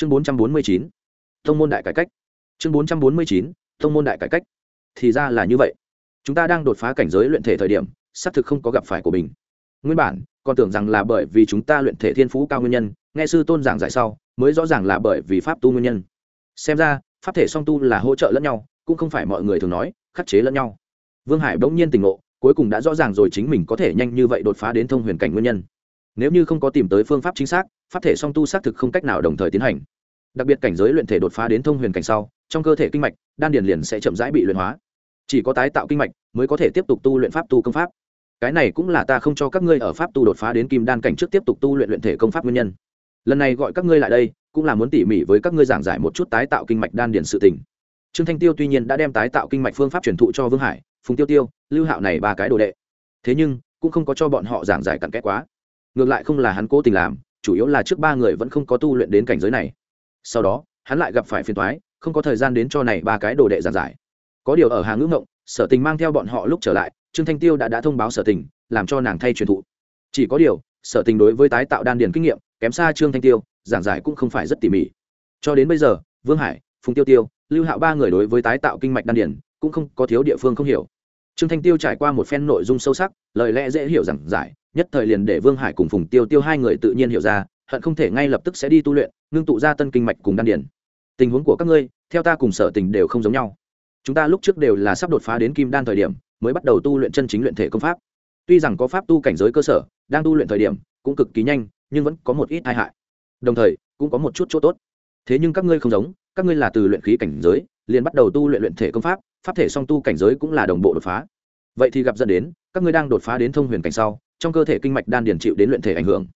chương bốn trăm bốn mươi chín, thông môn đại cải cách. Chương bốn trăm bốn mươi chín, thông môn đại cải cách. Thì ra là như vậy. Chúng ta đang đột phá cảnh giới luyện thể thời điểm, xác thực không có gặp phải của mình. Nguyên bản, còn tưởng rằng là bởi vì chúng ta luyện thể thiên phú cao nguyên nhân, nghe sư tôn giảng giải sau, mới rõ ràng là bởi vì pháp tu nguyên nhân. Xem ra, pháp thể song tu là hỗ trợ lẫn nhau, cũng không phải mọi người thường nói, khắc chế lẫn nhau. Vương hải bỗng nhiên tỉnh ngộ, cuối cùng đã rõ ràng rồi chính mình có thể nhanh như vậy đột phá đến thông huyền cảnh nguyên nhân. Nếu như không có tìm tới phương pháp chính xác pháp thể song tu xác thực không cách nào đồng thời tiến hành. Đặc biệt cảnh giới luyện thể đột phá đến thông huyền cảnh sau, trong cơ thể kinh mạch, đan điền liền sẽ chậm rãi bị luyện hóa. Chỉ có tái tạo kinh mạch mới có thể tiếp tục tu luyện pháp tu công pháp. Cái này cũng là ta không cho các ngươi ở pháp tu đột phá đến kim đan cảnh trước tiếp tục tu luyện luyện thể công pháp nguyên nhân. Lần này gọi các ngươi lại đây, cũng là muốn tỉ mỉ với các ngươi giảng giải một chút tái tạo kinh mạch đan điền sự tình. Trương thanh tiêu tuy nhiên đã đem tái tạo kinh mạch phương pháp truyền thụ cho vương hải, phùng tiêu tiêu, lưu hạo này ba cái đồ đệ. Thế nhưng, cũng không có cho bọn họ giảng giải cặn kẽ quá. Ngược lại không là hắn cố tình làm chủ yếu là trước ba người vẫn không có tu luyện đến cảnh giới này. Sau đó, hắn lại gặp phải phiền thoái không có thời gian đến cho này ba cái đồ đệ giảng giải. Có điều ở hàng ngữ ngộng, sở tình mang theo bọn họ lúc trở lại, trương thanh tiêu đã đã thông báo sở tình, làm cho nàng thay truyền thụ. Chỉ có điều, sở tình đối với tái tạo đan điền kinh nghiệm, kém xa trương thanh tiêu, giảng giải cũng không phải rất tỉ mỉ. Cho đến bây giờ, vương hải, phùng tiêu tiêu, lưu hạo ba người đối với tái tạo kinh mạch đan điền, cũng không có thiếu địa phương không hiểu. Trương thanh tiêu trải qua một phen nội dung sâu sắc, lời lẽ dễ hiểu giảng giải nhất thời liền để vương hải cùng phùng tiêu tiêu hai người tự nhiên hiểu ra, hận không thể ngay lập tức sẽ đi tu luyện, ngưng tụ ra tân kinh mạch cùng đan điền. Tình huống của các ngươi, theo ta cùng sở tình đều không giống nhau. Chúng ta lúc trước đều là sắp đột phá đến kim đan thời điểm, mới bắt đầu tu luyện chân chính luyện thể công pháp. Tuy rằng có pháp tu cảnh giới cơ sở, đang tu luyện thời điểm, cũng cực kỳ nhanh, nhưng vẫn có một ít tai hại. Đồng thời, cũng có một chút chỗ tốt. Thế nhưng các ngươi không giống, các ngươi là từ luyện khí cảnh giới, liền bắt đầu tu luyện luyện thể công pháp pháp thể song tu cảnh giới cũng là đồng bộ đột phá. Vậy thì gặp dẫn đến, các ngươi đang đột phá đến thông huyền cảnh sau trong cơ thể kinh mạch đan điền chịu đến luyện thể ảnh hưởng.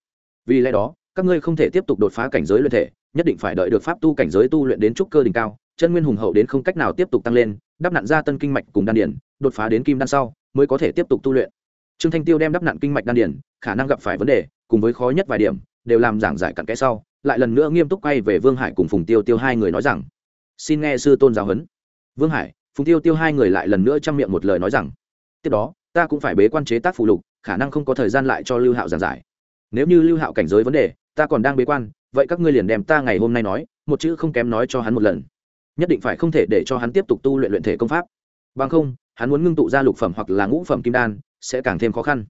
Vì lẽ đó, các ngươi không thể tiếp tục đột phá cảnh giới luyện thể, nhất định phải đợi được pháp tu cảnh giới tu luyện đến trúc cơ đỉnh cao, chân nguyên hùng hậu đến không cách nào tiếp tục tăng lên, đắp nặn ra tân kinh mạch cùng đan điền, đột phá đến kim đan sau, mới có thể tiếp tục tu luyện. Trương thanh tiêu đem đắp nặn kinh mạch đan điền, khả năng gặp phải vấn đề, cùng với khó nhất vài điểm, đều làm giảng giải cặn kẽ sau, lại lần nữa nghiêm túc quay về vương hải cùng phùng tiêu tiêu hai người nói rằng, xin nghe sư tôn giáo huấn. Vương hải, phùng tiêu tiêu hai người lại lần nữa chăm miệng một lời nói rằng, tiếp đó, ta cũng phải bế quan chế tác phụ lục khả năng không có thời gian lại cho lưu hạo giảng giải. Nếu như lưu hạo cảnh giới vấn đề, ta còn đang bế quan, vậy các ngươi liền đem ta ngày hôm nay nói, một chữ không kém nói cho hắn một lần. Nhất định phải không thể để cho hắn tiếp tục tu luyện luyện thể công pháp. Bằng không, hắn muốn ngưng tụ ra lục phẩm hoặc là ngũ phẩm kim đan, sẽ càng thêm khó khăn.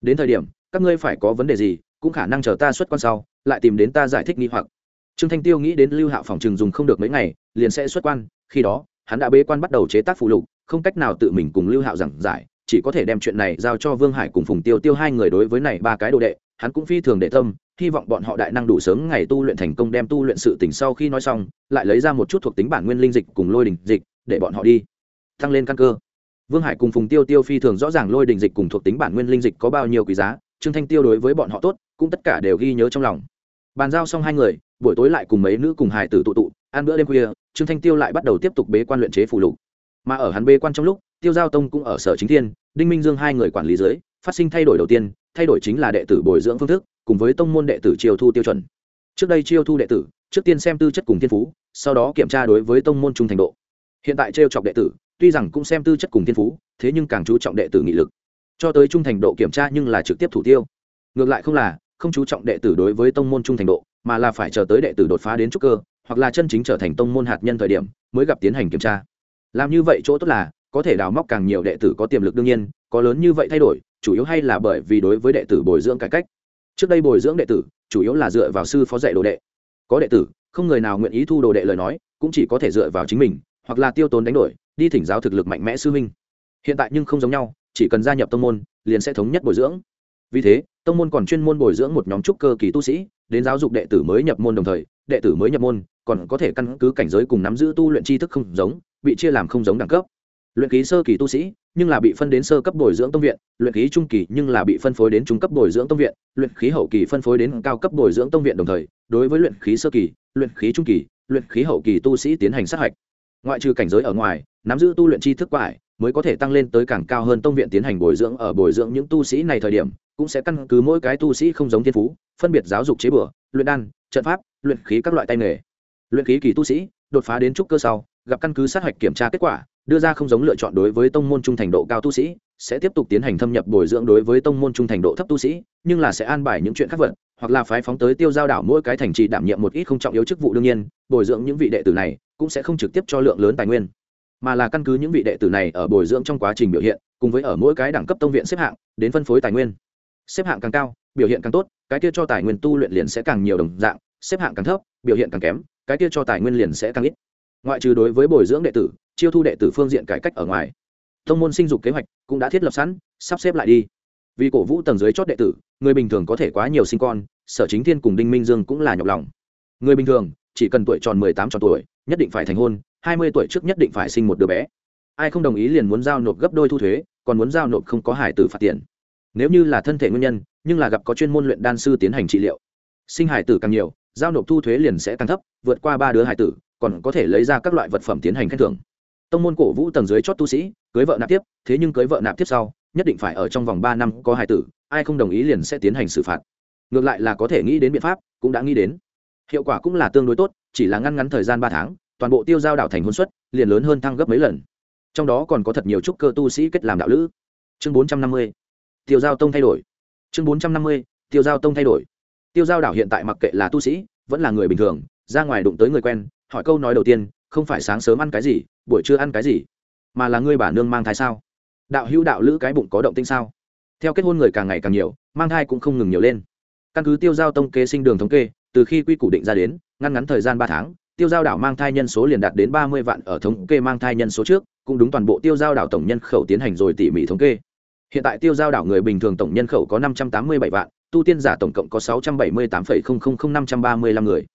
Đến thời điểm, các ngươi phải có vấn đề gì, cũng khả năng chờ ta xuất quan sau, lại tìm đến ta giải thích nghi hoặc. Trương thanh tiêu nghĩ đến lưu hạo phòng trừng dùng không được mấy ngày, liền sẽ xuất quan, khi đó, hắn đã bế quan bắt đầu chế tác phụ lục, không cách nào tự mình cùng lưu hạo giảng giải chỉ có thể đem chuyện này giao cho vương hải cùng phùng tiêu tiêu hai người đối với này ba cái đồ đệ, hắn cũng phi thường để tâm, hy vọng bọn họ đại năng đủ sớm ngày tu luyện thành công đem tu luyện sự tỉnh sau khi nói xong, lại lấy ra một chút thuộc tính bản nguyên linh dịch cùng lôi đình dịch, để bọn họ đi. Tăng lên căn cơ. Vương hải cùng phùng tiêu tiêu phi thường rõ ràng lôi đình dịch cùng thuộc tính bản nguyên linh dịch có bao nhiêu quý giá, trương thanh tiêu đối với bọn họ tốt, cũng tất cả đều ghi nhớ trong lòng. Bàn giao xong hai người, buổi tối lại cùng mấy nữ cùng hải tử tụ tụ, ăn bữa đêm khuya, trương thanh tiêu lại bắt đầu tiếp tục bế quan luyện chế phù lục. Mà ở hắn bế quan trong lúc tiêu giao tông cũng ở sở chính thiên, đinh minh dương hai người quản lý dưới phát sinh thay đổi đầu tiên, thay đổi chính là đệ tử bồi dưỡng phương thức, cùng với tông môn đệ tử chiêu thu tiêu chuẩn. Trước đây chiêu thu đệ tử, trước tiên xem tư chất cùng thiên phú, sau đó kiểm tra đối với tông môn trung thành độ. Hiện tại trêu chọc đệ tử, tuy rằng cũng xem tư chất cùng thiên phú, thế nhưng càng chú trọng đệ tử nghị lực. Cho tới trung thành độ kiểm tra nhưng là trực tiếp thủ tiêu. Ngược lại không là, không chú trọng đệ tử đối với tông môn trung thành độ, mà là phải chờ tới đệ tử đột phá đến trúc cơ, hoặc là chân chính trở thành tông môn hạt nhân thời điểm, mới gặp tiến hành kiểm tra. Làm như vậy chỗ tốt là có thể đào móc càng nhiều đệ tử có tiềm lực đương nhiên, có lớn như vậy thay đổi, chủ yếu hay là bởi vì đối với đệ tử bồi dưỡng cải cách. Trước đây bồi dưỡng đệ tử, chủ yếu là dựa vào sư phó dạy đồ đệ. Có đệ tử, không người nào nguyện ý thu đồ đệ lời nói, cũng chỉ có thể dựa vào chính mình, hoặc là tiêu tốn đánh đổi, đi thỉnh giáo thực lực mạnh mẽ sư huynh. Hiện tại nhưng không giống nhau, chỉ cần gia nhập tông môn, liền sẽ thống nhất bồi dưỡng. Vì thế, tông môn còn chuyên môn bồi dưỡng một nhóm trúc cơ kỳ tu sĩ, đến giáo dục đệ tử mới nhập môn đồng thời, đệ tử mới nhập môn, còn có thể căn cứ cảnh giới cùng nắm giữ tu luyện tri thức không giống, bị chia làm không giống đẳng cấp luyện khí sơ kỳ tu sĩ, nhưng là bị phân đến sơ cấp bồi dưỡng tông viện, luyện khí trung kỳ nhưng là bị phân phối đến trung cấp bồi dưỡng tông viện, luyện khí hậu kỳ phân phối đến cao cấp bồi dưỡng tông viện đồng thời, đối với luyện khí sơ kỳ, luyện khí trung kỳ, luyện khí hậu kỳ tu sĩ tiến hành sát hạch. Ngoại trừ cảnh giới ở ngoài, nắm giữ tu luyện tri thức quải mới có thể tăng lên tới càng cao hơn tông viện tiến hành bồi dưỡng ở bồi dưỡng những tu sĩ này thời điểm, cũng sẽ căn cứ mỗi cái tu sĩ không giống thiên phú, phân biệt giáo dục chế bửa luyện đan, trận pháp, luyện khí các loại tay nghề. Luyện khí kỳ tu sĩ đột phá đến trúc cơ sau, gặp căn cứ sát hạch kiểm tra kết quả đưa ra không giống lựa chọn đối với tông môn trung thành độ cao tu sĩ, sẽ tiếp tục tiến hành thâm nhập bồi dưỡng đối với tông môn trung thành độ thấp tu sĩ, nhưng là sẽ an bài những chuyện khác vật, hoặc là phái phóng tới tiêu giao đảo mỗi cái thành trì đảm nhiệm một ít không trọng yếu chức vụ đương nhiên, bồi dưỡng những vị đệ tử này cũng sẽ không trực tiếp cho lượng lớn tài nguyên, mà là căn cứ những vị đệ tử này ở bồi dưỡng trong quá trình biểu hiện, cùng với ở mỗi cái đẳng cấp tông viện xếp hạng, đến phân phối tài nguyên. Xếp hạng càng cao, biểu hiện càng tốt, cái kia cho tài nguyên tu luyện liền sẽ càng nhiều đồng dạng, xếp hạng càng thấp, biểu hiện càng kém, cái kia cho tài nguyên liền sẽ càng ít. Ngoại trừ đối với bồi dưỡng đệ tử chiêu thu đệ tử phương diện cải cách ở ngoài. Thông môn sinh dục kế hoạch cũng đã thiết lập sẵn, sắp xếp lại đi. Vì cổ vũ tầng dưới chót đệ tử, người bình thường có thể quá nhiều sinh con, sở chính thiên cùng đinh minh dương cũng là nhọc lòng. Người bình thường, chỉ cần tuổi tròn mười tám tròn tuổi, nhất định phải thành hôn, hai mươi tuổi trước nhất định phải sinh một đứa bé. Ai không đồng ý liền muốn giao nộp gấp đôi thu thuế, còn muốn giao nộp không có hải tử phạt tiền. Nếu như là thân thể nguyên nhân, nhưng là gặp có chuyên môn luyện đan sư tiến hành trị liệu, sinh hải tử càng nhiều, giao nộp thu thuế liền sẽ càng thấp, vượt qua ba đứa hải tử, còn có thể lấy ra các loại vật phẩm tiến hành khen thưởng tông môn cổ vũ tầng dưới chót tu sĩ, cưới vợ nạp tiếp, thế nhưng cưới vợ nạp tiếp sau, nhất định phải ở trong vòng ba năm có hải tử, ai không đồng ý liền sẽ tiến hành xử phạt. Ngược lại là có thể nghĩ đến biện pháp, cũng đã nghĩ đến. Hiệu quả cũng là tương đối tốt, chỉ là ngăn ngắn thời gian ba tháng, toàn bộ tiêu giao đảo thành hôn suất, liền lớn hơn thăng gấp mấy lần. Trong đó còn có thật nhiều trúc cơ tu sĩ kết làm đạo lữ. Chương bốn trăm năm mươi, tiêu giao tông thay đổi. Chương bốn trăm năm mươi, tiêu giao tông thay đổi. Tiêu giao đảo hiện tại mặc kệ là tu sĩ, vẫn là người bình thường, ra ngoài đụng tới người quen, hỏi câu nói đầu tiên không phải sáng sớm ăn cái gì, buổi trưa ăn cái gì, mà là ngươi bà nương mang thai sao? Đạo hữu đạo lữ cái bụng có động tinh sao? Theo kết hôn người càng ngày càng nhiều, mang thai cũng không ngừng nhiều lên. Căn cứ tiêu giao tông kế sinh đường thống kê, từ khi quy củ định ra đến ngăn ngắn thời gian ba tháng, tiêu giao đảo mang thai nhân số liền đạt đến ba mươi vạn ở thống kê mang thai nhân số trước, cũng đúng toàn bộ tiêu giao đảo tổng nhân khẩu tiến hành rồi tỉ mỉ thống kê. Hiện tại tiêu giao đảo người bình thường tổng nhân khẩu có năm trăm tám mươi bảy vạn, tu tiên giả tổng cộng có sáu trăm bảy mươi tám năm trăm ba mươi lăm người.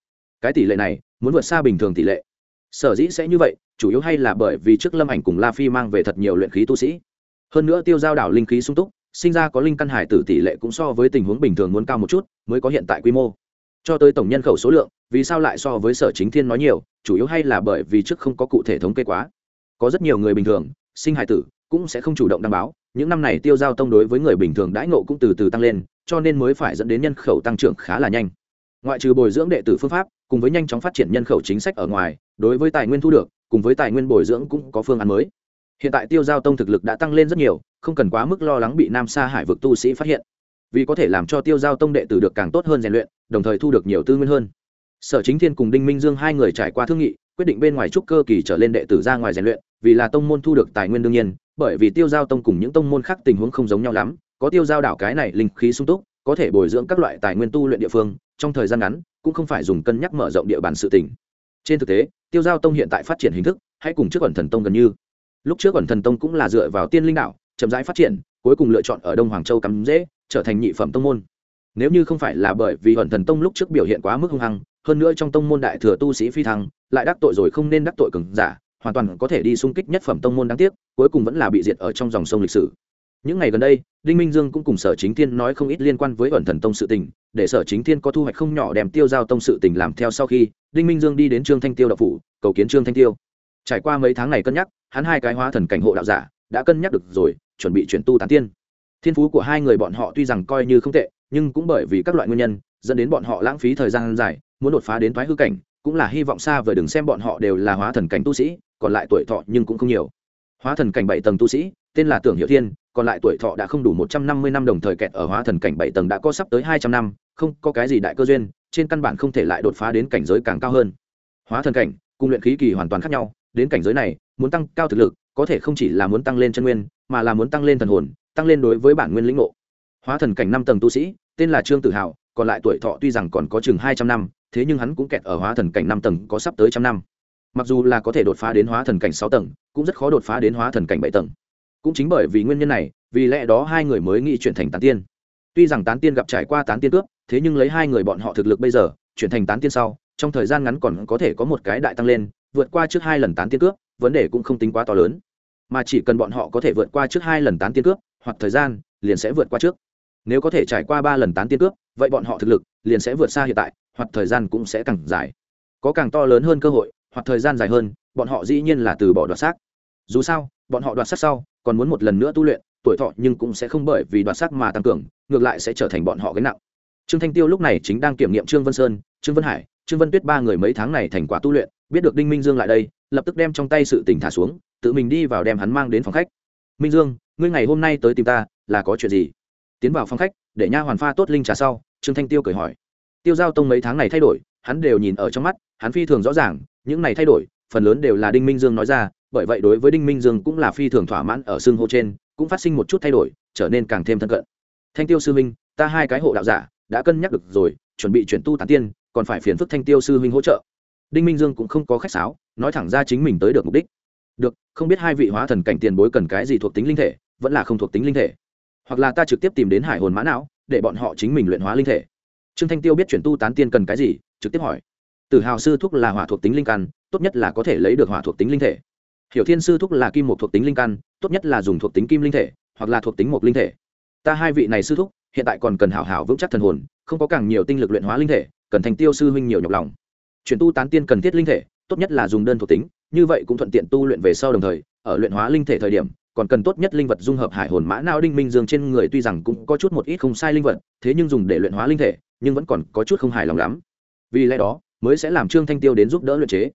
Cái tỷ lệ này, muốn vượt xa bình thường tỷ lệ sở dĩ sẽ như vậy, chủ yếu hay là bởi vì trước lâm ảnh cùng la phi mang về thật nhiều luyện khí tu sĩ. Hơn nữa tiêu giao đảo linh khí sung túc, sinh ra có linh căn hải tử tỷ lệ cũng so với tình huống bình thường muốn cao một chút, mới có hiện tại quy mô. Cho tới tổng nhân khẩu số lượng, vì sao lại so với sở chính thiên nói nhiều, chủ yếu hay là bởi vì trước không có cụ thể thống kê quá. Có rất nhiều người bình thường, sinh hải tử, cũng sẽ không chủ động đăng báo, những năm này tiêu giao tông đối với người bình thường đãi ngộ cũng từ từ tăng lên, cho nên mới phải dẫn đến nhân khẩu tăng trưởng khá là nhanh. Ngoại trừ bồi dưỡng đệ tử phương pháp cùng với nhanh chóng phát triển nhân khẩu chính sách ở ngoài, đối với tài nguyên thu được, cùng với tài nguyên bồi dưỡng cũng có phương án mới. Hiện tại tiêu giao tông thực lực đã tăng lên rất nhiều, không cần quá mức lo lắng bị nam sa hải vực tu sĩ phát hiện. Vì có thể làm cho tiêu giao tông đệ tử được càng tốt hơn rèn luyện, đồng thời thu được nhiều tư nguyên hơn. Sở chính thiên cùng đinh minh dương hai người trải qua thương nghị, quyết định bên ngoài trúc cơ kỳ trở lên đệ tử ra ngoài rèn luyện, vì là tông môn thu được tài nguyên đương nhiên, bởi vì tiêu giao tông cùng những tông môn khác tình huống không giống nhau lắm, có tiêu giao đảo cái này linh khí sung túc có thể bồi dưỡng các loại tài nguyên tu luyện địa phương, trong thời gian ngắn, cũng không phải dùng cân nhắc mở rộng địa bàn sự tỉnh trên thực tế, tiêu giao tông hiện tại phát triển hình thức hãy cùng trước ẩn thần tông gần như. Lúc trước ẩn thần tông cũng là dựa vào tiên linh đạo, chậm rãi phát triển, cuối cùng lựa chọn ở đông hoàng châu cắm dễ, trở thành nhị phẩm tông môn. Nếu như không phải là bởi vì ẩn thần tông lúc trước biểu hiện quá mức hung hăng, hơn nữa trong tông môn đại thừa tu sĩ phi thăng, lại đắc tội rồi không nên đắc tội cường giả, hoàn toàn có thể đi xung kích nhất phẩm tông môn đáng tiếc, cuối cùng vẫn là bị diệt ở trong dòng sông lịch sử những ngày gần đây, đinh minh dương cũng cùng sở chính thiên nói không ít liên quan với ẩn thần tông sự tình, để sở chính thiên có thu hoạch không nhỏ đem tiêu giao tông sự tình làm theo sau khi đinh minh dương đi đến trương thanh tiêu đạo phủ, cầu kiến trương thanh tiêu. Trải qua mấy tháng này cân nhắc, hắn hai cái hóa thần cảnh hộ đạo giả đã cân nhắc được rồi, chuẩn bị chuyển tu tán tiên. Thiên phú của hai người bọn họ tuy rằng coi như không tệ, nhưng cũng bởi vì các loại nguyên nhân, dẫn đến bọn họ lãng phí thời gian dài, muốn đột phá đến thoái hư cảnh, cũng là hy vọng xa vời đừng xem bọn họ đều là hóa thần cảnh tu sĩ, còn lại tuổi thọ nhưng cũng không nhiều. Hóa thần cảnh bảy tầng tu sĩ tên là tưởng hiệu thiên, còn lại tuổi thọ đã không đủ một trăm năm mươi năm đồng thời kẹt ở hóa thần cảnh bảy tầng đã có sắp tới hai trăm năm, không có cái gì đại cơ duyên, trên căn bản không thể lại đột phá đến cảnh giới càng cao hơn. Hóa thần cảnh, cùng luyện khí kỳ hoàn toàn khác nhau, đến cảnh giới này, muốn tăng cao thực lực, có thể không chỉ là muốn tăng lên chân nguyên, mà là muốn tăng lên thần hồn, tăng lên đối với bản nguyên lĩnh ngộ. Hóa thần cảnh năm tầng tu sĩ, tên là trương tự hào còn lại tuổi thọ tuy rằng còn có chừng hai trăm năm, thế nhưng hắn cũng kẹt ở hóa thần cảnh năm tầng có sắp tới trăm năm. Mặc dù là có thể đột phá đến hóa thần cảnh sáu tầng, cũng rất khó đột phá đến hóa thần cảnh bảy tầng cũng chính bởi vì nguyên nhân này, vì lẽ đó hai người mới nghĩ chuyển thành tán tiên. Tuy rằng tán tiên gặp trải qua tán tiên cướp, thế nhưng lấy hai người bọn họ thực lực bây giờ, chuyển thành tán tiên sau, trong thời gian ngắn còn có thể có một cái đại tăng lên, vượt qua trước hai lần tán tiên cướp, vấn đề cũng không tính quá to lớn. Mà chỉ cần bọn họ có thể vượt qua trước hai lần tán tiên cướp, hoặc thời gian, liền sẽ vượt qua trước. Nếu có thể trải qua ba lần tán tiên cướp, vậy bọn họ thực lực liền sẽ vượt xa hiện tại, hoặc thời gian cũng sẽ càng dài. Có càng to lớn hơn cơ hội, hoặc thời gian dài hơn, bọn họ dĩ nhiên là từ bỏ đoạt xác. Dù sao, bọn họ đoạt xác sau còn muốn một lần nữa tu luyện, tuổi thọ nhưng cũng sẽ không bởi vì đoạt sắc mà tăng cường, ngược lại sẽ trở thành bọn họ gánh nặng. Trương thanh tiêu lúc này chính đang kiểm nghiệm trương vân sơn, trương vân hải, trương vân tuyết ba người mấy tháng này thành quả tu luyện, biết được đinh minh dương lại đây, lập tức đem trong tay sự tình thả xuống, tự mình đi vào đem hắn mang đến phòng khách. Minh dương, ngươi ngày hôm nay tới tìm ta, là có chuyện gì? Tiến vào phòng khách, để nha hoàn pha tốt linh trà sau, trương thanh tiêu cười hỏi. Tiêu giao tông mấy tháng này thay đổi, hắn đều nhìn ở trong mắt, hắn phi thường rõ ràng, những này thay đổi, phần lớn đều là đinh minh dương nói ra bởi vậy đối với đinh minh dương cũng là phi thường thỏa mãn ở xương hô trên, cũng phát sinh một chút thay đổi, trở nên càng thêm thân cận. Thanh tiêu sư minh, ta hai cái hộ đạo giả, đã cân nhắc được rồi, chuẩn bị chuyển tu tán tiên, còn phải phiền phức thanh tiêu sư huynh hỗ trợ. Đinh minh dương cũng không có khách sáo, nói thẳng ra chính mình tới được mục đích. Được, không biết hai vị hóa thần cảnh tiền bối cần cái gì thuộc tính linh thể, vẫn là không thuộc tính linh thể. Hoặc là ta trực tiếp tìm đến hải hồn mã não, để bọn họ chính mình luyện hóa linh thể. Trương thanh tiêu biết chuyển tu tán tiên cần cái gì, trực tiếp hỏi. Tử hào sư thúc là hỏa thuộc tính linh căn, tốt nhất là có thể lấy được hỏa thuộc tính linh thể hiểu thiên sư thúc là kim một thuộc tính linh căn, tốt nhất là dùng thuộc tính kim linh thể, hoặc là thuộc tính một linh thể. Ta hai vị này sư thúc, hiện tại còn cần hảo hảo vững chắc thần hồn, không có càng nhiều tinh lực luyện hóa linh thể, cần thành tiêu sư huynh nhiều nhọc lòng. Chuyển tu tán tiên cần thiết linh thể, tốt nhất là dùng đơn thuộc tính, như vậy cũng thuận tiện tu luyện về sau đồng thời, ở luyện hóa linh thể thời điểm, còn cần tốt nhất linh vật dung hợp hải hồn mã não đinh minh dương trên người tuy rằng cũng có chút một ít không sai linh vật, thế nhưng dùng để luyện hóa linh thể, nhưng vẫn còn có chút không hài lòng lắm. Vì lẽ đó, mới sẽ làm trương thanh tiêu đến giúp đỡ luyện chế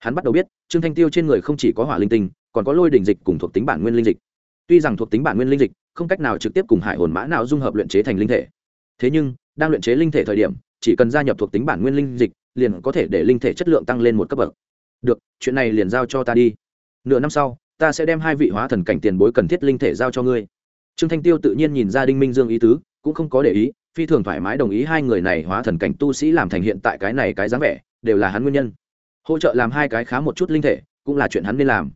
hắn bắt đầu biết, trương thanh tiêu trên người không chỉ có hỏa linh tinh, còn có lôi đỉnh dịch cùng thuộc tính bản nguyên linh dịch. Tuy rằng thuộc tính bản nguyên linh dịch không cách nào trực tiếp cùng hải hồn mã nào dung hợp luyện chế thành linh thể. Thế nhưng, đang luyện chế linh thể thời điểm, chỉ cần gia nhập thuộc tính bản nguyên linh dịch, liền có thể để linh thể chất lượng tăng lên một cấp bậc. Được, chuyện này liền giao cho ta đi. Nửa năm sau, ta sẽ đem hai vị hóa thần cảnh tiền bối cần thiết linh thể giao cho ngươi. Trương thanh tiêu tự nhiên nhìn ra đinh minh dương ý tứ, cũng không có để ý, phi thường thoải mái đồng ý hai người này hóa thần cảnh tu sĩ làm thành hiện tại cái này cái dáng vẻ, đều là hắn nguyên nhân hỗ trợ làm hai cái khá một chút linh thể, cũng là chuyện hắn nên làm.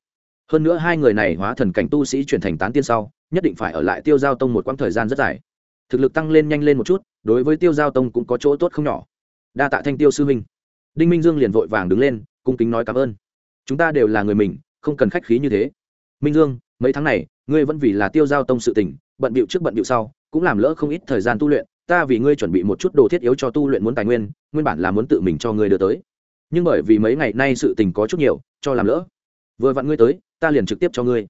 Hơn nữa hai người này hóa thần cảnh tu sĩ chuyển thành tán tiên sau, nhất định phải ở lại tiêu giao tông một quãng thời gian rất dài. Thực lực tăng lên nhanh lên một chút, đối với tiêu giao tông cũng có chỗ tốt không nhỏ. Đa tạ thanh tiêu sư minh đinh minh dương liền vội vàng đứng lên, cung kính nói cảm ơn. Chúng ta đều là người mình, không cần khách khí như thế. Minh dương, mấy tháng này, ngươi vẫn vì là tiêu giao tông sự tình, bận bịu trước bận bịu sau, cũng làm lỡ không ít thời gian tu luyện. Ta vì ngươi chuẩn bị một chút đồ thiết yếu cho tu luyện muốn tài nguyên nguyên bản là muốn tự mình cho ngươi đưa tới nhưng bởi vì mấy ngày nay sự tình có chút nhiều, cho làm lỡ. Vừa vặn ngươi tới, ta liền trực tiếp cho ngươi.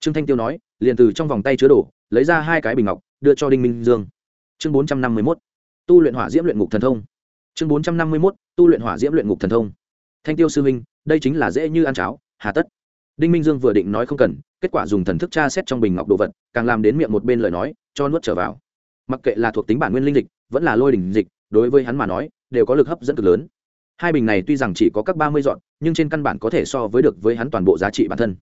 Trương thanh tiêu nói, liền từ trong vòng tay chứa đổ, lấy ra hai cái bình ngọc, đưa cho đinh minh dương. Chương bốn trăm năm mươi mốt, tu luyện hỏa diễm luyện ngục thần thông. Chương bốn trăm năm mươi mốt, tu luyện hỏa diễm luyện ngục thần thông. Thanh tiêu sư minh đây chính là dễ như ăn cháo, hà tất. Đinh minh dương vừa định nói không cần, kết quả dùng thần thức tra xét trong bình ngọc đồ vật, càng làm đến miệng một bên lời nói, cho nuốt trở vào. Mặc kệ là thuộc tính bản nguyên linh dịch, vẫn là lôi đỉnh dịch, đối với hắn mà nói, đều có lực hấp dẫn cực lớn hai bình này tuy rằng chỉ có các ba mươi dọn, nhưng trên căn bản có thể so với được với hắn toàn bộ giá trị bản thân.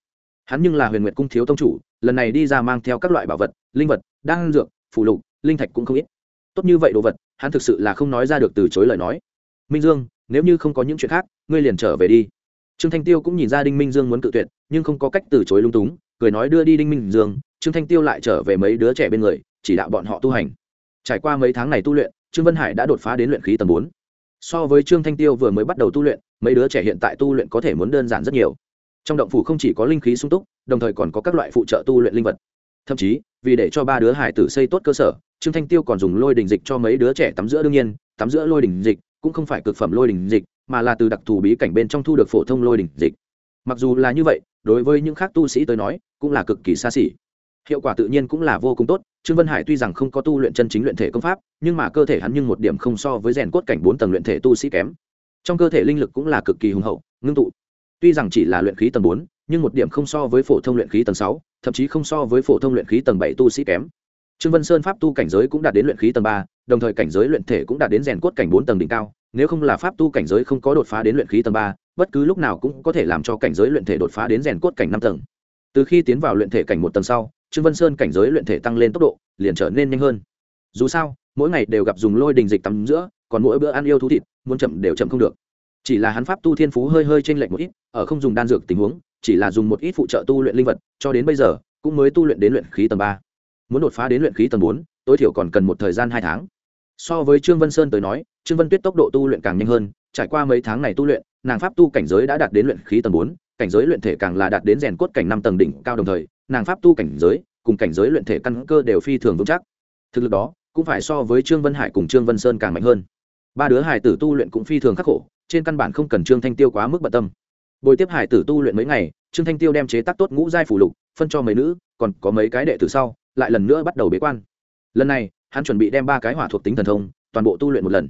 Hắn nhưng là huyền nguyệt cung thiếu tông chủ, lần này đi ra mang theo các loại bảo vật, linh vật, đan dược phụ lục, linh thạch cũng không ít. Tốt như vậy đồ vật, hắn thực sự là không nói ra được từ chối lời nói. Minh dương, nếu như không có những chuyện khác, ngươi liền trở về đi. Trương thanh tiêu cũng nhìn ra đinh minh dương muốn cự tuyệt, nhưng không có cách từ chối lung túng, cười nói đưa đi đinh minh dương, trương thanh tiêu lại trở về mấy đứa trẻ bên người, chỉ đạo bọn họ tu hành. Trải qua mấy tháng này tu luyện, trương vân hải đã đột phá đến luyện khí tầng bốn so với trương thanh tiêu vừa mới bắt đầu tu luyện, mấy đứa trẻ hiện tại tu luyện có thể muốn đơn giản rất nhiều. Trong động phủ không chỉ có linh khí sung túc, đồng thời còn có các loại phụ trợ tu luyện linh vật. Thậm chí, vì để cho ba đứa hải tử xây tốt cơ sở, trương thanh tiêu còn dùng lôi đình dịch cho mấy đứa trẻ tắm giữa đương nhiên, tắm giữa lôi đình dịch cũng không phải cực phẩm lôi đình dịch, mà là từ đặc thù bí cảnh bên trong thu được phổ thông lôi đình dịch. Mặc dù là như vậy, đối với những khác tu sĩ tới nói, cũng là cực kỳ xa xỉ. Hiệu quả tự nhiên cũng là vô cùng tốt trương vân hải tuy rằng không có tu luyện chân chính luyện thể công pháp, nhưng mà cơ thể hắn nhưng một điểm không so với rèn cốt cảnh bốn tầng luyện thể tu sĩ kém. Trong cơ thể linh lực cũng là cực kỳ hùng hậu, ngưng tụ. Tuy rằng chỉ là luyện khí tầng bốn, nhưng một điểm không so với phổ thông luyện khí tầng sáu, thậm chí không so với phổ thông luyện khí tầng bảy tu sĩ kém. Trương vân sơn pháp tu cảnh giới cũng đạt đến luyện khí tầng ba, đồng thời cảnh giới luyện thể cũng đạt đến rèn cốt cảnh bốn tầng đỉnh cao, nếu không là pháp tu cảnh giới không có đột phá đến luyện khí tầng ba, bất cứ lúc nào cũng có thể làm cho cảnh giới luyện thể đột phá đến rèn cốt cảnh năm tầng. Từ khi tiến vào luyện thể cảnh một tầng sau trương vân sơn cảnh giới luyện thể tăng lên tốc độ, liền trở nên nhanh hơn. Dù sao, mỗi ngày đều gặp dùng lôi đình dịch tắm giữa còn mỗi bữa ăn yêu thú thịt, muốn chậm đều chậm không được. Chỉ là hắn pháp tu thiên phú hơi hơi trên lệch một ít, ở không dùng đan dược tình huống, chỉ là dùng một ít phụ trợ tu luyện linh vật, cho đến bây giờ, cũng mới tu luyện đến luyện khí tầng ba. Muốn đột phá đến luyện khí tầng bốn, tối thiểu còn cần một thời gian hai tháng. So với trương vân sơn tới nói, trương vân tuyết tốc độ tu luyện càng nhanh hơn, trải qua mấy tháng này tu luyện, nàng pháp tu cảnh giới đã đạt đến luyện khí tầng bốn, cảnh giới luyện thể càng là đạt đến rèn cốt cảnh năm tầng đỉnh cao đồng thời nàng pháp tu cảnh giới, cùng cảnh giới luyện thể căn cơ đều phi thường vững chắc. Thực lực đó cũng phải so với trương vân hải cùng trương vân sơn càng mạnh hơn. Ba đứa hải tử tu luyện cũng phi thường khắc khổ, trên căn bản không cần trương thanh tiêu quá mức bận tâm. Bồi tiếp hải tử tu luyện mấy ngày, trương thanh tiêu đem chế tác tốt ngũ giai phủ lục, phân cho mấy nữ, còn có mấy cái đệ tử sau, lại lần nữa bắt đầu bế quan. Lần này, hắn chuẩn bị đem ba cái hỏa thuộc tính thần thông, toàn bộ tu luyện một lần.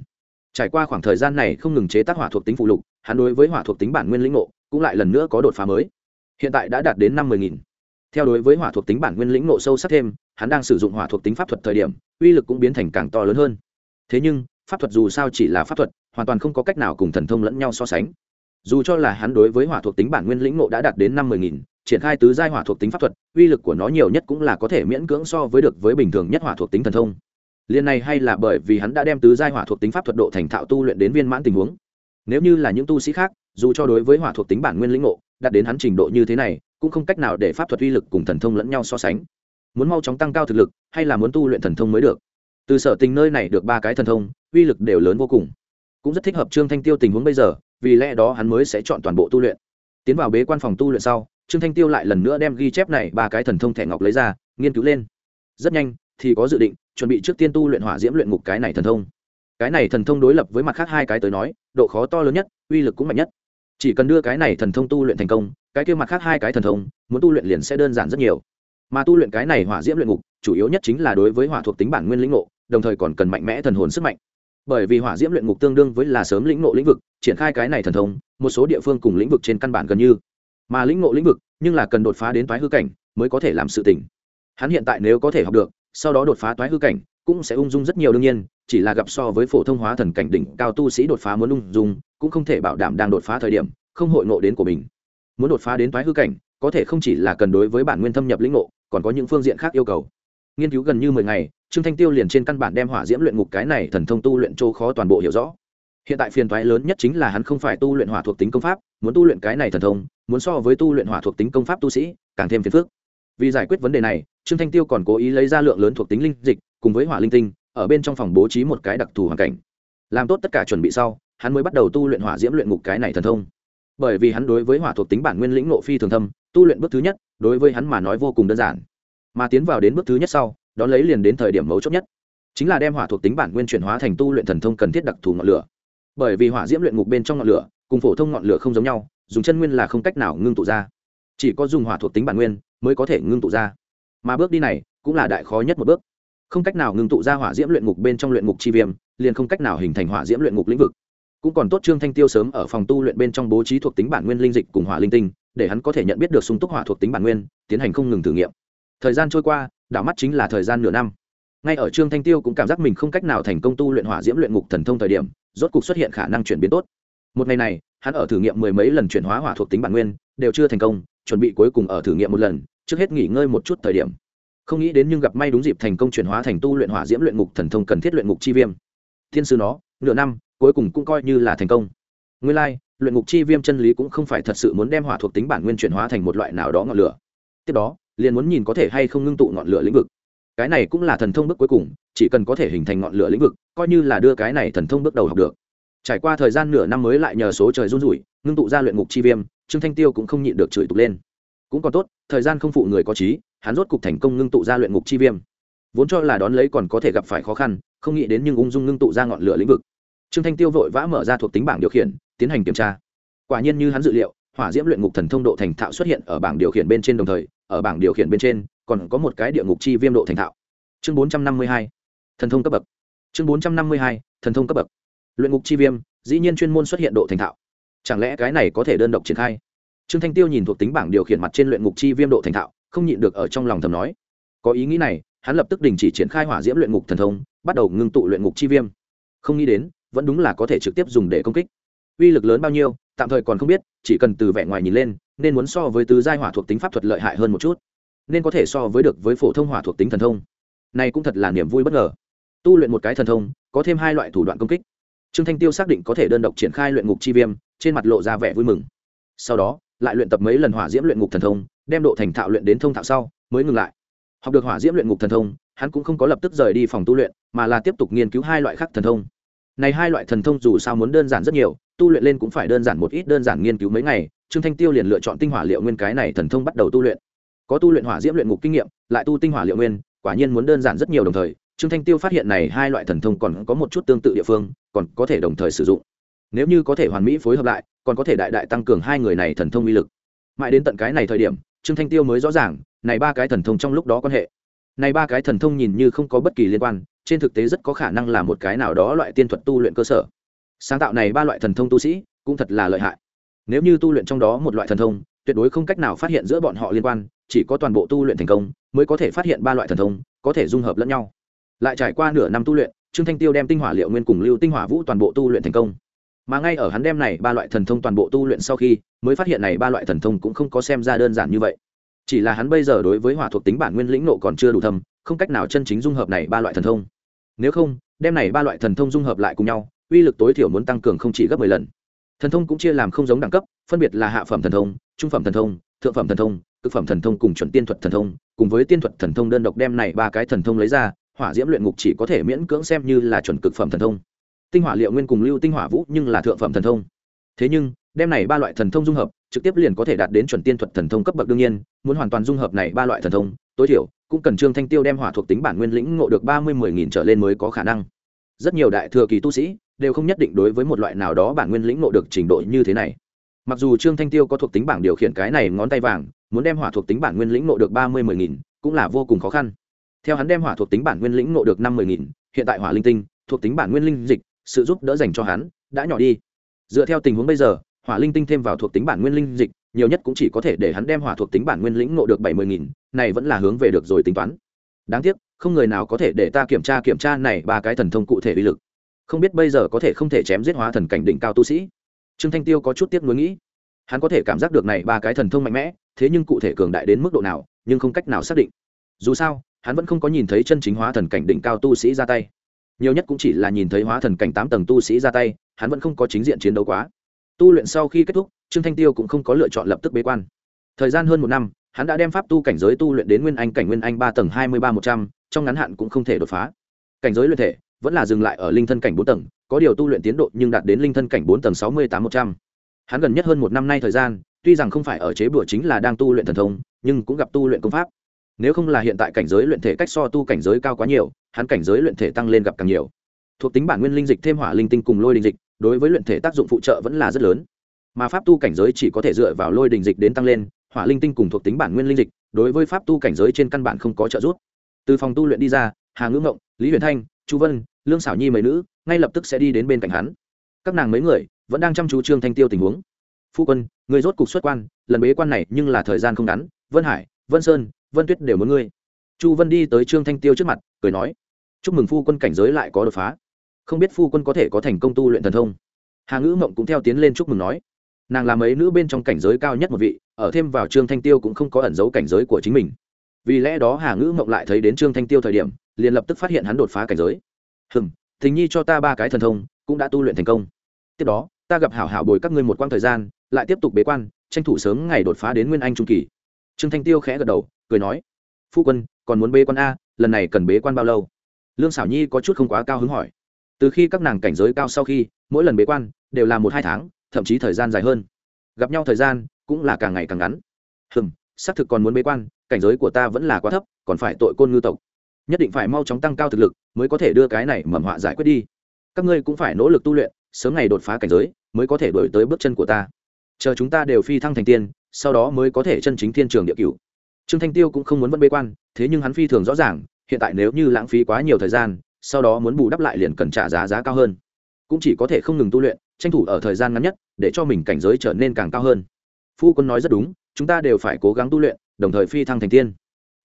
Trải qua khoảng thời gian này không ngừng chế tác hỏa thuộc tính phụ lục, hắn đối với hỏa thuộc tính bản nguyên lĩnh ngộ cũng lại lần nữa có đột phá mới. Hiện tại đã đạt đến năm mươi nghìn theo đối với hỏa thuộc tính bản nguyên lĩnh nộ sâu sắc thêm, hắn đang sử dụng hỏa thuộc tính pháp thuật thời điểm, uy lực cũng biến thành càng to lớn hơn. Thế nhưng, pháp thuật dù sao chỉ là pháp thuật, hoàn toàn không có cách nào cùng thần thông lẫn nhau so sánh. Dù cho là hắn đối với hỏa thuộc tính bản nguyên lĩnh nộ đã đạt đến năm mươi nghìn, triển khai tứ giai hỏa thuộc tính pháp thuật, uy lực của nó nhiều nhất cũng là có thể miễn cưỡng so với được với bình thường nhất hỏa thuộc tính thần thông. Liên này hay là bởi vì hắn đã đem tứ giai hỏa thuộc tính pháp thuật độ thành thạo tu luyện đến viên mãn tình huống. Nếu như là những tu sĩ khác, dù cho đối với hỏa thuộc tính bản nguyên lĩnh ngộ, đạt đến hắn trình độ như thế này cũng không cách nào để pháp thuật uy lực cùng thần thông lẫn nhau so sánh. Muốn mau chóng tăng cao thực lực, hay là muốn tu luyện thần thông mới được? Từ sở tình nơi này được ba cái thần thông, uy lực đều lớn vô cùng. Cũng rất thích hợp trương thanh tiêu tình huống bây giờ, vì lẽ đó hắn mới sẽ chọn toàn bộ tu luyện. Tiến vào bế quan phòng tu luyện sau, trương thanh tiêu lại lần nữa đem ghi chép này ba cái thần thông thẻ ngọc lấy ra, nghiên cứu lên. Rất nhanh, thì có dự định, chuẩn bị trước tiên tu luyện hỏa diễm luyện ngục cái này thần thông. Cái này thần thông đối lập với mặt khác hai cái tới nói, độ khó to lớn nhất, uy lực cũng mạnh nhất chỉ cần đưa cái này thần thông tu luyện thành công, cái kia mặt khác hai cái thần thông, muốn tu luyện liền sẽ đơn giản rất nhiều. Mà tu luyện cái này hỏa diễm luyện ngục, chủ yếu nhất chính là đối với hỏa thuộc tính bản nguyên lĩnh ngộ, đồng thời còn cần mạnh mẽ thần hồn sức mạnh. Bởi vì hỏa diễm luyện ngục tương đương với là sớm lĩnh ngộ lĩnh vực, triển khai cái này thần thông, một số địa phương cùng lĩnh vực trên căn bản gần như. Mà lĩnh ngộ lĩnh vực, nhưng là cần đột phá đến toái hư cảnh mới có thể làm sự tỉnh hắn hiện tại nếu có thể học được, sau đó đột phá toái hư cảnh cũng sẽ ung dung rất nhiều đương nhiên, chỉ là gặp so với phổ thông hóa thần cảnh đỉnh cao tu sĩ đột phá muốn ung dung, cũng không thể bảo đảm đang đột phá thời điểm, không hội ngộ đến của mình. Muốn đột phá đến thoái hư cảnh, có thể không chỉ là cần đối với bản nguyên thâm nhập lĩnh ngộ, còn có những phương diện khác yêu cầu. Nghiên cứu gần như mười ngày, trương thanh tiêu liền trên căn bản đem hỏa diễm luyện ngục cái này thần thông tu luyện châu khó toàn bộ hiểu rõ. Hiện tại phiền toái lớn nhất chính là hắn không phải tu luyện hỏa thuộc tính công pháp, muốn tu luyện cái này thần thông, muốn so với tu luyện hỏa thuộc tính công pháp tu sĩ, càng thêm phiền phức. Vì giải quyết vấn đề này, trương thanh tiêu còn cố ý lấy ra lượng lớn thuộc tính linh dịch cùng với hỏa linh tinh, ở bên trong phòng bố trí một cái đặc thù hoàn cảnh. Làm tốt tất cả chuẩn bị sau, hắn mới bắt đầu tu luyện hỏa diễm luyện ngục cái này thần thông. Bởi vì hắn đối với hỏa thuộc tính bản nguyên lĩnh nộ phi thường thâm, tu luyện bước thứ nhất, đối với hắn mà nói vô cùng đơn giản. Mà tiến vào đến bước thứ nhất sau, đó lấy liền đến thời điểm mấu chốt nhất, chính là đem hỏa thuộc tính bản nguyên chuyển hóa thành tu luyện thần thông cần thiết đặc thù ngọn lửa. Bởi vì hỏa diễm luyện ngục bên trong ngọn lửa, cùng phổ thông ngọn lửa không giống nhau, dùng chân nguyên là không cách nào ngưng tụ ra. Chỉ có dùng hỏa thuộc tính bản nguyên mới có thể ngưng tụ ra. Mà bước đi này, cũng là đại khó nhất một bước không cách nào ngưng tụ ra hỏa diễm luyện ngục bên trong luyện ngục chi viêm, liền không cách nào hình thành hỏa diễm luyện ngục lĩnh vực. Cũng còn tốt trương thanh tiêu sớm ở phòng tu luyện bên trong bố trí thuộc tính bản nguyên linh dịch cùng hỏa linh tinh, để hắn có thể nhận biết được sung túc hỏa thuộc tính bản nguyên, tiến hành không ngừng thử nghiệm. Thời gian trôi qua, đảo mắt chính là thời gian nửa năm. Ngay ở trương thanh tiêu cũng cảm giác mình không cách nào thành công tu luyện hỏa diễm luyện ngục thần thông thời điểm, rốt cục xuất hiện khả năng chuyển biến tốt. Một ngày này, hắn ở thử nghiệm mười mấy lần chuyển hóa hỏa thuộc tính bản nguyên, đều chưa thành công, chuẩn bị cuối cùng ở thử nghiệm một lần, trước hết nghỉ ngơi một chút thời điểm không nghĩ đến nhưng gặp may đúng dịp thành công chuyển hóa thành tu luyện hỏa diễm luyện ngục thần thông cần thiết luyện ngục chi viêm. Thiên sư nó nửa năm cuối cùng cũng coi như là thành công. Nguyên lai、like, luyện ngục chi viêm chân lý cũng không phải thật sự muốn đem hỏa thuộc tính bản nguyên chuyển hóa thành một loại nào đó ngọn lửa. Tiếp đó liền muốn nhìn có thể hay không ngưng tụ ngọn lửa lĩnh vực. Cái này cũng là thần thông bước cuối cùng chỉ cần có thể hình thành ngọn lửa lĩnh vực coi như là đưa cái này thần thông bước đầu học được. Trải qua thời gian nửa năm mới lại nhờ số trời run rủi ngưng tụ ra luyện ngục chi viêm trương thanh tiêu cũng không nhịn được chửi tục lên. Cũng còn tốt thời gian không phụ người có trí hắn rốt cục thành công ngưng tụ ra luyện ngục chi viêm. Vốn cho là đón lấy còn có thể gặp phải khó khăn, không nghĩ đến nhưng ung dung ngưng tụ ra ngọn lửa lĩnh vực. Trương thanh tiêu vội vã mở ra thuộc tính bảng điều khiển, tiến hành kiểm tra. Quả nhiên như hắn dự liệu, hỏa diễm luyện ngục thần thông độ thành thạo xuất hiện ở bảng điều khiển bên trên đồng thời, ở bảng điều khiển bên trên, còn có một cái địa ngục chi viêm độ thành thạo. Chương bốn trăm năm mươi hai, thần thông cấp bậc. Chương bốn trăm năm mươi hai, thần thông cấp bậc. Luyện ngục chi viêm, dĩ nhiên chuyên môn xuất hiện độ thành thạo. Chẳng lẽ cái này có thể đơn độc triển khai? Trương thanh tiêu nhìn thuộc tính bảng điều khiển mặt trên luyện ngục chi viêm độ thành thạo không nhịn được ở trong lòng thầm nói. Có ý nghĩ này, hắn lập tức đình chỉ triển khai hỏa diễm luyện ngục thần thông, bắt đầu ngưng tụ luyện ngục chi viêm. Không nghĩ đến, vẫn đúng là có thể trực tiếp dùng để công kích. Uy lực lớn bao nhiêu, tạm thời còn không biết, chỉ cần từ vẻ ngoài nhìn lên, nên muốn so với tứ giai hỏa thuộc tính pháp thuật lợi hại hơn một chút. Nên có thể so với được với phổ thông hỏa thuộc tính thần thông. Này cũng thật là niềm vui bất ngờ. Tu luyện một cái thần thông, có thêm hai loại thủ đoạn công kích. Trương thanh tiêu xác định có thể đơn độc triển khai luyện ngục chi viêm, trên mặt lộ ra vẻ vui mừng. Sau đó lại luyện tập mấy lần hỏa diễm luyện ngục thần thông, đem độ thành thạo luyện đến thông thạo sau, mới ngừng lại. Học được hỏa diễm luyện ngục thần thông, hắn cũng không có lập tức rời đi phòng tu luyện, mà là tiếp tục nghiên cứu hai loại khác thần thông. Này hai loại thần thông dù sao muốn đơn giản rất nhiều, tu luyện lên cũng phải đơn giản một ít đơn giản nghiên cứu mấy ngày, trương thanh tiêu liền lựa chọn tinh hỏa liệu nguyên cái này thần thông bắt đầu tu luyện. Có tu luyện hỏa diễm luyện ngục kinh nghiệm, lại tu tinh hỏa liệu nguyên, quả nhiên muốn đơn giản rất nhiều đồng thời, trương thanh tiêu phát hiện này hai loại thần thông còn có một chút tương tự địa phương, còn có thể đồng thời sử dụng nếu như có thể hoàn mỹ phối hợp lại, còn có thể đại đại tăng cường hai người này thần thông uy lực. Mãi đến tận cái này thời điểm, trương thanh tiêu mới rõ ràng, này ba cái thần thông trong lúc đó quan hệ. Này ba cái thần thông nhìn như không có bất kỳ liên quan, trên thực tế rất có khả năng là một cái nào đó loại tiên thuật tu luyện cơ sở. Sáng tạo này ba loại thần thông tu sĩ, cũng thật là lợi hại. Nếu như tu luyện trong đó một loại thần thông, tuyệt đối không cách nào phát hiện giữa bọn họ liên quan, chỉ có toàn bộ tu luyện thành công, mới có thể phát hiện ba loại thần thông, có thể dung hợp lẫn nhau. Lại trải qua nửa năm tu luyện, trương thanh tiêu đem tinh hỏa liệu nguyên cùng lưu tinh hỏa vũ toàn bộ tu luyện thành công mà ngay ở hắn đem này ba loại thần thông toàn bộ tu luyện sau khi, mới phát hiện này ba loại thần thông cũng không có xem ra đơn giản như vậy. Chỉ là hắn bây giờ đối với hỏa thuộc tính bản nguyên lĩnh nộ còn chưa đủ thâm, không cách nào chân chính dung hợp này ba loại thần thông. Nếu không, đem này ba loại thần thông dung hợp lại cùng nhau, uy lực tối thiểu muốn tăng cường không chỉ gấp mười lần. Thần thông cũng chia làm không giống đẳng cấp, phân biệt là hạ phẩm thần thông, trung phẩm thần thông, thượng phẩm thần thông, cực phẩm thần thông cùng chuẩn tiên thuật thần thông. Cùng với tiên thuật thần thông đơn độc đem này ba cái thần thông lấy ra, hỏa diễm luyện ngục chỉ có thể miễn cưỡng xem như là chuẩn cực phẩm thần thông tinh hỏa liệu nguyên cùng lưu tinh hỏa vũ nhưng là thượng phẩm thần thông. Thế nhưng, đem này ba loại thần thông dung hợp, trực tiếp liền có thể đạt đến chuẩn tiên thuật thần thông cấp bậc đương nhiên, muốn hoàn toàn dung hợp này ba loại thần thông, tối thiểu cũng cần trương thanh tiêu đem hỏa thuộc tính bản nguyên lĩnh ngộ được ba mươi mười nghìn trở lên mới có khả năng. Rất nhiều đại thừa kỳ tu sĩ đều không nhất định đối với một loại nào đó bản nguyên lĩnh ngộ được trình độ như thế này. Mặc dù trương thanh tiêu có thuộc tính bảng điều khiển cái này ngón tay vàng, muốn đem hỏa thuộc tính bản nguyên lĩnh ngộ được ba mươi mười nghìn cũng là vô cùng khó khăn. Theo hắn đem hỏa thuộc tính bản nguyên lĩnh ngộ được năm mươi nghìn, hiện tại hỏa linh tinh, thuộc tính bản nguyên linh dịch sự giúp đỡ dành cho hắn, đã nhỏ đi. Dựa theo tình huống bây giờ, hỏa linh tinh thêm vào thuộc tính bản nguyên linh dịch, nhiều nhất cũng chỉ có thể để hắn đem hỏa thuộc tính bản nguyên lĩnh ngộ được bảy mươi nghìn, này vẫn là hướng về được rồi tính toán. Đáng tiếc, không người nào có thể để ta kiểm tra kiểm tra này ba cái thần thông cụ thể uy lực. Không biết bây giờ có thể không thể chém giết hóa thần cảnh đỉnh cao tu sĩ. Trương thanh tiêu có chút tiếc nuối nghĩ. Hắn có thể cảm giác được này ba cái thần thông mạnh mẽ, thế nhưng cụ thể cường đại đến mức độ nào, nhưng không cách nào xác định. Dù sao, hắn vẫn không có nhìn thấy chân chính hóa thần cảnh đỉnh cao tu sĩ ra tay nhiều nhất cũng chỉ là nhìn thấy hóa thần cảnh tám tầng tu sĩ ra tay, hắn vẫn không có chính diện chiến đấu quá. Tu luyện sau khi kết thúc, trương thanh tiêu cũng không có lựa chọn lập tức bế quan. Thời gian hơn một năm, hắn đã đem pháp tu cảnh giới tu luyện đến nguyên anh cảnh nguyên anh ba tầng hai mươi ba một trăm, trong ngắn hạn cũng không thể đột phá. Cảnh giới luyện thể vẫn là dừng lại ở linh thân cảnh bốn tầng, có điều tu luyện tiến độ nhưng đạt đến linh thân cảnh bốn tầng sáu mươi tám một trăm. Hắn gần nhất hơn một năm nay thời gian, tuy rằng không phải ở chế bửa chính là đang tu luyện thần thông, nhưng cũng gặp tu luyện công pháp nếu không là hiện tại cảnh giới luyện thể cách so tu cảnh giới cao quá nhiều, hắn cảnh giới luyện thể tăng lên gặp càng nhiều. Thuộc tính bản nguyên linh dịch thêm hỏa linh tinh cùng lôi đình dịch, đối với luyện thể tác dụng phụ trợ vẫn là rất lớn. Mà pháp tu cảnh giới chỉ có thể dựa vào lôi đình dịch đến tăng lên, hỏa linh tinh cùng thuộc tính bản nguyên linh dịch, đối với pháp tu cảnh giới trên căn bản không có trợ giúp. Từ phòng tu luyện đi ra, hà ngữ ngộng, lý huyền thanh, chu vân, lương xảo nhi mấy nữ, ngay lập tức sẽ đi đến bên cạnh hắn. Các nàng mấy người vẫn đang chăm chú trương thanh tiêu tình huống. Phu quân, người rốt cục xuất quan, lần bế quan này nhưng là thời gian không ngắn, vân hải, vân sơn vân tuyết đều muốn ngươi. Chu vân đi tới trương thanh tiêu trước mặt, cười nói, chúc mừng phu quân cảnh giới lại có đột phá. Không biết phu quân có thể có thành công tu luyện thần thông. Hà ngữ mộng cũng theo tiến lên chúc mừng nói, nàng là mấy nữ bên trong cảnh giới cao nhất một vị, ở thêm vào trương thanh tiêu cũng không có ẩn giấu cảnh giới của chính mình. Vì lẽ đó hà ngữ mộng lại thấy đến trương thanh tiêu thời điểm, liền lập tức phát hiện hắn đột phá cảnh giới. Hừm, thình nhi cho ta ba cái thần thông, cũng đã tu luyện thành công. Tiếp đó, ta gặp hảo hảo bồi các ngươi một quãng thời gian, lại tiếp tục bế quan, tranh thủ sớm ngày đột phá đến nguyên anh trung kỳ trương thanh tiêu khẽ gật đầu, cười nói, phu quân, còn muốn bế quan a, lần này cần bế quan bao lâu? Lương xảo nhi có chút không quá cao hứng hỏi. Từ khi các nàng cảnh giới cao sau khi, mỗi lần bế quan đều là một hai tháng, thậm chí thời gian dài hơn. Gặp nhau thời gian cũng là càng ngày càng ngắn. Hừm, xác thực còn muốn bế quan, cảnh giới của ta vẫn là quá thấp, còn phải tội côn ngư tộc. Nhất định phải mau chóng tăng cao thực lực mới có thể đưa cái này mầm họa giải quyết đi. Các ngươi cũng phải nỗ lực tu luyện, sớm ngày đột phá cảnh giới mới có thể đổi tới bước chân của ta. Chờ chúng ta đều phi thăng thành tiên sau đó mới có thể chân chính thiên trường địa cửu. Trương thanh tiêu cũng không muốn vẫn bế quan, thế nhưng hắn phi thường rõ ràng, hiện tại nếu như lãng phí quá nhiều thời gian, sau đó muốn bù đắp lại liền cần trả giá giá cao hơn. Cũng chỉ có thể không ngừng tu luyện, tranh thủ ở thời gian ngắn nhất, để cho mình cảnh giới trở nên càng cao hơn. Phu quân nói rất đúng, chúng ta đều phải cố gắng tu luyện, đồng thời phi thăng thành tiên.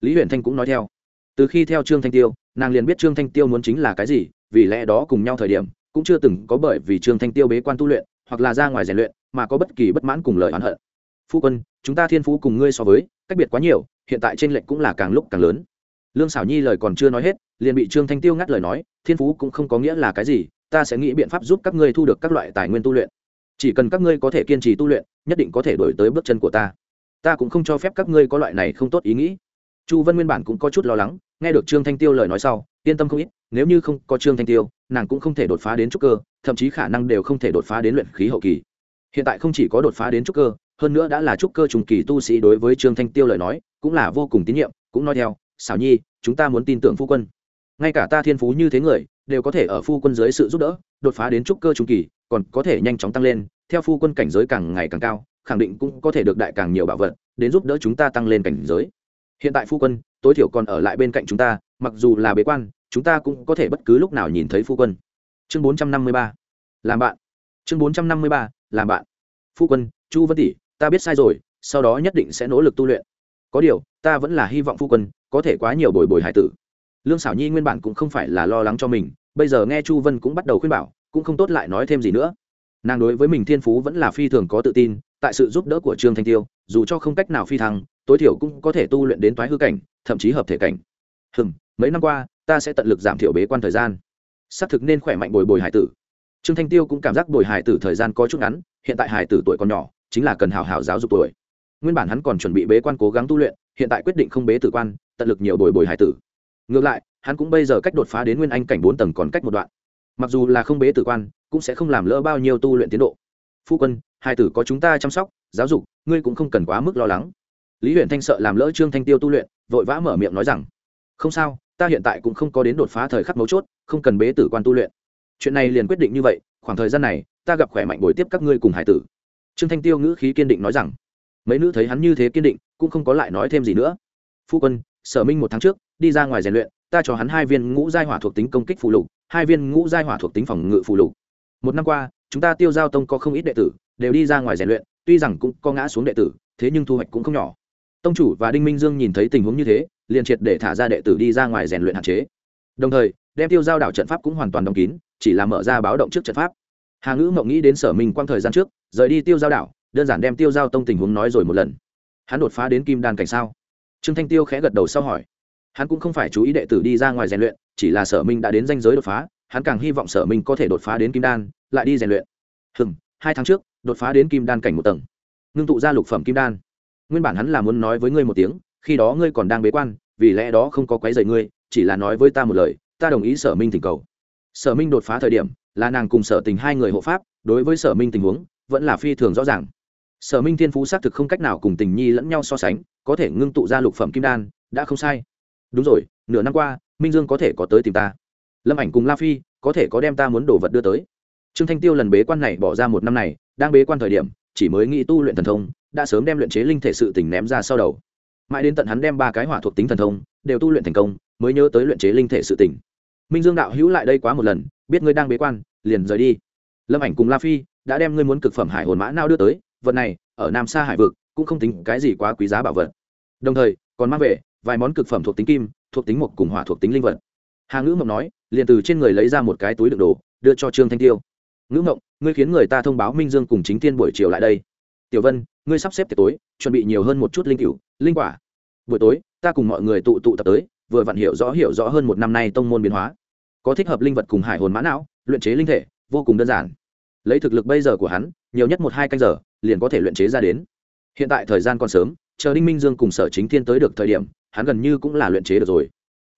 Lý huyền thanh cũng nói theo. Từ khi theo trương thanh tiêu, nàng liền biết trương thanh tiêu muốn chính là cái gì, vì lẽ đó cùng nhau thời điểm, cũng chưa từng có bởi vì trương thanh tiêu bế quan tu luyện, hoặc là ra ngoài rèn luyện, mà có bất kỳ bất mãn cùng lời oán hận phu quân, chúng ta thiên phú cùng ngươi so với, cách biệt quá nhiều, hiện tại trên lệnh cũng là càng lúc càng lớn. Lương xảo nhi lời còn chưa nói hết, liền bị trương thanh tiêu ngắt lời nói, thiên phú cũng không có nghĩa là cái gì, ta sẽ nghĩ biện pháp giúp các ngươi thu được các loại tài nguyên tu luyện. Chỉ cần các ngươi có thể kiên trì tu luyện, nhất định có thể đổi tới bước chân của ta. Ta cũng không cho phép các ngươi có loại này không tốt ý nghĩ. Chu vân nguyên bản cũng có chút lo lắng, nghe được trương thanh tiêu lời nói sau, yên tâm không ít, nếu như không có trương thanh tiêu, nàng cũng không thể đột phá đến trúc cơ, thậm chí khả năng đều không thể đột phá đến luyện khí hậu kỳ. Hiện tại không chỉ có đột phá đến trúc cơ hơn nữa đã là trúc cơ trùng kỳ tu sĩ đối với trương thanh tiêu lời nói, cũng là vô cùng tín nhiệm, cũng nói theo, xảo nhi, chúng ta muốn tin tưởng phu quân. Ngay cả ta thiên phú như thế người, đều có thể ở phu quân dưới sự giúp đỡ, đột phá đến trúc cơ trung kỳ, còn có thể nhanh chóng tăng lên, theo phu quân cảnh giới càng ngày càng cao, khẳng định cũng có thể được đại càng nhiều bảo vật, đến giúp đỡ chúng ta tăng lên cảnh giới. Hiện tại phu quân, tối thiểu còn ở lại bên cạnh chúng ta, mặc dù là bế quan, chúng ta cũng có thể bất cứ lúc nào nhìn thấy phu quân. Chương bốn trăm năm mươi ba. Làm bạn. Chương bốn trăm năm mươi ba. Làm bạn. Phu quân, chu vân tỷ ta biết sai rồi, sau đó nhất định sẽ nỗ lực tu luyện. Có điều, ta vẫn là hy vọng phu quân, có thể quá nhiều bồi bồi hải tử. Lương xảo nhi nguyên bản cũng không phải là lo lắng cho mình, bây giờ nghe chu vân cũng bắt đầu khuyên bảo, cũng không tốt lại nói thêm gì nữa. Nàng đối với mình thiên phú vẫn là phi thường có tự tin, tại sự giúp đỡ của trương thanh tiêu, dù cho không cách nào phi thăng, tối thiểu cũng có thể tu luyện đến toái hư cảnh, thậm chí hợp thể cảnh. Hừm, mấy năm qua, ta sẽ tận lực giảm thiểu bế quan thời gian. Xác thực nên khỏe mạnh bồi bồi hải tử. Trương thanh tiêu cũng cảm giác bồi hải tử thời gian có chút ngắn, hiện tại hải tử tuổi còn nhỏ chính là cần hào hào giáo dục tuổi. Nguyên bản hắn còn chuẩn bị bế quan cố gắng tu luyện, hiện tại quyết định không bế tử quan, tận lực nhiều bồi bồi hải tử. Ngược lại, hắn cũng bây giờ cách đột phá đến nguyên anh cảnh bốn tầng còn cách một đoạn. Mặc dù là không bế tử quan, cũng sẽ không làm lỡ bao nhiêu tu luyện tiến độ. Phu quân hải tử có chúng ta chăm sóc, giáo dục, ngươi cũng không cần quá mức lo lắng. Lý huyện thanh sợ làm lỡ trương thanh tiêu tu luyện, vội vã mở miệng nói rằng, không sao, ta hiện tại cũng không có đến đột phá thời khắc mấu chốt, không cần bế tử quan tu luyện. Chuyện này liền quyết định như vậy, khoảng thời gian này, ta gặp khỏe mạnh bồi tiếp các ngươi cùng hải tử trương thanh tiêu ngữ khí kiên định nói rằng, mấy nữ thấy hắn như thế kiên định, cũng không có lại nói thêm gì nữa. Phu quân, sở minh một tháng trước, đi ra ngoài rèn luyện, ta cho hắn hai viên ngũ giai hỏa thuộc tính công kích phụ lục, hai viên ngũ giai hỏa thuộc tính phòng ngự phụ lục. Một năm qua, chúng ta tiêu giao tông có không ít đệ tử, đều đi ra ngoài rèn luyện, tuy rằng cũng có ngã xuống đệ tử, thế nhưng thu hoạch cũng không nhỏ. Tông chủ và đinh minh dương nhìn thấy tình huống như thế, liền triệt để thả ra đệ tử đi ra ngoài rèn luyện hạn chế. Đồng thời, đem tiêu giao đảo trận pháp cũng hoàn toàn đóng kín, chỉ là mở ra báo động trước trận pháp hà ngữ mộng nghĩ đến sở minh quang thời gian trước, rời đi tiêu giao đảo, đơn giản đem tiêu giao tông tình huống nói rồi một lần. Hắn đột phá đến kim đan cảnh sao? Trương thanh tiêu khẽ gật đầu sau hỏi. Hắn cũng không phải chú ý đệ tử đi ra ngoài rèn luyện, chỉ là sở minh đã đến danh giới đột phá, hắn càng hy vọng sở minh có thể đột phá đến kim đan, lại đi rèn luyện. Hừm, hai tháng trước, đột phá đến kim đan cảnh một tầng. Ngưng tụ ra lục phẩm kim đan. Nguyên bản hắn là muốn nói với ngươi một tiếng, khi đó ngươi còn đang bế quan, vì lẽ đó không có quấy rầy ngươi, chỉ là nói với ta một lời, ta đồng ý sở minh thỉnh cầu. Sở minh đột phá thời điểm là nàng cùng sở tình hai người hộ pháp, đối với sở minh tình huống, vẫn là phi thường rõ ràng. Sở minh thiên phú xác thực không cách nào cùng tình nhi lẫn nhau so sánh, có thể ngưng tụ ra lục phẩm kim đan, đã không sai. Đúng rồi, nửa năm qua, minh dương có thể có tới tìm ta. Lâm ảnh cùng la phi, có thể có đem ta muốn đồ vật đưa tới. Trương thanh tiêu lần bế quan này bỏ ra một năm này, đang bế quan thời điểm, chỉ mới nghĩ tu luyện thần thông, đã sớm đem luyện chế linh thể sự tỉnh ném ra sau đầu. Mãi đến tận hắn đem ba cái hỏa thuộc tính thần thông, đều tu luyện thành công, mới nhớ tới luyện chế linh thể sự tỉnh minh dương đạo hữu lại đây quá một lần biết ngươi đang bế quan, liền rời đi. Lâm ảnh cùng la phi đã đem ngươi muốn cực phẩm hải hồn mã nao đưa tới, vật này ở nam sa hải vực cũng không tính cái gì quá quý giá bảo vật. Đồng thời, còn mang về vài món cực phẩm thuộc tính kim, thuộc tính mộc cùng hỏa thuộc tính linh vật. Hà ngữ mộng nói, liền từ trên người lấy ra một cái túi đựng đồ, đưa cho trương thanh tiêu. Ngữ mộng, ngươi khiến người ta thông báo minh dương cùng chính tiên buổi chiều lại đây. Tiểu vân, ngươi sắp xếp tiệc tối, chuẩn bị nhiều hơn một chút linh cựu linh quả. Buổi tối, ta cùng mọi người tụ tụ tập tới, vừa vặn hiểu rõ hiểu rõ hơn một năm nay tông môn biến hóa có thích hợp linh vật cùng hải hồn mã não, luyện chế linh thể, vô cùng đơn giản. Lấy thực lực bây giờ của hắn, nhiều nhất một hai canh giờ, liền có thể luyện chế ra đến. Hiện tại thời gian còn sớm, chờ đinh minh dương cùng sở chính thiên tới được thời điểm, hắn gần như cũng là luyện chế được rồi.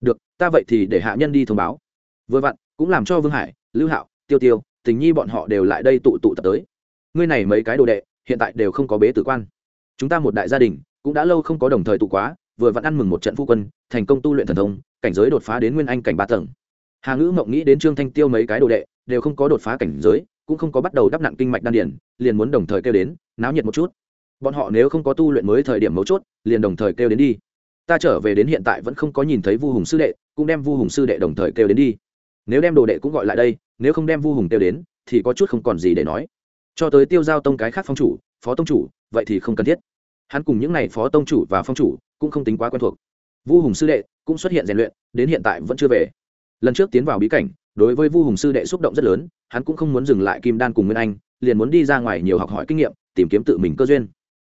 Được, ta vậy thì để hạ nhân đi thông báo. Vừa vặn, cũng làm cho vương hải, lưu hạo, tiêu tiêu, tình nhi bọn họ đều lại đây tụ tụ tập tới. Ngươi này mấy cái đồ đệ, hiện tại đều không có bế tử quan. Chúng ta một đại gia đình, cũng đã lâu không có đồng thời tụ quá, vừa vặn ăn mừng một trận phu quân, thành công tu luyện thần thông, cảnh giới đột phá đến nguyên anh cảnh ba tầng hà ngữ mộng nghĩ đến trương thanh tiêu mấy cái đồ đệ, đều không có đột phá cảnh giới, cũng không có bắt đầu đắp nặng kinh mạch đan điển liền muốn đồng thời kêu đến, náo nhiệt một chút. Bọn họ nếu không có tu luyện mới thời điểm mấu chốt, liền đồng thời kêu đến đi. Ta trở về đến hiện tại vẫn không có nhìn thấy vu hùng sư đệ, cũng đem vu hùng sư đệ đồng thời kêu đến đi. Nếu đem đồ đệ cũng gọi lại đây, nếu không đem vu hùng kêu đến, thì có chút không còn gì để nói. Cho tới tiêu giao tông cái khác phong chủ, phó tông chủ, vậy thì không cần thiết. Hắn cùng những n à y phó tông chủ và phong chủ cũng không tính quá quen thuộc. Vu hùng sư đệ cũng xuất hiện rèn luyện, đến hiện tại vẫn chưa về lần trước tiến vào bí cảnh, đối với vu hùng sư đệ xúc động rất lớn, hắn cũng không muốn dừng lại kim đan cùng nguyên anh, liền muốn đi ra ngoài nhiều học hỏi kinh nghiệm, tìm kiếm tự mình cơ duyên.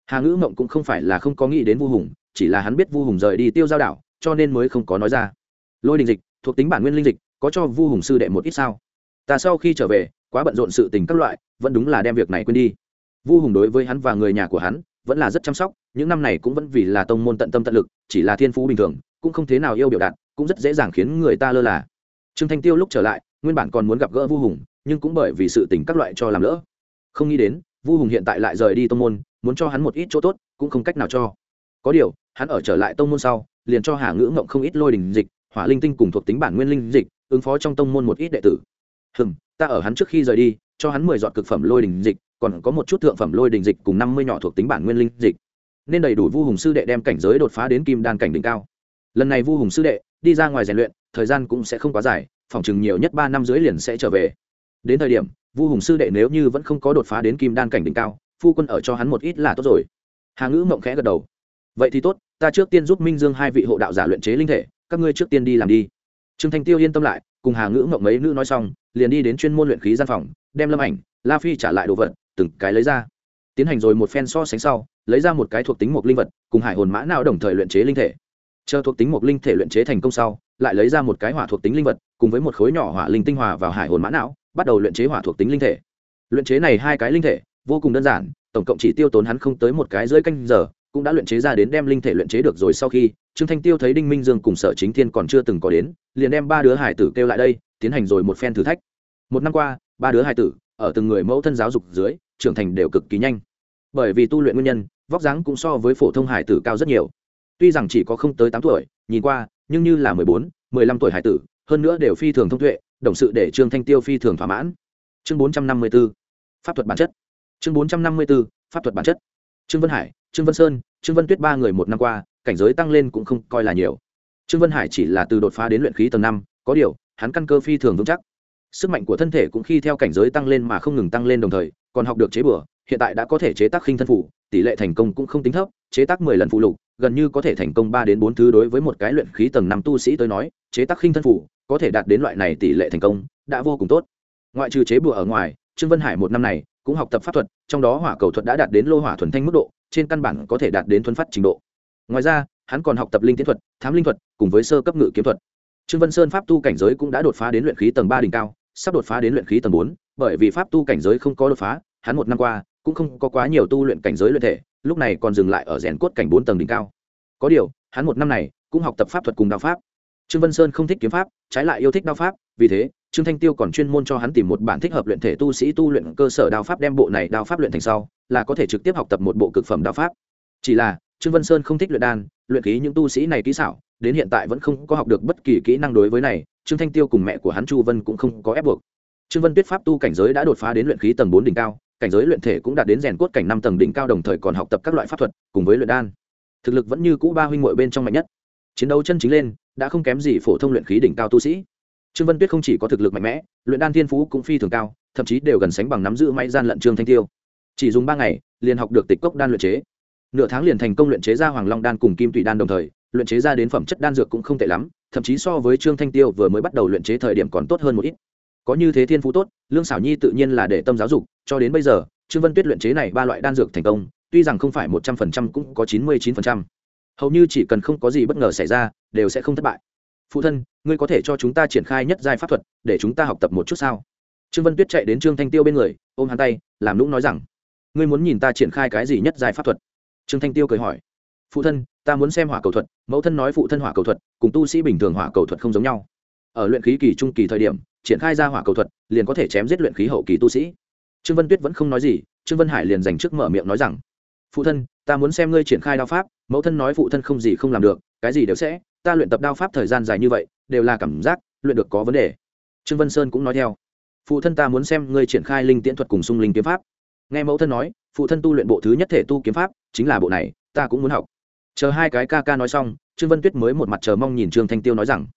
Hà ngữ mộng cũng không phải là không có nghĩ đến vu hùng, chỉ là hắn biết vu hùng rời đi tiêu giao đảo, cho nên mới không có nói ra. Lôi đình dịch, thuộc tính bản nguyên linh dịch, có cho vu hùng sư đệ một ít sao? Ta sau khi trở về, quá bận rộn sự tình các loại, vẫn đúng là đem việc này quên đi. Vu hùng đối với hắn và người nhà của hắn, vẫn là rất chăm sóc, những năm này cũng vẫn vì là tông môn tận tâm tận lực, chỉ là thiên phú bình thường, cũng không thế nào yêu biểu đạt, cũng rất dễ dàng khiến người ta lơ là trương thanh tiêu lúc trở lại, nguyên bản còn muốn gặp gỡ vu hùng, nhưng cũng bởi vì sự tình các loại cho làm lỡ. Không nghĩ đến, vu hùng hiện tại lại rời đi tông môn, muốn cho hắn một ít chỗ tốt, cũng không cách nào cho. Có điều, hắn ở trở lại tông môn sau, liền cho hà ngữ ngộng không ít lôi đình dịch, hỏa linh tinh cùng thuộc tính bản nguyên linh dịch, ứng phó trong tông môn một ít đệ tử. Hừm, ta ở hắn trước khi rời đi, cho hắn mười dọn cực phẩm lôi đình dịch, còn có một chút thượng phẩm lôi đình dịch cùng năm mươi nhỏ thuộc tính bản nguyên linh dịch. Nên đầy đủ vu hùng sư đệ đem cảnh giới đột phá đến kim đan cảnh đỉnh cao. Lần này vu hùng sư đệ đi ra ngoài rèn luyện thời gian cũng sẽ không quá dài, phòng chừng nhiều nhất ba năm dưới liền sẽ trở về. Đến thời điểm, vu hùng sư đệ nếu như vẫn không có đột phá đến kim đan cảnh đỉnh cao, phu quân ở cho hắn một ít là tốt rồi. Hà ngữ mộng khẽ gật đầu. Vậy thì tốt, ta trước tiên giúp minh dương hai vị hộ đạo giả luyện chế linh thể, các ngươi trước tiên đi làm đi. Trương thanh tiêu yên tâm lại, cùng hà ngữ mộng mấy nữ nói xong, liền đi đến chuyên môn luyện khí gian phòng, đem lâm ảnh, la phi trả lại đồ vật, từng cái lấy ra. Tiến hành rồi một phen so sánh sau, lấy ra một cái thuộc tính một linh vật, cùng hải hồn mã nào đồng thời luyện chế linh thể chờ thuộc tính một linh thể luyện chế thành công sau, lại lấy ra một cái hỏa thuộc tính linh vật, cùng với một khối nhỏ hỏa linh tinh hòa vào hải hồn mã não, bắt đầu luyện chế hỏa thuộc tính linh thể. Luyện chế này hai cái linh thể, vô cùng đơn giản, tổng cộng chỉ tiêu tốn hắn không tới một cái rưỡi canh giờ, cũng đã luyện chế ra đến đem linh thể luyện chế được rồi sau khi, trương thanh tiêu thấy đinh minh dương cùng sở chính thiên còn chưa từng có đến, liền đem ba đứa hải tử kêu lại đây, tiến hành rồi một phen thử thách. Một năm qua, ba đứa hải tử, ở từng người mẫu thân giáo dục dưới, trưởng thành đều cực kỳ nhanh. Bởi vì tu luyện nguyên nhân, vóc dáng cũng so với phổ thông hải tử cao rất nhiều tuy rằng chỉ có không tới tám tuổi, nhìn qua, nhưng như là mười bốn, mười lăm tuổi hải tử, hơn nữa đều phi thường thông tuệ, đồng sự để trương thanh tiêu phi thường thỏa mãn. Chương bốn trăm năm mươi b ố pháp thuật bản chất. Chương bốn trăm năm mươi b ố pháp thuật bản chất. Trương vân hải, trương vân sơn, trương vân tuyết ba người một năm qua, cảnh giới tăng lên cũng không coi là nhiều. Trương vân hải chỉ là từ đột phá đến luyện khí tầng năm, có điều, hắn căn cơ phi thường vững chắc. Sức mạnh của thân thể cũng khi theo cảnh giới tăng lên mà không ngừng tăng lên đồng thời, còn học được chế bừa hiện tại đã có thể chế tác khinh thân phủ, tỷ lệ thành công cũng không tính thấp, chế tác mười lần phụ lục, gần như có thể thành công ba đến bốn thứ đối với một cái luyện khí tầng năm tu sĩ tới nói, chế tác khinh thân phủ có thể đạt đến loại này tỷ lệ thành công, đã vô cùng tốt. Ngoại trừ chế bừa ở ngoài, trương vân hải một năm này cũng học tập pháp thuật, trong đó hỏa cầu thuật đã đạt đến lô hỏa thuần thanh mức độ, trên căn bản có thể đạt đến thuần phát trình độ. Ngoài ra, hắn còn học tập linh tiến thuật, thám linh thuật cùng với sơ cấp ngự kiếm thuật. Trương vân sơn pháp tu cảnh giới cũng đã đột phá đến luyện khí tầng ba đỉnh cao, sắp đột phá đến luyện khí tầng bốn, bởi vì pháp tu cảnh giới không có đột phá, hắn một năm qua cũng không có quá nhiều tu luyện cảnh giới luyện thể, lúc này còn dừng lại ở rèn cốt cảnh bốn tầng đỉnh cao. Có điều, hắn một năm này cũng học tập pháp thuật cùng đạo pháp. Trương vân sơn không thích kiếm pháp, trái lại yêu thích đao pháp, vì thế, trương thanh tiêu còn chuyên môn cho hắn tìm một bản thích hợp luyện thể tu sĩ tu luyện cơ sở đao pháp đem bộ này đao pháp luyện thành sau, là có thể trực tiếp học tập một bộ cực phẩm đao pháp. Chỉ là, trương vân sơn không thích luyện đan, luyện khí những tu sĩ này kỹ xảo, đến hiện tại vẫn không có học được bất kỳ kỹ năng đối với này, trương thanh tiêu cùng mẹ của hắn chu vân cũng không có ép buộc. Trương vân tuyết pháp tu cảnh giới đã đột phá đến luyện khí tầng bốn đỉnh cao cảnh giới luyện thể cũng đạt đến rèn cốt cảnh năm tầng đỉnh cao đồng thời còn học tập các loại pháp thuật cùng với luyện đan. Thực lực vẫn như cũ ba huynh muội bên trong mạnh nhất. Chiến đấu chân chính lên, đã không kém gì phổ thông luyện khí đỉnh cao tu sĩ. Trương vân tuyết không chỉ có thực lực mạnh mẽ, luyện đan thiên phú cũng phi thường cao, thậm chí đều gần sánh bằng nắm giữ máy gian lận trương thanh tiêu. Chỉ dùng ba ngày, liền học được tịch cốc đan luyện chế. Nửa tháng liền thành công luyện chế ra hoàng long đan cùng kim tụy đan đồng thời, luyện chế ra đến phẩm chất đan dược cũng không tệ lắm, thậm chí so với trương thanh tiêu vừa mới bắt đầu luyện chế thời điểm còn tốt hơn một ít. Có như thế thiên phú tốt, lương xảo nhi tự nhiên là để tâm giáo dục cho đến bây giờ, trương vân tuyết luyện chế này ba loại đan dược thành công, tuy rằng không phải một trăm phần trăm cũng có chín mươi chín phần trăm. Hầu như chỉ cần không có gì bất ngờ xảy ra, đều sẽ không thất bại. Phụ thân, ngươi có thể cho chúng ta triển khai nhất giai pháp thuật, để chúng ta học tập một chút sao? Trương vân tuyết chạy đến trương thanh tiêu bên người, ôm hắn tay, làm lũng nói rằng, ngươi muốn nhìn ta triển khai cái gì nhất giai pháp thuật? Trương thanh tiêu cười hỏi, phụ thân, ta muốn xem hỏa cầu thuật, mẫu thân nói phụ thân hỏa cầu thuật, cùng tu sĩ bình thường hỏa cầu thuật không giống nhau. Ở luyện khí kỳ trung kỳ thời điểm, triển khai ra hỏa cầu thuật, liền có thể chém giết luyện khí hậu kỳ tu sĩ trương vân tuyết vẫn không nói gì, trương vân hải liền dành trước mở miệng nói rằng, phụ thân, ta muốn xem ngươi triển khai đao pháp, mẫu thân nói phụ thân không gì không làm được, cái gì đều sẽ, ta luyện tập đao pháp thời gian dài như vậy, đều là cảm giác, luyện được có vấn đề. Trương vân sơn cũng nói theo, phụ thân ta muốn xem ngươi triển khai linh tiễn thuật cùng sung linh kiếm pháp. Nghe mẫu thân nói, phụ thân tu luyện bộ thứ nhất thể tu kiếm pháp, chính là bộ này, ta cũng muốn học. Chờ hai cái ca ca nói xong, trương vân tuyết mới một mặt chờ mong nhìn trương thanh tiêu nói rằng,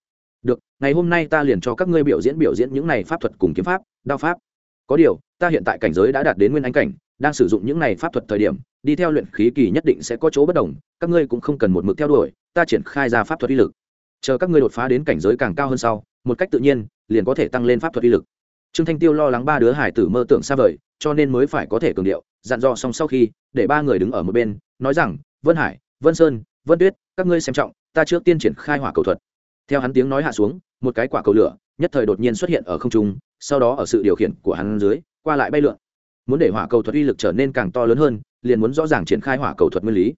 được, ngày hôm nay ta liền cho các ngươi biểu diễn biểu diễn những này pháp thuật cùng kiếm pháp, đao pháp có điều, ta hiện tại cảnh giới đã đạt đến nguyên anh cảnh, đang sử dụng những này pháp thuật thời điểm, đi theo luyện khí kỳ nhất định sẽ có chỗ bất đồng, các ngươi cũng không cần một mực theo đuổi, ta triển khai ra pháp thuật uy lực. Chờ các ngươi đột phá đến cảnh giới càng cao hơn sau, một cách tự nhiên, liền có thể tăng lên pháp thuật uy lực. Trương thanh tiêu lo lắng ba đứa hải tử mơ tưởng xa vời, cho nên mới phải có thể cường điệu, dặn dò xong sau khi, để ba người đứng ở một bên, nói rằng, vân hải, vân sơn, vân tuyết, các ngươi xem trọng, ta trước tiên triển khai hỏa cầu thuật theo hắn tiếng nói hạ xuống, một cái quả cầu lửa nhất thời đột nhiên xuất hiện ở không trung, sau đó ở sự điều khiển của hắn dưới, qua lại bay lượn. Muốn để hỏa cầu thuật uy lực trở nên càng to lớn hơn, liền muốn rõ ràng triển khai hỏa cầu thuật nguyên lý.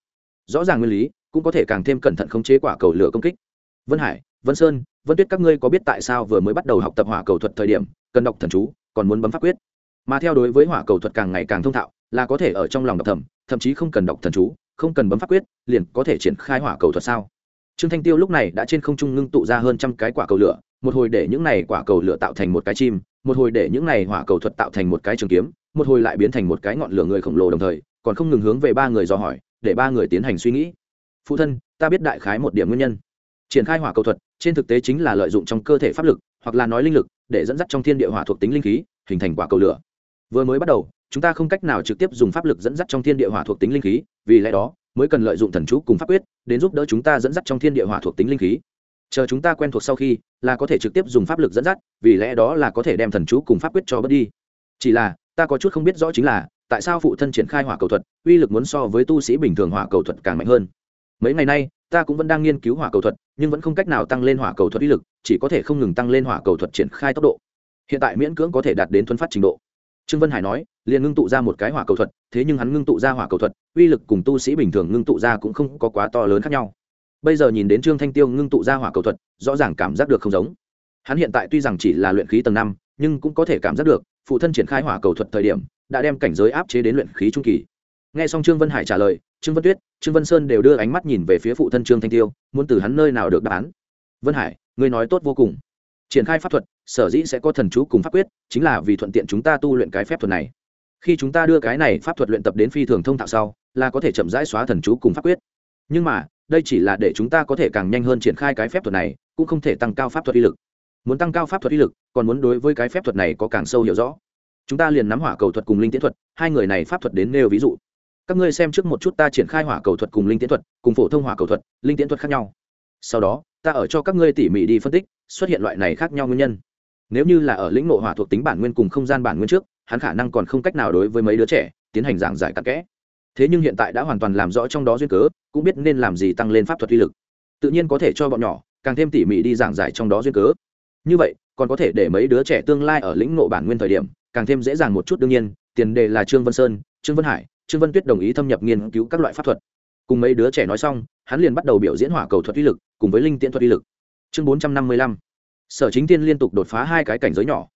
Rõ ràng nguyên lý cũng có thể càng thêm cẩn thận khống chế quả cầu lửa công kích. Vân hải, vân sơn, vân tuyết các ngươi có biết tại sao vừa mới bắt đầu học tập hỏa cầu thuật thời điểm, cần đọc thần chú, còn muốn bấm pháp quyết? Mà theo đối với hỏa cầu thuật càng ngày càng thông thạo, là có thể ở trong lòng đọc thầm, thậm chí không cần đọc thần chú, không cần bấm pháp quyết, liền có thể triển khai hỏa cầu thuật sao? Trương thanh tiêu lúc này đã trên không trung ngưng tụ ra hơn trăm cái quả cầu lửa, một hồi để những này quả cầu lửa tạo thành một cái chim, một hồi để những này hỏa cầu thuật tạo thành một cái trường kiếm, một hồi lại biến thành một cái ngọn lửa người khổng lồ đồng thời, còn không ngừng hướng về ba người dò hỏi, để ba người tiến hành suy nghĩ. Phụ thân, ta biết đại khái một điểm nguyên nhân. Triển khai hỏa cầu thuật, trên thực tế chính là lợi dụng trong cơ thể pháp lực, hoặc là nói linh lực, để dẫn dắt trong thiên địa hỏa thuộc tính linh khí, hình thành quả cầu lửa. Vừa mới bắt đầu, chúng ta không cách nào trực tiếp dùng pháp lực dẫn dắt trong thiên địa hỏa thuộc tính linh khí, vì lẽ đó mới cần lợi dụng thần chú cùng pháp quyết, đến giúp đỡ chúng ta dẫn dắt trong thiên địa hỏa thuộc tính linh khí. Chờ chúng ta quen thuộc sau khi, là có thể trực tiếp dùng pháp lực dẫn dắt, vì lẽ đó là có thể đem thần chú cùng pháp quyết cho bớt đi. Chỉ là, ta có chút không biết rõ chính là, tại sao phụ thân triển khai hỏa cầu thuật, uy lực muốn so với tu sĩ bình thường hỏa cầu thuật càng mạnh hơn. Mấy ngày nay, ta cũng vẫn đang nghiên cứu hỏa cầu thuật, nhưng vẫn không cách nào tăng lên hỏa cầu thuật uy lực, chỉ có thể không ngừng tăng lên hỏa cầu thuật triển khai tốc độ. Hiện tại miễn cưỡng có thể đạt đến thuấn phát trình độ trương vân hải nói, liền ngưng tụ ra một cái hỏa cầu thuật, thế nhưng hắn ngưng tụ ra hỏa cầu thuật, uy lực cùng tu sĩ bình thường ngưng tụ ra cũng không có quá to lớn khác nhau. Bây giờ nhìn đến trương thanh tiêu ngưng tụ ra hỏa cầu thuật, rõ ràng cảm giác được không giống. Hắn hiện tại tuy rằng chỉ là luyện khí tầng năm, nhưng cũng có thể cảm giác được, phụ thân triển khai hỏa cầu thuật thời điểm, đã đem cảnh giới áp chế đến luyện khí trung kỳ. Nghe xong trương vân hải trả lời, trương vân tuyết, trương vân sơn đều đưa ánh mắt nhìn về phía phụ thân trương thanh tiêu, muốn từ hắn nơi nào được đáp án? Vân hải, ngươi nói tốt vô cùng triển khai pháp thuật, sở dĩ sẽ có thần chú cùng pháp quyết, chính là vì thuận tiện chúng ta tu luyện cái phép thuật này. Khi chúng ta đưa cái này pháp thuật luyện tập đến phi thường thông thạo sau, là có thể chậm rãi xóa thần chú cùng pháp quyết. Nhưng mà, đây chỉ là để chúng ta có thể càng nhanh hơn triển khai cái phép thuật này, cũng không thể tăng cao pháp thuật uy lực. Muốn tăng cao pháp thuật uy lực, còn muốn đối với cái phép thuật này có càng sâu hiểu rõ. Chúng ta liền nắm hỏa cầu thuật cùng linh tiến thuật, hai người này pháp thuật đến nêu ví dụ. Các ngươi xem trước một chút ta triển khai hỏa cầu thuật cùng linh tiến thuật, cùng phổ thông hỏa cầu thuật, linh tiến thuật khác nhau. Sau đó ta ở cho các ngươi tỉ mỉ đi phân tích, xuất hiện loại này khác nhau nguyên nhân. Nếu như là ở lĩnh ngộ hỏa thuộc tính bản nguyên cùng không gian bản nguyên trước, hắn khả năng còn không cách nào đối với mấy đứa trẻ tiến hành giảng giải cặn kẽ. Thế nhưng hiện tại đã hoàn toàn làm rõ trong đó duyên cớ, cũng biết nên làm gì tăng lên pháp thuật uy lực. Tự nhiên có thể cho bọn nhỏ càng thêm tỉ mỉ đi giảng giải trong đó duyên cớ. Như vậy, còn có thể để mấy đứa trẻ tương lai ở lĩnh ngộ bản nguyên thời điểm, càng thêm dễ dàng một chút đương nhiên, tiền đề là trương vân sơn, trương vân hải, trương vân tuyết đồng ý thâm nhập nghiên cứu các loại pháp thuật cùng mấy đứa trẻ nói xong, hắn liền bắt đầu biểu diễn hỏa cầu thuật uy lực, cùng với linh tiễn thuật uy lực. Chương bốn trăm năm mươi lăm, sở chính tiên liên tục đột phá hai cái cảnh giới nhỏ.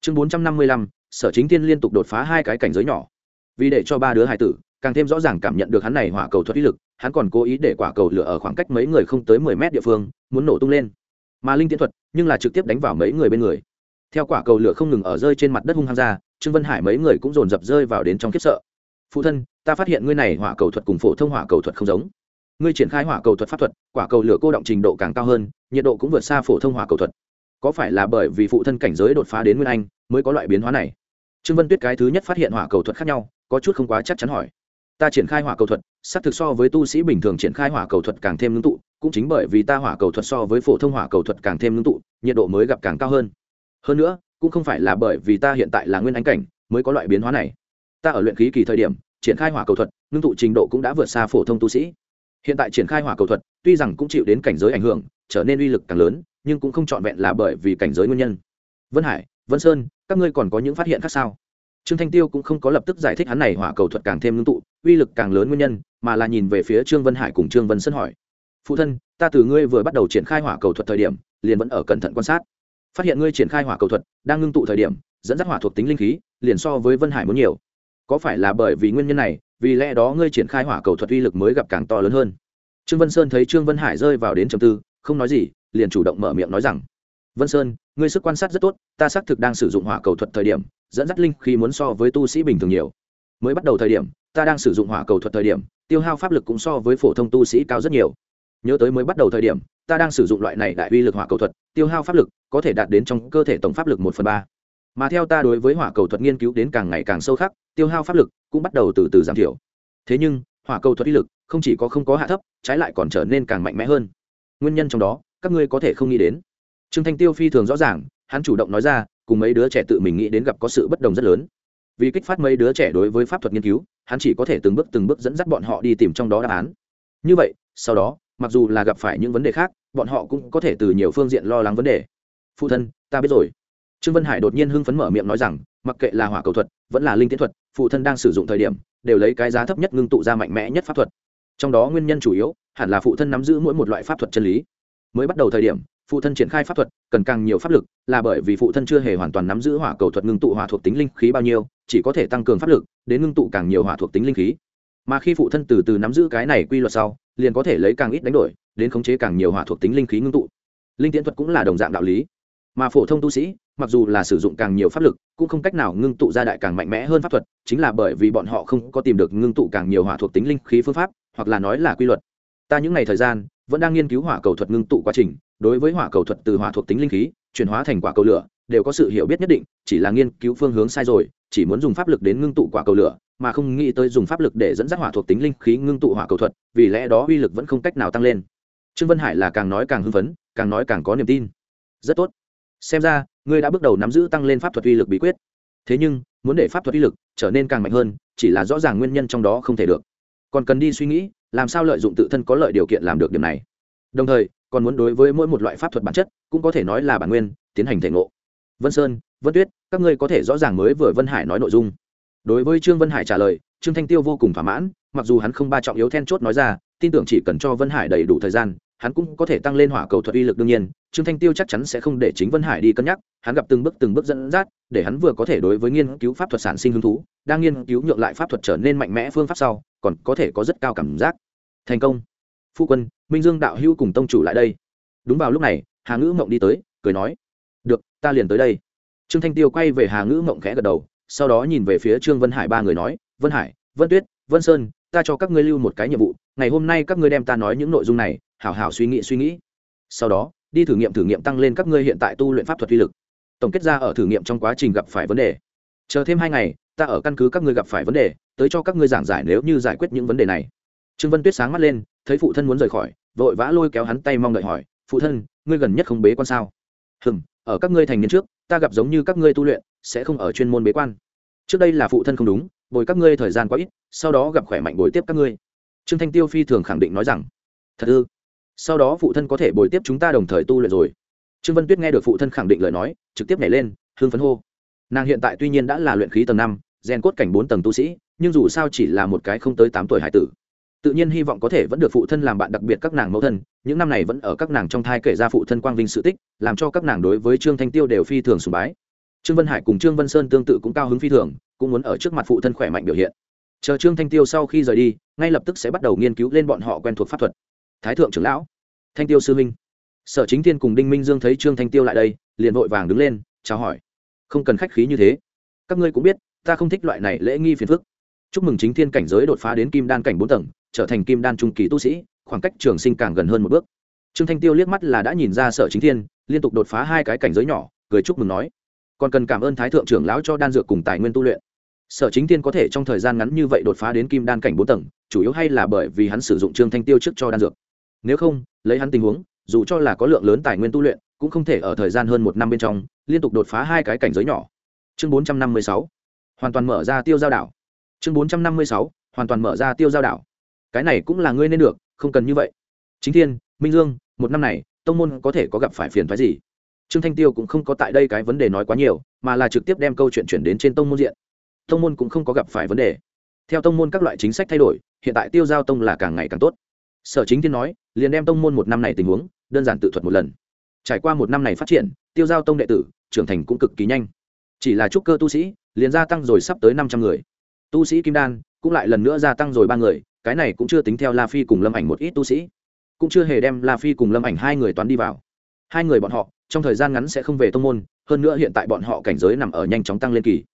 Chương bốn trăm năm mươi lăm, sở chính tiên liên tục đột phá hai cái cảnh giới nhỏ. Vì để cho ba đứa hải tử càng thêm rõ ràng cảm nhận được hắn này hỏa cầu thuật uy lực, hắn còn cố ý để quả cầu lửa ở khoảng cách mấy người không tới mười mét địa phương, muốn nổ tung lên. Mà linh tiễn thuật, nhưng là trực tiếp đánh vào mấy người bên người. Theo quả cầu lửa không ngừng ở rơi trên mặt đất hung hăng ra, trương vân hải mấy người cũng dồn dập rơi vào đến trong khiếp sợ. Phụ thân ta phát hiện ngươi này hỏa cầu thuật cùng phổ thông hỏa cầu thuật không giống. Ngươi triển khai hỏa cầu thuật pháp thuật, quả cầu lửa cô động trình độ càng cao hơn, nhiệt độ cũng vượt xa phổ thông hỏa cầu thuật. Có phải là bởi vì phụ thân cảnh giới đột phá đến nguyên anh mới có loại biến hóa này? Trương vân tuyết cái thứ nhất phát hiện hỏa cầu thuật khác nhau, có chút không quá chắc chắn hỏi. Ta triển khai hỏa cầu thuật, xác thực so với tu sĩ bình thường triển khai hỏa cầu thuật càng thêm ngưng tụ, cũng chính bởi vì ta hỏa cầu thuật so với phổ thông hỏa cầu thuật càng thêm ngưng tụ, nhiệt độ mới gặp càng cao hơn. Hơn nữa, cũng không phải là bởi vì ta hiện tại là nguyên anh cảnh mới có loại biến hóa này. Ta ở luyện khí kỳ thời điểm triển khai hỏa cầu thuật, ngưng tụ trình độ cũng đã vượt xa phổ thông tu sĩ. Hiện tại triển khai hỏa cầu thuật, tuy rằng cũng chịu đến cảnh giới ảnh hưởng, trở nên uy lực càng lớn, nhưng cũng không trọn vẹn là bởi vì cảnh giới nguyên nhân. Vân hải, vân sơn, các ngươi còn có những phát hiện khác sao? Trương thanh tiêu cũng không có lập tức giải thích hắn này hỏa cầu thuật càng thêm ngưng tụ, uy lực càng lớn nguyên nhân, mà là nhìn về phía trương vân hải cùng trương vân sơn hỏi. Phụ thân, ta từ ngươi vừa bắt đầu triển khai hỏa cầu thuật thời điểm, liền vẫn ở cẩn thận quan sát. Phát hiện ngươi triển khai hỏa cầu thuật đang ngưng tụ thời điểm, dẫn dắt hỏa thuộc tính linh khí, liền so với vân hải muốn nhiều có phải là bởi vì nguyên nhân này, vì lẽ đó ngươi triển khai hỏa cầu thuật uy lực mới gặp càng to lớn hơn. Trương vân sơn thấy trương vân hải rơi vào đến trầm tư, không nói gì, liền chủ động mở miệng nói rằng, vân sơn, ngươi sức quan sát rất tốt, ta xác thực đang sử dụng hỏa cầu thuật thời điểm, dẫn dắt linh khi muốn so với tu sĩ bình thường nhiều. Mới bắt đầu thời điểm, ta đang sử dụng hỏa cầu thuật thời điểm, tiêu hao pháp lực cũng so với phổ thông tu sĩ cao rất nhiều. Nhớ tới mới bắt đầu thời điểm, ta đang sử dụng loại này đại uy lực hỏa cầu thuật, tiêu hao pháp lực có thể đạt đến trong cơ thể tổng pháp lực một phần ba mà theo ta đối với hỏa cầu thuật nghiên cứu đến càng ngày càng sâu khắc, tiêu hao pháp lực cũng bắt đầu từ từ giảm thiểu. Thế nhưng, hỏa cầu thuật uy lực không chỉ có không có hạ thấp, trái lại còn trở nên càng mạnh mẽ hơn. Nguyên nhân trong đó, các ngươi có thể không nghĩ đến. Trương thanh tiêu phi thường rõ ràng, hắn chủ động nói ra, cùng mấy đứa trẻ tự mình nghĩ đến gặp có sự bất đồng rất lớn. Vì kích phát mấy đứa trẻ đối với pháp thuật nghiên cứu, hắn chỉ có thể từng bước từng bước dẫn dắt bọn họ đi tìm trong đó đáp án. Như vậy, sau đó, mặc dù là gặp phải những vấn đề khác, bọn họ cũng có thể từ nhiều phương diện lo lắng vấn đề. Phụ thân, ta biết rồi trương vân hải đột nhiên hưng phấn mở miệng nói rằng, mặc kệ là hỏa cầu thuật, vẫn là linh tiến thuật, phụ thân đang sử dụng thời điểm, đều lấy cái giá thấp nhất ngưng tụ ra mạnh mẽ nhất pháp thuật. Trong đó nguyên nhân chủ yếu, hẳn là phụ thân nắm giữ mỗi một loại pháp thuật chân lý. Mới bắt đầu thời điểm, phụ thân triển khai pháp thuật, cần càng nhiều pháp lực, là bởi vì phụ thân chưa hề hoàn toàn nắm giữ hỏa cầu thuật ngưng tụ hỏa thuộc tính linh khí bao nhiêu, chỉ có thể tăng cường pháp lực, đến ngưng tụ càng nhiều hỏa thuộc tính linh khí. Mà khi phụ thân từ từ nắm giữ cái này quy luật sau, liền có thể lấy càng ít đánh đổi, đến khống chế càng nhiều hỏa thuộc tính linh khí ngưng tụ. Linh tiễn thuật cũng là đồng dạng đạo lý mà phổ thông tu sĩ, mặc dù là sử dụng càng nhiều pháp lực, cũng không cách nào ngưng tụ ra đại càng mạnh mẽ hơn pháp thuật, chính là bởi vì bọn họ không có tìm được ngưng tụ càng nhiều hỏa thuộc tính linh khí phương pháp, hoặc là nói là quy luật. Ta những ngày thời gian, vẫn đang nghiên cứu hỏa cầu thuật ngưng tụ quá trình, đối với hỏa cầu thuật từ hỏa thuộc tính linh khí, chuyển hóa thành quả cầu lửa, đều có sự hiểu biết nhất định, chỉ là nghiên cứu phương hướng sai rồi, chỉ muốn dùng pháp lực đến ngưng tụ quả cầu lửa, mà không nghĩ tới dùng pháp lực để dẫn dắt hỏa thuộc tính linh khí ngưng tụ hỏa cầu thuật, vì lẽ đó uy lực vẫn không cách nào tăng lên. Trương vân hải là càng nói càng hưng phấn, càng nói càng có niềm tin. Rất tốt xem ra, ngươi đã bước đầu nắm giữ tăng lên pháp thuật uy lực bí quyết. Thế nhưng, muốn để pháp thuật uy lực trở nên càng mạnh hơn, chỉ là rõ ràng nguyên nhân trong đó không thể được. Còn cần đi suy nghĩ, làm sao lợi dụng tự thân có lợi điều kiện làm được điểm này. Đồng thời, còn muốn đối với mỗi một loại pháp thuật bản chất, cũng có thể nói là bản nguyên, tiến hành thể ngộ. Vân sơn, vân tuyết, các ngươi có thể rõ ràng mới vừa vân hải nói nội dung. Đối với trương vân hải trả lời, trương thanh tiêu vô cùng thỏa mãn, mặc dù hắn không ba trọng yếu then chốt nói ra, tin tưởng chỉ cần cho vân hải đầy đủ thời gian hắn cũng có thể tăng lên hỏa cầu thuật uy lực đương nhiên, trương thanh tiêu chắc chắn sẽ không để chính vân hải đi cân nhắc, hắn gặp từng bước từng bước dẫn dắt, để hắn vừa có thể đối với nghiên cứu pháp thuật sản sinh hứng thú, đang nghiên cứu nhượng lại pháp thuật trở nên mạnh mẽ phương pháp sau, còn có thể có rất cao cảm giác. Thành công. Phu quân, minh dương đạo hữu cùng tông chủ lại đây. Đúng vào lúc này, hà ngữ mộng đi tới, cười nói, được, ta liền tới đây. Trương thanh tiêu quay về hà ngữ mộng khẽ gật đầu, sau đó nhìn về phía trương vân hải ba người nói, vân hải, vân tuyết, vân sơn ta cho các ngươi lưu một cái nhiệm vụ, ngày hôm nay các ngươi đem ta nói những nội dung này, hảo hảo suy nghĩ suy nghĩ. Sau đó, đi thử nghiệm thử nghiệm tăng lên các ngươi hiện tại tu luyện pháp thuật uy lực. Tổng kết ra ở thử nghiệm trong quá trình gặp phải vấn đề. Chờ thêm hai ngày, ta ở căn cứ các ngươi gặp phải vấn đề, tới cho các ngươi giảng giải nếu như giải quyết những vấn đề này. Trương vân tuyết sáng mắt lên, thấy phụ thân muốn rời khỏi, vội vã lôi kéo hắn tay mong đợi hỏi, phụ thân, ngươi gần nhất không bế quan sao? Hừm, ở các ngươi thành niên trước, ta gặp giống như các ngươi tu luyện, sẽ không ở chuyên môn bế quan. Trước đây là phụ thân không đúng bồi các ngươi thời gian quá ít, sau đó gặp khỏe mạnh bồi tiếp các ngươi. Trương thanh tiêu phi thường khẳng định nói rằng, thật ư? Sau đó phụ thân có thể bồi tiếp chúng ta đồng thời tu luyện rồi. Trương vân tuyết nghe được phụ thân khẳng định lời nói, trực tiếp nhảy lên hương phấn hô. Nàng hiện tại tuy nhiên đã là luyện khí tầng năm gen cốt cảnh bốn tầng tu sĩ, nhưng dù sao chỉ là một cái không tới tám tuổi hải tử. Tự nhiên hy vọng có thể vẫn được phụ thân làm bạn đặc biệt các nàng mẫu thân, những năm này vẫn ở các nàng trong thai kể ra phụ thân quang vinh sự tích, làm cho các nàng đối với trương thanh tiêu đều phi thường sùng bái. Trương vân hải cùng trương vân sơn tương tự cũng cao hứng phi thường cũng muốn ở trước mặt phụ thân khỏe mạnh biểu hiện. Chờ trương thanh tiêu sau khi rời đi, ngay lập tức sẽ bắt đầu nghiên cứu lên bọn họ quen thuộc pháp thuật. Thái thượng trưởng lão, thanh tiêu sư minh sở chính thiên cùng đinh minh dương thấy trương thanh tiêu lại đây, liền vội vàng đứng lên, chào hỏi. Không cần khách khí như thế. Các ngươi cũng biết, ta không thích loại này lễ nghi phiền phức. Chúc mừng chính thiên cảnh giới đột phá đến kim đan cảnh bốn tầng, trở thành kim đan trung kỳ tu sĩ, khoảng cách trường sinh càng gần hơn một bước. Trương thanh tiêu liếc mắt là đã nhìn ra sở chính thiên, liên tục đột phá hai cái cảnh giới nhỏ, cười chúc mừng nói. Còn cần cảm ơn thái thượng trưởng lão cho đan dược cùng tài nguyên tu luyện sở chính thiên có thể trong thời gian ngắn như vậy đột phá đến kim đan cảnh bốn tầng, chủ yếu hay là bởi vì hắn sử dụng trương thanh tiêu trước cho đan dược. Nếu không, lấy hắn tình huống, dù cho là có lượng lớn tài nguyên tu luyện, cũng không thể ở thời gian hơn một năm bên trong, liên tục đột phá hai cái cảnh giới nhỏ. Chương bốn trăm năm mươi sáu. Hoàn toàn mở ra tiêu giao đảo. Chương bốn trăm năm mươi sáu. Hoàn toàn mở ra tiêu giao đảo. Cái này cũng là ngươi nên được, không cần như vậy. Chính thiên, minh dương, một năm này, tông môn có thể có gặp phải phiền phái gì? Trương thanh tiêu cũng không có tại đây cái vấn đề nói quá nhiều, mà là trực tiếp đem câu chuyện chuyển đến trên tông môn diện tông môn cũng không có gặp phải vấn đề. Theo tông môn các loại chính sách thay đổi, hiện tại tiêu giao tông là càng ngày càng tốt. Sở chính thiên nói, liền đem tông môn một năm này tình huống, đơn giản tự thuật một lần. Trải qua một năm này phát triển, tiêu giao tông đệ tử, trưởng thành cũng cực kỳ nhanh. Chỉ là trúc cơ tu sĩ, liền gia tăng rồi sắp tới năm trăm người. Tu sĩ kim đan, cũng lại lần nữa gia tăng rồi ba người, cái này cũng chưa tính theo la phi cùng lâm ảnh một ít tu sĩ. Cũng chưa hề đem la phi cùng lâm ảnh hai người toán đi vào. Hai người bọn họ, trong thời gian ngắn sẽ không về tông môn, hơn nữa hiện tại bọn họ cảnh giới nằm ở nhanh chóng tăng lên kỳ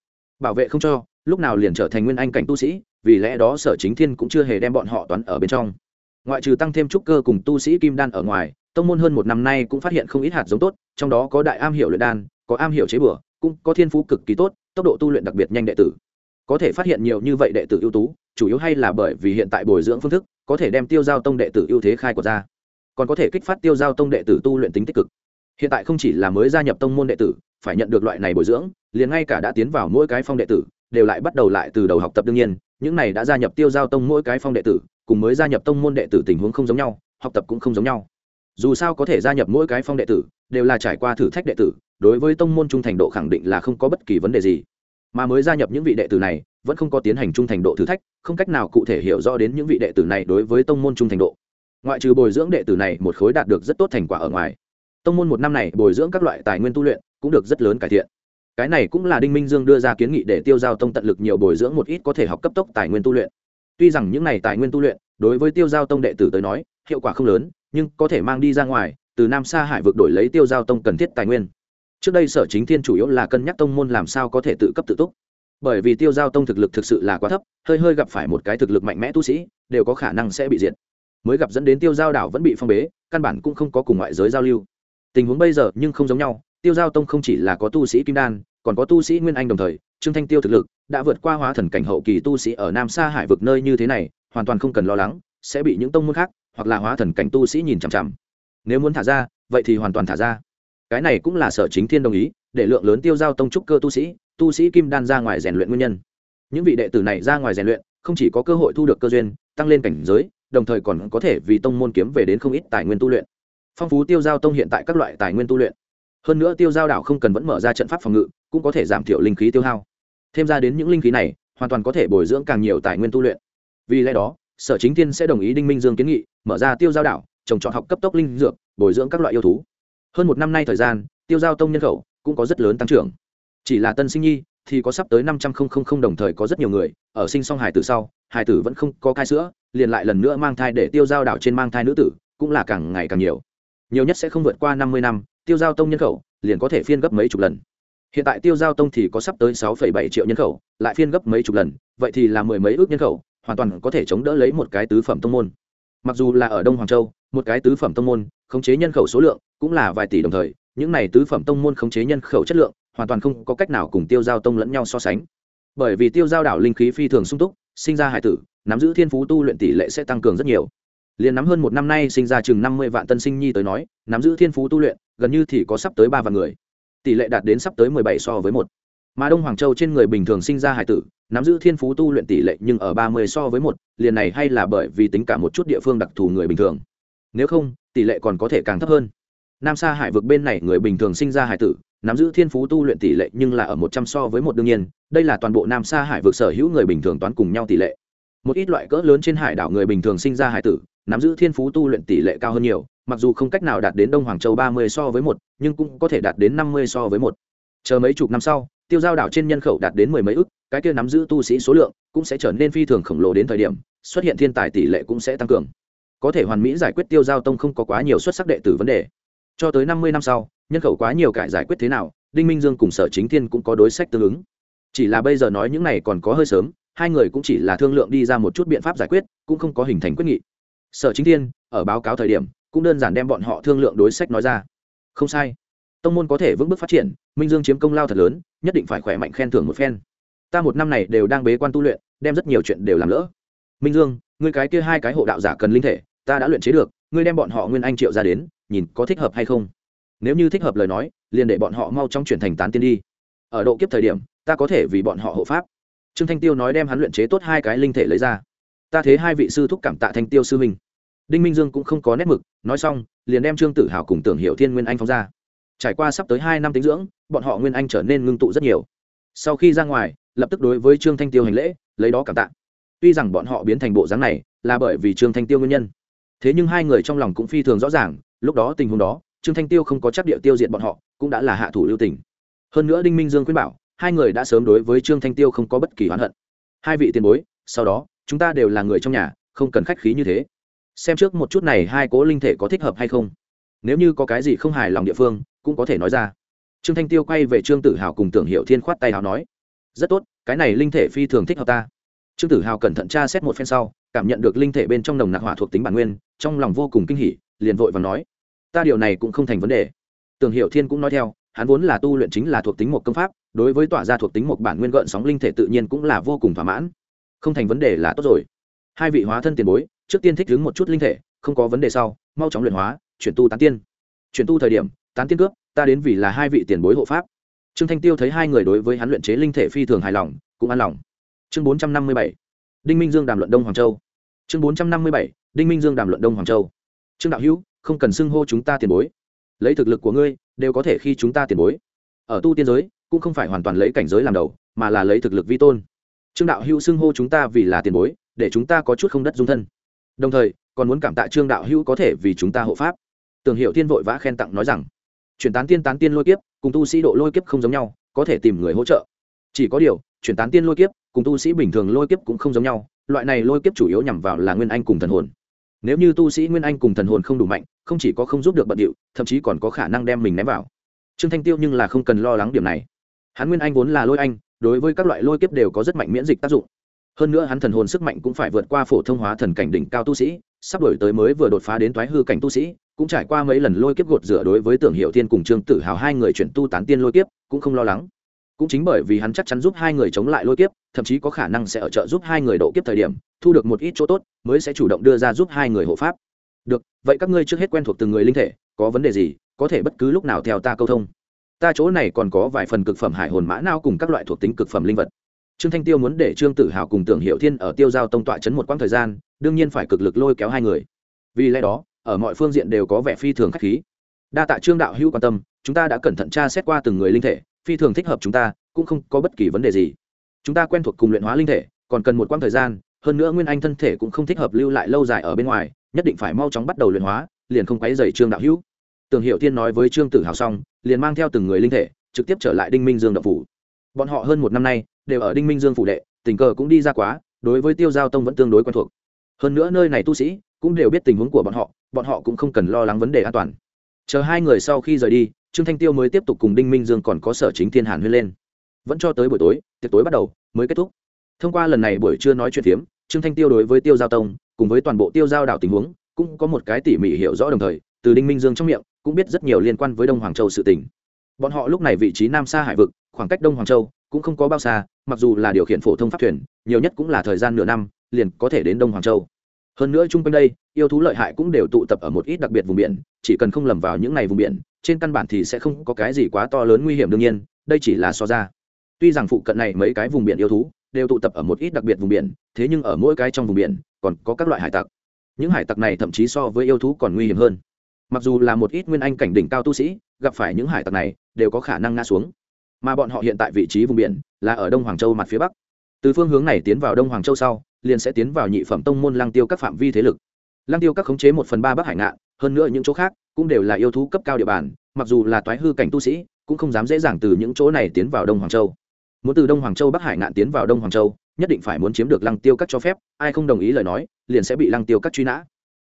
bảo vệ không cho, lúc nào liền trở thành nguyên anh cảnh tu sĩ, vì lẽ đó sở chính thiên cũng chưa hề đem bọn họ toán ở bên trong. Ngoại trừ tăng thêm trúc cơ cùng tu sĩ kim đan ở ngoài, tông môn hơn một năm nay cũng phát hiện không ít hạt giống tốt, trong đó có đại am hiểu luyện đan, có am hiểu chế bừa cũng có thiên phú cực kỳ tốt, tốc độ tu luyện đặc biệt nhanh đệ tử. Có thể phát hiện nhiều như vậy đệ tử ưu tú, chủ yếu hay là bởi vì hiện tại bồi dưỡng phương thức, có thể đem tiêu giao tông đệ tử ưu thế khai của ra. Còn có thể kích phát tiêu giao tông đệ tử tu luyện tính tích cực hiện tại không chỉ là mới gia nhập tông môn đệ tử, phải nhận được loại này bồi dưỡng, liền ngay cả đã tiến vào mỗi cái phong đệ tử, đều lại bắt đầu lại từ đầu học tập đương nhiên, những này đã gia nhập tiêu giao tông mỗi cái phong đệ tử, cùng mới gia nhập tông môn đệ tử tình huống không giống nhau, học tập cũng không giống nhau. Dù sao có thể gia nhập mỗi cái phong đệ tử, đều là trải qua thử thách đệ tử, đối với tông môn trung thành độ khẳng định là không có bất kỳ vấn đề gì. Mà mới gia nhập những vị đệ tử này, vẫn không có tiến hành trung thành độ thử thách, không cách nào cụ thể hiểu rõ đến những vị đệ tử này đối với tông môn trung thành độ. Ngoại trừ bồi dưỡng đệ tử này một khối đạt được rất tốt thành quả ở ngoài tông môn một năm này bồi dưỡng các loại tài nguyên tu luyện cũng được rất lớn cải thiện. Cái này cũng là đinh minh dương đưa ra kiến nghị để tiêu giao tông tận lực nhiều bồi dưỡng một ít có thể học cấp tốc tài nguyên tu luyện. Tuy rằng những này tài nguyên tu luyện, đối với tiêu giao tông đệ tử tới nói, hiệu quả không lớn, nhưng có thể mang đi ra ngoài, từ nam xa hải vực đổi lấy tiêu giao tông cần thiết tài nguyên. Trước đây sở chính thiên chủ yếu là cân nhắc tông môn làm sao có thể tự cấp tự túc. Bởi vì tiêu giao tông thực lực thực sự là quá thấp, hơi hơi gặp phải một cái thực lực mạnh mẽ tu sĩ, đều có khả năng sẽ bị diệt. Mới gặp dẫn đến tiêu giao đảo vẫn bị phong bế, căn bản cũng không có cùng ngoại giới giao lưu tình huống bây giờ nhưng không giống nhau, tiêu giao tông không chỉ là có tu sĩ kim đan, còn có tu sĩ nguyên anh đồng thời, trương thanh tiêu thực lực đã vượt qua hóa thần cảnh hậu kỳ tu sĩ ở nam xa hải vực nơi như thế này, hoàn toàn không cần lo lắng, sẽ bị những tông môn khác hoặc là hóa thần cảnh tu sĩ nhìn chằm chằm. Nếu muốn thả ra, vậy thì hoàn toàn thả ra. Cái này cũng là sở chính thiên đồng ý, để lượng lớn tiêu giao tông trúc cơ tu sĩ tu sĩ kim đan ra ngoài rèn luyện nguyên nhân. Những vị đệ tử này ra ngoài rèn luyện, không chỉ có cơ hội thu được cơ duyên, tăng lên cảnh giới, đồng thời còn có thể vì tông môn kiếm về đến không ít tài nguyên tu luyện phong phú tiêu giao tông hiện tại các loại tài nguyên tu luyện. Hơn nữa tiêu giao đảo không cần vẫn mở ra trận pháp phòng ngự, cũng có thể giảm thiểu linh khí tiêu hao. Thêm ra đến những linh khí này, hoàn toàn có thể bồi dưỡng càng nhiều tài nguyên tu luyện. Vì lẽ đó, sở chính thiên sẽ đồng ý đinh minh dương kiến nghị, mở ra tiêu giao đảo, trồng trọt học cấp tốc linh dược, bồi dưỡng các loại yêu thú. Hơn một năm nay thời gian, tiêu giao tông nhân khẩu cũng có rất lớn tăng trưởng. Chỉ là tân sinh nhi thì có sắp tới năm trăm linh đồng thời có rất nhiều người, ở sinh song hải tử sau hải tử vẫn không có cai sữa, liền lại lần nữa mang thai để tiêu giao đảo trên mang thai nữ tử, cũng là càng ngày càng nhiều nhiều nhất sẽ không vượt qua năm mươi năm, tiêu giao tông nhân khẩu, liền có thể phiên gấp mấy chục lần. Hiện tại tiêu giao tông thì có sắp tới sáu bảy triệu nhân khẩu, lại phiên gấp mấy chục lần, vậy thì là mười mấy ước nhân khẩu, hoàn toàn có thể chống đỡ lấy một cái tứ phẩm tông môn. Mặc dù là ở đông hoàng châu, một cái tứ phẩm tông môn, khống chế nhân khẩu số lượng cũng là vài tỷ đồng thời, những này tứ phẩm tông môn khống chế nhân khẩu chất lượng hoàn toàn không có cách nào cùng tiêu giao tông lẫn nhau so sánh. Bởi vì tiêu giao đảo linh khí phi thường sung túc, sinh ra hải tử, nắm giữ thiên phú tu luyện tỷ lệ sẽ tăng cường rất nhiều liền nắm hơn một năm nay sinh ra chừng năm mươi vạn tân sinh nhi tới nói, nắm giữ thiên phú tu luyện, gần như thì có sắp tới ba vạn người. Tỷ lệ đạt đến sắp tới mười bảy so với một. Mà đông hoàng châu trên người bình thường sinh ra hải tử, nắm giữ thiên phú tu luyện tỷ lệ nhưng ở ba mươi so với một, liền này hay là bởi vì tính cả một chút địa phương đặc thù người bình thường. Nếu không, tỷ lệ còn có thể càng thấp hơn. Nam sa hải vực bên này người bình thường sinh ra hải tử, nắm giữ thiên phú tu luyện tỷ lệ nhưng là ở một trăm so với một đương nhiên, đây là toàn bộ nam sa hải vực sở hữu người bình thường toán cùng nhau tỷ lệ một ít loại cỡ lớn trên hải đảo người bình thường sinh ra hải tử, nắm giữ thiên phú tu luyện tỷ lệ cao hơn nhiều, mặc dù không cách nào đạt đến đông hoàng châu ba mươi so với một, nhưng cũng có thể đạt đến năm mươi so với một. Chờ mấy chục năm sau, tiêu giao đảo trên nhân khẩu đạt đến mười mấy ức, cái kia nắm giữ tu sĩ số lượng cũng sẽ trở nên phi thường khổng lồ đến thời điểm, xuất hiện thiên tài tỷ lệ cũng sẽ tăng cường. Có thể hoàn mỹ giải quyết tiêu giao tông không có quá nhiều xuất sắc đệ tử vấn đề. Cho tới năm mươi năm sau, nhân khẩu quá nhiều cải giải quyết thế nào, đinh minh dương cùng sở chính thiên cũng có đối sách tương ứng. Chỉ là bây giờ nói những này còn có hơi sớm hai người cũng chỉ là thương lượng đi ra một chút biện pháp giải quyết, cũng không có hình thành quyết nghị. Sở chính thiên, ở báo cáo thời điểm, cũng đơn giản đem bọn họ thương lượng đối sách nói ra. Không sai. Tông môn có thể vững bước phát triển, minh dương chiếm công lao thật lớn, nhất định phải khỏe mạnh khen thưởng một phen. Ta một năm này đều đang bế quan tu luyện, đem rất nhiều chuyện đều làm lỡ. Minh dương, ngươi cái kia hai cái hộ đạo giả cần linh thể, ta đã luyện chế được, ngươi đem bọn họ nguyên anh triệu ra đến, nhìn có thích hợp hay không? Nếu như thích hợp lời nói, liền để bọn họ mau chóng chuyển thành tán tiên đi. Ở độ kiếp thời điểm, ta có thể vì bọn họ hộ pháp trương thanh tiêu nói đem hắn luyện chế tốt hai cái linh thể lấy ra. Ta thế hai vị sư thúc cảm tạ thanh tiêu sư minh đinh minh dương cũng không có nét mực, nói xong, liền đem trương tử hào cùng tưởng hiệu thiên nguyên anh phóng ra. Trải qua sắp tới hai năm tính dưỡng, bọn họ nguyên anh trở nên ngưng tụ rất nhiều. Sau khi ra ngoài, lập tức đối với trương thanh tiêu hành lễ, lấy đó cảm tạ. Tuy rằng bọn họ biến thành bộ dáng này, là bởi vì trương thanh tiêu nguyên nhân. Thế nhưng hai người trong lòng cũng phi thường rõ ràng, lúc đó tình huống đó, trương thanh tiêu không có chắc địa tiêu diệt bọn họ, cũng đã là hạ thủ lưu tình. Hơn nữa đinh minh dương khuyên bảo hai người đã sớm đối với trương thanh tiêu không có bất kỳ oán hận. Hai vị tiền bối, sau đó, chúng ta đều là người trong nhà, không cần khách khí như thế. Xem trước một chút này hai cố linh thể có thích hợp hay không. Nếu như có cái gì không hài lòng địa phương, cũng có thể nói ra. Trương thanh tiêu quay về trương tử hào cùng tưởng hiệu thiên khoát tay hào nói, rất tốt, cái này linh thể phi thường thích hợp ta. Trương tử hào cẩn thận tra xét một phen sau, cảm nhận được linh thể bên trong nồng nặc hỏa thuộc tính bản nguyên, trong lòng vô cùng kinh hỉ, liền vội và nói, ta điều này cũng không thành vấn đề. Tưởng hiệu thiên cũng nói theo, hắn vốn là tu luyện chính là thuộc tính một công pháp đối với tỏa ra thuộc tính một bản nguyên gợn sóng linh thể tự nhiên cũng là vô cùng thỏa mãn. Không thành vấn đề là tốt rồi. Hai vị hóa thân tiền bối, trước tiên thích đứng một chút linh thể, không có vấn đề sau, mau chóng luyện hóa, chuyển tu tán tiên. Chuyển tu thời điểm, tán tiên cướp, ta đến vì là hai vị tiền bối hộ pháp. Trương thanh tiêu thấy hai người đối với hắn luyện chế linh thể phi thường hài lòng, cũng an lòng. Chương bốn trăm năm mươi bảy, đinh minh dương đàm luận đông hoàng châu. Chương bốn trăm năm mươi bảy, đinh minh dương đàm luận đông hoàng châu. Trương đạo hữu, không cần xưng hô chúng ta tiền bối. Lấy thực lực của ngươi, đều có thể khi chúng ta tiền bối. Ở tu tiên giới cũng không phải hoàn toàn lấy cảnh giới làm đầu, mà là lấy thực lực vi tôn. Trương đạo hữu xưng hô chúng ta vì là tiền bối, để chúng ta có chút không đất dung thân. Đồng thời, còn muốn cảm tạ trương đạo hữu có thể vì chúng ta hộ pháp. Tường hiệu tiên vội vã khen tặng nói rằng, chuyển tán tiên tán tiên lôi kiếp, cùng tu sĩ độ lôi kiếp không giống nhau, có thể tìm người hỗ trợ. Chỉ có điều, chuyển tán tiên lôi kiếp, cùng tu sĩ bình thường lôi kiếp cũng không giống nhau, loại này lôi kiếp chủ yếu nhằm vào là nguyên anh cùng thần hồn. Nếu như tu sĩ nguyên anh cùng thần hồn không đủ mạnh, không chỉ có không giúp được bận điệu, thậm chí còn có khả năng đem mình ném vào. Trương thanh tiêu nhưng là không cần lo lắng điểm này hắn nguyên anh vốn là lôi anh, đối với các loại lôi kiếp đều có rất mạnh miễn dịch tác dụng. Hơn nữa hắn thần hồn sức mạnh cũng phải vượt qua phổ thông hóa thần cảnh đỉnh cao tu sĩ, sắp đổi tới mới vừa đột phá đến toái hư cảnh tu sĩ, cũng trải qua mấy lần lôi kiếp gột rửa đối với tưởng hiệu thiên cùng trương tử hào hai người chuyển tu tán tiên lôi kiếp, cũng không lo lắng. Cũng chính bởi vì hắn chắc chắn giúp hai người chống lại lôi kiếp, thậm chí có khả năng sẽ ở trợ giúp hai người độ kiếp thời điểm, thu được một ít chỗ tốt, mới sẽ chủ động đưa ra giúp hai người hộ pháp. Được, vậy các ngươi trước hết quen thuộc từng người linh thể, có vấn đề gì, có thể bất cứ lúc nào theo ta câu thông ta chỗ này còn có vài phần cực phẩm hải hồn mã nao cùng các loại thuộc tính cực phẩm linh vật. Trương thanh tiêu muốn để trương tử hào cùng tưởng hiệu thiên ở tiêu giao tông tọa chấn một quãng thời gian, đương nhiên phải cực lực lôi kéo hai người. Vì lẽ đó, ở mọi phương diện đều có vẻ phi thường k h á c h khí. Đa tạ trương đạo hữu quan tâm, chúng ta đã cẩn thận tra xét qua từng người linh thể, phi thường thích hợp chúng ta, cũng không có bất kỳ vấn đề gì. Chúng ta quen thuộc cùng luyện hóa linh thể, còn cần một quãng thời gian, hơn nữa nguyên anh thân thể cũng không thích hợp lưu lại lâu dài ở bên ngoài, nhất định phải mau chóng bắt đầu luyện hóa, liền không quấy dày trương đạo hữu. Tưởng hiệu Thiên nói với trương tử hào xong liền mang theo từng người linh thể, trực tiếp trở lại đinh minh dương đậu phủ. Bọn họ hơn một năm nay, đều ở đinh minh dương phủ đệ, tình cờ cũng đi ra quá, đối với tiêu giao tông vẫn tương đối quen thuộc. Hơn nữa nơi này tu sĩ, cũng đều biết tình huống của bọn họ bọn họ cũng không cần lo lắng vấn đề an toàn. Chờ hai người sau khi rời đi, trương thanh tiêu mới tiếp tục cùng đinh minh dương còn có sở chính thiên hàn huyên lên. Vẫn cho tới buổi tối, tiệc tối bắt đầu, mới kết thúc. Thông qua lần này buổi trưa nói chuyện phiếm, trương thanh tiêu đối với tiêu giao tông, cùng với toàn bộ tiêu giao đảo tình huống, cũng có một cái tỉ mỉ hiểu rõ đồng thời, từ đinh minh dương trong miệng cũng biết rất nhiều liên quan với đông hoàng châu sự tình. Bọn họ lúc này vị trí nam xa hải vực, khoảng cách đông hoàng châu cũng không có bao xa, mặc dù là điều khiển phổ thông pháp thuyền, nhiều nhất cũng là thời gian nửa năm, liền có thể đến đông hoàng châu. Hơn nữa chung quanh đây, yêu thú lợi hại cũng đều tụ tập ở một ít đặc biệt vùng biển, chỉ cần không lầm vào những ngày vùng biển, trên căn bản thì sẽ không có cái gì quá to lớn nguy hiểm đương nhiên, đây chỉ là so ra. Tuy rằng phụ cận này mấy cái vùng biển yêu thú đều tụ tập ở một ít đặc biệt vùng biển, thế nhưng ở mỗi cái trong vùng biển còn có các loại hải tặc. Những hải tặc này thậm chí so với yêu thú còn nguy hiểm hơn mặc dù là một ít nguyên anh cảnh đỉnh cao tu sĩ, gặp phải những hải tặc này đều có khả năng ngã xuống. Mà bọn họ hiện tại vị trí vùng biển là ở đông hoàng châu mặt phía bắc. Từ phương hướng này tiến vào đông hoàng châu sau, liền sẽ tiến vào nhị phẩm tông môn lăng tiêu các phạm vi thế lực. Lăng tiêu các khống chế một phần ba bắc hải ngạn, hơn nữa những chỗ khác cũng đều là yêu thú cấp cao địa bàn, mặc dù là toái hư cảnh tu sĩ, cũng không dám dễ dàng từ những chỗ này tiến vào đông hoàng châu. Muốn từ đông hoàng châu bắc hải ngạn tiến vào đông hoàng châu, nhất định phải muốn chiếm được lăng tiêu các cho phép, ai không đồng ý lời nói, liền sẽ bị lăng tiêu các truy nã.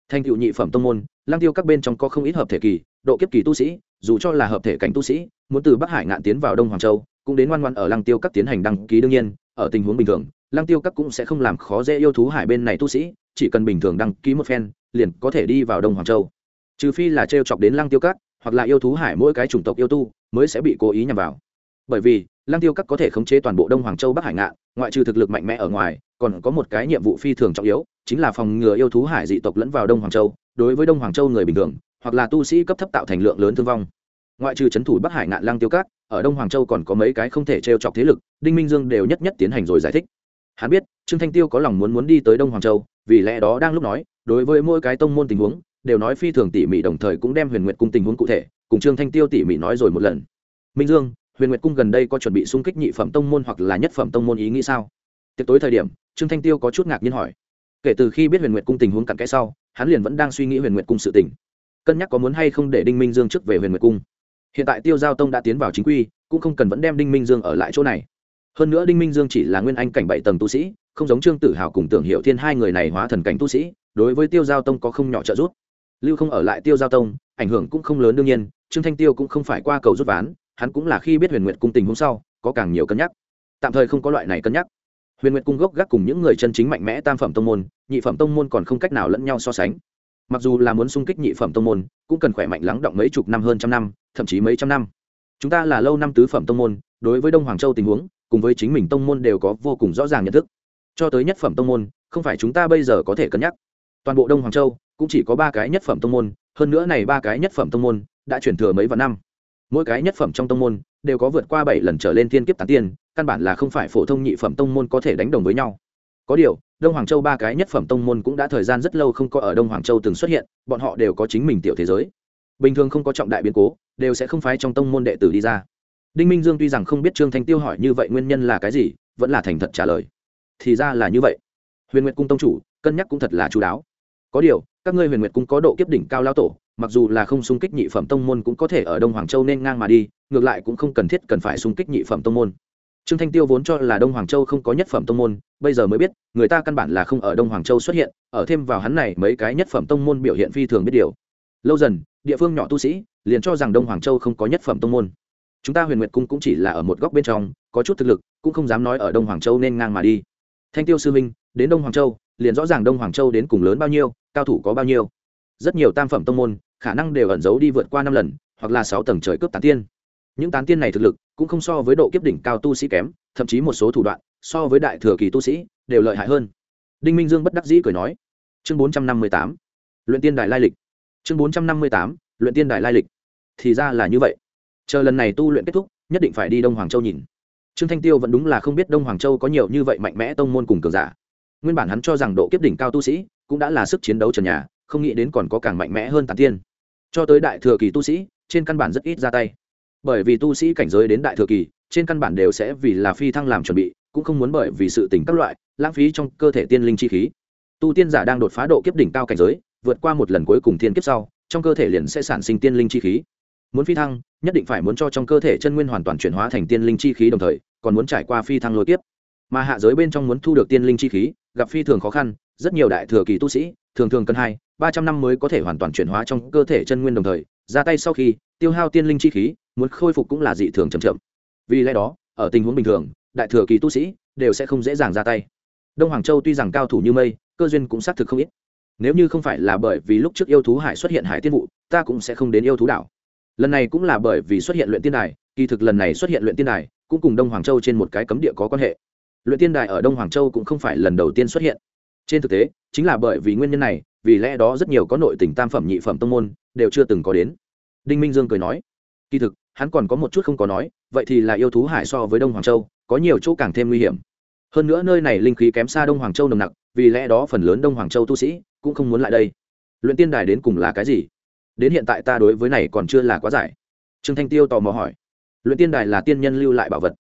Thành cựu nhị phẩm tông môn Lang tiêu các bên trong có không ít hợp thể kỳ, độ kiếp kỳ tu sĩ, dù cho là hợp thể cảnh tu sĩ, muốn từ bắc hải ngạn tiến vào đông hoàng châu, cũng đến ngoan ngoan ở Lang tiêu các tiến hành đăng ký đương nhiên, ở tình huống bình thường Lang tiêu các cũng sẽ không làm khó dễ yêu thú hải bên này tu sĩ, chỉ cần bình thường đăng ký một phen, liền có thể đi vào đông hoàng châu. Trừ phi là t chọc đến Lang tiêu các, hoặc là yêu thú hải mỗi cái chủng tộc yêu tu, mới sẽ bị cố ý nhằm vào. Bởi vì Lang tiêu các có thể khống chế toàn bộ đông hoàng châu bắc hải ngạn, ngoại trừ thực lực mạnh mẽ ở ngoài, còn có một cái nhiệm vụ phi thường trọng yếu, chính là phòng ngừa yêu thú hải dị tộc lẫn vào đông hoàng châu đối với đông hoàng châu người bình thường, hoặc là tu sĩ cấp thấp tạo thành lượng lớn thương vong. Ngoại trừ c h ấ n thủ bắc hải ngạn lăng tiêu cát ở đông hoàng châu còn có mấy cái không thể t r e o chọc thế lực, đinh minh dương đều nhất nhất tiến hành rồi giải thích. Hắn biết, trương thanh tiêu có lòng muốn muốn đi tới đông hoàng châu, vì lẽ đó đang lúc nói, đối với mỗi cái tông môn tình huống, đều nói phi thường tỉ mỉ đồng thời cũng đem huyền nguyệt cung tình huống cụ thể, cùng trương thanh tiêu tỉ mỉ nói rồi một lần. Minh dương, huyền nguyệt cung gần đây có chuẩn bị xung kích nhị phẩm tông môn hoặc là nhất phẩm tông môn ý nghĩ sao? Tiệc tối thời điểm, trương thanh tiêu có chút ngạc nhiên hỏi kể từ khi biết huyền nguyệt cung tình huống cặn kẽ sau, hắn liền vẫn đang suy nghĩ huyền nguyệt cung sự tình. Cân nhắc có muốn hay không để đinh minh dương trước về huyền nguyệt cung. Hiện tại tiêu giao tông đã tiến vào chính quy, cũng không cần vẫn đem đinh minh dương ở lại chỗ này. Hơn nữa đinh minh dương chỉ là nguyên anh cảnh bảy tầng tu sĩ, không giống trương tử hào cùng tưởng hiệu thiên hai người này hóa thần cảnh tu sĩ, đối với tiêu giao tông có không nhỏ trợ giúp. Lưu không ở lại tiêu giao tông, ảnh hưởng cũng không lớn đương nhiên, trương thanh tiêu cũng không phải qua cầu rút ván, hắn cũng là khi biết huyền nguyệt cung tình hôm sau, có càng nhiều cân nhắc. Tạm thời không có loại này cân nhắc huyền nguyệt cung gốc gác cùng những người chân chính mạnh mẽ tam phẩm tông môn, nhị phẩm tông môn còn không cách nào lẫn nhau so sánh. Mặc dù là muốn xung kích nhị phẩm tông môn, cũng cần khỏe mạnh lắng động mấy chục năm hơn trăm năm, thậm chí mấy trăm năm. Chúng ta là lâu năm tứ phẩm tông môn, đối với đông hoàng châu tình huống, cùng với chính mình tông môn đều có vô cùng rõ ràng nhận thức. Cho tới nhất phẩm tông môn, không phải chúng ta bây giờ có thể cân nhắc. Toàn bộ đông hoàng châu cũng chỉ có ba cái nhất phẩm tông môn, hơn nữa này ba cái nhất phẩm tông môn đã chuyển thừa mấy vạn năm. Mỗi cái nhất phẩm trong tông môn đều có vượt qua bảy lần trở lên thiên kiếp tán tiên, căn bản là không phải phổ thông nhị phẩm tông môn có thể đánh đồng với nhau. Có điều, đông hoàng châu ba cái nhất phẩm tông môn cũng đã thời gian rất lâu không có ở đông hoàng châu từng xuất hiện, bọn họ đều có chính mình tiểu thế giới. Bình thường không có trọng đại biến cố, đều sẽ không phái trong tông môn đệ tử đi ra. Đinh minh dương tuy rằng không biết trương thanh tiêu hỏi như vậy nguyên nhân là cái gì, vẫn là thành thật trả lời. Thì ra là như vậy. Huyền nguyệt cung tông chủ, cân nhắc cũng thật là chú đáo. Có điều các ngươi huyền nguyệt cung có độ kiếp đỉnh cao lao tổ, mặc dù là không xung kích nhị phẩm tông môn cũng có thể ở đông hoàng châu nên ngang mà đi, ngược lại cũng không cần thiết cần phải xung kích nhị phẩm tông môn. Trương thanh tiêu vốn cho là đông hoàng châu không có nhất phẩm tông môn, bây giờ mới biết, người ta căn bản là không ở đông hoàng châu xuất hiện, ở thêm vào hắn này mấy cái nhất phẩm tông môn biểu hiện phi thường biết điều. Lâu dần, địa phương nhỏ tu sĩ liền cho rằng đông hoàng châu không có nhất phẩm tông môn. Chúng ta huyền nguyệt cung cũng chỉ là ở một góc bên trong, có chút thực lực, cũng không dám nói ở đông hoàng châu nên ngang mà đi. Thanh tiêu sư minh đến đông hoàng châu, liền rõ ràng đông hoàng châu đến cùng lớn bao nhiêu cao thủ có bao nhiêu? Rất nhiều tam phẩm tông môn, khả năng đều ẩn giấu đi vượt qua năm lần, hoặc là sáu tầng trời cướp tán tiên. Những tán tiên này thực lực cũng không so với độ kiếp đỉnh cao tu sĩ kém, thậm chí một số thủ đoạn so với đại thừa kỳ tu sĩ đều lợi hại hơn. Đinh minh dương bất đắc dĩ cười nói. Chương bốn trăm năm mươi tám. Luyện tiên đại lai lịch. Chương bốn trăm năm mươi tám. Luyện tiên đại lai lịch. Thì ra là như vậy. Chờ lần này tu luyện kết thúc, nhất định phải đi đông hoàng châu nhìn. Trương thanh tiêu vẫn đúng là không biết đông hoàng châu có nhiều như vậy mạnh mẽ tông môn cùng cường giả. Nguyên bản hắn cho rằng độ kiếp đỉnh cao tu sĩ cũng đã là sức chiến đấu trần nhà, không nghĩ đến còn có càng mạnh mẽ hơn tản tiên. Cho tới đại thừa kỳ tu sĩ, trên căn bản rất ít ra tay. Bởi vì tu sĩ cảnh giới đến đại thừa kỳ, trên căn bản đều sẽ vì là phi thăng làm chuẩn bị, cũng không muốn bởi vì sự tình các loại, lãng phí trong cơ thể tiên linh chi khí. Tu tiên giả đang đột phá độ kiếp đỉnh cao cảnh giới, vượt qua một lần cuối cùng thiên kiếp sau, trong cơ thể liền sẽ sản sinh tiên linh chi khí. Muốn phi thăng, nhất định phải muốn cho trong cơ thể chân nguyên hoàn toàn chuyển hóa thành tiên linh chi khí đồng thời, còn muốn trải qua phi thăng lối tiếp mà hạ giới bên trong muốn thu được tiên linh chi khí, gặp phi thường khó khăn rất nhiều đại thừa kỳ tu sĩ, thường thường cần hai, ba trăm năm mới có thể hoàn toàn chuyển hóa trong cơ thể chân nguyên đồng thời, ra tay sau khi, tiêu hao tiên linh chi khí, muốn khôi phục cũng là dị thường chậm chậm. Vì lẽ đó, ở tình huống bình thường, đại thừa kỳ tu sĩ đều sẽ không dễ dàng ra tay. Đông hoàng châu tuy rằng cao thủ như mây, cơ duyên cũng xác thực không ít. Nếu như không phải là bởi vì lúc trước yêu thú hải xuất hiện hải tiên vụ, ta cũng sẽ không đến yêu thú đảo. Lần này cũng là bởi vì xuất hiện luyện tiên đài, kỳ thực lần này xuất hiện luyện tiên đài cũng cùng đông hoàng châu trên một cái cấm địa có quan hệ. Luyện tiên đài ở đông hoàng châu cũng không phải lần đầu tiên xuất hiện trên thực tế, chính là bởi vì nguyên nhân này, vì lẽ đó rất nhiều có nội tình tam phẩm nhị phẩm tông môn đều chưa từng có đến. Đinh minh dương cười nói, kỳ thực, hắn còn có một chút không có nói, vậy thì là yêu thú hải so với đông hoàng châu, có nhiều chỗ càng thêm nguy hiểm. Hơn nữa nơi này linh khí kém xa đông hoàng châu nồng nặc, vì lẽ đó phần lớn đông hoàng châu tu sĩ cũng không muốn lại đây. Luyện tiên đài đến cùng là cái gì? Đến hiện tại ta đối với này còn chưa là quá giải. Trương thanh tiêu tò mò hỏi, luyện tiên đài là tiên nhân lưu lại bảo vật.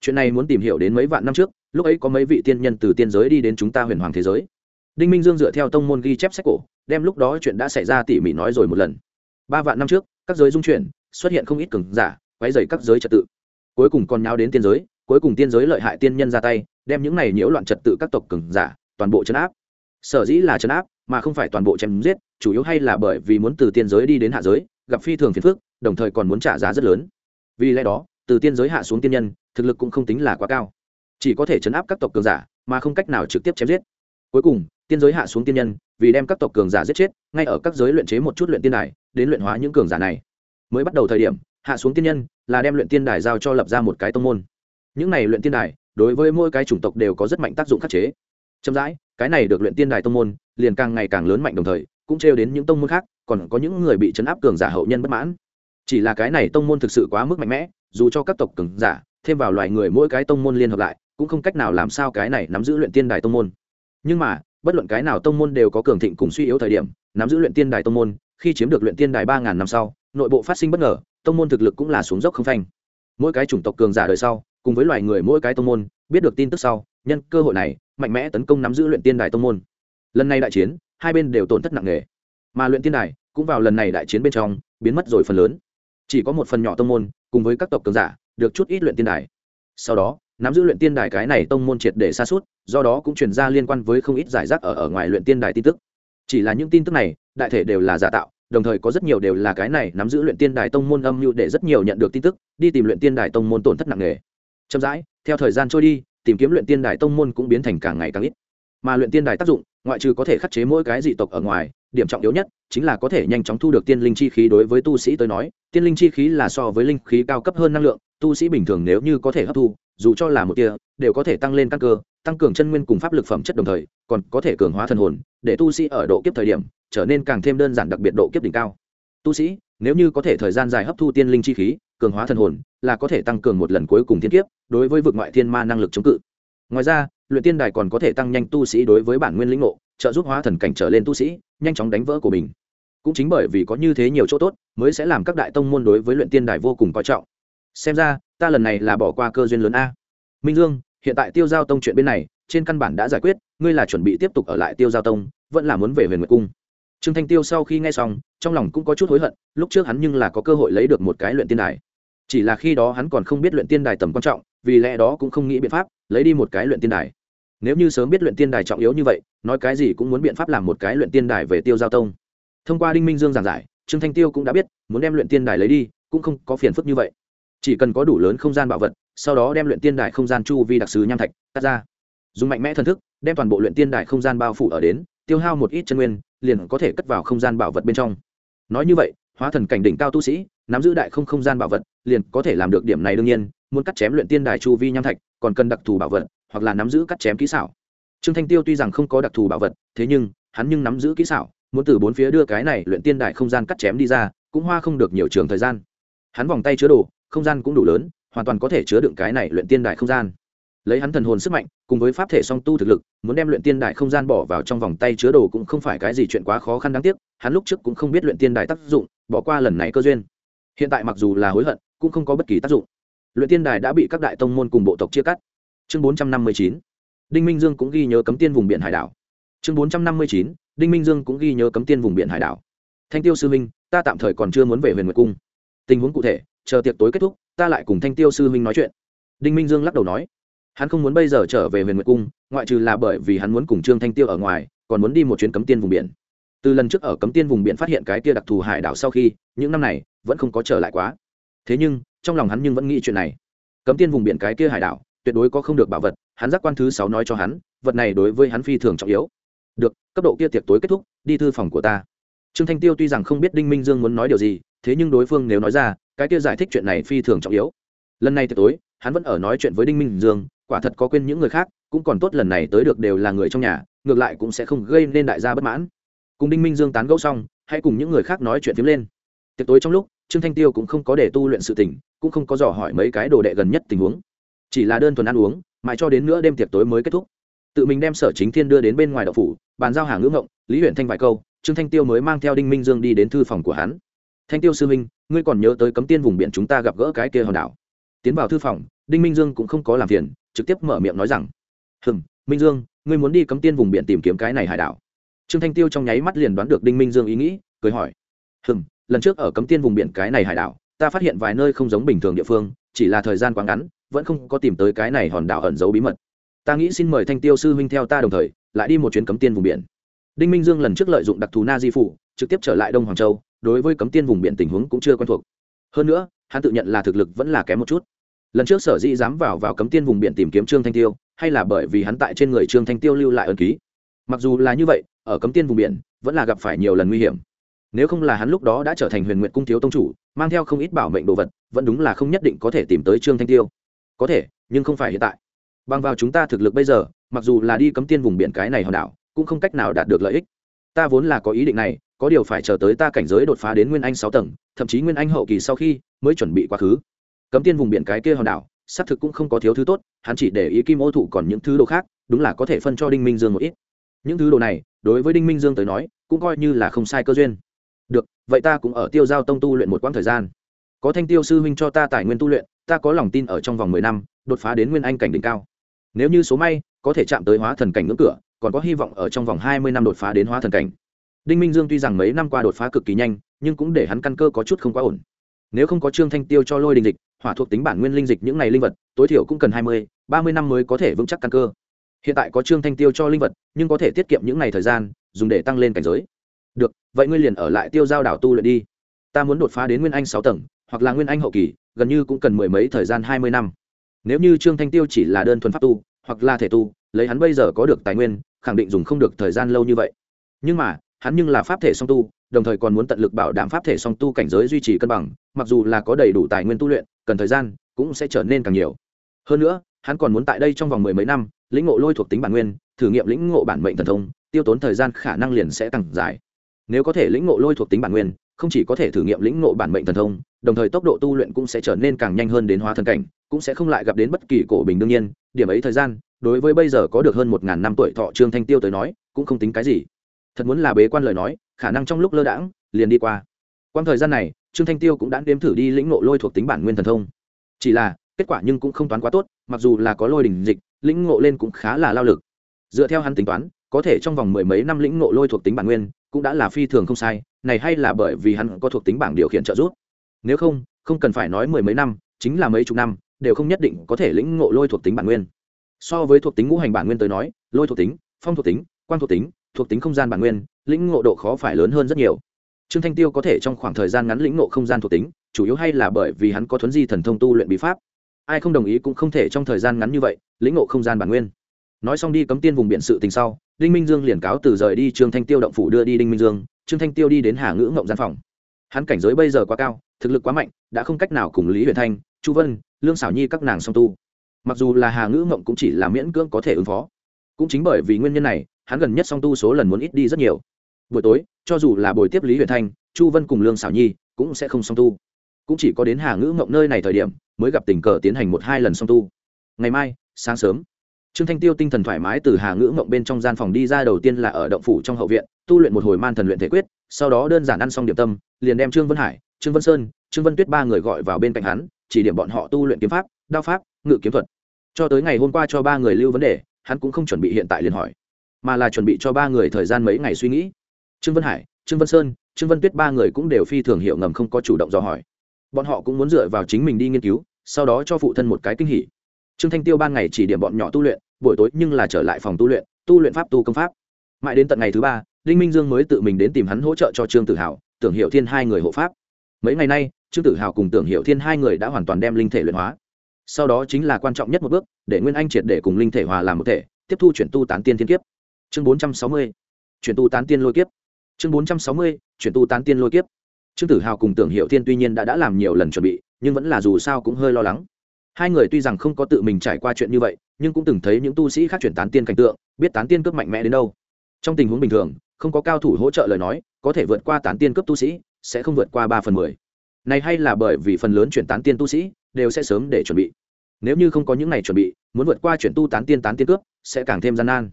Chuyện này muốn tìm hiểu đến mấy vạn năm trước, lúc ấy có mấy vị tiên nhân từ tiên giới đi đến chúng ta huyền hoàng thế giới đinh minh dương dựa theo tông môn ghi chép sách cổ, đem lúc đó chuyện đã xảy ra tỉ mỉ nói rồi một lần. Ba vạn năm trước, các giới dung chuyển, xuất hiện không ít cường giả, quấy dày các giới trật tự. Cuối cùng còn nháo đến tiên giới, cuối cùng tiên giới lợi hại tiên nhân ra tay, đem những này nhiễu loạn trật tự các tộc cường giả, toàn bộ chấn áp. Sở dĩ là chấn áp, mà không phải toàn bộ chém giết, chủ yếu hay là bởi vì muốn từ tiên giới đi đến hạ giới, gặp phi thường phiền phức, đồng thời còn muốn trả giá rất lớn. Vì lẽ đó, từ tiên giới hạ xuống tiên nhân, thực lực cũng không tính là quá cao. Chỉ có thể chấn áp các tộc cường giả, mà không cách nào trực tiếp chém giết cuối cùng, tiên giới hạ xuống tiên nhân, vì đem các tộc cường giả giết chết, ngay ở các giới luyện chế một chút luyện tiên đài, đến luyện hóa những cường giả này. Mới bắt đầu thời điểm, hạ xuống tiên nhân là đem luyện tiên đài giao cho lập ra một cái tông môn. Những này luyện tiên đài, đối với mỗi cái chủng tộc đều có rất mạnh tác dụng khắc chế. Chậm rãi, cái này được luyện tiên đài tông môn, liền càng ngày càng lớn mạnh đồng thời, cũng trêu đến những tông môn khác, còn có những người bị chấn áp cường giả hậu nhân bất mãn. Chỉ là cái này tông môn thực sự quá mức mạnh mẽ, dù cho các tộc cường giả, thêm vào loài người mỗi cái tông môn liên hợp lại, cũng không cách nào làm sao cái này nắm giữ luyện tiên đài tông môn nhưng mà, bất luận cái nào tông môn đều có cường thịnh cùng suy yếu thời điểm, nắm giữ luyện tiên đài tông môn, khi chiếm được luyện tiên đài ba ngàn năm sau, nội bộ phát sinh bất ngờ, tông môn thực lực cũng là xuống dốc không phanh. Mỗi cái chủng tộc cường giả đời sau, cùng với loài người mỗi cái tông môn, biết được tin tức sau, nhân cơ hội này, mạnh mẽ tấn công nắm giữ luyện tiên đài tông môn. Lần này đại chiến, hai bên đều tổn thất nặng nề. Mà luyện tiên đài, cũng vào lần này đại chiến bên trong, biến mất rồi phần lớn. Chỉ có một phần nhỏ tông môn, cùng với các tộc cường giả, được chút ít luyện tiên đài. Sau đó nắm giữ luyện tiên đài cái này tông môn triệt để xa suốt, do đó cũng truyền ra liên quan với không ít giải rác ở ở ngoài luyện tiên đài tin tức. Chỉ là những tin tức này, đại thể đều là giả tạo, đồng thời có rất nhiều đều là cái này nắm giữ luyện tiên đài tông môn âm mưu để rất nhiều nhận được tin tức, đi tìm luyện tiên đài tông môn tổn thất nặng nề. Chậm rãi, theo thời gian trôi đi, tìm kiếm luyện tiên đài tông môn cũng biến thành càng ngày càng ít. Mà luyện tiên đài tác dụng, ngoại trừ có thể khắc chế mỗi cái dị tộc ở ngoài, điểm trọng yếu nhất chính là có thể nhanh chóng thu được tiên linh chi khí đối với tu sĩ tới nói, tiên linh chi khí là so với linh khí cao cấp hơn năng lượng, tu sĩ bình thường nếu như có thể hấp thu dù cho là một tia, đều có thể tăng lên căn cơ, tăng cường chân nguyên cùng pháp lực phẩm chất đồng thời, còn có thể cường hóa thần hồn, để tu sĩ ở độ kiếp thời điểm, trở nên càng thêm đơn giản đặc biệt độ kiếp đỉnh cao. Tu sĩ, nếu như có thể thời gian dài hấp thu tiên linh chi khí, cường hóa thần hồn, là có thể tăng cường một lần cuối cùng thiên kiếp, đối với vực ngoại thiên ma năng lực chống cự. Ngoài ra, luyện tiên đài còn có thể tăng nhanh tu sĩ đối với bản nguyên lĩnh ngộ, trợ giúp hóa thần cảnh trở lên tu sĩ, nhanh chóng đánh vỡ của mình. Cũng chính bởi vì có như thế nhiều chỗ tốt, mới sẽ làm các đại tông môn đối với luyện tiên đài vô cùng coi trọng xem ra, ta lần này là bỏ qua cơ duyên lớn a. Minh dương, hiện tại tiêu giao tông chuyện bên này, trên căn bản đã giải quyết, ngươi là chuẩn bị tiếp tục ở lại tiêu giao tông, vẫn là muốn về huyền nguyệt cung. Trương thanh tiêu sau khi nghe xong, trong lòng cũng có chút hối hận, lúc trước hắn nhưng là có cơ hội lấy được một cái luyện tiên đài. Chỉ là khi đó hắn còn không biết luyện tiên đài tầm quan trọng, vì lẽ đó cũng không nghĩ biện pháp, lấy đi một cái luyện tiên đài. Nếu như sớm biết luyện tiên đài trọng yếu như vậy, nói cái gì cũng muốn biện pháp làm một cái luyện tiên đài về tiêu giao tông. Thông qua đinh minh dương giảng giải, trương thanh tiêu cũng đã biết, muốn đem luyện tiên đài lấy đi, cũng không có phiền phức như vậy chỉ cần có đủ lớn không gian bảo vật, sau đó đem luyện tiên đài không gian chu vi đặc sứ nham thạch, cắt ra. Dùng mạnh mẽ thần thức, đem toàn bộ luyện tiên đài không gian bao phủ ở đến, tiêu hao một ít chân nguyên, liền có thể cất vào không gian bảo vật bên trong. Nói như vậy, hóa thần cảnh đỉnh cao tu sĩ, nắm giữ đại không không gian bảo vật, liền có thể làm được điểm này đương nhiên, muốn cắt chém luyện tiên đài chu vi nham thạch, còn cần đặc thù bảo vật, hoặc là nắm giữ cắt chém kỹ xảo. Trương thanh tiêu tuy rằng không có đặc thù bảo vật, thế nhưng, hắn nhưng nắm giữ kỹ xảo, muốn từ bốn phía đưa cái này luyện tiên đài không gian cắt chém đi ra, cũng hoa không được nhiều trường thời gian. Hắn vòng tay chứa đồ không gian cũng đủ lớn, hoàn toàn có thể chứa đựng cái này luyện tiên đài không gian. Lấy hắn thần hồn sức mạnh, cùng với pháp thể song tu thực lực, muốn đem luyện tiên đài không gian bỏ vào trong vòng tay chứa đồ cũng không phải cái gì chuyện quá khó khăn đáng tiếc, hắn lúc trước cũng không biết luyện tiên đài tác dụng, bỏ qua lần này cơ duyên. Hiện tại mặc dù là hối hận, cũng không có bất kỳ tác dụng. Luyện tiên đài đã bị các đại tông môn cùng bộ tộc chia cắt. Chương bốn trăm năm mươi chín, đinh minh dương cũng ghi nhớ cấm tiên vùng biển hải đảo. Chương bốn trăm năm mươi chín, đinh minh dương cũng ghi nhớ cấm tiên vùng biển hải đảo. Thanh tiêu sư minh ta tạm thời còn chưa muốn về huyền nguyệt cung. Tình huống cụ thể chờ tiệc tối kết thúc, ta lại cùng thanh tiêu sư minh nói chuyện. Đinh minh dương lắc đầu nói, hắn không muốn bây giờ trở về huyền nguyệt cung, ngoại trừ là bởi vì hắn muốn cùng trương thanh tiêu ở ngoài, còn muốn đi một chuyến cấm tiên vùng biển. Từ lần trước ở cấm tiên vùng biển phát hiện cái kia đặc thù hải đảo sau khi, những năm này, vẫn không có trở lại quá. Thế nhưng, trong lòng hắn nhưng vẫn nghĩ chuyện này. Cấm tiên vùng biển cái kia hải đảo, tuyệt đối có không được bảo vật, hắn giác quan thứ sáu nói cho hắn, vật này đối với hắn phi thường trọng yếu. Được, cấp độ kia tiệc tối kết thúc, đi thư phòng của ta. Trương thanh tiêu tuy rằng không biết đinh minh dương muốn nói điều gì, thế nhưng đối phương nếu nói ra cái kia giải thích chuyện này phi thường trọng yếu. Lần này tuyệt tối, hắn vẫn ở nói chuyện với đinh minh dương, quả thật có quên những người khác, cũng còn tốt lần này tới được đều là người trong nhà, ngược lại cũng sẽ không gây nên đại gia bất mãn. Cùng đinh minh dương tán gẫu xong, hãy cùng những người khác nói chuyện phiếm lên. Tiệc tối trong lúc, trương thanh tiêu cũng không có để tu luyện sự tình, cũng không có dò hỏi mấy cái đồ đệ gần nhất tình huống. Chỉ là đơn thuần ăn uống, mãi cho đến nữa đêm tiệc tối mới kết thúc. Tự mình đem sở chính thiên đưa đến bên ngoài đậu phủ, bàn giao hàng ngưỡng ngộng, lý huyện thanh vài câu, trương thanh tiêu mới mang theo đinh minh dương đi đến thư phòng của hắn. Thanh tiêu sư minh ngươi còn nhớ tới cấm tiên vùng biển chúng ta gặp gỡ cái kia hòn đảo? Tiến vào thư phòng, đinh minh dương cũng không có làm phiền, trực tiếp mở miệng nói rằng hừng minh dương, ngươi muốn đi cấm tiên vùng biển tìm kiếm cái này hải đảo? Trương thanh tiêu trong nháy mắt liền đoán được đinh minh dương ý nghĩ, cười hỏi hừng lần trước ở cấm tiên vùng biển cái này hải đảo, ta phát hiện vài nơi không giống bình thường địa phương, chỉ là thời gian quá ngắn, vẫn không có tìm tới cái này hòn đảo ẩn giấu bí mật. Ta nghĩ xin mời thanh tiêu sư huynh theo ta đồng thời, lại đi một chuyến cấm tiên vùng biển. Đinh minh dương lần trước lợi dụng đặc thù na di phủ, trực tiếp trở lại đông hoàng châu đối với cấm tiên vùng biển tình huống cũng chưa quen thuộc. Hơn nữa, hắn tự nhận là thực lực vẫn là kém một chút. Lần trước sở dĩ dám vào vào cấm tiên vùng biển tìm kiếm trương thanh tiêu, hay là bởi vì hắn tại trên người trương thanh tiêu lưu lại ân ký. Mặc dù là như vậy, ở cấm tiên vùng biển, vẫn là gặp phải nhiều lần nguy hiểm. Nếu không là hắn lúc đó đã trở thành huyền nguyện cung thiếu tông chủ, mang theo không ít bảo mệnh đồ vật, vẫn đúng là không nhất định có thể tìm tới trương thanh tiêu. Có thể, nhưng không phải hiện tại. Bằng vào chúng ta thực lực bây giờ, mặc dù là đi cấm tiên vùng biển cái này hòn đảo, cũng không cách nào đạt được lợi ích. Ta vốn là có ý định này có điều phải chờ tới ta cảnh giới đột phá đến nguyên anh sáu tầng, thậm chí nguyên anh hậu kỳ sau khi mới chuẩn bị quá khứ. Cấm tiên vùng biển cái kia hòn đảo, xác thực cũng không có thiếu thứ tốt, hắn chỉ để ý kim ô thụ còn những thứ đồ khác, đúng là có thể phân cho đinh minh dương một ít. Những thứ đồ này, đối với đinh minh dương tới nói, cũng coi như là không sai cơ duyên. Được, vậy ta cũng ở tiêu giao tông tu luyện một quãng thời gian. Có thanh tiêu sư huynh cho ta tài nguyên tu luyện, ta có lòng tin ở trong vòng mười năm, đột phá đến nguyên anh cảnh đỉnh cao. Nếu như số may, có thể chạm tới hóa thần cảnh ngưỡng cửa, còn có hy vọng ở trong vòng hai mươi năm đột phá đến hóa thần cảnh đinh minh dương tuy rằng mấy năm qua đột phá cực kỳ nhanh, nhưng cũng để hắn căn cơ có chút không quá ổn. Nếu không có trương thanh tiêu cho lôi đình dịch, hỏa thuộc tính bản nguyên linh dịch những này linh vật, tối thiểu cũng cần hai mươi, ba mươi năm mới có thể vững chắc căn cơ. Hiện tại có trương thanh tiêu cho linh vật, nhưng có thể tiết kiệm những ngày thời gian, dùng để tăng lên cảnh giới. Được, vậy ngươi liền ở lại tiêu giao đảo tu luyện đi. Ta muốn đột phá đến nguyên anh sáu tầng, hoặc là nguyên anh hậu kỳ, gần như cũng cần mười mấy thời gian hai mươi năm. Nếu như trương thanh tiêu chỉ là đơn thuần pháp tu, hoặc là thể tu, lấy hắn bây giờ có được tài nguyên, khẳng định dùng không được thời gian lâu như vậy. Nhưng mà hắn nhưng là pháp thể song tu, đồng thời còn muốn tận lực bảo đảm pháp thể song tu cảnh giới duy trì cân bằng, mặc dù là có đầy đủ tài nguyên tu luyện, cần thời gian cũng sẽ trở nên càng nhiều. Hơn nữa, hắn còn muốn tại đây trong vòng mười mấy năm, lĩnh ngộ lôi thuộc tính bản nguyên, thử nghiệm lĩnh ngộ bản mệnh thần thông, tiêu tốn thời gian khả năng liền sẽ tăng dài. Nếu có thể lĩnh ngộ lôi thuộc tính bản nguyên, không chỉ có thể thử nghiệm lĩnh ngộ bản mệnh thần thông, đồng thời tốc độ tu luyện cũng sẽ trở nên càng nhanh hơn đến hóa thần cảnh, cũng sẽ không lại gặp đến bất kỳ cổ bình đương nhiên, điểm ấy thời gian, đối với bây giờ có được hơn một ngàn năm tuổi thọ trương thanh tiêu tới nói, cũng không tính cái gì thật muốn là bế quan lời nói, khả năng trong lúc lơ đãng, liền đi qua. Quan thời gian này, trương thanh tiêu cũng đã đếm thử đi lĩnh ngộ lôi thuộc tính bản nguyên thần thông. Chỉ là, kết quả nhưng cũng không toán quá tốt, mặc dù là có lôi đỉnh dịch, lĩnh ngộ lên cũng khá là lao lực. Dựa theo hắn tính toán, có thể trong vòng mười mấy năm lĩnh ngộ lôi thuộc tính bản nguyên, cũng đã là phi thường không sai, này hay là bởi vì hắn có thuộc tính bảng điều khiển trợ giúp. Nếu không không cần phải nói mười mấy năm, chính là mấy chục năm, đều không nhất định có thể lĩnh ngộ lôi thuộc tính bản nguyên. So với thuộc tính ngũ hành bản nguyên tới nói, lôi thuộc tính, phong thuộc tính quan thuộc tính thuộc tính không gian bản nguyên, lĩnh ngộ độ khó phải lớn hơn rất nhiều. Trương thanh tiêu có thể trong khoảng thời gian ngắn lĩnh ngộ không gian thuộc tính, chủ yếu hay là bởi vì hắn có thuấn di thần thông tu luyện bí pháp. Ai không đồng ý cũng không thể trong thời gian ngắn như vậy lĩnh ngộ không gian bản nguyên. Nói xong đi cấm tiên vùng biển sự tình sau, đinh minh dương liền cáo từ rời đi trương thanh tiêu động phủ đưa đi đinh minh dương, trương thanh tiêu đi đến hà ngữ ngộng gian phòng. Hắn cảnh giới bây giờ quá cao, thực lực quá mạnh, đã không cách nào cùng lý huyền thanh, chu vân, lương xảo nhi các nàng song tu. Mặc dù là hà ngữ ngộng cũng chỉ là miễn cưỡng có thể ứng phó. Cũng chính bởi vì nguyên nhân này hắn gần nhất song tu số lần muốn ít đi rất nhiều. Buổi tối, cho dù là buổi tiếp lý huyền thanh, chu vân cùng lương xảo nhi cũng sẽ không song tu. Cũng chỉ có đến hà ngữ mộng nơi này thời điểm mới gặp tình cờ tiến hành một hai lần song tu. Ngày mai, sáng sớm, trương thanh tiêu tinh thần thoải mái từ hà ngữ mộng bên trong gian phòng đi ra đầu tiên là ở động phủ trong hậu viện, tu luyện một hồi man thần luyện thể quyết, sau đó đơn giản ăn xong điểm tâm, liền đem trương vân hải, trương vân sơn, trương vân tuyết ba người gọi vào bên cạnh hắn, chỉ điểm bọn họ tu luyện kiếm pháp, đao pháp, ngự kiếm thuật. Cho tới ngày hôm qua cho ba người lưu vấn đề, hắn cũng không chuẩn bị hiện tại liền hỏi mà là chuẩn bị cho ba người thời gian mấy ngày suy nghĩ. Trương vân hải, trương vân sơn, trương vân tuyết ba người cũng đều phi thường hiểu ngầm không có chủ động dò hỏi. Bọn họ cũng muốn dựa vào chính mình đi nghiên cứu, sau đó cho phụ thân một cái kinh hỉ. Trương thanh tiêu ban ngày chỉ điểm bọn nhỏ tu luyện, buổi tối nhưng là trở lại phòng tu luyện tu luyện pháp tu công pháp. Mãi đến tận ngày thứ ba linh minh dương mới tự mình đến tìm hắn hỗ trợ cho trương tử hào tưởng hiệu thiên hai người hộ pháp. Mấy ngày nay, trương tử hào cùng tưởng hiệu thiên hai người đã hoàn toàn đem linh thể luyện hóa. Sau đó chính là quan trọng nhất một bước, để nguyên anh triệt để cùng linh thể hòa làm một thể, tiếp thu chuyển tu tán tiên thiên kiếp chương bốn trăm sáu mươi, chuyển tu tán tiên lôi kiếp. Chương bốn trăm sáu mươi, chuyển tu tán tiên lôi kiếp. Trương tử hào cùng tưởng hiệu thiên tuy nhiên đã đã làm nhiều lần chuẩn bị, nhưng vẫn là dù sao cũng hơi lo lắng. Hai người tuy rằng không có tự mình trải qua chuyện như vậy, nhưng cũng từng thấy những tu sĩ khác chuyển tán tiên cảnh tượng, biết tán tiên cướp mạnh mẽ đến đâu. Trong tình huống bình thường, không có cao thủ hỗ trợ lời nói, có thể vượt qua tán tiên cướp tu sĩ, sẽ không vượt qua ba phần mười. Này hay là bởi vì phần lớn chuyển tán tiên tu sĩ đều sẽ sớm để chuẩn bị. Nếu như không có những ngày chuẩn bị, muốn vượt qua chuyển tu tán tiên tán tiên cướp, sẽ càng thêm gian nan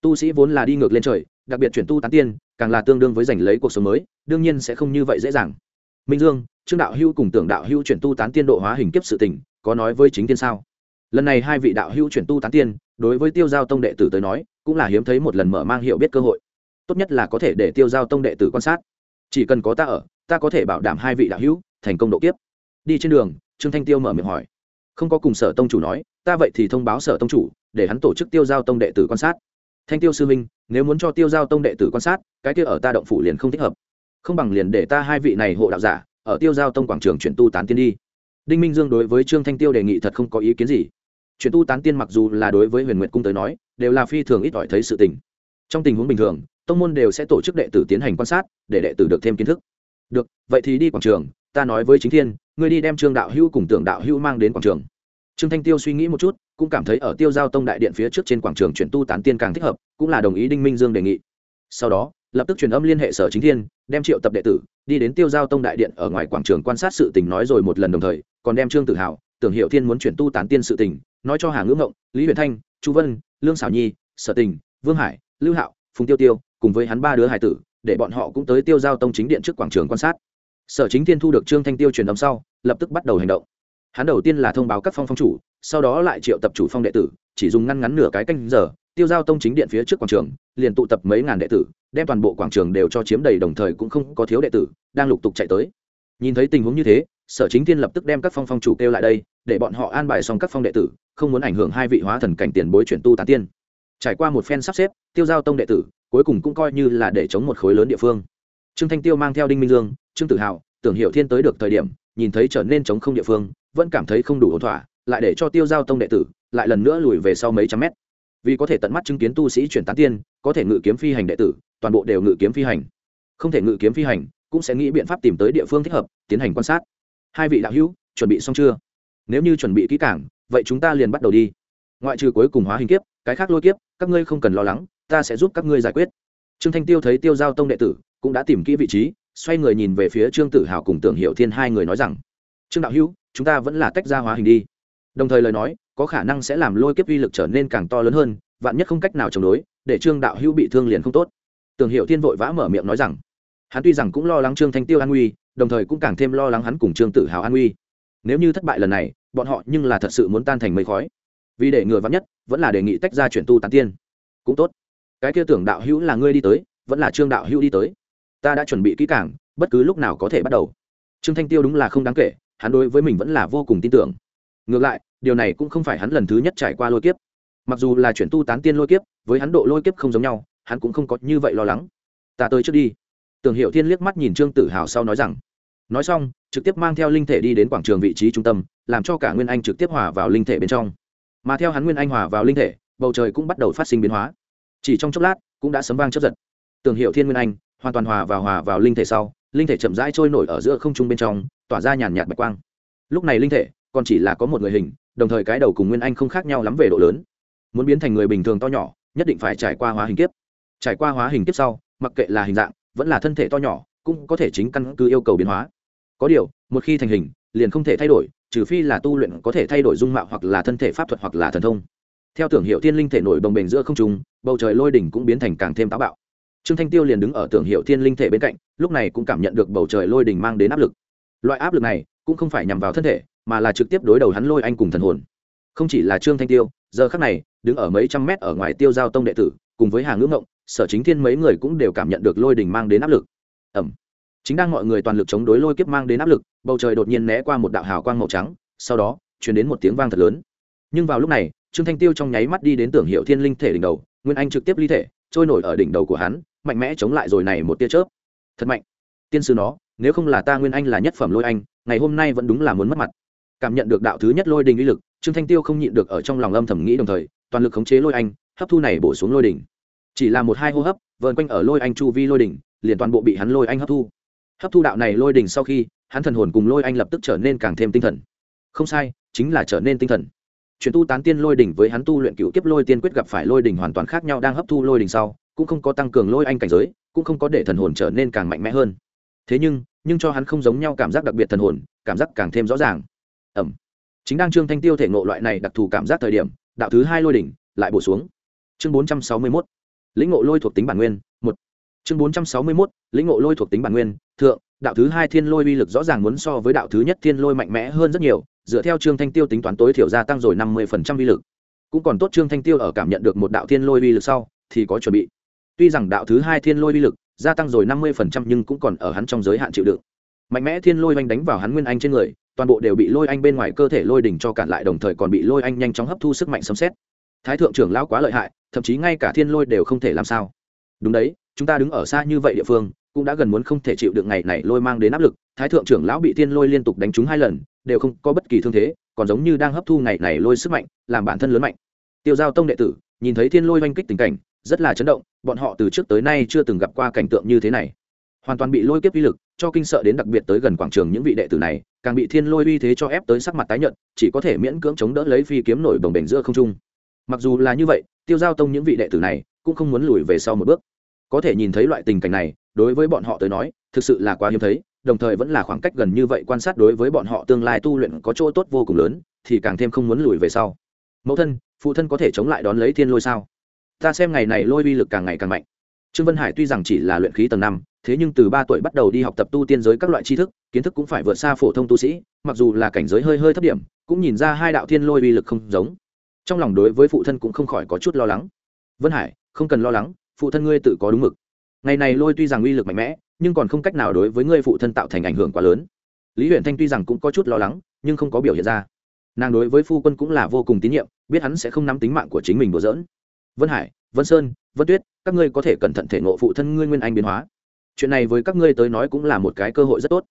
tu sĩ vốn là đi ngược lên trời, đặc biệt chuyển tu tán tiên, càng là tương đương với giành lấy cuộc sống mới, đương nhiên sẽ không như vậy dễ dàng. Minh dương, trương đạo hưu cùng tưởng đạo hưu chuyển tu tán tiên độ hóa hình kiếp sự tình, có nói với chính tiên sao? Lần này hai vị đạo hưu chuyển tu tán tiên, đối với tiêu giao tông đệ tử tới nói, cũng là hiếm thấy một lần mở mang hiệu biết cơ hội. Tốt nhất là có thể để tiêu giao tông đệ tử quan sát. Chỉ cần có ta ở, ta có thể bảo đảm hai vị đạo hữu thành công độ kiếp. Đi trên đường, trương thanh tiêu mở miệng hỏi. Không có cùng sở tông chủ nói, ta vậy thì thông báo sở tông chủ, để hắn tổ chức tiêu giao tông đệ tử quan sát thanh tiêu sư minh nếu muốn cho tiêu giao tông đệ tử quan sát, cái kia ở ta động phủ liền không thích hợp. Không bằng liền để ta hai vị này hộ đạo giả, ở tiêu giao tông quảng trường chuyển tu tán tiên đi. Đinh minh dương đối với trương thanh tiêu đề nghị thật không có ý kiến gì. Chuyển tu tán tiên mặc dù là đối với huyền nguyệt cung tới nói, đều là phi thường ít ỏi thấy sự tình. Trong tình huống bình thường, tông môn đều sẽ tổ chức đệ tử tiến hành quan sát, để đệ tử được thêm kiến thức. Được, vậy thì đi quảng trường, ta nói với chính thiên, ngươi đi đem trương đạo hữu cùng tưởng đạo hữu mang đến quảng trường. Trương thanh tiêu suy nghĩ một chút cũng cảm thấy ở tiêu giao tông đại điện phía trước trên quảng trường chuyển tu tán tiên càng thích hợp, cũng là đồng ý đinh minh dương đề nghị. Sau đó, lập tức truyền âm liên hệ sở chính thiên, đem triệu tập đệ tử, đi đến tiêu giao tông đại điện ở ngoài quảng trường quan sát sự tình nói rồi một lần đồng thời, còn đem trương tự hào tưởng hiệu thiên muốn chuyển tu tán tiên sự tình, nói cho hà ngữ ngộng, lý huyền thanh, chu vân, lương xảo nhi, sở tình, vương hải, lưu hạo, phùng tiêu tiêu, cùng với hắn ba đứa hải tử, để bọn họ cũng tới tiêu giao tông chính điện trước quảng trường quan sát. Sở chính thiên thu được trương thanh tiêu truyền âm sau, lập tức bắt đầu hành động hắn đầu tiên là thông báo các phong phong chủ, sau đó lại triệu tập chủ phong đệ tử, chỉ dùng ngăn ngắn nửa cái canh giờ, tiêu giao tông chính điện phía trước quảng trường, liền tụ tập mấy ngàn đệ tử, đem toàn bộ quảng trường đều cho chiếm đầy đồng thời cũng không có thiếu đệ tử, đang lục tục chạy tới. Nhìn thấy tình huống như thế, sở chính thiên lập tức đem các phong phong chủ kêu lại đây, để bọn họ an bài xong các phong đệ tử, không muốn ảnh hưởng hai vị hóa thần cảnh tiền bối chuyển tu tán tiên. Trải qua một phen sắp xếp, tiêu giao tông đệ tử, cuối cùng cũng coi như là để chống một khối lớn địa phương. Trương thanh tiêu mang theo đinh minh dương, trương tử hào tưởng hiệu thiên tới được thời điểm, nhìn thấy trở nên chống không địa phương vẫn cảm thấy không đủ ổn thỏa, lại để cho tiêu giao tông đệ tử lại lần nữa lùi về sau mấy trăm mét. Vì có thể tận mắt chứng kiến tu sĩ chuyển tán tiên, có thể ngự kiếm phi hành đệ tử, toàn bộ đều ngự kiếm phi hành. Không thể ngự kiếm phi hành, cũng sẽ nghĩ biện pháp tìm tới địa phương thích hợp, tiến hành quan sát. Hai vị đạo hữu, chuẩn bị xong chưa? Nếu như chuẩn bị kỹ cảng vậy chúng ta liền bắt đầu đi. Ngoại trừ cuối cùng hóa hình kiếp, cái khác lôi kiếp, các ngươi không cần lo lắng, ta sẽ giúp các ngươi giải quyết. Trương thanh tiêu thấy tiêu giao tông đệ tử cũng đã tìm kỹ vị trí, xoay người nhìn về phía trương tử hào cùng tưởng hiệu thiên hai người nói rằng, trương đạo hữu chúng ta vẫn là tách ra hóa hình đi. Đồng thời lời nói, có khả năng sẽ làm lôi kiếp uy lực trở nên càng to lớn hơn, vạn nhất không cách nào chống đối, để trương đạo hữu bị thương liền không tốt. Tường hiệu thiên vội vã mở miệng nói rằng, hắn tuy rằng cũng lo lắng trương thanh tiêu an nguy, đồng thời cũng càng thêm lo lắng hắn cùng trương tử hào an nguy. Nếu như thất bại lần này, bọn họ nhưng là thật sự muốn tan thành mây khói. Vì để ngừa vắn nhất, vẫn là đề nghị tách ra chuyển tu tán tiên. Cũng tốt. Cái kia tưởng đạo hữu là ngươi đi tới, vẫn là trương đạo hữu đi tới. Ta đã chuẩn bị kỹ càng, bất cứ lúc nào có thể bắt đầu. Trương thanh tiêu đúng là không đáng kể hắn đối với mình vẫn là vô cùng tin tưởng. Ngược lại, điều này cũng không phải hắn lần thứ nhất trải qua lôi kiếp. Mặc dù là chuyển tu tán tiên lôi kiếp, với hắn độ lôi kiếp không giống nhau, hắn cũng không có như vậy lo lắng. Ta tới trước đi. Tưởng hiệu thiên liếc mắt nhìn trương tử hào sau nói rằng, nói xong, trực tiếp mang theo linh thể đi đến quảng trường vị trí trung tâm, làm cho cả nguyên anh trực tiếp hòa vào linh thể bên trong. Mà theo hắn nguyên anh hòa vào linh thể, bầu trời cũng bắt đầu phát sinh biến hóa. Chỉ trong chốc lát, cũng đã sấm vang chấp giật. Tưởng hiệu thiên nguyên anh hoàn toàn hòa vào hòa vào linh thể sau, linh thể chậm rãi trôi nổi ở giữa không trung bên trong tỏa ra nhàn nhạt bạch quang. Lúc này linh thể còn chỉ là có một người hình, đồng thời cái đầu cùng nguyên anh không khác nhau lắm về độ lớn. Muốn biến thành người bình thường to nhỏ, nhất định phải trải qua hóa hình kiếp. Trải qua hóa hình kiếp sau, mặc kệ là hình dạng, vẫn là thân thể to nhỏ, cũng có thể chính căn cứ yêu cầu biến hóa. Có điều, một khi thành hình, liền không thể thay đổi, trừ phi là tu luyện có thể thay đổi dung mạo hoặc là thân thể pháp thuật hoặc là thần thông. Theo tưởng hiệu thiên linh thể nổi bồng bềnh giữa không trung, bầu trời lôi đỉnh cũng biến thành càng thêm táo bạo. Trương thanh tiêu liền đứng ở tưởng hiệu thiên linh thể bên cạnh, lúc này cũng cảm nhận được bầu trời lôi đỉnh mang đến áp lực loại áp lực này cũng không phải nhằm vào thân thể, mà là trực tiếp đối đầu hắn lôi anh cùng thần hồn. Không chỉ là trương thanh tiêu, giờ khắc này, đứng ở mấy trăm mét ở ngoài tiêu giao tông đệ tử, cùng với hàng ngưỡng ngộng, sở chính thiên mấy người cũng đều cảm nhận được lôi đỉnh mang đến áp lực. Ẩm. Chính đang mọi người toàn lực chống đối lôi kiếp mang đến áp lực, bầu trời đột nhiên né qua một đạo hào quang màu trắng, sau đó chuyển đến một tiếng vang thật lớn. Nhưng vào lúc này, trương thanh tiêu trong nháy mắt đi đến tưởng hiệu thiên linh thể đỉnh đầu, nguyên anh trực tiếp ly thể, trôi nổi ở đỉnh đầu của hắn, mạnh mẽ chống lại rồi này một tia chớp. Thật mạnh. Tiên sư nó nếu không là ta nguyên anh là nhất phẩm lôi anh, ngày hôm nay vẫn đúng là muốn mất mặt. Cảm nhận được đạo thứ nhất lôi đình uy lực, trương thanh tiêu không nhịn được ở trong lòng âm thầm nghĩ đồng thời, toàn lực khống chế lôi anh, hấp thu này bổ xuống lôi đỉnh chỉ là một hai hô hấp, vờn quanh ở lôi anh chu vi lôi đỉnh liền toàn bộ bị hắn lôi anh hấp thu. Hấp thu đạo này lôi đỉnh sau khi, hắn thần hồn cùng lôi anh lập tức trở nên càng thêm tinh thần. Không sai, chính là trở nên tinh thần. Chuyện tu tán tiên lôi đỉnh với hắn tu luyện cựu kiếp lôi tiên quyết gặp phải lôi đỉnh hoàn toàn khác nhau đang hấp thu lôi đỉnh sau, cũng không có tăng cường lôi anh cảnh giới, cũng không có để thần hồn trở nên càng mạnh mẽ hơn thế nhưng nhưng cho hắn không giống nhau cảm giác đặc biệt thần hồn, cảm giác càng thêm rõ ràng. Ẩm. Chính đang trương thanh tiêu thể ngộ loại này đặc thù cảm giác thời điểm, đạo thứ hai lôi đỉnh lại bổ xuống. Chương bốn trăm sáu mươi mốt. Lĩnh ngộ lôi thuộc tính bản nguyên, một. Chương bốn trăm sáu mươi mốt. Lĩnh ngộ lôi thuộc tính bản nguyên, thượng. Đạo thứ hai thiên lôi uy lực rõ ràng muốn so với đạo thứ nhất thiên lôi mạnh mẽ hơn rất nhiều, dựa theo trương thanh tiêu tính toán tối thiểu gia tăng rồi năm mươi phần trăm uy lực. Cũng còn tốt trương thanh tiêu ở cảm nhận được một đạo thiên lôi uy lực sau, thì có chuẩn bị. Tuy rằng đạo thứ hai thiên lôi uy lực gia tăng rồi năm mươi phần trăm nhưng cũng còn ở hắn trong giới hạn chịu đựng. Mạnh mẽ thiên lôi anh đánh vào hắn nguyên anh trên người, toàn bộ đều bị lôi anh bên ngoài cơ thể lôi đỉnh cho cản lại đồng thời còn bị lôi anh nhanh chóng hấp thu sức mạnh sấm xét thái thượng trưởng lão quá lợi hại, thậm chí ngay cả thiên lôi đều không thể làm sao. Đúng đấy, chúng ta đứng ở xa như vậy địa phương, cũng đã gần muốn không thể chịu được ngày này lôi mang đến áp lực. Thái thượng trưởng lão bị thiên lôi liên tục đánh trúng hai lần, đều không có bất kỳ thương thế, còn giống như đang hấp thu ngày này lôi sức mạnh, làm bản thân lớn mạnh. Tiêu giao tông đệ tử, nhìn thấy thiên lôi oanh kích tình cảnh rất là chấn động, bọn họ từ trước tới nay chưa từng gặp qua cảnh tượng như thế này. Hoàn toàn bị lôi kiếp uy lực, cho kinh sợ đến đặc biệt tới gần quảng trường những vị đệ tử này, càng bị thiên lôi uy thế cho ép tới sắc mặt tái nhợt, chỉ có thể miễn cưỡng chống đỡ lấy phi kiếm nổi bồng bềnh giữa không trung. Mặc dù là như vậy, tiêu giao tông những vị đệ tử này cũng không muốn lùi về sau một bước. Có thể nhìn thấy loại tình cảnh này, đối với bọn họ tới nói, thực sự là quá hiếm thấy, đồng thời vẫn là khoảng cách gần như vậy quan sát đối với bọn họ tương lai tu luyện có chỗ tốt vô cùng lớn, thì càng thêm không muốn lùi về sau. Mẫu thân, phụ thân có thể chống lại đón lấy thiên lôi sao? Ta xem ngày này lôi uy lực càng ngày càng mạnh. Trương vân hải tuy rằng chỉ là luyện khí tầng năm, thế nhưng từ ba tuổi bắt đầu đi học tập tu tiên giới các loại tri thức, kiến thức cũng phải vượt xa phổ thông tu sĩ, mặc dù là cảnh giới hơi hơi thấp điểm, cũng nhìn ra hai đạo thiên lôi uy lực không giống. Trong lòng đối với phụ thân cũng không khỏi có chút lo lắng. Vân hải, không cần lo lắng, phụ thân ngươi tự có đúng mực. Ngày này lôi tuy rằng uy lực mạnh mẽ, nhưng còn không cách nào đối với ngươi phụ thân tạo thành ảnh hưởng quá lớn. Lý huyện thanh tuy rằng cũng có chút lo lắng, nhưng không có biểu hiện ra. Nàng đối với phu quân cũng là vô cùng tín nhiệm, biết hắn sẽ không nắm tính mạng của chính mình đùa dỡn vân hải, vân sơn, vân tuyết, các ngươi có thể cẩn thận thể ngộ phụ thân ngươi nguyên anh biến hóa. Chuyện này với các ngươi tới nói cũng là một cái cơ hội rất tốt.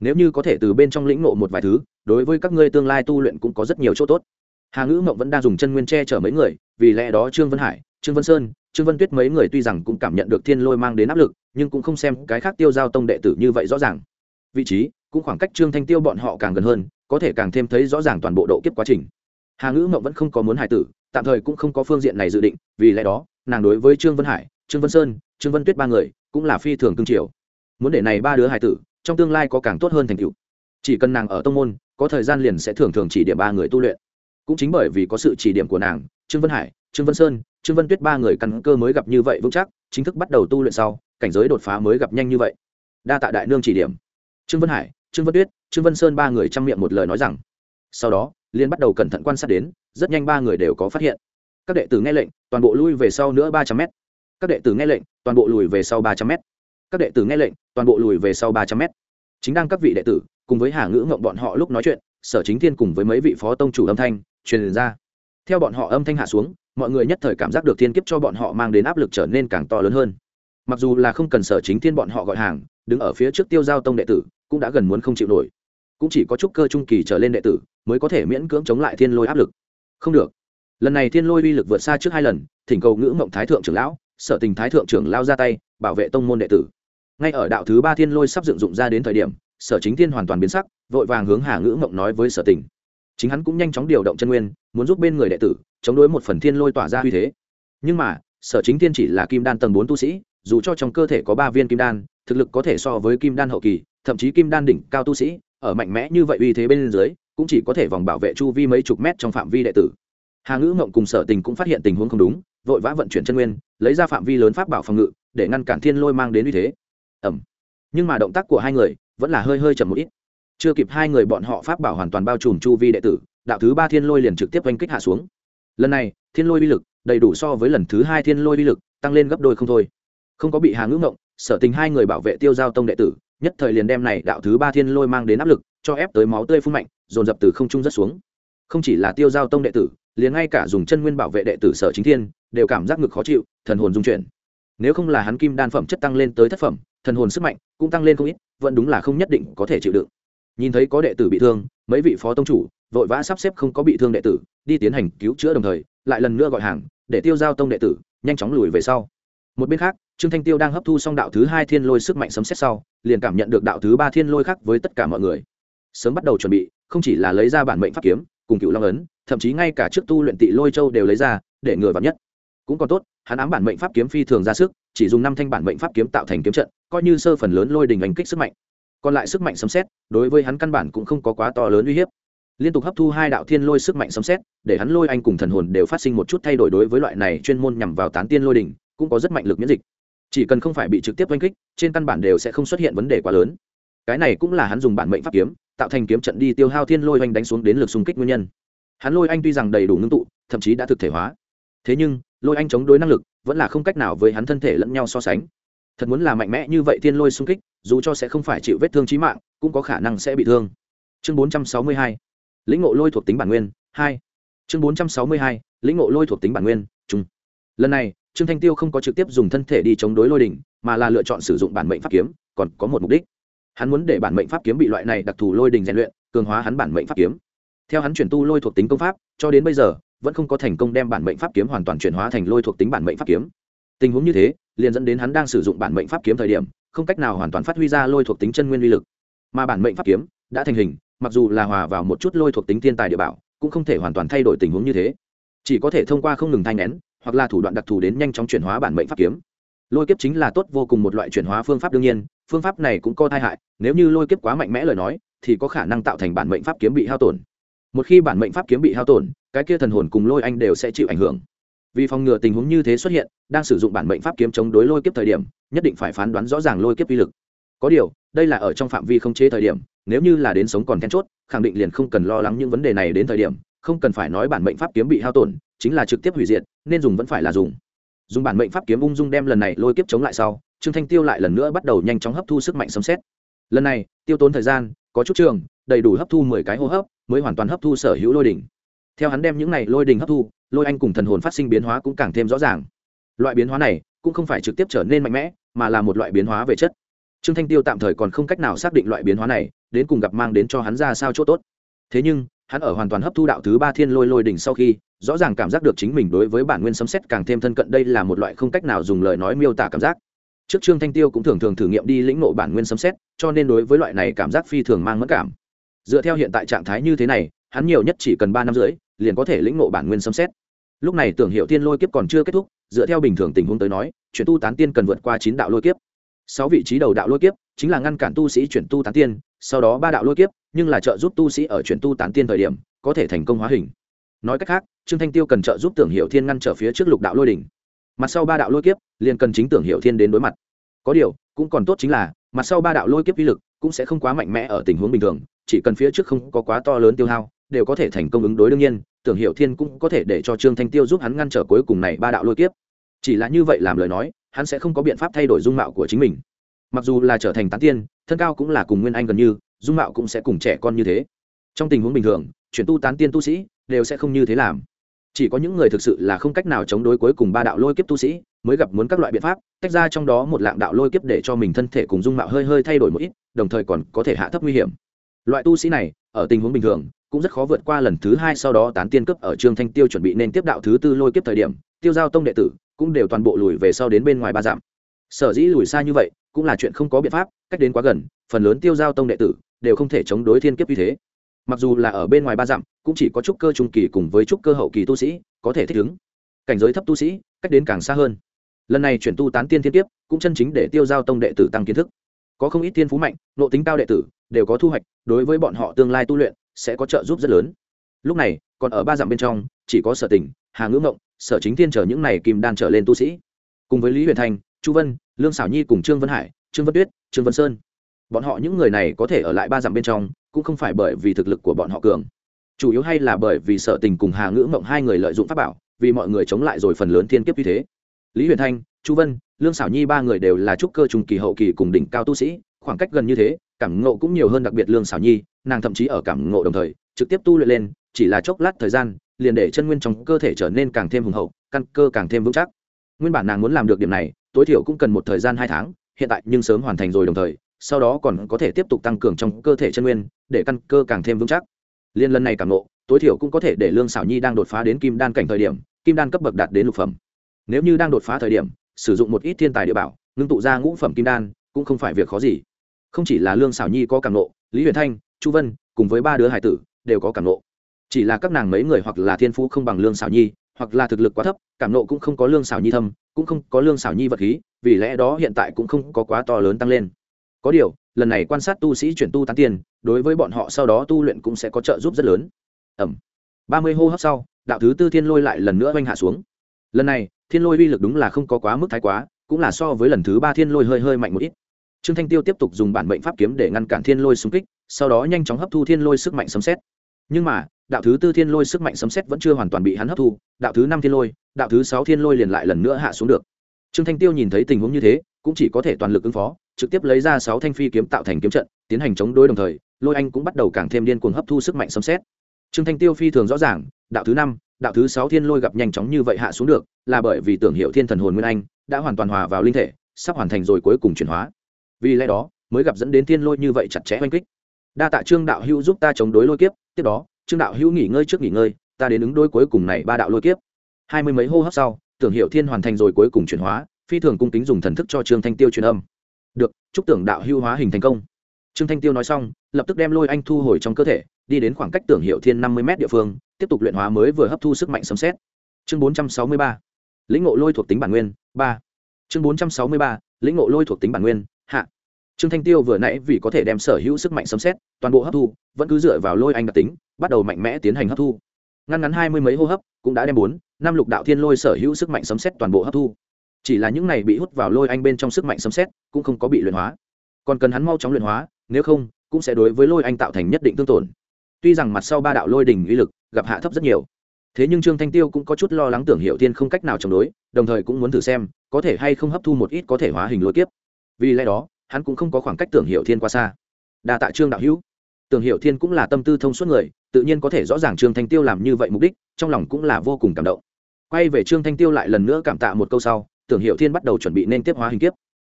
Nếu như có thể từ bên trong lĩnh ngộ một vài thứ, đối với các ngươi tương lai tu luyện cũng có rất nhiều chỗ tốt. Hà ngữ mộng vẫn đang dùng chân nguyên che chở mấy người, vì lẽ đó trương vân hải, trương vân sơn, trương vân tuyết mấy người tuy rằng cũng cảm nhận được thiên lôi mang đến áp lực, nhưng cũng không xem cái khác tiêu giao tông đệ tử như vậy rõ ràng. Vị trí, cũng khoảng cách trương thanh tiêu bọn họ càng gần hơn, có thể càng thêm thấy rõ ràng toàn bộ độ kiếp quá trình hà ngữ mộng vẫn không có muốn hải tử, tạm thời cũng không có phương diện này dự định, vì lẽ đó, nàng đối với trương vân hải, trương vân sơn, trương vân tuyết ba người cũng là phi thường cương triều muốn để này ba đứa hải tử, trong tương lai có càng tốt hơn thành tựu. Chỉ cần nàng ở tông môn, có thời gian liền sẽ thường thường chỉ điểm ba người tu luyện. Cũng chính bởi vì có sự chỉ điểm của nàng, trương vân hải, trương vân sơn, trương vân tuyết ba người căn cơ mới gặp như vậy vững chắc, chính thức bắt đầu tu luyện sau, cảnh giới đột phá mới gặp nhanh như vậy. Đa tạ đại nương chỉ điểm. Trương vân hải, trương vân tuyết, trương vân sơn ba người chăm miệng một lời nói rằng sau đó liên bắt đầu cẩn thận quan sát đến, rất nhanh ba người đều có phát hiện. Các đệ tử nghe lệnh, toàn bộ lui về sau nữa ba trăm m các đệ tử nghe lệnh, toàn bộ lùi về sau ba trăm m các đệ tử nghe lệnh, toàn bộ lùi về sau ba trăm m chính đang các vị đệ tử, cùng với hà ngữ ngộng bọn họ lúc nói chuyện, sở chính thiên cùng với mấy vị phó tông chủ âm thanh, truyền ra. Theo bọn họ âm thanh hạ xuống, mọi người nhất thời cảm giác được thiên kiếp cho bọn họ mang đến áp lực trở nên càng to lớn hơn. Mặc dù là không cần sở chính thiên bọn họ gọi hàng, đứng ở phía trước tiêu giao tông đệ tử, cũng đã gần muốn không chịu nổi cũng chỉ có chút cơ trung kỳ trở lên đệ tử mới có thể miễn cưỡng chống lại thiên lôi áp lực. Không được. Lần này thiên lôi uy lực vượt xa trước hai lần, thỉnh cầu ngữ mộng thái thượng trưởng lão, sở tình thái thượng trưởng lao ra tay, bảo vệ tông môn đệ tử. Ngay ở đạo thứ ba thiên lôi sắp dựng dụng ra đến thời điểm, sở chính thiên hoàn toàn biến sắc, vội vàng hướng hà ngữ mộng nói với sở tình. Chính hắn cũng nhanh chóng điều động chân nguyên, muốn giúp bên người đệ tử, chống đối một phần thiên lôi tỏa ra uy thế. Nhưng mà, sở chính thiên chỉ là kim đan tầng bốn tu sĩ, dù cho trong cơ thể có ba viên kim đan, thực lực có thể so với kim đan hậu kỳ, thậm chí kim đan đỉnh cao tu sĩ ở mạnh mẽ như vậy uy thế bên dưới, cũng chỉ có thể vòng bảo vệ chu vi mấy chục mét trong phạm vi đệ tử. Hà ngữ ngộng cùng sở tình cũng phát hiện tình huống không đúng, vội vã vận chuyển chân nguyên, lấy ra phạm vi lớn pháp bảo phòng ngự, để ngăn cản thiên lôi mang đến uy thế. Ẩm. Nhưng mà động tác của hai người vẫn là hơi hơi chậm một ít. Chưa kịp hai người bọn họ pháp bảo hoàn toàn bao trùm chu vi đệ tử, đạo thứ ba thiên lôi liền trực tiếp oanh kích hạ xuống. Lần này, thiên lôi uy lực đầy đủ so với lần thứ hai thiên lôi uy lực, tăng lên gấp đôi không thôi. Không có bị hà ngữ ngộng sở tình hai người bảo vệ tiêu giao tông đệ tử nhất thời liền đem này đạo thứ ba thiên lôi mang đến áp lực, cho ép tới máu tươi phun mạnh, dồn dập từ không trung rất xuống. Không chỉ là tiêu giao tông đệ tử, liền ngay cả dùng chân nguyên bảo vệ đệ tử sở chính thiên, đều cảm giác ngực khó chịu, thần hồn dung chuyển. Nếu không là hắn kim đan phẩm chất tăng lên tới thất phẩm, thần hồn sức mạnh cũng tăng lên không ít, vẫn đúng là không nhất định có thể chịu đựng. Nhìn thấy có đệ tử bị thương, mấy vị phó tông chủ vội vã sắp xếp không có bị thương đệ tử, đi tiến hành cứu chữa đồng thời, lại lần nữa gọi hàng, để tiêu giao tông đệ tử nhanh chóng lùi về sau. Một bên khác, trương thanh tiêu đang hấp thu xong đạo thứ hai thiên lôi sức mạnh sấm xét sau liền cảm nhận được đạo thứ ba thiên lôi khác với tất cả mọi người. Sớm bắt đầu chuẩn bị, không chỉ là lấy ra bản mệnh pháp kiếm, cùng cựu long ấn, thậm chí ngay cả trước tu luyện tị lôi châu đều lấy ra, để ngừa vào nhất. Cũng còn tốt, hắn ám bản mệnh pháp kiếm phi thường ra sức, chỉ dùng năm thanh bản mệnh pháp kiếm tạo thành kiếm trận, coi như sơ phần lớn lôi đình đánh kích sức mạnh. Còn lại sức mạnh sấm xét đối với hắn căn bản cũng không có quá to lớn uy hiếp. Liên tục hấp thu hai đạo thiên lôi sức mạnh sấm xét để hắn lôi anh cùng thần hồn đều phát sinh một chút thay đổi đối với loại này chuyên môn nhằm vào tán tiên lôi đình, cũng có rất mạnh lực miễn dịch chỉ cần không phải bị trực tiếp oanh kích, trên căn bản đều sẽ không xuất hiện vấn đề quá lớn. Cái này cũng là hắn dùng bản mệnh pháp kiếm, tạo thành kiếm trận đi tiêu hao thiên lôi anh đánh xuống đến lực xung kích nguyên nhân. Hắn lôi anh tuy rằng đầy đủ ngưng tụ, thậm chí đã thực thể hóa. Thế nhưng, lôi anh chống đối năng lực vẫn là không cách nào với hắn thân thể lẫn nhau so sánh. Thật muốn là mạnh mẽ như vậy thiên lôi xung kích, dù cho sẽ không phải chịu vết thương trí mạng, cũng có khả năng sẽ bị thương. Chương 462 lĩnh ngộ lôi thuộc tính bản nguyên, hai. Chương 462 lĩnh ngộ lôi thuộc tính bản nguyên, chung. Lần này trương thanh tiêu không có trực tiếp dùng thân thể đi chống đối lôi đỉnh mà là lựa chọn sử dụng bản mệnh pháp kiếm, còn có một mục đích. Hắn muốn để bản mệnh pháp kiếm bị loại này đặc thù lôi đình rèn luyện, cường hóa hắn bản mệnh pháp kiếm. Theo hắn chuyển tu lôi thuộc tính công pháp, cho đến bây giờ, vẫn không có thành công đem bản mệnh pháp kiếm hoàn toàn chuyển hóa thành lôi thuộc tính bản mệnh pháp kiếm. Tình huống như thế, liền dẫn đến hắn đang sử dụng bản mệnh pháp kiếm thời điểm, không cách nào hoàn toàn phát huy ra lôi thuộc tính chân nguyên uy lực. Mà bản mệnh pháp kiếm đã thành hình, mặc dù là hòa vào một chút lôi thuộc tính thiên tài địa bảo, cũng không thể hoàn toàn thay đổi tình huống như thế. Chỉ có thể thông qua không ngừng thanh nén hoặc là thủ đoạn đặc thù đến nhanh chóng chuyển hóa bản mệnh pháp kiếm. Lôi kiếp chính là tốt vô cùng một loại chuyển hóa phương pháp đương nhiên, phương pháp này cũng có tai hại, nếu như lôi kiếp quá mạnh mẽ lời nói, thì có khả năng tạo thành bản mệnh pháp kiếm bị hao tổn. Một khi bản mệnh pháp kiếm bị hao tổn, cái kia thần hồn cùng lôi anh đều sẽ chịu ảnh hưởng. Vì phòng ngừa tình huống như thế xuất hiện, đang sử dụng bản mệnh pháp kiếm chống đối lôi kiếp thời điểm, nhất định phải phán đoán rõ ràng lôi kiếp uy lực. Có điều, đây là ở trong phạm vi không chế thời điểm, nếu như là đến sống còn then chốt, khẳng định liền không cần lo lắng những vấn đề này đến thời điểm, không cần phải nói bản mệnh pháp kiếm bị hao tổn chính là trực tiếp hủy diệt, nên dùng vẫn phải là dùng. Dùng bản mệnh pháp kiếm ung dung đem lần này lôi kiếp chống lại sau, trương thanh tiêu lại lần nữa bắt đầu nhanh chóng hấp thu sức mạnh sấm xét lần này, tiêu tốn thời gian, có chút trường, đầy đủ hấp thu mười cái hô hấp, mới hoàn toàn hấp thu sở hữu lôi đỉnh. Theo hắn đem những này lôi đỉnh hấp thu, lôi anh cùng thần hồn phát sinh biến hóa cũng càng thêm rõ ràng. Loại biến hóa này cũng không phải trực tiếp trở nên mạnh mẽ, mà là một loại biến hóa về chất. Trương thanh tiêu tạm thời còn không cách nào xác định loại biến hóa này, đến cùng gặp mang đến cho hắn ra sao chỗ tốt. Thế nhưng hắn ở hoàn toàn hấp thu đạo thứ ba thiên lôi lôi đỉnh sau khi, rõ ràng cảm giác được chính mình đối với bản nguyên sấm xét càng thêm thân cận, đây là một loại không cách nào dùng lời nói miêu tả cảm giác. Trước trương thanh tiêu cũng thường thường thử nghiệm đi lĩnh nộ bản nguyên sấm xét cho nên đối với loại này cảm giác phi thường mang mất cảm. Dựa theo hiện tại trạng thái như thế này, hắn nhiều nhất chỉ cần ba năm rưỡi, liền có thể lĩnh nộ bản nguyên sấm xét lúc này tưởng hiệu tiên lôi kiếp còn chưa kết thúc, dựa theo bình thường tình huống tới nói, chuyển tu tán tiên cần vượt qua chín đạo lôi kiếp. Sáu vị trí đầu đạo lôi kiếp chính là ngăn cản tu sĩ chuyển tu tán tiên, sau đó ba đạo lôi kiếp, nhưng là trợ giúp tu sĩ ở chuyển tu tán tiên thời điểm, có thể thành công hóa hình. Nói cách khác, trương thanh tiêu cần trợ giúp tưởng hiệu thiên ngăn trở phía trước lục đạo lôi đỉnh. Mặt sau ba đạo lôi kiếp, liền cần chính tưởng hiệu thiên đến đối mặt. Có điều, cũng còn tốt chính là, mặt sau ba đạo lôi kiếp uy lực cũng sẽ không quá mạnh mẽ ở tình huống bình thường, chỉ cần phía trước không có quá to lớn tiêu hao, đều có thể thành công ứng đối đương nhiên, tưởng hiệu thiên cũng có thể để cho trương thanh tiêu giúp hắn ngăn trở cuối cùng này ba đạo lôi kiếp. Chỉ là như vậy làm lời nói, hắn sẽ không có biện pháp thay đổi dung mạo của chính mình mặc dù là trở thành tán tiên, thân cao cũng là cùng nguyên anh gần như, dung mạo cũng sẽ cùng trẻ con như thế. Trong tình huống bình thường, chuyển tu tán tiên tu sĩ đều sẽ không như thế làm. Chỉ có những người thực sự là không cách nào chống đối cuối cùng ba đạo lôi kiếp tu sĩ mới gặp muốn các loại biện pháp, tách ra trong đó một lạng đạo lôi kiếp để cho mình thân thể cùng dung mạo hơi hơi thay đổi một ít, đồng thời còn có thể hạ thấp nguy hiểm. Loại tu sĩ này, ở tình huống bình thường, cũng rất khó vượt qua lần thứ hai sau đó tán tiên cấp ở trương thanh tiêu chuẩn bị nên tiếp đạo thứ tư lôi kiếp thời điểm, tiêu giao tông đệ tử cũng đều toàn bộ lùi về sau đến bên ngoài ba dặm sở dĩ lùi xa như vậy cũng là chuyện không có biện pháp, cách đến quá gần, phần lớn tiêu giao tông đệ tử đều không thể chống đối thiên kiếp như thế. Mặc dù là ở bên ngoài ba dặm, cũng chỉ có trúc cơ trung kỳ cùng với trúc cơ hậu kỳ tu sĩ có thể thích ứng. Cảnh giới thấp tu sĩ, cách đến càng xa hơn. Lần này chuyển tu tán tiên thiên kiếp cũng chân chính để tiêu giao tông đệ tử tăng kiến thức. Có không ít thiên phú mạnh nộ tính cao đệ tử đều có thu hoạch, đối với bọn họ tương lai tu luyện sẽ có trợ giúp rất lớn. Lúc này, còn ở ba dặm bên trong, chỉ có sở tỉnh hà ngữ ngộng, sở chính thiên trở những này kim đan trở lên tu sĩ. Cùng với lý huyền thanh chu vân, lương xảo nhi cùng trương vân hải, trương vân tuyết, trương vân sơn. Bọn họ những người này có thể ở lại ba dặm bên trong, cũng không phải bởi vì thực lực của bọn họ cường. Chủ yếu hay là bởi vì sở tình cùng hà ngữ mộng hai người lợi dụng pháp bảo, vì mọi người chống lại rồi phần lớn thiên kiếp như thế. Lý huyền thanh, chu vân, lương xảo nhi ba người đều là trúc cơ trùng kỳ hậu kỳ cùng đỉnh cao tu sĩ, khoảng cách gần như thế, cảm ngộ cũng nhiều hơn đặc biệt lương xảo nhi, nàng thậm chí ở cảm ngộ đồng thời, trực tiếp tu luyện lên, chỉ là chốc lát thời gian, liền để chân nguyên trong cơ thể trở nên càng thêm hùng hậu, căn cơ càng thêm vững chắc. Nguyên bản nàng muốn làm được điểm này tối thiểu cũng cần một thời gian hai tháng, hiện tại nhưng sớm hoàn thành rồi đồng thời, sau đó còn có thể tiếp tục tăng cường trong cơ thể chân nguyên, để căn cơ càng thêm vững chắc. Liên lần này cảm nộ tối thiểu cũng có thể để lương xảo nhi đang đột phá đến kim đan cảnh thời điểm, kim đan cấp bậc đạt đến lục phẩm. Nếu như đang đột phá thời điểm, sử dụng một ít thiên tài địa bảo, ngưng tụ ra ngũ phẩm kim đan, cũng không phải việc khó gì. Không chỉ là lương xảo nhi có cảm nộ lý huyền thanh, chu vân, cùng với ba đứa hải tử, đều có cảm nộ chỉ là các nàng mấy người hoặc là thiên phú không bằng lương xảo nhi hoặc là thực lực quá thấp, cảm nộ cũng không có lương xảo nhi thâm, cũng không có lương xảo nhi vật khí, vì lẽ đó hiện tại cũng không có quá to lớn tăng lên. Có điều, lần này quan sát tu sĩ chuyển tu tán tiền, đối với bọn họ sau đó tu luyện cũng sẽ có trợ giúp rất lớn. Ẩm. Ba mươi hô hấp sau, đạo thứ tư thiên lôi lại lần nữa oanh hạ xuống. Lần này, thiên lôi uy lực đúng là không có quá mức thái quá, cũng là so với lần thứ ba thiên lôi hơi hơi mạnh một ít. Trương thanh tiêu tiếp tục dùng bản mệnh pháp kiếm để ngăn cản thiên lôi xung kích, sau đó nhanh chóng hấp thu thiên lôi sức mạnh sấm xét nhưng mà đạo thứ tư thiên lôi sức mạnh sấm xét vẫn chưa hoàn toàn bị hắn hấp thu, đạo thứ năm thiên lôi, đạo thứ sáu thiên lôi liền lại lần nữa hạ xuống được. Trương thanh tiêu nhìn thấy tình huống như thế, cũng chỉ có thể toàn lực ứng phó, trực tiếp lấy ra sáu thanh phi kiếm tạo thành kiếm trận, tiến hành chống đối đồng thời, lôi anh cũng bắt đầu càng thêm điên cuồng hấp thu sức mạnh sấm xét trương thanh tiêu phi thường rõ ràng, đạo thứ năm, đạo thứ sáu thiên lôi gặp nhanh chóng như vậy hạ xuống được, là bởi vì tưởng hiệu thiên thần hồn nguyên anh, đã hoàn toàn hòa vào linh thể, sắp hoàn thành rồi cuối cùng chuyển hóa. Vì lẽ đó, mới gặp dẫn đến thiên lôi như vậy chặt chẽ oanh kích. Đa tạ trương đạo hữu giúp ta chống đối lôi kiếp, tiếp đó trương đạo hữu nghỉ ngơi trước nghỉ ngơi, ta đến ứng đối cuối cùng này ba đạo lôi kiếp. Hai mươi mấy hô hấp sau, tưởng hiệu thiên hoàn thành rồi cuối cùng chuyển hóa, phi thường cung kính dùng thần thức cho trương thanh tiêu truyền âm. Được, chúc tưởng đạo hưu hóa hình thành công. Trương thanh tiêu nói xong, lập tức đem lôi anh thu hồi trong cơ thể, đi đến khoảng cách tưởng hiệu thiên năm mươi m địa phương, tiếp tục luyện hóa mới vừa hấp thu sức mạnh sấm xét chương bốn trăm sáu mươi ba, lĩnh ngộ lôi thuộc tính bản nguyên, ba. Chương bốn trăm sáu mươi ba, lĩnh ngộ lôi thuộc tính bản nguyên, hạ. Trương thanh tiêu vừa nãy vì có thể đem sở hữu sức mạnh sấm xét toàn bộ hấp thu, vẫn cứ dựa vào lôi anh đặc tính bắt đầu mạnh mẽ tiến hành hấp thu. Ngăn ngắn hai mươi mấy hô hấp cũng đã đem bốn, năm lục đạo thiên lôi sở hữu sức mạnh sấm xét toàn bộ hấp thu. Chỉ là những này bị hút vào lôi anh bên trong sức mạnh sấm xét cũng không có bị luyện hóa. Còn cần hắn mau chóng luyện hóa, nếu không, cũng sẽ đối với lôi anh tạo thành nhất định tương tổn. Tuy rằng mặt sau ba đạo lôi đình uy lực gặp hạ thấp rất nhiều, thế nhưng trương thanh tiêu cũng có chút lo lắng tưởng hiệu thiên không cách nào chống đối, đồng thời cũng muốn thử xem có thể hay không hấp thu một ít có thể hóa hình lôi kiếp. Vì lẽ đó, hắn cũng không có khoảng cách tưởng hiệu thiên qua xa. Đa tạ trương đạo hữu tưởng hiệu thiên cũng là tâm tư thông suốt người, tự nhiên có thể rõ ràng trương thanh tiêu làm như vậy mục đích, trong lòng cũng là vô cùng cảm động. Quay về trương thanh tiêu lại lần nữa cảm tạ một câu sau, tưởng hiệu thiên bắt đầu chuẩn bị nên tiếp hóa hình kiếp.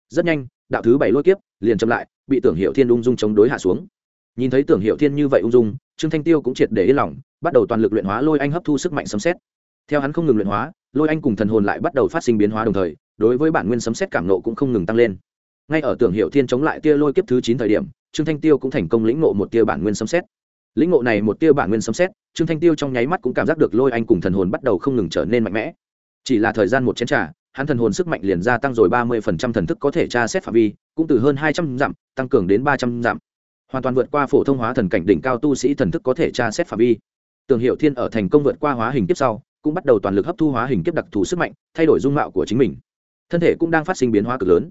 Rất nhanh, đạo thứ bảy lôi kiếp, liền chậm lại, bị tưởng hiệu thiên ung dung chống đối hạ xuống. Nhìn thấy tưởng hiệu thiên như vậy ung dung, trương thanh tiêu cũng triệt để yên lòng, bắt đầu toàn lực luyện hóa lôi anh hấp thu sức mạnh sấm xét theo hắn không ngừng luyện hóa, lôi anh cùng thần hồn lại bắt đầu phát sinh biến hóa đồng thời, đối với bản nguyên sấm xét cảm nộ cũng không ngừng tăng lên ngay ở tưởng hiệu thiên chống lại tia lôi kiếp thứ chín thời điểm, trương thanh tiêu cũng thành công lĩnh ngộ một tia bản nguyên sấm xét lĩnh ngộ này một tia bản nguyên sấm xét trương thanh tiêu trong nháy mắt cũng cảm giác được lôi anh cùng thần hồn bắt đầu không ngừng trở nên mạnh mẽ. Chỉ là thời gian một chén t r à hắn thần hồn sức mạnh liền gia tăng rồi ba mươi phần trăm thần thức có thể tra xét phạm vi, cũng từ hơn hai trăm dặm, tăng cường đến ba trăm dặm. Hoàn toàn vượt qua phổ thông hóa thần cảnh đỉnh cao tu sĩ thần thức có thể tra xét phạm vi. Tường hiệu thiên ở thành công vượt qua hóa hình kiếp sau, cũng bắt đầu toàn lực hấp thu hóa hình kiếp đặc thù sức mạnh, thay đổi dung mạo của chính mình. Thân thể cũng đang phát sinh biến hóa cực lớn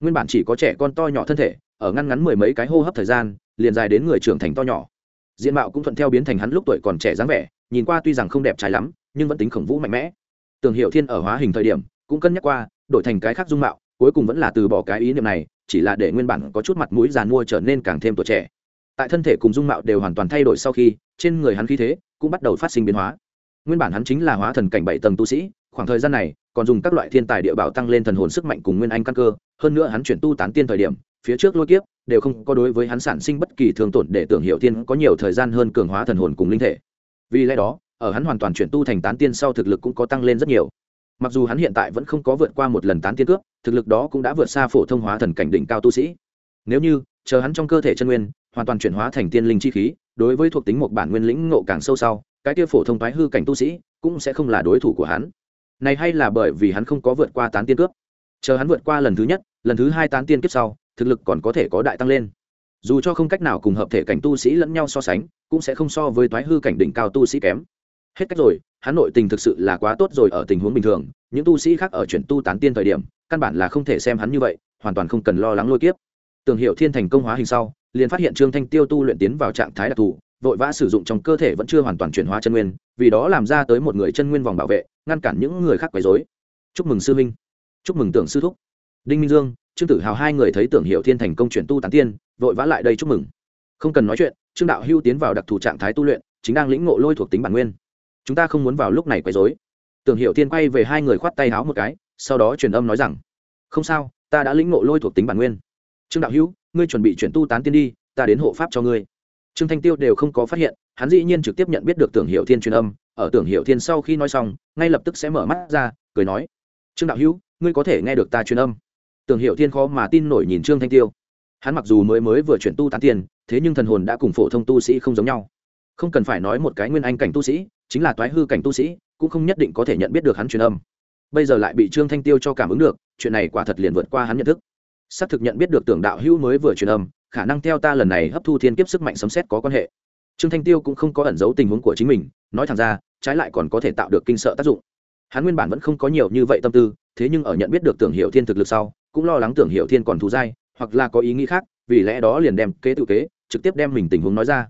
nguyên bản chỉ có trẻ con to nhỏ thân thể, ở ngăn ngắn mười mấy cái hô hấp thời gian, liền dài đến người trưởng thành to nhỏ. Diện mạo cũng thuận theo biến thành hắn lúc tuổi còn trẻ dáng vẻ, nhìn qua tuy rằng không đẹp trai lắm, nhưng vẫn tính khổng vũ mạnh mẽ. Tường hiệu thiên ở hóa hình thời điểm, cũng cân nhắc qua, đổi thành cái khác dung mạo, cuối cùng vẫn là từ bỏ cái ý niệm này, chỉ là để nguyên bản có chút mặt mũi giàn mua trở nên càng thêm tuổi trẻ. Tại thân thể cùng dung mạo đều hoàn toàn thay đổi sau khi, trên người hắn khí thế cũng bắt đầu phát sinh biến hóa. Nguyên bản hắn chính là hóa thần cảnh bảy tầng tu sĩ, khoảng thời gian này còn dùng các loại thiên tài địa bảo tăng lên thần hồn sức mạnh cùng nguyên anh căn cơ, hơn nữa hắn chuyển tu tán tiên thời điểm, phía trước lôi kiếp, đều không có đối với hắn sản sinh bất kỳ thương tổn để tưởng hiệu tiên có nhiều thời gian hơn cường hóa thần hồn cùng linh thể. Vì lẽ đó, ở hắn hoàn toàn chuyển tu thành tán tiên sau thực lực cũng có tăng lên rất nhiều. Mặc dù hắn hiện tại vẫn không có vượt qua một lần tán tiên cướp, thực lực đó cũng đã vượt xa phổ thông hóa thần cảnh đỉnh cao tu sĩ. Nếu như, chờ hắn trong cơ thể chân nguyên, hoàn toàn chuyển hóa thành tiên linh chi khí, đối với thuộc tính một bản nguyên lĩnh ngộ càng sâu sau, cái kia phổ thông thái hư cảnh tu sĩ cũng sẽ không là đối thủ của hắn này hay là bởi vì hắn không có vượt qua tán tiên cướp? Chờ hắn vượt qua lần thứ nhất, lần thứ hai tán tiên kiếp sau, thực lực còn có thể có đại tăng lên. Dù cho không cách nào cùng hợp thể cảnh tu sĩ lẫn nhau so sánh, cũng sẽ không so với thoái hư cảnh đỉnh cao tu sĩ kém. Hết cách rồi, hắn nội tình thực sự là quá tốt rồi ở tình huống bình thường, những tu sĩ khác ở chuyển tu tán tiên thời điểm, căn bản là không thể xem hắn như vậy, hoàn toàn không cần lo lắng lôi kiếp. Tưởng hiệu thiên thành công hóa hình sau, liền phát hiện trương thanh tiêu tu luyện tiến vào trạng thái đặc thù vội vã sử dụng trong cơ thể vẫn chưa hoàn toàn chuyển hóa chân nguyên, vì đó làm ra tới một người chân nguyên vòng bảo vệ, ngăn cản những người khác quấy dối chúc mừng sư minh chúc mừng tưởng sư thúc. Đinh minh dương, trương tử hào hai người thấy tưởng hiệu thiên thành công chuyển tu tán tiên, vội vã lại đây chúc mừng. Không cần nói chuyện, trương đạo hưu tiến vào đặc thù trạng thái tu luyện, chính đang lĩnh ngộ lôi thuộc tính bản nguyên. Chúng ta không muốn vào lúc này quấy dối tưởng hiệu thiên quay về hai người khoát tay háo một cái, sau đó truyền âm nói rằng, không sao, ta đã lĩnh ngộ lôi thuộc tính bản nguyên. Trương đạo hữu ngươi chuẩn bị chuyển tu tán tiên đi, ta đến hộ pháp cho ngươi trương thanh tiêu đều không có phát hiện, hắn dĩ nhiên trực tiếp nhận biết được tưởng hiệu thiên truyền âm. Ở tưởng hiệu thiên sau khi nói xong, ngay lập tức sẽ mở mắt ra, cười nói, trương đạo hữu, ngươi có thể nghe được ta truyền âm. Tưởng hiệu thiên khó mà tin nổi nhìn trương thanh tiêu. Hắn mặc dù mới mới vừa chuyển tu tán tiền, thế nhưng thần hồn đã cùng phổ thông tu sĩ không giống nhau. Không cần phải nói một cái nguyên anh cảnh tu sĩ, chính là toái hư cảnh tu sĩ, cũng không nhất định có thể nhận biết được hắn truyền âm. Bây giờ lại bị trương thanh tiêu cho cảm ứng được, chuyện này quả thật liền vượt qua hắn nhận thức. Xác thực nhận biết được tưởng đạo hữu mới vừa truyền âm khả năng theo ta lần này hấp thu thiên kiếp sức mạnh sấm xét có quan hệ. Trương thanh tiêu cũng không có ẩn giấu tình huống của chính mình, nói thẳng ra, trái lại còn có thể tạo được kinh sợ tác dụng. Hắn nguyên bản vẫn không có nhiều như vậy tâm tư, thế nhưng ở nhận biết được tưởng hiệu thiên thực lực sau, cũng lo lắng tưởng hiệu thiên còn thù dai, hoặc là có ý nghĩ khác, vì lẽ đó liền đem kế tự kế, trực tiếp đem mình tình huống nói ra.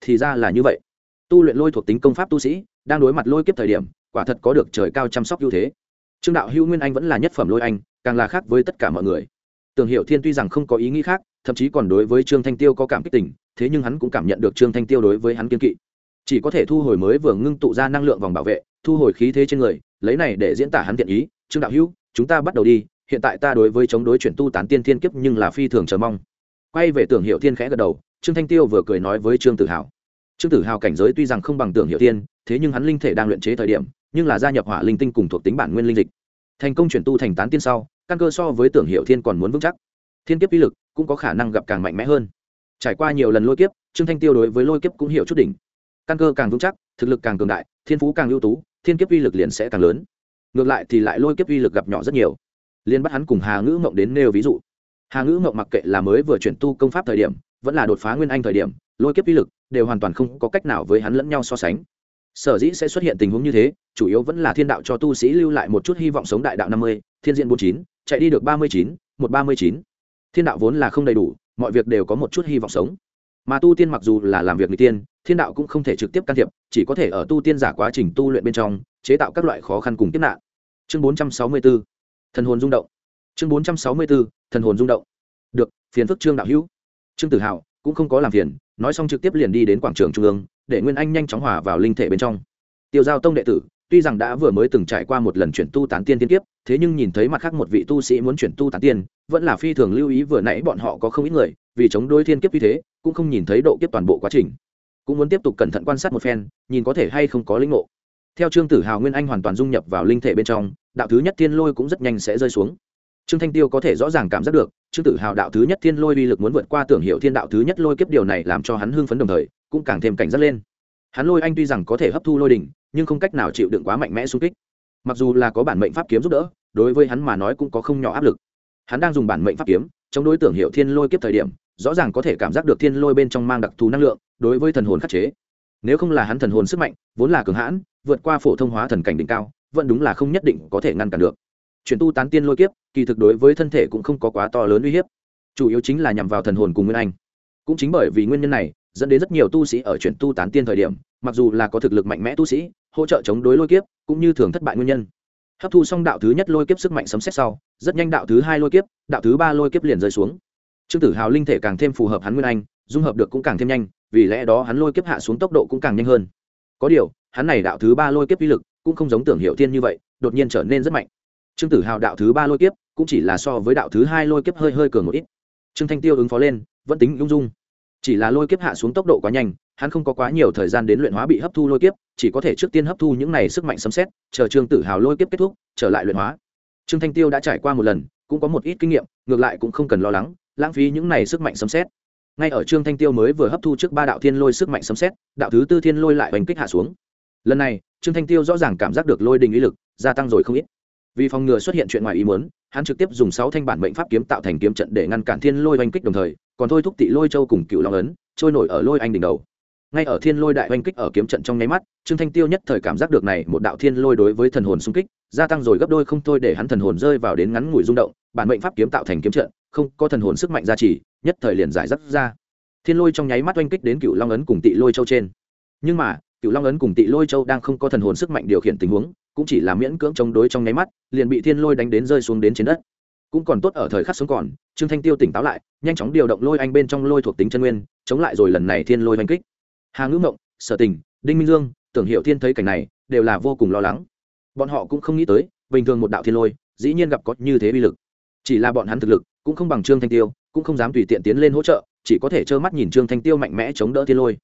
Thì ra là như vậy. Tu luyện lôi thuộc tính công pháp tu sĩ, đang đối mặt lôi kiếp thời điểm, quả thật có được trời cao chăm sóc ưu thế. Trương đạo hữu nguyên anh vẫn là nhất phẩm lôi anh, càng là khác với tất cả mọi người. Tưởng hiệu thiên tuy rằng không có ý nghĩ khác thậm chí còn đối với trương thanh tiêu có cảm kích tình, thế nhưng hắn cũng cảm nhận được trương thanh tiêu đối với hắn kiên kỵ. Chỉ có thể thu hồi mới vừa ngưng tụ ra năng lượng vòng bảo vệ, thu hồi khí thế trên người, lấy này để diễn tả hắn thiện ý, trương đạo hữu, chúng ta bắt đầu đi, hiện tại ta đối với chống đối chuyển tu tán tiên thiên kiếp nhưng là phi thường chờ mong. Quay về tưởng hiệu thiên khẽ gật đầu, trương thanh tiêu vừa cười nói với trương tử hào. Trương tử hào cảnh giới tuy rằng không bằng tưởng hiệu thiên, thế nhưng hắn linh thể đang luyện chế thời điểm, nhưng là gia nhập hỏa linh tinh cùng thuộc tính bản nguyên linh dịch. Thành công chuyển tu thành tán tiên sau, căn cơ so với tưởng hiệu thiên còn muốn vững chắc. Thiên kiếp uy lực cũng có khả năng gặp càng mạnh mẽ hơn. Trải qua nhiều lần lôi kiếp, trương thanh tiêu đối với lôi kiếp cũng hiểu chút đỉnh. Căn cơ càng vững chắc, thực lực càng cường đại, thiên phú càng ưu tú, thiên kiếp uy lực liền sẽ càng lớn. Ngược lại thì lại lôi kiếp uy lực gặp nhỏ rất nhiều. Liên bắt hắn cùng hà ngữ mộng đến nêu ví dụ. Hà ngữ mộng mặc kệ là mới vừa chuyển tu công pháp thời điểm, vẫn là đột phá nguyên anh thời điểm, lôi kiếp uy lực đều hoàn toàn không có cách nào với hắn lẫn nhau so sánh. Sở dĩ sẽ xuất hiện tình huống như thế, chủ yếu vẫn là thiên đạo cho tu sĩ lưu lại một chút hy vọng sống đại đạo năm mươi, thiên diện bốn chín, chạy đi được ba mươi chín, một ba mươi chín thiên đạo vốn là không đầy đủ, mọi việc đều có một chút hy vọng sống. Mà tu tiên mặc dù là làm việc người tiên, thiên đạo cũng không thể trực tiếp can thiệp, chỉ có thể ở tu tiên giả quá trình tu luyện bên trong, chế tạo các loại khó khăn cùng tiếp nạn. Chương bốn trăm sáu mươi 464 thần hồn rung động. Chương bốn trăm sáu mươi 464 thần hồn rung động. Được, phiền phức trương đạo hữu. Trương tử hào cũng không có làm phiền, nói xong trực tiếp liền đi đến quảng trường trung ương, để nguyên anh nhanh chóng hòa vào linh thể bên trong. Tiêu giao tông đệ tử, tuy rằng đã vừa mới từng trải qua một lần chuyển tu tán tiên tiên tiếp thế nhưng nhìn thấy mặt khác một vị tu sĩ muốn chuyển tu tán tiên, vẫn là phi thường lưu ý vừa nãy bọn họ có không ít người, vì chống đối thiên kiếp như thế, cũng không nhìn thấy độ kiếp toàn bộ quá trình. Cũng muốn tiếp tục cẩn thận quan sát một phen, nhìn có thể hay không có linh ngộ. Theo trương tử hào nguyên anh hoàn toàn dung nhập vào linh thể bên trong, đạo thứ nhất thiên lôi cũng rất nhanh sẽ rơi xuống. Trương thanh tiêu có thể rõ ràng cảm giác được, trương tử hào đạo thứ nhất thiên lôi uy lực muốn vượt qua tưởng hiệu thiên đạo thứ nhất lôi kiếp điều này làm cho hắn hưng phấn đồng thời, cũng càng thêm cảnh giác lên. Hắn lôi anh tuy rằng có thể hấp thu lôi đỉnh, nhưng không cách nào chịu đựng quá mạnh mẽ xung kích mặc dù là có bản mệnh pháp kiếm giúp đỡ, đối với hắn mà nói cũng có không nhỏ áp lực. Hắn đang dùng bản mệnh pháp kiếm, chống đối tưởng hiệu thiên lôi kiếp thời điểm, rõ ràng có thể cảm giác được thiên lôi bên trong mang đặc thù năng lượng, đối với thần hồn khắc chế. Nếu không là hắn thần hồn sức mạnh, vốn là cường hãn, vượt qua phổ thông hóa thần cảnh đỉnh cao, vẫn đúng là không nhất định có thể ngăn cản được. Chuyển tu tán tiên lôi kiếp, kỳ thực đối với thân thể cũng không có quá to lớn uy hiếp. Chủ yếu chính là nhằm vào thần hồn cùng nguyên anh. Cũng chính bởi vì nguyên nhân này, dẫn đến rất nhiều tu sĩ ở chuyển tu tán tiên thời điểm, mặc dù là có thực lực mạnh mẽ tu sĩ hỗ trợ chống đối lôi kiếp, cũng như thường thất bại nguyên nhân. Hấp thu xong đạo thứ nhất lôi kiếp sức mạnh sấm xét sau, rất nhanh đạo thứ hai lôi kiếp, đạo thứ ba lôi kiếp liền rơi xuống. Trương tử hào linh thể càng thêm phù hợp hắn nguyên anh, dung hợp được cũng càng thêm nhanh, vì lẽ đó hắn lôi kiếp hạ xuống tốc độ cũng càng nhanh hơn. Có điều, hắn này đạo thứ ba lôi kiếp uy lực cũng không giống tưởng hiệu tiên như vậy, đột nhiên trở nên rất mạnh. Trương tử hào đạo thứ ba lôi kiếp cũng chỉ là so với đạo thứ hai lôi kiếp hơi hơi cường một ít. Trương thanh tiêu ứng phó lên, vẫn tính ung dung chỉ là lôi kiếp hạ xuống tốc độ quá nhanh, hắn không có quá nhiều thời gian đến luyện hóa bị hấp thu lôi kiếp, chỉ có thể trước tiên hấp thu những này sức mạnh sấm xét chờ trương tử hào lôi kiếp kết thúc, trở lại luyện hóa. Trương thanh tiêu đã trải qua một lần, cũng có một ít kinh nghiệm, ngược lại cũng không cần lo lắng, lãng phí những này sức mạnh sấm xét ngay ở trương thanh tiêu mới vừa hấp thu trước ba đạo thiên lôi sức mạnh sấm xét đạo thứ tư thiên lôi lại bành kích hạ xuống. Lần này, trương thanh tiêu rõ ràng cảm giác được lôi đình ý lực gia tăng rồi không ít. Vì phòng ngừa xuất hiện chuyện ngoài ý muốn, hắn trực tiếp dùng sáu thanh bản mệnh pháp kiếm tạo thành kiếm trận để ngăn cản thiên lôi oanh kích đồng thời còn thôi thúc tị lôi châu cùng cựu long ấn, trôi nổi ở lôi anh đỉnh đầu. Ngay ở thiên lôi đại oanh kích ở kiếm trận trong nháy mắt, trương thanh tiêu nhất thời cảm giác được này một đạo thiên lôi đối với thần hồn xung kích, gia tăng rồi gấp đôi không thôi để hắn thần hồn rơi vào đến ngắn ngủi rung động, bản mệnh pháp kiếm tạo thành kiếm trận, không có thần hồn sức mạnh gia trì, nhất thời liền giải dắt ra. Thiên lôi trong nháy mắt oanh kích đến cựu long ấn cùng tị lôi châu trên. Nhưng mà, cựu long ấn cùng tị lôi châu đang không có thần hồn sức mạnh điều khiển tình huống, cũng chỉ là miễn cưỡng chống đối trong nháy mắt, liền bị thiên lôi đánh đến rơi xuống đến trên đất cũng còn tốt ở thời khắc sống còn, trương thanh tiêu tỉnh táo lại, nhanh chóng điều động lôi anh bên trong lôi thuộc tính chân nguyên, chống lại rồi lần này thiên lôi oanh kích. Hà ngữ mộng, sở tình, đinh minh dương, tưởng hiệu thiên thấy cảnh này, đều là vô cùng lo lắng. Bọn họ cũng không nghĩ tới, bình thường một đạo thiên lôi, dĩ nhiên gặp có như thế bi lực. Chỉ là bọn hắn thực lực, cũng không bằng trương thanh tiêu, cũng không dám tùy tiện tiến lên hỗ trợ, chỉ có thể trơ mắt nhìn trương thanh tiêu mạnh mẽ chống đỡ thiên lôi.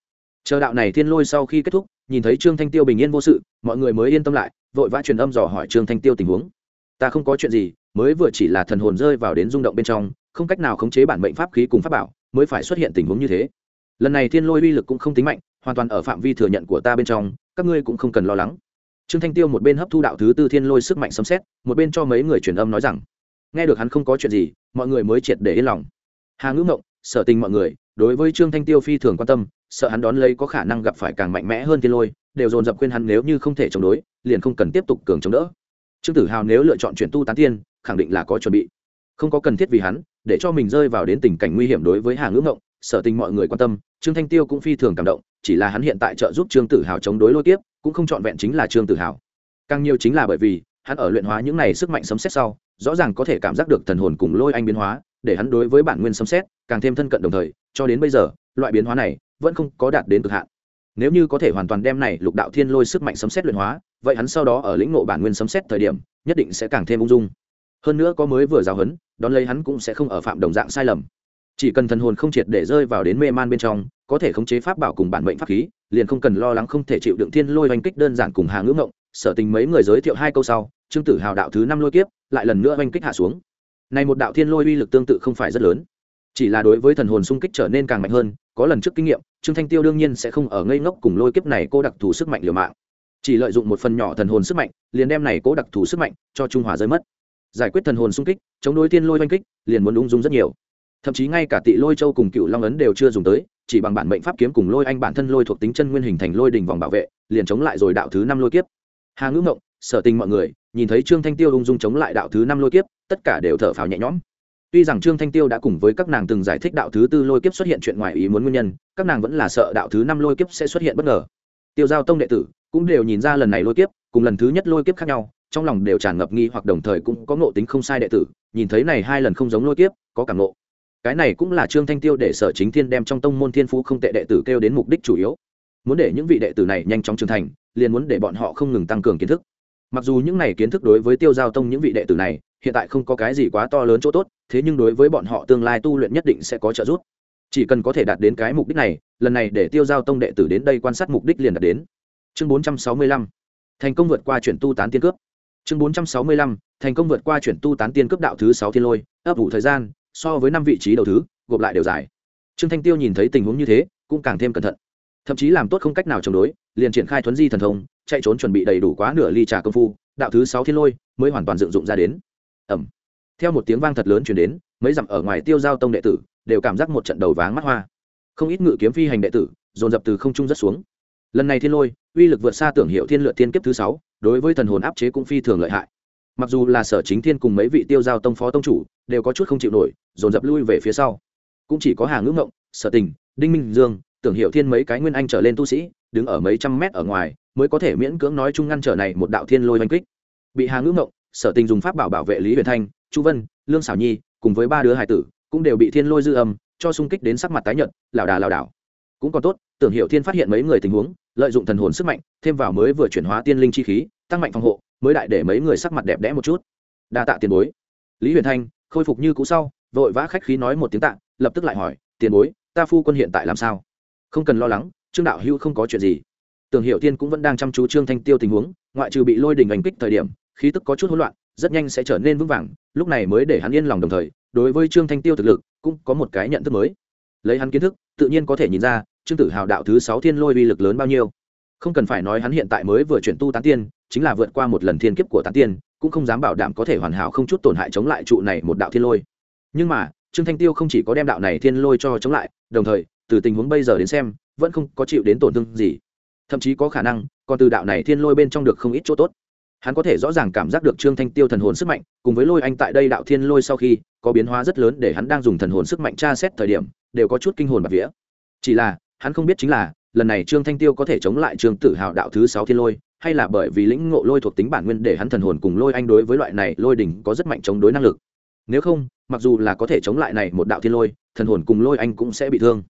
Chờ đạo này thiên lôi sau khi kết thúc, nhìn thấy trương thanh tiêu bình yên vô sự, mọi người mới yên tâm lại, vội vã truyền âm dò hỏi trương thanh tiêu tình huống. Ta không có chuyện gì mới vừa chỉ là thần hồn rơi vào đến rung động bên trong, không cách nào khống chế bản mệnh pháp khí cùng pháp bảo, mới phải xuất hiện tình huống như thế. Lần này thiên lôi uy lực cũng không tính mạnh, hoàn toàn ở phạm vi thừa nhận của ta bên trong, các ngươi cũng không cần lo lắng. Trương thanh tiêu một bên hấp thu đạo thứ tư thiên lôi sức mạnh sấm xét một bên cho mấy người truyền âm nói rằng, nghe được hắn không có chuyện gì, mọi người mới triệt để yên lòng. Hà ngữ ngộng, sở tình mọi người, đối với trương thanh tiêu phi thường quan tâm, sợ hắn đón lấy có khả năng gặp phải càng mạnh mẽ hơn thiên lôi, đều dồn dập khuyên hắn nếu như không thể chống đối, liền không cần tiếp tục cường chống đỡ. Trương tử hào nếu lựa chọn chuyển tu tán tiên khẳng định là có chuẩn bị. Không có cần thiết vì hắn, để cho mình rơi vào đến tình cảnh nguy hiểm đối với hà ngữ ngộng, sở tình mọi người quan tâm, trương thanh tiêu cũng phi thường cảm động, chỉ là hắn hiện tại trợ giúp trương tử hào chống đối lôi tiếp cũng không trọn vẹn chính là trương tử hào. Càng nhiều chính là bởi vì, hắn ở luyện hóa những này sức mạnh sấm xét sau, rõ ràng có thể cảm giác được thần hồn cùng lôi anh biến hóa, để hắn đối với bản nguyên sấm xét càng thêm thân cận đồng thời, cho đến bây giờ, loại biến hóa này vẫn không có đạt đến cực hạn. Nếu như có thể hoàn toàn đem này lục đạo thiên lôi sức mạnh sấm xét luyện hóa, vậy hắn sau đó ở lĩnh ngộ bản nguyên sấm xét thời điểm, nhất định sẽ càng thêm ung dung hơn nữa có mới vừa giáo huấn, đón lấy hắn cũng sẽ không ở phạm đồng dạng sai lầm. Chỉ cần thần hồn không triệt để rơi vào đến mê man bên trong, có thể khống chế pháp bảo cùng bản mệnh pháp khí, liền không cần lo lắng không thể chịu đựng thiên lôi oanh kích đơn giản cùng hà ngữ ngộng, sở tình mấy người giới thiệu hai câu sau, trương tử hào đạo thứ năm lôi kiếp, lại lần nữa oanh kích hạ xuống. Này một đạo thiên lôi uy lực tương tự không phải rất lớn. Chỉ là đối với thần hồn xung kích trở nên càng mạnh hơn, có lần trước kinh nghiệm, trương thanh tiêu đương nhiên sẽ không ở ngây ngốc cùng lôi kiếp này cô đặc thù sức mạnh liều mạng. Chỉ lợi dụng một phần nhỏ thần hồn sức mạnh, liền đem này cố đặc thù sức mạnh cho trung hòa rơi mất giải quyết thần hồn xung kích, chống đối tiên lôi oanh kích, liền muốn ung dung rất nhiều. Thậm chí ngay cả tị lôi châu cùng cựu long ấn đều chưa dùng tới, chỉ bằng bản mệnh pháp kiếm cùng lôi anh bản thân lôi thuộc tính chân nguyên hình thành lôi đình vòng bảo vệ, liền chống lại rồi đạo thứ năm lôi kiếp. Hà ngữ ngộng, sở tình mọi người, nhìn thấy trương thanh tiêu ung dung chống lại đạo thứ năm lôi kiếp, tất cả đều thở phào nhẹ nhõm. Tuy rằng trương thanh tiêu đã cùng với các nàng từng giải thích đạo thứ tư lôi kiếp xuất hiện chuyện ngoài ý muốn nguyên nhân, các nàng vẫn là sợ đạo thứ năm lôi kiếp sẽ xuất hiện bất ngờ. Tiêu giao tông đệ tử cũng đều nhìn ra lần này lôi kiếp, cùng lần thứ nhất lôi kiếp khác nhau trong lòng đều tràn ngập nghi hoặc đồng thời cũng có ngộ tính không sai đệ tử, nhìn thấy này hai lần không giống lôi kiếp, có cảm ngộ. Cái này cũng là trương thanh tiêu để sở chính thiên đem trong tông môn thiên phú không tệ đệ tử kêu đến mục đích chủ yếu. Muốn để những vị đệ tử này nhanh chóng trưởng thành, liền muốn để bọn họ không ngừng tăng cường kiến thức. Mặc dù những này kiến thức đối với tiêu giao tông những vị đệ tử này, hiện tại không có cái gì quá to lớn chỗ tốt, thế nhưng đối với bọn họ tương lai tu luyện nhất định sẽ có trợ giúp. Chỉ cần có thể đạt đến cái mục đích này, lần này để tiêu giao tông đệ tử đến đây quan sát mục đích liền đạt đến. Chương 465 thành công vượt qua chuyển tu tán tiên cướp chương 465 thành công vượt qua chuyển tu tán tiên cướp đạo thứ sáu thiên lôi, ấp ủ thời gian, so với năm vị trí đầu thứ, gộp lại đều dài. Trương thanh tiêu nhìn thấy tình huống như thế, cũng càng thêm cẩn thận. Thậm chí làm tốt không cách nào chống đối, liền triển khai thuấn di thần thông, chạy trốn chuẩn bị đầy đủ quá nửa ly trà công phu, đạo thứ sáu thiên lôi mới hoàn toàn dựng dụng ra đến. Ẩm theo một tiếng vang thật lớn chuyển đến, mấy dặm ở ngoài tiêu giao tông đệ tử đều cảm giác một trận đầu váng mắt hoa. Không ít ngự kiếm phi hành đệ tử dồn dập từ không trung rất xuống. Lần này thiên lôi, uy lực vượt xa tưởng hiệu thiên lựa thiên kiếp thứ sáu đối với thần hồn áp chế cũng phi thường lợi hại. Mặc dù là sở chính thiên cùng mấy vị tiêu giao tông phó tông chủ đều có chút không chịu nổi, dồn dập lui về phía sau. Cũng chỉ có hà ngữ ngộng, sở tình, đinh minh dương, tưởng hiệu thiên mấy cái nguyên anh trở lên tu sĩ, đứng ở mấy trăm mét ở ngoài, mới có thể miễn cưỡng nói chung ngăn trở này một đạo thiên lôi oanh kích. Bị hà ngữ ngộng, sở tình dùng pháp bảo bảo vệ lý huyền thanh, chu vân, lương xảo nhi cùng với ba đứa hải tử cũng đều bị thiên lôi dư âm cho xung kích đến sắc mặt tái nhợt, lảo đà lảo đảo. Cũng còn tốt, tưởng hiệu thiên phát hiện mấy người tình huống lợi dụng thần hồn sức mạnh, thêm vào mới vừa chuyển hóa tiên linh chi khí, tăng mạnh phòng hộ, mới đại để mấy người sắc mặt đẹp đẽ một chút. Đa tạ tiền bối. Lý huyền thanh, khôi phục như cũ sau, vội vã khách khí nói một tiếng tạ, lập tức lại hỏi, tiền bối, ta phu quân hiện tại làm sao? Không cần lo lắng, trương đạo hữu không có chuyện gì. Tưởng hiệu tiên cũng vẫn đang chăm chú trương thanh tiêu tình huống, ngoại trừ bị lôi đình ảnh kích thời điểm, khí tức có chút hỗn loạn, rất nhanh sẽ trở nên vững vàng, lúc này mới để hắn yên lòng đồng thời, đối với trương thanh tiêu thực lực, cũng có một cái nhận thức mới. Lấy hắn kiến thức tự nhiên có thể nhìn ra, trương tử hào đạo thứ sáu thiên lôi uy lực lớn bao nhiêu. Không cần phải nói hắn hiện tại mới vừa chuyển tu tán tiên, chính là vượt qua một lần thiên kiếp của tán tiên, cũng không dám bảo đảm có thể hoàn hảo không chút tổn hại chống lại trụ này một đạo thiên lôi. Nhưng mà, trương thanh tiêu không chỉ có đem đạo này thiên lôi cho chống lại, đồng thời, từ tình huống bây giờ đến xem, vẫn không có chịu đến tổn thương gì. Thậm chí có khả năng, còn từ đạo này thiên lôi bên trong được không ít chỗ tốt. Hắn có thể rõ ràng cảm giác được trương thanh tiêu thần hồn sức mạnh, cùng với lôi anh tại đây đạo thiên lôi sau khi có biến hóa rất lớn để hắn đang dùng thần hồn sức mạnh tra xét thời điểm, đều có chút kinh hồn bạc vía. Chỉ là, hắn không biết chính là, lần này trương thanh tiêu có thể chống lại trương tử hào đạo thứ sáu thiên lôi, hay là bởi vì lĩnh ngộ lôi thuộc tính bản nguyên để hắn thần hồn cùng lôi anh đối với loại này lôi đỉnh có rất mạnh chống đối năng lực. Nếu không, mặc dù là có thể chống lại này một đạo thiên lôi, thần hồn cùng lôi anh cũng sẽ bị thương.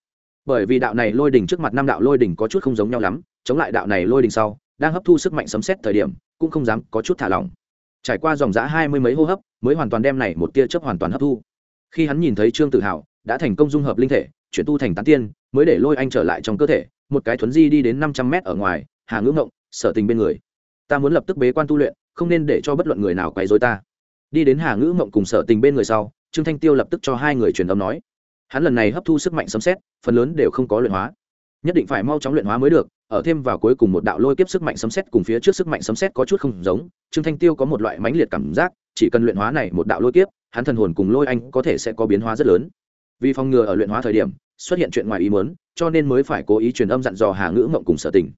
Bởi vì đạo này lôi đỉnh trước mặt năm đạo lôi đỉnh có chút không giống nhau lắm, chống lại đạo này lôi đỉnh sau, đang hấp thu sức mạnh sấm xét thời điểm, cũng không dám có chút thả lỏng. Trải qua dòng giã hai mươi mấy hô hấp mới hoàn toàn đem này một tia chớp hoàn toàn hấp thu. Khi hắn nhìn thấy trương tự hào, đã thành công dung hợp linh thể, chuyển tu thành tán tiên, mới để lôi anh trở lại trong cơ thể, một cái thuấn di đi đến năm trăm mét ở ngoài hà ngưỡng ngộng, sở tình bên người. Ta muốn lập tức bế quan tu luyện, không nên để cho bất luận người nào quấy dối ta. Đi đến hà ngữ mộng cùng sở tình bên người sau, trương thanh tiêu lập tức cho hai người truyền âm nói. Hắn lần này hấp thu sức mạnh sấm xét phần lớn đều không có luyện hóa. Nhất định phải mau chóng luyện hóa mới được, ở thêm vào cuối cùng một đạo lôi kiếp sức mạnh sấm xét cùng phía trước sức mạnh sấm xét có chút không giống, trương thanh tiêu có một loại mãnh liệt cảm giác chỉ cần luyện hóa này một đạo lôi kiếp, hắn thần hồn cùng lôi anh có thể sẽ có biến hóa rất lớn. Vì phòng ngừa ở luyện hóa thời điểm, xuất hiện chuyện ngoài ý muốn, cho nên mới phải cố ý truyền âm dặn dò hà ngữ mộng cùng sở tình.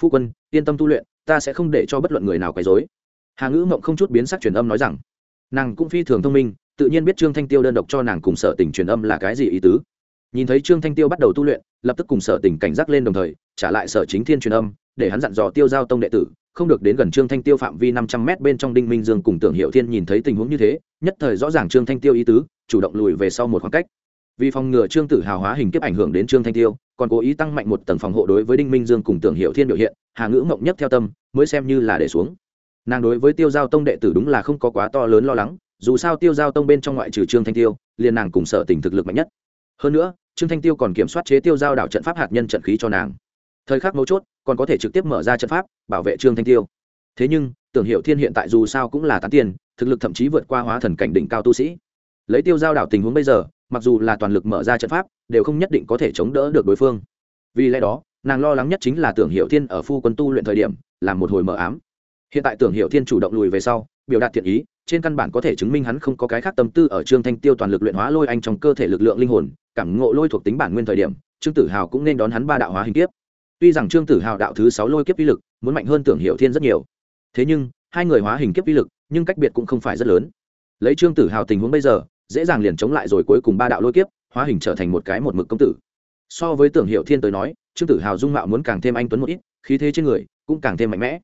Phu quân, yên tâm tu luyện, ta sẽ không để cho bất luận người nào quấy dối hà ngữ mộng không chút biến sắc truyền âm nói rằng. Nàng cũng phi thường thông minh, tự nhiên biết trương thanh tiêu đơn độc cho nàng cùng sở tình truyền âm là cái gì ý tứ. Nhìn thấy trương thanh tiêu bắt đầu tu luyện, lập tức cùng sở tình cảnh giác lên đồng thời, trả lại sở chính thiên truyền âm, để hắn dặn dò tiêu giao tông đệ tử không được đến gần trương thanh tiêu phạm vi năm trăm m bên trong đinh minh dương cùng tưởng hiệu thiên nhìn thấy tình huống như thế, nhất thời rõ ràng trương thanh tiêu ý tứ, chủ động lùi về sau một khoảng cách. Vì phòng ngừa trương tử hào hóa hình kiếp ảnh hưởng đến trương thanh tiêu, còn cố ý tăng mạnh một tầng phòng hộ đối với đinh minh dương cùng tưởng hiệu thiên biểu hiện, hà ngữ mộng nhất theo tâm, mới xem như là để xuống. Nàng đối với tiêu giao tông đệ tử đúng là không có quá to lớn lo lắng, dù sao tiêu giao tông bên trong ngoại trừ trương thanh tiêu, liền nàng cùng sở tình thực lực mạnh nhất. Hơn nữa, trương thanh tiêu còn kiểm soát chế tiêu giao đảo trận pháp hạt nhân trận khí cho nàng. Thời khắc mấu chốt còn có thể trực tiếp mở ra trận pháp, bảo vệ trương thanh tiêu. Thế nhưng, tưởng hiệu thiên hiện tại dù sao cũng là tán tiền, thực lực thậm chí vượt qua hóa thần cảnh đỉnh cao tu sĩ. Lấy tiêu giao đảo tình huống bây giờ, mặc dù là toàn lực mở ra trận pháp, đều không nhất định có thể chống đỡ được đối phương. Vì lẽ đó, nàng lo lắng nhất chính là tưởng hiệu thiên ở phu quân tu luyện thời điểm, làm một hồi mờ ám. Hiện tại tưởng hiệu thiên chủ động lùi về sau, biểu đạt thiện ý, trên căn bản có thể chứng minh hắn không có cái khác tâm tư ở trương thanh tiêu toàn lực luyện hóa lôi anh trong cơ thể lực lượng linh hồn, cảm ngộ lôi thuộc tính bản nguyên thời điểm, trương tử hào cũng nên đón hắn ba đạo hóa hình tiếp tuy rằng trương tử hào đạo thứ sáu lôi kiếp uy lực, muốn mạnh hơn tưởng hiệu thiên rất nhiều. Thế nhưng, hai người hóa hình kiếp uy lực, nhưng cách biệt cũng không phải rất lớn. Lấy trương tử hào tình huống bây giờ, dễ dàng liền chống lại rồi cuối cùng ba đạo lôi kiếp, hóa hình trở thành một cái một mực công tử. So với tưởng hiệu thiên tới nói, trương tử hào dung mạo muốn càng thêm anh tuấn một ít, khí thế trên người cũng càng thêm mạnh mẽ.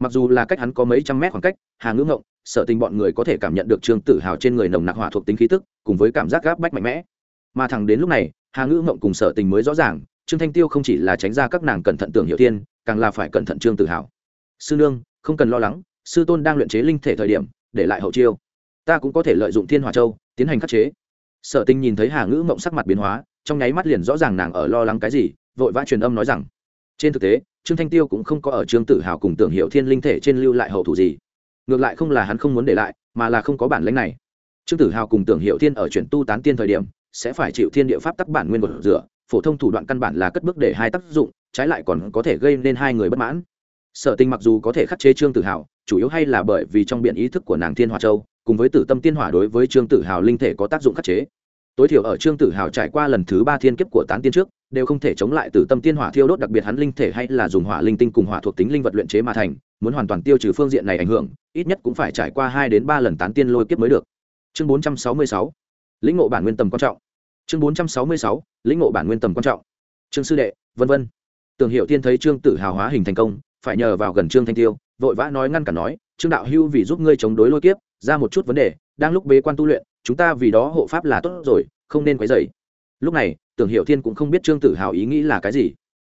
Mặc dù là cách hắn có mấy trăm mét khoảng cách, hà ngưỡng ngộng, sợ tình bọn người có thể cảm nhận được trương tử hào trên người nồng nặc hỏa thuộc tính khí tức, cùng với cảm giác gáp bách mạnh mẽ. Mà thẳng đến lúc này, hà ngữ ngộng cùng sợ tình mới rõ ràng trương thanh tiêu không chỉ là tránh ra các nàng cẩn thận tưởng hiệu thiên, càng là phải cẩn thận trương tử hào sư nương, không cần lo lắng, sư tôn đang luyện chế linh thể thời điểm, để lại hậu chiêu. Ta cũng có thể lợi dụng thiên hòa châu, tiến hành khắc chế. Sở Tinh nhìn thấy hà ngữ mộng sắc mặt biến hóa, trong nháy mắt liền rõ ràng nàng ở lo lắng cái gì, vội vã truyền âm nói rằng, trên thực tế, trương thanh tiêu cũng không có ở trương tử hào cùng tưởng hiệu thiên linh thể trên lưu lại hậu thủ gì. Ngược lại không là hắn không muốn để lại, mà là không có bản lãnh này. Trương tử hào cùng tưởng hiệu thiên ở chuyển tu tán tiên thời điểm, sẽ phải chịu thiên địa pháp tắc bản nguyên một rửa phổ thông thủ đoạn căn bản là cất bước để hai tác dụng, trái lại còn có thể gây nên hai người bất mãn. Sở tình mặc dù có thể khắc chế trương tử hào, chủ yếu hay là bởi vì trong biện ý thức của nàng thiên hòa châu, cùng với tử tâm tiên hỏa đối với trương tử hào linh thể có tác dụng khắc chế. Tối thiểu ở trương tử hào trải qua lần thứ ba thiên kiếp của tán tiên trước, đều không thể chống lại tử tâm tiên hỏa thiêu đốt, đặc biệt hắn linh thể hay là dùng hỏa linh tinh cùng hỏa thuộc tính linh vật luyện chế mà thành, muốn hoàn toàn tiêu trừ phương diện này ảnh hưởng, ít nhất cũng phải trải qua hai đến ba lần tán tiên lôi kiếp mới được. Chương bốn trăm sáu mươi sáu. Lĩnh ngộ bản nguyên tầm quan trọng chương bốn trăm sáu mươi sáu, lĩnh ngộ bản nguyên tầm quan trọng. Trương sư đệ, vân vân. Tưởng hiệu tiên thấy trương tử hào hóa hình thành công, phải nhờ vào gần trương thanh tiêu, vội vã nói ngăn cản nói, trương đạo hưu vì giúp ngươi chống đối lôi kiếp, ra một chút vấn đề, đang lúc bế quan tu luyện, chúng ta vì đó hộ pháp là tốt rồi, không nên quấy dày lúc này, tưởng hiệu thiên cũng không biết trương tử hào ý nghĩ là cái gì.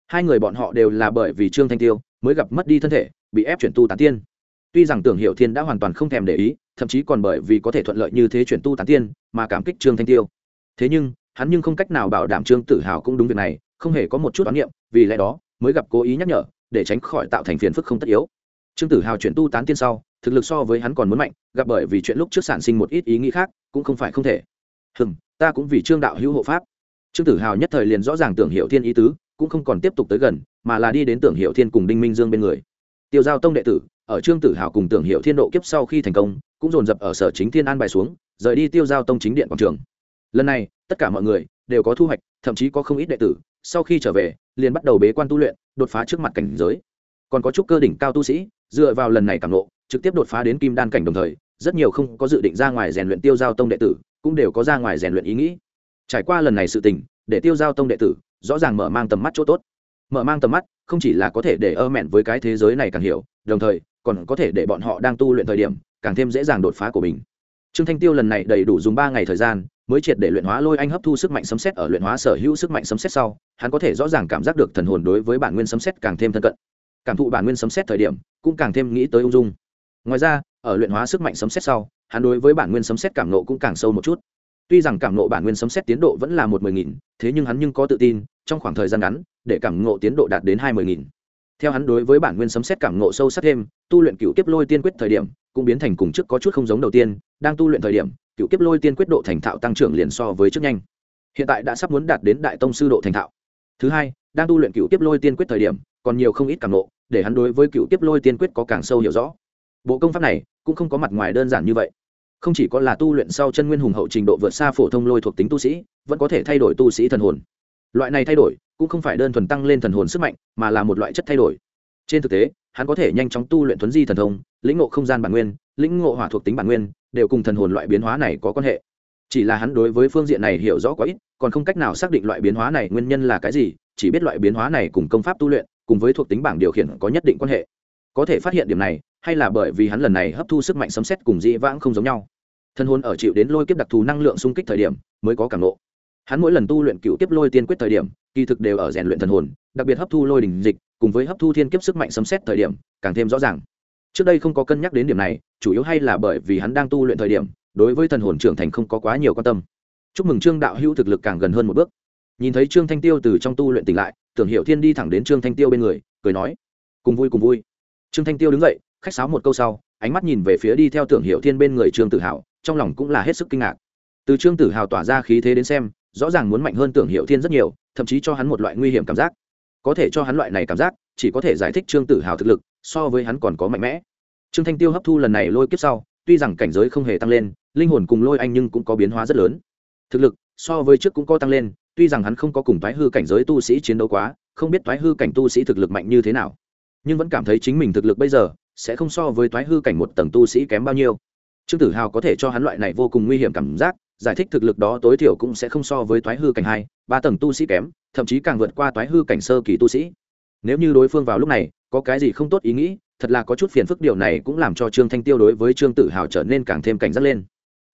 Hai người bọn họ đều là bởi vì trương thanh tiêu mới gặp mất đi thân thể, bị ép chuyển tu tán tiên. Tuy rằng tưởng hiệu thiên đã hoàn toàn không thèm để ý, thậm chí còn bởi vì có thể thuận lợi như thế chuyển tu tán tiên, mà cảm kích trương thanh tiêu. Thế nhưng hắn nhưng không cách nào bảo đảm trương tử hào cũng đúng việc này, không hề có một chút đoán niệm, vì lẽ đó, mới gặp cố ý nhắc nhở, để tránh khỏi tạo thành phiền phức không tất yếu. Trương tử hào chuyển tu tán tiên sau, thực lực so với hắn còn muốn mạnh, gặp bởi vì chuyện lúc trước sản sinh một ít ý nghĩ khác, cũng không phải không thể. Hừng ta cũng vì trương đạo hữu hộ pháp. Trương tử hào nhất thời liền rõ ràng tưởng hiệu thiên ý tứ, cũng không còn tiếp tục tới gần, mà là đi đến tưởng hiệu thiên cùng đinh minh dương bên người. Tiêu giao tông đệ tử, ở trương tử hào cùng tưởng hiệu thiên độ kiếp sau khi thành công, cũng dồn dập ở sở chính thiên an bài xuống, rời đi tiêu giao tông chính điện quảng trường lần này, tất cả mọi người đều có thu hoạch, thậm chí có không ít đệ tử, sau khi trở về, liền bắt đầu bế quan tu luyện, đột phá trước mặt cảnh giới. Còn có chút cơ đỉnh cao tu sĩ, dựa vào lần này cảm lộ trực tiếp đột phá đến kim đan cảnh đồng thời, rất nhiều không có dự định ra ngoài rèn luyện tiêu giao tông đệ tử, cũng đều có ra ngoài rèn luyện ý nghĩ. Trải qua lần này sự tình, để tiêu giao tông đệ tử rõ ràng mở mang tầm mắt chỗ tốt. Mở mang tầm mắt, không chỉ là có thể để ơ mẹn với cái thế giới này càng hiểu, đồng thời, còn có thể để bọn họ đang tu luyện thời điểm, càng thêm dễ dàng đột phá của mình. Trương thanh tiêu lần này đầy đủ dùng ba ngày thời gian mới triệt để luyện hóa lôi anh hấp thu sức mạnh sấm xét ở luyện hóa sở hữu sức mạnh sấm xét sau, hắn có thể rõ ràng cảm giác được thần hồn đối với bản nguyên sấm xét càng thêm thân cận. Cảm thụ bản nguyên sấm xét thời điểm, cũng càng thêm nghĩ tới ung dung. Ngoài ra, ở luyện hóa sức mạnh sấm xét sau, hắn đối với bản nguyên sấm xét cảm nộ cũng càng sâu một chút. Tuy rằng cảm nộ bản nguyên sấm xét tiến độ vẫn là một mười nghìn, thế nhưng hắn nhưng có tự tin, trong khoảng thời gian ngắn, để cảm nộ tiến độ đạt đến hai mươi nghìn. Theo hắn đối với bản nguyên sấm xét cảm nộ sâu sắc thêm, tu luyện cựu kiếp lôi tiên quyết thời điểm, cũng biến thành cùng trước có chút không giống đầu tiên, đang tu luyện thời điểm cựu kiếp lôi tiên quyết độ thành thạo tăng trưởng liền so với trước nhanh. Hiện tại đã sắp muốn đạt đến đại tông sư độ thành thạo. Thứ hai, đang tu luyện cựu kiếp lôi tiên quyết thời điểm, còn nhiều không ít càng nộ để hắn đối với cựu kiếp lôi tiên quyết có càng sâu hiểu rõ. Bộ công pháp này cũng không có mặt ngoài đơn giản như vậy. Không chỉ có là tu luyện sau chân nguyên hùng hậu trình độ vượt xa phổ thông lôi thuộc tính tu sĩ, vẫn có thể thay đổi tu sĩ thần hồn. Loại này thay đổi cũng không phải đơn thuần tăng lên thần hồn sức mạnh, mà là một loại chất thay đổi. Trên thực tế, hắn có thể nhanh chóng tu luyện thuấn di thần thông, lĩnh ngộ không gian bản nguyên lĩnh ngộ hỏa thuộc tính bản nguyên, đều cùng thần hồn loại biến hóa này có quan hệ. Chỉ là hắn đối với phương diện này hiểu rõ quá ít, còn không cách nào xác định loại biến hóa này nguyên nhân là cái gì, chỉ biết loại biến hóa này cùng công pháp tu luyện, cùng với thuộc tính bảng điều khiển có nhất định quan hệ. Có thể phát hiện điểm này, hay là bởi vì hắn lần này hấp thu sức mạnh sấm xét cùng dĩ vãng không giống nhau. Thân hồn ở chịu đến lôi kiếp đặc thù năng lượng xung kích thời điểm, mới có cảm nộ hắn mỗi lần tu luyện cựu kiếp lôi tiên quyết thời điểm, kỳ thực đều ở rèn luyện thần hồn, đặc biệt hấp thu lôi đình dịch, cùng với hấp thu thiên kiếp sức mạnh sấm xét thời điểm, càng thêm rõ ràng trước đây không có cân nhắc đến điểm này, chủ yếu hay là bởi vì hắn đang tu luyện thời điểm, đối với thần hồn trưởng thành không có quá nhiều quan tâm. Chúc mừng trương đạo hữu thực lực càng gần hơn một bước. Nhìn thấy trương thanh tiêu từ trong tu luyện tỉnh lại, tưởng hiệu thiên đi thẳng đến trương thanh tiêu bên người, cười nói, cùng vui cùng vui. Trương thanh tiêu đứng dậy, khách sáo một câu sau, ánh mắt nhìn về phía đi theo tưởng hiệu thiên bên người trương tử hào trong lòng cũng là hết sức kinh ngạc. Từ trương tử hào tỏa ra khí thế đến xem, rõ ràng muốn mạnh hơn tưởng hiệu thiên rất nhiều, thậm chí cho hắn một loại nguy hiểm cảm giác. Có thể cho hắn loại này cảm giác chỉ có thể giải thích trương tử hào thực lực, so với hắn còn có mạnh mẽ. Trương thanh tiêu hấp thu lần này lôi kiếp sau, tuy rằng cảnh giới không hề tăng lên, linh hồn cùng lôi anh nhưng cũng có biến hóa rất lớn. Thực lực, so với trước cũng có tăng lên, tuy rằng hắn không có cùng thoái hư cảnh giới tu sĩ chiến đấu quá, không biết thoái hư cảnh tu sĩ thực lực mạnh như thế nào. Nhưng vẫn cảm thấy chính mình thực lực bây giờ, sẽ không so với thoái hư cảnh một tầng tu sĩ kém bao nhiêu. Trương tử hào có thể cho hắn loại này vô cùng nguy hiểm cảm giác, giải thích thực lực đó tối thiểu cũng sẽ không so với thoái hư cảnh hai, ba tầng tu sĩ kém, thậm chí càng vượt qua thoái hư cảnh sơ kỳ tu sĩ nếu như đối phương vào lúc này, có cái gì không tốt ý nghĩ, thật là có chút phiền phức, điều này cũng làm cho trương thanh tiêu đối với trương tử hào trở nên càng thêm cảnh giác lên.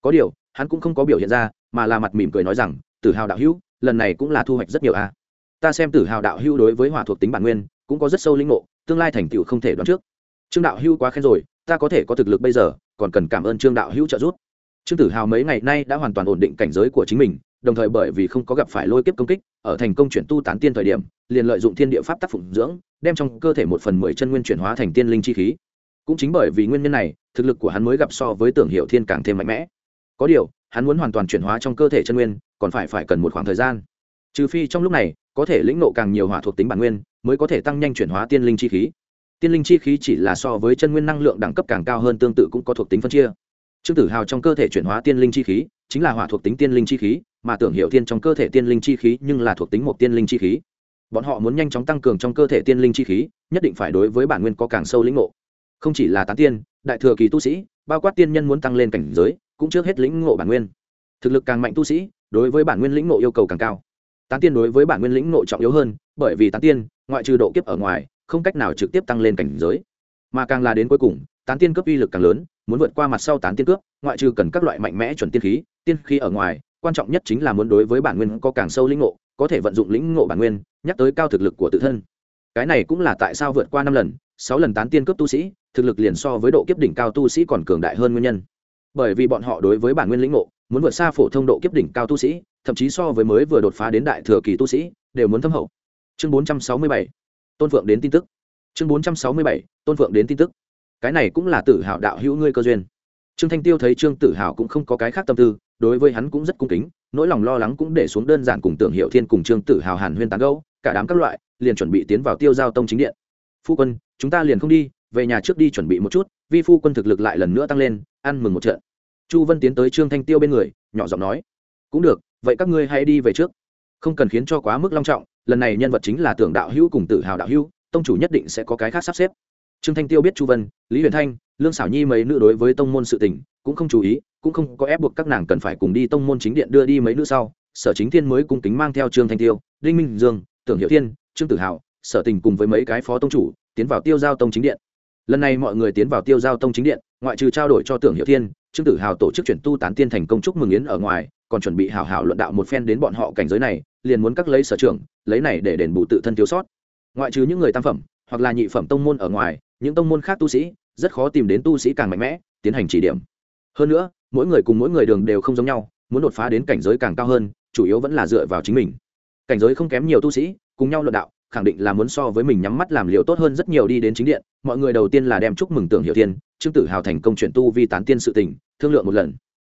Có điều, hắn cũng không có biểu hiện ra, mà là mặt mỉm cười nói rằng, tử hào đạo hữu, lần này cũng là thu hoạch rất nhiều a. À. ta xem tử hào đạo hữu đối với hỏa thuộc tính bản nguyên, cũng có rất sâu linh ngộ, tương lai thành tựu không thể đoán trước. Trương đạo hữu quá khen rồi, ta có thể có thực lực bây giờ, còn cần cảm ơn trương đạo hữu trợ giúp. Trương tử hào mấy ngày nay đã hoàn toàn ổn định cảnh giới của chính mình đồng thời bởi vì không có gặp phải lôi kiếp công kích, ở thành công chuyển tu tán tiên thời điểm, liền lợi dụng thiên địa pháp tác phụng dưỡng, đem trong cơ thể một phần mười chân nguyên chuyển hóa thành tiên linh chi khí. Cũng chính bởi vì nguyên nhân này, thực lực của hắn mới gặp so với tưởng hiểu thiên càng thêm mạnh mẽ. Có điều, hắn muốn hoàn toàn chuyển hóa trong cơ thể chân nguyên, còn phải phải cần một khoảng thời gian. Trừ phi trong lúc này, có thể lĩnh ngộ càng nhiều hỏa thuộc tính bản nguyên, mới có thể tăng nhanh chuyển hóa tiên linh chi khí. Tiên linh chi khí chỉ là so với chân nguyên năng lượng đẳng cấp càng cao hơn tương tự cũng có thuộc tính phân chia trương tử hào trong cơ thể chuyển hóa tiên linh chi khí, chính là hỏa thuộc tính tiên linh chi khí, mà tưởng hiệu thiên trong cơ thể tiên linh chi khí nhưng là thuộc tính một tiên linh chi khí. Bọn họ muốn nhanh chóng tăng cường trong cơ thể tiên linh chi khí, nhất định phải đối với bản nguyên có càng sâu lĩnh ngộ. Không chỉ là tán tiên, đại thừa kỳ tu sĩ, bao quát tiên nhân muốn tăng lên cảnh giới, cũng trước hết lĩnh ngộ bản nguyên. Thực lực càng mạnh tu sĩ, đối với bản nguyên lĩnh ngộ yêu cầu càng cao. Tán tiên đối với bản nguyên lĩnh ngộ trọng yếu hơn, bởi vì tán tiên, ngoại trừ độ kiếp ở ngoài, không cách nào trực tiếp tăng lên cảnh giới. Mà càng là đến cuối cùng, tán tiên cấp uy lực càng lớn muốn vượt qua mặt sau tán tiên cướp, ngoại trừ cần các loại mạnh mẽ chuẩn tiên khí tiên khí ở ngoài, quan trọng nhất chính là muốn đối với bản nguyên có càng sâu lĩnh ngộ, có thể vận dụng lĩnh ngộ bản nguyên, nhắc tới cao thực lực của tự thân. Cái này cũng là tại sao vượt qua năm lần, sáu lần tán tiên cướp tu sĩ, thực lực liền so với độ kiếp đỉnh cao tu sĩ còn cường đại hơn nguyên nhân. Bởi vì bọn họ đối với bản nguyên lĩnh ngộ, muốn vượt xa phổ thông độ kiếp đỉnh cao tu sĩ, thậm chí so với mới vừa đột phá đến đại thừa kỳ tu sĩ, đều muốn thâm hậu. Chương 467 tôn phượng đến tin tức. Chương 467 tôn phượng đến tin tức cái này cũng là tử hào đạo hữu ngươi cơ duyên. Trương thanh tiêu thấy trương tử hào cũng không có cái khác tâm tư, đối với hắn cũng rất cung kính, nỗi lòng lo lắng cũng để xuống đơn giản cùng tưởng hiệu thiên cùng trương tử hào hàn huyên tán gâu cả đám các loại liền chuẩn bị tiến vào tiêu giao tông chính điện. Phu quân, chúng ta liền không đi, về nhà trước đi chuẩn bị một chút, vi phu quân thực lực lại lần nữa tăng lên, ăn mừng một trận. Chu vân tiến tới trương thanh tiêu bên người, nhỏ giọng nói, cũng được, vậy các ngươi hãy đi về trước. Không cần khiến cho quá mức long trọng, lần này nhân vật chính là tưởng đạo hữu cùng tự hào đạo hữu, tông chủ nhất định sẽ có cái khác sắp xếp trương thanh tiêu biết chu vân, lý huyền thanh, lương xảo nhi mấy nữ đối với tông môn sự tình, cũng không chú ý, cũng không có ép buộc các nàng cần phải cùng đi tông môn chính điện đưa đi mấy nữ sau. Sở chính thiên mới cung kính mang theo trương thanh tiêu, đinh minh dương, tưởng hiệu thiên, trương tử hào sở tình cùng với mấy cái phó tông chủ, tiến vào tiêu giao tông chính điện. Lần này mọi người tiến vào tiêu giao tông chính điện, ngoại trừ trao đổi cho tưởng hiệu thiên, trương tử hào tổ chức chuyển tu tán tiên thành công chúc mừng yến ở ngoài, còn chuẩn bị hào hảo luận đạo một phen đến bọn họ cảnh giới này, liền muốn các lấy sở trưởng, lấy này để đền bù tự thân thiếu sót. Ngoại trừ những người tam phẩm, hoặc là nhị phẩm tông môn ở ngoài những tông môn khác tu sĩ rất khó tìm đến tu sĩ càng mạnh mẽ, tiến hành chỉ điểm. Hơn nữa, mỗi người cùng mỗi người đường đều không giống nhau, muốn đột phá đến cảnh giới càng cao hơn, chủ yếu vẫn là dựa vào chính mình. Cảnh giới không kém nhiều tu sĩ, cùng nhau luận đạo, khẳng định là muốn so với mình nhắm mắt làm liệu tốt hơn rất nhiều đi đến chính điện. Mọi người đầu tiên là đem chúc mừng tưởng hiệu thiên, trương tử hào thành công chuyển tu vi tán tiên sự tình, thương lượng một lần.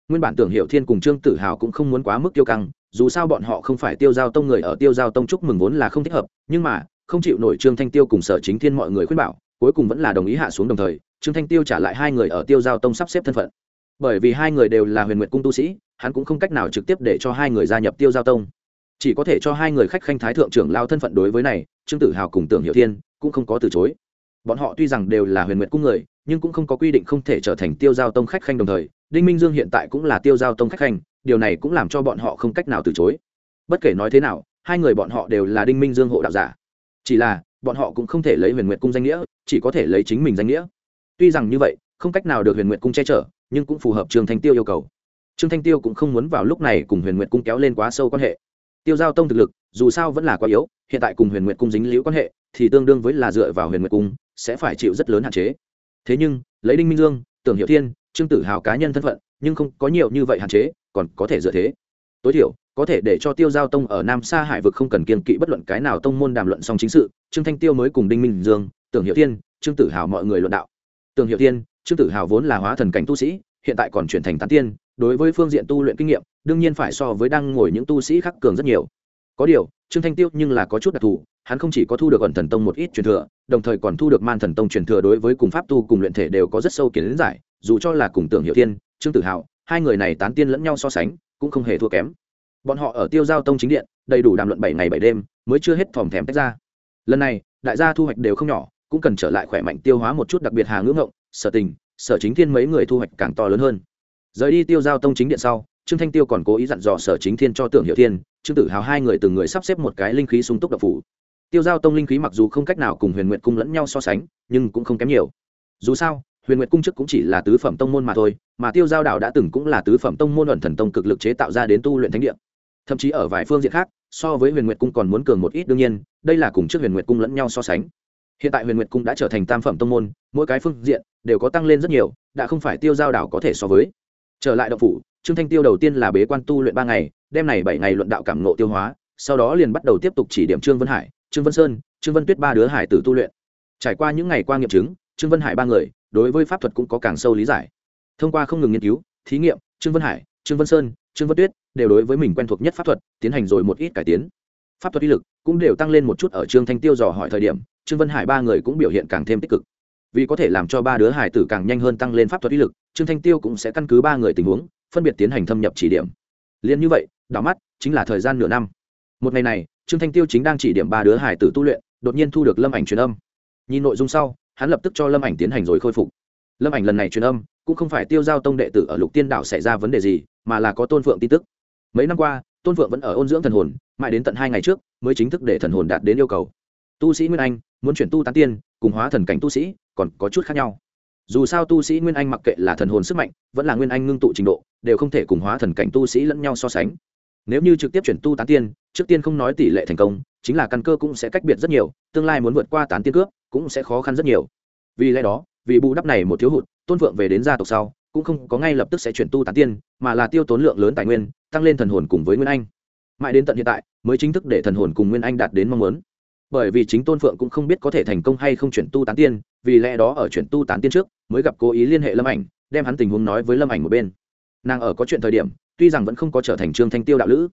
Nguyên bản tưởng hiệu thiên cùng trương tử hào cũng không muốn quá mức tiêu căng, dù sao bọn họ không phải tiêu giao tông người ở tiêu giao tông chúc mừng vốn là không thích hợp, nhưng mà, không chịu nổi trương thanh tiêu cùng sở chính thiên mọi người khuyên bảo cuối cùng vẫn là đồng ý hạ xuống đồng thời, trương thanh tiêu trả lại hai người ở tiêu giao tông sắp xếp thân phận. Bởi vì hai người đều là huyền nguyện cung tu sĩ, hắn cũng không cách nào trực tiếp để cho hai người gia nhập tiêu giao tông. Chỉ có thể cho hai người khách khanh thái thượng trưởng lao thân phận đối với này, trương tử hào cùng tưởng hiệu thiên cũng không có từ chối. Bọn họ tuy rằng đều là huyền nguyện cung người, nhưng cũng không có quy định không thể trở thành tiêu giao tông khách khanh đồng thời, đinh minh dương hiện tại cũng là tiêu giao tông khách khanh, điều này cũng làm cho bọn họ không cách nào từ chối. Bất kể nói thế nào, hai người bọn họ đều là đinh minh dương hộ đạo giả. Chỉ là bọn họ cũng không thể lấy huyền nguyệt cung danh nghĩa, chỉ có thể lấy chính mình danh nghĩa. Tuy rằng như vậy, không cách nào được huyền nguyệt cung che chở, nhưng cũng phù hợp trương thanh tiêu yêu cầu. Trương thanh tiêu cũng không muốn vào lúc này cùng huyền nguyệt cung kéo lên quá sâu quan hệ. Tiêu giao tông thực lực, dù sao vẫn là quá yếu, hiện tại cùng huyền nguyệt cung dính liễu quan hệ, thì tương đương với là dựa vào huyền nguyệt cung, sẽ phải chịu rất lớn hạn chế. Thế nhưng, lấy đinh minh dương, tưởng hiệu thiên, trương tử hào cá nhân thân phận, nhưng không có nhiều như vậy hạn chế, còn có thể dựa thế. Tối thiểu có thể để cho tiêu giao tông ở nam sa hải vực không cần kiên kỵ bất luận cái nào tông môn đàm luận song chính sự, trương thanh tiêu mới cùng đinh minh dương, tưởng hiệu thiên, trương tử hào mọi người luận đạo. Tưởng hiệu thiên, trương tử hào vốn là hóa thần cảnh tu sĩ, hiện tại còn chuyển thành tán tiên, đối với phương diện tu luyện kinh nghiệm, đương nhiên phải so với đang ngồi những tu sĩ khác cường rất nhiều. Có điều, trương thanh tiêu nhưng là có chút đặc thù, hắn không chỉ có thu được ẩn thần tông một ít truyền thừa, đồng thời còn thu được man thần tông truyền thừa đối với cùng pháp tu cùng luyện thể đều có rất sâu kiến giải, dù cho là cùng tưởng hiệu thiên, trương tử hào, hai người này tán tiên lẫn nhau so sánh, cũng không hề thua kém bọn họ ở tiêu giao tông chính điện, đầy đủ đàm luận bảy ngày bảy đêm, mới chưa hết thòm thèm tách ra. Lần này, đại gia thu hoạch đều không nhỏ, cũng cần trở lại khỏe mạnh tiêu hóa một chút đặc biệt hà ngưỡng ngộng, sở tình, sở chính thiên mấy người thu hoạch càng to lớn hơn. Rời đi tiêu giao tông chính điện sau, trương thanh tiêu còn cố ý dặn dò sở chính thiên cho tưởng hiệu thiên, trương tử hào hai người từng người sắp xếp một cái linh khí sung túc đập phủ. Tiêu giao tông linh khí mặc dù không cách nào cùng huyền nguyện cung lẫn nhau so sánh, nhưng cũng không kém nhiều. Dù sao, huyền nguyện cung chức cũng chỉ là tứ phẩm tông môn mà thôi, mà tiêu giao đạo đã từng cũng là tứ phẩm tông môn luận thần tông cực lực chế tạo ra đến tu luyện thánh địa thậm chí ở vài phương diện khác, so với huyền nguyệt cung còn muốn cường một ít, đương nhiên, đây là cùng trước huyền nguyệt cung lẫn nhau so sánh. Hiện tại huyền nguyệt cung đã trở thành tam phẩm tông môn, mỗi cái phương diện đều có tăng lên rất nhiều, đã không phải tiêu giao đảo có thể so với. Trở lại động phủ, trương thanh tiêu đầu tiên là bế quan tu luyện ba ngày, đêm này bảy ngày luận đạo cảm nộ tiêu hóa, sau đó liền bắt đầu tiếp tục chỉ điểm trương vân hải, trương vân sơn, trương vân tuyết ba đứa hải tử tu luyện. Trải qua những ngày qua nghiệm chứng, trương vân hải ba người, đối với pháp thuật cũng có càng sâu lý giải. Thông qua không ngừng nghiên cứu, thí nghiệm, trương vân hải, trương vân sơn trương vân tuyết đều đối với mình quen thuộc nhất pháp thuật, tiến hành rồi một ít cải tiến. Pháp thuật uy lực cũng đều tăng lên một chút ở trương thanh tiêu dò hỏi thời điểm, trương vân hải ba người cũng biểu hiện càng thêm tích cực. Vì có thể làm cho ba đứa hải tử càng nhanh hơn tăng lên pháp thuật uy lực, trương thanh tiêu cũng sẽ căn cứ ba người tình huống, phân biệt tiến hành thâm nhập chỉ điểm. Liền như vậy, đảo mắt, chính là thời gian nửa năm. Một ngày này, trương thanh tiêu chính đang chỉ điểm ba đứa hải tử tu luyện, đột nhiên thu được lâm ảnh truyền âm. Nhìn nội dung sau, hắn lập tức cho lâm ảnh tiến hành rồi khôi phục. Lâm ảnh lần này truyền âm cũng không phải tiêu giao tông đệ tử ở lục tiên đảo xảy ra vấn đề gì, mà là có tôn phượng tin tức. Mấy năm qua, tôn phượng vẫn ở ôn dưỡng thần hồn, mãi đến tận hai ngày trước, mới chính thức để thần hồn đạt đến yêu cầu. Tu sĩ nguyên anh, muốn chuyển tu tán tiên, cùng hóa thần cảnh tu sĩ, còn có chút khác nhau. Dù sao tu sĩ nguyên anh mặc kệ là thần hồn sức mạnh, vẫn là nguyên anh ngưng tụ trình độ, đều không thể cùng hóa thần cảnh tu sĩ lẫn nhau so sánh. Nếu như trực tiếp chuyển tu tán tiên, trước tiên không nói tỷ lệ thành công, chính là căn cơ cũng sẽ cách biệt rất nhiều, tương lai muốn vượt qua tán tiên cướp, cũng sẽ khó khăn rất nhiều. Vì lẽ đó, vì bù đắp này một thiếu hụt tôn phượng về đến gia tộc sau, cũng không có ngay lập tức sẽ chuyển tu tán tiên, mà là tiêu tốn lượng lớn tài nguyên, tăng lên thần hồn cùng với nguyên anh. Mãi đến tận hiện tại, mới chính thức để thần hồn cùng nguyên anh đạt đến mong muốn. Bởi vì chính tôn phượng cũng không biết có thể thành công hay không chuyển tu tán tiên, vì lẽ đó ở chuyển tu tán tiên trước, mới gặp cố ý liên hệ lâm ảnh, đem hắn tình huống nói với lâm ảnh một bên. Nàng ở có chuyện thời điểm, tuy rằng vẫn không có trở thành trương thanh tiêu đạo lữ,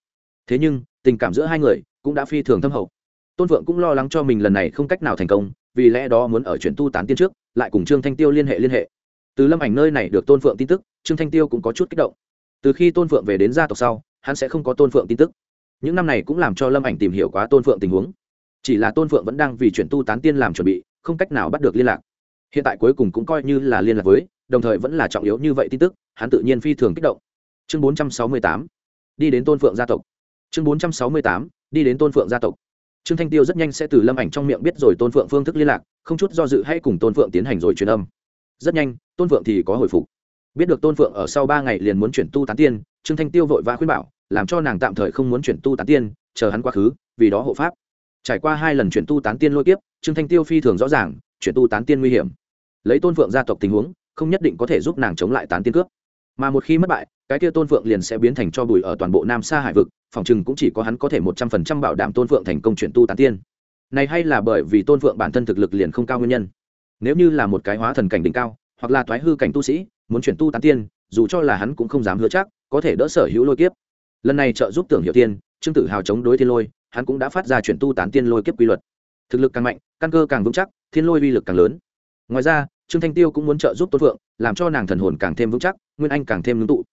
thế nhưng, tình cảm giữa hai người cũng đã phi thường thâm hậu. Tôn phượng cũng lo lắng cho mình lần này không cách nào thành công, vì lẽ đó muốn ở chuyển tu tán tiên trước, lại cùng trương thanh tiêu liên hệ liên hệ từ lâm ảnh nơi này được tôn phượng tin tức, trương thanh tiêu cũng có chút kích động. Từ khi tôn phượng về đến gia tộc sau, hắn sẽ không có tôn phượng tin tức. Những năm này cũng làm cho lâm ảnh tìm hiểu quá tôn phượng tình huống. Chỉ là tôn phượng vẫn đang vì chuyển tu tán tiên làm chuẩn bị, không cách nào bắt được liên lạc. Hiện tại cuối cùng cũng coi như là liên lạc với, đồng thời vẫn là trọng yếu như vậy tin tức, hắn tự nhiên phi thường kích động. Chương bốn trăm sáu mươi tám, đi đến tôn phượng gia tộc. Chương bốn trăm sáu mươi tám, đi đến tôn phượng gia tộc. Trương thanh tiêu rất nhanh sẽ từ lâm ảnh trong miệng biết rồi tôn phượng phương thức liên lạc, không chút do dự hay cùng tôn phượng tiến hành rồi truyền âm rất nhanh, tôn phượng thì có hồi phục. Biết được tôn phượng ở sau ba ngày liền muốn chuyển tu tán tiên, trương thanh tiêu vội vã khuyên bảo, làm cho nàng tạm thời không muốn chuyển tu tán tiên, chờ hắn quá khứ, vì đó hộ pháp. Trải qua hai lần chuyển tu tán tiên lôi kiếp, trương thanh tiêu phi thường rõ ràng, chuyển tu tán tiên nguy hiểm. Lấy tôn phượng gia tộc tình huống, không nhất định có thể giúp nàng chống lại tán tiên cướp. Mà một khi mất bại, cái kia tôn phượng liền sẽ biến thành cho bùi ở toàn bộ nam sa hải vực, phòng chừng cũng chỉ có hắn có thể một trăm phần trăm bảo đảm tôn phượng thành công chuyển tu tán tiên. Này hay là bởi vì tôn phượng bản thân thực lực liền không cao nguyên nhân nếu như là một cái hóa thần cảnh đỉnh cao, hoặc là thoái hư cảnh tu sĩ, muốn chuyển tu tán tiên, dù cho là hắn cũng không dám hứa chắc, có thể đỡ sở hữu lôi kiếp. Lần này trợ giúp tưởng hiệu tiên, trương tử hào chống đối thiên lôi, hắn cũng đã phát ra chuyển tu tán tiên lôi kiếp quy luật. Thực lực càng mạnh, căn cơ càng vững chắc, thiên lôi uy lực càng lớn. Ngoài ra, trương thanh tiêu cũng muốn trợ giúp tôn phượng, làm cho nàng thần hồn càng thêm vững chắc, nguyên anh càng thêm ngưng tụ.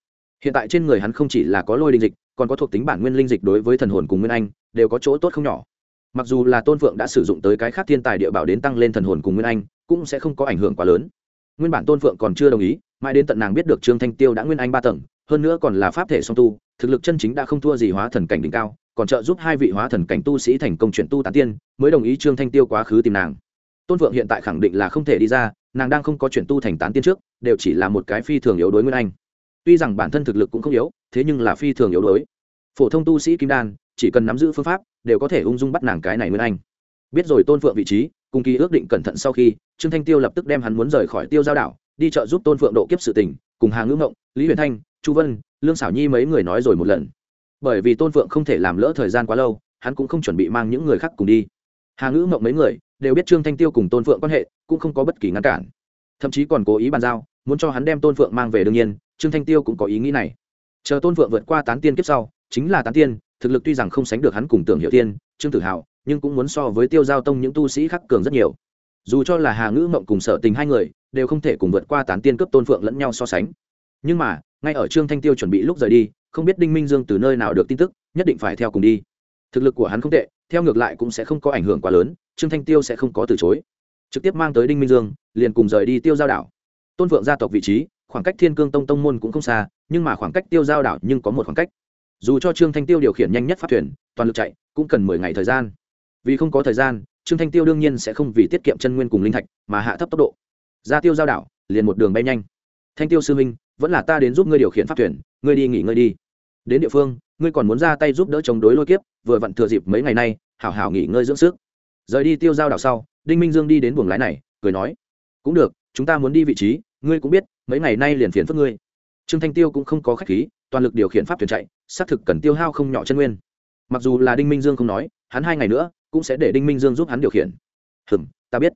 Hiện tại trên người hắn không chỉ là có lôi linh dịch, còn có thuộc tính bản nguyên linh dịch đối với thần hồn cùng nguyên anh, đều có chỗ tốt không nhỏ mặc dù là tôn phượng đã sử dụng tới cái khác thiên tài địa bảo đến tăng lên thần hồn cùng nguyên anh, cũng sẽ không có ảnh hưởng quá lớn. Nguyên bản tôn phượng còn chưa đồng ý, mãi đến tận nàng biết được trương thanh tiêu đã nguyên anh ba tầng, hơn nữa còn là pháp thể song tu, thực lực chân chính đã không thua gì hóa thần cảnh đỉnh cao, còn trợ giúp hai vị hóa thần cảnh tu sĩ thành công chuyển tu tán tiên, mới đồng ý trương thanh tiêu quá khứ tìm nàng. Tôn phượng hiện tại khẳng định là không thể đi ra, nàng đang không có chuyển tu thành tán tiên trước, đều chỉ là một cái phi thường yếu đối nguyên anh. Tuy rằng bản thân thực lực cũng không yếu, thế nhưng là phi thường yếu đối phổ thông tu sĩ kim đan chỉ cần nắm giữ phương pháp, đều có thể ung dung bắt nàng cái này nguyên anh. Biết rồi tôn phượng vị trí, cùng kỳ ước định cẩn thận sau khi, trương thanh tiêu lập tức đem hắn muốn rời khỏi tiêu giao đảo, đi chợ giúp tôn phượng độ kiếp sự tình, cùng hàng ngữ ngộng, lý huyền thanh, chu vân, lương xảo nhi mấy người nói rồi một lần. Bởi vì tôn phượng không thể làm lỡ thời gian quá lâu, hắn cũng không chuẩn bị mang những người khác cùng đi. Hà ngữ ngộng mấy người đều biết trương thanh tiêu cùng tôn phượng quan hệ, cũng không có bất kỳ ngăn cản. Thậm chí còn cố ý bàn giao, muốn cho hắn đem tôn phượng mang về đương nhiên, trương thanh tiêu cũng có ý nghĩ này. Chờ tôn phượng vượt qua tán tiên kiếp sau, chính là tán tiên thực lực tuy rằng không sánh được hắn cùng tưởng hiệu tiên, trương tử hào nhưng cũng muốn so với tiêu giao tông những tu sĩ khác cường rất nhiều. Dù cho là hà ngữ mộng cùng sở tình hai người, đều không thể cùng vượt qua tán tiên cấp tôn phượng lẫn nhau so sánh. Nhưng mà, ngay ở trương thanh tiêu chuẩn bị lúc rời đi, không biết đinh minh dương từ nơi nào được tin tức, nhất định phải theo cùng đi. Thực lực của hắn không tệ, theo ngược lại cũng sẽ không có ảnh hưởng quá lớn, trương thanh tiêu sẽ không có từ chối. Trực tiếp mang tới đinh minh dương, liền cùng rời đi tiêu giao đảo. Tôn phượng gia tộc vị trí, khoảng cách thiên cương tông tông môn cũng không xa, nhưng mà khoảng cách tiêu giao đảo nhưng có một khoảng cách dù cho trương thanh tiêu điều khiển nhanh nhất phát thuyền, toàn lực chạy, cũng cần mười ngày thời gian. Vì không có thời gian, trương thanh tiêu đương nhiên sẽ không vì tiết kiệm chân nguyên cùng linh thạch mà hạ thấp tốc độ. Ra tiêu giao đảo, liền một đường bay nhanh. Thanh tiêu sư minh vẫn là ta đến giúp ngươi điều khiển pháp thuyền, ngươi đi nghỉ ngơi đi. Đến địa phương, ngươi còn muốn ra tay giúp đỡ chống đối lôi kiếp, vừa vặn thừa dịp mấy ngày nay, hảo hảo nghỉ ngơi dưỡng sức. Rời đi tiêu giao đảo sau, đinh minh dương đi đến buồng lái này, cười nói, cũng được, chúng ta muốn đi vị trí, ngươi cũng biết, mấy ngày nay liền phiền phức ngươi. Trương thanh tiêu cũng không có khách khí toàn lực điều khiển pháp thuyền chạy, xác thực cần tiêu hao không nhỏ chân nguyên. Mặc dù là đinh minh dương không nói, hắn hai ngày nữa cũng sẽ để đinh minh dương giúp hắn điều khiển. Hừm, ta biết.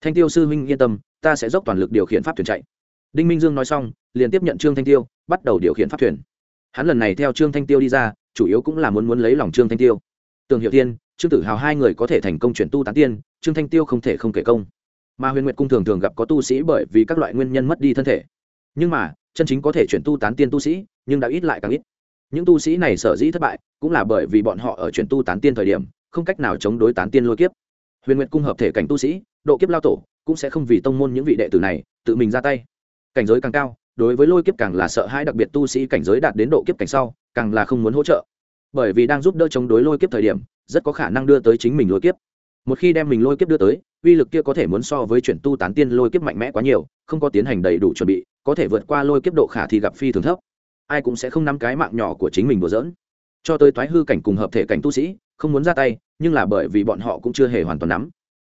Thanh tiêu sư huynh yên tâm, ta sẽ dốc toàn lực điều khiển pháp thuyền chạy. Đinh minh dương nói xong, liền tiếp nhận trương thanh tiêu, bắt đầu điều khiển pháp thuyền. Hắn lần này theo trương thanh tiêu đi ra, chủ yếu cũng là muốn muốn lấy lòng trương thanh tiêu. Tường hiệu tiên trương tử hào hai người có thể thành công chuyển tu tán tiên, trương thanh tiêu không thể không kể công. Mà huyền nguyệt cung thường thường gặp có tu sĩ bởi vì các loại nguyên nhân mất đi thân thể. Nhưng mà chân chính có thể chuyển tu tán tiên tu sĩ, nhưng đã ít lại càng ít. Những tu sĩ này sở dĩ thất bại, cũng là bởi vì bọn họ ở chuyển tu tán tiên thời điểm, không cách nào chống đối tán tiên lôi kiếp. Huyền nguyệt cung hợp thể cảnh tu sĩ, độ kiếp lao tổ, cũng sẽ không vì tông môn những vị đệ tử này, tự mình ra tay. Cảnh giới càng cao, đối với lôi kiếp càng là sợ hãi, đặc biệt tu sĩ cảnh giới đạt đến độ kiếp cảnh sau, càng là không muốn hỗ trợ. Bởi vì đang giúp đỡ chống đối lôi kiếp thời điểm, rất có khả năng đưa tới chính mình lôi kiếp. Một khi đem mình lôi kiếp đưa tới uy lực kia có thể muốn so với chuyển tu tán tiên lôi kiếp mạnh mẽ quá nhiều, không có tiến hành đầy đủ chuẩn bị, có thể vượt qua lôi kiếp độ khả thì gặp phi thường thấp. Ai cũng sẽ không nắm cái mạng nhỏ của chính mình đùa dỡn cho tới toái hư cảnh cùng hợp thể cảnh tu sĩ, không muốn ra tay, nhưng là bởi vì bọn họ cũng chưa hề hoàn toàn nắm.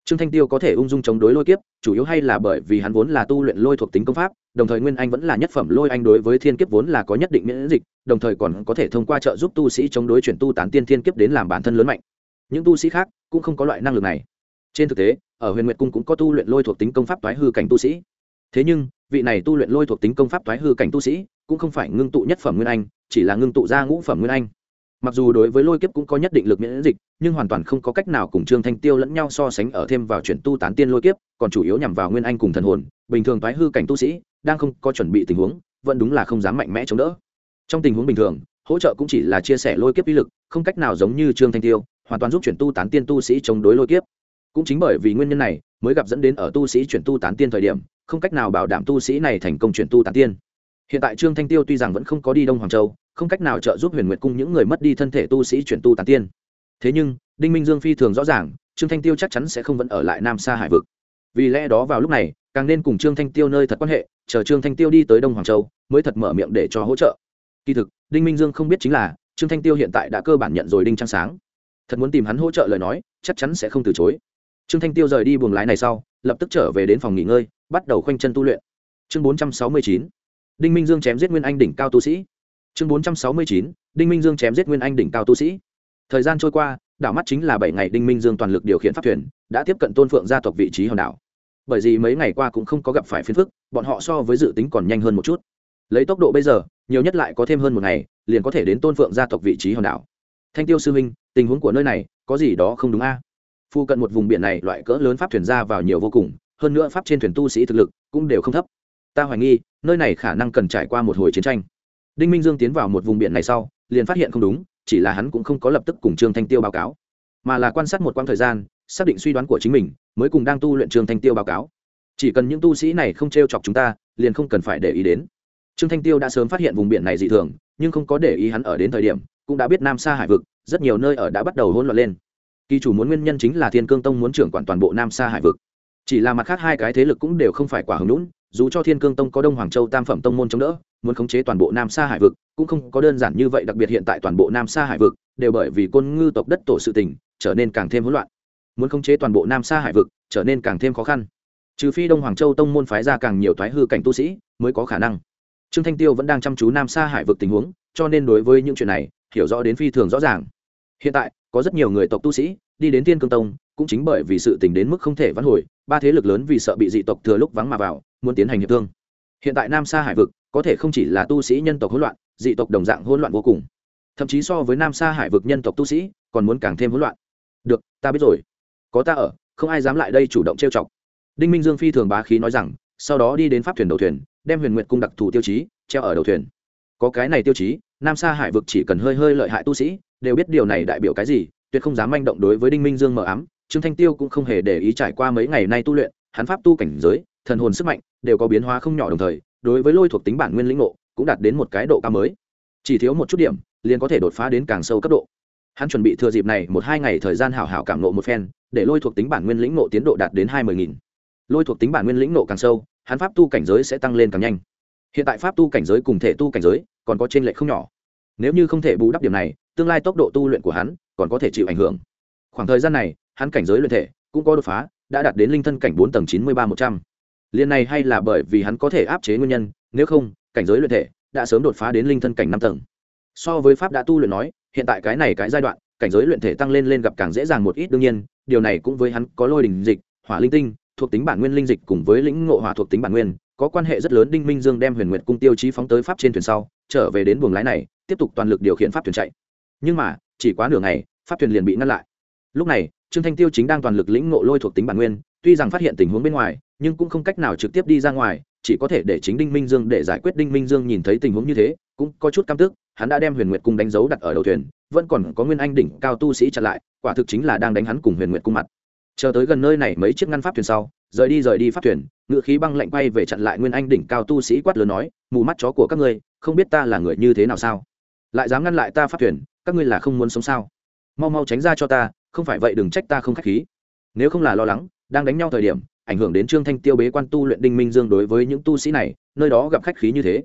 Trương thanh tiêu có thể ung dung chống đối lôi kiếp, chủ yếu hay là bởi vì hắn vốn là tu luyện lôi thuộc tính công pháp, đồng thời nguyên anh vẫn là nhất phẩm lôi anh đối với thiên kiếp vốn là có nhất định miễn dịch, đồng thời còn có thể thông qua trợ giúp tu sĩ chống đối chuyển tu tán tiên thiên kiếp đến làm bản thân lớn mạnh. Những tu sĩ khác cũng không có loại năng lực này trên thực tế, ở huyền nguyệt cung cũng có tu luyện lôi thuộc tính công pháp toái hư cảnh tu sĩ. Thế nhưng, vị này tu luyện lôi thuộc tính công pháp toái hư cảnh tu sĩ cũng không phải ngưng tụ nhất phẩm nguyên anh, chỉ là ngưng tụ ra ngũ phẩm nguyên anh. Mặc dù đối với lôi kiếp cũng có nhất định lực miễn dịch, nhưng hoàn toàn không có cách nào cùng trương thanh tiêu lẫn nhau so sánh ở thêm vào chuyển tu tán tiên lôi kiếp, còn chủ yếu nhằm vào nguyên anh cùng thần hồn. Bình thường toái hư cảnh tu sĩ đang không có chuẩn bị tình huống, vẫn đúng là không dám mạnh mẽ chống đỡ. Trong tình huống bình thường, hỗ trợ cũng chỉ là chia sẻ lôi kiếp uy lực, không cách nào giống như trương thanh tiêu, hoàn toàn giúp chuyển tu tán tiên tu sĩ chống đối lôi kiếp cũng chính bởi vì nguyên nhân này, mới gặp dẫn đến ở tu sĩ chuyển tu tán tiên thời điểm, không cách nào bảo đảm tu sĩ này thành công chuyển tu tán tiên. Hiện tại trương thanh tiêu tuy rằng vẫn không có đi đông hoàng châu, không cách nào trợ giúp huyền nguyệt cung những người mất đi thân thể tu sĩ chuyển tu tán tiên. Thế nhưng, đinh minh dương phi thường rõ ràng, trương thanh tiêu chắc chắn sẽ không vẫn ở lại nam xa hải vực. Vì lẽ đó vào lúc này, càng nên cùng trương thanh tiêu nơi thật quan hệ, chờ trương thanh tiêu đi tới đông hoàng châu, mới thật mở miệng để cho hỗ trợ. Kỳ thực, đinh minh dương không biết chính là, trương thanh tiêu hiện tại đã cơ bản nhận rồi đinh trang sáng. Thật muốn tìm hắn hỗ trợ lời nói, chắc chắn sẽ không từ chối trương thanh tiêu rời đi buồng lái này sau, lập tức trở về đến phòng nghỉ ngơi, bắt đầu khoanh chân tu luyện. Chương bốn trăm sáu mươi chín, đinh minh dương chém giết nguyên anh đỉnh cao tu sĩ. Chương bốn trăm sáu mươi chín, đinh minh dương chém giết nguyên anh đỉnh cao tu sĩ. Thời gian trôi qua, đảo mắt chính là bảy ngày đinh minh dương toàn lực điều khiển pháp thuyền, đã tiếp cận tôn phượng gia tộc vị trí hòn đảo. Bởi vì mấy ngày qua cũng không có gặp phải phiền phức, bọn họ so với dự tính còn nhanh hơn một chút. Lấy tốc độ bây giờ, nhiều nhất lại có thêm hơn một ngày, liền có thể đến tôn phượng gia tộc vị trí hòn đảo. Thanh tiêu sư minh tình huống của nơi này có gì đó không đúng a? à? Phu cận một vùng biển này, loại cỡ lớn pháp thuyền ra vào nhiều vô cùng, hơn nữa pháp trên thuyền tu sĩ thực lực cũng đều không thấp. Ta hoài nghi, nơi này khả năng cần trải qua một hồi chiến tranh. Đinh minh dương tiến vào một vùng biển này sau, liền phát hiện không đúng, chỉ là hắn cũng không có lập tức cùng trương thanh tiêu báo cáo, mà là quan sát một quãng thời gian, xác định suy đoán của chính mình, mới cùng đang tu luyện trương thanh tiêu báo cáo. Chỉ cần những tu sĩ này không t r e o chọc chúng ta, liền không cần phải để ý đến. Trương thanh tiêu đã sớm phát hiện vùng biển này dị thường, nhưng không có để ý hắn ở đến thời điểm, cũng đã biết nam sa hải vực, rất nhiều nơi ở đã bắt đầu hỗn loạn lên kỳ chủ muốn nguyên nhân chính là thiên cương tông muốn trưởng quản toàn bộ nam sa hải vực. Chỉ là mặt khác hai cái thế lực cũng đều không phải quả hứng lũn dù cho thiên cương tông có đông hoàng châu tam phẩm tông môn chống đỡ, muốn khống chế toàn bộ nam sa hải vực, cũng không có đơn giản như vậy, đặc biệt hiện tại toàn bộ nam sa hải vực đều bởi vì côn ngư tộc đất tổ sự tình trở nên càng thêm hỗn loạn. Muốn khống chế toàn bộ nam sa hải vực trở nên càng thêm khó khăn. Trừ phi đông hoàng châu tông môn phái ra càng nhiều thoái hư cảnh tu sĩ mới có khả năng. Trương thanh tiêu vẫn đang chăm chú nam sa hải vực tình huống, cho nên đối với những chuyện này hiểu rõ đến phi thường rõ ràng. Hiện tại có rất nhiều người tộc tu sĩ, đi đến thiên cương tông, cũng chính bởi vì sự tình đến mức không thể vãn hồi, ba thế lực lớn vì sợ bị dị tộc thừa lúc vắng mà vào, muốn tiến hành hiệp thương. Hiện tại nam sa hải vực, có thể không chỉ là tu sĩ nhân tộc hỗn loạn, dị tộc đồng dạng hỗn loạn vô cùng. Thậm chí so với nam sa hải vực nhân tộc tu sĩ, còn muốn càng thêm hỗn loạn. Được, ta biết rồi. Có ta ở, không ai dám lại đây chủ động trêu chọc. Đinh minh dương phi thường bá khí nói rằng, sau đó đi đến pháp thuyền đầu thuyền, đem huyền nguyện cung đặc thù tiêu chí treo ở đầu thuyền. Có cái này tiêu chí, nam sa hải vực chỉ cần hơi hơi lợi hại tu sĩ đều biết điều này đại biểu cái gì, tuyệt không dám manh động đối với đinh minh dương mờ ám, trương thanh tiêu cũng không hề để ý trải qua mấy ngày nay tu luyện, hắn pháp tu cảnh giới, thần hồn sức mạnh đều có biến hóa không nhỏ đồng thời, đối với lôi thuộc tính bản nguyên lĩnh ngộ cũng đạt đến một cái độ cao mới. Chỉ thiếu một chút điểm, liền có thể đột phá đến càng sâu cấp độ. Hắn chuẩn bị thừa dịp này một hai ngày thời gian hảo hảo cảm nộ một phen, để lôi thuộc tính bản nguyên lĩnh nộ tiến độ đạt đến hai mươi nghìn. Lôi thuộc tính bản nguyên lĩnh nộ càng sâu, hắn pháp tu cảnh giới sẽ tăng lên càng nhanh. Hiện tại pháp tu cảnh giới cùng thể tu cảnh giới còn có t r ê n lệch không nhỏ. Nếu như không thể bù đắp điểm này tương lai tốc độ tu luyện của hắn còn có thể chịu ảnh hưởng. Khoảng thời gian này, hắn cảnh giới luyện thể cũng có đột phá, đã đạt đến linh thân cảnh bốn tầng chín mươi ba một trăm. Liên này hay là bởi vì hắn có thể áp chế nguyên nhân, nếu không, cảnh giới luyện thể đã sớm đột phá đến linh thân cảnh năm tầng. So với pháp đã tu luyện nói, hiện tại cái này cái giai đoạn, cảnh giới luyện thể tăng lên lên gặp càng dễ dàng một ít đương nhiên, điều này cũng với hắn có lôi đình dịch, hỏa linh tinh, thuộc tính bản nguyên linh dịch cùng với lĩnh ngộ hỏa thuộc tính bản nguyên, có quan hệ rất lớn. Đinh minh dương đem huyền nguyệt cung tiêu chí phóng tới pháp trên thuyền sau, trở về đến buồng lái này, tiếp tục toàn lực điều khiển pháp thuyền chạy nhưng mà, chỉ quá nửa ngày, pháp thuyền liền bị ngăn lại. Lúc này, trương thanh tiêu chính đang toàn lực lĩnh ngộ lôi thuộc tính bản nguyên, tuy rằng phát hiện tình huống bên ngoài, nhưng cũng không cách nào trực tiếp đi ra ngoài, chỉ có thể để chính đinh minh dương để giải quyết đinh minh dương nhìn thấy tình huống như thế, cũng có chút cam tức, hắn đã đem huyền nguyệt cung đánh dấu đặt ở đầu thuyền, vẫn còn có nguyên anh đỉnh cao tu sĩ chặn lại, quả thực chính là đang đánh hắn cùng huyền nguyệt cung mặt. Chờ tới gần nơi này mấy chiếc ngăn pháp thuyền sau, rời đi rời đi pháp thuyền, ngựa khí băng lạnh quay về chặn lại nguyên anh đỉnh cao tu sĩ quát lớn nói, mù mắt chó của các ngươi, không biết ta là người như thế nào sao? Lại dám ngăn lại ta pháp thuyền các ngươi là không muốn sống sao? Mau mau tránh ra cho ta, không phải vậy đừng trách ta không k h á c h khí. Nếu không là lo lắng, đang đánh nhau thời điểm, ảnh hưởng đến trương thanh tiêu bế quan tu luyện đinh minh dương đối với những tu sĩ này, nơi đó gặp khách khí như thế.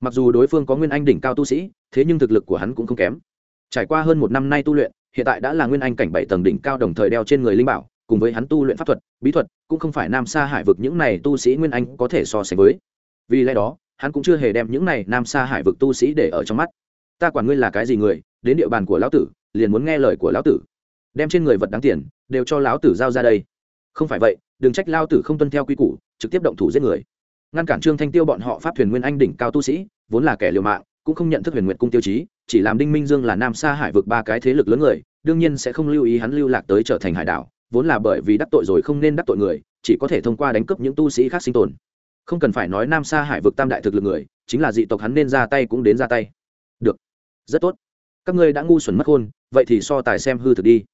Mặc dù đối phương có nguyên anh đỉnh cao tu sĩ, thế nhưng thực lực của hắn cũng không kém. Trải qua hơn một năm nay tu luyện, hiện tại đã là nguyên anh cảnh bảy tầng đỉnh cao đồng thời đeo trên người linh bảo, cùng với hắn tu luyện pháp thuật, bí thuật, cũng không phải nam sa hải vực những này tu sĩ nguyên anh có thể so sánh với. Vì lẽ đó, hắn cũng chưa hề đem những này nam sa hải vực tu sĩ để ở trong mắt ta quản ngươi là cái gì người, đến địa bàn của lão tử, liền muốn nghe lời của lão tử. Đem trên người vật đáng tiền, đều cho lão tử giao ra đây. Không phải vậy, đừng trách lao tử không tuân theo quy củ, trực tiếp động thủ giết người. Ngăn cản trương thanh tiêu bọn họ pháp thuyền nguyên anh đỉnh cao tu sĩ, vốn là kẻ liều mạng, cũng không nhận thức huyền nguyện cung tiêu chí, chỉ làm đinh minh dương là nam sa hải vực ba cái thế lực lớn người, đương nhiên sẽ không lưu ý hắn lưu lạc tới trở thành hải đảo, vốn là bởi vì đắc tội rồi không nên đắc tội người, chỉ có thể thông qua đánh cướp những tu sĩ khác sinh tồn. Không cần phải nói nam sa hải vực tam đại thực lực người, chính là dị tộc hắn nên ra tay cũng đến ra tay. Được rất tốt. Các ngươi đã ngu xuẩn mất hôn vậy thì so tài xem hư thực đi.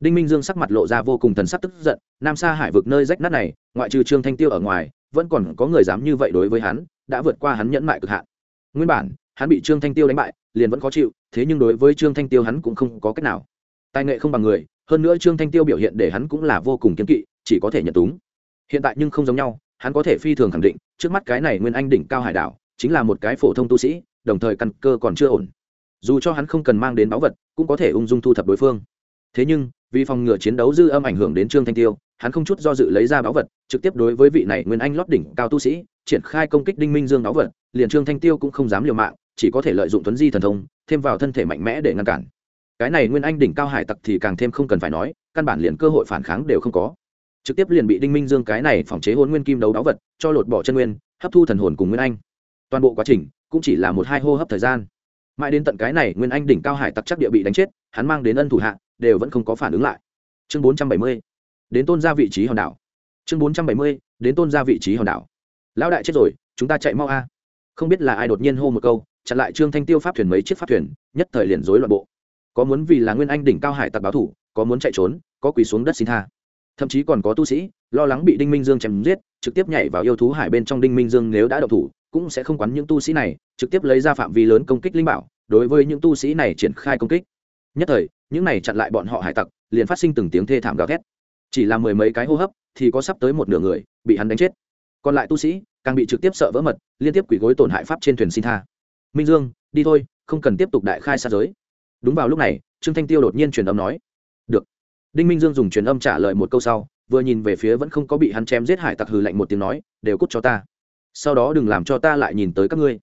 Đinh minh dương sắc mặt lộ ra vô cùng thần sắc tức giận, nam sa hải vực nơi rách nát này, ngoại trừ trương thanh tiêu ở ngoài, vẫn còn có người dám như vậy đối với hắn, đã vượt qua hắn nhẫn mại cực hạn. Nguyên bản, hắn bị trương thanh tiêu đánh bại, liền vẫn khó chịu, thế nhưng đối với trương thanh tiêu hắn cũng không có cách nào. Tài nghệ không bằng người, hơn nữa trương thanh tiêu biểu hiện để hắn cũng là vô cùng kiếm kỵ, chỉ có thể nhận túng. Hiện tại nhưng không giống nhau, hắn có thể phi thường khẳng định, trước mắt cái này nguyên anh đỉnh cao hải đảo, chính là một cái phổ thông tu sĩ, đồng thời căn cơ còn chưa ổn dù cho hắn không cần mang đến báu vật, cũng có thể ung dung thu thập đối phương. Thế nhưng, vì phòng ngừa chiến đấu dư âm ảnh hưởng đến trương thanh tiêu, hắn không chút do dự lấy ra báu vật, trực tiếp đối với vị này nguyên anh lót đỉnh cao tu sĩ, triển khai công kích đinh minh dương báu vật, liền trương thanh tiêu cũng không dám liều mạng, chỉ có thể lợi dụng tuấn di thần thông, thêm vào thân thể mạnh mẽ để ngăn cản. Cái này nguyên anh đỉnh cao hải tặc thì càng thêm không cần phải nói, căn bản liền cơ hội phản kháng đều không có. Trực tiếp liền bị đinh minh dương cái này phòng chế hôn nguyên kim đấu báu vật, cho lột bỏ chân nguyên, hấp thu thần hồn cùng nguyên anh. Toàn bộ quá trình, cũng chỉ là một hai hô hấp thời gian mãi đến tận cái này nguyên anh đỉnh cao hải tặc chắc địa bị đánh chết, hắn mang đến ân thủ hạ, đều vẫn không có phản ứng lại. Chương bốn trăm bảy mươi, đến tôn ra vị trí hòn đảo. Chương bốn trăm bảy mươi, đến tôn ra vị trí hòn đảo. Lão đại chết rồi, chúng ta chạy mau a. Không biết là ai đột nhiên hô một câu, chặn lại trương thanh tiêu pháp thuyền mấy chiếc pháp thuyền, nhất thời liền rối loạn bộ. Có muốn vì là nguyên anh đỉnh cao hải tặc báo thủ, có muốn chạy trốn, có quỳ xuống đất xin tha. Thậm chí còn có tu sĩ, lo lắng bị đinh minh dương chém giết trực tiếp nhảy vào yêu thú hải bên trong đinh minh dương nếu đã đậu thủ, cũng sẽ không quắn những tu sĩ này, trực tiếp lấy ra phạm vi lớn công kích linh bảo, đối với những tu sĩ này triển khai công kích. Nhất thời, những này chặn lại bọn họ hải tặc, liền phát sinh từng tiếng thê thảm gào thét. Chỉ là mười mấy cái hô hấp, thì có sắp tới một nửa người, bị hắn đánh chết. Còn lại tu sĩ, càng bị trực tiếp sợ vỡ mật, liên tiếp quỷ gối tổn hại pháp trên thuyền xin tha. Minh dương, đi thôi, không cần tiếp tục đại khai xa giới. Đúng vào lúc này, trương thanh tiêu đột nhiên truyền âm nói. Được. Đinh minh dương dùng truyền âm trả lời một câu sau vừa nhìn về phía vẫn không có bị hắn chém giết hải tặc hừ lạnh một tiếng nói, đều cút cho ta. Sau đó đừng làm cho ta lại nhìn tới các ngươi.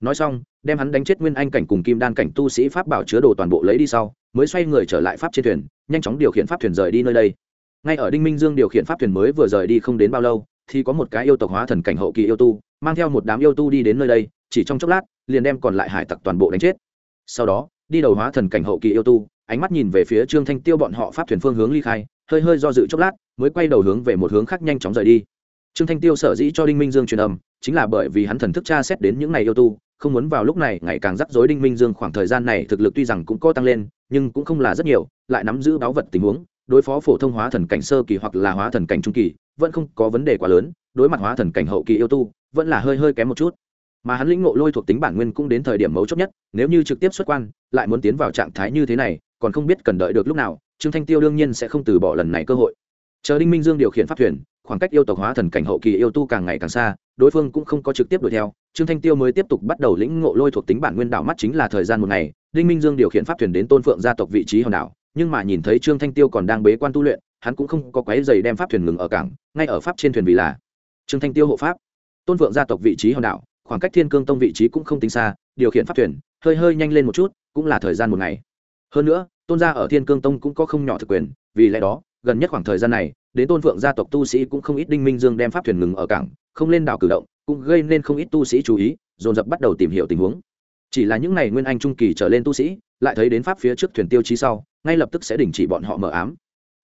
Nói xong, đem hắn đánh chết nguyên anh cảnh cùng kim đan cảnh tu sĩ pháp bảo chứa đồ toàn bộ lấy đi sau, mới xoay người trở lại pháp trên thuyền, nhanh chóng điều khiển pháp thuyền rời đi nơi đây. Ngay ở đinh minh dương điều khiển pháp thuyền mới vừa rời đi không đến bao lâu, thì có một cái yêu tộc hóa thần cảnh hậu kỳ yêu tu, mang theo một đám yêu tu đi đến nơi đây, chỉ trong chốc lát, liền đem còn lại hải tặc toàn bộ đánh chết. Sau đó, đi đầu hóa thần cảnh hậu kỳ yêu tu ánh mắt nhìn về phía trương thanh tiêu bọn họ pháp thuyền phương hướng ly khai, hơi hơi do dự chốc lát, mới quay đầu hướng về một hướng khác nhanh chóng rời đi. Trương thanh tiêu sở dĩ cho đinh minh dương truyền âm, chính là bởi vì hắn thần thức tra xét đến những ngày yêu tu, không muốn vào lúc này ngày càng rắc rối đinh minh dương khoảng thời gian này thực lực tuy rằng cũng có tăng lên, nhưng cũng không là rất nhiều, lại nắm giữ báu vật tình huống, đối phó phổ thông hóa thần cảnh sơ kỳ hoặc là hóa thần cảnh trung kỳ, vẫn không có vấn đề quá lớn, đối mặt hóa thần cảnh hậu kỳ yêu tu, vẫn là hơi hơi kém một chút. Mà hắn lĩnh ngộ lôi thuộc tính bản nguyên cũng đến thời điểm mấu chốt nhất, nếu như trực tiếp xuất quan, lại muốn tiến vào trạng thái như thế này còn không biết cần đợi được lúc nào, trương thanh tiêu đương nhiên sẽ không từ bỏ lần này cơ hội. Chờ đinh minh dương điều khiển pháp thuyền, khoảng cách yêu tộc hóa thần cảnh hậu kỳ yêu tu càng ngày càng xa, đối phương cũng không có trực tiếp đuổi theo, trương thanh tiêu mới tiếp tục bắt đầu lĩnh ngộ lôi thuộc tính bản nguyên đảo mắt chính là thời gian một ngày, đinh minh dương điều khiển pháp thuyền đến tôn phượng gia tộc vị trí hòn đảo, nhưng mà nhìn thấy trương thanh tiêu còn đang bế quan tu luyện, hắn cũng không có quái dày đem pháp thuyền ngừng ở cảng, ngay ở pháp trên thuyền vì là trương thanh tiêu hộ pháp. Tôn phượng gia tộc vị trí hòn đảo, khoảng cách thiên cương tông vị trí cũng không tính xa, điều khiển pháp thuyền, hơi hơi nhanh lên một chút, cũng là thời gian một ngày hơn nữa, tôn gia ở thiên cương tông cũng có không nhỏ thực quyền, vì lẽ đó, gần nhất khoảng thời gian này, đến tôn phượng gia tộc tu sĩ cũng không ít đinh minh dương đem pháp thuyền ngừng ở cảng, không lên đảo cử động, cũng gây nên không ít tu sĩ chú ý, dồn dập bắt đầu tìm hiểu tình huống. Chỉ là những ngày nguyên anh trung kỳ trở lên tu sĩ, lại thấy đến pháp phía trước thuyền tiêu chí sau, ngay lập tức sẽ đình chỉ bọn họ mở ám.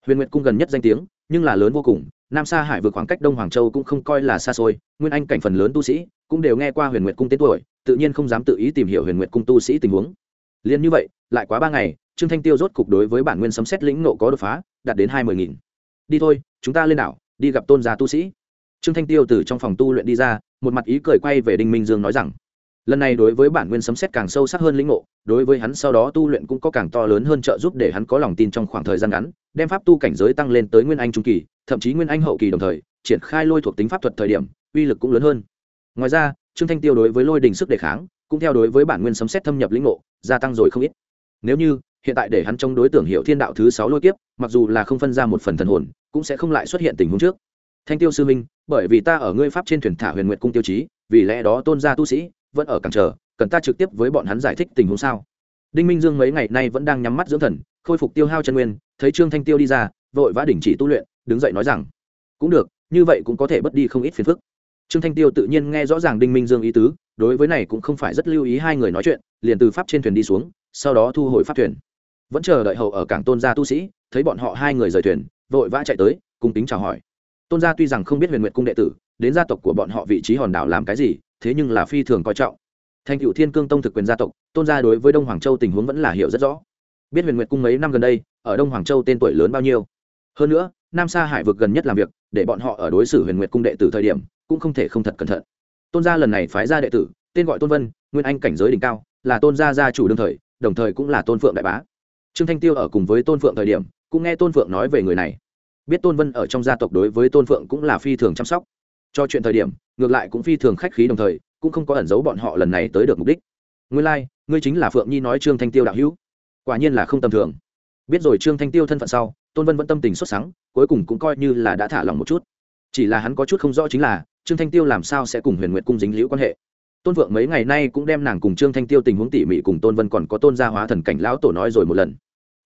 Huyền nguyệt cung gần nhất danh tiếng, nhưng là lớn vô cùng, nam sa hải vượt khoảng cách đông hoàng châu cũng không coi là xa xôi, nguyên anh cảnh phần lớn tu sĩ cũng đều nghe qua huyền nguyệt cung tên tuổi, tự nhiên không dám tự ý tìm hiểu huyền nguyệt cung tu sĩ tình huống. Liền như vậy lại quá ba ngày, trương thanh tiêu rốt cục đối với bản nguyên sấm xét lĩnh nộ có đột phá, đạt đến hai mươi nghìn. Đi thôi, chúng ta lên đảo, đi gặp tôn gia tu sĩ. Trương thanh tiêu từ trong phòng tu luyện đi ra, một mặt ý cười quay về đinh minh dương nói rằng, lần này đối với bản nguyên sấm xét càng sâu sắc hơn lĩnh ngộ, đối với hắn sau đó tu luyện cũng có càng to lớn hơn trợ giúp để hắn có lòng tin trong khoảng thời gian ngắn, đem pháp tu cảnh giới tăng lên tới nguyên anh trung kỳ, thậm chí nguyên anh hậu kỳ đồng thời, triển khai lôi thuộc tính pháp thuật thời điểm, uy lực cũng lớn hơn. Ngoài ra, trương thanh tiêu đối với lôi đình sức đề kháng, cũng theo đối với bản nguyên sấm xét thâm nhập lĩnh ngộ, gia tăng rồi không ít nếu như, hiện tại để hắn trong đối tượng hiệu thiên đạo thứ sáu lôi kiếp, mặc dù là không phân ra một phần thần hồn, cũng sẽ không lại xuất hiện tình huống trước. Thanh tiêu sư minh bởi vì ta ở ngươi pháp trên thuyền thả huyền nguyện cung tiêu chí, vì lẽ đó tôn gia tu sĩ vẫn ở cản trở, cần ta trực tiếp với bọn hắn giải thích tình huống sao? Đinh minh dương mấy ngày nay vẫn đang nhắm mắt dưỡng thần, khôi phục tiêu hao chân nguyên, thấy trương thanh tiêu đi ra, vội vã đình chỉ tu luyện, đứng dậy nói rằng, cũng được, như vậy cũng có thể bất đi không ít phiền phức. Trương thanh tiêu tự nhiên nghe rõ ràng đinh minh dương ý tứ, đối với này cũng không phải rất lưu ý hai người nói chuyện, liền từ pháp trên thuyền đi xuống sau đó thu hồi pháp thuyền. Vẫn chờ đợi hậu ở cảng tôn gia tu sĩ, thấy bọn họ hai người rời thuyền, vội vã chạy tới cùng tính chào hỏi. Tôn gia tuy rằng không biết huyền nguyện cung đệ tử, đến gia tộc của bọn họ vị trí hòn đảo làm cái gì, thế nhưng là phi thường coi trọng. Thành cựu thiên cương tông thực quyền gia tộc, tôn gia đối với đông hoàng châu tình huống vẫn là hiểu rất rõ. Biết huyền nguyệt cung mấy năm gần đây, ở đông hoàng châu tên tuổi lớn bao nhiêu. Hơn nữa, nam sa hải vực gần nhất làm việc, để bọn họ ở đối xử huyền nguyệt cung đệ tử thời điểm, cũng không thể không thật cẩn thận. Tôn gia lần này phái ra đệ tử, tên gọi tôn vân, nguyên anh cảnh giới đỉnh cao, là tôn gia gia chủ đương thời đồng thời cũng là tôn phượng đại bá. Trương thanh tiêu ở cùng với tôn phượng thời điểm cũng nghe tôn phượng nói về người này. Biết tôn vân ở trong gia tộc đối với tôn phượng cũng là phi thường chăm sóc. Cho chuyện thời điểm ngược lại cũng phi thường khách khí đồng thời cũng không có ẩn giấu bọn họ lần này tới được mục đích. Ngươi lai、like, ngươi chính là phượng nhi nói trương thanh tiêu đạo hữu. Quả nhiên là không tầm thường. Biết rồi trương thanh tiêu thân phận sau tôn vân vẫn tâm tình xuất sáng cuối cùng cũng coi như là đã thả lòng một chút. Chỉ là hắn có chút không rõ chính là trương thanh tiêu làm sao sẽ cùng huyền nguyệt cung dính liễu quan hệ tôn vượng mấy ngày nay cũng đem nàng cùng trương thanh tiêu tình huống tỉ mỉ cùng tôn vân còn có tôn gia hóa thần cảnh lão tổ nói rồi một lần.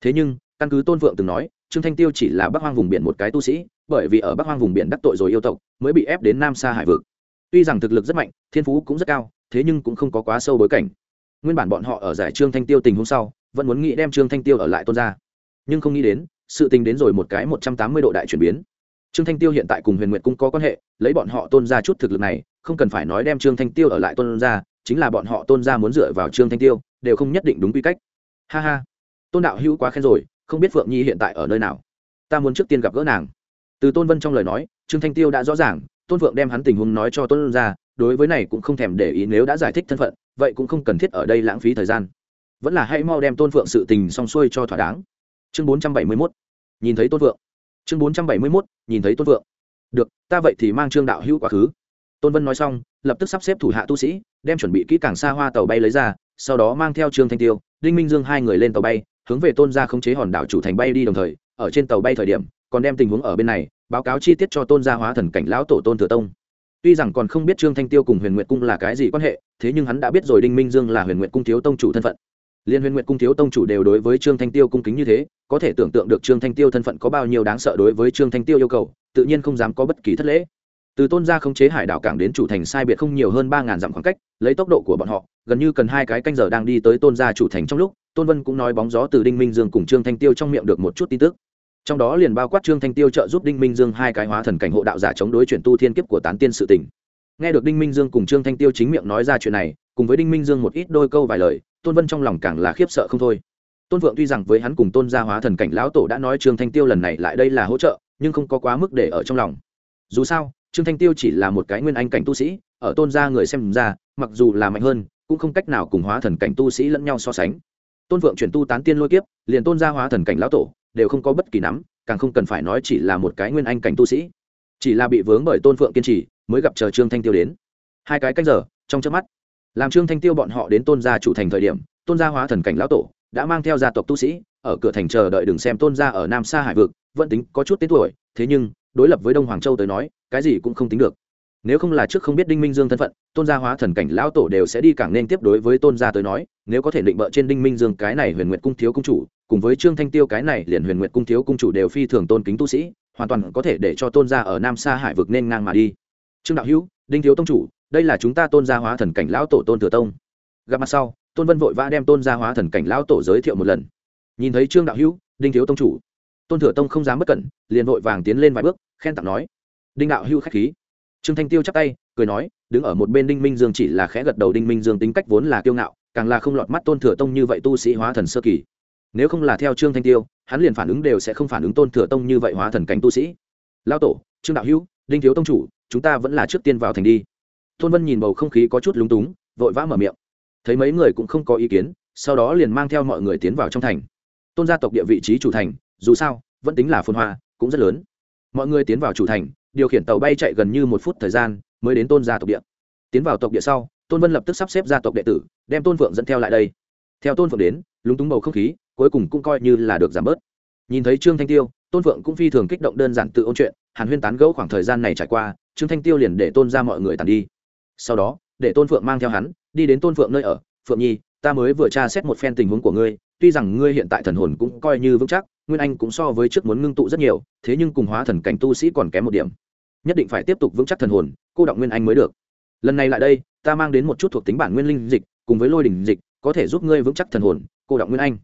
Thế nhưng, căn cứ tôn vượng từng nói, trương thanh tiêu chỉ là bắc hoang vùng biển một cái tu sĩ, bởi vì ở bắc hoang vùng biển đắc tội rồi yêu tộc, mới bị ép đến nam xa hải vực. Tuy rằng thực lực rất mạnh, thiên phú cũng rất cao, thế nhưng cũng không có quá sâu bối cảnh. Nguyên bản bọn họ ở giải trương thanh tiêu tình hôm sau, vẫn muốn nghĩ đem trương thanh tiêu ở lại tôn gia. Nhưng không nghĩ đến, sự tình đến rồi một cái một trăm tám mươi độ đại chuyển biến. Trương thanh tiêu hiện tại cùng huyền nguyệt cũng có quan hệ, lấy bọn họ tôn ra chút thực lực này không cần phải nói đem trương thanh tiêu ở lại tôn ra chính là bọn họ tôn ra muốn dựa vào trương thanh tiêu, đều không nhất định đúng quy cách. Ha ha, tôn đạo hữu quá khen rồi, không biết phượng nhi hiện tại ở nơi nào? Ta muốn trước tiên gặp gỡ nàng. Từ tôn vân trong lời nói, trương thanh tiêu đã rõ ràng, tôn phượng đem hắn tình huống nói cho tôn ra đối với này cũng không thèm để ý nếu đã giải thích thân phận, vậy cũng không cần thiết ở đây lãng phí thời gian. Vẫn là hãy mau đem tôn phượng sự tình xong xuôi cho thỏa đáng. Chương bốn trăm bảy mươi mốt, nhìn thấy tôn phượng. Chương bốn trăm bảy mươi mốt, nhìn thấy tôn phượng. Được, ta vậy thì mang trương đạo hữu quá khứ tôn vân nói xong, lập tức sắp xếp thủ hạ tu sĩ, đem chuẩn bị kỹ càng xa hoa tàu bay lấy ra, sau đó mang theo trương thanh tiêu, đinh minh dương hai người lên tàu bay, hướng về tôn gia khống chế hòn đảo chủ thành bay đi đồng thời, ở trên tàu bay thời điểm, còn đem tình huống ở bên này, báo cáo chi tiết cho tôn gia hóa thần cảnh lão tổ tôn thừa tông. Tuy rằng còn không biết trương thanh tiêu cùng huyền nguyệt cung là cái gì quan hệ, thế nhưng hắn đã biết rồi đinh minh dương là huyền nguyệt cung thiếu tông chủ thân phận. Liên huyền nguyệt cung thiếu tông chủ đều đối với trương thanh tiêu cung kính như thế, có thể tưởng tượng được trương thanh tiêu thân phận có bao nhiêu đáng sợ đối với trương thanh tiêu yêu cầu, tự nhiên không dám có bất kỳ thất lễ từ tôn gia khống chế hải đảo cảng đến chủ thành sai biệt không nhiều hơn ba ngàn dặm khoảng cách, lấy tốc độ của bọn họ, gần như cần hai cái canh giờ đang đi tới tôn gia chủ thành trong lúc, tôn vân cũng nói bóng gió từ đinh minh dương cùng trương thanh tiêu trong miệng được một chút tin tức. Trong đó liền bao quát trương thanh tiêu trợ giúp đinh minh dương hai cái hóa thần cảnh hộ đạo giả chống đối chuyển tu thiên kiếp của tán tiên sự tỉnh nghe được đinh minh dương cùng trương thanh tiêu chính miệng nói ra chuyện này, cùng với đinh minh dương một ít đôi câu vài lời, tôn vân trong lòng càng là khiếp sợ không thôi. Tôn vượng tuy rằng với hắn cùng tôn gia hóa thần cảnh lão tổ đã nói trương thanh tiêu lần này lại đây là hỗ trợ, nhưng không có quá mức để ở trong lòng. Dù sao trương thanh tiêu chỉ là một cái nguyên anh cảnh tu sĩ, ở tôn gia người xem ra, mặc dù là mạnh hơn, cũng không cách nào cùng hóa thần cảnh tu sĩ lẫn nhau so sánh. Tôn vượng chuyển tu tán tiên lôi kiếp, liền tôn gia hóa thần cảnh lão tổ, đều không có bất kỳ nắm, càng không cần phải nói chỉ là một cái nguyên anh cảnh tu sĩ. Chỉ là bị vướng bởi tôn phượng kiên trì, mới gặp chờ trương thanh tiêu đến. Hai cái cách giờ, trong trước mắt, làm trương thanh tiêu bọn họ đến tôn gia chủ thành thời điểm, tôn gia hóa thần cảnh lão tổ đã mang theo gia tộc tu sĩ, ở cửa thành chờ đợi đừng xem tôn gia ở nam sa hải vực, vẫn tính có chút tên tuổi, thế nhưng, đối lập với đông hoàng châu tới nói cái gì cũng không tính được. Nếu không là trước không biết đinh minh dương thân phận, tôn gia hóa thần cảnh lão tổ đều sẽ đi cảng nên tiếp đối với tôn gia tới nói, nếu có thể định bợ trên đinh minh dương cái này huyền nguyệt cung thiếu cung chủ, cùng với trương thanh tiêu cái này liền huyền nguyệt cung thiếu cung chủ đều phi thường tôn kính tu sĩ, hoàn toàn có thể để cho tôn gia ở nam sa hải vực nên ngang mà đi. Trương đạo hữu, đinh thiếu tông chủ, đây là chúng ta tôn gia hóa thần cảnh lão tổ tôn thừa tông. Gặp mặt sau, tôn vân vội vã đem tôn gia hóa thần cảnh lão tổ giới thiệu một lần. Nhìn thấy trương đạo hữu, đinh thiếu tông chủ, tôn thừa tông không dám bất cẩn, liền vội vàng tiến lên vài bước, khen tặng nói đinh đạo Hưu khách khí. Trương thanh tiêu chắp tay, cười nói, đứng ở một bên đinh minh dương chỉ là khẽ gật đầu đinh minh dương tính cách vốn là kiêu ngạo, càng là không lọt mắt tôn thừa tông như vậy tu sĩ hóa thần sơ kỳ. Nếu không là theo trương thanh tiêu, hắn liền phản ứng đều sẽ không phản ứng tôn thừa tông như vậy hóa thần cảnh tu sĩ. Lao tổ, trương đạo hữu đinh thiếu tông chủ, chúng ta vẫn là trước tiên vào thành đi. Tôn vân nhìn bầu không khí có chút lúng túng, vội vã mở miệng. Thấy mấy người cũng không có ý kiến, sau đó liền mang theo mọi người tiến vào trong thành. Tôn gia tộc địa vị trí chủ thành, dù sao, vẫn tính là phồn hoa, cũng rất lớn. Mọi người tiến vào chủ thành điều khiển tàu bay chạy gần như một phút thời gian mới đến tôn gia tộc địa. Tiến vào tộc địa sau, tôn vân lập tức sắp xếp gia tộc đệ tử, đem tôn phượng dẫn theo lại đây. Theo tôn phượng đến, lúng túng bầu không khí, cuối cùng cũng coi như là được giảm bớt. Nhìn thấy trương thanh tiêu, tôn phượng cũng phi thường kích động đơn giản tự ôn chuyện, hàn huyên tán gẫu khoảng thời gian này trải qua, trương thanh tiêu liền để tôn ra mọi người tàn đi. Sau đó, để tôn phượng mang theo hắn, đi đến tôn phượng nơi ở. Phượng nhi, ta mới vừa tra xét một phen tình huống của ngươi, tuy rằng ngươi hiện tại thần hồn cũng coi như vững chắc nguyên anh cũng so với trước muốn ngưng tụ rất nhiều, thế nhưng cùng hóa thần cảnh tu sĩ còn kém một điểm. Nhất định phải tiếp tục vững chắc thần hồn, cô động nguyên anh mới được. Lần này lại đây, ta mang đến một chút thuộc tính bản nguyên linh dịch, cùng với lôi đình dịch, có thể giúp ngươi vững chắc thần hồn, cô động nguyên anh.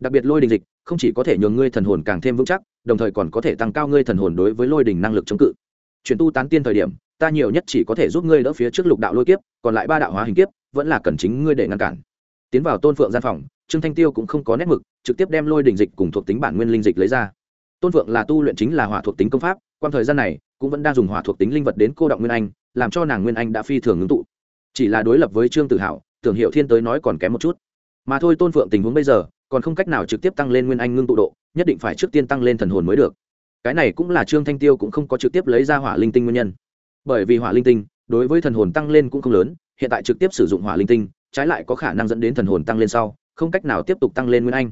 Đặc biệt lôi đình dịch, không chỉ có thể nhường ngươi thần hồn càng thêm vững chắc, đồng thời còn có thể tăng cao ngươi thần hồn đối với lôi đình năng lực chống cự. Chuyển tu tán tiên thời điểm, ta nhiều nhất chỉ có thể giúp ngươi đỡ phía trước lục đạo lôi kiếp, còn lại ba đạo hóa hình kiếp, vẫn là cần chính ngươi để ngăn cản. Tiến vào tôn phượng gian phòng trương thanh tiêu cũng không có nét mực, trực tiếp đem lôi đình dịch cùng thuộc tính bản nguyên linh dịch lấy ra. Tôn Vượng là tu luyện chính là hỏa thuộc tính công pháp quan thời gian này, cũng vẫn đang dùng hỏa thuộc tính linh vật đến cô động nguyên anh, làm cho nàng nguyên anh đã phi thường ngưng tụ. Chỉ là đối lập với trương tự hào tưởng hiệu thiên tới nói còn kém một chút. Mà thôi tôn phượng tình huống bây giờ, còn không cách nào trực tiếp tăng lên nguyên anh ngưng tụ độ, nhất định phải trước tiên tăng lên thần hồn mới được. Cái này cũng là trương thanh tiêu cũng không có trực tiếp lấy ra hỏa linh tinh nguyên nhân. Bởi vì hỏa linh tinh, đối với thần hồn tăng lên cũng không lớn, hiện tại trực tiếp sử dụng hỏa linh tinh, trái lại có khả năng dẫn đến thần hồn tăng lên sau không cách nào tiếp tục tăng lên nguyên anh.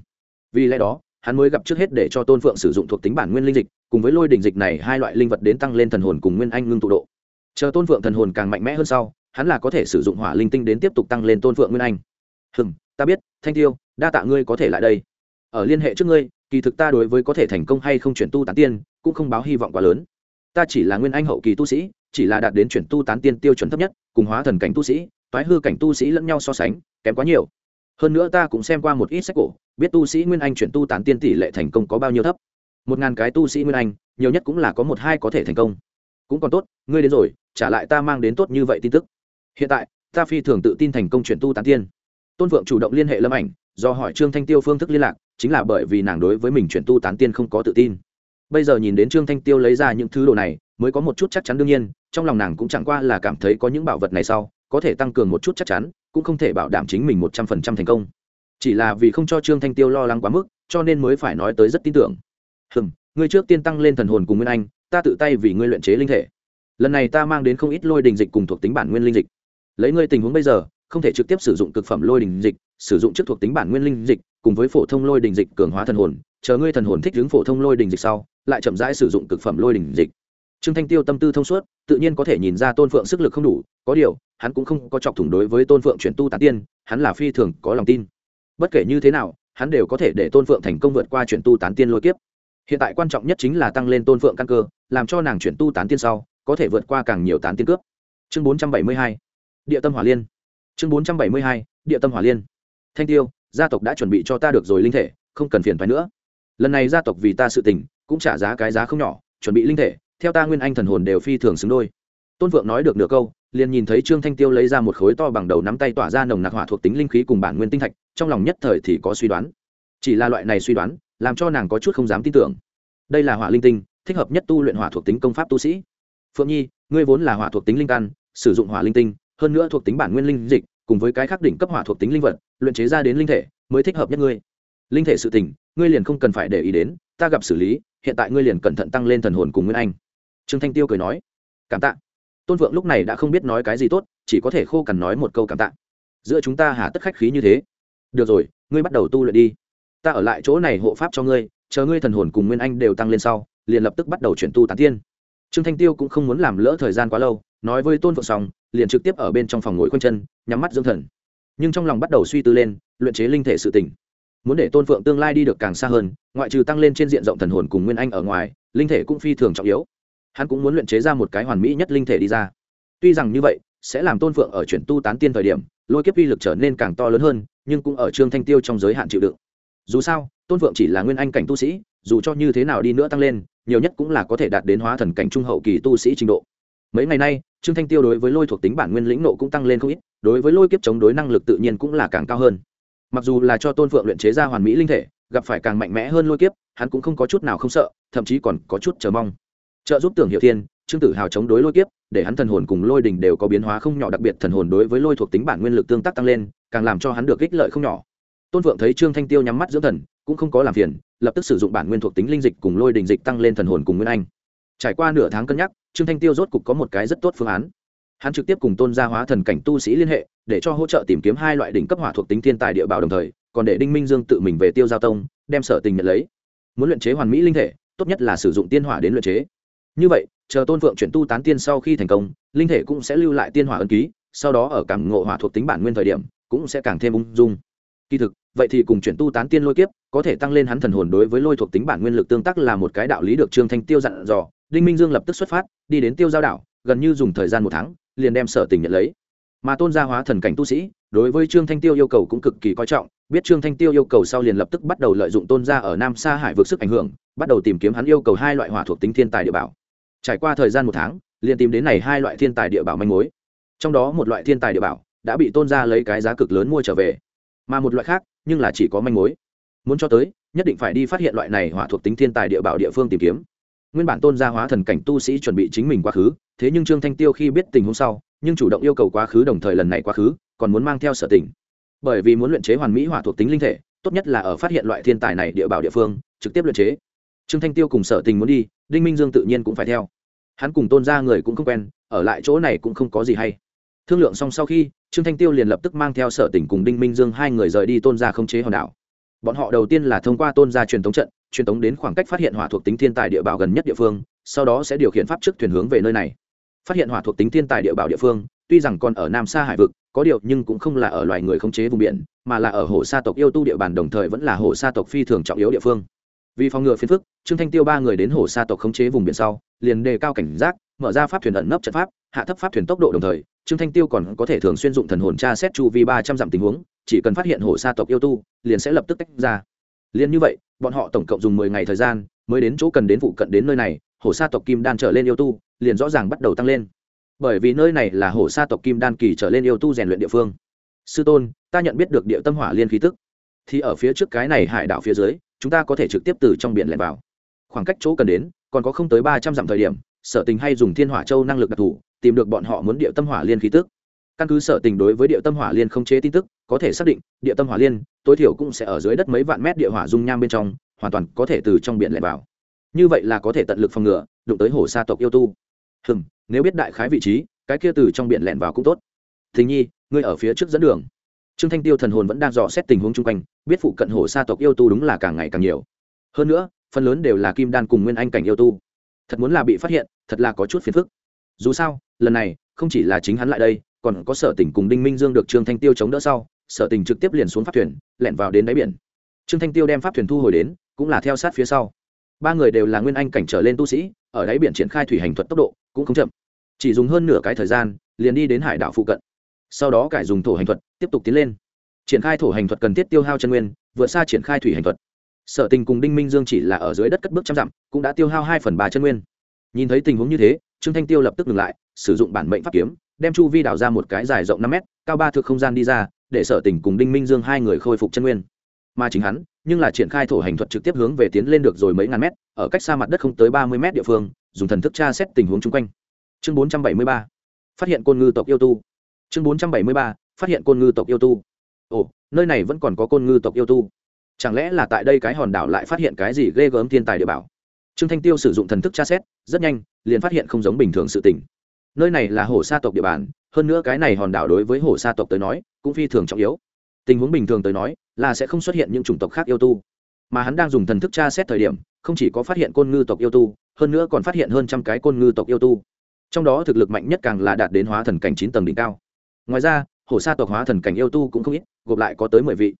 Vì lẽ đó, hắn mới gặp trước hết để cho tôn phượng sử dụng thuộc tính bản nguyên linh dịch, cùng với lôi đỉnh dịch này hai loại linh vật đến tăng lên thần hồn cùng nguyên anh ngưng tụ độ. Chờ tôn phượng thần hồn càng mạnh mẽ hơn sau, hắn là có thể sử dụng hỏa linh tinh đến tiếp tục tăng lên tôn phượng nguyên anh. Hừm, ta biết, thanh tiêu, đa tạ ngươi có thể lại đây. Ở liên hệ trước ngươi, kỳ thực ta đối với có thể thành công hay không chuyển tu tán tiên, cũng không báo hy vọng quá lớn. Ta chỉ là nguyên anh hậu kỳ tu sĩ, chỉ là đạt đến chuyển tu tán tiên tiêu chuẩn thấp nhất, cùng hóa thần cảnh tu sĩ, toái hư cảnh tu sĩ lẫn nhau so sánh, kém quá nhiều hơn nữa ta cũng xem qua một ít sách cổ, biết tu sĩ nguyên anh chuyển tu tán tiên tỷ lệ thành công có bao nhiêu thấp. Một ngàn cái tu sĩ nguyên anh, nhiều nhất cũng là có một hai có thể thành công. Cũng còn tốt, ngươi đến rồi, trả lại ta mang đến tốt như vậy tin tức. Hiện tại, ta phi thường tự tin thành công chuyển tu tán tiên. Tôn vượng chủ động liên hệ lâm ảnh, do hỏi trương thanh tiêu phương thức liên lạc, chính là bởi vì nàng đối với mình chuyển tu tán tiên không có tự tin. Bây giờ nhìn đến trương thanh tiêu lấy ra những thứ đồ này, mới có một chút chắc chắn đương nhiên, trong lòng nàng cũng chẳng qua là cảm thấy có những bảo vật này sau có thể tăng cường một chút chắc chắn, cũng không thể bảo đảm chính mình một trăm phần trăm thành công. Chỉ là vì không cho trương thanh tiêu lo lắng quá mức, cho nên mới phải nói tới rất tin tưởng. Hừm, ngươi trước tiên tăng lên thần hồn cùng nguyên anh, ta tự tay vì ngươi luyện chế linh thể. Lần này ta mang đến không ít lôi đình dịch cùng thuộc tính bản nguyên linh dịch. Lấy ngươi tình huống bây giờ, không thể trực tiếp sử dụng cực phẩm lôi đình dịch, sử dụng trước thuộc tính bản nguyên linh dịch, cùng với phổ thông lôi đình dịch cường hóa thần hồn, chờ ngươi thần hồn thích ứng phổ thông lôi đình dịch sau, lại chậm rãi sử dụng cực phẩm lôi đình dịch trương thanh tiêu tâm tư thông suốt, tự nhiên có thể nhìn ra tôn phượng sức lực không đủ, có điều, hắn cũng không có chọc thủng đối với tôn phượng chuyển tu tán tiên, hắn là phi thường có lòng tin. Bất kể như thế nào, hắn đều có thể để tôn phượng thành công vượt qua chuyển tu tán tiên lôi kiếp. Hiện tại quan trọng nhất chính là tăng lên tôn phượng căn cơ, làm cho nàng chuyển tu tán tiên sau, có thể vượt qua càng nhiều tán tiên cướp. Chương bốn trăm bảy mươi hai, địa tâm hỏa liên. Chương bốn trăm bảy mươi hai, địa tâm hỏa liên. Thanh tiêu, gia tộc đã chuẩn bị cho ta được rồi linh thể, không cần phiền phái nữa. Lần này gia tộc vì ta sự tình, cũng trả giá cái giá không nhỏ, chuẩn bị linh thể theo ta nguyên anh thần hồn đều phi thường xứng đôi. Tôn vượng nói được nửa câu liền nhìn thấy trương thanh tiêu lấy ra một khối to bằng đầu nắm tay tỏa ra nồng nặc hỏa thuộc tính linh khí cùng bản nguyên tinh thạch trong lòng nhất thời thì có suy đoán. Chỉ là loại này suy đoán làm cho nàng có chút không dám tin tưởng. Đây là hỏa linh tinh thích hợp nhất tu luyện hỏa thuộc tính công pháp tu sĩ. Phượng nhi ngươi vốn là hỏa thuộc tính linh căn sử dụng hỏa linh tinh hơn nữa thuộc tính bản nguyên linh dịch cùng với cái khắc đỉnh cấp hỏa thuộc tính linh vật luyện chế ra đến linh thể mới thích hợp nhất ngươi. Linh thể sự tỉnh, ngươi liền không cần phải để ý đến ta gặp xử lý hiện tại ngươi liền cẩn thận tăng lên thần hồn cùng nguyên anh trương thanh tiêu cười nói, cảm tạ. Tôn vượng lúc này đã không biết nói cái gì tốt, chỉ có thể khô cằn nói một câu cảm tạ. Giữa chúng ta hà tất khách khí như thế. Được rồi, ngươi bắt đầu tu luyện đi. Ta ở lại chỗ này hộ pháp cho ngươi, chờ ngươi thần hồn cùng nguyên anh đều tăng lên sau, liền lập tức bắt đầu chuyển tu tán tiên. Trương thanh tiêu cũng không muốn làm lỡ thời gian quá lâu, nói với tôn vượng xong, liền trực tiếp ở bên trong phòng ngồi quanh chân, nhắm mắt dưỡng thần. Nhưng trong lòng bắt đầu suy tư lên, luyện chế linh thể sự tỉnh muốn để tôn phượng tương lai đi được càng xa hơn, ngoại trừ tăng lên trên diện rộng thần hồn cùng nguyên anh ở ngoài, linh thể cũng phi thường trọng yếu hắn cũng muốn luyện chế ra một cái hoàn mỹ nhất linh thể đi ra. Tuy rằng như vậy, sẽ làm tôn phượng ở chuyển tu tán tiên thời điểm, lôi kiếp uy lực trở nên càng to lớn hơn, nhưng cũng ở trương thanh tiêu trong giới hạn chịu đựng. Dù sao, tôn phượng chỉ là nguyên anh cảnh tu sĩ, dù cho như thế nào đi nữa tăng lên, nhiều nhất cũng là có thể đạt đến hóa thần cảnh trung hậu kỳ tu sĩ trình độ. Mấy ngày nay, trương thanh tiêu đối với lôi thuộc tính bản nguyên lĩnh nộ cũng tăng lên không ít, đối với lôi kiếp chống đối năng lực tự nhiên cũng là càng cao hơn. Mặc dù là cho tôn phượng luyện chế ra hoàn mỹ linh thể, gặp phải càng mạnh mẽ hơn lôi kiếp, hắn cũng không có chút nào không sợ, thậm chí còn có chút chờ mong trợ giúp tưởng hiệu thiên, trương tử hào chống đối lôi kiếp, để hắn thần hồn cùng lôi đình đều có biến hóa không nhỏ, đặc biệt thần hồn đối với lôi thuộc tính bản nguyên lực tương tác tăng lên, càng làm cho hắn được ích lợi không nhỏ. Tôn phượng thấy trương thanh tiêu nhắm mắt dưỡng thần, cũng không có làm phiền, lập tức sử dụng bản nguyên thuộc tính linh dịch cùng lôi đình dịch tăng lên thần hồn cùng nguyên anh. Trải qua nửa tháng cân nhắc, trương thanh tiêu rốt cục có một cái rất tốt phương án. Hắn trực tiếp cùng tôn gia hóa thần cảnh tu sĩ liên hệ, để cho hỗ trợ tìm kiếm hai loại đỉnh cấp hỏa thuộc tính thiên tài địa bảo đồng thời, còn để đinh minh dương tự mình về tiêu giao tông, đem sở tình nhận lấy. Muốn luyện chế hoàn mỹ linh thể, tốt nhất là sử dụng tiên hỏa đến luyện chế như vậy, chờ tôn phượng chuyển tu tán tiên sau khi thành công, linh thể cũng sẽ lưu lại tiên hỏa ân ký, sau đó ở cảm ngộ hỏa thuộc tính bản nguyên thời điểm, cũng sẽ càng thêm ung dung. Kỳ thực, vậy thì cùng chuyển tu tán tiên lôi kiếp, có thể tăng lên hắn thần hồn đối với lôi thuộc tính bản nguyên lực tương tác là một cái đạo lý được trương thanh tiêu dặn dò. Đinh minh dương lập tức xuất phát, đi đến tiêu giao đảo, gần như dùng thời gian một tháng, liền đem sở tình nhận lấy. Mà tôn gia hóa thần cảnh tu sĩ, đối với trương thanh tiêu yêu cầu cũng cực kỳ coi trọng, biết trương thanh tiêu yêu cầu sau liền lập tức bắt đầu lợi dụng tôn gia ở nam sa hải vượt sức ảnh hưởng, bắt đầu tìm kiếm hắn yêu cầu hai loại hỏa thuộc tính thiên tài địa bảo trải qua thời gian một tháng, liền tìm đến này hai loại thiên tài địa bảo manh mối. Trong đó một loại thiên tài địa bảo đã bị tôn gia lấy cái giá cực lớn mua trở về, mà một loại khác nhưng là chỉ có manh mối. Muốn cho tới, nhất định phải đi phát hiện loại này hỏa thuộc tính thiên tài địa bảo địa phương tìm kiếm. Nguyên bản tôn gia hóa thần cảnh tu sĩ chuẩn bị chính mình quá khứ, thế nhưng trương thanh tiêu khi biết tình huống sau, nhưng chủ động yêu cầu quá khứ đồng thời lần này quá khứ, còn muốn mang theo sở tỉnh bởi vì muốn luyện chế hoàn mỹ hỏa thuộc tính linh thể, tốt nhất là ở phát hiện loại thiên tài này địa bảo địa phương, trực tiếp luyện chế. Trương thanh tiêu cùng sở tình muốn đi, đinh minh dương tự nhiên cũng phải theo hắn cùng tôn gia người cũng không quen, ở lại chỗ này cũng không có gì hay. Thương lượng xong sau khi, trương thanh tiêu liền lập tức mang theo sở tỉnh cùng đinh minh dương hai người rời đi tôn gia không chế hòn đảo. Bọn họ đầu tiên là thông qua tôn gia truyền thống trận, truyền thống đến khoảng cách phát hiện hỏa thuộc tính thiên tài địa bảo gần nhất địa phương, sau đó sẽ điều khiển pháp trước thuyền hướng về nơi này. Phát hiện hỏa thuộc tính thiên tài địa bảo địa phương, tuy rằng còn ở nam xa hải vực, có điều nhưng cũng không là ở loài người khống chế vùng biển, mà là ở hồ sa tộc yêu tu địa bàn đồng thời vẫn là hồ sa tộc phi thường trọng yếu địa phương. Vì phòng ngừa phiền phức, trương thanh tiêu ba người đến hồ sa tộc khống chế vùng biển sau liền đề cao cảnh giác, mở ra pháp thuyền ẩn nấp trận pháp, hạ thấp pháp thuyền tốc độ đồng thời, trương thanh tiêu còn có thể thường xuyên dụng thần hồn tra xét chu vi ba trăm dặm tình huống, chỉ cần phát hiện hồ sa tộc yêu tu, liền sẽ lập tức tách ra. Liền như vậy, bọn họ tổng cộng dùng mười ngày thời gian, mới đến chỗ cần đến vụ cận đến nơi này, hồ sa tộc kim đan trở lên yêu tu, liền rõ ràng bắt đầu tăng lên. Bởi vì nơi này là hồ sa tộc kim đan kỳ trở lên yêu tu rèn luyện địa phương. Sư tôn, ta nhận biết được địa tâm hỏa liên khí tức. Thì ở phía trước cái này hải đảo phía dưới, chúng ta có thể trực tiếp từ trong biển lẻn vào. Khoảng cách chỗ cần đến còn có không tới ba trăm dặm thời điểm, sở tình hay dùng thiên hỏa châu năng lực đặc thù, tìm được bọn họ muốn địa tâm hỏa liên khí tức. Căn cứ sở tình đối với địa tâm hỏa liên không chế tin tức, có thể xác định, địa tâm hỏa liên, tối thiểu cũng sẽ ở dưới đất mấy vạn mét địa hỏa dung nham bên trong, hoàn toàn có thể từ trong biển lẻn vào. Như vậy là có thể tận lực phòng ngừa, đụng tới hồ sa tộc yêu tu. Hừm, nếu biết đại khái vị trí, cái kia từ trong biển lẻn vào cũng tốt. Thình nhi, ngươi ở phía trước dẫn đường. Trương thanh tiêu thần hồn vẫn đang dò xét tình huống chung quanh, biết phụ cận hồ sa tộc yêu tu đúng là càng ngày càng nhiều. Hơn nữa phần lớn đều là kim đan cùng nguyên anh cảnh yêu tu. Thật muốn là bị phát hiện, thật là có chút phiền phức. Dù sao, lần này, không chỉ là chính hắn lại đây, còn có sở tỉnh cùng đinh minh dương được trương thanh tiêu chống đỡ sau, sở tỉnh trực tiếp liền xuống pháp thuyền, lẻn vào đến đáy biển. Trương thanh tiêu đem pháp thuyền thu hồi đến, cũng là theo sát phía sau. Ba người đều là nguyên anh cảnh trở lên tu sĩ, ở đáy biển triển khai thủy hành thuật tốc độ cũng không chậm. Chỉ dùng hơn nửa cái thời gian, liền đi đến hải đảo phụ cận. Sau đó cải dùng thổ hành thuật, tiếp tục tiến lên. Triển khai thổ hành thuật cần thiết tiêu hao chân nguyên, vượt xa triển khai thủy hành thuật sở tình cùng đinh minh dương chỉ là ở dưới đất cất bước trăm dặm, cũng đã tiêu hao hai phần ba chân nguyên. Nhìn thấy tình huống như thế, trương thanh tiêu lập tức ngừng lại, sử dụng bản mệnh pháp kiếm, đem chu vi đảo ra một cái dài rộng năm mét, cao ba thước không gian đi ra, để sở tình cùng đinh minh dương hai người khôi phục chân nguyên. Mà chính hắn, nhưng là triển khai thổ hành thuật trực tiếp hướng về tiến lên được rồi mấy ngàn mét, ở cách xa mặt đất không tới ba mươi mét địa phương, dùng thần thức tra xét tình huống chung quanh. Chương bốn trăm bảy mươi ba, phát hiện côn ngư tộc yêu tu. Chương bốn trăm bảy mươi ba, phát hiện côn ngư tộc yêu tu. Ồ, nơi này vẫn còn có côn ngư tộc yêu tu chẳng lẽ là tại đây cái hòn đảo lại phát hiện cái gì ghê gớm thiên tài địa bảo? Trương thanh tiêu sử dụng thần thức tra xét, rất nhanh, liền phát hiện không giống bình thường sự tình. Nơi này là hồ sa tộc địa bàn, hơn nữa cái này hòn đảo đối với hồ sa tộc tới nói, cũng phi thường trọng yếu. Tình huống bình thường tới nói, là sẽ không xuất hiện những chủng tộc khác yêu tu. Mà hắn đang dùng thần thức tra xét thời điểm, không chỉ có phát hiện côn ngư tộc yêu tu, hơn nữa còn phát hiện hơn trăm cái côn ngư tộc yêu tu. Trong đó thực lực mạnh nhất càng là đạt đến hóa thần cảnh chín tầng đỉnh cao. Ngoài ra hổ sa tộc hóa thần cảnh yêu tu cũng không ít, gộp lại có tới mười vị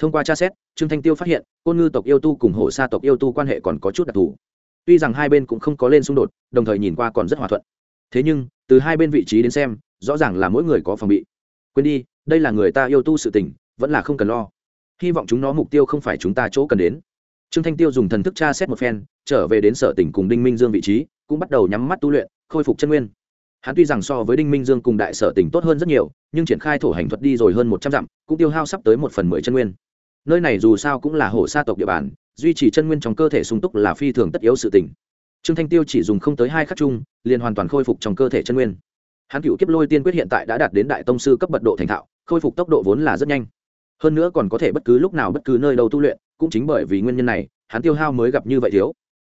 thông qua tra xét, trương thanh tiêu phát hiện, côn ngư tộc yêu tu cùng hổ sa tộc yêu tu quan hệ còn có chút đặc thù. Tuy rằng hai bên cũng không có lên xung đột, đồng thời nhìn qua còn rất hòa thuận. Thế nhưng, từ hai bên vị trí đến xem, rõ ràng là mỗi người có phòng bị. Quên đi, đây là người ta yêu tu sự tình, vẫn là không cần lo. Hy vọng chúng nó mục tiêu không phải chúng ta chỗ cần đến. Trương thanh tiêu dùng thần thức tra xét một phen, trở về đến sở tỉnh cùng đinh minh dương vị trí, cũng bắt đầu nhắm mắt tu luyện, khôi phục chân nguyên. Hắn tuy rằng so với đinh minh dương cùng đại sở tỉnh tốt hơn rất nhiều, nhưng triển khai thổ hành thuật đi rồi hơn một trăm dặm, cũng tiêu hao sắp tới một phần mười chân nguyên nơi này dù sao cũng là hổ sa tộc địa bàn, duy trì chân nguyên trong cơ thể sung túc là phi thường tất yếu sự tỉnh trương thanh tiêu chỉ dùng không tới hai khắc chung, liền hoàn toàn khôi phục trong cơ thể chân nguyên. Hắn cựu kiếp lôi tiên quyết hiện tại đã đạt đến đại tông sư cấp bật độ thành thạo, khôi phục tốc độ vốn là rất nhanh. Hơn nữa còn có thể bất cứ lúc nào bất cứ nơi đâu tu luyện, cũng chính bởi vì nguyên nhân này, hắn tiêu hao mới gặp như vậy thiếu.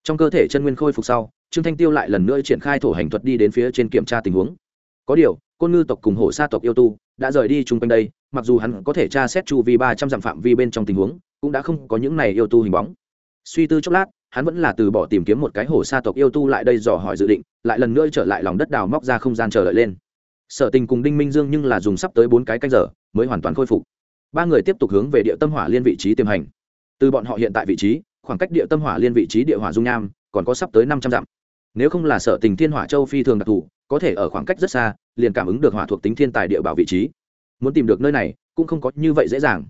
Trong cơ thể chân nguyên khôi phục sau, trương thanh tiêu lại lần nữa triển khai thổ hành thuật đi đến phía trên kiểm tra tình huống. Có điều, côn ngư tộc cùng hổ sa tộc yêu tu đã rời đi chung quanh đây mặc dù hắn có thể tra xét chu vi ba trăm dặm phạm vi bên trong tình huống, cũng đã không có những này yêu tu hình bóng. Suy tư chốc lát, hắn vẫn là từ bỏ tìm kiếm một cái hồ sa tộc yêu tu lại đây dò hỏi dự định, lại lần nữa trở lại lòng đất đào móc ra không gian chờ đợi lên. Sở tình cùng đinh minh dương nhưng là dùng sắp tới bốn cái canh giờ, mới hoàn toàn khôi phục. Ba người tiếp tục hướng về địa tâm hỏa liên vị trí tiềm hành. Từ bọn họ hiện tại vị trí, khoảng cách địa tâm hỏa liên vị trí địa hỏa dung nham, còn có sắp tới năm trăm dặm. Nếu không là sở tình thiên hỏa châu phi thường đặc thù, có thể ở khoảng cách rất xa, liền cảm ứng được hỏa thuộc tính thiên tài địa bảo vị trí muốn tìm được nơi này cũng không có như vậy dễ dàng.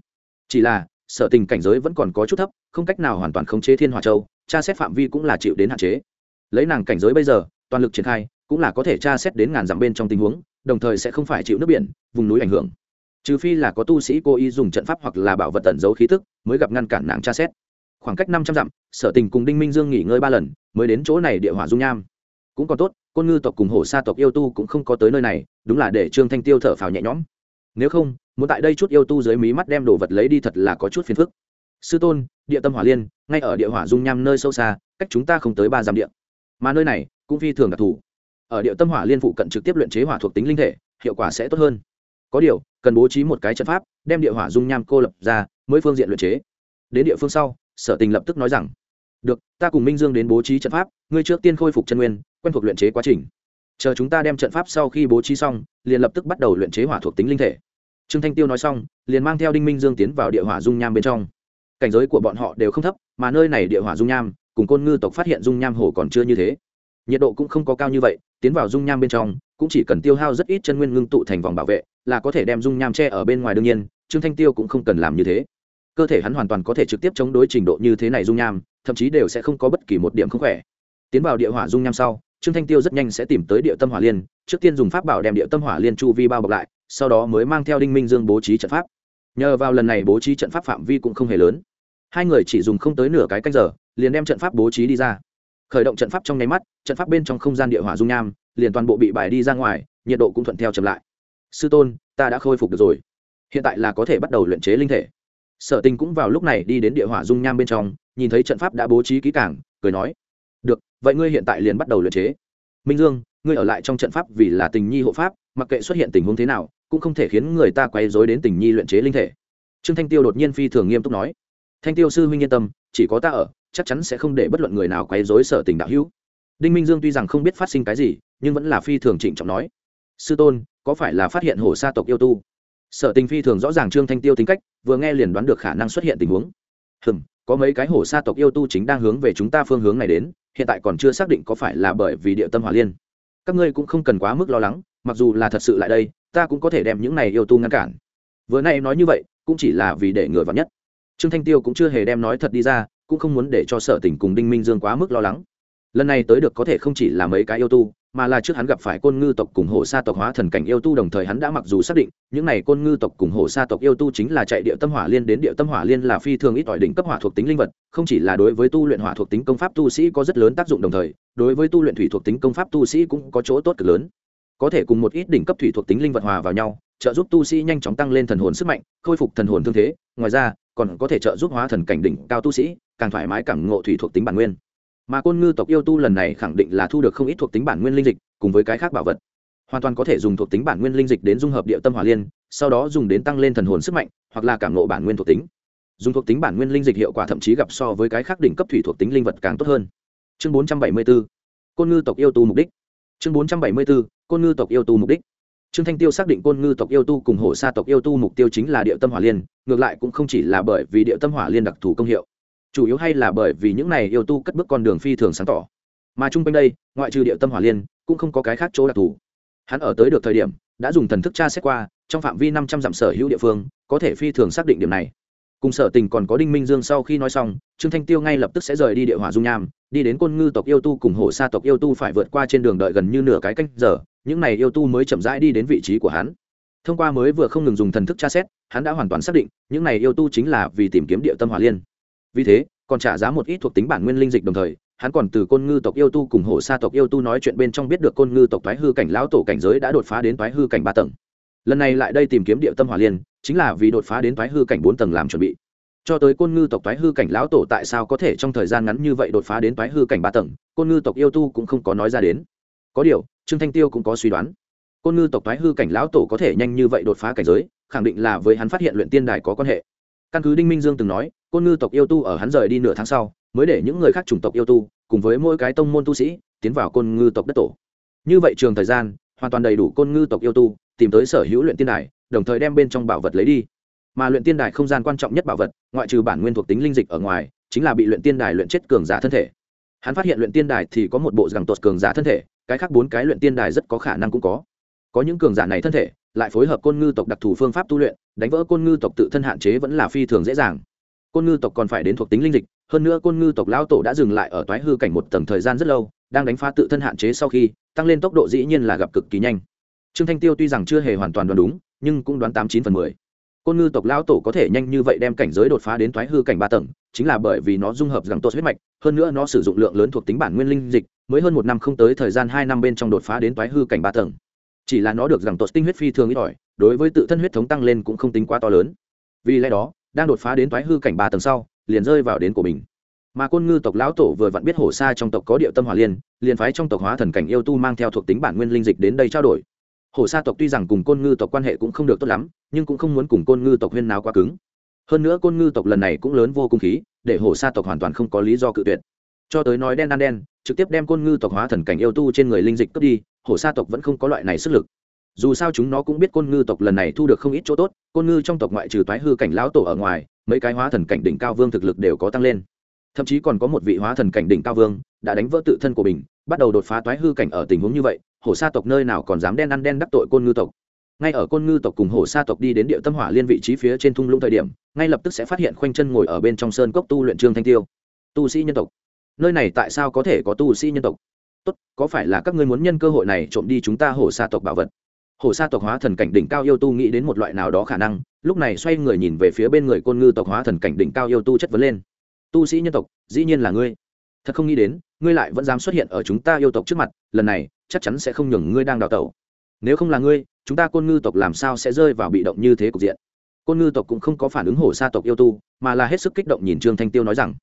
Chỉ là, sở tình cảnh giới vẫn còn có chút thấp, không cách nào hoàn toàn khống chế thiên hỏa châu, tra xét phạm vi cũng là chịu đến hạn chế. Lấy nàng cảnh giới bây giờ, toàn lực triển khai, cũng là có thể tra xét đến ngàn dặm bên trong tình huống, đồng thời sẽ không phải chịu nước biển, vùng núi ảnh hưởng. Trừ phi là có tu sĩ cố ý dùng trận pháp hoặc là bảo vật tẩn giấu khí tức, mới gặp ngăn cản nàng tra xét. Khoảng cách năm trăm dặm, sở tình cùng đinh minh dương nghỉ ngơi ba lần, mới đến chỗ này địa hỏa dung nham. Cũng còn tốt, côn ngư tộc cùng hổ sa tộc yêu tu cũng không có tới nơi này, đúng là để trương thanh tiêu thở phào nhẹ nhõm nếu không, muốn tại đây chút yêu tu dưới mí mắt đem đồ vật lấy đi thật là có chút phiền phức. Sư tôn, địa tâm hỏa liên, ngay ở địa hỏa dung nham nơi sâu xa, cách chúng ta không tới ba dặm địa. Mà nơi này, cũng phi thường đặc thù. Ở địa tâm hỏa liên phụ cận trực tiếp luyện chế hỏa thuộc tính linh thể, hiệu quả sẽ tốt hơn. Có điều, cần bố trí một cái trận pháp, đem địa hỏa dung nham cô lập ra, mới phương diện luyện chế. Đến địa phương sau, sở tình lập tức nói rằng, được, ta cùng minh dương đến bố trí trận pháp, ngươi trước tiên khôi phục chân nguyên, quen thuộc luyện chế quá trình chờ chúng ta đem trận pháp sau khi bố trí xong, liền lập tức bắt đầu luyện chế hỏa thuộc tính linh thể. Trương thanh tiêu nói xong, liền mang theo đinh minh dương tiến vào địa hỏa dung nham bên trong. Cảnh giới của bọn họ đều không thấp, mà nơi này địa hỏa dung nham, cùng côn ngư tộc phát hiện dung nham hồ còn chưa như thế. Nhiệt độ cũng không có cao như vậy, tiến vào dung nham bên trong, cũng chỉ cần tiêu hao rất ít chân nguyên ngưng tụ thành vòng bảo vệ, là có thể đem dung nham che ở bên ngoài đương nhiên, trương thanh tiêu cũng không cần làm như thế. Cơ thể hắn hoàn toàn có thể trực tiếp chống đối trình độ như thế này dung nham, thậm chí đều sẽ không có bất kỳ một điểm không khỏe. Tiến vào địa hỏa dung nham sau trương thanh tiêu rất nhanh sẽ tìm tới địa tâm hỏa liên, trước tiên dùng pháp bảo đem địa tâm hỏa liên chu vi bao bọc lại, sau đó mới mang theo đinh minh dương bố trí trận pháp. Nhờ vào lần này bố trí trận pháp phạm vi cũng không hề lớn. Hai người chỉ dùng không tới nửa cái canh giờ, liền đem trận pháp bố trí đi ra. Khởi động trận pháp trong nháy mắt, trận pháp bên trong không gian địa hỏa dung nham, liền toàn bộ bị bài đi ra ngoài, nhiệt độ cũng thuận theo chậm lại. Sư tôn, ta đã khôi phục được rồi. Hiện tại là có thể bắt đầu luyện chế linh thể. Sở tình cũng vào lúc này đi đến địa hỏa dung nham bên trong, nhìn thấy trận pháp đã bố trí kỹ cảng cười nói vậy ngươi hiện tại liền bắt đầu luyện chế. Minh dương, ngươi ở lại trong trận pháp vì là tình nhi hộ pháp, mặc kệ xuất hiện tình huống thế nào, cũng không thể khiến người ta quay dối đến tình nhi luyện chế linh thể. Trương thanh tiêu đột nhiên phi thường nghiêm túc nói. Thanh tiêu sư huynh yên tâm, chỉ có ta ở, chắc chắn sẽ không để bất luận người nào quấy dối sở tình đạo hữu. Đinh minh dương tuy rằng không biết phát sinh cái gì, nhưng vẫn là phi thường trịnh trọng nói. Sư tôn, có phải là phát hiện hồ sa tộc yêu tu? Sở tình phi thường rõ ràng trương thanh tiêu tính cách, vừa nghe liền đoán được khả năng xuất hiện tình huống. Hừm có mấy cái hồ sa tộc yêu tu chính đang hướng về chúng ta phương hướng này đến, hiện tại còn chưa xác định có phải là bởi vì địa tâm hỏa liên. Các ngươi cũng không cần quá mức lo lắng, mặc dù là thật sự lại đây, ta cũng có thể đem những này yêu tu ngăn cản. Vừa nay nói như vậy, cũng chỉ là vì để ngừa vào nhất. Trương thanh tiêu cũng chưa hề đem nói thật đi ra, cũng không muốn để cho sở tình cùng đinh minh dương quá mức lo lắng. Lần này tới được có thể không chỉ là mấy cái yêu tu mà là trước hắn gặp phải côn ngư tộc cùng hổ sa tộc hóa thần cảnh yêu tu đồng thời hắn đã mặc dù xác định, những này côn ngư tộc cùng hổ sa tộc yêu tu chính là chạy địa tâm hỏa liên đến địa tâm hỏa liên là phi thường ít ỏi đỉnh cấp hỏa thuộc tính linh vật, không chỉ là đối với tu luyện hỏa thuộc tính công pháp tu sĩ có rất lớn tác dụng đồng thời, đối với tu luyện thủy thuộc tính công pháp tu sĩ cũng có chỗ tốt cực lớn. Có thể cùng một ít đỉnh cấp thủy thuộc tính linh vật hòa vào nhau, trợ giúp tu sĩ nhanh chóng tăng lên thần hồn sức mạnh, khôi phục thần hồn thương thế, ngoài ra, còn có thể trợ giúp hóa thần cảnh đỉnh cao tu sĩ, càng thoải mái cảm ngộ thủy thuộc tính bản nguyên mà côn ngư tộc yêu tu lần này khẳng định là thu được không ít thuộc tính bản nguyên linh dịch, cùng với cái khác bảo vật. Hoàn toàn có thể dùng thuộc tính bản nguyên linh dịch đến dung hợp địa tâm hỏa liên, sau đó dùng đến tăng lên thần hồn sức mạnh, hoặc là cảm nộ bản nguyên thuộc tính. Dùng thuộc tính bản nguyên linh dịch hiệu quả thậm chí gặp so với cái khác đỉnh cấp thủy thuộc tính linh vật càng tốt hơn. Chương 474 côn ngư tộc yêu tu mục đích. Chương 474 côn ngư tộc yêu tu mục đích. Trương thanh tiêu xác định côn ngư tộc yêu tu cùng hổ sa tộc yêu tu mục tiêu chính là địa tâm hỏa liên, ngược lại cũng không chỉ là bởi vì địa tâm hỏa liên đặc thù công hiệu chủ yếu hay là bởi vì những này yêu tu cất bước con đường phi thường sáng tỏ. Mà chung quanh đây, ngoại trừ địa tâm hỏa liên, cũng không có cái khác chỗ đặc thù. Hắn ở tới được thời điểm, đã dùng thần thức tra xét qua, trong phạm vi năm trăm dặm sở hữu địa phương, có thể phi thường xác định điểm này. Cùng sở tình còn có đinh minh dương sau khi nói xong, trương thanh tiêu ngay lập tức sẽ rời đi địa hỏa dung nham, đi đến côn ngư tộc yêu tu cùng hổ sa tộc yêu tu phải vượt qua trên đường đợi gần như nửa cái canh giờ, những này yêu tu mới chậm rãi đi đến vị trí của hắn. Thông qua mới vừa không ngừng dùng thần thức tra xét, hắn đã hoàn toàn xác định, những này yêu tu chính là vì tìm kiếm địa tâm hỏa liên vì thế, còn trả giá một ít thuộc tính bản nguyên linh dịch đồng thời, hắn còn từ côn ngư tộc yêu tu cùng hổ sa tộc yêu tu nói chuyện bên trong biết được côn ngư tộc toái hư cảnh lão tổ cảnh giới đã đột phá đến toái hư cảnh ba tầng. Lần này lại đây tìm kiếm địa tâm hỏa liên, chính là vì đột phá đến toái hư cảnh bốn tầng làm chuẩn bị. Cho tới côn ngư tộc toái hư cảnh lão tổ tại sao có thể trong thời gian ngắn như vậy đột phá đến toái hư cảnh ba tầng, côn ngư tộc yêu tu cũng không có nói ra đến. Có điều, trương thanh tiêu cũng có suy đoán. Côn ngư tộc toái hư cảnh lão tổ có thể nhanh như vậy đột phá cảnh giới, khẳng định là với hắn phát hiện luyện tiên đài có quan hệ căn cứ đinh minh dương từng nói, côn ngư tộc yêu tu ở hắn rời đi nửa tháng sau, mới để những người khác chủng tộc yêu tu, cùng với mỗi cái tông môn tu sĩ, tiến vào côn ngư tộc đất tổ. Như vậy trường thời gian, hoàn toàn đầy đủ côn ngư tộc yêu tu, tìm tới sở hữu luyện tiên đài, đồng thời đem bên trong bảo vật lấy đi. Mà luyện tiên đài không gian quan trọng nhất bảo vật, ngoại trừ bản nguyên thuộc tính linh dịch ở ngoài, chính là bị luyện tiên đài luyện chết cường giả thân thể. Hắn phát hiện luyện tiên đài thì có một bộ rằng tột cường giả thân thể, cái khác bốn cái luyện tiên đài rất có khả năng cũng có. Có những cường giả này thân thể lại phối hợp côn ngư tộc đặc thù phương pháp tu luyện, đánh vỡ côn ngư tộc tự thân hạn chế vẫn là phi thường dễ dàng. Côn ngư tộc còn phải đến thuộc tính linh dịch, hơn nữa côn ngư tộc lão tổ đã dừng lại ở toái hư cảnh một tầng thời gian rất lâu, đang đánh phá tự thân hạn chế sau khi, tăng lên tốc độ dĩ nhiên là gặp cực kỳ nhanh. Trương thanh tiêu tuy rằng chưa hề hoàn toàn đoán đúng, nhưng cũng đoán tám chín phần mười. Côn ngư tộc lão tổ có thể nhanh như vậy đem cảnh giới đột phá đến toái hư cảnh ba tầng, chính là bởi vì nó dung hợp rằng tốt huyết mạch, hơn nữa nó sử dụng lượng lớn thuộc tính bản nguyên linh dịch, mới hơn một năm không tới thời gian hai năm bên trong đột phá đến toái hư cảnh ba tầng chỉ là nó được rằng tột tinh huyết phi thường ít ỏi, đối với tự thân huyết thống tăng lên cũng không tính quá to lớn. Vì lẽ đó, đang đột phá đến thoái hư cảnh ba tầng sau, liền rơi vào đến của mình. Mà côn ngư tộc lão tổ vừa vặn biết hổ xa trong tộc có địa tâm hỏa liên, liền phái trong tộc hóa thần cảnh yêu tu mang theo thuộc tính bản nguyên linh dịch đến đây trao đổi. Hổ sa tộc tuy rằng cùng côn ngư tộc quan hệ cũng không được tốt lắm, nhưng cũng không muốn cùng côn ngư tộc huyên nào quá cứng. Hơn nữa côn ngư tộc lần này cũng lớn vô cung khí, để hổ sa tộc hoàn toàn không có lý do cự tuyệt cho tới nói đen đan đen, trực tiếp đem côn ngư tộc hóa thần cảnh yêu tu trên người linh dịch cướp đi, hổ sa tộc vẫn không có loại này sức lực. Dù sao chúng nó cũng biết côn ngư tộc lần này thu được không ít chỗ tốt, côn ngư trong tộc ngoại trừ toái hư cảnh lão tổ ở ngoài, mấy cái hóa thần cảnh đỉnh cao vương thực lực đều có tăng lên. Thậm chí còn có một vị hóa thần cảnh đỉnh cao vương đã đánh vỡ tự thân của mình, bắt đầu đột phá toái hư cảnh ở tình huống như vậy, hổ sa tộc nơi nào còn dám đen ăn đen đắc tội côn ngư tộc. Ngay ở côn ngư tộc cùng hổ sa tộc đi đến địa tâm hỏa liên vị trí phía trên thung lũng thời điểm, ngay lập tức sẽ phát hiện khoanh chân ngồi ở bên trong sơn cốc tu luyện trương thanh tiêu. Tu sĩ nhân tộc nơi này tại sao có thể có tu sĩ nhân tộc? Tốt, có phải là các ngươi muốn nhân cơ hội này trộm đi chúng ta hổ sa tộc bảo vật? Hổ sa tộc hóa thần cảnh đỉnh cao yêu tu nghĩ đến một loại nào đó khả năng, lúc này xoay người nhìn về phía bên người côn ngư tộc hóa thần cảnh đỉnh cao yêu tu chất vấn lên. Tu sĩ nhân tộc, dĩ nhiên là ngươi. Thật không nghĩ đến, ngươi lại vẫn dám xuất hiện ở chúng ta yêu tộc trước mặt, lần này, chắc chắn sẽ không nhường ngươi đang đào tẩu. Nếu không là ngươi, chúng ta côn ngư tộc làm sao sẽ rơi vào bị động như thế cục diện? Côn ngư tộc cũng không có phản ứng hổ sa tộc yêu tu, mà là hết sức kích động nhìn trương thanh tiêu nói rằng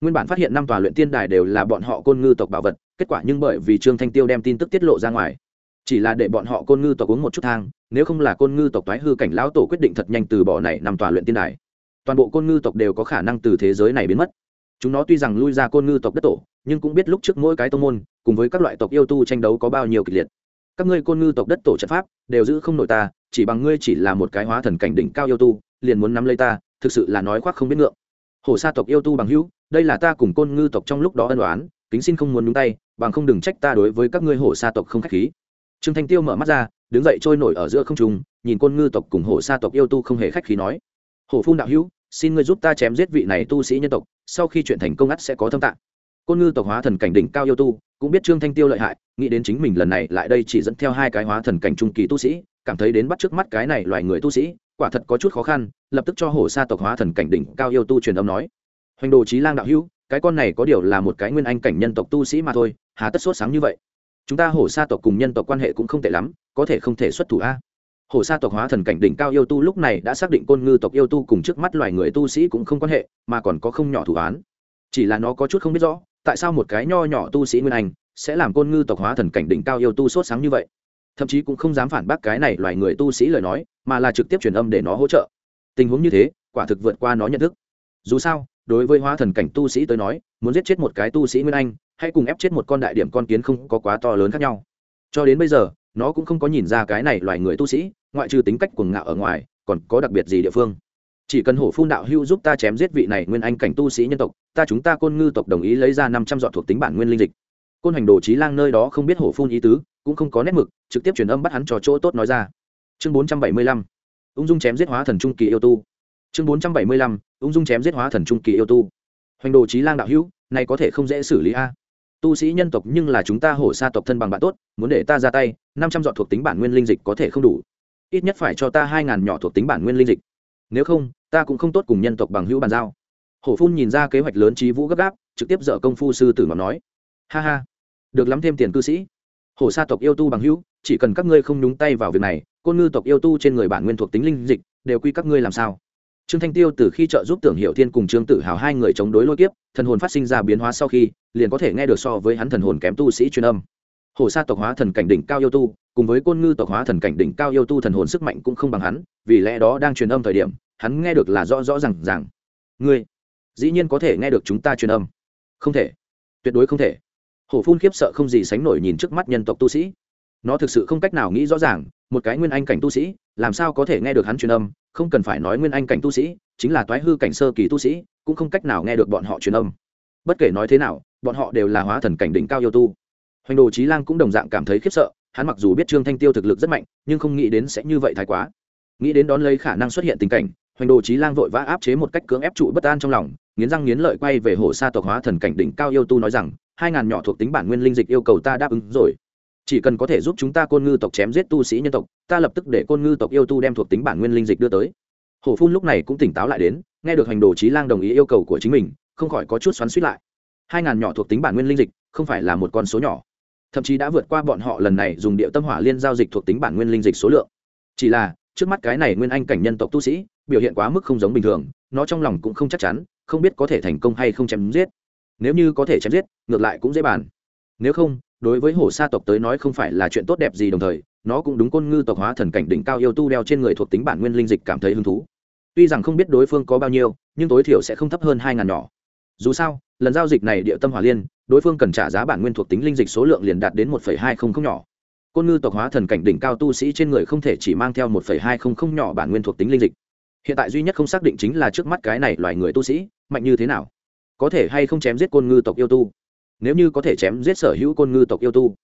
nguyên bản phát hiện năm tòa luyện tiên đài đều là bọn họ côn ngư tộc bảo vật, kết quả nhưng bởi vì trương thanh tiêu đem tin tức tiết lộ ra ngoài. Chỉ là để bọn họ côn ngư tộc uống một chút thang, nếu không là côn ngư tộc toái hư cảnh lão tổ quyết định thật nhanh từ bỏ này năm tòa luyện tiên đài. Toàn bộ côn ngư tộc đều có khả năng từ thế giới này biến mất. Chúng nó tuy rằng lui ra côn ngư tộc đất tổ, nhưng cũng biết lúc trước mỗi cái tông môn, cùng với các loại tộc yêu tu tranh đấu có bao nhiêu kịch liệt. Các ngươi côn ngư tộc đất tổ trận pháp, đều giữ không nổi ta, chỉ bằng ngươi chỉ là một cái hóa thần cảnh đỉnh cao yêu tu, liền muốn nắm lấy ta, thực sự là nói khoác không biết ngượng hổ sa tộc yêu tu bằng hữu, đây là ta cùng côn ngư tộc trong lúc đó ân đoán kính xin không muốn nhúng tay, bằng không đừng trách ta đối với các ngươi hổ sa tộc không khách khí. Trương thanh tiêu mở mắt ra, đứng dậy trôi nổi ở giữa không trung, nhìn côn ngư tộc cùng hổ sa tộc yêu tu không hề khách khí nói. Hổ phun đạo hữu, xin ngươi giúp ta chém giết vị này tu sĩ nhân tộc, sau khi chuyện thành công ắt sẽ có thâm tạng. Côn ngư tộc hóa thần cảnh đỉnh cao yêu tu, cũng biết trương thanh tiêu lợi hại, nghĩ đến chính mình lần này lại đây chỉ dẫn theo hai cái hóa thần cảnh trung kỳ tu sĩ, cảm thấy đến bắt trước mắt cái này loài người tu sĩ quả thật có chút khó khăn, lập tức cho hổ sa tộc hóa thần cảnh đỉnh cao yêu tu truyền âm nói. Hoành đồ trí lang đạo hữu, cái con này có điều là một cái nguyên anh cảnh nhân tộc tu sĩ mà thôi, hà tất sốt sáng như vậy. Chúng ta hổ sa tộc cùng nhân tộc quan hệ cũng không tệ lắm, có thể không thể xuất thủ a. Hổ sa tộc hóa thần cảnh đỉnh cao yêu tu lúc này đã xác định côn ngư tộc yêu tu cùng trước mắt loài người tu sĩ cũng không quan hệ, mà còn có không nhỏ thủ án. Chỉ là nó có chút không biết rõ, tại sao một cái nho nhỏ tu sĩ nguyên anh sẽ làm côn ngư tộc hóa thần cảnh đỉnh cao yêu tu sốt sáng như vậy? Thậm chí cũng không dám phản bác cái này loài người tu sĩ lời nói, mà là trực tiếp truyền âm để nó hỗ trợ. Tình huống như thế, quả thực vượt qua nó nhận thức. Dù sao, đối với hóa thần cảnh tu sĩ tới nói, muốn giết chết một cái tu sĩ nguyên anh, hay cùng ép chết một con đại điểm con kiến không có quá to lớn khác nhau. Cho đến bây giờ, nó cũng không có nhìn ra cái này loài người tu sĩ, ngoại trừ tính cách cuồng ngạo ở ngoài, còn có đặc biệt gì địa phương. Chỉ cần hổ phun đạo hưu giúp ta chém giết vị này nguyên anh cảnh tu sĩ nhân tộc, ta chúng ta côn ngư tộc đồng ý lấy ra năm trăm dọn thuộc tính bản nguyên linh dịch côn hành đồ trí lang nơi đó không biết hổ phun ý tứ, cũng không có nét mực, trực tiếp truyền âm bắt hắn cho chỗ tốt nói ra. Chương bốn trăm bảy mươi lăm. Ung dung chém giết hóa thần trung kỳ yêu tu. Chương bốn trăm bảy mươi lăm. Ung dung chém giết hóa thần trung kỳ yêu tu. Hoành đồ trí lang đạo hữu, này có thể không dễ xử lý a? Tu sĩ nhân tộc nhưng là chúng ta hổ sa tộc thân bằng bạn tốt, muốn để ta ra tay, năm trăm dọn thuộc tính bản nguyên linh dịch có thể không đủ. Ít nhất phải cho ta hai ngàn nhỏ thuộc tính bản nguyên linh dịch. Nếu không, ta cũng không tốt cùng nhân tộc bằng hữu bàn giao. Hổ phun nhìn ra kế hoạch lớn trí vũ gấp gáp, trực tiếp dở công phu sư tử ngọc nói. Ha ha được lắm thêm tiền cư sĩ. Hồ sa tộc yêu tu bằng hữu, chỉ cần các ngươi không nhúng tay vào việc này, côn ngư tộc yêu tu trên người bản nguyên thuộc tính linh dịch, đều quy các ngươi làm sao? Trương thanh tiêu từ khi trợ giúp tưởng hiệu thiên cùng trương tử hào hai người chống đối lôi kiếp, thần hồn phát sinh ra biến hóa sau khi, liền có thể nghe được so với hắn thần hồn kém tu sĩ truyền âm. Hồ sa tộc hóa thần cảnh đỉnh cao yêu tu, cùng với côn ngư tộc hóa thần cảnh đỉnh cao yêu tu thần hồn sức mạnh cũng không bằng hắn, vì lẽ đó đang truyền âm thời điểm, hắn nghe được là rõ rõ r à n g rằng ngươi, dĩ nhiên có thể nghe được chúng ta truyền âm. Không thể. Tuyệt đối không thể hổ phun khiếp sợ không gì sánh nổi nhìn trước mắt nhân tộc tu sĩ. Nó thực sự không cách nào nghĩ rõ ràng, một cái nguyên anh cảnh tu sĩ, làm sao có thể nghe được hắn truyền âm, không cần phải nói nguyên anh cảnh tu sĩ, chính là toái hư cảnh sơ kỳ tu sĩ, cũng không cách nào nghe được bọn họ truyền âm. Bất kể nói thế nào, bọn họ đều là hóa thần cảnh đỉnh cao yêu tu. Hoành đồ trí lang cũng đồng dạng cảm thấy khiếp sợ, hắn mặc dù biết trương thanh tiêu thực lực rất mạnh, nhưng không nghĩ đến sẽ như vậy thái quá. Nghĩ đến đón lấy khả năng xuất hiện tình cảnh, hoành đồ trí lang vội vã áp chế một cách cưỡng ép trụ bất an trong lòng, nghiến răng nghiến lợi quay về hồ sa tộc hóa thần cảnh đỉnh cao yêu tu nói rằng hai ngàn nhỏ thuộc tính bản nguyên linh dịch yêu cầu ta đáp ứng rồi. Chỉ cần có thể giúp chúng ta côn ngư tộc chém giết tu sĩ nhân tộc, ta lập tức để côn ngư tộc yêu tu đem thuộc tính bản nguyên linh dịch đưa tới. Hổ phun lúc này cũng tỉnh táo lại đến, nghe được hành đồ trí lang đồng ý yêu cầu của chính mình, không khỏi có chút xoắn suýt lại. hai ngàn nhỏ thuộc tính bản nguyên linh dịch, không phải là một con số nhỏ. Thậm chí đã vượt qua bọn họ lần này dùng địa tâm hỏa liên giao dịch thuộc tính bản nguyên linh dịch số lượng. Chỉ là, trước mắt cái này nguyên anh cảnh nhân tộc tu sĩ, biểu hiện quá mức không giống bình thường, nó trong lòng cũng không chắc chắn, không biết có thể thành công hay không chém giết nếu như có thể chém giết, ngược lại cũng dễ bàn. Nếu không, đối với hổ sa tộc tới nói không phải là chuyện tốt đẹp gì đồng thời, nó cũng đúng côn ngư tộc hóa thần cảnh đỉnh cao yêu tu đeo trên người thuộc tính bản nguyên linh dịch cảm thấy hứng thú. Tuy rằng không biết đối phương có bao nhiêu, nhưng tối thiểu sẽ không thấp hơn hai ngàn nhỏ. Dù sao, lần giao dịch này địa tâm hỏa liên, đối phương cần trả giá bản nguyên thuộc tính linh dịch số lượng liền đạt đến một hai không không nhỏ. Côn ngư tộc hóa thần cảnh đỉnh cao tu sĩ trên người không thể chỉ mang theo một hai không không nhỏ bản nguyên thuộc tính linh dịch. Hiện tại duy nhất không xác định chính là trước mắt cái này loài người tu sĩ, mạnh như thế nào có thể hay không chém giết côn ngư tộc yêu tu? Nếu như có thể chém giết sở hữu côn ngư tộc yêu tu,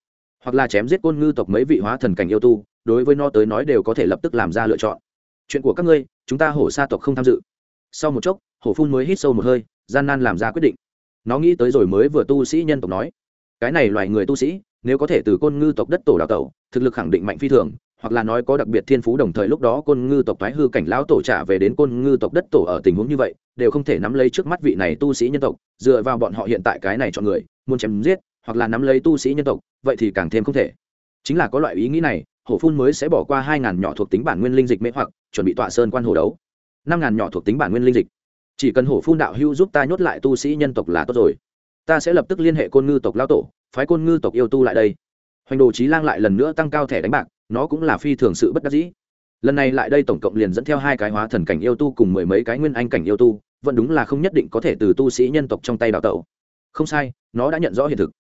hoặc là chém giết côn ngư tộc mấy vị hóa thần cảnh yêu tu, đối với nó tới nói đều có thể lập tức làm ra lựa chọn. Chuyện của các ngươi, chúng ta hổ sa tộc không tham dự. Sau một chốc, hổ phun mới hít sâu một hơi, gian nan làm ra quyết định. Nó nghĩ tới rồi mới vừa tu sĩ nhân tộc nói, cái này loài người tu sĩ, nếu có thể từ côn ngư tộc đất tổ đào tẩu, thực lực khẳng định mạnh phi thường hoặc là nói có đặc biệt thiên phú đồng thời lúc đó côn ngư tộc thoái hư cảnh lão tổ trả về đến côn ngư tộc đất tổ ở tình huống như vậy, đều không thể nắm lấy trước mắt vị này tu sĩ nhân tộc, dựa vào bọn họ hiện tại cái này chọn người, muốn chém giết, hoặc là nắm lấy tu sĩ nhân tộc, vậy thì càng thêm không thể. Chính là có loại ý nghĩ này, hổ phun mới sẽ bỏ qua hai ngàn nhỏ thuộc tính bản nguyên linh dịch mễ hoặc, chuẩn bị tọa sơn quan hồ đấu. Năm ngàn nhỏ thuộc tính bản nguyên linh dịch. Chỉ cần hổ phun đạo hưu giúp ta nhốt lại tu sĩ nhân tộc là tốt rồi. Ta sẽ lập tức liên hệ côn ngư tộc lao tổ, phái côn ngư tộc yêu tu lại đây. Hoành đồ trí lang lại lần nữa tăng cao thẻ đánh bạc nó cũng là phi thường sự bất đắc dĩ. Lần này lại đây tổng cộng liền dẫn theo hai cái hóa thần cảnh yêu tu cùng mười mấy cái nguyên anh cảnh yêu tu, vẫn đúng là không nhất định có thể từ tu sĩ nhân tộc trong tay đào tẩu. Không sai, nó đã nhận rõ hiện thực.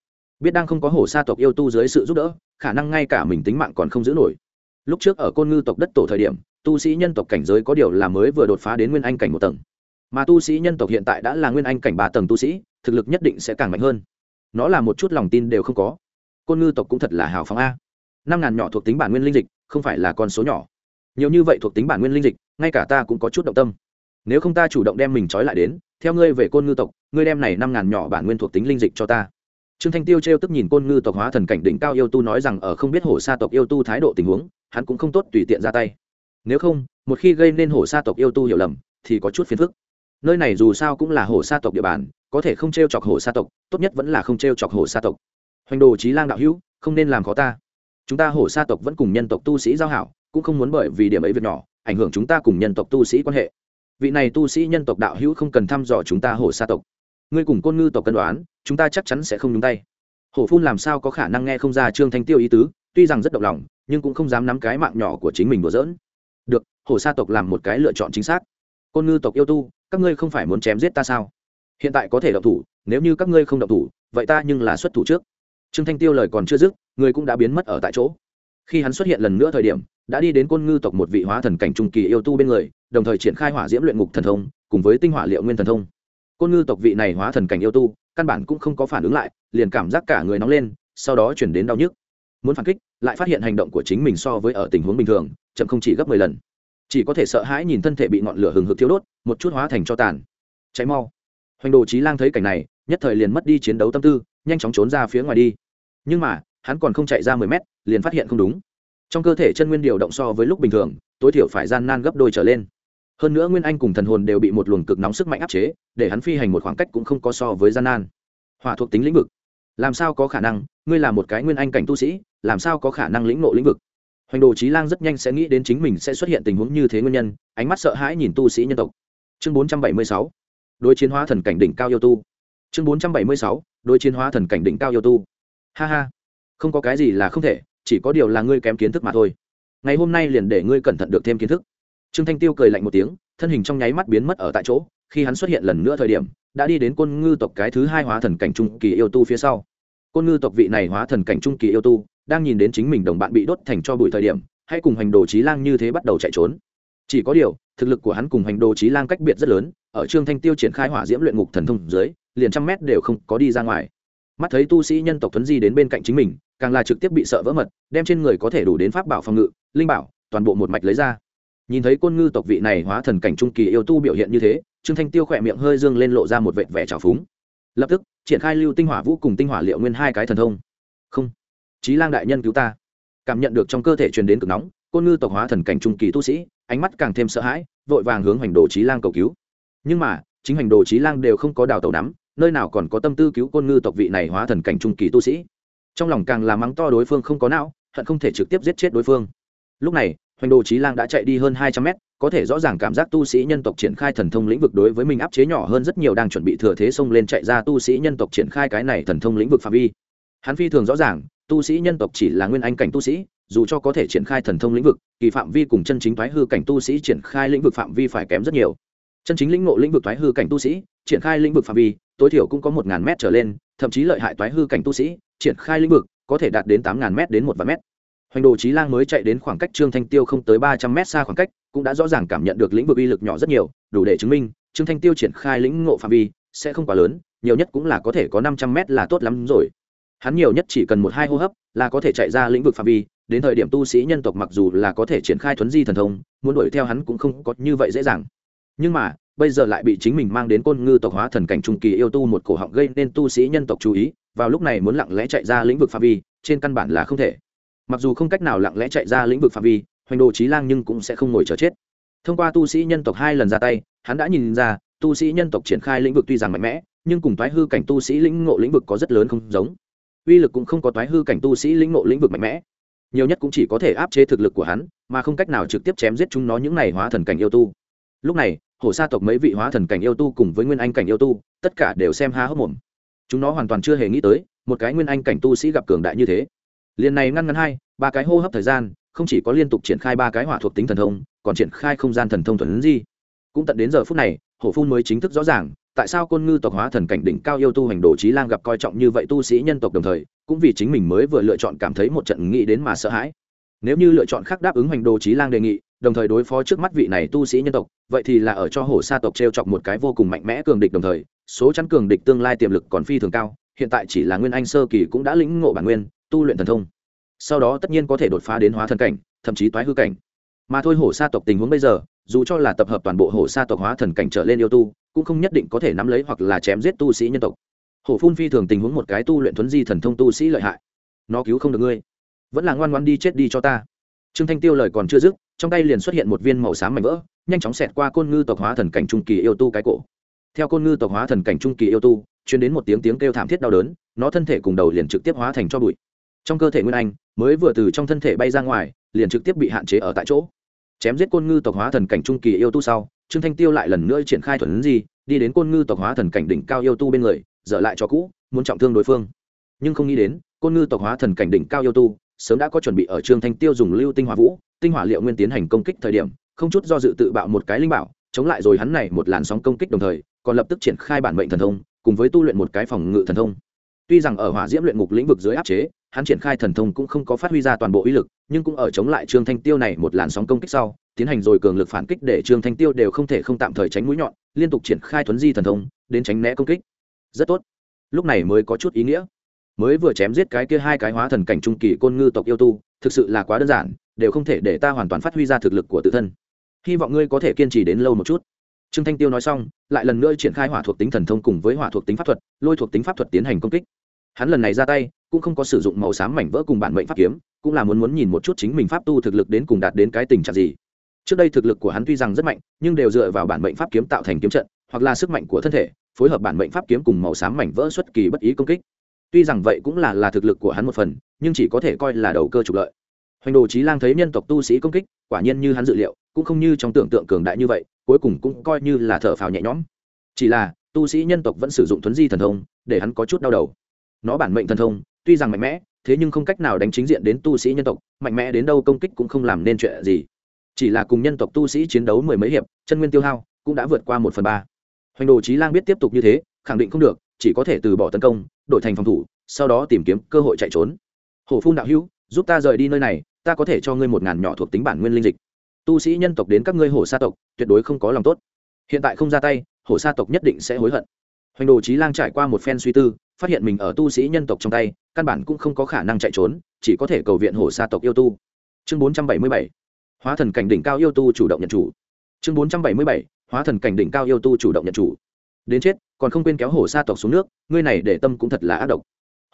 Biết đang không có hổ sa tộc yêu tu dưới sự giúp đỡ, khả năng ngay cả mình tính mạng còn không giữ nổi. Lúc trước ở côn ngư tộc đất tổ thời điểm, tu sĩ nhân tộc cảnh giới có điều là mới vừa đột phá đến nguyên anh cảnh một tầng. Mà tu sĩ nhân tộc hiện tại đã là nguyên anh cảnh ba tầng tu sĩ, thực lực nhất định sẽ càng mạnh hơn. Nó là một chút lòng tin đều không có. Côn ngư tộc cũng thật là hào phóng a năm ngàn nhỏ thuộc tính bản nguyên linh dịch, không phải là con số nhỏ. Nhiều như vậy thuộc tính bản nguyên linh dịch, ngay cả ta cũng có chút động tâm. Nếu không ta chủ động đem mình trói lại đến, theo ngươi về côn ngư tộc, ngươi đem này năm ngàn nhỏ bản nguyên thuộc tính linh dịch cho ta. Trương thanh tiêu t r e o tức nhìn côn ngư tộc hóa thần cảnh đỉnh cao yêu tu nói rằng, ở không biết hổ sa tộc yêu tu thái độ tình huống, hắn cũng không tốt tùy tiện ra tay. Nếu không, một khi gây nên hổ sa tộc yêu tu hiểu lầm, thì có chút phiền phức. Nơi này dù sao cũng là hổ sa tộc địa bàn, có thể không t r e o chọc hổ sa tộc, tốt nhất vẫn là không t r e o chọc hổ sa tộc. Hoành đồ trí lang đạo hữu, không nên làm khó ta chúng ta hổ sa tộc vẫn cùng nhân tộc tu sĩ giao hảo, cũng không muốn bởi vì điểm ấy việc nhỏ, ảnh hưởng chúng ta cùng nhân tộc tu sĩ quan hệ. Vị này tu sĩ nhân tộc đạo hữu không cần thăm dò chúng ta hổ sa tộc. Ngươi cùng côn ngư tộc cân đoán, chúng ta chắc chắn sẽ không nhúng tay. Hổ phun làm sao có khả năng nghe không ra trương thanh tiêu ý tứ, tuy rằng rất động lòng, nhưng cũng không dám nắm cái mạng nhỏ của chính mình đùa giỡn. Được, hổ sa tộc làm một cái lựa chọn chính xác. Côn ngư tộc yêu tu, các ngươi không phải muốn chém giết ta sao? Hiện tại có thể động thủ, nếu như các ngươi không động thủ, vậy ta nhưng là xuất thủ trước trương thanh tiêu lời còn chưa dứt, người cũng đã biến mất ở tại chỗ. Khi hắn xuất hiện lần nữa thời điểm, đã đi đến côn ngư tộc một vị hóa thần cảnh trung kỳ yêu tu bên người, đồng thời triển khai hỏa diễm luyện ngục thần thông, cùng với tinh hỏa liệu nguyên thần thông. Côn ngư tộc vị này hóa thần cảnh yêu tu, căn bản cũng không có phản ứng lại, liền cảm giác cả người nóng lên, sau đó chuyển đến đau nhức. Muốn phản kích, lại phát hiện hành động của chính mình so với ở tình huống bình thường, chậm không chỉ gấp mười lần. Chỉ có thể sợ hãi nhìn thân thể bị ngọn lửa hừng hực thiêu đốt, một chút hóa thành cho tàn. Cháy mau. Hoành đồ trí lang thấy cảnh này, nhất thời liền mất đi chiến đấu tâm tư nhanh chóng trốn ra phía ngoài đi. Nhưng mà, hắn còn không chạy ra mười mét, liền phát hiện không đúng. Trong cơ thể chân nguyên điều động so với lúc bình thường, tối thiểu phải gian nan gấp đôi trở lên. Hơn nữa nguyên anh cùng thần hồn đều bị một luồng cực nóng sức mạnh áp chế, để hắn phi hành một khoảng cách cũng không có so với gian nan. Hỏa thuộc tính lĩnh vực. Làm sao có khả năng? Ngươi là một cái nguyên anh cảnh tu sĩ, làm sao có khả năng lĩnh nộ lĩnh vực? Hoành đồ trí lang rất nhanh sẽ nghĩ đến chính mình sẽ xuất hiện tình huống như thế nguyên nhân, ánh mắt sợ hãi nhìn tu sĩ nhân tộc. Chương bốn trăm bảy mươi sáu. Đối chiến hóa thần cảnh đỉnh cao yêu tu chương bốn trăm bảy mươi sáu, đối chiến hóa thần cảnh đỉnh cao yêu tu. Ha ha. Không có cái gì là không thể, chỉ có điều là ngươi kém kiến thức mà thôi. Ngày hôm nay liền để ngươi cẩn thận được thêm kiến thức. Trương thanh tiêu cười lạnh một tiếng, thân hình trong nháy mắt biến mất ở tại chỗ, khi hắn xuất hiện lần nữa thời điểm, đã đi đến côn ngư tộc cái thứ hai hóa thần cảnh trung kỳ yêu tu phía sau. Côn ngư tộc vị này hóa thần cảnh trung kỳ yêu tu, đang nhìn đến chính mình đồng bạn bị đốt thành cho bụi thời điểm hay cùng hành đồ trí lang như thế bắt đầu chạy trốn. Chỉ có điều, thực lực của hắn cùng hành đồ trí lang cách biệt rất lớn, ở trương thanh tiêu triển khai hỏa diễm luyện ngục thần thông dưới liền trăm mét đều không có đi ra ngoài. Mắt thấy tu sĩ nhân tộc thuấn di đến bên cạnh chính mình, càng là trực tiếp bị sợ vỡ mật, đem trên người có thể đủ đến pháp bảo phòng ngự, linh bảo, toàn bộ một mạch lấy ra. Nhìn thấy côn ngư tộc vị này hóa thần cảnh trung kỳ yêu tu biểu hiện như thế, trương thanh tiêu khỏe miệng hơi dương lên lộ ra một vệt vẻ trào phúng. Lập tức, triển khai lưu tinh hỏa vũ cùng tinh hỏa liệu nguyên hai cái thần thông. Không trí lang đại nhân cứu ta. Cảm nhận được trong cơ thể truyền đến cực nóng, côn ngư tộc hóa thần cảnh trung kỳ tu sĩ, ánh mắt càng thêm sợ hãi, vội vàng hướng hành đồ trí lang cầu cứu. Nhưng mà, chính hành đồ trí lang đều không có đào tàu nắm nơi nào còn có tâm tư cứu côn ngư tộc vị này hóa thần cảnh trung kỳ tu sĩ. Trong lòng càng là mắng to đối phương không có não, hận không thể trực tiếp giết chết đối phương. Lúc này, hoành đồ trí lang đã chạy đi hơn hai trăm mét, có thể rõ ràng cảm giác tu sĩ nhân tộc triển khai thần thông lĩnh vực đối với mình áp chế nhỏ hơn rất nhiều đang chuẩn bị thừa thế xông lên chạy ra tu sĩ nhân tộc triển khai cái này thần thông lĩnh vực phạm vi. Hắn phi thường rõ ràng, tu sĩ nhân tộc chỉ là nguyên anh cảnh tu sĩ, dù cho có thể triển khai thần thông lĩnh vực, kỳ phạm vi cùng chân chính thoái hư cảnh tu sĩ triển khai lĩnh vực phạm vi phải kém rất nhiều. Chân chính lĩnh ngộ lĩnh vực thoái hư cảnh tu sĩ, triển khai lĩnh vực phạm vi tối thiểu cũng có một ngàn mét trở lên, thậm chí lợi hại toái hư cảnh tu sĩ, triển khai lĩnh vực, có thể đạt đến tám ngàn mét đến một vạn mét. Hoành đồ trí lang mới chạy đến khoảng cách trương thanh tiêu không tới ba trăm mét xa khoảng cách, cũng đã rõ ràng cảm nhận được lĩnh vực uy lực nhỏ rất nhiều, đủ để chứng minh, trương thanh tiêu triển khai lĩnh ngộ phạm vi sẽ không quá lớn, nhiều nhất cũng là có thể có năm trăm mét là tốt lắm rồi. Hắn nhiều nhất chỉ cần một hai hô hấp là có thể chạy ra lĩnh vực phạm vi, đến thời điểm tu sĩ nhân tộc mặc dù là có thể triển khai thuấn di thần thông, muốn đuổi theo hắn cũng không có như vậy dễ dàng. Nhưng mà bây giờ lại bị chính mình mang đến côn ngư tộc hóa thần cảnh trung kỳ yêu tu một cổ họng gây nên tu sĩ nhân tộc chú ý, vào lúc này muốn lặng lẽ chạy ra lĩnh vực phạm vi, trên căn bản là không thể. Mặc dù không cách nào lặng lẽ chạy ra lĩnh vực phạm vi, hoành đồ trí lang nhưng cũng sẽ không ngồi chờ chết. Thông qua tu sĩ nhân tộc hai lần ra tay, hắn đã nhìn ra, tu sĩ nhân tộc triển khai lĩnh vực tuy rằng mạnh mẽ, nhưng cùng toái hư cảnh tu sĩ lĩnh ngộ lĩnh vực có rất lớn không giống. Uy lực cũng không có toái hư cảnh tu sĩ lĩnh ngộ lĩnh vực mạnh mẽ. Nhiều nhất cũng chỉ có thể áp chế thực lực của hắn, mà không cách nào trực tiếp chém giết chúng nó những này hóa thần cảnh yêu tu lúc này, hổ sa tộc mấy vị hóa thần cảnh yêu tu cùng với nguyên anh cảnh yêu tu, tất cả đều xem há hốc mồm. Chúng nó hoàn toàn chưa hề nghĩ tới, một cái nguyên anh cảnh tu sĩ gặp cường đại như thế. Liền này ngăn ngắn hai, ba cái hô hấp thời gian, không chỉ có liên tục triển khai ba cái hỏa thuộc tính thần thông, còn triển khai không gian thần thông thuần di. Cũng tận đến giờ phút này, hổ phun mới chính thức rõ ràng, tại sao côn ngư tộc hóa thần cảnh đỉnh cao yêu tu hành đồ trí lang gặp coi trọng như vậy tu sĩ nhân tộc đồng thời, cũng vì chính mình mới vừa lựa chọn cảm thấy một trận nghĩ đến mà sợ hãi. Nếu như lựa chọn khác đáp ứng hành đồ trí lang đề nghị đồng thời đối phó trước mắt vị này tu sĩ nhân tộc, vậy thì là ở cho hổ sa tộc t r e o chọc một cái vô cùng mạnh mẽ cường địch đồng thời, số chắn cường địch tương lai tiềm lực còn phi thường cao, hiện tại chỉ là nguyên anh sơ kỳ cũng đã lĩnh ngộ bản nguyên, tu luyện thần thông. Sau đó tất nhiên có thể đột phá đến hóa thần cảnh, thậm chí toái hư cảnh. Mà thôi hổ sa tộc tình huống bây giờ, dù cho là tập hợp toàn bộ hổ sa tộc hóa thần cảnh trở lên yêu tu, cũng không nhất định có thể nắm lấy hoặc là chém giết tu sĩ nhân tộc. Hổ phun phi thường tình huống một cái tu luyện thuấn di thần thông tu sĩ lợi hại. Nó cứu không được ngươi. Vẫn là ngoan ngoan đi chết đi cho ta. Trương thanh tiêu lời còn chưa dứt trong tay liền xuất hiện một viên màu xám mảnh vỡ, nhanh chóng xẹt qua côn ngư tộc hóa thần cảnh trung kỳ yêu tu cái cổ. Theo côn ngư tộc hóa thần cảnh trung kỳ yêu tu chuyển đến một tiếng tiếng kêu thảm thiết đau đớn, nó thân thể cùng đầu liền trực tiếp hóa thành cho bụi. Trong cơ thể nguyên anh, mới vừa từ trong thân thể bay ra ngoài, liền trực tiếp bị hạn chế ở tại chỗ. Chém giết côn ngư tộc hóa thần cảnh trung kỳ yêu tu sau, trương thanh tiêu lại lần nữa triển khai thuần gì đi đến côn ngư tộc hóa thần cảnh đỉnh cao yêu tu bên người, dở lại cho cũ, muốn trọng thương đối phương. Nhưng không nghĩ đến, côn ngư tộc hóa thần cảnh đỉnh cao yêu tu sớm đã có chuẩn bị ở trương thanh tiêu dùng lưu tinh hỏa vũ tinh hỏa liệu nguyên tiến hành công kích thời điểm, không chút do dự tự bạo một cái linh bảo, chống lại rồi hắn này một làn sóng công kích đồng thời, còn lập tức triển khai bản mệnh thần thông, cùng với tu luyện một cái phòng ngự thần thông. Tuy rằng ở hỏa diễm luyện ngục lĩnh vực dưới áp chế, hắn triển khai thần thông cũng không có phát huy ra toàn bộ uy lực, nhưng cũng ở chống lại trương thanh tiêu này một làn sóng công kích sau, tiến hành rồi cường lực phản kích để trương thanh tiêu đều không thể không tạm thời tránh mũi nhọn, liên tục triển khai thuấn di thần thông, đến tránh né công kích. Rất tốt. Lúc này mới có chút ý nghĩa. Mới vừa chém giết cái kia hai cái hóa thần cảnh trung kỳ côn ngư tộc yêu tu, thực sự là quá đơn giản đều không thể để ta hoàn toàn phát huy ra thực lực của tự thân. Hy vọng ngươi có thể kiên trì đến lâu một chút. Trương thanh tiêu nói xong, lại lần nữa triển khai hỏa thuộc tính thần thông cùng với hỏa thuộc tính pháp thuật, lôi thuộc tính pháp thuật tiến hành công kích. Hắn lần này ra tay, cũng không có sử dụng màu xám mảnh vỡ cùng bản mệnh pháp kiếm, cũng là muốn muốn nhìn một chút chính mình pháp tu thực lực đến cùng đạt đến cái tình trạng gì. Trước đây thực lực của hắn tuy rằng rất mạnh, nhưng đều dựa vào bản mệnh pháp kiếm tạo thành kiếm trận, hoặc là sức mạnh của thân thể, phối hợp bản mệnh pháp kiếm cùng màu xám mảnh vỡ xuất kỳ bất ý công kích. Tuy rằng vậy cũng là là thực lực của hắn một phần, nhưng chỉ có thể coi là đầu cơ trục lợi hoành đồ trí lang thấy nhân tộc tu sĩ công kích, quả nhiên như hắn dự liệu, cũng không như trong tưởng tượng cường đại như vậy, cuối cùng cũng coi như là thở phào nhẹ nhõm. Chỉ là, tu sĩ nhân tộc vẫn sử dụng thuấn di thần thông, để hắn có chút đau đầu. Nó bản mệnh thần thông, tuy rằng mạnh mẽ, thế nhưng không cách nào đánh chính diện đến tu sĩ nhân tộc, mạnh mẽ đến đâu công kích cũng không làm nên chuyện gì. Chỉ là cùng nhân tộc tu sĩ chiến đấu mười mấy hiệp, chân nguyên tiêu hao cũng đã vượt qua một phần ba. Hoành đồ trí lang biết tiếp tục như thế, khẳng định không được, chỉ có thể từ bỏ tấn công, đổi thành phòng thủ, sau đó tìm kiếm cơ hội chạy trốn. Hổ phun đạo hữu, giúp ta rời đi nơi này ta có thể cho ngươi một ngàn nhỏ thuộc tính bản nguyên linh dịch. Tu sĩ nhân tộc đến các ngươi hổ sa tộc, tuyệt đối không có lòng tốt. Hiện tại không ra tay, hổ sa tộc nhất định sẽ hối hận. Hoành đồ trí lang trải qua một phen suy tư, phát hiện mình ở tu sĩ nhân tộc trong tay, căn bản cũng không có khả năng chạy trốn, chỉ có thể cầu viện hổ sa tộc yêu tu. Chương bốn trăm bảy mươi bảy. Hóa thần cảnh đỉnh cao yêu tu chủ động nhận chủ. Chương bốn trăm bảy mươi bảy. Hóa thần cảnh đỉnh cao yêu tu chủ động nhận chủ. Đến chết, còn không quên kéo hổ sa tộc xuống nước, ngươi này để tâm cũng thật là ác độc.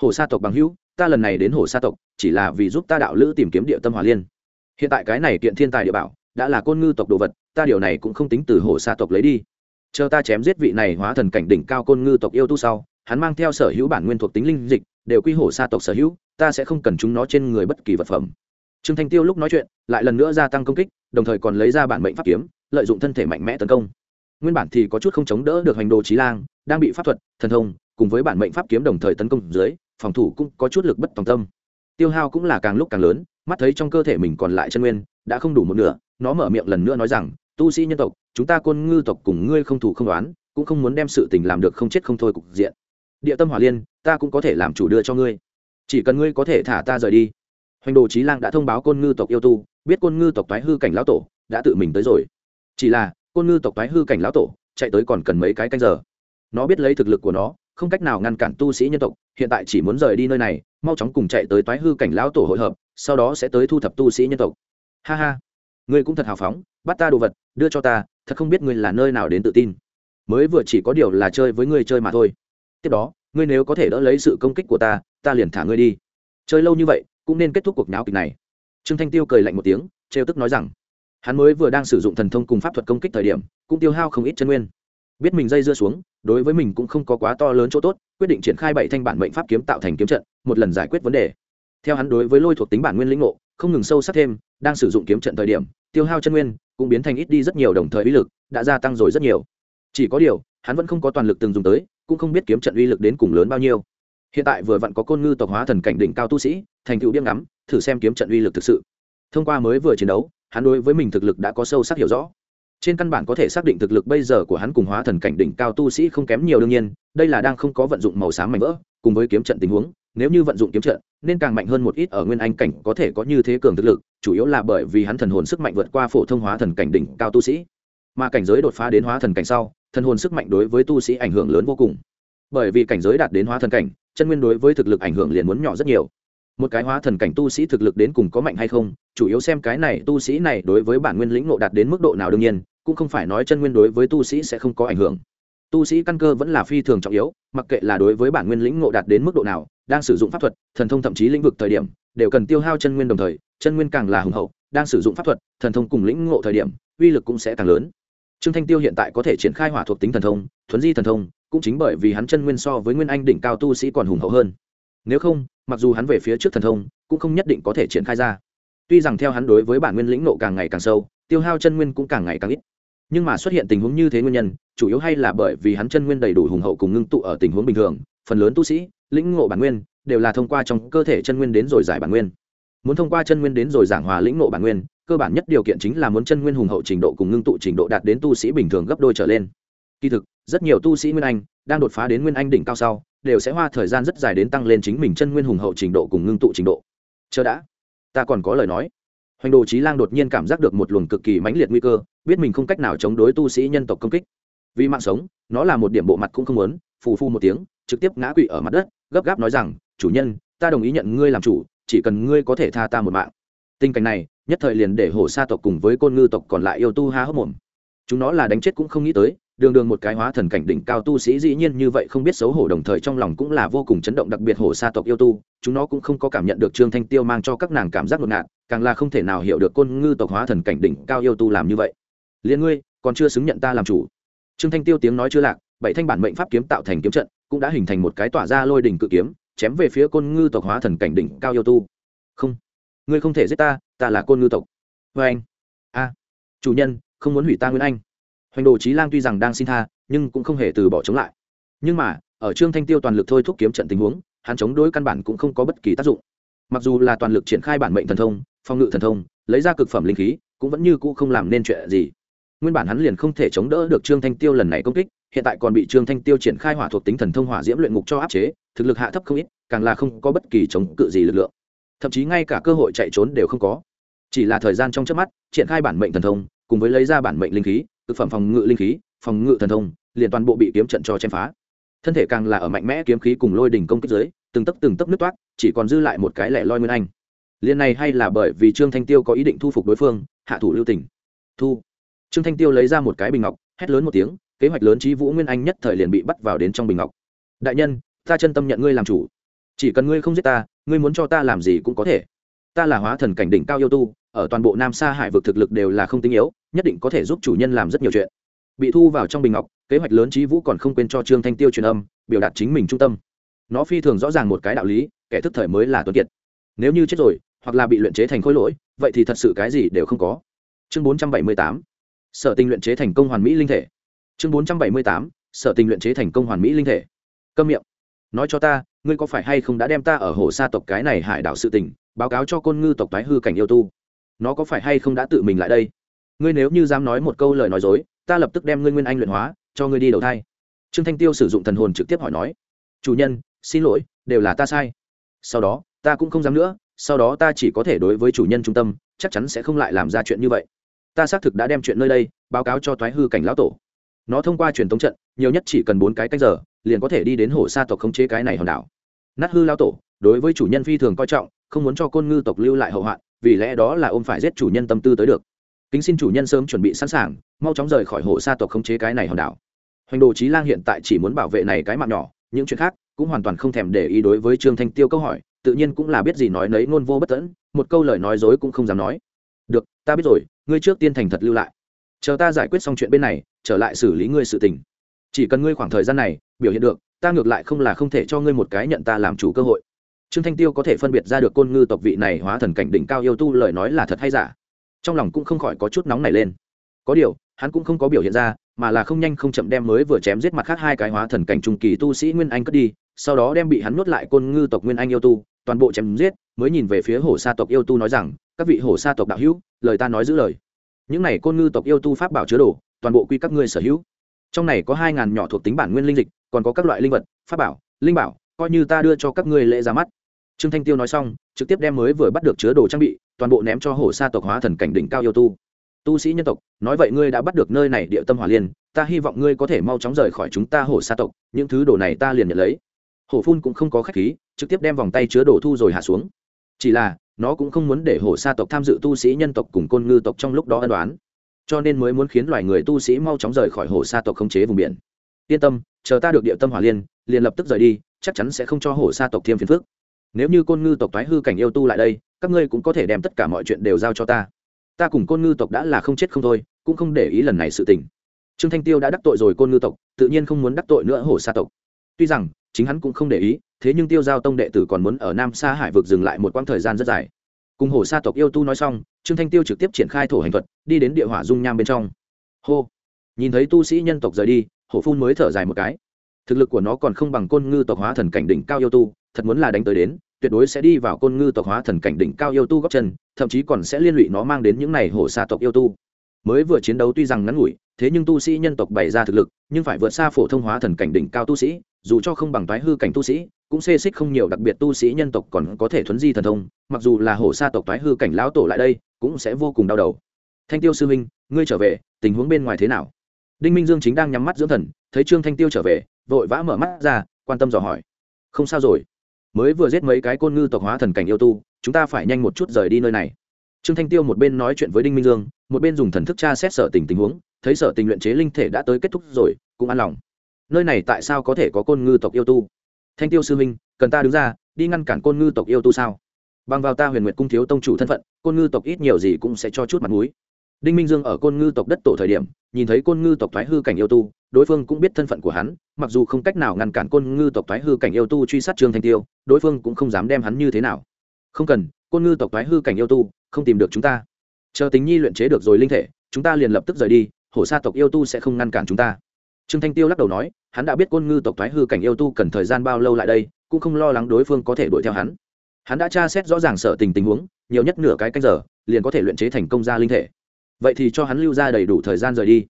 Hổ sa tộc bằng hữu ta lần này đến hổ sa tộc, chỉ là vì giúp ta đạo lữ tìm kiếm địa tâm hỏa liên. Hiện tại cái này kiện thiên tài địa bảo, đã là côn ngư tộc đồ vật, ta điều này cũng không tính từ hổ sa tộc lấy đi. Chờ ta chém giết vị này hóa thần cảnh đỉnh cao côn ngư tộc yêu tu sau, hắn mang theo sở hữu bản nguyên thuộc tính linh dịch, đều quy hổ sa tộc sở hữu, ta sẽ không cần chúng nó trên người bất kỳ vật phẩm. Trương thanh tiêu lúc nói chuyện, lại lần nữa gia tăng công kích, đồng thời còn lấy ra bản mệnh pháp kiếm, lợi dụng thân thể mạnh mẽ tấn công. Nguyên bản thì có chút không chống đỡ được hành đồ trí lang, đang bị pháp thuật, thần thông, cùng với bản mệnh pháp kiếm đồng thời tấn công dưới phòng thủ cũng có chút lực bất tòng tâm. Tiêu hao cũng là càng lúc càng lớn, mắt thấy trong cơ thể mình còn lại chân nguyên, đã không đủ một nửa, nó mở miệng lần nữa nói rằng, tu sĩ nhân tộc, chúng ta côn ngư tộc cùng ngươi không thủ không đoán, cũng không muốn đem sự tình làm được không chết không thôi cục diện. Địa tâm hỏa liên, ta cũng có thể làm chủ đưa cho ngươi. Chỉ cần ngươi có thể thả ta rời đi. Hoành đồ trí lang đã thông báo côn ngư tộc yêu tu, biết côn ngư tộc toái hư cảnh lão tổ đã tự mình tới rồi. Chỉ là, côn ngư tộc toái hư cảnh lão tổ chạy tới còn cần mấy cái canh giờ. Nó biết lấy thực lực của nó không cách nào ngăn cản tu sĩ nhân tộc, hiện tại chỉ muốn rời đi nơi này, mau chóng cùng chạy tới toái hư cảnh lão tổ hội hợp, sau đó sẽ tới thu thập tu sĩ nhân tộc. Ha ha. Ngươi cũng thật hào phóng, bắt ta đồ vật, đưa cho ta, thật không biết ngươi là nơi nào đến tự tin. Mới vừa chỉ có điều là chơi với ngươi chơi mà thôi. Tiếp đó, ngươi nếu có thể đỡ lấy sự công kích của ta ta liền thả ngươi đi. Chơi lâu như vậy, cũng nên kết thúc cuộc náo kịch này. Trương thanh tiêu cười lạnh một tiếng, trêu tức nói rằng, hắn mới vừa đang sử dụng thần thông cùng pháp thuật công kích thời điểm, cũng tiêu hao không ít chân nguyên biết mình dây dưa xuống, đối với mình cũng không có quá to lớn chỗ tốt, quyết định triển khai bảy thanh bản mệnh pháp kiếm tạo thành kiếm trận, một lần giải quyết vấn đề. Theo hắn đối với lôi thuộc tính bản nguyên lĩnh ngộ, không ngừng sâu sắc thêm, đang sử dụng kiếm trận thời điểm, tiêu hao chân nguyên cũng biến thành ít đi rất nhiều đồng thời uy lực đã gia tăng rồi rất nhiều. Chỉ có điều, hắn vẫn không có toàn lực từng dùng tới, cũng không biết kiếm trận uy lực đến cùng lớn bao nhiêu. Hiện tại vừa vặn có côn ngư tộc hóa thần cảnh đỉnh cao tu sĩ, thành tựu điêm ngắm, thử xem kiếm trận uy lực thực sự. Thông qua mới vừa chiến đấu, hắn đối với mình thực lực đã có sâu sắc hiểu rõ trên căn bản có thể xác định thực lực bây giờ của hắn cùng hóa thần cảnh đỉnh cao tu sĩ không kém nhiều đương nhiên, đây là đang không có vận dụng màu xám mảnh vỡ, cùng với kiếm trận tình huống, nếu như vận dụng kiếm trận, nên càng mạnh hơn một ít ở nguyên anh cảnh có thể có như thế cường thực lực, chủ yếu là bởi vì hắn thần hồn sức mạnh vượt qua phổ thông hóa thần cảnh đỉnh cao tu sĩ. Mà cảnh giới đột phá đến hóa thần cảnh sau, thần hồn sức mạnh đối với tu sĩ ảnh hưởng lớn vô cùng. Bởi vì cảnh giới đạt đến hóa thần cảnh, chân nguyên đối với thực lực ảnh hưởng liền muốn nhỏ rất nhiều một cái hóa thần cảnh tu sĩ thực lực đến cùng có mạnh hay không, chủ yếu xem cái này tu sĩ này đối với bản nguyên lĩnh ngộ đạt đến mức độ nào đương nhiên, cũng không phải nói chân nguyên đối với tu sĩ sẽ không có ảnh hưởng. Tu sĩ căn cơ vẫn là phi thường trọng yếu, mặc kệ là đối với bản nguyên lĩnh ngộ đạt đến mức độ nào, đang sử dụng pháp thuật, thần thông thậm chí lĩnh vực thời điểm, đều cần tiêu hao chân nguyên đồng thời, chân nguyên càng là hùng hậu, đang sử dụng pháp thuật, thần thông cùng lĩnh ngộ thời điểm, uy lực cũng sẽ càng lớn. Trương thanh tiêu hiện tại có thể triển khai hỏa thuộc tính thần thông thuấn di thần thông, cũng chính bởi vì hắn chân nguyên so với nguyên anh đỉnh cao tu sĩ còn hùng hậu hơn. Nếu không mặc dù hắn về phía trước thần thông, cũng không nhất định có thể triển khai ra. Tuy rằng theo hắn đối với bản nguyên lĩnh nộ càng ngày càng sâu, tiêu hao chân nguyên cũng càng ngày càng ít. Nhưng mà xuất hiện tình huống như thế nguyên nhân, chủ yếu hay là bởi vì hắn chân nguyên đầy đủ hùng hậu cùng ngưng tụ ở tình huống bình thường, phần lớn tu sĩ, lĩnh ngộ bản nguyên, đều là thông qua trong cơ thể chân nguyên đến rồi giải bản nguyên. Muốn thông qua chân nguyên đến rồi giảng hòa lĩnh ngộ bản nguyên, cơ bản nhất điều kiện chính là muốn chân nguyên hùng hậu trình độ cùng ngưng tụ trình độ đạt đến tu sĩ bình thường gấp đôi trở lên. Kỳ thực, rất nhiều tu sĩ nguyên anh, đang đột phá đến nguyên anh đỉnh cao sau đều sẽ hoa thời gian rất dài đến tăng lên chính mình chân nguyên hùng hậu trình độ cùng ngưng tụ trình độ. Chờ đã. Ta còn có lời nói. Hoành đồ trí lang đột nhiên cảm giác được một luồng cực kỳ mãnh liệt nguy cơ, biết mình không cách nào chống đối tu sĩ nhân tộc công kích. Vì mạng sống, nó là một điểm bộ mặt cũng không muốn, phù phu một tiếng, trực tiếp ngã quỵ ở mặt đất, gấp gáp nói rằng, chủ nhân, ta đồng ý nhận ngươi làm chủ, chỉ cần ngươi có thể tha ta một mạng. Tình cảnh này, nhất thời liền để hổ sa tộc cùng với côn ngư tộc còn lại yêu tu ha hốc mồm. Chúng nó là đánh chết cũng không nghĩ tới đường đường một cái hóa thần cảnh đỉnh cao tu sĩ dĩ nhiên như vậy không biết xấu hổ đồng thời trong lòng cũng là vô cùng chấn động đặc biệt hổ sa tộc yêu tu, chúng nó cũng không có cảm nhận được trương thanh tiêu mang cho các nàng cảm giác ngột ngạt, càng là không thể nào hiểu được côn ngư tộc hóa thần cảnh đỉnh cao yêu tu làm như vậy. Liền ngươi, còn chưa xứng nhận ta làm chủ. Trương thanh tiêu tiếng nói chưa lạc, bảy thanh bản mệnh pháp kiếm tạo thành kiếm trận, cũng đã hình thành một cái tỏa ra lôi đỉnh cự kiếm, chém về phía côn ngư tộc hóa thần cảnh đỉnh cao yêu tu. Không, ngươi không thể giết ta ta là côn ngư tộc. Vê anh a, chủ nhân, không muốn hủy ta nguyên anh hoành đồ trí lang tuy rằng đang xin tha, nhưng cũng không hề từ bỏ chống lại. Nhưng mà, ở trương thanh tiêu toàn lực thôi thúc kiếm trận tình huống, hắn chống đối căn bản cũng không có bất kỳ tác dụng. Mặc dù là toàn lực triển khai bản mệnh thần thông phong ngự thần thông, lấy ra cực phẩm linh khí, cũng vẫn như cũ không làm nên chuyện gì. Nguyên bản hắn liền không thể chống đỡ được trương thanh tiêu lần này công kích, hiện tại còn bị trương thanh tiêu triển khai hỏa thuộc tính thần thông hỏa diễm luyện ngục cho áp chế, thực lực hạ thấp không ít, càng là không có bất kỳ chống cự gì lực lượng. Thậm chí ngay cả cơ hội chạy trốn đều không có. Chỉ là thời gian trong trước mắt, triển khai bản mệnh thần thông, cùng với lấy ra bản mệnh linh khí thực phẩm phòng ngự linh khí, phòng ngự thần thông, liền toàn bộ bị kiếm trận cho chém phá. Thân thể càng là ở mạnh mẽ kiếm khí cùng lôi đỉnh công kích dưới, từng tấc từng tấc nứt toát chỉ còn dư lại một cái lẻ loi nguyên anh. Liên này hay là bởi vì trương thanh tiêu có ý định thu phục đối phương, hạ thủ lưu tỉnh thu. Trương thanh tiêu lấy ra một cái bình ngọc, hét lớn một tiếng, kế hoạch lớn trí vũ nguyên anh nhất thời liền bị bắt vào đến trong bình ngọc. Đại nhân, ta chân tâm nhận ngươi làm chủ. Chỉ cần ngươi không giết ta, ngươi muốn cho ta làm gì cũng có thể. Ta là hóa thần cảnh đỉnh cao yêu tu, ở toàn bộ nam sa hải vực thực lực đều là không tinh yếu nhất định có thể giúp chủ nhân làm rất nhiều chuyện. Bị thu vào trong bình ngọc, kế hoạch lớn trí vũ còn không quên cho trương thanh tiêu truyền âm, biểu đạt chính mình trung tâm. Nó phi thường rõ ràng một cái đạo lý, kẻ thức thời mới là tuấn kiệt. Nếu như chết rồi, hoặc là bị luyện chế thành khối lỗi, vậy thì thật sự cái gì đều không có. Chương bốn trăm bảy mươi tám, sở tình luyện chế thành công hoàn mỹ linh thể. Chương bốn trăm bảy mươi tám, sở tình luyện chế thành công hoàn mỹ linh thể. Câm miệng. Nói cho ta, ngươi có phải hay không đã đem ta ở hồ sa tộc cái này hải đảo sự tình, báo cáo cho côn ngư tộc tái hư cảnh yêu tu? Nó có phải hay không đã tự mình lại đây? Ngươi nếu như dám nói một câu lời nói dối, ta lập tức đem ngươi nguyên anh luyện hóa, cho ngươi đi đầu thai. Trương thanh tiêu sử dụng thần hồn trực tiếp hỏi nói. Chủ nhân, xin lỗi, đều là ta sai. Sau đó, ta cũng không dám nữa, sau đó ta chỉ có thể đối với chủ nhân trung tâm, chắc chắn sẽ không lại làm ra chuyện như vậy. Ta xác thực đã đem chuyện nơi đây, báo cáo cho thoái hư cảnh lão tổ. Nó thông qua truyền thống trận, nhiều nhất chỉ cần bốn cái cách giờ, liền có thể đi đến hồ sa tộc khống chế cái này hòn đảo. Nát hư lão tổ, đối với chủ nhân phi thường coi trọng, không muốn cho côn ngư tộc lưu lại hậu hoạn, vì lẽ đó là ôm phải giết chủ nhân tâm tư tới được kính xin chủ nhân sớm chuẩn bị sẵn sàng, mau chóng rời khỏi hồ sa tộc khống chế cái này hòn đảo. Hoành đồ trí lang hiện tại chỉ muốn bảo vệ này cái mạng nhỏ, những chuyện khác cũng hoàn toàn không thèm để ý đối với trương thanh tiêu câu hỏi, tự nhiên cũng là biết gì nói nấy ngôn vô bất tẫn, một câu lời nói dối cũng không dám nói. Được, ta biết rồi, ngươi trước tiên thành thật lưu lại. Chờ ta giải quyết xong chuyện bên này, trở lại xử lý ngươi sự tình. Chỉ cần ngươi khoảng thời gian này biểu hiện được, ta ngược lại không là không thể cho ngươi một cái nhận ta làm chủ cơ hội. Trương thanh tiêu có thể phân biệt ra được côn ngư tộc vị này hóa thần cảnh đỉnh cao yêu tu lời nói là thật hay giả? Trong lòng cũng không khỏi có chút nóng này lên. Có điều, hắn cũng không có biểu hiện ra, mà là không nhanh không chậm đem mới vừa chém giết mặt khác hai cái hóa thần cảnh trung kỳ tu sĩ nguyên anh cất đi, sau đó đem bị hắn nuốt lại côn ngư tộc nguyên anh yêu tu, toàn bộ chém giết, mới nhìn về phía hồ sa tộc yêu tu nói rằng, các vị hồ sa tộc đạo hữu, lời ta nói giữ lời. Những này côn ngư tộc yêu tu pháp bảo chứa đồ, toàn bộ quy các ngươi sở hữu. Trong này có hai ngàn nhỏ thuộc tính bản nguyên linh dịch, còn có các loại linh vật, pháp bảo, linh bảo, coi như ta đưa cho các ngươi lễ ra mắt. Trương thanh tiêu nói xong, trực tiếp đem mới vừa bắt được chứa đồ trang bị toàn bộ ném cho Hổ sa tộc hóa thần cảnh đỉnh cao yêu tu. Tu sĩ nhân tộc, nói vậy ngươi đã bắt được nơi này địa tâm hỏa liên, ta hy vọng ngươi có thể mau chóng rời khỏi chúng ta Hổ sa tộc, những thứ đồ này ta liền nhận lấy. Hổ phun cũng không có khách khí, trực tiếp đem vòng tay chứa đồ thu rồi hạ xuống. Chỉ là, nó cũng không muốn để hổ sa tộc tham dự tu sĩ nhân tộc cùng côn ngư tộc trong lúc đó ân đoán cho nên mới muốn khiến loài người tu sĩ mau chóng rời khỏi hổ sa tộc khống chế vùng biển. Yên tâm, chờ ta được địa tâm hỏa liên, liền lập tức rời đi, chắc chắn sẽ không cho hổ sa tộc thêm phiền phức. Nếu như côn ngư tộc thoái hư cảnh yêu tu lại đây các ngươi cũng có thể đem tất cả mọi chuyện đều giao cho ta. Ta cùng côn ngư tộc đã là không chết không thôi, cũng không để ý lần này sự tình. Trương thanh tiêu đã đắc tội rồi côn ngư tộc, tự nhiên không muốn đắc tội nữa hổ sa tộc. Tuy rằng, chính hắn cũng không để ý, thế nhưng tiêu giao tông đệ tử còn muốn ở nam sa hải vực dừng lại một quãng thời gian rất dài. Cùng hổ sa tộc yêu tu nói xong, trương thanh tiêu trực tiếp triển khai thổ hành thuật, đi đến địa hỏa dung nham bên trong. Hô! Nhìn thấy tu sĩ nhân tộc rời đi, hổ phun mới thở dài một cái. Thực lực của nó còn không bằng côn ngư tộc hóa thần cảnh đỉnh cao yêu tu, thật muốn là đánh tới đến tuyệt đối sẽ đi vào côn ngư tộc hóa thần cảnh đỉnh cao yêu tu góc chân, thậm chí còn sẽ liên lụy nó mang đến những này hổ xa tộc yêu tu. Mới vừa chiến đấu tuy rằng ngắn ngủi, thế nhưng tu sĩ nhân tộc bày ra thực lực, nhưng phải vượt xa phổ thông hóa thần cảnh đỉnh cao tu sĩ, dù cho không bằng toái hư cảnh tu sĩ, cũng xê xích không nhiều đặc biệt tu sĩ nhân tộc còn có thể thuấn di thần thông, mặc dù là hổ xa tộc toái hư cảnh lão tổ lại đây, cũng sẽ vô cùng đau đầu. Thanh tiêu sư minh ngươi trở về, tình huống bên ngoài thế nào? Đinh minh dương chính đang nhắm mắt dưỡng thần, thấy trương thanh tiêu trở về, vội vã mở mắt ra, quan tâm dò hỏi. Không sao rồi mới vừa giết mấy cái côn ngư tộc hóa thần cảnh yêu tu, chúng ta phải nhanh một chút rời đi nơi này. Trương thanh tiêu một bên nói chuyện với đinh minh dương, một bên dùng thần thức tra xét sở tình tình huống, thấy sở tình luyện chế linh thể đã tới kết thúc rồi, cũng an lòng. Nơi này tại sao có thể có côn ngư tộc yêu tu? Thanh tiêu sư minh cần ta đứng ra, đi ngăn cản côn ngư tộc yêu tu sao? Bằng vào ta huyền nguyệt cung thiếu tông chủ thân phận, côn ngư tộc ít nhiều gì cũng sẽ cho chút mặt mũi đinh minh dương ở côn ngư tộc đất tổ thời điểm, nhìn thấy côn ngư tộc thoái hư cảnh yêu tu, đối phương cũng biết thân phận của hắn, mặc dù không cách nào ngăn cản côn ngư tộc thoái hư cảnh yêu tu truy sát trương thanh tiêu, đối phương cũng không dám đem hắn như thế nào. Không cần, côn ngư tộc thoái hư cảnh yêu tu, không tìm được chúng ta. Chờ tính nhi luyện chế được rồi linh thể, chúng ta liền lập tức rời đi, hổ sa tộc yêu tu sẽ không ngăn cản chúng ta. Trương thanh tiêu lắc đầu nói, hắn đã biết côn ngư tộc thoái hư cảnh yêu tu cần thời gian bao lâu lại đây, cũng không lo lắng đối phương có thể đuổi theo hắn. Hắn đã tra xét rõ ràng sở tình tình huống, nhiều nhất nửa cái canh giờ, liền có thể luyện chế thành công ra linh thể vậy thì cho hắn lưu ra đầy đủ thời gian rời đi.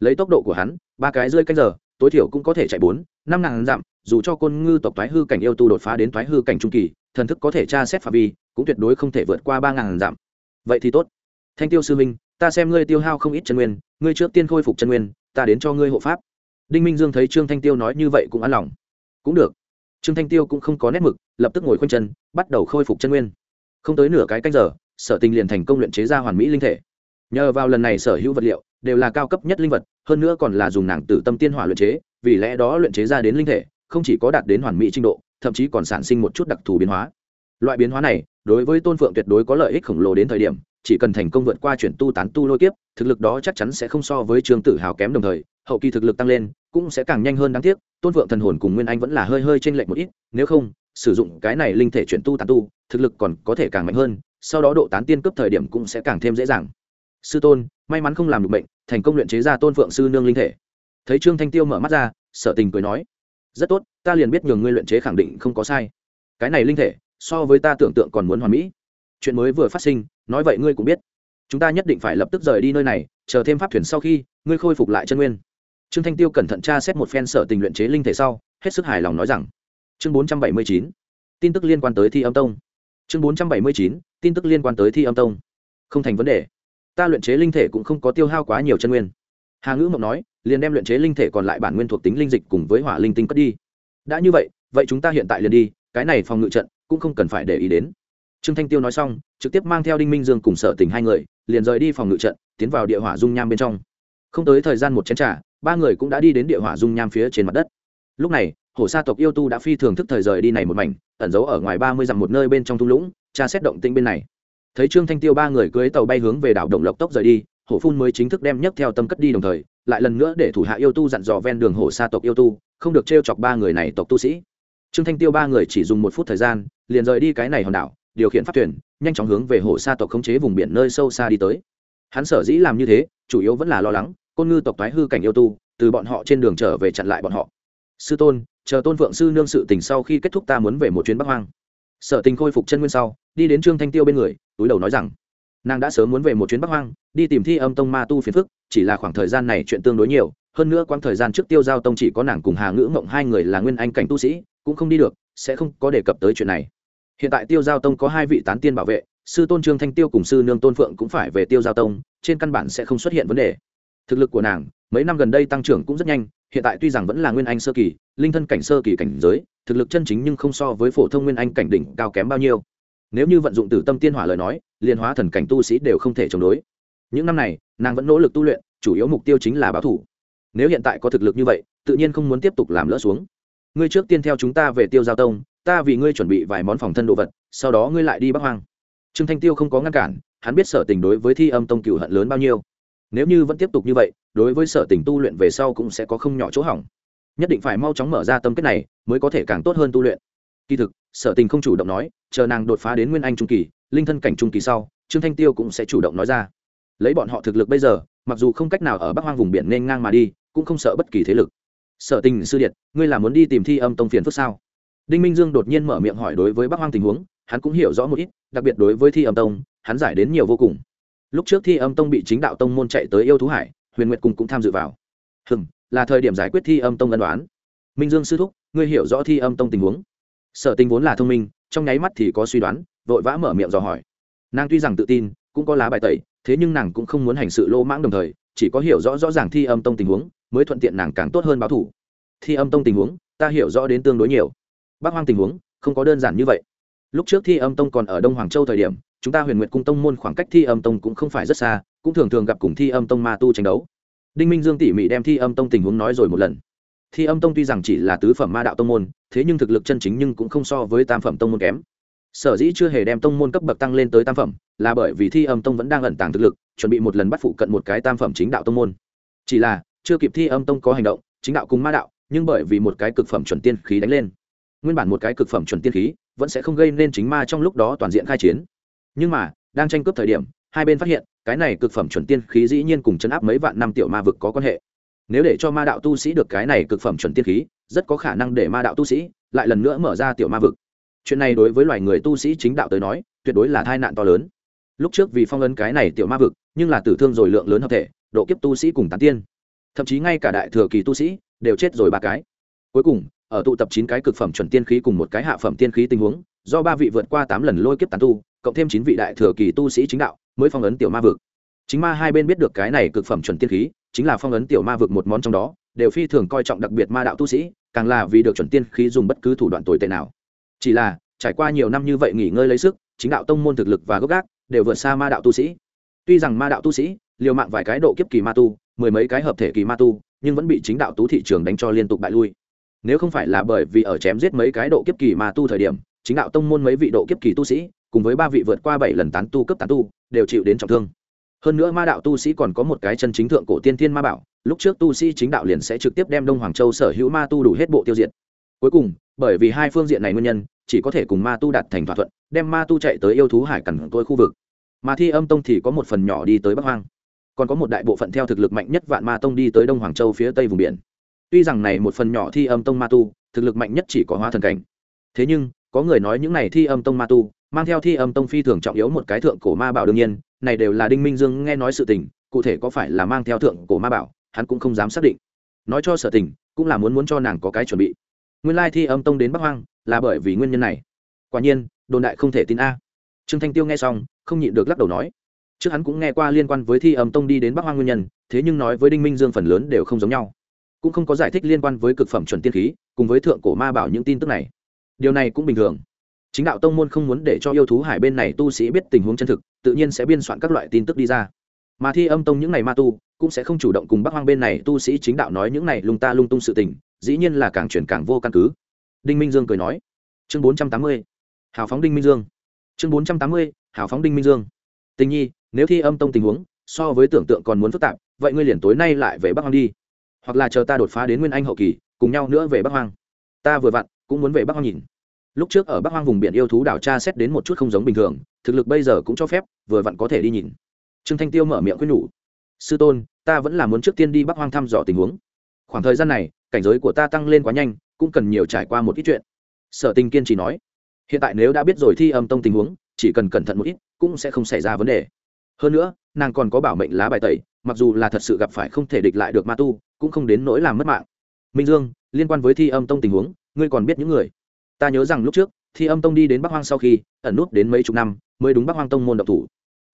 Lấy tốc độ của hắn, ba cái rơi canh giờ, tối thiểu cũng có thể chạy bốn, năm ngàn dặm, dù cho côn ngư tộc thoái hư cảnh yêu tu đột phá đến thoái hư cảnh trung kỳ, thần thức có thể tra xét phạm vi, cũng tuyệt đối không thể vượt qua ba ngàn dặm. Vậy thì tốt. Thanh tiêu sư minh ta xem ngươi tiêu hao không ít chân nguyên, ngươi trước tiên khôi phục chân nguyên, ta đến cho ngươi hộ pháp. Đinh minh dương thấy trương thanh tiêu nói như vậy cũng an lòng. Cũng được. Trương thanh tiêu cũng không có nét mực, lập tức ngồi khoanh chân, bắt đầu khôi phục chân nguyên. Không tới nửa cái canh giờ, sở tình liền thành công luyện chế ra hoàn mỹ linh thể nhờ vào lần này sở hữu vật liệu, đều là cao cấp nhất linh vật, hơn nữa còn là dùng nàng tử tâm tiên hỏa luyện chế, vì lẽ đó luyện chế ra đến linh thể, không chỉ có đạt đến hoàn mỹ trình độ, thậm chí còn sản sinh một chút đặc thù biến hóa. Loại biến hóa này, đối với tôn phượng tuyệt đối có lợi ích khổng lồ đến thời điểm, chỉ cần thành công vượt qua chuyển tu tán tu lôi kiếp, thực lực đó chắc chắn sẽ không so với trương tử hào kém đồng thời, hậu kỳ thực lực tăng lên, cũng sẽ càng nhanh hơn đáng tiếc, tôn phượng thần hồn cùng nguyên anh vẫn là hơi hơi t r ê n lệch một ít, nếu không, sử dụng cái này linh thể chuyển tu tán tu, thực lực còn có thể càng mạnh hơn, sau đó độ tán tiên cấp thời điểm cũng sẽ càng thêm dễ dàng sư tôn, may mắn không làm được bệnh thành công luyện chế ra tôn phượng sư nương linh thể. Thấy trương thanh tiêu mở mắt ra, sở tình cười nói, rất tốt, ta liền biết nhường ngươi luyện chế khẳng định không có sai. Cái này linh thể, so với ta tưởng tượng còn muốn hoàn mỹ. Chuyện mới vừa phát sinh, nói vậy ngươi cũng biết. Chúng ta nhất định phải lập tức rời đi nơi này, chờ thêm pháp thuyền sau khi, ngươi khôi phục lại chân nguyên. Trương thanh tiêu cẩn thận tra xét một phen sở tình luyện chế linh thể sau, hết sức hài lòng nói rằng, chương bốn trăm bảy mươi chín, tin tức liên quan tới thi âm tông. Chương bốn trăm bảy mươi chín, tin tức liên quan tới thi âm tông. Không thành vấn đề ta luyện chế linh thể cũng không có tiêu hao quá nhiều chân nguyên. Hà ngữ mộng nói, liền đem luyện chế linh thể còn lại bản nguyên thuộc tính linh dịch cùng với hỏa linh tinh cất đi. Đã như vậy vậy chúng ta hiện tại liền đi, cái này phòng ngự trận cũng không cần phải để ý đến. Trương thanh tiêu nói xong, trực tiếp mang theo đinh minh dương cùng sở tình hai người, liền rời đi phòng ngự trận, tiến vào địa hỏa dung nham bên trong. Không tới thời gian một chén t r à ba người cũng đã đi đến địa hỏa dung nham phía trên mặt đất. Lúc này, hổ sa tộc yêu tu đã phi thường thức thời rời đi này một mảnh, ẩn giấu ở ngoài ba mươi dặm một nơi bên trong thung lũng, tra xét động tĩnh bên này thấy trương thanh tiêu ba người cưới tàu bay hướng về đảo động lộc tốc rời đi, hổ phun mới chính thức đem nhấc theo tâm cất đi đồng thời, lại lần nữa để thủ hạ yêu tu dặn dò ven đường hổ sa tộc yêu tu, không được t r e o chọc ba người này tộc tu sĩ. Trương thanh tiêu ba người chỉ dùng một phút thời gian, liền rời đi cái này hòn đảo, điều khiển pháp thuyền, nhanh chóng hướng về hổ sa tộc khống chế vùng biển nơi sâu xa đi tới. Hắn sở dĩ làm như thế, chủ yếu vẫn là lo lắng, côn ngư tộc thoái hư cảnh yêu tu, từ bọn họ trên đường trở về chặn lại bọn họ. Sư tôn, chờ tôn phượng sư nương sự tình sau khi kết thúc ta muốn về một chuyến bắc hoang sở tình khôi phục chân nguyên sau, đi đến trương thanh tiêu bên người, túi đầu nói rằng, nàng đã sớm muốn về một chuyến bắc hoang, đi tìm thi âm tông ma tu phiền phức, chỉ là khoảng thời gian này chuyện tương đối nhiều, hơn nữa quãng thời gian trước tiêu giao tông chỉ có nàng cùng hà ngữ mộng hai người là nguyên anh cảnh tu sĩ, cũng không đi được, sẽ không có đề cập tới chuyện này. Hiện tại tiêu giao tông có hai vị tán tiên bảo vệ, sư tôn trương thanh tiêu cùng sư nương tôn phượng cũng phải về tiêu giao tông, trên căn bản sẽ không xuất hiện vấn đề. Thực lực của nàng, mấy năm gần đây tăng trưởng cũng rất nhanh hiện tại tuy rằng vẫn là nguyên anh sơ kỳ, linh thân cảnh sơ kỳ cảnh giới, thực lực chân chính nhưng không so với phổ thông nguyên anh cảnh đỉnh cao kém bao nhiêu. Nếu như vận dụng từ tâm tiên hỏa lời nói, liền hóa thần cảnh tu sĩ đều không thể chống đối. Những năm này, nàng vẫn nỗ lực tu luyện, chủ yếu mục tiêu chính là báo thủ. Nếu hiện tại có thực lực như vậy, tự nhiên không muốn tiếp tục làm lỡ xuống. Ngươi trước tiên theo chúng ta về tiêu giao tông, ta vì ngươi chuẩn bị vài món phòng thân đồ vật, sau đó ngươi lại đi bắc hoang. Trương thanh tiêu không có ngăn cản, hắn biết sở tình đối với thi âm tông cựu hận lớn bao nhiêu nếu như vẫn tiếp tục như vậy, đối với sở tình tu luyện về sau cũng sẽ có không nhỏ chỗ hỏng. Nhất định phải mau chóng mở ra tâm kết này, mới có thể càng tốt hơn tu luyện. Kỳ thực, sở tình không chủ động nói, chờ nàng đột phá đến nguyên anh trung kỳ, linh thân cảnh trung kỳ sau, trương thanh tiêu cũng sẽ chủ động nói ra. Lấy bọn họ thực lực bây giờ, mặc dù không cách nào ở bắc hoang vùng biển nên ngang mà đi, cũng không sợ bất kỳ thế lực. Sở tình sư điện ngươi là muốn đi tìm thi âm tông phiền phức sao? Đinh minh dương đột nhiên mở miệng hỏi đối với bắc hoang tình huống, hắn cũng hiểu rõ một ít, đặc biệt đối với thi âm tông, hắn giải đến nhiều vô cùng lúc trước thi âm tông bị chính đạo tông môn chạy tới yêu thú hải, huyền nguyệt cùng cũng tham dự vào. Hừng là thời điểm giải quyết thi âm tông ân đoán minh dương sư thúc, ngươi hiểu rõ thi âm tông tình huống. Sở tình vốn là thông minh, trong nháy mắt thì có suy đoán, vội vã mở miệng dò hỏi. Nàng tuy rằng tự tin, cũng có lá bài tẩy, thế nhưng nàng cũng không muốn hành sự lỗ mãng đồng thời, chỉ có hiểu rõ rõ ràng thi âm tông tình huống, mới thuận tiện nàng càng tốt hơn báo thủ. Thi âm tông tình huống, ta hiểu rõ đến tương đối nhiều. Bác hoang tình huống, không có đơn giản như vậy. Lúc trước thi âm tông còn ở đông hoàng châu thời điểm chúng ta huyền nguyệt cung tông môn khoảng cách thi âm tông cũng không phải rất xa, cũng thường thường gặp cùng thi âm tông ma tu tranh đấu. Đinh minh dương tỉ mỉ đem thi âm tông tình huống nói rồi một lần. Thi âm tông tuy rằng chỉ là tứ phẩm ma đạo tông môn, thế nhưng thực lực chân chính nhưng cũng không so với tam phẩm tông môn kém. Sở dĩ chưa hề đem tông môn cấp bậc tăng lên tới tam phẩm, là bởi vì thi âm tông vẫn đang ẩn tàng thực lực, chuẩn bị một lần bắt phụ cận một cái tam phẩm chính đạo tông môn. Chỉ là, chưa kịp thi âm tông có hành động, chính đạo cùng ma đạo, nhưng bởi vì một cái cực phẩm chuẩn tiên khí đánh lên. Nguyên bản một cái cực phẩm chuẩn tiên khí, vẫn sẽ không gây nên chính ma trong lúc đó toàn diện khai chiến nhưng mà, đang tranh cướp thời điểm, hai bên phát hiện, cái này cực phẩm chuẩn tiên khí dĩ nhiên cùng chấn áp mấy vạn năm tiểu ma vực có quan hệ. Nếu để cho ma đạo tu sĩ được cái này cực phẩm chuẩn tiên khí, rất có khả năng để ma đạo tu sĩ lại lần nữa mở ra tiểu ma vực. Chuyện này đối với loài người tu sĩ chính đạo tới nói, tuyệt đối là tai nạn to lớn. Lúc trước vì phong ấn cái này tiểu ma vực, nhưng là tử thương rồi lượng lớn hợp thể, độ kiếp tu sĩ cùng tán tiên. Thậm chí ngay cả đại thừa kỳ tu sĩ đều chết rồi ba cái. Cuối cùng, ở tụ tập chín cái cực phẩm chuẩn tiên khí cùng một cái hạ phẩm tiên khí tình huống, do ba vị vượt qua tám lần lôi kiếp tán tu cộng thêm chín vị đại thừa kỳ tu sĩ chính đạo mới phong ấn tiểu ma vực. Chính ma hai bên biết được cái này cực phẩm chuẩn tiên khí, chính là phong ấn tiểu ma vực một món trong đó, đều phi thường coi trọng đặc biệt ma đạo tu sĩ, càng là vì được chuẩn tiên khí dùng bất cứ thủ đoạn tồi tệ nào. Chỉ là, trải qua nhiều năm như vậy nghỉ ngơi lấy sức, chính đạo tông môn thực lực và gốc gác đều vượt xa ma đạo tu sĩ. Tuy rằng ma đạo tu sĩ liều mạng vài cái độ kiếp kỳ ma tu, mười mấy cái hợp thể kỳ ma tu, nhưng vẫn bị chính đạo tú thị trường đánh cho liên tục bại lui. Nếu không phải là bởi vì ở chém giết mấy cái độ kiếp kỳ ma tu thời điểm, chính đạo tông môn mấy vị độ kiếp kỳ tu sĩ cùng với ba vị vượt qua bảy lần tán tu cấp tán tu, đều chịu đến trọng thương. Hơn nữa ma đạo tu sĩ còn có một cái chân chính thượng cổ tiên thiên ma bảo, lúc trước tu sĩ chính đạo liền sẽ trực tiếp đem đông hoàng châu sở hữu ma tu đủ hết bộ tiêu diệt. Cuối cùng, bởi vì hai phương diện này nguyên nhân, chỉ có thể cùng ma tu đạt thành thỏa thuận, đem ma tu chạy tới yêu thú hải cằn tôi khu vực. Mà thi âm tông thì có một phần nhỏ đi tới bắc hoang. Còn có một đại bộ phận theo thực lực mạnh nhất vạn ma tông đi tới đông hoàng châu phía tây vùng biển. Tuy rằng này một phần nhỏ thi âm tông ma tu, thực lực mạnh nhất chỉ có hóa thần cảnh. Thế nhưng có người nói những này thi âm tông ma tu, mang theo thi âm tông phi thường trọng yếu một cái thượng cổ ma bảo đương nhiên, này đều là đinh minh dương nghe nói sự tình, cụ thể có phải là mang theo thượng cổ ma bảo, hắn cũng không dám xác định. Nói cho sở tình, cũng là muốn muốn cho nàng có cái chuẩn bị. Nguyên lai thi âm tông đến bắc hoang, là bởi vì nguyên nhân này. Quả nhiên, đồn đại không thể tin a. Trương thanh tiêu nghe xong, không nhịn được lắc đầu nói. Trước hắn cũng nghe qua liên quan với thi âm tông đi đến bắc hoang nguyên nhân, thế nhưng nói với đinh minh dương phần lớn đều không giống nhau. Cũng không có giải thích liên quan với cực phẩm chuẩn tiên khí, cùng với thượng cổ ma bảo những tin tức này điều này cũng bình thường. Chính đạo tông môn không muốn để cho yêu thú hải bên này tu sĩ biết tình huống chân thực, tự nhiên sẽ biên soạn các loại tin tức đi ra. Mà thi âm tông những ngày ma tu, cũng sẽ không chủ động cùng bắc hoang bên này tu sĩ chính đạo nói những này lung ta lung tung sự tình, dĩ nhiên là càng chuyển càng vô căn cứ. Đinh minh dương cười nói. Chương bốn trăm tám mươi, hào phóng đinh minh dương. Chương bốn trăm tám mươi, hào phóng đinh minh dương. Tình nhi, nếu thi âm tông tình huống so với tưởng tượng còn muốn phức tạp, vậy ngươi liền tối nay lại về bắc hoang đi. Hoặc là chờ ta đột phá đến nguyên anh hậu kỳ, cùng nhau nữa về bắc hoang. Ta vừa vặn cũng muốn về bắc hoang nhìn lúc trước ở bắc hoang vùng biển yêu thú đảo tra xét đến một chút không giống bình thường, thực lực bây giờ cũng cho phép, vừa vặn có thể đi nhìn. Trương thanh tiêu mở miệng quyết nhủ, sư tôn, ta vẫn là muốn trước tiên đi bắc hoang thăm dò tình huống. Khoảng thời gian này, cảnh giới của ta tăng lên quá nhanh, cũng cần nhiều trải qua một ít chuyện. Sở tình kiên chỉ nói, hiện tại nếu đã biết rồi thi âm tông tình huống, chỉ cần cẩn thận một ít, cũng sẽ không xảy ra vấn đề. Hơn nữa, nàng còn có bảo mệnh lá bài tẩy, mặc dù là thật sự gặp phải không thể địch lại được ma tu, cũng không đến nỗi làm mất mạng. Minh dương, liên quan với thi âm tông tình huống, ngươi còn biết những người ta nhớ rằng lúc trước, thi âm tông đi đến bắc hoang sau khi, ẩn nút đến mấy chục năm, mới đúng bắc hoang tông môn độc thủ.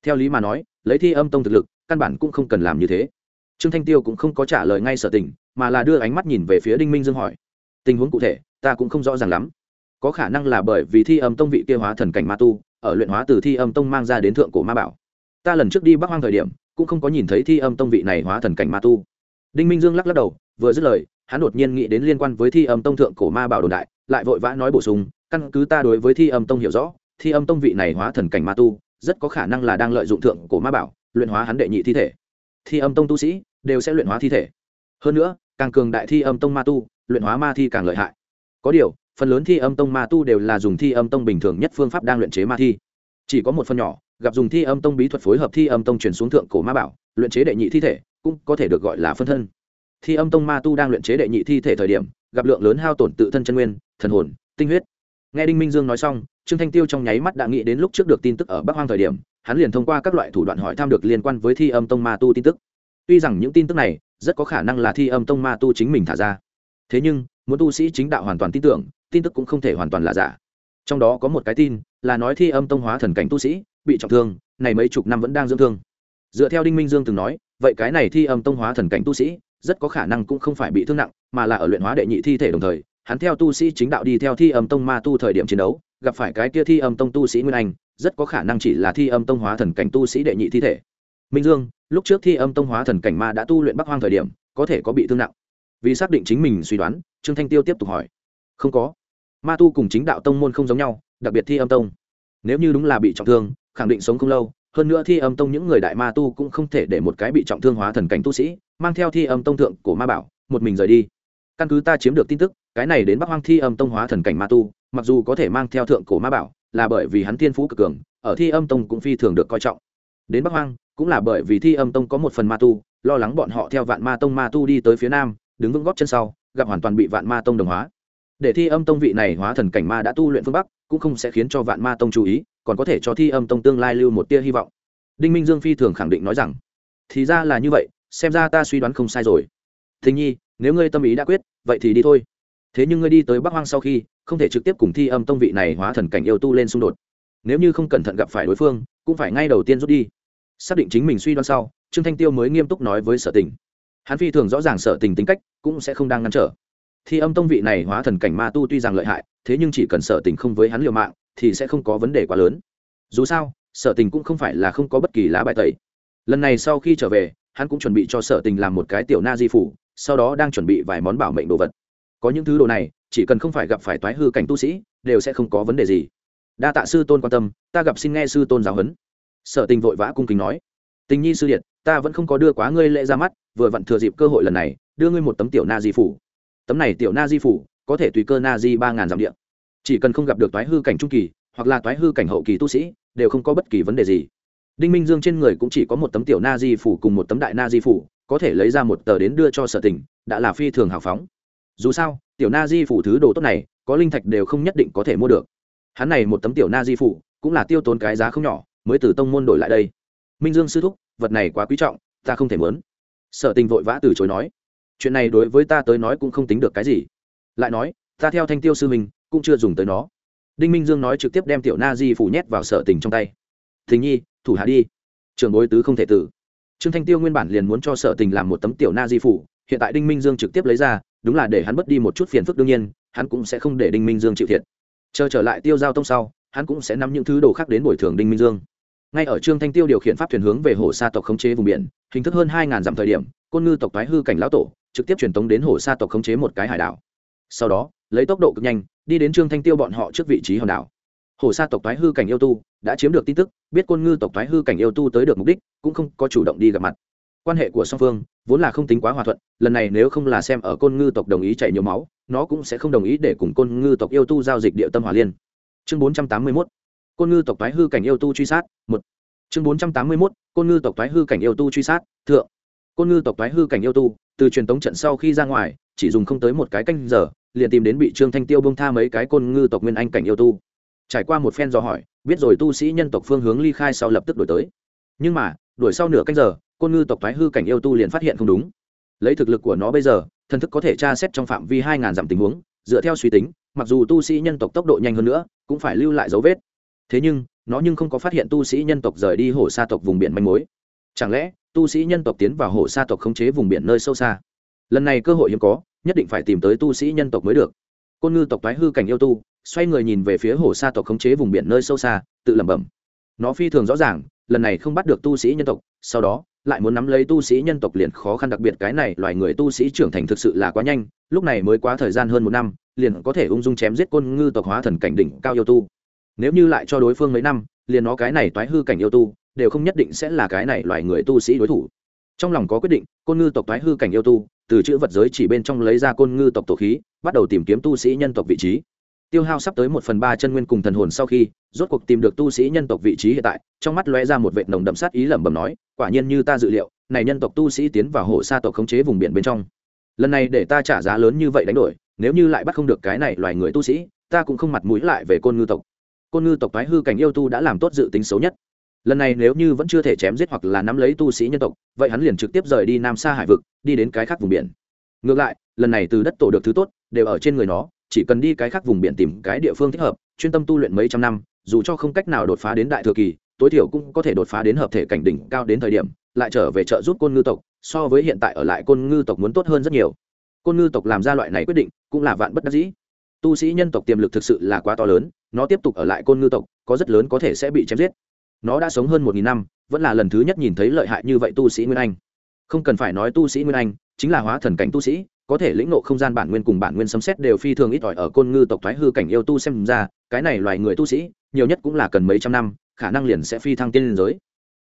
Theo lý mà nói, lấy thi âm tông thực lực, căn bản cũng không cần làm như thế. Trương thanh tiêu cũng không có trả lời ngay sở tình, mà là đưa ánh mắt nhìn về phía đinh minh dương hỏi, tình huống cụ thể, ta cũng không rõ ràng lắm. Có khả năng là bởi vì thi âm tông vị kia hóa thần cảnh ma tu, ở luyện hóa từ thi âm tông mang ra đến thượng cổ ma bảo. Ta lần trước đi bắc hoang thời điểm, cũng không có nhìn thấy thi âm tông vị này hóa thần cảnh ma tu. Đinh minh dương lắc lắc đầu, vừa dứt lời, hắn đột nhiên nghĩ đến liên quan với thi âm tông thượng cổ ma bảo đồn đại lại vội vã nói bổ sung, căn cứ ta đối với thi âm tông hiểu rõ, thi âm tông vị này hóa thần cảnh ma tu, rất có khả năng là đang lợi dụng thượng cổ ma bảo, luyện hóa hắn đệ nhị thi thể. Thi âm tông tu sĩ đều sẽ luyện hóa thi thể. Hơn nữa, càng cường đại thi âm tông ma tu, luyện hóa ma thi càng lợi hại. Có điều, phần lớn thi âm tông ma tu đều là dùng thi âm tông bình thường nhất phương pháp đang luyện chế ma thi. Chỉ có một phần nhỏ, gặp dùng thi âm tông bí thuật phối hợp thi âm tông chuyển xuống thượng cổ ma bảo, luyện chế đệ nhị thi thể, cũng có thể được gọi là phân thân. Thi âm tông ma tu đang luyện chế đệ nhị thi thể thời điểm, gặp lượng lớn hao tổn tự thân chân nguyên thần hồn, tinh huyết. Nghe đinh minh dương nói xong, trương thanh tiêu trong nháy mắt đã nghĩ đến lúc trước được tin tức ở bắc hoang thời điểm, hắn liền thông qua các loại thủ đoạn hỏi thăm được liên quan với thi âm tông ma tu tin tức. Tuy rằng những tin tức này rất có khả năng là thi âm tông ma tu chính mình thả ra, thế nhưng, muốn tu sĩ chính đạo hoàn toàn tin tưởng, tin tức cũng không thể hoàn toàn là giả. Trong đó có một cái tin là nói thi âm tông hóa thần cảnh tu sĩ bị trọng thương, này mấy chục năm vẫn đang dưỡng thương. Dựa theo đinh minh dương từng nói, vậy cái này thi âm tông hóa thần cảnh tu sĩ rất có khả năng cũng không phải bị thương nặng, mà là ở luyện hóa đệ nhị thi thể đồng thời hắn theo tu sĩ chính đạo đi theo thi âm tông ma tu thời điểm chiến đấu, gặp phải cái kia thi âm tông tu sĩ nguyên anh, rất có khả năng chỉ là thi âm tông hóa thần cảnh tu sĩ đệ nhị thi thể. Minh dương, lúc trước thi âm tông hóa thần cảnh ma đã tu luyện bắc hoang thời điểm, có thể có bị thương nặng. Vì xác định chính mình suy đoán, trương thanh tiêu tiếp tục hỏi. Không có. Ma tu cùng chính đạo tông môn không giống nhau, đặc biệt thi âm tông. Nếu như đúng là bị trọng thương, khẳng định sống không lâu. Hơn nữa thi âm tông những người đại ma tu cũng không thể để một cái bị trọng thương hóa thần cảnh tu sĩ, mang theo thi âm tông thượng của ma bảo, một mình rời đi. Căn cứ ta chiếm được tin tức cái này đến bắc hoang thi âm tông hóa thần cảnh ma tu, mặc dù có thể mang theo thượng cổ ma bảo, là bởi vì hắn thiên phú cực cường, ở thi âm tông cũng phi thường được coi trọng. Đến bắc hoang, cũng là bởi vì thi âm tông có một phần ma tu, lo lắng bọn họ theo vạn ma tông ma tu đi tới phía nam, đứng vững góp chân sau, gặp hoàn toàn bị vạn ma tông đồng hóa. Để thi âm tông vị này hóa thần cảnh ma đã tu luyện phương bắc, cũng không sẽ khiến cho vạn ma tông chú ý, còn có thể cho thi âm tông tương lai lưu một tia hy vọng. Đinh minh dương phi thường khẳng định nói rằng, thì ra là như vậy, xem ra ta suy đoán không sai rồi. Thình nhi, nếu ngươi tâm ý đã quyết, vậy thì đi thôi thế nhưng ngươi đi tới bắc hoang sau khi, không thể trực tiếp cùng thi âm tông vị này hóa thần cảnh yêu tu lên xung đột. Nếu như không cẩn thận gặp phải đối phương, cũng phải ngay đầu tiên rút đi. Xác định chính mình suy đoán sau, trương thanh tiêu mới nghiêm túc nói với sở tình. Hắn phi thường rõ ràng sở tình tính cách, cũng sẽ không đang ngăn trở. Thi âm tông vị này hóa thần cảnh ma tu tuy rằng lợi hại, thế nhưng chỉ cần sở tình không với hắn liều mạng, thì sẽ không có vấn đề quá lớn. Dù sao, sở tình cũng không phải là không có bất kỳ lá bài tẩy. Lần này sau khi trở về, hắn cũng chuẩn bị cho sở tình làm một cái tiểu na di phủ, sau đó đang chuẩn bị vài món bảo mệnh đồ vật có những thứ đồ này, chỉ cần không phải gặp phải toái hư cảnh tu sĩ, đều sẽ không có vấn đề gì. Đa tạ sư tôn quan tâm, ta gặp xin nghe sư tôn giáo huấn. Sở tình vội vã cung kính nói. Tình nhi sư điện ta vẫn không có đưa quá ngươi lễ ra mắt, vừa vặn thừa dịp cơ hội lần này, đưa ngươi một tấm tiểu na di phủ. Tấm này tiểu na di phủ, có thể tùy cơ na di ba ngàn dặm điện chỉ cần không gặp được toái hư cảnh trung kỳ, hoặc là toái hư cảnh hậu kỳ tu sĩ, đều không có bất kỳ vấn đề gì. Đinh minh dương trên người cũng chỉ có một tấm tiểu na di phủ cùng một tấm đại na di phủ, có thể lấy ra một tờ đến đưa cho sở tình, đã là phi thường hào phóng dù sao, tiểu na di phủ thứ đồ tốt này, có linh thạch đều không nhất định có thể mua được. Hắn này một tấm tiểu na di phủ, cũng là tiêu tốn cái giá không nhỏ, mới từ tông môn đổi lại đây. Minh dương sư thúc, vật này quá quý trọng, ta không thể mớn sở tình vội vã từ chối nói. Chuyện này đối với ta tới nói cũng không tính được cái gì. Lại nói, ta theo thanh tiêu sư mình cũng chưa dùng tới nó. Đinh minh dương nói trực tiếp đem tiểu na di phủ nhét vào sở tình trong tay. Thình nhi, thủ hạ đi. Trường bối tứ không thể tử. Trương thanh tiêu nguyên bản liền muốn cho sở tình làm một tấm tiểu na di phủ hiện tại đinh minh dương trực tiếp lấy ra, đúng là để hắn mất đi một chút phiền phức đương nhiên, hắn cũng sẽ không để đinh minh dương chịu thiệt. Chờ trở lại tiêu giao tông sau, hắn cũng sẽ nắm những thứ đồ khác đến bồi thường đinh minh dương. Ngay ở trương thanh tiêu điều khiển pháp thuyền hướng về hồ sa tộc khống chế vùng biển, hình thức hơn hai ngàn dặm thời điểm, côn ngư tộc thái hư cảnh lão tổ, trực tiếp truyền tống đến hồ sa tộc khống chế một cái hải đảo. Sau đó, lấy tốc độ cực nhanh, đi đến trương thanh tiêu bọn họ trước vị trí hòn đảo. Hồ sa tộc thái hư cảnh yêu tu, đã chiếm được tin tức, biết côn ngư tộc thái hư cảnh yêu tu tới được mục đích, cũng không có chủ động đi gặp mặt quan hệ của song phương vốn là không tính quá hòa thuận, lần này nếu không là xem ở côn ngư tộc đồng ý chảy nhiều máu, nó cũng sẽ không đồng ý để cùng côn ngư tộc yêu tu giao dịch địa tâm hỏa liên. Chương bốn trăm tám mươi mốt, côn ngư tộc thoái hư cảnh yêu tu truy sát, một. Chương bốn trăm tám mươi mốt, côn ngư tộc thoái hư cảnh yêu tu truy sát, thượng. Côn ngư tộc thoái hư cảnh yêu tu, từ truyền tống trận sau khi ra ngoài, chỉ dùng không tới một cái canh giờ, liền tìm đến bị trương thanh tiêu bông tha mấy cái côn ngư tộc nguyên anh cảnh yêu tu. Trải qua một phen dò hỏi, biết rồi tu sĩ nhân tộc phương hướng ly khai sau lập tức đổi tới. Nhưng mà, đuổi sau nửa canh giờ côn ngư tộc thoái hư cảnh yêu tu liền phát hiện không đúng. Lấy thực lực của nó bây giờ, thần thức có thể tra xét trong phạm vi hai ngàn dặm tình huống, dựa theo suy tính, mặc dù tu sĩ nhân tộc tốc độ nhanh hơn nữa, cũng phải lưu lại dấu vết. Thế nhưng, nó nhưng không có phát hiện tu sĩ nhân tộc rời đi hồ sa tộc vùng biển manh mối. Chẳng lẽ, tu sĩ nhân tộc tiến vào hồ sa tộc khống chế vùng biển nơi sâu xa? Lần này cơ hội hiếm có, nhất định phải tìm tới tu sĩ nhân tộc mới được. Côn ngư tộc thái hư cảnh yêu tu, xoay người nhìn về phía hồ sa tộc khống chế vùng biển nơi sâu xa, tự lẩm bẩm. Nó phi thường rõ ràng, lần này không bắt được tu sĩ nhân tộc, sau đó lại muốn nắm lấy tu sĩ nhân tộc liền khó khăn đặc biệt cái này, loài người tu sĩ trưởng thành thực sự là quá nhanh, lúc này mới quá thời gian hơn một năm, liền có thể ung dung chém giết côn ngư tộc hóa thần cảnh đỉnh cao yêu tu. Nếu như lại cho đối phương mấy năm, liền nó cái này toái hư cảnh yêu tu, đều không nhất định sẽ là cái này loài người tu sĩ đối thủ. Trong lòng có quyết định, côn ngư tộc toái hư cảnh yêu tu, từ chữ vật giới chỉ bên trong lấy ra côn ngư tộc tổ khí, bắt đầu tìm kiếm tu sĩ nhân tộc vị trí tiêu hao sắp tới một phần ba chân nguyên cùng thần hồn sau khi, rốt cuộc tìm được tu sĩ nhân tộc vị trí hiện tại, trong mắt lóe ra một vệ nồng đậm sát ý lẩm bẩm nói, quả nhiên như ta dự liệu, này nhân tộc tu sĩ tiến vào hồ sa tộc khống chế vùng biển bên trong. Lần này để ta trả giá lớn như vậy đánh đổi, nếu như lại bắt không được cái này loài người tu sĩ, ta cũng không mặt mũi lại về côn ngư tộc. Côn ngư tộc thái hư cảnh yêu tu đã làm tốt dự tính xấu nhất. Lần này nếu như vẫn chưa thể chém giết hoặc là nắm lấy tu sĩ nhân tộc, vậy hắn liền trực tiếp rời đi nam xa hải vực, đi đến cái khác vùng biển. Ngược lại, lần này từ đất tổ được thứ tốt, đều ở trên người nó chỉ cần đi cái khác vùng biển tìm cái địa phương thích hợp, chuyên tâm tu luyện mấy trăm năm, dù cho không cách nào đột phá đến đại thừa kỳ, tối thiểu cũng có thể đột phá đến hợp thể cảnh đỉnh cao đến thời điểm, lại trở về trợ giúp côn ngư tộc, so với hiện tại ở lại côn ngư tộc muốn tốt hơn rất nhiều. Côn ngư tộc làm ra loại này quyết định, cũng là vạn bất đắc dĩ. Tu sĩ nhân tộc tiềm lực thực sự là quá to lớn, nó tiếp tục ở lại côn ngư tộc, có rất lớn có thể sẽ bị chém giết. Nó đã sống hơn một nghìn năm, vẫn là lần thứ nhất nhìn thấy lợi hại như vậy tu sĩ nguyên anh. Không cần phải nói tu sĩ nguyên anh, chính là hóa thần cảnh tu sĩ có thể lĩnh ngộ không gian bản nguyên cùng bản nguyên sấm xét đều phi thường ít ỏi ở côn ngư tộc thoái hư cảnh yêu tu xem ra, cái này loài người tu sĩ, nhiều nhất cũng là cần mấy trăm năm, khả năng liền sẽ phi thăng tiên liên giới.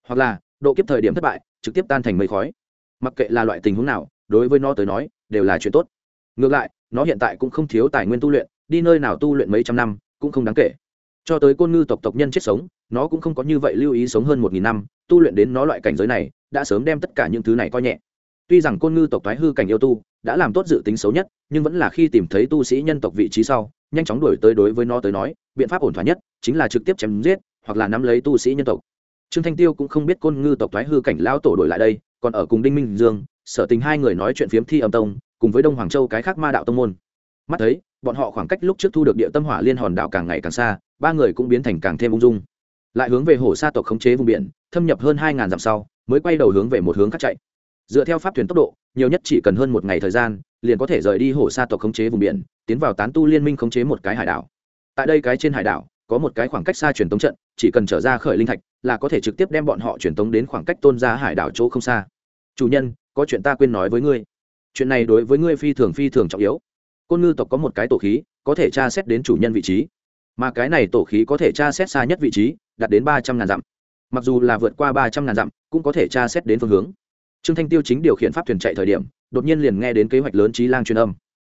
Hoặc là, độ kiếp thời điểm thất bại, trực tiếp tan thành mây khói. Mặc kệ là loại tình huống nào, đối với nó tới nói, đều là chuyện tốt. Ngược lại, nó hiện tại cũng không thiếu tài nguyên tu luyện, đi nơi nào tu luyện mấy trăm năm, cũng không đáng kể. Cho tới côn ngư tộc tộc nhân chết sống, nó cũng không có như vậy lưu ý sống hơn một nghìn năm, tu luyện đến nó loại cảnh giới này, đã sớm đem tất cả những thứ này coi nhẹ tuy rằng côn ngư tộc thoái hư cảnh yêu tu đã làm tốt dự tính xấu nhất, nhưng vẫn là khi tìm thấy tu sĩ nhân tộc vị trí sau, nhanh chóng đuổi tới đối với nó tới nói, biện pháp ổn thỏa nhất chính là trực tiếp chém giết hoặc là nắm lấy tu sĩ nhân tộc. Trương thanh tiêu cũng không biết côn ngư tộc thoái hư cảnh lao tổ đổi lại đây, còn ở cùng đinh minh dương, sở tình hai người nói chuyện phiếm thi âm tông, cùng với đông hoàng châu cái khác ma đạo tông môn. Mắt thấy, bọn họ khoảng cách lúc trước thu được địa tâm hỏa liên hòn đảo càng ngày càng xa, ba người cũng biến thành càng thêm ung dung. Lại hướng về hồ sa tộc khống chế vùng biển, thâm nhập hơn hai ngàn dặm sau, mới quay đầu hướng về một hướng khác chạy dựa theo pháp thuyền tốc độ, nhiều nhất chỉ cần hơn một ngày thời gian, liền có thể rời đi hổ sa tộc khống chế vùng biển, tiến vào tán tu liên minh khống chế một cái hải đảo. Tại đây cái trên hải đảo, có một cái khoảng cách xa truyền tống trận, chỉ cần trở ra khởi linh thạch, là có thể trực tiếp đem bọn họ truyền tống đến khoảng cách tôn ra hải đảo chỗ không xa. Chủ nhân, có chuyện ta quên nói với ngươi. Chuyện này đối với ngươi phi thường phi thường trọng yếu. Côn ngư tộc có một cái tổ khí, có thể tra xét đến chủ nhân vị trí. Mà cái này tổ khí có thể tra xét xa nhất vị trí, đạt đến ba trăm ngàn dặm. Mặc dù là vượt qua ba trăm ngàn dặm, cũng có thể tra xét đến phương hướng trương thanh tiêu chính điều khiển pháp thuyền chạy thời điểm, đột nhiên liền nghe đến kế hoạch lớn trí lang truyền âm.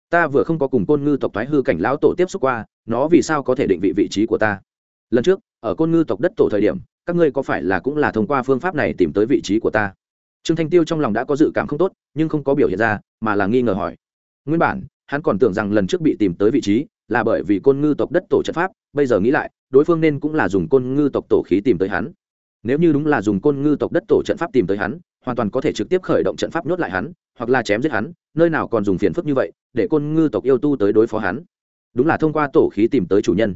Ta vừa không có cùng côn ngư tộc thoái hư cảnh lão tổ tiếp xúc qua, nó vì sao có thể định vị vị trí của ta? Lần trước, ở côn ngư tộc đất tổ thời điểm, các ngươi có phải là cũng là thông qua phương pháp này tìm tới vị trí của ta? Trương thanh tiêu trong lòng đã có dự cảm không tốt, nhưng không có biểu hiện ra, mà là nghi ngờ hỏi. Nguyên bản, hắn còn tưởng rằng lần trước bị tìm tới vị trí là bởi vì côn ngư tộc đất tổ trận pháp, bây giờ nghĩ lại, đối phương nên cũng là dùng côn ngư tộc tổ khí tìm tới hắn. Nếu như đúng là dùng côn ngư tộc đất tổ trận pháp tìm tới hắn hoàn toàn có thể trực tiếp khởi động trận pháp nhốt lại hắn, hoặc là chém giết hắn, nơi nào còn dùng phiền phức như vậy, để côn ngư tộc yêu tu tới đối phó hắn. Đúng là thông qua tổ khí tìm tới chủ nhân.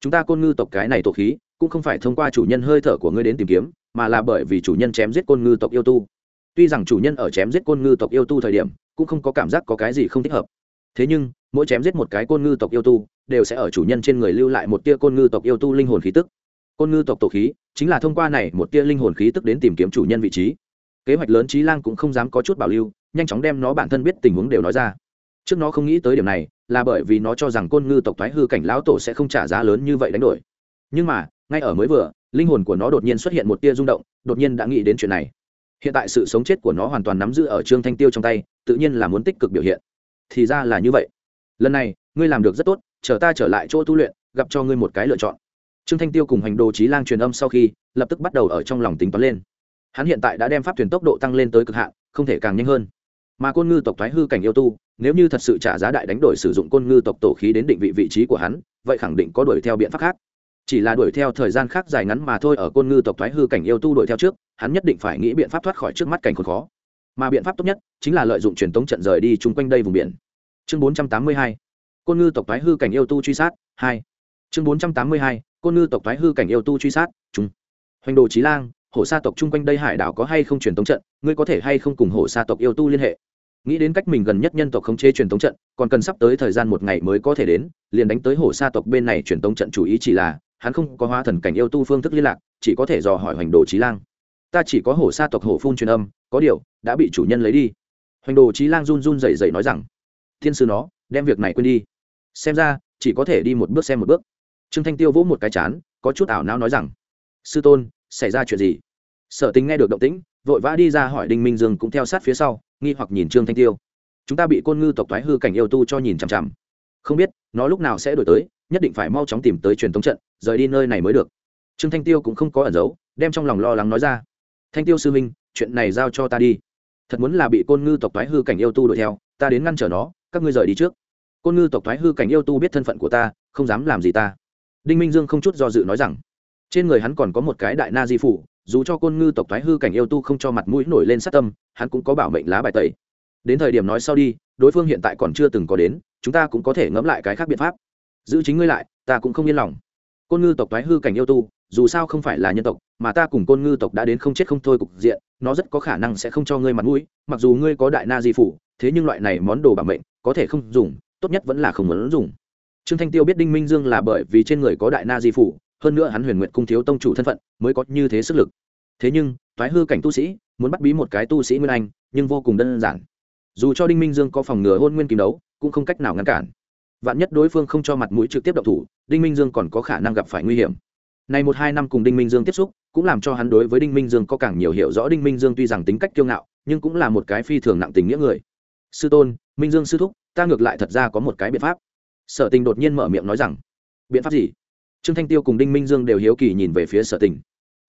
Chúng ta côn ngư tộc cái này tổ khí, cũng không phải thông qua chủ nhân hơi thở của ngươi đến tìm kiếm, mà là bởi vì chủ nhân chém giết côn ngư tộc yêu tu. Tuy rằng chủ nhân ở chém giết côn ngư tộc yêu tu thời điểm, cũng không có cảm giác có cái gì không thích hợp. Thế nhưng, mỗi chém giết một cái côn ngư tộc yêu tu, đều sẽ ở chủ nhân trên người lưu lại một tia côn ngư tộc yêu tu linh hồn khí tức. Côn ngư tộc tổ khí, chính là thông qua này một tia linh hồn khí tức đến tìm kiếm chủ nhân vị trí kế hoạch lớn trí lang cũng không dám có chút bảo lưu, nhanh chóng đem nó bản thân biết tình huống đều nói ra. Trước nó không nghĩ tới điểm này, là bởi vì nó cho rằng côn ngư tộc thoái hư cảnh lão tổ sẽ không trả giá lớn như vậy đánh đổi. Nhưng mà, ngay ở mới vừa, linh hồn của nó đột nhiên xuất hiện một tia rung động, đột nhiên đã nghĩ đến chuyện này. Hiện tại sự sống chết của nó hoàn toàn nắm giữ ở trương thanh tiêu trong tay, tự nhiên là muốn tích cực biểu hiện. Thì ra là như vậy. Lần này, ngươi làm được rất tốt, chờ ta trở lại chỗ tu luyện, gặp cho ngươi một cái lựa chọn. Trương thanh tiêu cùng hành đồ trí lang truyền âm sau khi, lập tức bắt đầu ở trong lòng tính toán lên hắn hiện tại đã đem pháp thuyền tốc độ tăng lên tới cực hạn, không thể càng nhanh hơn. Mà côn ngư tộc thoái hư cảnh yêu tu, nếu như thật sự trả giá đại đánh đổi sử dụng côn ngư tộc tổ khí đến định vị vị trí của hắn, vậy khẳng định có đuổi theo biện pháp khác. Chỉ là đuổi theo thời gian khác dài ngắn mà thôi ở côn ngư tộc thoái hư cảnh yêu tu đuổi theo trước, hắn nhất định phải nghĩ biện pháp thoát khỏi trước mắt cảnh khốn khó. Mà biện pháp tốt nhất chính là lợi dụng truyền tống trận rời đi chung quanh đây vùng biển. Chương 482 côn ngư tộc thoái hư cảnh yêu tu truy sát, hai. Chương 482 côn ngư tộc thoái hư cảnh yêu tu truy sát, chúng. Hoành đồ trí lang hổ sa tộc chung quanh đây hải đảo có hay không truyền tống trận, ngươi có thể hay không cùng hổ sa tộc yêu tu liên hệ. Nghĩ đến cách mình gần nhất nhân tộc không chế truyền tống trận, còn cần sắp tới thời gian một ngày mới có thể đến, liền đánh tới hổ sa tộc bên này truyền tống trận chủ ý chỉ là, hắn không có hóa thần cảnh yêu tu phương thức liên lạc, chỉ có thể dò hỏi hoành đồ trí lang. Ta chỉ có hổ sa tộc hổ phun truyền âm, có điều, đã bị chủ nhân lấy đi. Hoành đồ trí lang run run rẩy rẩy nói rằng, thiên sư nó, đem việc này quên đi. Xem ra, chỉ có thể đi một bước xem một bước. Trương thanh tiêu vỗ một cái chán, có chút ảo não nói rằng, sư tôn xảy ra chuyện gì? Sở tính nghe được động tĩnh, vội vã đi ra hỏi đinh minh dương cũng theo sát phía sau, nghi hoặc nhìn trương thanh tiêu. Chúng ta bị côn ngư tộc thoái hư cảnh yêu tu cho nhìn chằm chằm. Không biết, nó lúc nào sẽ đổi tới, nhất định phải mau chóng tìm tới truyền thống trận, rời đi nơi này mới được. Trương thanh tiêu cũng không có ẩn giấu, đem trong lòng lo lắng nói ra. Thanh tiêu sư minh chuyện này giao cho ta đi. Thật muốn là bị côn ngư tộc thoái hư cảnh yêu tu đuổi theo, ta đến ngăn trở nó, các ngươi rời đi trước. Côn ngư tộc thoái hư cảnh yêu tu biết thân phận của ta, không dám làm gì ta. Đinh minh dương không chút do dự nói rằng trên người hắn còn có một cái đại na di phủ, dù cho côn ngư tộc thoái hư cảnh yêu tu không cho mặt mũi nổi lên sát tâm, hắn cũng có bảo mệnh lá bài tẩy. Đến thời điểm nói sau đi, đối phương hiện tại còn chưa từng có đến, chúng ta cũng có thể ngẫm lại cái khác biện pháp. Giữ chính ngươi lại, ta cũng không yên lòng. Côn ngư tộc thoái hư cảnh yêu tu, dù sao không phải là nhân tộc, mà ta cùng côn ngư tộc đã đến không chết không thôi cục diện, nó rất có khả năng sẽ không cho ngươi mặt mũi, mặc dù ngươi có đại na di phủ, thế nhưng loại này món đồ bảo mệnh, có thể không dùng, tốt nhất vẫn là không muốn dùng. Trương thanh tiêu biết đinh minh dương là bởi vì trên người có đại na di phủ hơn nữa hắn huyền nguyện cung thiếu tông chủ thân phận mới có như thế sức lực. Thế nhưng, thoái hư cảnh tu sĩ, muốn bắt bí một cái tu sĩ nguyên anh, nhưng vô cùng đơn giản. Dù cho đinh minh dương có phòng ngừa hôn nguyên kim đấu, cũng không cách nào ngăn cản. Vạn nhất đối phương không cho mặt mũi trực tiếp đậu thủ, đinh minh dương còn có khả năng gặp phải nguy hiểm. Này một hai năm cùng đinh minh dương tiếp xúc, cũng làm cho hắn đối với đinh minh dương có càng nhiều hiểu rõ. Đinh minh dương tuy rằng tính cách kiêu ngạo, nhưng cũng là một cái phi thường nặng tình nghĩa người. Sư tôn, minh dương sư thúc, ta ngược lại thật ra có một cái biện pháp. Sở tình đột nhiên mở miệng nói rằng, biện pháp gì? Trương thanh tiêu cùng đinh minh dương đều hiếu kỳ nhìn về phía sở tình.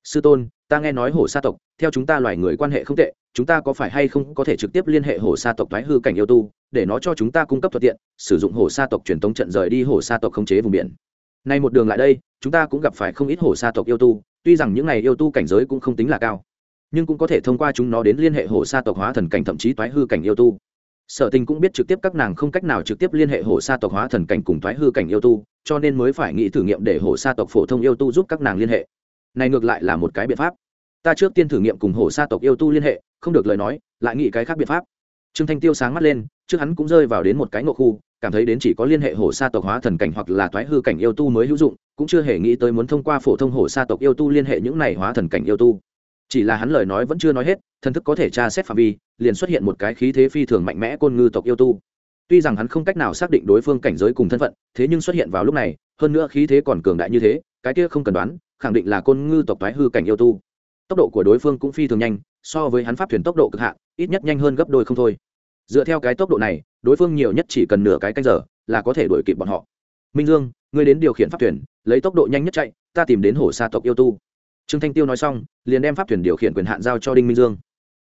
Sư tôn, ta nghe nói hổ sa tộc, theo chúng ta loài người quan hệ không tệ, chúng ta có phải hay không có thể trực tiếp liên hệ hổ sa tộc thoái hư cảnh yêu tu, để nó cho chúng ta cung cấp thuận tiện, sử dụng hổ sa tộc truyền tống trận rời đi hổ sa tộc khống chế vùng biển. Nay một đường lại đây, chúng ta cũng gặp phải không ít hổ sa tộc yêu tu, tuy rằng những này yêu tu cảnh giới cũng không tính là cao, nhưng cũng có thể thông qua chúng nó đến liên hệ hổ sa tộc hóa thần cảnh thậm chí thoái hư cảnh yêu tu sở tình cũng biết trực tiếp các nàng không cách nào trực tiếp liên hệ hổ sa tộc hóa thần cảnh cùng thoái hư cảnh yêu tu, cho nên mới phải nghĩ thử nghiệm để hổ sa tộc phổ thông yêu tu giúp các nàng liên hệ. Này ngược lại là một cái biện pháp. Ta trước tiên thử nghiệm cùng hổ sa tộc yêu tu liên hệ, không được lời nói, lại nghĩ cái khác biện pháp. Trương thanh tiêu sáng mắt lên, trước hắn cũng rơi vào đến một cái ngộ khu, cảm thấy đến chỉ có liên hệ hổ sa tộc hóa thần cảnh hoặc là thoái hư cảnh yêu tu mới hữu dụng, cũng chưa hề nghĩ tới muốn thông qua phổ thông hổ sa tộc yêu tu liên hệ những này hóa thần cảnh yêu tu. Chỉ là hắn lời nói vẫn chưa nói hết thần thức có thể tra xét phạm vi, liền xuất hiện một cái khí thế phi thường mạnh mẽ côn ngư tộc yêu tu. Tuy rằng hắn không cách nào xác định đối phương cảnh giới cùng thân phận, thế nhưng xuất hiện vào lúc này, hơn nữa khí thế còn cường đại như thế, cái kia không cần đoán, khẳng định là côn ngư tộc thoái hư cảnh yêu tu. Tốc độ của đối phương cũng phi thường nhanh, so với hắn pháp thuyền tốc độ cực hạn, ít nhất nhanh hơn gấp đôi không thôi. Dựa theo cái tốc độ này, đối phương nhiều nhất chỉ cần nửa cái canh giờ là có thể đuổi kịp bọn họ. Minh dương, ngươi đến điều khiển pháp thuyền, lấy tốc độ nhanh nhất chạy, ta tìm đến hồ sa tộc yêu tu. Trương thanh tiêu nói xong, liền đem pháp thuyền điều khiển quyền hạn giao cho đinh minh dương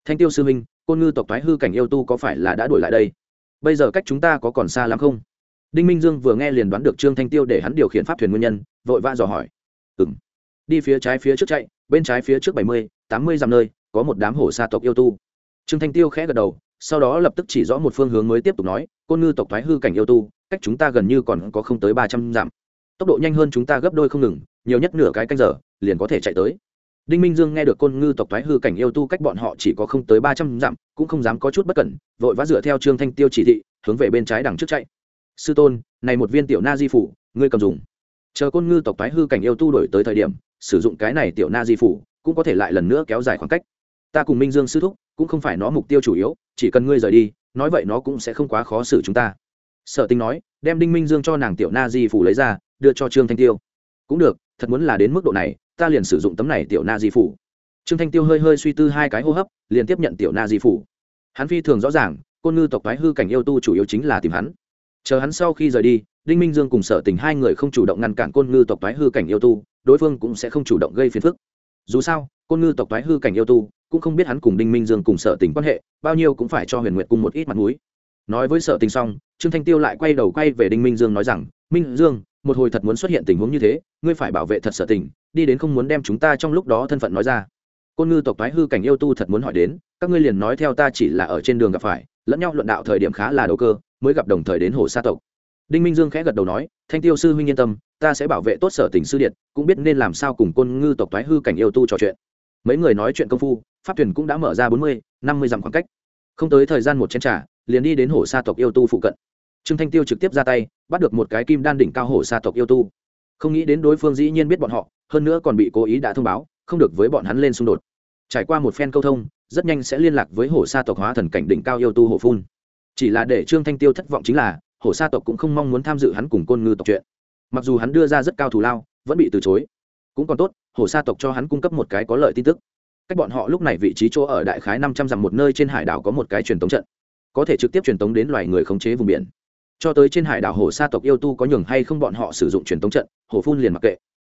thanh tiêu sư minh côn ngư tộc thoái hư cảnh yêu tu có phải là đã đuổi lại đây? Bây giờ cách chúng ta có còn xa lắm không? Đinh minh dương vừa nghe liền đoán được trương thanh tiêu để hắn điều khiển pháp thuyền nguyên nhân, vội vã dò hỏi. Ừng đi phía trái phía trước chạy, bên trái phía trước bảy mươi, tám mươi dặm nơi, có một đám hổ sa tộc yêu tu. Trương thanh tiêu khẽ gật đầu, sau đó lập tức chỉ rõ một phương hướng mới tiếp tục nói, côn ngư tộc thoái hư cảnh yêu tu, cách chúng ta gần như còn có không tới ba trăm dặm. Tốc độ nhanh hơn chúng ta gấp đôi không ngừng, nhiều nhất nửa cái canh giờ, liền có thể chạy tới đinh minh dương nghe được côn ngư tộc thoái hư cảnh yêu tu cách bọn họ chỉ có không tới ba trăm dặm, cũng không dám có chút bất cẩn, vội vã dựa theo trương thanh tiêu chỉ thị, hướng về bên trái đằng trước chạy. Sư tôn, này một viên tiểu na di phủ, ngươi cầm dùng. Chờ côn ngư tộc thoái hư cảnh yêu tu đổi tới thời điểm, sử dụng cái này tiểu na di phủ, cũng có thể lại lần nữa kéo dài khoảng cách. Ta cùng minh dương sư thúc, cũng không phải nó mục tiêu chủ yếu, chỉ cần ngươi rời đi, nói vậy nó cũng sẽ không quá khó xử chúng ta. Sở tinh nói, đem đinh minh dương cho nàng tiểu na di phủ lấy ra, đưa cho trương thanh tiêu. Cũng được, thật muốn là đến mức độ này ta liền sử dụng tấm này tiểu na di phủ. Trương thanh tiêu hơi hơi suy tư hai cái hô hấp, liền tiếp nhận tiểu na di phủ. Hắn phi thường rõ ràng, côn ngư tộc thái hư cảnh yêu tu chủ yếu chính là tìm hắn. Chờ hắn sau khi rời đi, đinh minh dương cùng sở tình hai người không chủ động ngăn cản côn ngư tộc thái hư cảnh yêu tu, đối phương cũng sẽ không chủ động gây phiền phức. Dù sao, côn ngư tộc thái hư cảnh yêu tu cũng không biết hắn cùng đinh minh dương cùng sở tình quan hệ, bao nhiêu cũng phải cho huyền nguyệt cùng một ít mặt m ũ i nói với sở tình xong, trương thanh tiêu lại quay đầu quay về đinh minh dương nói rằng, minh dương một hồi thật muốn xuất hiện tình huống như thế, ngươi phải bảo vệ thật sở tình, đi đến không muốn đem chúng ta trong lúc đó thân phận nói ra. Côn ngư tộc thoái hư cảnh yêu tu thật muốn hỏi đến, các ngươi liền nói theo ta chỉ là ở trên đường gặp phải, lẫn nhau luận đạo thời điểm khá là đầu cơ, mới gặp đồng thời đến hồ sa tộc. Đinh minh dương khẽ gật đầu nói, thanh tiêu sư huynh yên tâm, ta sẽ bảo vệ tốt sở tình sư điện, cũng biết nên làm sao cùng côn ngư tộc thoái hư cảnh yêu tu trò chuyện. Mấy người nói chuyện công phu, pháp thuyền cũng đã mở ra bốn mươi, năm mươi dặm khoảng cách. Không tới thời gian một chén t r à liền đi đến hồ sa tộc yêu tu phụ cận trương thanh tiêu trực tiếp ra tay, bắt được một cái kim đan đỉnh cao Hổ sa tộc yêu tu. Không nghĩ đến đối phương dĩ nhiên biết bọn họ, hơn nữa còn bị cố ý đã thông báo, không được với bọn hắn lên xung đột. Trải qua một phen câu thông, rất nhanh sẽ liên lạc với Hổ sa tộc hóa thần cảnh đỉnh cao yêu tu hổ phun. Chỉ là để trương thanh tiêu thất vọng chính là, Hổ sa tộc cũng không mong muốn tham dự hắn cùng côn ngư tộc chuyện. Mặc dù hắn đưa ra rất cao thù lao, vẫn bị từ chối. Cũng còn tốt, Hổ sa tộc cho hắn cung cấp một cái có lợi tin tức. Cách bọn họ lúc này vị trí chỗ ở đại khái năm trăm dặm một nơi trên hải đảo có một cái truyền tống trận. Có thể trực tiếp truyền tống đến loài người khống chế vùng biển cho tới trên hải đảo hồ sa tộc yêu tu có nhường hay không bọn họ sử dụng truyền tống trận, hồ phun liền mặc kệ.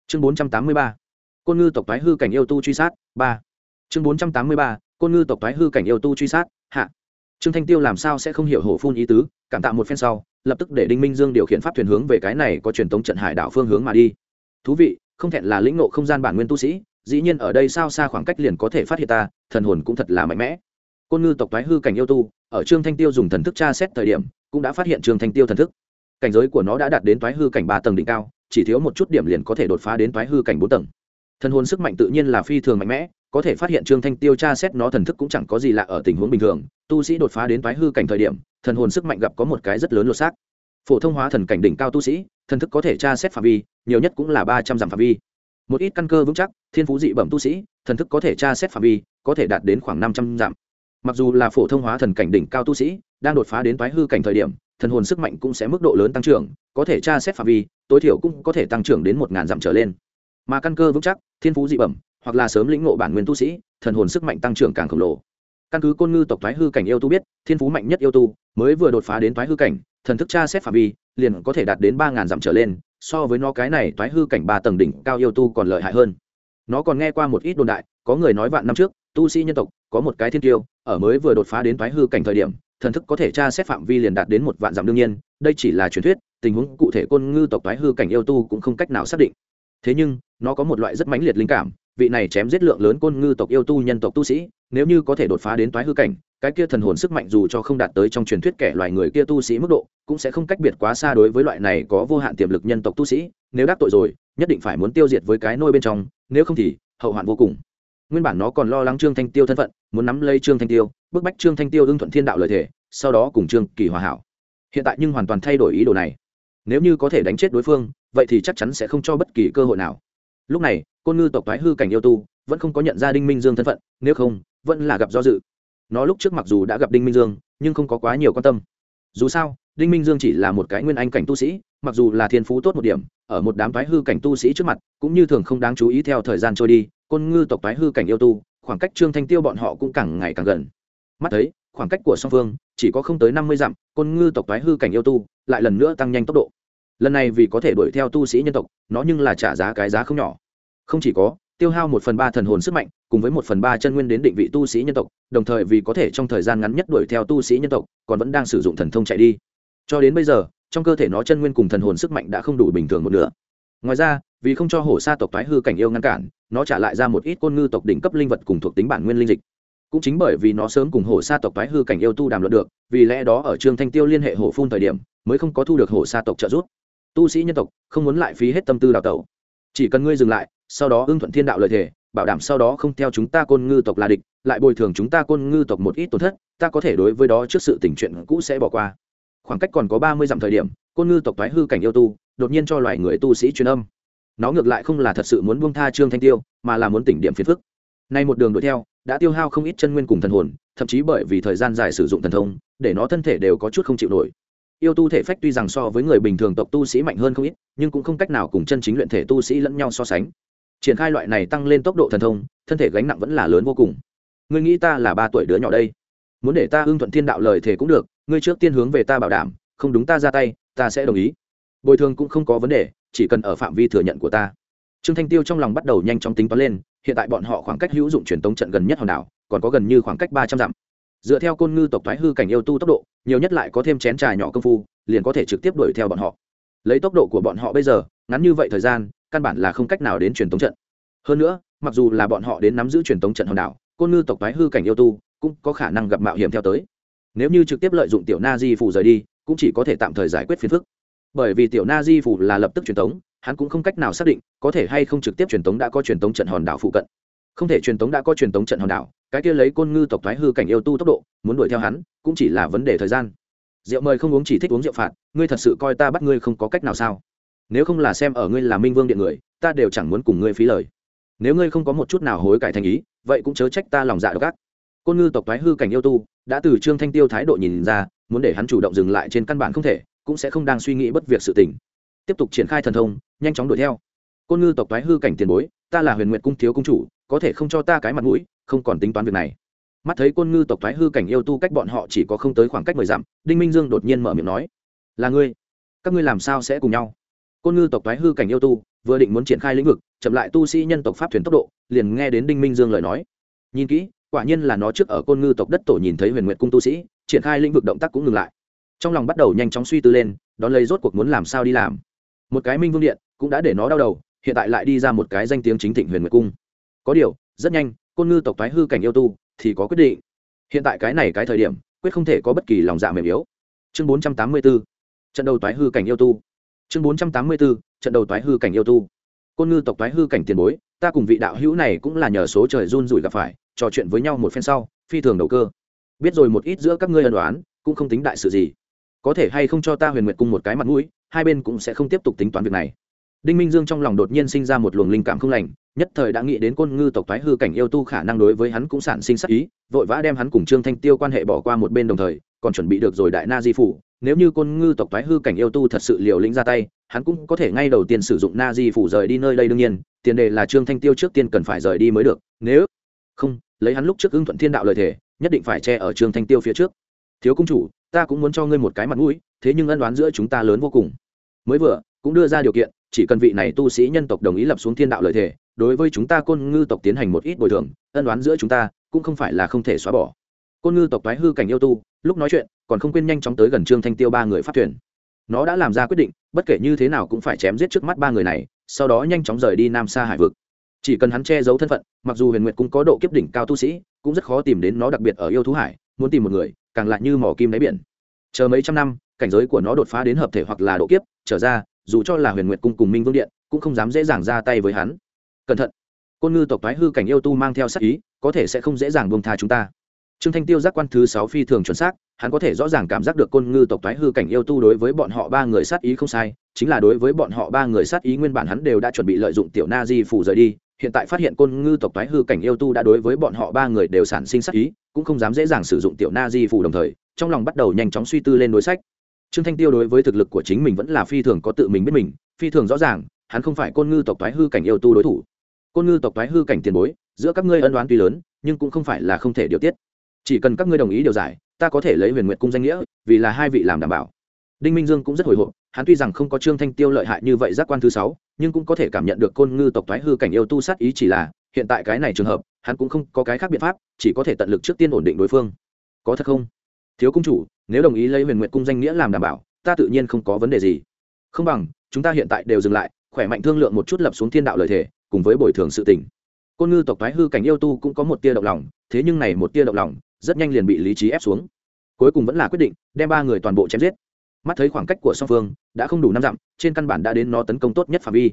Chương bốn trăm tám mươi ba, côn ngư tộc thái hư cảnh yêu tu truy sát, ba. Chương bốn trăm tám mươi ba, côn ngư tộc thái hư cảnh yêu tu truy sát, hạ. Trương thanh tiêu làm sao sẽ không hiểu hồ phun ý tứ, cảm tạ một phen sau, lập tức để đinh minh dương điều khiển pháp thuyền hướng về cái này có truyền tống trận hải đảo phương hướng mà đi. Thú vị, không thẹn là lĩnh ngộ không gian bản nguyên tu sĩ, dĩ nhiên ở đây sao xa khoảng cách liền có thể phát hiện ta, thần hồn cũng thật là mạnh mẽ. Côn ngư tộc thái hư cảnh yêu tu, ở trương thanh tiêu dùng thần thức tra xét thời điểm cũng đã phát hiện trường thanh tiêu thần thức. Cảnh giới của nó đã đạt đến toái hư cảnh ba tầng đỉnh cao, chỉ thiếu một chút điểm liền có thể đột phá đến toái hư cảnh bốn tầng. Thần hồn sức mạnh tự nhiên là phi thường mạnh mẽ, có thể phát hiện trương thanh tiêu tra xét nó thần thức cũng chẳng có gì lạ ở tình huống bình thường. Tu sĩ đột phá đến toái hư cảnh thời điểm, thần hồn sức mạnh gặp có một cái rất lớn lột xác. Phổ thông hóa thần cảnh đỉnh cao tu sĩ, thần thức có thể tra xét phạm vi, nhiều nhất cũng là ba trăm dặm phạm vi. Một ít căn cơ vững chắc, thiên phú dị bẩm tu sĩ, thần thức có thể tra xét phạm vi, có thể đạt đến khoảng năm trăm dặm mặc dù là phổ thông hóa thần cảnh đỉnh cao tu sĩ, đang đột phá đến thoái hư cảnh thời điểm, thần hồn sức mạnh cũng sẽ mức độ lớn tăng trưởng, có thể tra xét phạm vi, tối thiểu cũng có thể tăng trưởng đến một ngàn dặm trở lên. Mà căn cơ vững chắc, thiên phú dị bẩm, hoặc là sớm lĩnh ngộ bản nguyên tu sĩ, thần hồn sức mạnh tăng trưởng càng khổng lồ. Căn cứ côn ngư tộc thoái hư cảnh yêu tu biết, thiên phú mạnh nhất yêu tu, mới vừa đột phá đến thoái hư cảnh, thần thức tra xét phạm vi, liền có thể đạt đến ba ngàn dặm trở lên, so với nó cái này thoái hư cảnh ba tầng đỉnh cao yêu tu còn lợi hại hơn. Nó còn nghe qua một ít đồn đại, có người nói vạn năm trước, tu sĩ nhân tộc, có một cái thiên tiêu ở mới vừa đột phá đến thoái hư cảnh thời điểm, thần thức có thể tra xét phạm vi liền đạt đến một vạn dặm đương nhiên, đây chỉ là truyền thuyết, tình huống cụ thể côn ngư tộc thoái hư cảnh yêu tu cũng không cách nào xác định. Thế nhưng, nó có một loại rất mãnh liệt linh cảm, vị này chém giết lượng lớn côn ngư tộc yêu tu nhân tộc tu sĩ, nếu như có thể đột phá đến thoái hư cảnh, cái kia thần hồn sức mạnh dù cho không đạt tới trong truyền thuyết kẻ loài người kia tu sĩ mức độ, cũng sẽ không cách biệt quá xa đối với loại này có vô hạn tiềm lực nhân tộc tu sĩ, nếu đắc tội rồi, nhất định phải muốn tiêu diệt với cái nôi bên trong, nếu không thì, hậu hoạn vô cùng nguyên bản nó còn lo lắng trương thanh tiêu thân phận, muốn nắm lấy trương thanh tiêu, bức bách trương thanh tiêu ưng thuận thiên đạo lời thể sau đó cùng trương kỳ hòa hảo. Hiện tại nhưng hoàn toàn thay đổi ý đồ này. Nếu như có thể đánh chết đối phương, vậy thì chắc chắn sẽ không cho bất kỳ cơ hội nào. Lúc này, côn ngư tộc thoái hư cảnh yêu tu, vẫn không có nhận ra đinh minh dương thân phận, nếu không, vẫn là gặp do dự. Nó lúc trước mặc dù đã gặp đinh minh dương, nhưng không có quá nhiều quan tâm. Dù sao, đinh minh dương chỉ là một cái nguyên anh cảnh tu sĩ, mặc dù là thiên phú tốt một điểm, ở một đám thoái hư cảnh tu sĩ trước mặt, cũng như thường không đáng chú ý theo thời gian trôi đi côn ngư tộc tái hư cảnh yêu tu, khoảng cách trương thanh tiêu bọn họ cũng càng ngày càng gần. Mắt thấy, khoảng cách của song phương chỉ có không tới năm mươi dặm, côn ngư tộc tái hư cảnh yêu tu lại lần nữa tăng nhanh tốc độ. Lần này vì có thể đuổi theo tu sĩ nhân tộc, nó nhưng là trả giá cái giá không nhỏ. Không chỉ có, tiêu hao một phần ba thần hồn sức mạnh, cùng với một phần ba chân nguyên đến định vị tu sĩ nhân tộc, đồng thời vì có thể trong thời gian ngắn nhất đuổi theo tu sĩ nhân tộc, còn vẫn đang sử dụng thần thông chạy đi. Cho đến bây giờ, trong cơ thể nó chân nguyên cùng thần hồn sức mạnh đã không đủ bình thường một nửa. Ngoài ra vì không cho hổ sa tộc thoái hư cảnh yêu ngăn cản nó trả lại ra một ít côn ngư tộc đỉnh cấp linh vật cùng thuộc tính bản nguyên linh dịch. Cũng chính bởi vì nó sớm cùng hổ sa tộc thoái hư cảnh yêu tu đàm luận được vì lẽ đó ở trương thanh tiêu liên hệ hổ phun thời điểm mới không có thu được hổ sa tộc trợ giúp. Tu sĩ nhân tộc không muốn lại phí hết tâm tư đào tẩu. Chỉ cần ngươi dừng lại sau đó ưng thuận thiên đạo lợi thể, bảo đảm sau đó không theo chúng ta côn ngư tộc là địch lại bồi thường chúng ta côn ngư tộc một ít tổn thất ta có thể đối với đó trước sự tình chuyện cũ sẽ bỏ qua. Khoảng cách còn có ba mươi dặm thời điểm côn ngư tộc thoái hư cảnh yêu tu đột nhiên cho loài người tu sĩ truyền âm nó ngược lại không là thật sự muốn buông tha trương thanh tiêu, mà là muốn tỉnh điểm phiền phức. Nay một đường đuổi theo, đã tiêu hao không ít chân nguyên cùng thần hồn, thậm chí bởi vì thời gian dài sử dụng thần thông, để nó thân thể đều có chút không chịu nổi. Yêu tu thể phách tuy rằng so với người bình thường tộc tu sĩ mạnh hơn không ít, nhưng cũng không cách nào cùng chân chính luyện thể tu sĩ lẫn nhau so sánh. Triển khai loại này tăng lên tốc độ thần thông, thân thể gánh nặng vẫn là lớn vô cùng. Ngươi nghĩ ta là ba tuổi đứa nhỏ đây? Muốn để ta hưng thuận thiên đạo lời thể cũng được, ngươi trước tiên hướng về ta bảo đảm, không đúng ta ra tay, ta sẽ đồng ý. Bồi thường cũng không có vấn đề chỉ cần ở phạm vi thừa nhận của ta. Trương thanh tiêu trong lòng bắt đầu nhanh chóng tính toán lên, hiện tại bọn họ khoảng cách hữu dụng truyền tống trận gần nhất hòn đảo, còn có gần như khoảng cách ba trăm dặm. Dựa theo côn ngư tộc thoái hư cảnh yêu tu tốc độ, nhiều nhất lại có thêm chén trà nhỏ công phu, liền có thể trực tiếp đuổi theo bọn họ. Lấy tốc độ của bọn họ bây giờ, ngắn như vậy thời gian, căn bản là không cách nào đến truyền tống trận. Hơn nữa, mặc dù là bọn họ đến nắm giữ truyền tống trận hòn đảo, côn ngư tộc thoái hư cảnh yêu tu cũng có khả năng gặp mạo hiểm theo tới. Nếu như trực tiếp lợi dụng tiểu na di phủ rời đi, cũng chỉ có thể tạm thời giải quyết phiền phức bởi vì tiểu na di phủ là lập tức truyền tống, hắn cũng không cách nào xác định có thể hay không trực tiếp truyền tống đã có truyền tống trận hòn đảo phụ cận. Không thể truyền tống đã có truyền tống trận hòn đảo, cái kia lấy côn ngư tộc thoái hư cảnh yêu tu tốc độ, muốn đuổi theo hắn, cũng chỉ là vấn đề thời gian. Rượu mời không uống chỉ thích uống rượu phạt, ngươi thật sự coi ta bắt ngươi không có cách nào sao? Nếu không là xem ở ngươi là minh vương điện người, ta đều chẳng muốn cùng ngươi phí lời. Nếu ngươi không có một chút nào hối cải thành ý, vậy cũng chớ trách ta lòng dạ độc ác. Côn ngư tộc thoái hư cảnh yêu tu, đã từ trương thanh tiêu thái độ nhìn ra, muốn để hắn chủ động dừng lại trên căn bản không thể cũng sẽ không đang suy nghĩ bất việc sự tình. Tiếp tục triển khai thần thông, nhanh chóng đuổi theo. Côn ngư tộc thoái hư cảnh tiền bối, ta là huyền nguyện cung thiếu cung chủ, có thể không cho ta cái mặt mũi, không còn tính toán việc này. Mắt thấy côn ngư tộc thoái hư cảnh yêu tu cách bọn họ chỉ có không tới khoảng cách mười dặm, đinh minh dương đột nhiên mở miệng nói, là ngươi? Các ngươi làm sao sẽ cùng nhau? Côn ngư tộc thoái hư cảnh yêu tu, vừa định muốn triển khai lĩnh vực, chậm lại tu sĩ nhân tộc pháp thuyền tốc độ, liền nghe đến đinh minh dương lời nói. Nhìn kỹ, quả nhiên là nó trước ở côn ngư tộc đất tổ nhìn thấy huyền nguyện cung tu sĩ, triển khai lĩnh vực động tác cũng ngừng lại trong lòng bắt đầu nhanh chóng suy tư lên, đón lấy rốt cuộc muốn làm sao đi làm. Một cái minh vương điện cũng đã để nó đau đầu, hiện tại lại đi ra một cái danh tiếng chính thịnh huyền nguyệt cung. Có điều, rất nhanh, côn ngư tộc thoái hư cảnh yêu tu thì có quyết định. Hiện tại cái này cái thời điểm, quyết không thể có bất kỳ lòng dạ mềm yếu. Chương bốn trăm tám mươi 484 trận đầu toái hư cảnh yêu tu. Chương bốn trăm tám mươi 484 trận đầu toái hư cảnh yêu tu. Côn ngư tộc toái hư cảnh tiền bối, ta cùng vị đạo hữu này cũng là nhờ số trời run rủi gặp phải, trò chuyện với nhau một phen sau, phi thường đầu cơ. Biết rồi một ít giữa các ngươi ân đoán cũng không tính đại sự gì có thể hay không cho ta huyền nguyệt cung một cái mặt mũi, hai bên cũng sẽ không tiếp tục tính toán việc này. Đinh minh dương trong lòng đột nhiên sinh ra một luồng linh cảm không lành, nhất thời đã nghĩ đến côn ngư tộc thoái hư cảnh yêu tu khả năng đối với hắn cũng sản sinh sắc ý, vội vã đem hắn cùng trương thanh tiêu quan hệ bỏ qua một bên đồng thời, còn chuẩn bị được rồi đại na di phủ, nếu như côn ngư tộc thoái hư cảnh yêu tu thật sự liều lĩnh ra tay, hắn cũng có thể ngay đầu tiên sử dụng na di phủ rời đi nơi đây đương nhiên, tiền đề là trương thanh tiêu trước tiên cần phải rời đi mới được, nếu không, lấy hắn lúc trước ưng thuận thiên đạo lời thể nhất định phải che ở trương thanh tiêu phía trước. Thiếu công chủ ta cũng muốn cho ngươi một cái mặt mũi, thế nhưng ân đoán giữa chúng ta lớn vô cùng. Mới vừa, cũng đưa ra điều kiện, chỉ cần vị này tu sĩ nhân tộc đồng ý lập xuống thiên đạo lợi thể đối với chúng ta côn ngư tộc tiến hành một ít bồi thường, ân đoán giữa chúng ta cũng không phải là không thể xóa bỏ. Côn ngư tộc thoái hư cảnh yêu tu, lúc nói chuyện, còn không quên nhanh chóng tới gần trương thanh tiêu ba người phát thuyền. Nó đã làm ra quyết định, bất kể như thế nào cũng phải chém giết trước mắt ba người này, sau đó nhanh chóng rời đi nam xa hải vực. Chỉ cần hắn che giấu thân phận, mặc dù huyền nguyệt cũng có độ kiếp đỉnh cao tu sĩ cũng rất khó tìm đến nó đặc biệt ở yêu thú hải, muốn tìm một người, càng lại như mỏ kim đáy biển. Chờ mấy trăm năm, cảnh giới của nó đột phá đến hợp thể hoặc là độ kiếp, trở ra, dù cho là huyền nguyệt cung cùng minh vương điện, cũng không dám dễ dàng ra tay với hắn. Cẩn thận! Côn ngư tộc thoái hư cảnh yêu tu mang theo sắc ý, có thể sẽ không dễ dàng buông tha chúng ta. Trương thanh tiêu giác quan thứ sáu phi thường chuẩn xác, hắn có thể rõ ràng cảm giác được côn ngư tộc thoái hư cảnh yêu tu đối với bọn họ ba người sát ý không sai, chính là đối với bọn họ ba người sát ý nguyên bản hắn đều đã chuẩn bị lợi dụng tiểu na di phủ rời đi hiện tại phát hiện côn ngư tộc thái hư cảnh yêu tu đã đối với bọn họ ba người đều sản sinh sát ý, cũng không dám dễ dàng sử dụng tiểu na di phủ đồng thời, trong lòng bắt đầu nhanh chóng suy tư lên đối sách. Trương thanh tiêu đối với thực lực của chính mình vẫn là phi thường có tự mình biết mình, phi thường rõ ràng, hắn không phải côn ngư tộc thái hư cảnh yêu tu đối thủ. Côn ngư tộc thái hư cảnh tiền bối, giữa các ngươi ân đoán tuy lớn, nhưng cũng không phải là không thể điều tiết. Chỉ cần các ngươi đồng ý điều giải, ta có thể lấy huyền nguyện cung danh nghĩa, vì là hai vị làm đảm bảo. Đinh minh dương cũng rất hồi hộp, hắn tuy rằng không có trương thanh tiêu lợi hại như vậy giác quan thứ sáu nhưng cũng có thể cảm nhận được côn ngư tộc thoái hư cảnh yêu tu sát ý chỉ là, hiện tại cái này trường hợp, hắn cũng không có cái khác biện pháp, chỉ có thể tận lực trước tiên ổn định đối phương. Có thật không? Thiếu cung chủ, nếu đồng ý lấy huyền nguyện cung danh nghĩa làm đảm bảo, ta tự nhiên không có vấn đề gì. Không bằng, chúng ta hiện tại đều dừng lại, khỏe mạnh thương lượng một chút lập xuống thiên đạo lời thể cùng với bồi thường sự tình. Côn ngư tộc thoái hư cảnh yêu tu cũng có một tia động lòng, thế nhưng này một tia động lòng, rất nhanh liền bị lý trí ép xuống. Cuối cùng vẫn là quyết định, đem ba người toàn bộ chém giết mắt thấy khoảng cách của song phương đã không đủ năm dặm, trên căn bản đã đến nó tấn công tốt nhất phạm vi.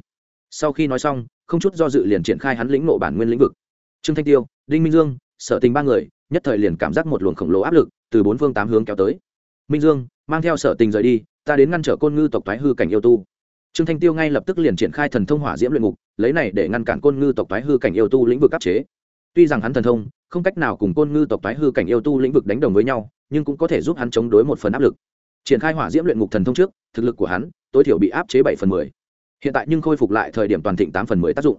Sau khi nói xong, không chút do dự liền triển khai hắn lĩnh nộ bản nguyên lĩnh vực. Trương thanh tiêu, đinh minh dương, sở tình ba người, nhất thời liền cảm giác một luồng khổng lồ áp lực từ bốn phương tám hướng kéo tới. Minh dương, mang theo sở tình rời đi, ta đến ngăn trở côn ngư tộc thoái hư cảnh yêu tu. Trương thanh tiêu ngay lập tức liền triển khai thần thông hỏa diễm luyện ngục, lấy này để ngăn cản côn ngư tộc thoái hư cảnh yêu tu lĩnh vực áp chế. Tuy rằng hắn thần thông, không cách nào cùng côn ngư tộc thoái hư cảnh yêu tu lĩnh vực đánh đồng với nhau, nhưng cũng có thể giúp hắn chống đối một phần áp lực triển khai hỏa diễm luyện ngục thần thông trước, thực lực của hắn, tối thiểu bị áp chế bảy phần mười. Hiện tại nhưng khôi phục lại thời điểm toàn thịnh tám phần mười tác dụng.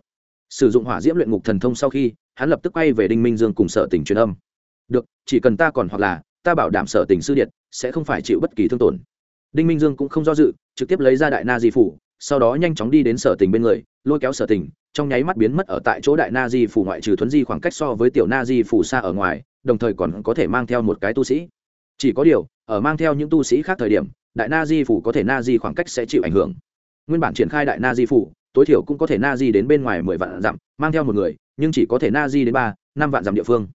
Sử dụng hỏa diễm luyện ngục thần thông sau khi, hắn lập tức quay về đinh minh dương cùng sở tình truyền âm. Được, chỉ cần ta còn hoặc là, ta bảo đảm sở tình sư điện sẽ không phải chịu bất kỳ thương tổn. Đinh minh dương cũng không do dự, trực tiếp lấy ra đại na di phủ, sau đó nhanh chóng đi đến sở tình bên người, lôi kéo sở tình, trong nháy mắt biến mất ở tại chỗ đại na di phủ ngoại trừ thuấn di khoảng cách so với tiểu na di phủ xa ở ngoài, đồng thời còn có thể mang theo một cái tu sĩ. Chỉ có điều ở mang theo những tu sĩ khác thời điểm, đại na di phủ có thể na di khoảng cách sẽ chịu ảnh hưởng. Nguyên bản triển khai đại na di phủ, tối thiểu cũng có thể na di đến bên ngoài mười vạn dặm, mang theo một người, nhưng chỉ có thể na di đến ba, năm vạn dặm địa phương.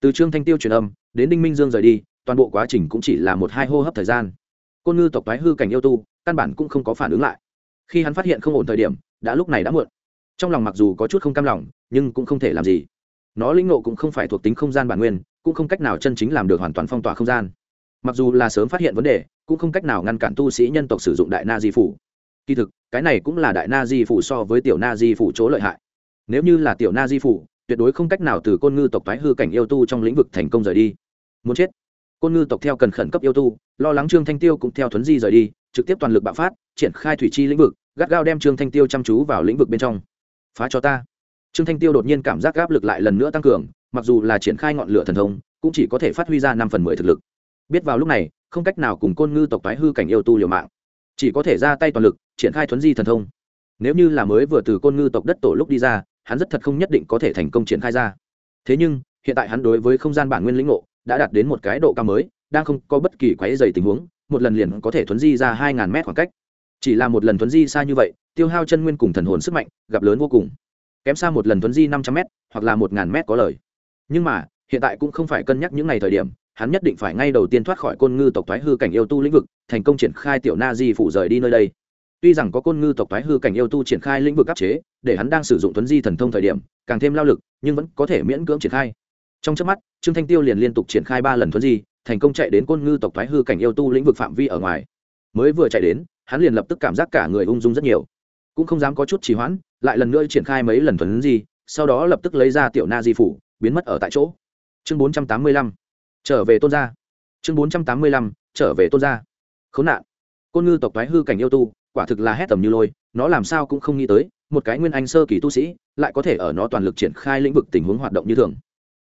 Từ trương thanh tiêu truyền âm, đến đinh minh dương rời đi, toàn bộ quá trình cũng chỉ là một hai hô hấp thời gian. Côn ngư tộc toái hư cảnh yêu tu, căn bản cũng không có phản ứng lại. Khi hắn phát hiện không ổn thời điểm, đã lúc này đã muộn. Trong lòng mặc dù có chút không cam lòng, nhưng cũng không thể làm gì. Nó lĩnh ngộ cũng không phải thuộc tính không gian bản nguyên, cũng không cách nào chân chính làm được hoàn toàn phong tỏa không gian mặc dù là sớm phát hiện vấn đề, cũng không cách nào ngăn cản tu sĩ nhân tộc sử dụng đại na di phủ. Kỳ thực, cái này cũng là đại na di phủ so với tiểu na di phủ chỗ lợi hại. Nếu như là tiểu na di phủ, tuyệt đối không cách nào từ côn ngư tộc thoái hư cảnh yêu tu trong lĩnh vực thành công rời đi. Muốn chết. Côn ngư tộc theo cần khẩn cấp yêu tu, lo lắng trương thanh tiêu cũng theo thuấn di rời đi, trực tiếp toàn lực bạo phát, triển khai thủy chi lĩnh vực, gắt gao đem trương thanh tiêu chăm chú vào lĩnh vực bên trong. Phá cho ta. Trương thanh tiêu đột nhiên cảm giác áp lực lại lần nữa tăng cường, mặc dù là triển khai ngọn lửa thần thông, cũng chỉ có thể phát huy ra năm phần mười thực lực biết vào lúc này, không cách nào cùng côn ngư tộc tái hư cảnh yêu tu liều mạng. Chỉ có thể ra tay toàn lực, triển khai thuấn di thần thông. Nếu như là mới vừa từ côn ngư tộc đất tổ lúc đi ra, hắn rất thật không nhất định có thể thành công triển khai ra. Thế nhưng, hiện tại hắn đối với không gian bản nguyên lĩnh ngộ đã đạt đến một cái độ cao mới, đang không có bất kỳ quái dày tình huống, một lần liền có thể thuấn di ra hai ngàn mét khoảng cách. Chỉ là một lần thuấn di xa như vậy, tiêu hao chân nguyên cùng thần hồn sức mạnh, gặp lớn vô cùng. Kém xa một lần thuấn di năm trăm m hoặc là một ngàn m có lời. Nhưng mà, hiện tại cũng không phải cân nhắc những ngày thời điểm hắn nhất định phải ngay đầu tiên thoát khỏi côn ngư tộc thoái hư cảnh yêu tu lĩnh vực, thành công triển khai tiểu na di phủ rời đi nơi đây. Tuy rằng có côn ngư tộc thoái hư cảnh yêu tu triển khai lĩnh vực áp chế, để hắn đang sử dụng tuấn di thần thông thời điểm, càng thêm lao lực, nhưng vẫn có thể miễn cưỡng triển khai. Trong trước mắt, trương thanh tiêu liền liên tục triển khai ba lần tuấn di, thành công chạy đến côn ngư tộc thoái hư cảnh yêu tu lĩnh vực phạm vi ở ngoài. Mới vừa chạy đến, hắn liền lập tức cảm giác cả người ung dung rất nhiều. Cũng không dám có chút trì hoãn, lại lần nữa triển khai mấy lần thuấn di, sau đó lập tức lấy ra tiểu na di phủ, biến mất ở tại chỗ. Chương bốn trăm tám mươi lăm trở về tôn gia. Chương bốn trăm tám mươi lăm, trở về tôn gia. Khốn nạn. Côn ngư tộc thoái hư cảnh yêu tu, quả thực là hét tầm như lôi, nó làm sao cũng không nghĩ tới, một cái nguyên anh sơ kỳ tu sĩ, lại có thể ở nó toàn lực triển khai lĩnh vực tình huống hoạt động như thường.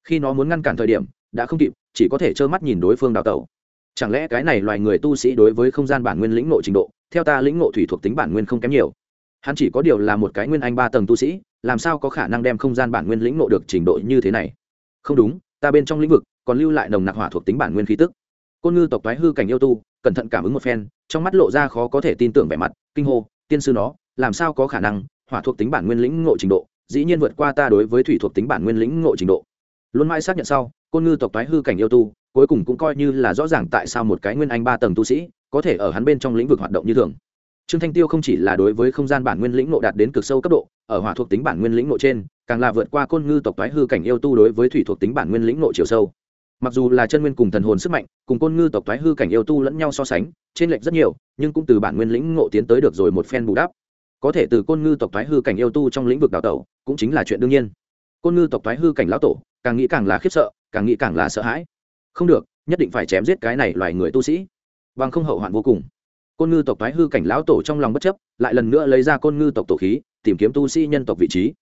Khi nó muốn ngăn cản thời điểm, đã không kịp, chỉ có thể trơ mắt nhìn đối phương đào tẩu. Chẳng lẽ cái này loài người tu sĩ đối với không gian bản nguyên lĩnh ngộ trình độ, theo ta lĩnh ngộ thủy thuộc tính bản nguyên không kém nhiều? Hắn chỉ có điều là một cái nguyên anh ba tầng tu sĩ, làm sao có khả năng đem không gian bản nguyên lĩnh ngộ được trình độ như thế này? Không đúng, ta bên trong lĩnh vực còn lưu lại nồng nặc hỏa thuộc tính bản nguyên khí tức. Côn ngư tộc toái hư cảnh yêu tu, cẩn thận cảm ứng một phen, trong mắt lộ ra khó có thể tin tưởng vẻ mặt, kinh hô, tiên sư nó, làm sao có khả năng? Hỏa thuộc tính bản nguyên lĩnh ngộ trình độ, dĩ nhiên vượt qua ta đối với thủy thuộc tính bản nguyên lĩnh ngộ trình độ. Luôn mãi xác nhận sau, côn ngư tộc toái hư cảnh yêu tu, cuối cùng cũng coi như là rõ ràng tại sao một cái nguyên anh ba tầng tu sĩ có thể ở hắn bên trong lĩnh vực hoạt động như thường. Trương thanh tiêu không chỉ là đối với không gian bản nguyên lĩnh ngộ đạt đến cực sâu cấp độ, ở hỏa thuộc tính bản nguyên lĩnh ngộ trên, càng là vượt qua côn ngư tộc toái hư cảnh yêu tu đối với thủy thuộc tính bản nguyên lĩnh ngộ chiều sâu mặc dù là chân nguyên cùng thần hồn sức mạnh, cùng côn ngư tộc thoái hư cảnh yêu tu lẫn nhau so sánh, trên lệch rất nhiều, nhưng cũng từ bản nguyên lĩnh ngộ tiến tới được rồi một phen bù đắp. Có thể từ côn ngư tộc thoái hư cảnh yêu tu trong lĩnh vực đào tẩu, cũng chính là chuyện đương nhiên. Côn ngư tộc thoái hư cảnh lão tổ, càng nghĩ càng là khiếp sợ, càng nghĩ càng là sợ hãi. Không được, nhất định phải chém giết cái này loài người tu sĩ. Bằng không hậu hoạn vô cùng. Côn ngư tộc thoái hư cảnh lão tổ trong lòng bất chấp, lại lần nữa lấy ra côn ngư tộc tổ khí, tìm kiếm tu sĩ nhân tộc vị trí.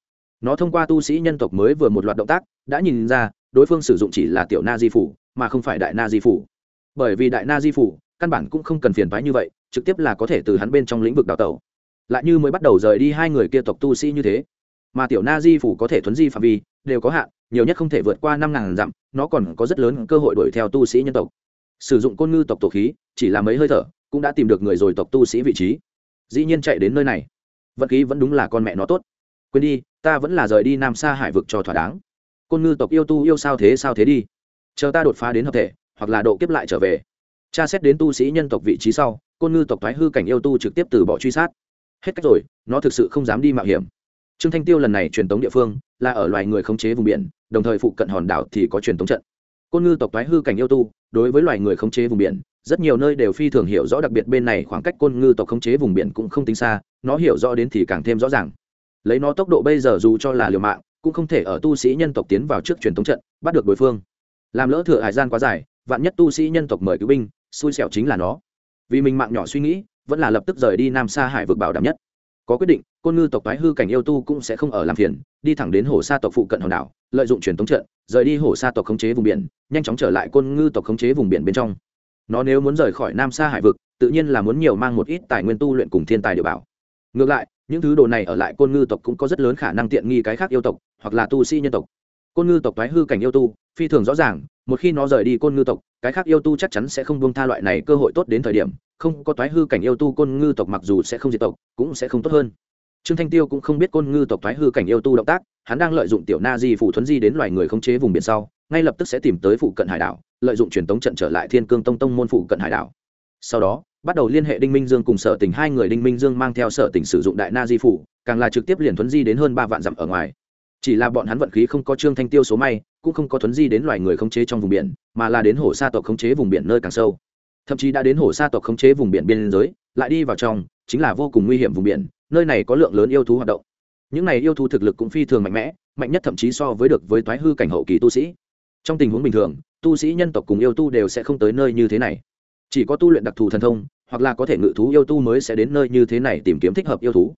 Nó thông qua tu sĩ nhân tộc mới vừa một loạt động tác, đã nhìn ra đối phương sử dụng chỉ là tiểu na di phủ, mà không phải đại na di phủ. Bởi vì đại na di phủ, căn bản cũng không cần phiền phái như vậy, trực tiếp là có thể từ hắn bên trong lĩnh vực đào tẩu. Lại như mới bắt đầu rời đi hai người kia tộc tu sĩ như thế. Mà tiểu na di phủ có thể thuấn di phạm vi, đều có hạn, nhiều nhất không thể vượt qua năm ngàn dặm, nó còn có rất lớn cơ hội đuổi theo tu sĩ nhân tộc. Sử dụng côn ngư tộc tổ khí, chỉ là mấy hơi thở, cũng đã tìm được người rồi tộc tu sĩ vị trí. Dĩ nhiên chạy đến nơi này. Vận khí vẫn đúng là con mẹ nó tốt. Quên đi, ta vẫn là rời đi nam xa hải vực cho thỏa đáng côn ngư tộc yêu tu yêu sao thế sao thế đi. Chờ ta đột phá đến hợp thể, hoặc là độ kiếp lại trở về. Tra xét đến tu sĩ nhân tộc vị trí sau, côn ngư tộc thoái hư cảnh yêu tu trực tiếp từ bỏ truy sát. Hết cách rồi, nó thực sự không dám đi mạo hiểm. Trương thanh tiêu lần này truyền tống địa phương, là ở loài người khống chế vùng biển, đồng thời phụ cận hòn đảo thì có truyền tống trận. Côn ngư tộc thoái hư cảnh yêu tu, đối với loài người khống chế vùng biển, rất nhiều nơi đều phi thường hiểu rõ đặc biệt bên này khoảng cách côn ngư tộc khống chế vùng biển cũng không tính xa, nó hiểu rõ đến thì càng thêm rõ ràng. Lấy nó tốc độ bây giờ dù cho là liều mạng cũng không thể ở tu sĩ nhân tộc tiến vào trước truyền thống trận, bắt được đối phương. Làm lỡ thừa hải gian quá dài, vạn nhất tu sĩ nhân tộc mời cứu binh, xui xẻo chính là nó. Vì mình mạng nhỏ suy nghĩ, vẫn là lập tức rời đi nam xa hải vực bảo đảm nhất. Có quyết định, côn ngư tộc thái hư cảnh yêu tu cũng sẽ không ở làm phiền, đi thẳng đến hồ sa tộc phụ cận hòn đảo, lợi dụng truyền thống trận, rời đi hồ sa tộc khống chế vùng biển, nhanh chóng trở lại côn ngư tộc khống chế vùng biển bên trong. Nó nếu muốn rời khỏi nam xa hải vực, tự nhiên là muốn nhiều mang một ít tài nguyên tu luyện cùng thiên tài địa bảo ngược lại, những thứ đồ này ở lại côn ngư tộc cũng có rất lớn khả năng tiện nghi cái khác yêu tộc, hoặc là tu sĩ nhân tộc. Côn ngư tộc thoái hư cảnh yêu tu, phi thường rõ ràng, một khi nó rời đi côn ngư tộc, cái khác yêu tu chắc chắn sẽ không buông tha loại này cơ hội tốt đến thời điểm, không có thoái hư cảnh yêu tu côn ngư tộc mặc dù sẽ không diệt tộc, cũng sẽ không tốt hơn. Trương thanh tiêu cũng không biết côn ngư tộc thoái hư cảnh yêu tu động tác, hắn đang lợi dụng tiểu na di phủ thuấn di đến loài người khống chế vùng biển sau, ngay lập tức sẽ tìm tới phụ cận hải đảo, lợi dụng truyền tống trận trở lại thiên cương tông tông môn phụ cận hải đảo. Sau đó bắt đầu liên hệ đinh minh dương cùng sở tỉnh hai người đinh minh dương mang theo sở tỉnh sử dụng đại na di phủ, càng là trực tiếp liền thuấn di đến hơn ba vạn dặm ở ngoài. Chỉ là bọn hắn vận khí không có trương thanh tiêu số may, cũng không có thuấn di đến loài người khống chế trong vùng biển, mà là đến hồ sa tộc khống chế vùng biển nơi càng sâu. Thậm chí đã đến hồ sa tộc khống chế vùng biển biên giới, lại đi vào trong, chính là vô cùng nguy hiểm vùng biển, nơi này có lượng lớn yêu thú hoạt động. Những này yêu thú thực lực cũng phi thường mạnh mẽ, mạnh nhất thậm chí so với được với toái hư cảnh hậu kỳ tu sĩ. Trong tình huống bình thường, tu sĩ nhân tộc cùng yêu tu đều sẽ không tới nơi như thế này chỉ có tu luyện đặc thù thần thông, hoặc là có thể ngự thú yêu tu mới sẽ đến nơi như thế này tìm kiếm thích hợp yêu thú.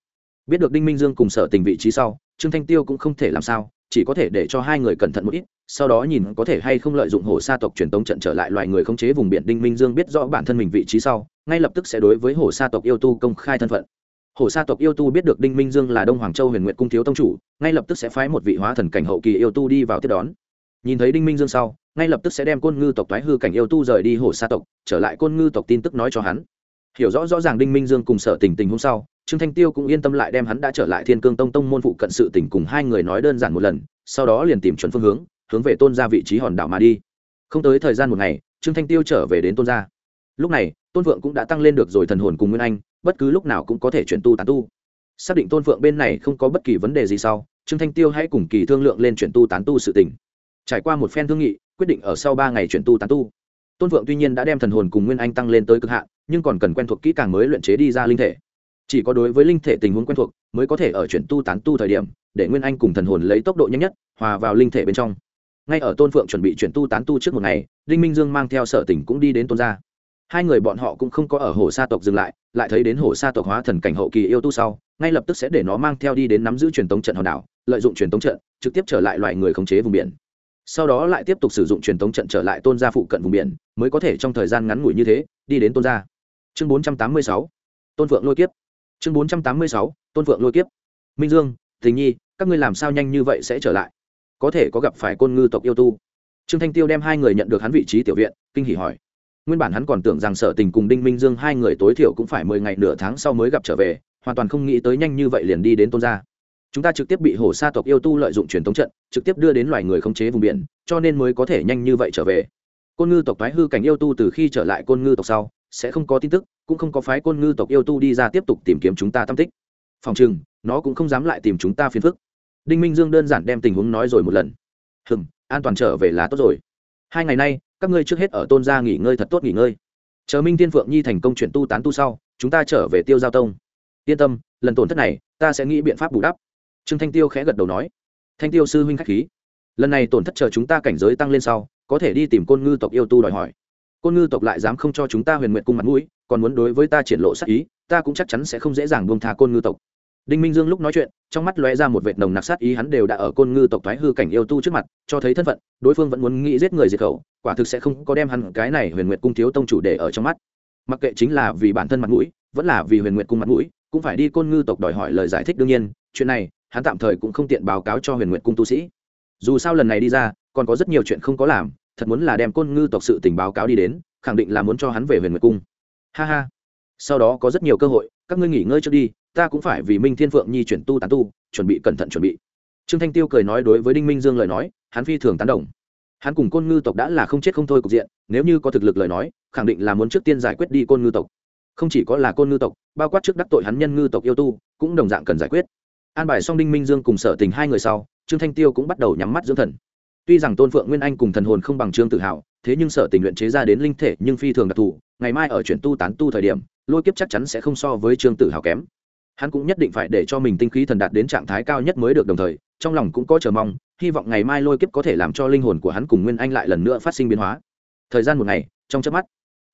Biết được đinh minh dương cùng sở tình vị trí sau, trương thanh tiêu cũng không thể làm sao, chỉ có thể để cho hai người cẩn thận một ít, sau đó nhìn có thể hay không lợi dụng hồ sa tộc truyền tống trận trở lại loài người khống chế vùng biển đinh minh dương biết rõ bản thân mình vị trí sau, ngay lập tức sẽ đối với hồ sa tộc yêu tu công khai thân phận. Hồ sa tộc yêu tu biết được đinh minh dương là đông hoàng châu huyền nguyện cung thiếu tông chủ, ngay lập tức sẽ phái một vị hóa thần cảnh hậu kỳ yêu tu đi vào tiếp đón. Nhìn thấy đinh minh dương sau ngay lập tức sẽ đem côn ngư tộc thoái hư cảnh yêu tu rời đi hồ sa tộc, trở lại côn ngư tộc tin tức nói cho hắn. Hiểu rõ rõ ràng đinh minh dương cùng sở tình tình hôm sau, trương thanh tiêu cũng yên tâm lại đem hắn đã trở lại thiên cương tông tông môn phụ cận sự tình cùng hai người nói đơn giản một lần, sau đó liền tìm chuẩn phương hướng hướng về tôn ra vị trí hòn đảo mà đi. Không tới thời gian một ngày, trương thanh tiêu trở về đến tôn gia. Lúc này, tôn vượng cũng đã tăng lên được rồi thần hồn cùng nguyên anh, bất cứ lúc nào cũng có thể chuyển tu tán tu. Xác định tôn vượng bên này không có bất kỳ vấn đề gì sau, trương thanh tiêu hãy cùng kỳ thương lượng lên chuyển tu tán tu sự tình. Trải qua một phen thương nghị quyết định ở sau ba ngày chuyển tu tán tu. Tôn vượng tuy nhiên đã đem thần hồn cùng nguyên anh tăng lên tới cực hạn, nhưng còn cần quen thuộc kỹ càng mới luyện chế đi ra linh thể. Chỉ có đối với linh thể tình huống quen thuộc, mới có thể ở chuyển tu tán tu thời điểm, để nguyên anh cùng thần hồn lấy tốc độ nhanh nhất, hòa vào linh thể bên trong. Ngay ở tôn phượng chuẩn bị chuyển tu tán tu trước một ngày, đinh minh dương mang theo sở tỉnh cũng đi đến tôn gia. Hai người bọn họ cũng không có ở hồ sa tộc dừng lại lại thấy đến hồ sa tộc hóa thần cảnh hậu kỳ yêu tu sau, ngay lập tức sẽ để nó mang theo đi đến nắm giữ truyền tống trận hòn đảo, lợi dụng truyền tống trận, trực tiếp trở lại loài người khống chế vùng biển sau đó lại tiếp tục sử dụng truyền tống trận trở lại tôn gia phụ cận vùng biển, mới có thể trong thời gian ngắn ngủi như thế, đi đến tôn gia. Chương bốn trăm tám mươi sáu, tôn phượng lôi kiếp. Chương bốn trăm tám mươi sáu, tôn phượng lôi kiếp. Minh dương tình nhi, các ngươi làm sao nhanh như vậy sẽ trở lại? Có thể có gặp phải côn ngư tộc yêu tu. Trương thanh tiêu đem hai người nhận được hắn vị trí tiểu viện, kinh hỉ hỏi. Nguyên bản hắn còn tưởng rằng sở tình cùng đinh minh dương hai người tối thiểu cũng phải mười ngày nửa tháng sau mới gặp trở về, hoàn toàn không nghĩ tới nhanh như vậy liền đi đến tôn gia chúng ta trực tiếp bị hổ sa tộc yêu tu lợi dụng truyền thống trận, trực tiếp đưa đến loài người khống chế vùng biển, cho nên mới có thể nhanh như vậy trở về. Côn ngư tộc thoái hư cảnh yêu tu từ khi trở lại côn ngư tộc sau, sẽ không có tin tức, cũng không có phái côn ngư tộc yêu tu đi ra tiếp tục tìm kiếm chúng ta tam tích. Phòng chừng, nó cũng không dám lại tìm chúng ta phiền phức. Đinh minh dương đơn giản đem tình huống nói rồi một lần. Hừng an toàn trở về là tốt rồi. Hai ngày nay, các ngươi trước hết ở tôn gia nghỉ ngơi thật tốt nghỉ ngơi. Chờ minh thiên phượng nhi thành công chuyển tu tán tu sau, chúng ta trở về tiêu giao tông. Yên tâm, lần tổn thất này, ta sẽ nghĩ biện pháp bù đắp trương thanh tiêu khẽ gật đầu nói, thanh tiêu sư huynh k h á c h khí. Lần này tổn thất chờ chúng ta cảnh giới tăng lên sau, có thể đi tìm côn ngư tộc yêu tu đòi hỏi. Côn ngư tộc lại dám không cho chúng ta huyền nguyện cung mặt mũi, còn muốn đối với ta triển lộ sắc ý, ta cũng chắc chắn sẽ không dễ dàng buông tha côn ngư tộc. Đinh minh dương lúc nói chuyện, trong mắt lóe ra một vệt nồng nặc sát ý, hắn đều đã ở côn ngư tộc thoái hư cảnh yêu tu trước mặt, cho thấy thân phận, đối phương vẫn muốn nghĩ giết người diệt khẩu, quả thực sẽ không có đem hắn cái này huyền nguyệt cung thiếu tông chủ để ở trong mắt. Mặc kệ chính là vì bản thân mặt mũi, vẫn là vì huyền nguyệt cung mặt mũi, cũng phải đi côn ngư tộc đòi hỏi lời giải thích đương nhiên, chuyện này hắn tạm thời cũng không tiện báo cáo cho huyền nguyện cung tu sĩ. Dù sao lần này đi ra, còn có rất nhiều chuyện không có làm, thật muốn là đem côn ngư tộc sự tình báo cáo đi đến, khẳng định là muốn cho hắn về huyền nguyện cung. Ha ha. Sau đó có rất nhiều cơ hội, các ngươi nghỉ ngơi trước đi, ta cũng phải vì minh thiên phượng nhi chuyển tu tán tu, chuẩn bị cẩn thận chuẩn bị. Trương thanh tiêu cười nói đối với đinh minh dương lời nói, hắn phi thường tán đồng. Hắn cùng côn ngư tộc đã là không chết không thôi cục diện, nếu như có thực lực lời nói, khẳng định là muốn trước tiên giải quyết đi côn ngư tộc. Không chỉ có là côn ngư tộc, bao quát trước đắc tội hắn nhân ngư tộc yêu tu, cũng đồng dạng cần giải quyết an bài xong đinh minh dương cùng sở tình hai người sau, trương thanh tiêu cũng bắt đầu nhắm mắt dưỡng thần. Tuy rằng tôn phượng nguyên anh cùng thần hồn không bằng trương tự hào thế nhưng sở tình luyện chế ra đến linh thể nhưng phi thường đặc thù, ngày mai ở chuyển tu tán tu thời điểm, lôi kiếp chắc chắn sẽ không so với trương tự hào kém. Hắn cũng nhất định phải để cho mình tinh khí thần đạt đến trạng thái cao nhất mới được đồng thời, trong lòng cũng có chờ mong, hy vọng ngày mai lôi kiếp có thể làm cho linh hồn của hắn cùng nguyên anh lại lần nữa phát sinh biến hóa. Thời gian một ngày, trong chớp mắt,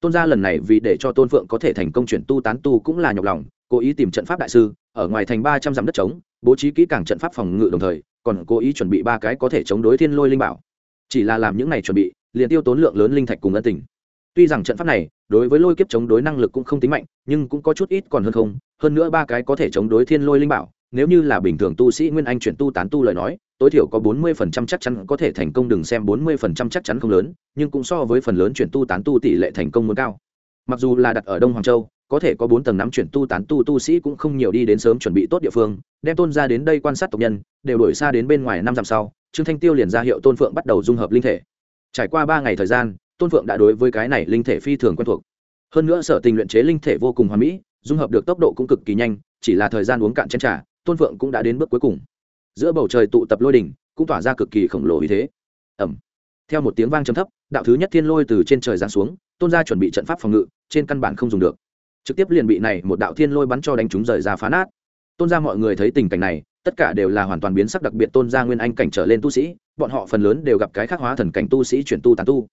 tôn gia lần này vì để cho tôn phượng có thể thành công chuyển tu tán tu cũng là nhọc lòng, cố ý tìm trận pháp đại sư, ở ngoài thành ba trăm dặm đất trống bố trí kỹ càng trận pháp phòng ngự đồng thời, còn cố ý chuẩn bị ba cái có thể chống đối thiên lôi linh bảo. Chỉ là làm những này chuẩn bị, liền tiêu tốn lượng lớn linh thạch cùng ân tình. Tuy rằng trận pháp này, đối với lôi kiếp chống đối năng lực cũng không tính mạnh, nhưng cũng có chút ít còn hơn không, hơn nữa ba cái có thể chống đối thiên lôi linh bảo, nếu như là bình thường tu sĩ nguyên anh chuyển tu tán tu lời nói, tối thiểu có bốn mươi phần trăm chắc chắn có thể thành công, đừng xem bốn mươi phần trăm chắc chắn không lớn, nhưng cũng so với phần lớn chuyển tu tán tu tỷ lệ thành công muốn cao. Mặc dù là đặt ở đông hoàng châu có thể có bốn tầng nắm chuyển tu tán tu tu sĩ cũng không nhiều đi đến sớm chuẩn bị tốt địa phương, đem tôn ra đến đây quan sát tộc nhân, đều đổi xa đến bên ngoài năm dặm sau, trương thanh tiêu liền ra hiệu tôn phượng bắt đầu dung hợp linh thể. Trải qua ba ngày thời gian, tôn phượng đã đối với cái này linh thể phi thường quen thuộc. Hơn nữa sở tình luyện chế linh thể vô cùng hoàn mỹ, dung hợp được tốc độ cũng cực kỳ nhanh, chỉ là thời gian uống cạn chén trà, tôn phượng cũng đã đến bước cuối cùng. Giữa bầu trời tụ tập lôi đỉnh, cũng tỏa ra cực kỳ khổng lồ như thế. Ẩm theo một tiếng vang trầm thấp, đạo thứ nhất thiên lôi từ trên trời giáng xuống, tôn gia chuẩn bị trận pháp phòng ngự, trên căn bản không dùng được trực tiếp liền bị này một đạo thiên lôi bắn cho đánh chúng rời ra phá nát. Tôn gia mọi người thấy tình cảnh này, tất cả đều là hoàn toàn biến sắc, đặc biệt tôn gia nguyên anh cảnh trở lên tu sĩ, bọn họ phần lớn đều gặp cái khác hóa thần cảnh tu sĩ chuyển tu tán tu.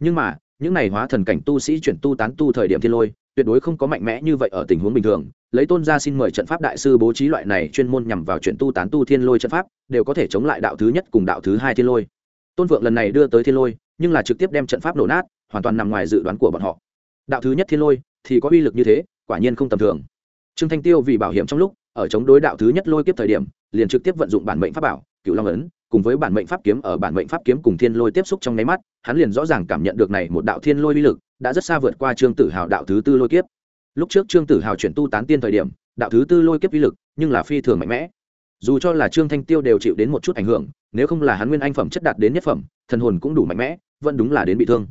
Nhưng mà, những này hóa thần cảnh tu sĩ chuyển tu tán tu thời điểm thiên lôi, tuyệt đối không có mạnh mẽ như vậy ở tình huống bình thường. Lấy tôn gia xin mời trận pháp đại sư bố trí loại này chuyên môn nhằm vào chuyển tu tán tu thiên lôi trận pháp, đều có thể chống lại đạo thứ nhất cùng đạo thứ hai thiên lôi. Tôn vượng lần này đưa tới thiên lôi, nhưng là trực tiếp đem trận pháp nổ nát, hoàn toàn nằm ngoài dự đoán của bọn họ. Đạo thứ nhất thiên lôi thì có uy lực như thế, quả nhiên không tầm thường. Trương thanh tiêu vì bảo hiểm trong lúc, ở chống đối đạo thứ nhất lôi kiếp thời điểm, liền trực tiếp vận dụng bản mệnh pháp bảo cựu long ấn, cùng với bản mệnh pháp kiếm ở bản mệnh pháp kiếm cùng thiên lôi tiếp xúc trong nháy mắt, hắn liền rõ ràng cảm nhận được này một đạo thiên lôi uy lực đã rất xa vượt qua trương tử hào đạo thứ tư lôi kiếp. Lúc trước trương tử hào chuyển tu tán tiên thời điểm, đạo thứ tư lôi kiếp uy lực, nhưng là phi thường mạnh mẽ. Dù cho là trương thanh tiêu đều chịu đến một chút ảnh hưởng, nếu không là hắn nguyên anh phẩm chất đạt đến nhất phẩm, thần hồn cũng đủ mạnh mẽ, vẫn đúng là đến bị thương.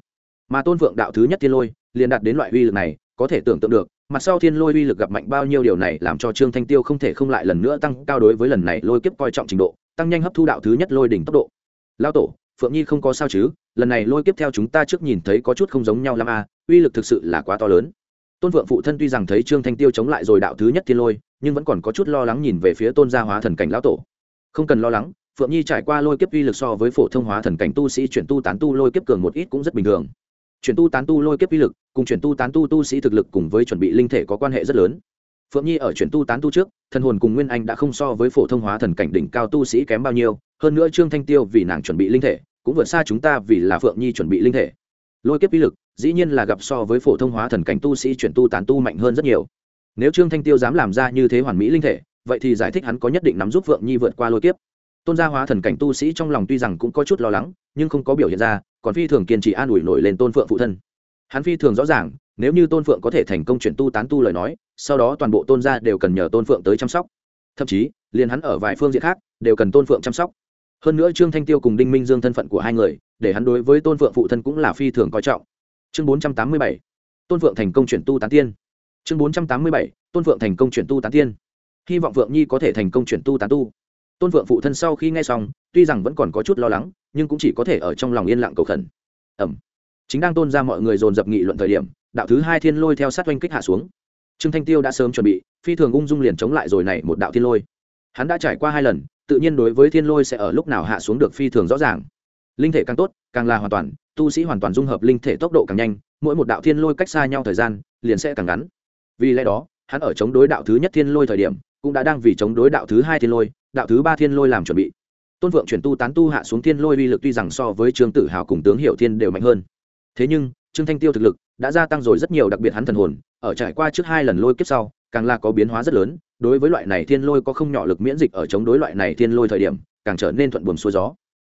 Mà tôn vượng đạo thứ nhất thiên lôi, liền đạt đến loại uy lực này có thể tưởng tượng được, mặt sau thiên lôi uy lực gặp mạnh bao nhiêu điều này làm cho trương thanh tiêu không thể không lại lần nữa tăng cao đối với lần này lôi kiếp coi trọng trình độ, tăng nhanh hấp thu đạo thứ nhất lôi đỉnh tốc độ. Lao tổ, phượng nhi không có sao chứ? Lần này lôi kiếp theo chúng ta trước nhìn thấy có chút không giống nhau l à? uy lực thực sự là quá to lớn. Tôn vượng phụ thân tuy rằng thấy trương thanh tiêu chống lại rồi đạo thứ nhất thiên lôi, nhưng vẫn còn có chút lo lắng nhìn về phía tôn gia hóa thần cảnh lão tổ. Không cần lo lắng, phượng nhi trải qua lôi kiếp uy lực so với phổ thông hóa thần cảnh tu sĩ chuyển tu tán tu lôi kiếp cường một ít cũng rất bình thường chuyển tu tán tu lôi kiếp uy lực, cùng chuyển tu tán tu tu sĩ thực lực cùng với chuẩn bị linh thể có quan hệ rất lớn. Phượng nhi ở chuyển tu tán tu trước, thần hồn cùng nguyên anh đã không so với phổ thông hóa thần cảnh đỉnh cao tu sĩ kém bao nhiêu, hơn nữa trương thanh tiêu vì nàng chuẩn bị linh thể, cũng vượt xa chúng ta vì là phượng nhi chuẩn bị linh thể. Lôi kiếp uy lực, dĩ nhiên là gặp so với phổ thông hóa thần cảnh tu sĩ chuyển tu tán tu mạnh hơn rất nhiều. Nếu trương thanh tiêu dám làm ra như thế hoàn mỹ linh thể, vậy thì giải thích hắn có nhất định nắm giúp phượng nhi vượt qua lôi kiếp. Tôn gia hóa thần cảnh tu sĩ trong lòng tuy rằng cũng có chút lo lắng, nhưng không có biểu hiện ra còn phi thường kiên trì an ủi nổi lên tôn phượng phụ thân. Hắn phi thường rõ ràng, nếu như tôn phượng có thể thành công chuyển tu tán tu lời nói, sau đó toàn bộ tôn gia đều cần nhờ tôn phượng tới chăm sóc. Thậm chí, liền hắn ở vài phương diện khác, đều cần tôn phượng chăm sóc. Hơn nữa trương thanh tiêu cùng đinh minh dương thân phận của hai người, để hắn đối với tôn phượng phụ thân cũng là phi thường coi trọng. Chương bốn trăm tám mươi bảy, tôn phượng thành công chuyển tu tán tiên. Chương bốn trăm tám mươi bảy, tôn phượng thành công chuyển tu tán tiên. Hy vọng phượng nhi có thể thành công chuyển tu tán tu tôn phượng phụ thân sau khi nghe xong, tuy rằng vẫn còn có chút lo lắng, nhưng cũng chỉ có thể ở trong lòng yên lặng cầu khẩn. Ẩm. Chính đang tôn ra mọi người dồn dập nghị luận thời điểm, đạo thứ hai thiên lôi theo sát oanh kích hạ xuống. Trương thanh tiêu đã sớm chuẩn bị, phi thường ung dung liền chống lại rồi này một đạo thiên lôi. Hắn đã trải qua hai lần, tự nhiên đối với thiên lôi sẽ ở lúc nào hạ xuống được phi thường rõ ràng. Linh thể càng tốt, càng là hoàn toàn, tu sĩ hoàn toàn dung hợp linh thể tốc độ càng nhanh, mỗi một đạo thiên lôi cách xa nhau thời gian, liền sẽ càng ngắn. Vì lẽ đó, hắn ở chống đối đạo thứ nhất thiên lôi thời điểm cũng đã đang vì chống đối đạo thứ hai thiên lôi, đạo thứ ba thiên lôi làm chuẩn bị. Tôn vượng chuyển tu tán tu hạ xuống thiên lôi uy lực tuy rằng so với trương tử hào cùng tướng hiệu thiên đều mạnh hơn. Thế nhưng, trương thanh tiêu thực lực đã gia tăng rồi rất nhiều đặc biệt hắn thần hồn, ở trải qua trước hai lần lôi kiếp sau, càng là có biến hóa rất lớn, đối với loại này thiên lôi có không nhỏ lực miễn dịch ở chống đối loại này thiên lôi thời điểm, càng trở nên thuận buồm xuôi gió.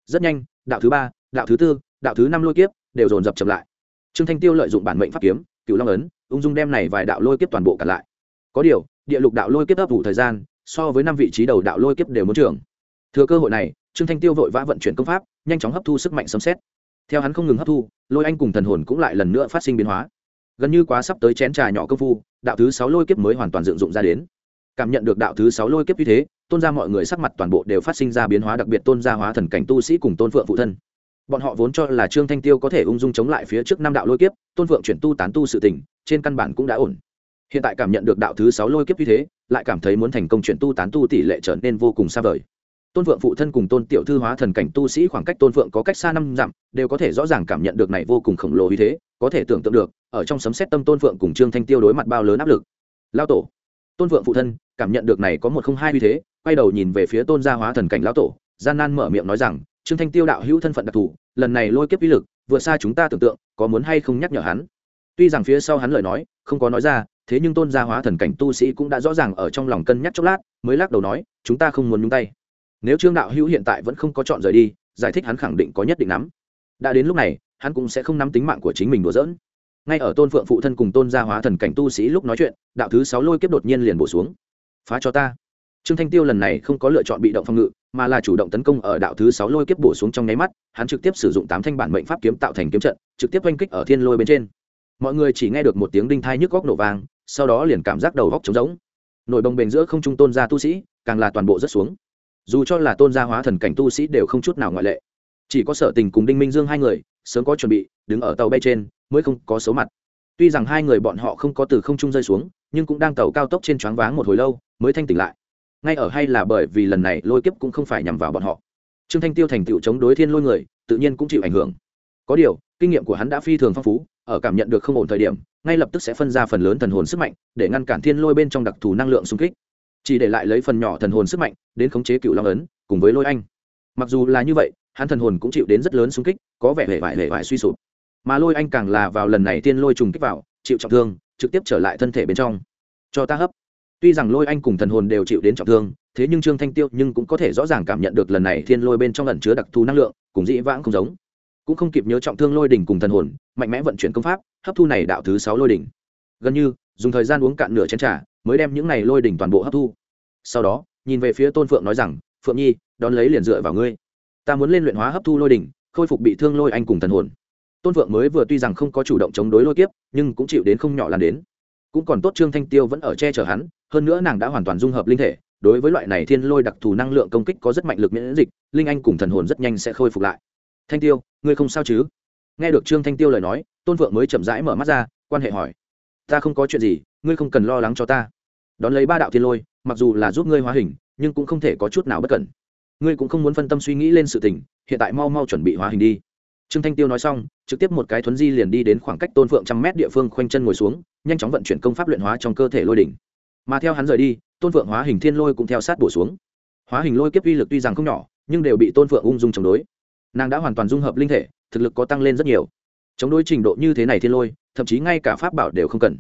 Rất nhanh, đạo thứ ba, đạo thứ tư, đạo thứ năm lôi kiếp đều dồn dập chậm lại. Trương thanh tiêu lợi dụng bản mệnh pháp kiếm cựu long ấn, ung dung đem này vài đạo lôi kiếp toàn bộ cả lại có điều, địa lục đạo lôi kiếp ấp ủ thời gian, so với năm vị trí đầu đạo lôi kiếp đều muốn trưởng thừa cơ hội này, trương thanh tiêu vội vã vận chuyển công pháp, nhanh chóng hấp thu sức mạnh sấm xét theo hắn không ngừng hấp thu, lôi anh cùng thần hồn cũng lại lần nữa phát sinh biến hóa. Gần như quá sắp tới chén trà nhỏ công phu, đạo thứ sáu lôi kiếp mới hoàn toàn dựng dụng ra đến. Cảm nhận được đạo thứ sáu lôi kiếp như thế, tôn ra mọi người sắc mặt toàn bộ đều phát sinh ra biến hóa, đặc biệt tôn gia hóa thần cảnh tu sĩ cùng tôn phượng phụ thân. Bọn họ vốn cho là trương thanh tiêu có thể ung dung chống lại phía trước năm đạo lôi kiếp, tôn phượng chuyển tu tán tu sự tình, trên căn bản cũng đã ổn hiện tại cảm nhận được đạo thứ sáu lôi kiếp như thế, lại cảm thấy muốn thành công chuyển tu tán tu tỷ lệ trở nên vô cùng xa vời. Tôn Vượng phụ thân cùng tôn tiểu thư hóa thần cảnh tu sĩ khoảng cách tôn vượng có cách xa năm dặm, đều có thể rõ ràng cảm nhận được này vô cùng khổng lồ như thế, có thể tưởng tượng được, ở trong sấm xét tâm tôn vượng cùng trương thanh tiêu đối mặt bao lớn áp lực. Lao tổ. Tôn vượng phụ thân, cảm nhận được này có một không hai như thế, quay đầu nhìn về phía tôn gia hóa thần cảnh lão tổ, gian nan mở miệng nói rằng, trương thanh tiêu đạo hữu thân phận đặc thù, lần này lôi kiếp uy lực, vượt xa chúng ta tưởng tượng, có muốn hay không nhắc nhở hắn? Tuy rằng phía sau hắn lời nói, không có nói ra thế nhưng tôn gia hóa thần cảnh tu sĩ cũng đã rõ ràng ở trong lòng cân nhắc chốc lát, mới lắc đầu nói, chúng ta không muốn nhúng tay. Nếu trương đạo hữu hiện tại vẫn không có chọn rời đi, giải thích hắn khẳng định có nhất định nắm đã đến lúc này, hắn cũng sẽ không nắm tính mạng của chính mình đùa dỡn ngay ở tôn phượng phụ thân cùng tôn gia hóa thần cảnh tu sĩ lúc nói chuyện, đạo thứ sáu lôi kiếp đột nhiên liền bổ xuống. Phá cho ta. Trương thanh tiêu lần này không có lựa chọn bị động phòng ngự, mà là chủ động tấn công ở đạo thứ sáu lôi kiếp bổ xuống trong nháy mắt, hắn trực tiếp sử dụng tám thanh bản mệnh pháp kiếm tạo thành kiếm trận, trực tiếp oanh kích ở thiên lôi bên trên. Mọi người chỉ nghe được một tiếng đinh thai nhức góc nổ vang sau đó liền cảm giác đầu góc trống rỗng. Nội bồng bềnh giữa không trung tôn gia tu sĩ, càng là toàn bộ rất xuống. Dù cho là tôn gia hóa thần cảnh tu sĩ đều không chút nào ngoại lệ. Chỉ có sở tình cùng đinh minh dương hai người, sớm có chuẩn bị, đứng ở tàu bay trên, mới không có số mặt. Tuy rằng hai người bọn họ không có từ không trung rơi xuống, nhưng cũng đang tàu cao tốc trên choáng váng một hồi lâu, mới thanh tỉnh lại. Ngay ở hay là bởi vì lần này lôi kiếp cũng không phải nhằm vào bọn họ. Trương thanh tiêu thành tựu chống đối thiên lôi người, tự nhiên cũng chịu ảnh hưởng. Có điều kinh nghiệm của hắn đã phi thường phong phú, ở cảm nhận được không ổn thời điểm, ngay lập tức sẽ phân ra phần lớn thần hồn sức mạnh để ngăn cản thiên lôi bên trong đặc thù năng lượng xung kích. Chỉ để lại lấy phần nhỏ thần hồn sức mạnh đến khống chế cựu long ấn, cùng với lôi anh. Mặc dù là như vậy, hắn thần hồn cũng chịu đến rất lớn xung kích, có vẻ hề vải hề vải suy sụp. Mà lôi anh càng là vào lần này tiên lôi trùng kích vào, chịu trọng thương, trực tiếp trở lại thân thể bên trong. Cho ta hấp. Tuy rằng lôi anh cùng thần hồn đều chịu đến trọng thương, thế nhưng trương thanh tiêu nhưng cũng có thể rõ ràng cảm nhận được lần này thiên lôi bên trong lần chứa đặc thù năng lượng, cùng dĩ vãng không giống cũng không kịp nhớ trọng thương lôi đỉnh cùng thần hồn, mạnh mẽ vận chuyển công pháp, hấp thu này đạo thứ sáu lôi đỉnh. Gần như, dùng thời gian uống cạn nửa chén trà, mới đem những này lôi đỉnh toàn bộ hấp thu. Sau đó, nhìn về phía tôn phượng nói rằng, phượng nhi, đón lấy liền dựa vào ngươi. Ta muốn lên luyện hóa hấp thu lôi đỉnh, khôi phục bị thương lôi anh cùng thần hồn. Tôn phượng mới vừa tuy rằng không có chủ động chống đối lôi kiếp, nhưng cũng chịu đến không nhỏ lan đến. Cũng còn tốt trương thanh tiêu vẫn ở che chở hắn, hơn nữa nàng đã hoàn toàn dung hợp linh thể, đối với loại này thiên lôi đặc thù năng lượng công kích có rất mạnh lực miễn dịch, linh anh cùng thần hồn rất nhanh sẽ khôi phục lại. Thanh tiêu ngươi không sao chứ? Nghe được trương thanh tiêu lời nói, tôn phượng mới chậm rãi mở mắt ra, quan hệ hỏi. Ta không có chuyện gì, ngươi không cần lo lắng cho ta. Đón lấy ba đạo thiên lôi, mặc dù là giúp ngươi hóa hình, nhưng cũng không thể có chút nào bất cẩn. Ngươi cũng không muốn phân tâm suy nghĩ lên sự tình, hiện tại mau mau chuẩn bị hóa hình đi. Trương thanh tiêu nói xong, trực tiếp một cái thuấn di liền đi đến khoảng cách tôn phượng trăm mét địa phương khoanh chân ngồi xuống, nhanh chóng vận chuyển công pháp luyện hóa trong cơ thể lôi đỉnh. Mà theo hắn rời đi, tôn phượng hóa hình thiên lôi cũng theo sát bổ xuống. Hóa hình lôi kiếp uy lực tuy rằng không nhỏ, nhưng đều bị tôn phượng ung dung chống đối nàng đã hoàn toàn dung hợp linh thể, thực lực có tăng lên rất nhiều. Chống đối trình độ như thế này thiên lôi, thậm chí ngay cả pháp bảo đều không cần.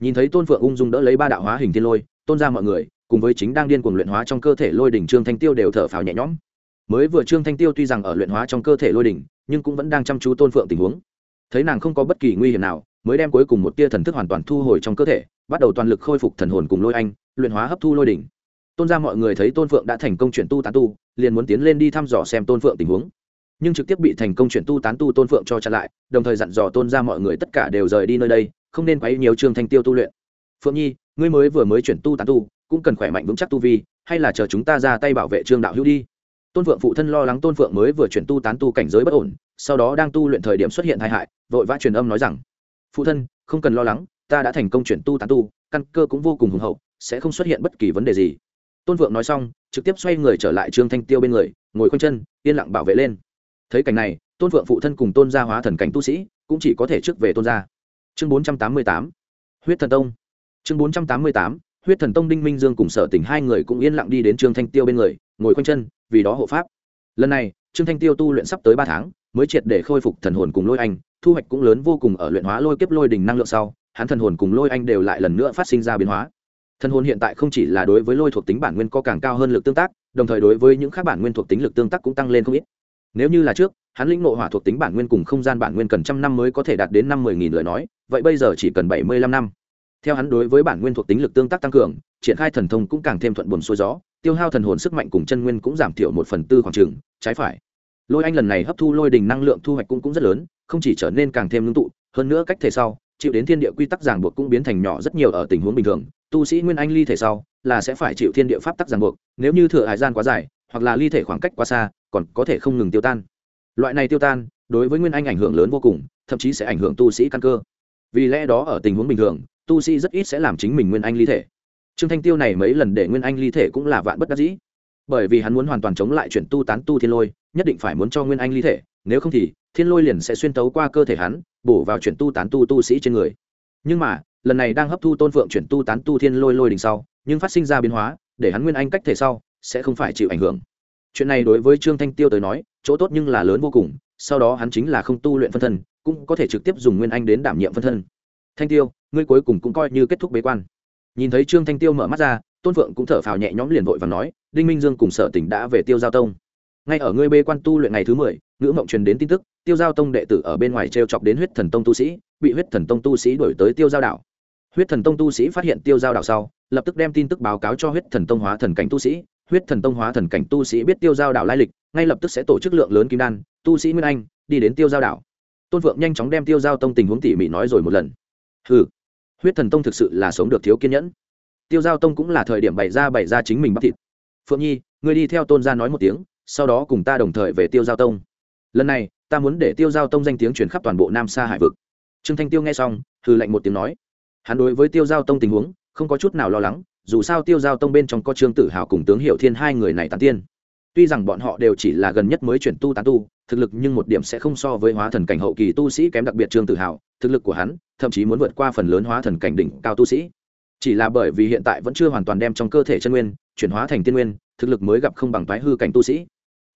Nhìn thấy tôn phượng ung dung đỡ lấy ba đạo hóa hình thiên lôi, tôn ra mọi người, cùng với chính đang điên cuồng luyện hóa trong cơ thể lôi đỉnh trương thanh tiêu đều thở phào nhẹ nhõm. Mới vừa trương thanh tiêu tuy rằng ở luyện hóa trong cơ thể lôi đỉnh, nhưng cũng vẫn đang chăm chú tôn phượng tình huống. Thấy nàng không có bất kỳ nguy hiểm nào, mới đem cuối cùng một tia thần thức hoàn toàn thu hồi trong cơ thể, bắt đầu toàn lực khôi phục thần hồn cùng lôi anh, luyện hóa hấp thu lôi đỉnh. Tôn ra mọi người thấy tôn phượng đã thành công chuyển tu tán tu, liền muốn tiến lên đi thăm dò xem tôn phượng tình huống nhưng trực tiếp bị thành công chuyển tu tán tu tôn phượng cho chặn lại, đồng thời dặn dò tôn ra mọi người tất cả đều rời đi nơi đây, không nên quấy nhiều trương thanh tiêu tu luyện. Phượng nhi, ngươi mới vừa mới chuyển tu tán tu, cũng cần khỏe mạnh vững chắc tu vi, hay là chờ chúng ta ra tay bảo vệ trương đạo hữu đi? Tôn phượng phụ thân lo lắng tôn phượng mới vừa chuyển tu tán tu cảnh giới bất ổn, sau đó đang tu luyện thời điểm xuất hiện tai hại, vội vã truyền âm nói rằng, phụ thân, không cần lo lắng, ta đã thành công chuyển tu tán tu, căn cơ cũng vô cùng hùng hậu, sẽ không xuất hiện bất kỳ vấn đề gì. Tôn phượng nói xong, trực tiếp xoay người trở lại trương thanh tiêu bên người, ngồi khoanh chân, yên lặng bảo vệ lên thấy cảnh này, tôn phượng phụ thân cùng tôn gia hóa thần cảnh tu sĩ cũng chỉ có thể trước về tôn gia. Chương bốn trăm tám mươi tám, huyết thần tông. Chương bốn trăm tám mươi tám, huyết thần tông đinh minh dương cùng sở tỉnh hai người cũng yên lặng đi đến trương thanh tiêu bên người, ngồi khoanh chân, vì đó hộ pháp. Lần này, trương thanh tiêu tu luyện sắp tới ba tháng, mới triệt để khôi phục thần hồn cùng lôi anh, thu hoạch cũng lớn vô cùng ở luyện hóa lôi kiếp lôi đình năng lượng sau, hắn thần hồn cùng lôi anh đều lại lần nữa phát sinh ra biến hóa. Thần hồn hiện tại không chỉ là đối với lôi thuộc tính bản nguyên có càng cao hơn lực tương tác, đồng thời đối với những khác bản nguyên thuộc tính lực tương tác cũng tăng lên không ít nếu như là trước hắn lĩnh nội hỏa thuộc tính bản nguyên cùng không gian bản nguyên cần trăm năm mới có thể đạt đến năm mười nghìn lời nói vậy bây giờ chỉ cần bảy mươi lăm năm. Theo hắn đối với bản nguyên thuộc tính lực tương tác tăng cường triển khai thần thông cũng càng thêm thuận buồn xuôi gió tiêu hao thần hồn sức mạnh cùng chân nguyên cũng giảm thiểu một phần tư khoảng trừng trái phải. Lôi anh lần này hấp thu lôi đình năng lượng thu hoạch cũng, cũng rất lớn không chỉ trở nên càng thêm ngưng tụ hơn nữa cách thể sau chịu đến thiên địa quy tắc ràng buộc cũng biến thành nhỏ rất nhiều ở tình huống bình thường. Tu sĩ nguyên anh ly thể sau là sẽ phải chịu thiên địa pháp tắc ràng buộc nếu như thừa hải gian quá dài hoặc là ly thể khoảng cách quá xa còn có thể không ngừng tiêu tan. Loại này tiêu tan, đối với nguyên anh ảnh hưởng lớn vô cùng, thậm chí sẽ ảnh hưởng tu sĩ căn cơ. Vì lẽ đó ở tình huống bình thường, tu sĩ rất ít sẽ làm chính mình nguyên anh ly thể. Trương thanh tiêu này mấy lần để nguyên anh ly thể cũng là vạn bất đắc dĩ. Bởi vì hắn muốn hoàn toàn chống lại chuyển tu tán tu thiên lôi, nhất định phải muốn cho nguyên anh ly thể, nếu không thì, thiên lôi liền sẽ xuyên tấu qua cơ thể hắn, bổ vào chuyển tu tán tu tu sĩ trên người. Nhưng mà, lần này đang hấp thu tôn phượng chuyển tu tán tu thiên lôi lôi đình sau, nhưng phát sinh ra biến hóa, để hắn nguyên anh cách thể sau, sẽ không phải chịu ảnh hưởng chuyện này đối với trương thanh tiêu tới nói, chỗ tốt nhưng là lớn vô cùng, sau đó hắn chính là không tu luyện phân thân, cũng có thể trực tiếp dùng nguyên anh đến đảm nhiệm phân thân. Thanh tiêu, ngươi cuối cùng cũng coi như kết thúc bế quan. Nhìn thấy trương thanh tiêu mở mắt ra, tôn phượng cũng thở phào nhẹ nhõm liền vội và nói, đinh minh dương cùng sở tỉnh đã về tiêu giao tông. Ngay ở ngươi bê quan tu luyện ngày thứ mười, ngữ mộng truyền đến tin tức, tiêu giao tông đệ tử ở bên ngoài t r e o chọc đến huyết thần tông tu sĩ, bị huyết thần tông tu sĩ đổi tới tiêu giao đảo. Huyết thần tông tu sĩ phát hiện tiêu giao đảo sau, lập tức đem tin tức báo cáo cho huyết thần tông hóa thần cảnh tu sĩ huyết thần tông hóa thần cảnh tu sĩ biết tiêu giao đảo lai lịch, ngay lập tức sẽ tổ chức lượng lớn kim đan, tu sĩ nguyên anh, đi đến tiêu giao đảo. Tôn vượng nhanh chóng đem tiêu giao tông tình huống tỉ mỉ nói rồi một lần. Ừ huyết thần tông thực sự là sống được thiếu kiên nhẫn. Tiêu giao tông cũng là thời điểm bày ra bày ra chính mình bắt thịt. Phượng nhi, ngươi đi theo tôn gia nói một tiếng, sau đó cùng ta đồng thời về tiêu giao tông. Lần này, ta muốn để tiêu giao tông danh tiếng truyền khắp toàn bộ nam sa hải vực. Trương thanh tiêu nghe xong, hừ lạnh một tiếng nói. Hắn đối với tiêu giao tông tình huống, không có chút nào lo lắng dù sao tiêu giao tông bên trong có trương tử hào cùng tướng hiệu thiên hai người này tán tiên. Tuy rằng bọn họ đều chỉ là gần nhất mới chuyển tu tán tu, thực lực nhưng một điểm sẽ không so với hóa thần cảnh hậu kỳ tu sĩ kém đặc biệt trương tử hào, thực lực của hắn, thậm chí muốn vượt qua phần lớn hóa thần cảnh đỉnh cao tu sĩ. Chỉ là bởi vì hiện tại vẫn chưa hoàn toàn đem trong cơ thể chân nguyên chuyển hóa thành tiên nguyên, thực lực mới gặp không bằng toái hư cảnh tu sĩ.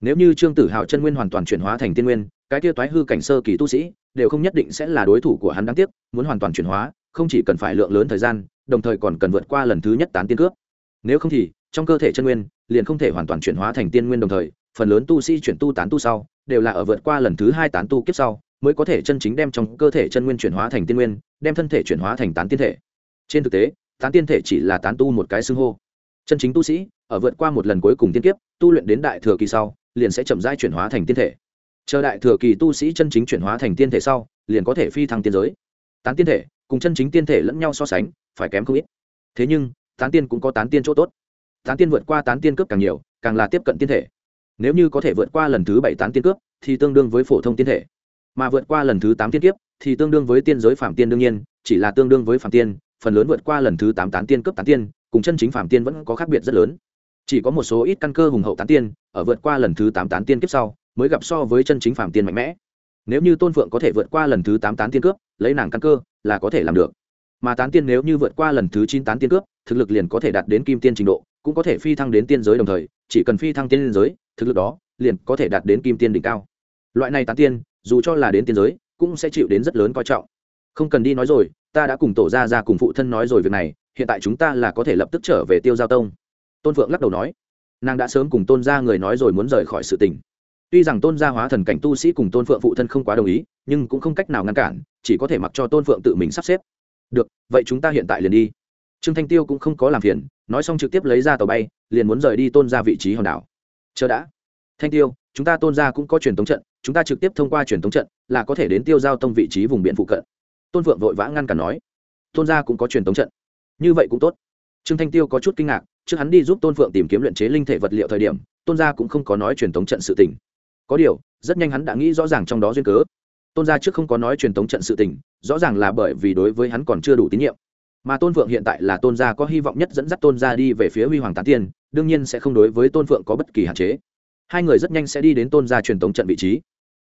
Nếu như trương tử hào chân nguyên hoàn toàn chuyển hóa thành tiên nguyên, cái tiêu toái hư cảnh sơ kỳ tu sĩ đều không nhất định sẽ là đối thủ của hắn đáng tiếc, muốn hoàn toàn chuyển hóa, không chỉ cần phải lượng lớn thời gian đồng thời còn cần vượt qua lần thứ nhất tán tiên cướp. Nếu không thì, trong cơ thể chân nguyên liền không thể hoàn toàn chuyển hóa thành tiên nguyên đồng thời, phần lớn tu sĩ chuyển tu tán tu sau đều là ở vượt qua lần thứ hai tán tu kiếp sau mới có thể chân chính đem trong cơ thể chân nguyên chuyển hóa thành tiên nguyên, đem thân thể chuyển hóa thành tán tiên thể. Trên thực tế, tán tiên thể chỉ là tán tu một cái xưng hô. Chân chính tu sĩ ở vượt qua một lần cuối cùng tiên kiếp, tu luyện đến đại thừa kỳ sau liền sẽ chậm rãi chuyển hóa thành tiên thể. Chờ đại thừa kỳ tu sĩ chân chính chuyển hóa thành tiên thể sau, liền có thể phi thăng tiên giới. Tán tiên thể cùng chân chính tiên thể lẫn nhau so sánh, phải kém không ít. Thế nhưng, tán tiên cũng có tán tiên chỗ tốt. Tán tiên vượt qua tán tiên cướp càng nhiều, càng là tiếp cận tiên thể. Nếu như có thể vượt qua lần thứ bảy tán tiên cướp, thì tương đương với phổ thông tiên thể. Mà vượt qua lần thứ tám tiên kiếp, thì tương đương với tiên giới phạm tiên đương nhiên, chỉ là tương đương với phạm tiên, phần lớn vượt qua lần thứ tám tán tiên cướp tán tiên, cùng chân chính phạm tiên vẫn có khác biệt rất lớn. Chỉ có một số ít căn cơ hùng hậu tán tiên, ở vượt qua lần thứ tám tán tiên kiếp sau, mới gặp so với chân chính phạm tiên mạnh mẽ. Nếu như tôn phượng có thể vượt qua lần thứ tám tán tiên cướp, lấy nàng căn cơ là có thể làm được. Mà tán tiên nếu như vượt qua lần thứ chín tán tiên cướp, thực lực liền có thể đạt đến kim tiên trình độ, cũng có thể phi thăng đến tiên giới đồng thời, chỉ cần phi thăng tiên giới, thực lực đó liền có thể đạt đến kim tiên đỉnh cao. Loại này tán tiên, dù cho là đến tiên giới, cũng sẽ chịu đến rất lớn coi trọng. Không cần đi nói rồi, ta đã cùng tổ ra ra cùng phụ thân nói rồi việc này, hiện tại chúng ta là có thể lập tức trở về tiêu giao tông. Tôn phượng lắc đầu nói. Nàng đã sớm cùng tôn gia người nói rồi muốn rời khỏi sự tình tuy rằng tôn gia hóa thần cảnh tu sĩ cùng tôn phượng phụ thân không quá đồng ý, nhưng cũng không cách nào ngăn cản, chỉ có thể mặc cho tôn phượng tự mình sắp xếp. Được, vậy chúng ta hiện tại liền đi. Trương thanh tiêu cũng không có làm phiền, nói xong trực tiếp lấy ra tàu bay, liền muốn rời đi tôn ra vị trí hòn đảo. Chờ đã. Thanh tiêu, chúng ta tôn ra cũng có truyền thống trận, chúng ta trực tiếp thông qua truyền thống trận là có thể đến tiêu giao tông vị trí vùng biển phụ cận. Tôn phượng vội vã ngăn cản nói. Tôn gia cũng có truyền thống trận. Như vậy cũng tốt. Trương thanh tiêu có chút kinh ngạc, trước hắn đi giúp tôn phượng tìm kiếm luyện chế linh thể vật liệu thời điểm, tôn gia cũng không có nói truyền thống trận sự tình có điều, rất nhanh hắn đã nghĩ rõ ràng trong đó duyên cớ. Tôn gia trước không có nói truyền thống trận sự tình, rõ ràng là bởi vì đối với hắn còn chưa đủ tín nhiệm. Mà tôn phượng hiện tại là tôn gia có hy vọng nhất dẫn dắt tôn gia đi về phía huy hoàng tán tiên, đương nhiên sẽ không đối với tôn phượng có bất kỳ hạn chế. Hai người rất nhanh sẽ đi đến tôn gia truyền thống trận vị trí.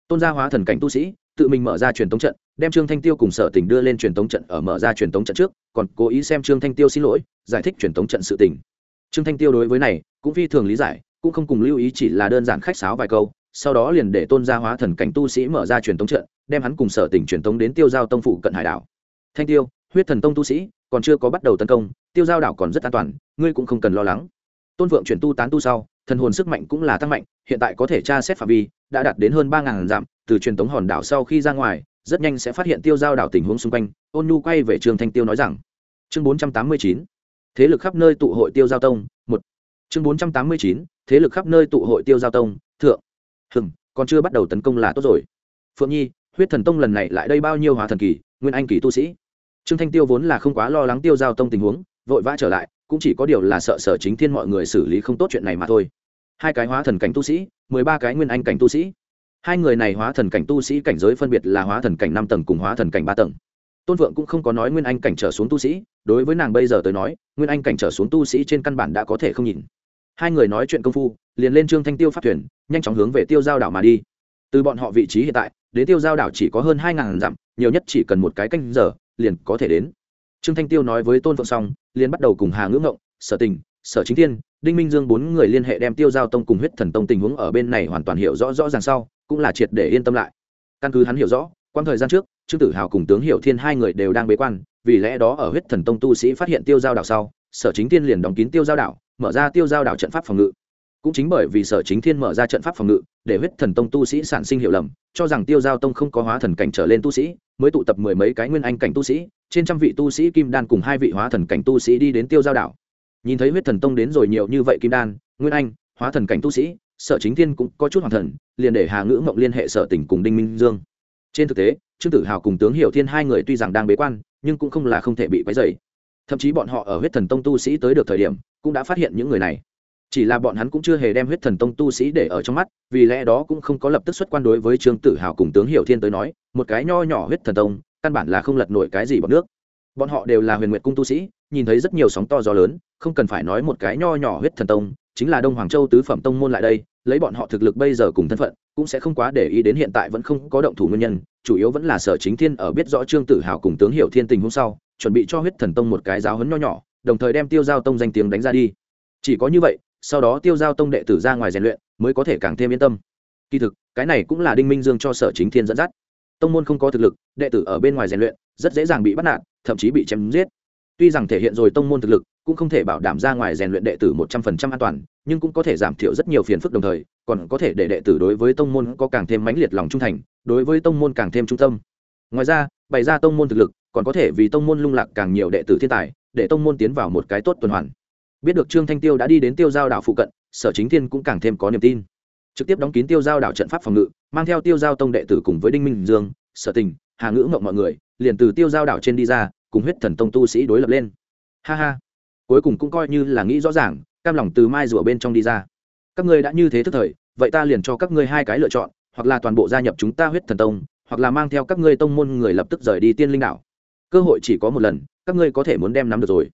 Tôn gia hóa thần cảnh tu sĩ, tự mình mở ra truyền thống trận, đem trương thanh tiêu cùng sở tỉnh đưa lên truyền thống trận ở mở ra truyền thống trận trước, còn cố ý xem trương thanh tiêu xin lỗi, giải thích truyền thống trận sự tình. Trương thanh tiêu đối với này cũng phi thường lý giải, cũng không cùng lưu ý chỉ là đơn giản khách sáo vài câu sau đó liền để tôn gia hóa thần cảnh tu sĩ mở ra truyền thống trận, đem hắn cùng sở tỉnh truyền thống đến tiêu giao tông phụ cận hải đảo. Thanh tiêu, huyết thần tông tu sĩ, còn chưa có bắt đầu tấn công, tiêu giao đảo còn rất an toàn, ngươi cũng không cần lo lắng. Tôn vượng chuyển tu tán tu sau, thần hồn sức mạnh cũng là tăng mạnh, hiện tại có thể tra xét phạm vi, đã đạt đến hơn ba ngàn dặm, từ truyền thống hòn đảo sau khi ra ngoài, rất nhanh sẽ phát hiện tiêu giao đảo tình huống xung quanh, ôn nhu quay về trường thanh tiêu nói rằng. Chương bốn trăm tám mươi chín, thế lực khắp nơi tụ hội tiêu giao tông, một. Chương bốn trăm tám mươi chín, thế lực khắp nơi tụ hội tiêu giao tông, thượng hừng còn chưa bắt đầu tấn công là tốt rồi. Phượng nhi, huyết thần tông lần này lại đây bao nhiêu hóa thần kỳ, nguyên anh kỳ tu sĩ. Trương thanh tiêu vốn là không quá lo lắng tiêu giao tông tình huống, vội vã trở lại, cũng chỉ có điều là sợ sở chính thiên mọi người xử lý không tốt chuyện này mà thôi. Hai cái hóa thần cảnh tu sĩ, mười ba cái nguyên anh cảnh tu sĩ. Hai người này hóa thần cảnh tu sĩ cảnh giới phân biệt là hóa thần cảnh năm tầng cùng hóa thần cảnh ba tầng. Tôn vượng cũng không có nói nguyên anh cảnh trở xuống tu sĩ, đối với nàng bây giờ tới nói, nguyên anh cảnh trở xuống tu sĩ trên căn bản đã có thể không nhìn hai người nói chuyện công phu, liền lên trương thanh tiêu phát thuyền, nhanh chóng hướng về tiêu giao đảo mà đi. Từ bọn họ vị trí hiện tại, đến tiêu giao đảo chỉ có hơn hai ngàn dặm, nhiều nhất chỉ cần một cái canh giờ, liền có thể đến. Trương thanh tiêu nói với tôn phượng xong, liền bắt đầu cùng hà ngữ ngộng, sở tình, sở chính thiên, đinh minh dương bốn người liên hệ đem tiêu giao tông cùng huyết thần tông tình huống ở bên này hoàn toàn hiểu rõ rõ ràng sau, cũng là triệt để yên tâm lại. Căn cứ hắn hiểu rõ quan thời gian trước, trương tử hào cùng tướng hiểu thiên hai người đều đang bế quan, vì lẽ đó ở huyết thần tông tu sĩ phát hiện tiêu giao đảo sau sở chính thiên liền đóng kín tiêu giao đảo, mở ra tiêu giao đảo trận pháp phòng ngự. Cũng chính bởi vì sở chính thiên mở ra trận pháp phòng ngự, để huyết thần tông tu sĩ sản sinh hiệu lầm, cho rằng tiêu giao tông không có hóa thần cảnh trở lên tu sĩ, mới tụ tập mười mấy cái nguyên anh cảnh tu sĩ, trên trăm vị tu sĩ kim đan cùng hai vị hóa thần cảnh tu sĩ đi đến tiêu giao đảo. Nhìn thấy huyết thần tông đến rồi nhiều như vậy kim đan, nguyên anh, hóa thần cảnh tu sĩ, sở chính thiên cũng có chút hoàng thần liền để hà ngữ mộng liên hệ sở tỉnh cùng đinh minh dương. Trên thực tế, trương tử hào cùng tướng hiểu thiên hai người tuy rằng đang bế quan, nhưng cũng không là không thể bị quấy dày thậm chí bọn họ ở huyết thần tông tu sĩ tới được thời điểm, cũng đã phát hiện những người này. Chỉ là bọn hắn cũng chưa hề đem huyết thần tông tu sĩ để ở trong mắt, vì lẽ đó cũng không có lập tức xuất quan đối với trương tử hào cùng tướng hiểu thiên tới nói, một cái nho nhỏ huyết thần tông, căn bản là không lật nổi cái gì bọn nước. Bọn họ đều là huyền nguyệt cung tu sĩ, nhìn thấy rất nhiều sóng to gió lớn, không cần phải nói một cái nho nhỏ huyết thần tông, chính là đông hoàng châu tứ phẩm tông môn lại đây, lấy bọn họ thực lực bây giờ cùng thân phận cũng sẽ không quá để ý đến hiện tại vẫn không có động thủ nguyên nhân, chủ yếu vẫn là sở chính thiên ở biết rõ trương tử hào cùng tướng hiểu thiên tình hôm sau, chuẩn bị cho huyết thần tông một cái giáo hấn nho nhỏ, đồng thời đem tiêu giao tông danh tiếng đánh ra đi. Chỉ có như vậy, sau đó tiêu giao tông đệ tử ra ngoài rèn luyện, mới có thể càng thêm yên tâm. Kỳ thực, cái này cũng là đinh minh dương cho sở chính thiên dẫn dắt. Tông môn không có thực lực, đệ tử ở bên ngoài rèn luyện, rất dễ dàng bị bắt nạt, thậm chí bị chém giết. Tuy rằng thể hiện rồi tông môn thực lực, cũng không thể bảo đảm ra ngoài rèn luyện đệ tử một trăm phần trăm an toàn nhưng cũng có thể giảm thiểu rất nhiều phiền phức đồng thời, còn có thể để đệ tử đối với tông môn có càng thêm mãnh liệt lòng trung thành, đối với tông môn càng thêm trung tâm. Ngoài ra, bày ra tông môn thực lực, còn có thể vì tông môn lung lạc càng nhiều đệ tử thiên tài, để tông môn tiến vào một cái tốt tuần hoàn. Biết được trương thanh tiêu đã đi đến tiêu giao đảo phụ cận, sở chính thiên cũng càng thêm có niềm tin. Trực tiếp đóng kín tiêu giao đảo trận pháp phòng ngự, mang theo tiêu giao tông đệ tử cùng với đinh minh dương, sở tình, hà ngữ mộng mọi người, liền từ tiêu giao đảo trên đi ra, cùng huyết thần tông tu sĩ đối lập lên. Ha ha. Cuối cùng cũng coi như là nghĩ rõ ràng cam lòng từ mai rùa bên trong đi ra. Các ngươi đã như thế thức thời, vậy ta liền cho các ngươi hai cái lựa chọn, hoặc là toàn bộ gia nhập chúng ta huyết thần tông, hoặc là mang theo các ngươi tông môn người lập tức rời đi tiên linh đảo. Cơ hội chỉ có một lần, các ngươi có thể muốn đem nắm được rồi.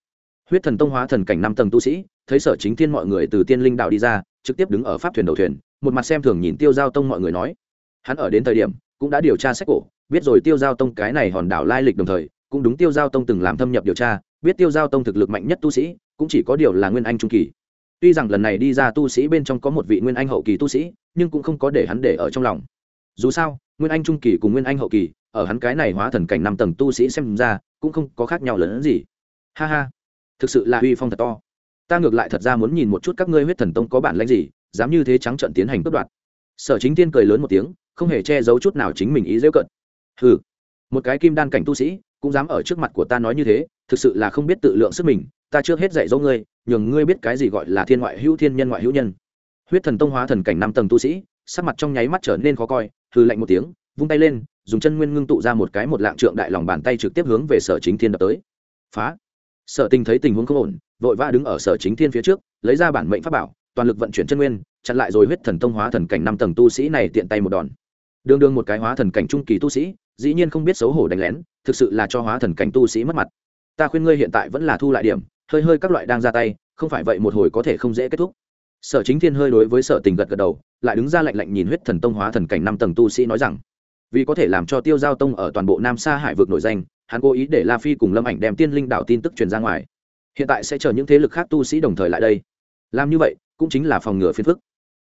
Huyết thần tông hóa thần cảnh năm tầng tu sĩ, thấy sở chính thiên mọi người từ tiên linh đảo đi ra, trực tiếp đứng ở pháp thuyền đầu thuyền, một mặt xem thường nhìn tiêu giao tông mọi người nói. Hắn ở đến thời điểm, cũng đã điều tra sách cổ, biết rồi tiêu giao tông cái này hòn đảo lai lịch đồng thời, cũng đúng tiêu giao tông từng làm thâm nhập điều tra, biết tiêu giao tông thực lực mạnh nhất tu sĩ, cũng chỉ có điều là nguyên anh trung kỳ tuy rằng lần này đi ra tu sĩ bên trong có một vị nguyên anh hậu kỳ tu sĩ, nhưng cũng không có để hắn để ở trong lòng. Dù sao, nguyên anh trung kỳ cùng nguyên anh hậu kỳ, ở hắn cái này hóa thần cảnh năm tầng tu sĩ xem ra, cũng không có khác nhau lớn hơn gì. Ha ha, thực sự là uy phong thật to. Ta ngược lại thật ra muốn nhìn một chút các ngươi huyết thần tông có bản lãnh gì, dám như thế trắng trận tiến hành cướp đoạt. Sở chính tiên cười lớn một tiếng, không hề che giấu chút nào chính mình ý dễ cận hừ, một cái kim đan cảnh tu sĩ, cũng dám ở trước mặt của ta nói như thế, thực sự là không biết tự lượng sức mình, ta trước hết dạy dỗ ngươi nhường ngươi biết cái gì gọi là thiên ngoại hữu thiên nhân ngoại hữu nhân. Huyết thần tông hóa thần cảnh năm tầng tu sĩ, sắc mặt trong nháy mắt trở nên khó coi hư lạnh một tiếng, vung tay lên, dùng chân nguyên ngưng tụ ra một cái một lạng trượng đại lòng bàn tay trực tiếp hướng về sở chính thiên đập tới. Phá! Sở tình thấy tình huống không ổn, vội vã đứng ở sở chính thiên phía trước, lấy ra bản mệnh pháp bảo, toàn lực vận chuyển chân nguyên, chặn lại rồi huyết thần tông hóa thần cảnh năm tầng tu sĩ này tiện tay một đòn. Đương đương một cái hóa thần cảnh trung kỳ tu sĩ, dĩ nhiên không biết xấu hổ đánh lén, thực sự là cho hóa thần cảnh tu sĩ mất mặt. Ta khuyên ngươi hiện tại vẫn là thu lại điểm hơi hơi các loại đang ra tay, không phải vậy một hồi có thể không dễ kết thúc. Sở chính thiên hơi đối với sở tình gật gật đầu, lại đứng ra lạnh lạnh nhìn huyết thần tông hóa thần cảnh năm tầng tu sĩ nói rằng, vì có thể làm cho tiêu giao tông ở toàn bộ nam sa hải vực nổi danh, hắn cố ý để la phi cùng lâm ảnh đem tiên linh đạo tin tức truyền ra ngoài. Hiện tại sẽ chờ những thế lực khác tu sĩ đồng thời lại đây. Làm như vậy, cũng chính là phòng ngừa phiền phức.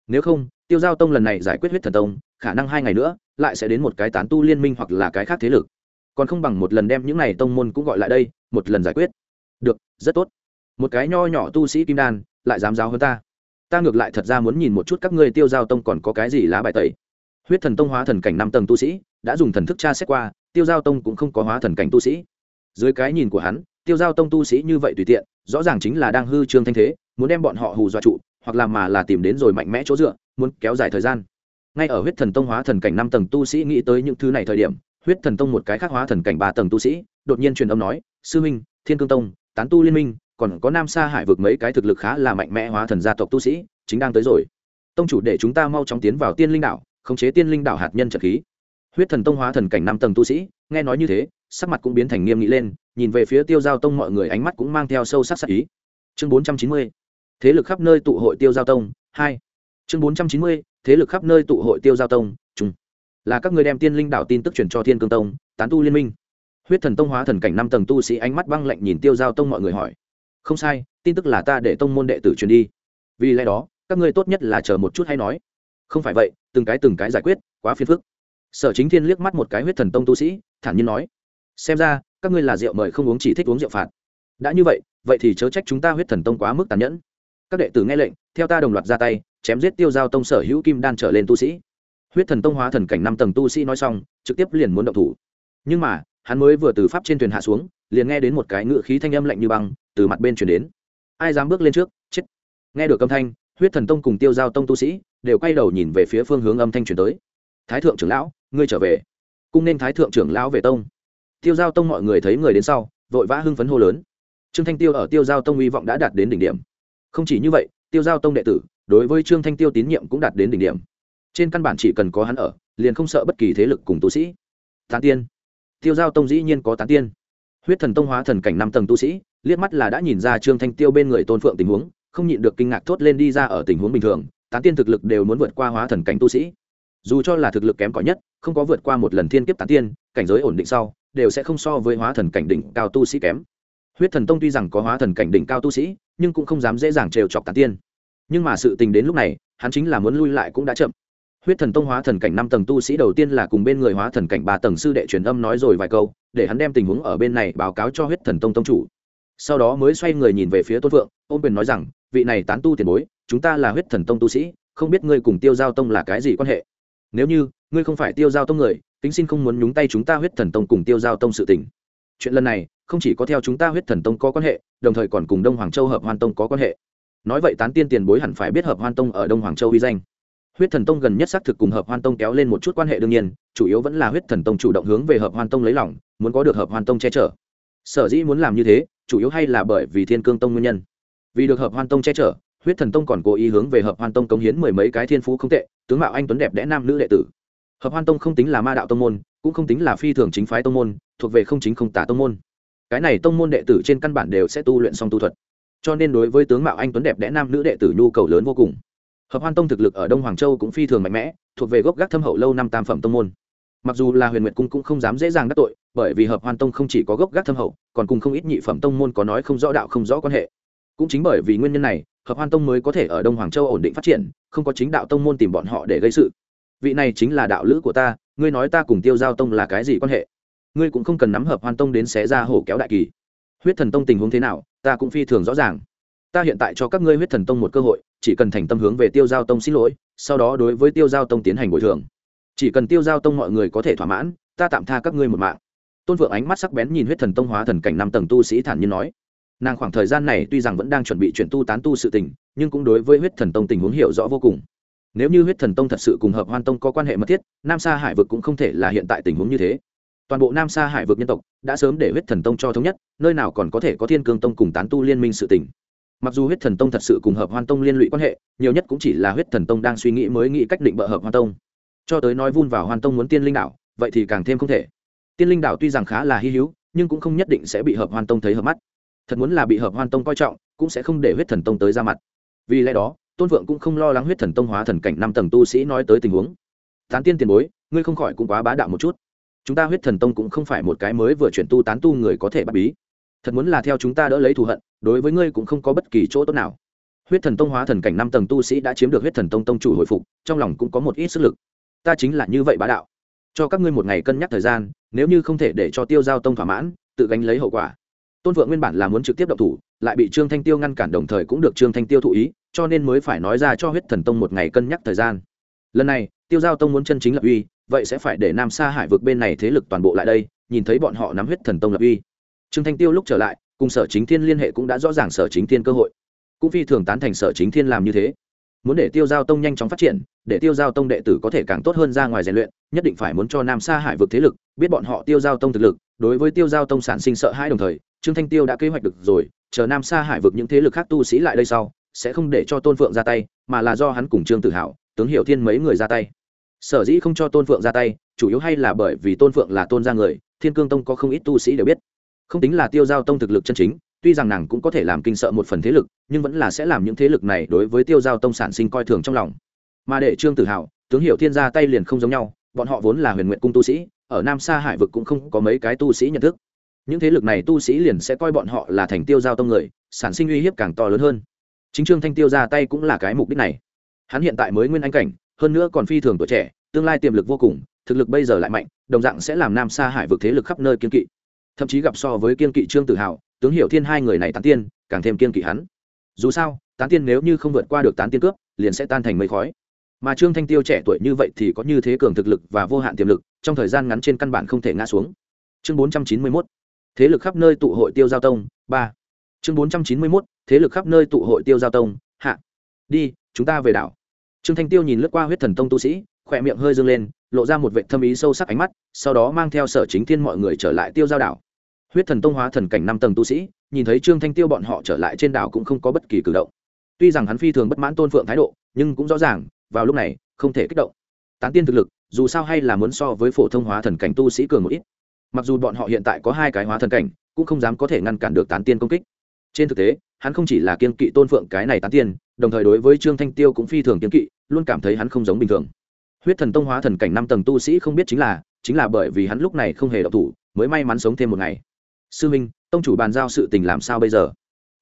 Nếu không, tiêu giao tông lần này giải quyết huyết thần tông, khả năng hai ngày nữa, lại sẽ đến một cái tán tu liên minh hoặc là cái khác thế lực. Còn không bằng một lần đem những này tông môn cũng gọi lại đây, một lần giải quyết. Được, rất tốt một cái nho nhỏ tu sĩ kim đan, lại dám giáo hơn ta. Ta ngược lại thật ra muốn nhìn một chút các ngươi tiêu giao tông còn có cái gì lá bài tẩy. Huyết thần tông hóa thần cảnh năm tầng tu sĩ, đã dùng thần thức tra xét qua, tiêu giao tông cũng không có hóa thần cảnh tu sĩ. Dưới cái nhìn của hắn, tiêu giao tông tu sĩ như vậy tùy tiện, rõ ràng chính là đang hư trương thanh thế, muốn đem bọn họ hù dọa trụ, hoặc là mà là tìm đến rồi mạnh mẽ chỗ dựa, muốn kéo dài thời gian. Ngay ở huyết thần tông hóa thần cảnh năm tầng tu sĩ nghĩ tới những thứ này thời điểm, huyết thần tông một cái khác hóa thần cảnh ba tầng tu sĩ, đột nhiên truyền âm nói, sư minh, thiên cương tông, tán tu liên minh còn có nam sa hải vực mấy cái thực lực khá là mạnh mẽ hóa thần gia tộc tu sĩ, chính đang tới rồi. Tông chủ để chúng ta mau chóng tiến vào tiên linh đảo, khống chế tiên linh đảo hạt nhân trật khí. Huyết thần tông hóa thần cảnh năm tầng tu sĩ, nghe nói như thế, sắc mặt cũng biến thành nghiêm nghị lên, nhìn về phía tiêu giao tông mọi người ánh mắt cũng mang theo sâu sắc sắc ý. Chương bốn trăm chín mươi, thế lực khắp nơi tụ hội tiêu giao tông, hai. Chương bốn trăm chín mươi, thế lực khắp nơi tụ hội tiêu giao tông, chung. Là các người đem tiên linh đảo tin tức truyền cho thiên cương tông, tán tu liên minh. Huyết thần tông hóa thần cảnh năm tầng tu sĩ ánh mắt băng lạnh nhìn tiêu giao tông mọi người hỏi không sai, tin tức là ta để tông môn đệ tử truyền đi. Vì lẽ đó, các ngươi tốt nhất là chờ một chút hay nói. Không phải vậy, từng cái từng cái giải quyết, quá phiền phức. Sở chính thiên liếc mắt một cái huyết thần tông tu sĩ, thản nhiên nói, xem ra, các ngươi là rượu mời không uống chỉ thích uống rượu phạt. Đã như vậy vậy thì chớ trách chúng ta huyết thần tông quá mức tàn nhẫn. Các đệ tử nghe lệnh, theo ta đồng loạt ra tay, chém giết tiêu giao tông sở hữu kim đan trở lên tu sĩ. Huyết thần tông hóa thần cảnh năm tầng tu sĩ nói xong, trực tiếp liền muốn động thủ. Nhưng mà hắn mới vừa từ pháp trên thuyền hạ xuống, liền nghe đến một cái ngựa khí thanh âm lạnh như băng từ mặt bên chuyển đến. Ai dám bước lên trước? Chết! Nghe được âm thanh, huyết thần tông cùng tiêu giao tông tu sĩ đều quay đầu nhìn về phía phương hướng âm thanh chuyển tới. Thái thượng trưởng lão, ngươi trở về. Cung nên thái thượng trưởng lão về tông. Tiêu giao tông mọi người thấy người đến sau, vội vã hưng phấn hô lớn. Trương thanh tiêu ở tiêu giao tông hy vọng đã đạt đến đỉnh điểm. Không chỉ như vậy, tiêu giao tông đệ tử đối với trương thanh tiêu tín nhiệm cũng đạt đến đỉnh điểm. Trên căn bản chỉ cần có hắn ở, liền không sợ bất kỳ thế lực cùng tu sĩ. Tán tiên tiêu giao tông dĩ nhiên có tán tiên. Huyết thần tông hóa thần cảnh năm tầng tu sĩ, liếc mắt là đã nhìn ra trương thanh tiêu bên người tôn phượng tình huống, không nhịn được kinh ngạc thốt lên đi ra ở tình huống bình thường, tán tiên thực lực đều muốn vượt qua hóa thần cảnh tu sĩ. Dù cho là thực lực kém cỏi nhất, không có vượt qua một lần thiên kiếp tán tiên, cảnh giới ổn định sau, đều sẽ không so với hóa thần cảnh đỉnh cao tu sĩ kém. Huyết thần tông tuy rằng có hóa thần cảnh đỉnh cao tu sĩ, nhưng cũng không dám dễ dàng trêu chọc tán tiên. Nhưng mà sự tình đến lúc này, hắn chính là muốn lui lại cũng đã chậm huyết thần tông hóa thần cảnh năm tầng tu sĩ đầu tiên là cùng bên người hóa thần cảnh ba tầng sư đệ truyền âm nói rồi vài câu, để hắn đem tình huống ở bên này báo cáo cho huyết thần tông tông chủ. Sau đó mới xoay người nhìn về phía tôn phượng, ôm quyền nói rằng, vị này tán tu tiền bối, chúng ta là huyết thần tông tu sĩ, không biết ngươi cùng tiêu giao tông là cái gì quan hệ? Nếu như, ngươi không phải tiêu giao tông người tính xin không muốn nhúng tay chúng ta huyết thần tông cùng tiêu giao tông sự tình. Chuyện lần này, không chỉ có theo chúng ta huyết thần tông có quan hệ, đồng thời còn cùng đông hoàng châu hợp hoan tông có quan hệ. Nói vậy tán tiên tiền bối hẳn phải biết hợp hoan tông ở đông hoàng châu uy danh huyết thần tông gần nhất xác thực cùng hợp hoan tông kéo lên một chút quan hệ đương nhiên, chủ yếu vẫn là huyết thần tông chủ động hướng về hợp hoan tông lấy lòng, muốn có được hợp hoan tông che chở. Sở dĩ muốn làm như thế, chủ yếu hay là bởi vì thiên cương tông nguyên nhân. Vì được hợp hoan tông che chở, huyết thần tông còn cố ý hướng về hợp hoan tông cống hiến mười mấy cái thiên phú không tệ, tướng mạo anh tuấn đẹp đẽ nam nữ đệ tử. Hợp hoan tông không tính là ma đạo tông môn, cũng không tính là phi thường chính phái tông môn, thuộc về không chính không tả tông môn. Cái này tông môn đệ tử trên căn bản đều sẽ tu luyện song tu thuật. Cho nên đối với tướng mạo anh tuấn đẹp đẽ nam nữ đệ tử nhu cầu lớn vô cùng hợp hoan tông thực lực ở đông hoàng châu cũng phi thường mạnh mẽ, thuộc về gốc gác thâm hậu lâu năm tam phẩm tông môn. Mặc dù là huyền nguyệt cung cũng không dám dễ dàng đắc tội, bởi vì hợp hoan tông không chỉ có gốc gác thâm hậu, còn cùng không ít nhị phẩm tông môn có nói không rõ đạo không rõ quan hệ. Cũng chính bởi vì nguyên nhân này, hợp hoan tông mới có thể ở đông hoàng châu ổn định phát triển, không có chính đạo tông môn tìm bọn họ để gây sự. Vị này chính là đạo lữ của ta, ngươi nói ta cùng tiêu giao tông là cái gì quan hệ? Ngươi cũng không cần nắm hợp hoan tông đến xé ra hổ kéo đại kỳ. Huyết thần tông tình huống thế nào, ta cũng phi thường rõ ràng. Ta hiện tại cho các ngươi huyết thần tông một cơ hội chỉ cần thành tâm hướng về tiêu giao tông xin lỗi, sau đó đối với tiêu giao tông tiến hành bồi thường. Chỉ cần tiêu giao tông mọi người có thể thỏa mãn, ta tạm tha các ngươi một mạng. Tôn vượng ánh mắt sắc bén nhìn huyết thần tông hóa thần cảnh năm tầng tu sĩ thản nhiên nói. Nàng khoảng thời gian này tuy rằng vẫn đang chuẩn bị chuyển tu tán tu sự tình, nhưng cũng đối với huyết thần tông tình huống hiểu rõ vô cùng. Nếu như huyết thần tông thật sự cùng hợp hoan tông có quan hệ mật thiết, nam sa hải vực cũng không thể là hiện tại tình huống như thế. Toàn bộ nam sa hải vực nhân tộc đã sớm để huyết thần tông cho thống nhất, nơi nào còn có thể có thiên cương tông cùng tán tu liên minh sự tình mặc dù huyết thần tông thật sự cùng hợp hoan tông liên lụy quan hệ, nhiều nhất cũng chỉ là huyết thần tông đang suy nghĩ mới nghĩ cách định bợ hợp hoan tông. Cho tới nói vun vào hoan tông muốn tiên linh đạo, vậy thì càng thêm không thể. Tiên linh đạo tuy rằng khá là hy hữu, nhưng cũng không nhất định sẽ bị hợp hoan tông thấy hợp mắt. Thật muốn là bị hợp hoan tông coi trọng, cũng sẽ không để huyết thần tông tới ra mặt. Vì lẽ đó, tôn vượng cũng không lo lắng huyết thần tông hóa thần cảnh năm tầng tu sĩ nói tới tình huống. Tán tiên tiền bối, ngươi không khỏi cũng quá bá đạo một chút. Chúng ta huyết thần tông cũng không phải một cái mới vừa chuyển tu tán tu người có thể bắt bí thật muốn là theo chúng ta đỡ lấy thù hận, đối với ngươi cũng không có bất kỳ chỗ tốt nào. Huyết thần tông hóa thần cảnh năm tầng tu sĩ đã chiếm được huyết thần tông tông chủ hồi phục, trong lòng cũng có một ít sức lực. Ta chính là như vậy bá đạo. Cho các ngươi một ngày cân nhắc thời gian, nếu như không thể để cho tiêu giao tông thỏa mãn, tự gánh lấy hậu quả. Tôn vượng nguyên bản là muốn trực tiếp động thủ, lại bị trương thanh tiêu ngăn cản đồng thời cũng được trương thanh tiêu thụ ý, cho nên mới phải nói ra cho huyết thần tông một ngày cân nhắc thời gian. Lần này, tiêu giao tông muốn chân chính lập uy, vậy sẽ phải để nam sa hải vực bên này thế lực toàn bộ lại đây, nhìn thấy bọn họ nắm huyết thần tông lập uy trương thanh tiêu lúc trở lại, cùng sở chính thiên liên hệ cũng đã rõ ràng sở chính thiên cơ hội. Cũng phi thường tán thành sở chính thiên làm như thế. Muốn để tiêu giao tông nhanh chóng phát triển, để tiêu giao tông đệ tử có thể càng tốt hơn ra ngoài rèn luyện, nhất định phải muốn cho nam sa hải vực thế lực, biết bọn họ tiêu giao tông thực lực, đối với tiêu giao tông sản sinh sợ hãi đồng thời, trương thanh tiêu đã kế hoạch được rồi, chờ nam sa hải vực những thế lực khác tu sĩ lại đây sau, sẽ không để cho tôn phượng ra tay, mà là do hắn cùng trương tự hào tướng hiệu thiên mấy người ra tay. Sở dĩ không cho tôn phượng ra tay, chủ yếu hay là bởi vì tôn phượng là tôn gia người, thiên cương tông có không ít tu sĩ đều biết không tính là tiêu giao tông thực lực chân chính, tuy rằng nàng cũng có thể làm kinh sợ một phần thế lực, nhưng vẫn là sẽ làm những thế lực này đối với tiêu giao tông sản sinh coi thường trong lòng. Mà để trương tử hào tướng hiệu thiên ra tay liền không giống nhau, bọn họ vốn là huyền nguyện cung tu sĩ, ở nam sa hải vực cũng không có mấy cái tu sĩ nhận thức. Những thế lực này tu sĩ liền sẽ coi bọn họ là thành tiêu giao tông người, sản sinh uy hiếp càng to lớn hơn. Chính trương thanh tiêu ra tay cũng là cái mục đích này. Hắn hiện tại mới nguyên anh cảnh, hơn nữa còn phi thường tuổi trẻ, tương lai tiềm lực vô cùng, thực lực bây giờ lại mạnh, đồng dạng sẽ làm nam sa hải vực thế lực khắp nơi kiên kỵ thậm chí gặp so với kiên kỵ trương tự hào tướng hiểu thiên hai người này tán tiên, càng thêm kiên kỵ hắn. Dù sao, tán tiên nếu như không vượt qua được tán tiên cướp, liền sẽ tan thành mây khói. Mà trương thanh tiêu trẻ tuổi như vậy thì có như thế cường thực lực và vô hạn tiềm lực, trong thời gian ngắn trên căn bản không thể ngã xuống. Chương bốn trăm chín mươi mốt, thế lực khắp nơi tụ hội tiêu giao tông, ba. Chương bốn trăm chín mươi mốt, thế lực khắp nơi tụ hội tiêu giao tông, hạ. Đi, chúng ta về đảo. Trương thanh tiêu nhìn lướt qua huyết thần tông tu sĩ, khỏe miệng hơi dâng lên, lộ ra một vệ thâm ý sâu sắc ánh mắt, sau đó mang theo sở chính thiên mọi người trở lại tiêu giao đảo huyết thần tông hóa thần cảnh năm tầng tu sĩ, nhìn thấy trương thanh tiêu bọn họ trở lại trên đảo cũng không có bất kỳ cử động. Tuy rằng hắn phi thường bất mãn tôn phượng thái độ, nhưng cũng rõ ràng, vào lúc này, không thể kích động. Tán tiên thực lực, dù sao hay là muốn so với phổ thông hóa thần cảnh tu sĩ cường một ít. Mặc dù bọn họ hiện tại có hai cái hóa thần cảnh, cũng không dám có thể ngăn cản được tán tiên công kích. Trên thực tế, hắn không chỉ là kiên kỵ tôn phượng cái này tán tiên, đồng thời đối với trương thanh tiêu cũng phi thường kiên kỵ, luôn cảm thấy hắn không giống bình thường. Huyết thần tông hóa thần cảnh năm tầng tu sĩ không biết chính là chính là bởi vì hắn lúc này không hề độc thủ, mới may mắn sống thêm một ngày sư minh, tông chủ bàn giao sự tình làm sao bây giờ?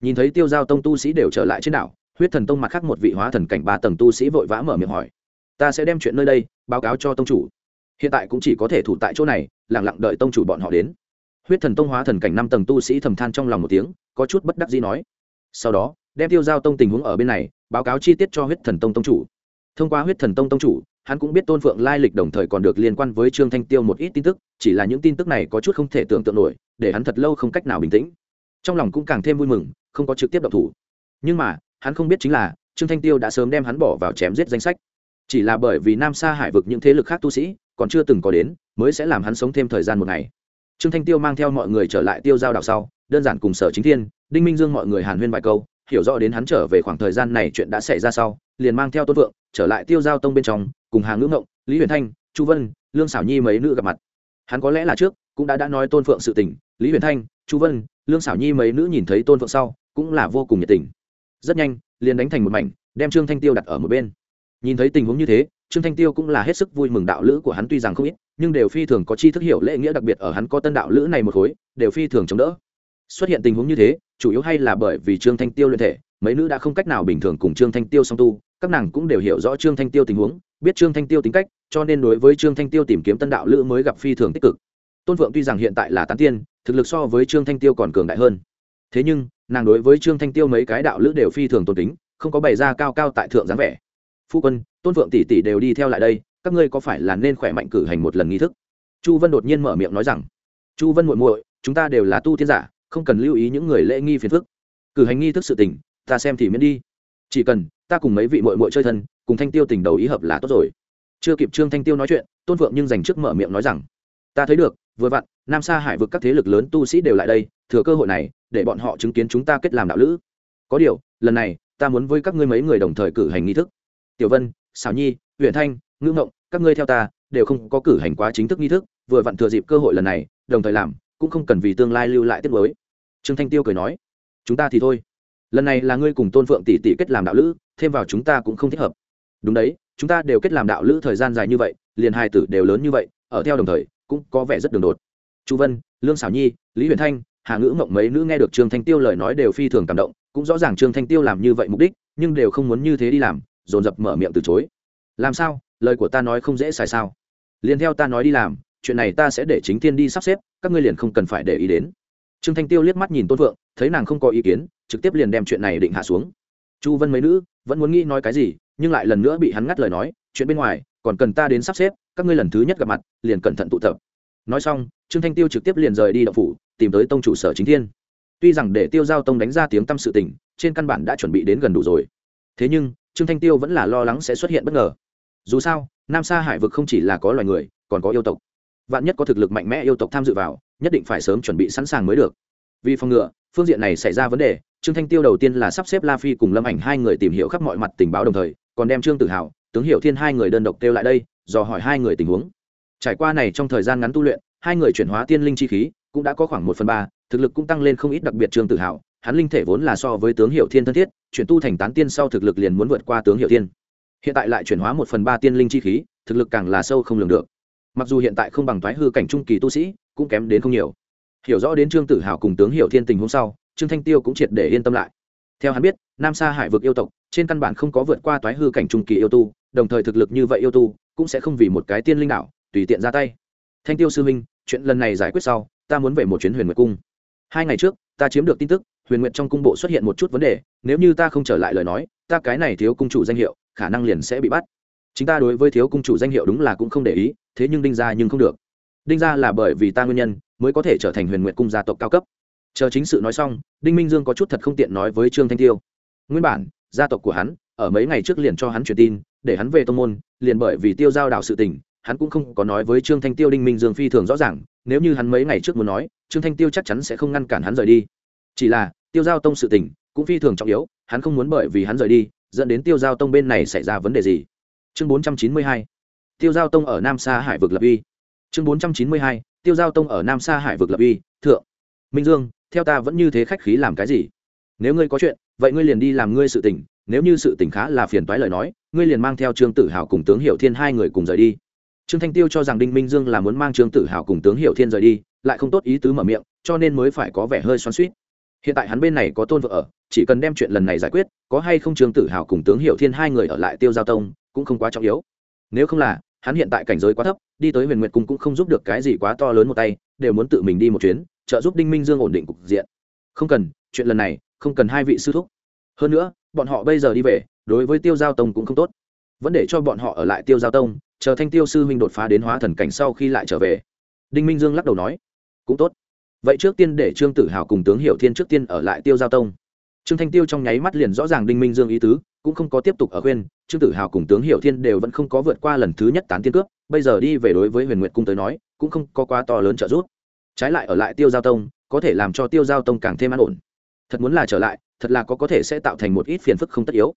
Nhìn thấy tiêu giao tông tu sĩ đều trở lại trên đảo, huyết thần tông mặt khác một vị hóa thần cảnh ba tầng tu sĩ vội vã mở miệng hỏi. Ta sẽ đem chuyện nơi đây báo cáo cho tông chủ. Hiện tại cũng chỉ có thể thủ tại chỗ này lẳng lặng đợi tông chủ bọn họ đến. Huyết thần tông hóa thần cảnh năm tầng tu sĩ thầm than trong lòng một tiếng, có chút bất đắc dĩ nói. Sau đó, đem tiêu giao tông tình huống ở bên này, báo cáo chi tiết cho huyết thần tông tông chủ. Thông qua huyết thần tông tông chủ, hắn cũng biết tôn phượng lai lịch đồng thời còn được liên quan với trương thanh tiêu một ít tin tức, chỉ là những tin tức này có chút không thể tưởng tượng nổi để hắn thật lâu không cách nào bình tĩnh. Trong lòng cũng càng thêm vui mừng, không có trực tiếp độc thủ. Nhưng mà, hắn không biết chính là, trương thanh tiêu đã sớm đem hắn bỏ vào chém giết danh sách. Chỉ là bởi vì nam sa hải vực những thế lực khác tu sĩ, còn chưa từng có đến, mới sẽ làm hắn sống thêm thời gian một ngày. Trương thanh tiêu mang theo mọi người trở lại tiêu giao đảo sau, đơn giản cùng sở chính thiên, đinh minh dương mọi người hàn huyên vài câu, hiểu rõ đến hắn trở về khoảng thời gian này chuyện đã xảy ra sau, liền mang theo tôn vượng trở lại tiêu giao tông bên trong, cùng hàng ngữ ngộng, lý huyền thanh, chu vân, lương xảo nhi mấy nữ gặp mặt. Hắn có lẽ là trước cũng đã đã nói tôn phượng sự tình, lý huyền thanh, chu vân, lương xảo nhi mấy nữ nhìn thấy tôn phượng sau, cũng là vô cùng nhiệt tình. Rất nhanh, liền đánh thành một mảnh, đem trương thanh tiêu đặt ở một bên. Nhìn thấy tình huống như thế, trương thanh tiêu cũng là hết sức vui mừng đạo lữ của hắn tuy rằng không ít, nhưng đều phi thường có chi thức hiểu lễ nghĩa đặc biệt ở hắn có tân đạo lữ này một khối, đều phi thường chống đỡ. Xuất hiện tình huống như thế, chủ yếu hay là bởi vì trương thanh tiêu luyện thể, mấy nữ đã không cách nào bình thường cùng trương thanh tiêu song tu, các nàng cũng đều hiểu rõ trương thanh tiêu tình huống, biết trương thanh tiêu tính cách, cho nên đối với trương thanh tiêu tìm kiếm tân đạo lữ mới gặp phi thường tích cực tôn phượng tuy rằng hiện tại là tán tiên, thực lực so với trương thanh tiêu còn cường đại hơn. Thế nhưng, nàng đối với trương thanh tiêu mấy cái đạo lữ đều phi thường tôn kính, không có bày ra cao cao tại thượng dáng vẻ. Phu quân, tôn phượng tỷ tỷ đều đi theo lại đây, các ngươi có phải là nên khỏe mạnh cử hành một lần nghi thức? Chu vân đột nhiên mở miệng nói rằng, chu vân muội muội, chúng ta đều là tu thiên giả, không cần lưu ý những người lễ nghi phiền phức. Cử hành nghi thức sự tình, ta xem thì miễn đi. Chỉ cần, ta cùng mấy vị muội muội chơi thân, cùng thanh tiêu tình đầu ý hợp là tốt rồi. Chưa kịp trương thanh tiêu nói chuyện, tôn phượng nhưng dành trước mở miệng nói rằng ta thấy được, vừa vặn, nam sa hải vực các thế lực lớn tu sĩ đều lại đây, thừa cơ hội này, để bọn họ chứng kiến chúng ta kết làm đạo lữ. Có điều, lần này, ta muốn với các ngươi mấy người đồng thời cử hành nghi thức. Tiểu vân xảo nhi huyện thanh ngữ ngộng, các ngươi theo ta, đều không có cử hành quá chính thức nghi thức, vừa vặn thừa dịp cơ hội lần này, đồng thời làm, cũng không cần vì tương lai lưu lại tiết mới. Trương thanh tiêu cười nói, chúng ta thì thôi. Lần này là ngươi cùng tôn phượng tỷ tỷ kết làm đạo lữ, thêm vào chúng ta cũng không thích hợp. Đúng đấy, chúng ta đều kết làm đạo lữ thời gian dài như vậy, liền hai tử đều lớn như vậy, ở theo đồng thời cũng có vẻ rất đường đột. Chu vân, lương xảo nhi, lý huyền thanh, hà ngữ mộng mấy nữ nghe được trương thanh tiêu lời nói đều phi thường cảm động, cũng rõ ràng trương thanh tiêu làm như vậy mục đích, nhưng đều không muốn như thế đi làm, dồn dập mở miệng từ chối. Làm sao? Lời của ta nói không dễ xài sao? Liền theo ta nói đi làm, chuyện này ta sẽ để chính tiên đi sắp xếp, các ngươi liền không cần phải để ý đến. Trương thanh tiêu liếc mắt nhìn tôn phượng, thấy nàng không có ý kiến, trực tiếp liền đem chuyện này định hạ xuống. Chu vân mấy nữ, vẫn muốn nghĩ nói cái gì, nhưng lại lần nữa bị hắn ngắt lời nói, chuyện bên ngoài còn cần ta đến sắp xếp, các ngươi lần thứ nhất gặp mặt, liền cẩn thận tụ tập. Nói xong, trương thanh tiêu trực tiếp liền rời đi đậu phủ, tìm tới tông chủ sở chính thiên. Tuy rằng để tiêu giao tông đánh ra tiếng tâm sự tình, trên căn bản đã chuẩn bị đến gần đủ rồi. Thế nhưng, trương thanh tiêu vẫn là lo lắng sẽ xuất hiện bất ngờ. Dù sao, nam sa hải vực không chỉ là có loài người, còn có yêu tộc. Vạn nhất có thực lực mạnh mẽ yêu tộc tham dự vào, nhất định phải sớm chuẩn bị sẵn sàng mới được. Vì phòng ngừa, phương diện này xảy ra vấn đề, trương thanh tiêu đầu tiên là sắp xếp la phi cùng lâm ảnh hai người tìm hiểu khắp mọi mặt tình báo đồng thời, còn đem trương tự hào tướng hiệu thiên hai người đơn độc kêu lại đây, dò hỏi hai người tình huống. Trải qua này trong thời gian ngắn tu luyện, hai người chuyển hóa tiên linh chi khí, cũng đã có khoảng một phần ba, thực lực cũng tăng lên không ít đặc biệt trương tự hào hắn linh thể vốn là so với tướng hiệu thiên thân thiết, chuyển tu thành tán tiên sau thực lực liền muốn vượt qua tướng hiệu thiên. Hiện tại lại chuyển hóa một phần ba tiên linh chi khí, thực lực càng là sâu không lường được. Mặc dù hiện tại không bằng thoái hư cảnh trung kỳ tu sĩ, cũng kém đến không nhiều. Hiểu rõ đến trương tử hào cùng tướng hiệu thiên tình hôm sau, trương thanh tiêu cũng triệt để yên tâm lại. Theo hắn biết, nam sa hải vực yêu tộc, trên căn bản không có vượt qua toái hư cảnh trung kỳ yêu tu đồng thời thực lực như vậy yêu tu, cũng sẽ không vì một cái tiên linh đạo, tùy tiện ra tay. Thanh tiêu sư minh chuyện lần này giải quyết sau, ta muốn về một chuyến huyền nguyệt cung. Hai ngày trước, ta chiếm được tin tức, huyền nguyệt trong cung bộ xuất hiện một chút vấn đề, nếu như ta không trở lại lời nói, ta cái này thiếu cung chủ danh hiệu, khả năng liền sẽ bị bắt. Chính ta đối với thiếu cung chủ danh hiệu đúng là cũng không để ý, thế nhưng đinh ra nhưng không được. Đinh ra là bởi vì ta nguyên nhân, mới có thể trở thành huyền nguyệt cung gia tộc cao cấp. Chờ chính sự nói xong, đinh minh dương có chút thật không tiện nói với trương thanh tiêu. Nguyên bản, gia tộc của hắn, ở mấy ngày trước liền cho hắn truyền tin để hắn về tông môn, liền bởi vì tiêu giao đạo sự tình, hắn cũng không có nói với trương thanh tiêu đinh minh dương phi thường rõ ràng, nếu như hắn mấy ngày trước muốn nói, trương thanh tiêu chắc chắn sẽ không ngăn cản hắn rời đi. Chỉ là, tiêu giao tông sự tình cũng phi thường trọng yếu, hắn không muốn bởi vì hắn rời đi, dẫn đến tiêu giao tông bên này xảy ra vấn đề gì. Chương bốn trăm chín mươi hai, tiêu giao tông ở nam sa hải vực lập uy. Chương bốn trăm chín mươi hai, tiêu giao tông ở nam sa hải vực lập uy, thượng. Minh dương, theo ta vẫn như thế khách khí làm cái gì? Nếu ngươi có chuyện, vậy ngươi liền đi làm ngươi sự tình, nếu như sự tình khá là phiền toái lời nói ngươi liền mang theo trương tử hào cùng tướng hiệu thiên hai người cùng rời đi. Trương thanh tiêu cho rằng đinh minh dương là muốn mang trương tử hào cùng tướng hiệu thiên rời đi, lại không tốt ý tứ mở miệng, cho nên mới phải có vẻ hơi xoắn suýt hiện tại hắn bên này có tôn vợ ở, chỉ cần đem chuyện lần này giải quyết, có hay không trương tử hào cùng tướng hiệu thiên hai người ở lại tiêu giao tông, cũng không quá trọng yếu. Nếu không là, hắn hiện tại cảnh giới quá thấp, đi tới huyền nguyệt cung cũng không giúp được cái gì quá to lớn một tay, đều muốn tự mình đi một chuyến, trợ giúp đinh minh dương ổn định cục diện. Không cần, chuyện lần này, không cần hai vị sư thúc. Hơn nữa, bọn họ bây giờ đi về đối với tiêu giao tông cũng không tốt. Vẫn để cho bọn họ ở lại tiêu giao tông, chờ thanh tiêu sư huynh đột phá đến hóa thần cảnh sau khi lại trở về. Đinh minh dương lắc đầu nói, cũng tốt. Vậy trước tiên để trương tử hào cùng tướng hiệu thiên trước tiên ở lại tiêu giao tông. Trương thanh tiêu trong nháy mắt liền rõ ràng đinh minh dương ý tứ, cũng không có tiếp tục ở khuyên, trương tử hào cùng tướng hiệu thiên đều vẫn không có vượt qua lần thứ nhất tán tiên cướp, bây giờ đi về đối với huyền nguyệt cung tới nói, cũng không có quá to lớn trợ giúp. Trái lại ở lại tiêu giao tông, có thể làm cho tiêu giao tông càng thêm an ổn. Thật muốn là trở lại, thật là có có thể sẽ tạo thành một ít phiền phức không tất yếu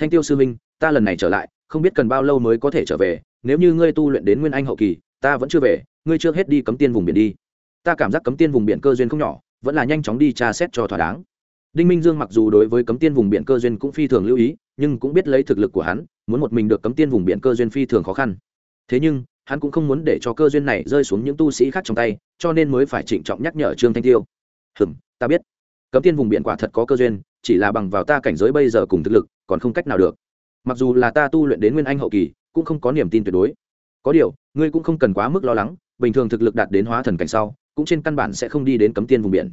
thanh tiêu sư minh ta lần này trở lại, không biết cần bao lâu mới có thể trở về, nếu như ngươi tu luyện đến nguyên anh hậu kỳ, ta vẫn chưa về, ngươi chưa hết đi cấm tiên vùng biển đi. Ta cảm giác cấm tiên vùng biển cơ duyên không nhỏ, vẫn là nhanh chóng đi tra xét cho thỏa đáng. Đinh minh dương mặc dù đối với cấm tiên vùng biển cơ duyên cũng phi thường lưu ý, nhưng cũng biết lấy thực lực của hắn, muốn một mình được cấm tiên vùng biển cơ duyên phi thường khó khăn. Thế nhưng, hắn cũng không muốn để cho cơ duyên này rơi xuống những tu sĩ khác trong tay, cho nên mới phải trịnh trọng nhắc nhở trương thanh tiêu. Hừm, ta biết. Cấm tiên vùng biển quả thật có cơ duyên chỉ là bằng vào ta cảnh giới bây giờ cùng thực lực, còn không cách nào được. Mặc dù là ta tu luyện đến nguyên anh hậu kỳ, cũng không có niềm tin tuyệt đối. Có điều, ngươi cũng không cần quá mức lo lắng, bình thường thực lực đạt đến hóa thần cảnh sau, cũng trên căn bản sẽ không đi đến cấm tiên vùng biển.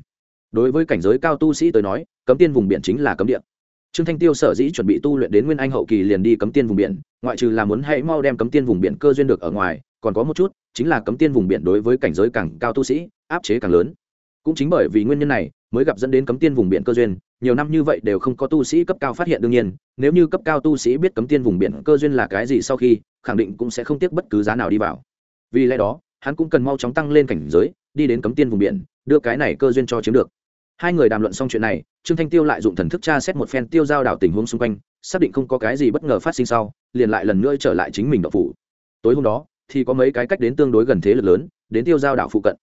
Đối với cảnh giới cao tu sĩ tới nói, cấm tiên vùng biển chính là cấm địa. Trương thanh tiêu sở dĩ chuẩn bị tu luyện đến nguyên anh hậu kỳ liền đi cấm tiên vùng biển, ngoại trừ là muốn hãy mau đem cấm tiên vùng biển cơ duyên được ở ngoài, còn có một chút, chính là cấm tiên vùng biển đối với cảnh giới càng cao tu sĩ, áp chế càng lớn. Cũng chính bởi vì nguyên nhân này, mới gặp dẫn đến cấm tiên vùng biển cơ duyên nhiều năm như vậy đều không có tu sĩ cấp cao phát hiện đương nhiên, nếu như cấp cao tu sĩ biết cấm tiên vùng biển cơ duyên là cái gì sau khi, khẳng định cũng sẽ không tiếc bất cứ giá nào đi vào. Vì lẽ đó, hắn cũng cần mau chóng tăng lên cảnh giới, đi đến cấm tiên vùng biển, đưa cái này cơ duyên cho chiếm được. Hai người đàm luận xong chuyện này, trương thanh tiêu lại dụng thần thức tra xét một phen tiêu giao đảo tình huống xung quanh, xác định không có cái gì bất ngờ phát sinh sau, liền lại lần nữa trở lại chính mình đậu phủ. Tối hôm đó, thì có mấy cái cách đến tương đối gần thế lực lớn, đến tiêu giao đảo phụ cận.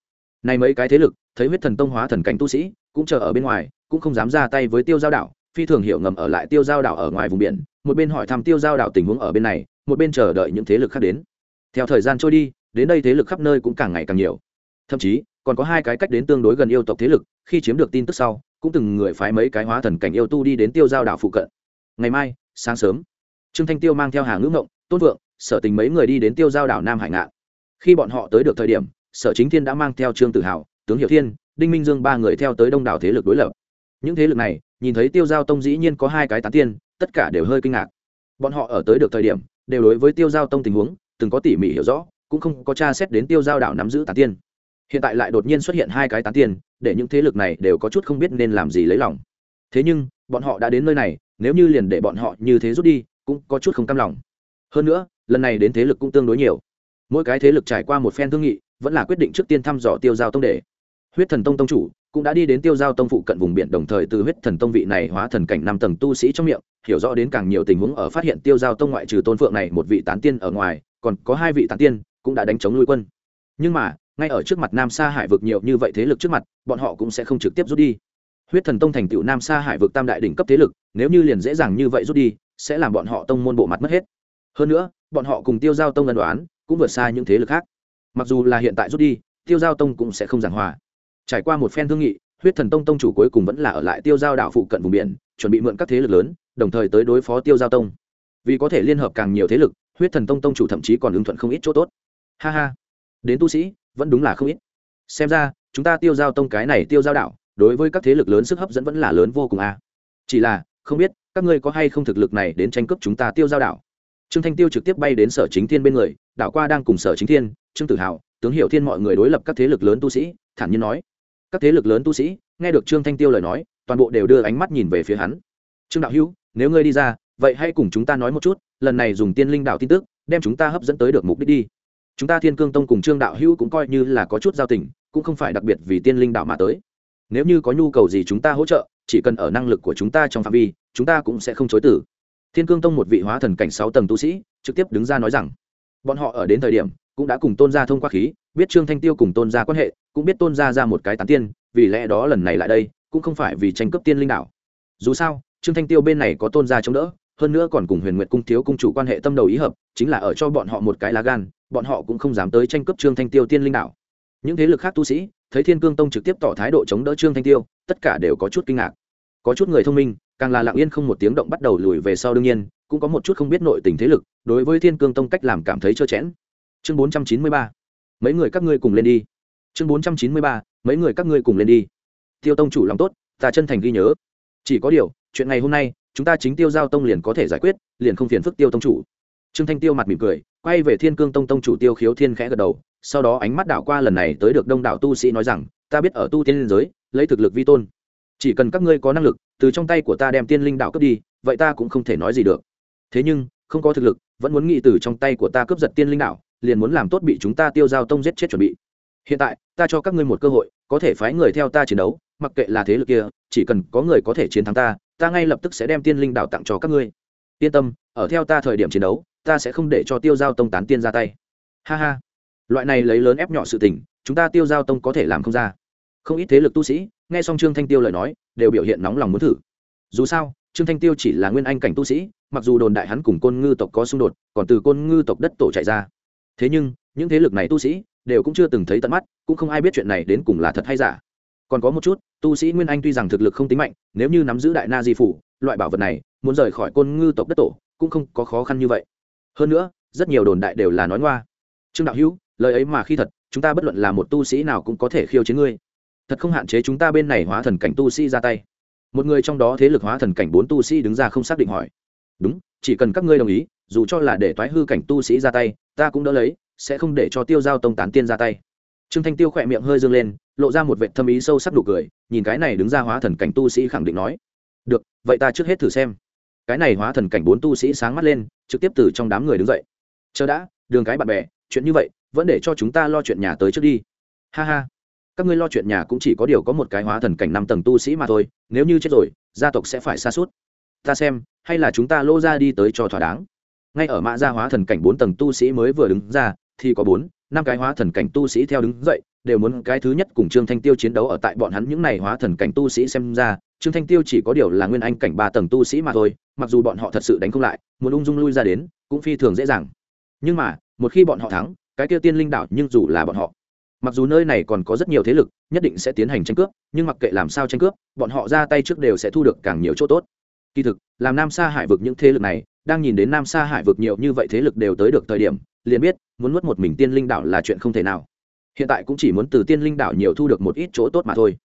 Này mấy cái thế lực thấy huyết thần tông hóa thần cảnh tu sĩ, cũng chờ ở bên ngoài, cũng không dám ra tay với tiêu giao đảo, phi thường hiểu ngầm ở lại tiêu giao đảo ở ngoài vùng biển, một bên hỏi thăm tiêu giao đảo tình huống ở bên này, một bên chờ đợi những thế lực khác đến. Theo thời gian trôi đi, đến đây thế lực khắp nơi cũng càng ngày càng nhiều. Thậm chí, còn có hai cái cách đến tương đối gần yêu tộc thế lực, khi chiếm được tin tức sau, cũng từng người phái mấy cái hóa thần cảnh yêu tu đi đến tiêu giao đảo phụ cận. Ngày mai, sáng sớm, trương thanh tiêu mang theo hàng ngữ ngộng, tôn vượng, sở tình mấy người đi đến tiêu giao đảo nam hải ngạn. Khi bọn họ tới được thời điểm, sở chính thiên đã mang theo trương tự hào tướng hiệu thiên, đinh minh dương ba người theo tới đông đảo thế lực đối lập. Những thế lực này, nhìn thấy tiêu giao tông dĩ nhiên có hai cái tán tiên, tất cả đều hơi kinh ngạc. Bọn họ ở tới được thời điểm, đều đối với tiêu giao tông tình huống, từng có tỉ mỉ hiểu rõ, cũng không có tra xét đến tiêu giao đảo nắm giữ tán tiên. Hiện tại lại đột nhiên xuất hiện hai cái tán tiên, để những thế lực này đều có chút không biết nên làm gì lấy lòng. Thế nhưng, bọn họ đã đến nơi này, nếu như liền để bọn họ như thế rút đi, cũng có chút không cam lòng. Hơn nữa, lần này đến thế lực cũng tương đối nhiều. Mỗi cái thế lực trải qua một phen thương nghị, vẫn là quyết định trước tiên thăm dò tiêu giao tông để huyết thần tông tông chủ cũng đã đi đến tiêu giao tông phụ cận vùng biển, đồng thời từ huyết thần tông vị này hóa thần cảnh năm tầng tu sĩ trong miệng, hiểu rõ đến càng nhiều tình huống ở phát hiện tiêu giao tông ngoại trừ tôn phượng này một vị tán tiên ở ngoài, còn có hai vị tán tiên cũng đã đánh chống lui quân. Nhưng mà, ngay ở trước mặt nam sa hải vực nhiều như vậy thế lực trước mặt, bọn họ cũng sẽ không trực tiếp rút đi. Huyết thần tông thành tựu nam sa hải vực tam đại đỉnh cấp thế lực, nếu như liền dễ dàng như vậy rút đi, sẽ làm bọn họ tông môn bộ mặt mất hết. Hơn nữa, bọn họ cùng tiêu giao tông ân đoán cũng vượt xa những thế lực khác. Mặc dù là hiện tại rút đi, tiêu giao tông cũng sẽ không giảng hòa trải qua một phen thương nghị, huyết thần tông tông chủ cuối cùng vẫn là ở lại tiêu giao đảo phụ cận vùng biển, chuẩn bị mượn các thế lực lớn, đồng thời tới đối phó tiêu giao tông. Vì có thể liên hợp càng nhiều thế lực, huyết thần tông tông chủ thậm chí còn ứng thuận không ít chỗ tốt. Ha ha, đến tu sĩ, vẫn đúng là không ít. Xem ra, chúng ta tiêu giao tông cái này tiêu giao đảo, đối với các thế lực lớn sức hấp dẫn vẫn là lớn vô cùng a. Chỉ là, không biết, các ngươi có hay không thực lực này đến tranh cướp chúng ta tiêu giao đảo? Trương thanh tiêu trực tiếp bay đến sở chính thiên bên người, đảo qua đang cùng sở chính thiên, trương tử hào tướng hiệu thiên mọi người đối lập các thế lực lớn tu sĩ, thản nhiên nói các thế lực lớn tu sĩ, nghe được trương thanh tiêu lời nói, toàn bộ đều đưa ánh mắt nhìn về phía hắn. Trương đạo hữu, nếu ngươi đi ra, vậy hãy cùng chúng ta nói một chút, lần này dùng tiên linh đạo tin tức, đem chúng ta hấp dẫn tới được mục đích đi. Chúng ta thiên cương tông cùng trương đạo hữu cũng coi như là có chút giao tình, cũng không phải đặc biệt vì tiên linh đạo mà tới. Nếu như có nhu cầu gì chúng ta hỗ trợ, chỉ cần ở năng lực của chúng ta trong phạm vi, chúng ta cũng sẽ không chối tử thiên cương tông một vị hóa thần cảnh sáu tầng tu sĩ, trực tiếp đứng ra nói rằng, bọn họ ở đến thời điểm cũng đã cùng tôn gia thông qua khí, biết trương thanh tiêu cùng tôn gia quan hệ, cũng biết tôn gia ra một cái tán tiên, vì lẽ đó lần này lại đây, cũng không phải vì tranh cướp tiên linh đạo. Dù sao, trương thanh tiêu bên này có tôn gia chống đỡ, hơn nữa còn cùng huyền nguyệt cung thiếu cung chủ quan hệ tâm đầu ý hợp, chính là ở cho bọn họ một cái lá gan, bọn họ cũng không dám tới tranh cướp trương thanh tiêu tiên linh đạo. Những thế lực khác tu sĩ, thấy thiên cương tông trực tiếp tỏ thái độ chống đỡ trương thanh tiêu, tất cả đều có chút kinh ngạc. Có chút người thông minh, càng là lặng yên không một tiếng động bắt đầu lùi về sau đương nhiên, cũng có một chút không biết nội tình thế lực, đối với thiên cương tông cách làm cảm thấy trơ chẽn chương bốn trăm chín mươi ba. Mấy người các ngươi cùng lên đi. Chương bốn trăm chín mươi ba, mấy người các ngươi cùng lên đi. Tiêu tông chủ lòng tốt, ta chân thành ghi nhớ. Chỉ có điều, chuyện ngày hôm nay, chúng ta chính tiêu giao tông liền có thể giải quyết, liền không phiền phức tiêu tông chủ. Trương thanh tiêu mặt mỉm cười, quay về thiên cương tông tông chủ tiêu khiếu thiên khẽ gật đầu, sau đó ánh mắt đảo qua lần này tới được đông đảo tu sĩ nói rằng, ta biết ở tu tiên liên giới, lấy thực lực vi tôn. Chỉ cần các ngươi có năng lực, từ trong tay của ta đem tiên linh đạo cướp đi, vậy ta cũng không thể nói gì được. Thế nhưng, không có thực lực, vẫn muốn nghĩ từ trong tay của ta cướp giật tiên linh đạo liền muốn làm tốt bị chúng ta tiêu giao tông giết chết chuẩn bị. Hiện tại, ta cho các ngươi một cơ hội, có thể phái người theo ta chiến đấu, mặc kệ là thế lực kia, chỉ cần có người có thể chiến thắng ta ta ngay lập tức sẽ đem tiên linh đạo tặng cho các ngươi. Yên tâm, ở theo ta thời điểm chiến đấu, ta sẽ không để cho tiêu giao tông tán tiên ra tay. Ha ha. Loại này lấy lớn ép nhỏ sự tình, chúng ta tiêu giao tông có thể làm không ra. Không ít thế lực tu sĩ, nghe xong trương thanh tiêu lời nói, đều biểu hiện nóng lòng muốn thử. Dù sao, trương thanh tiêu chỉ là nguyên anh cảnh tu sĩ, mặc dù đồn đại hắn cùng côn ngư tộc có xung đột, còn từ côn ngư tộc đất tổ chạy ra thế nhưng, những thế lực này tu sĩ đều cũng chưa từng thấy tận mắt, cũng không ai biết chuyện này đến cùng là thật hay giả. Còn có một chút, tu sĩ nguyên anh tuy rằng thực lực không tính mạnh, nếu như nắm giữ đại na di phủ, loại bảo vật này, muốn rời khỏi côn ngư tộc đất tổ, cũng không có khó khăn như vậy. Hơn nữa, rất nhiều đồn đại đều là nói ngoa. Trương đạo hữu, lời ấy mà khi thật, chúng ta bất luận là một tu sĩ nào cũng có thể khiêu chiến ngươi. Thật không hạn chế chúng ta bên này hóa thần cảnh tu sĩ ra tay. Một người trong đó thế lực hóa thần cảnh bốn tu sĩ đứng ra không xác định hỏi. Đúng, chỉ cần các ngươi đồng ý, dù cho là để toái hư cảnh tu sĩ ra tay ta cũng đỡ lấy, sẽ không để cho tiêu giao tông tán tiên ra tay. Trương thanh tiêu khỏe miệng hơi dương lên, lộ ra một vệ thâm ý sâu sắc đủ cười, nhìn cái này đứng ra hóa thần cảnh tu sĩ khẳng định nói, được, vậy ta trước hết thử xem. Cái này hóa thần cảnh bốn tu sĩ sáng mắt lên, trực tiếp từ trong đám người đứng dậy. Chờ đã, đường cái bạn bè, chuyện như vậy, vẫn để cho chúng ta lo chuyện nhà tới trước đi. Ha ha, các ngươi lo chuyện nhà cũng chỉ có điều có một cái hóa thần cảnh năm tầng tu sĩ mà thôi, nếu như chết rồi, gia tộc sẽ phải xa suốt ta xem, hay là chúng ta lô ra đi tới cho thỏa đáng ngay ở mã gia hóa thần cảnh bốn tầng tu sĩ mới vừa đứng ra, thì có bốn, năm cái hóa thần cảnh tu sĩ theo đứng dậy, đều muốn cái thứ nhất cùng trương thanh tiêu chiến đấu ở tại bọn hắn những n à y hóa thần cảnh tu sĩ xem ra. Trương thanh tiêu chỉ có điều là nguyên anh cảnh ba tầng tu sĩ mà thôi, mặc dù bọn họ thật sự đánh không lại, muốn ung dung lui ra đến, cũng phi thường dễ dàng. Nhưng mà, một khi bọn họ thắng, cái kia tiên linh đạo nhưng dù là bọn họ, mặc dù nơi này còn có rất nhiều thế lực, nhất định sẽ tiến hành tranh cướp, nhưng mặc kệ làm sao tranh cướp, bọn họ ra tay trước đều sẽ thu được càng nhiều chỗ tốt. Kỳ thực, làm nam sa hải vực những thế lực này đang nhìn đến nam sa hải vực nhiều như vậy thế lực đều tới được thời điểm, liền biết, muốn nuốt một mình tiên linh đạo là chuyện không thể nào. Hiện tại cũng chỉ muốn từ tiên linh đạo nhiều thu được một ít chỗ tốt mà thôi.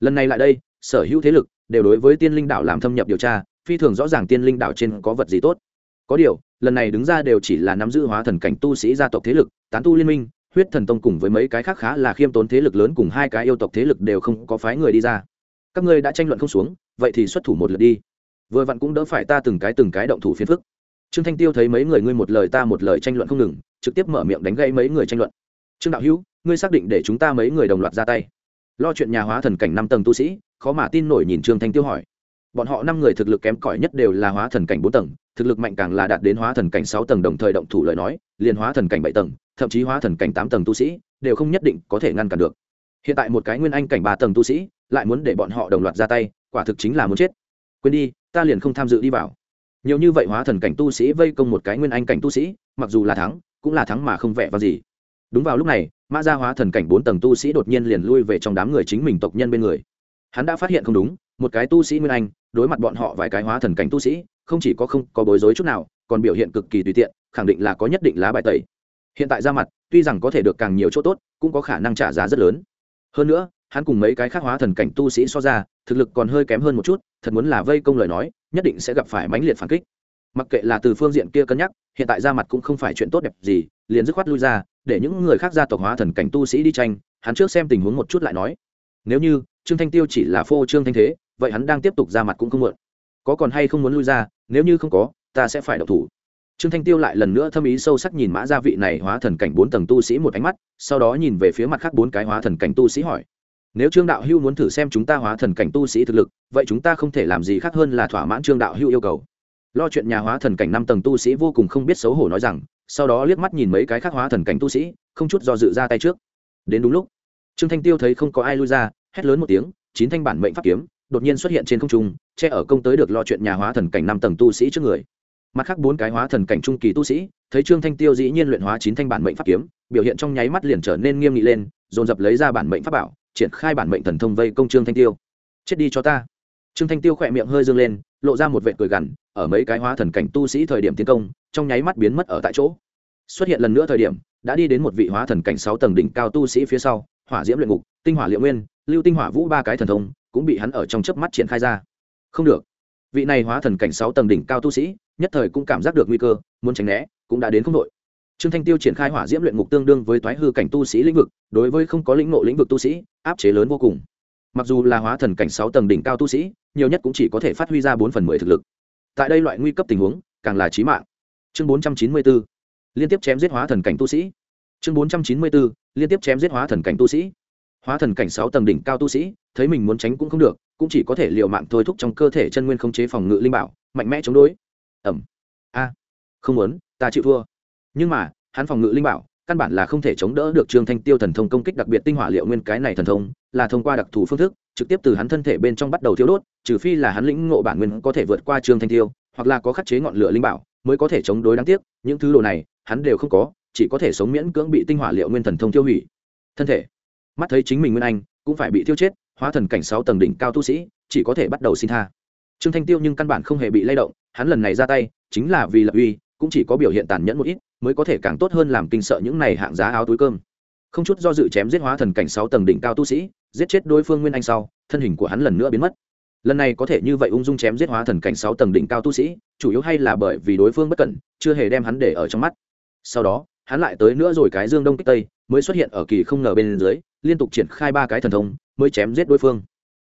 Lần này lại đây, sở hữu thế lực đều đối với tiên linh đạo làm thâm nhập điều tra, phi thường rõ ràng tiên linh đạo trên có vật gì tốt. Có điều, lần này đứng ra đều chỉ là nắm giữ hóa thần cảnh tu sĩ gia tộc thế lực, tán tu liên minh, huyết thần tông cùng với mấy cái khác khá là khiêm tốn thế lực lớn cùng hai cái yêu tộc thế lực đều không có phái người đi ra. Các ngươi đã tranh luận không xuống, vậy thì xuất thủ một lượt đi vừa vặn cũng đỡ phải ta từng cái từng cái động thủ phiền phức. Trương thanh tiêu thấy mấy người ngươi một lời ta một lời tranh luận không ngừng, trực tiếp mở miệng đánh gãy mấy người tranh luận. Trương đạo hữu, ngươi xác định để chúng ta mấy người đồng loạt ra tay. Lo chuyện nhà hóa thần cảnh năm tầng tu sĩ, khó mà tin nổi nhìn trương thanh tiêu hỏi. Bọn họ năm người thực lực kém cỏi nhất đều là hóa thần cảnh bốn tầng, thực lực mạnh càng là đạt đến hóa thần cảnh sáu tầng đồng thời động thủ lời nói, liền hóa thần cảnh bảy tầng, thậm chí hóa thần cảnh tám tầng tu sĩ, đều không nhất định có thể ngăn cản được. Hiện tại một cái nguyên anh cảnh ba tầng tu sĩ, lại muốn để bọn họ đồng loạt ra tay, quả thực chính là muốn chết. Quên đi ta liền không tham dự đi vào. Nhiều như vậy hóa thần cảnh tu sĩ vây công một cái nguyên anh cảnh tu sĩ, mặc dù là thắng, cũng là thắng mà không vẽ vào gì. Đúng vào lúc này mã gia hóa thần cảnh bốn tầng tu sĩ đột nhiên liền lui về trong đám người chính mình tộc nhân bên người. Hắn đã phát hiện không đúng, một cái tu sĩ nguyên anh, đối mặt bọn họ vài cái hóa thần cảnh tu sĩ, không chỉ có không có bối rối chút nào, còn biểu hiện cực kỳ tùy tiện, khẳng định là có nhất định lá bài tẩy. Hiện tại ra mặt, tuy rằng có thể được càng nhiều chỗ tốt, cũng có khả năng trả giá rất lớn. Hơn nữa hắn cùng mấy cái khác hóa thần cảnh tu sĩ so ra, thực lực còn hơi kém hơn một chút, thật muốn là vây công lời nói, nhất định sẽ gặp phải mãnh liệt phản kích. Mặc kệ là từ phương diện kia cân nhắc, hiện tại ra mặt cũng không phải chuyện tốt đẹp gì, liền dứt khoát lui ra, để những người khác gia tộc hóa thần cảnh tu sĩ đi tranh, hắn trước xem tình huống một chút lại nói. Nếu như, trương thanh tiêu chỉ là phô trương thanh thế, vậy hắn đang tiếp tục ra mặt cũng không mượn có còn hay không muốn lui ra, nếu như không có, ta sẽ phải đậu thủ. Trương thanh tiêu lại lần nữa thâm ý sâu sắc nhìn mã gia vị này hóa thần cảnh bốn tầng tu sĩ một ánh mắt, sau đó nhìn về phía mặt khác bốn cái hóa thần cảnh tu sĩ hỏi nếu trương đạo hưu muốn thử xem chúng ta hóa thần cảnh tu sĩ thực lực, vậy chúng ta không thể làm gì khác hơn là thỏa mãn trương đạo hưu yêu cầu. Lo chuyện nhà hóa thần cảnh năm tầng tu sĩ vô cùng không biết xấu hổ nói rằng, sau đó liếc mắt nhìn mấy cái khác hóa thần cảnh tu sĩ, không chút do dự ra tay trước. Đến đúng lúc, trương thanh tiêu thấy không có ai lui ra, hét lớn một tiếng, chín thanh bản mệnh pháp kiếm, đột nhiên xuất hiện trên không trung, che ở công tới được lo chuyện nhà hóa thần cảnh năm tầng tu sĩ trước người. Mặt khác bốn cái hóa thần cảnh trung kỳ tu sĩ, thấy trương thanh tiêu dĩ nhiên luyện hóa chín thanh bản mệnh pháp kiếm, biểu hiện trong nháy mắt liền trở nên nghiêm nghị lên, dồn dập lấy ra bản mệnh pháp bảo triển khai bản mệnh thần thông vây công trương thanh tiêu. Chết đi cho ta. Trương thanh tiêu khỏe miệng hơi dương lên, lộ ra một vệ cười gằn, ở mấy cái hóa thần cảnh tu sĩ thời điểm tiến công, trong nháy mắt biến mất ở tại chỗ. Xuất hiện lần nữa thời điểm, đã đi đến một vị hóa thần cảnh sáu tầng đỉnh cao tu sĩ phía sau, hỏa diễm luyện ngục, tinh hỏa liệu nguyên, lưu tinh hỏa vũ ba cái thần thông, cũng bị hắn ở trong chớp mắt triển khai ra. Không được. Vị này hóa thần cảnh sáu tầng đỉnh cao tu sĩ, nhất thời cũng cảm giác được nguy cơ, muốn tránh né, cũng đã đến không đội trương thanh tiêu triển khai hỏa diễm luyện ngục tương đương với toái hư cảnh tu sĩ lĩnh vực, đối với không có lĩnh ngộ lĩnh vực tu sĩ, áp chế lớn vô cùng. Mặc dù là hóa thần cảnh sáu tầng đỉnh cao tu sĩ, nhiều nhất cũng chỉ có thể phát huy ra bốn phần mười thực lực. Tại đây loại nguy cấp tình huống, càng là chí mạng. Chương bốn trăm chín mươi bốn, liên tiếp chém giết hóa thần cảnh tu sĩ. Chương bốn trăm chín mươi bốn, liên tiếp chém giết hóa thần cảnh tu sĩ. Hóa thần cảnh sáu tầng đỉnh cao tu sĩ, thấy mình muốn tránh cũng không được, cũng chỉ có thể l i ề u mạng thôi thúc trong cơ thể chân nguyên không chế phòng ngự linh bảo, mạnh mẽ chống đối. Ẩm a. Không muốn, ta chịu thua nhưng mà, hắn phòng ngự linh bảo, căn bản là không thể chống đỡ được trương thanh tiêu thần thông công kích đặc biệt tinh hỏa liệu nguyên cái này thần thông, là thông qua đặc thù phương thức, trực tiếp từ hắn thân thể bên trong bắt đầu thiếu đốt, trừ phi là hắn lĩnh ngộ bản nguyên có thể vượt qua trương thanh tiêu, hoặc là có khắc chế ngọn lửa linh bảo mới có thể chống đối đáng tiếc, những thứ đồ này, hắn đều không có, chỉ có thể sống miễn cưỡng bị tinh hỏa liệu nguyên thần thông tiêu hủy. Thân thể. Mắt thấy chính mình nguyên anh cũng phải bị tiêu chết, hóa thần cảnh sáu tầng đỉnh cao tu sĩ chỉ có thể bắt đầu xin tha. Trương thanh tiêu nhưng căn bản không hề bị lay động, hắn lần này ra tay, chính là vì lập uy cũng chỉ có biểu hiện tàn nhẫn một ít, mới có thể càng tốt hơn làm kinh sợ những này hạng giá áo túi cơm. Không chút do dự chém giết hóa thần cảnh sáu tầng đỉnh cao tu sĩ, giết chết đối phương nguyên anh sau, thân hình của hắn lần nữa biến mất. Lần này có thể như vậy ung dung chém giết hóa thần cảnh sáu tầng đỉnh cao tu sĩ, chủ yếu hay là bởi vì đối phương bất cẩn, chưa hề đem hắn để ở trong mắt. Sau đó, hắn lại tới nữa rồi cái dương đông kích tây, mới xuất hiện ở kỳ không ngờ bên dưới, liên tục triển khai ba cái thần thông, mới chém giết đối phương.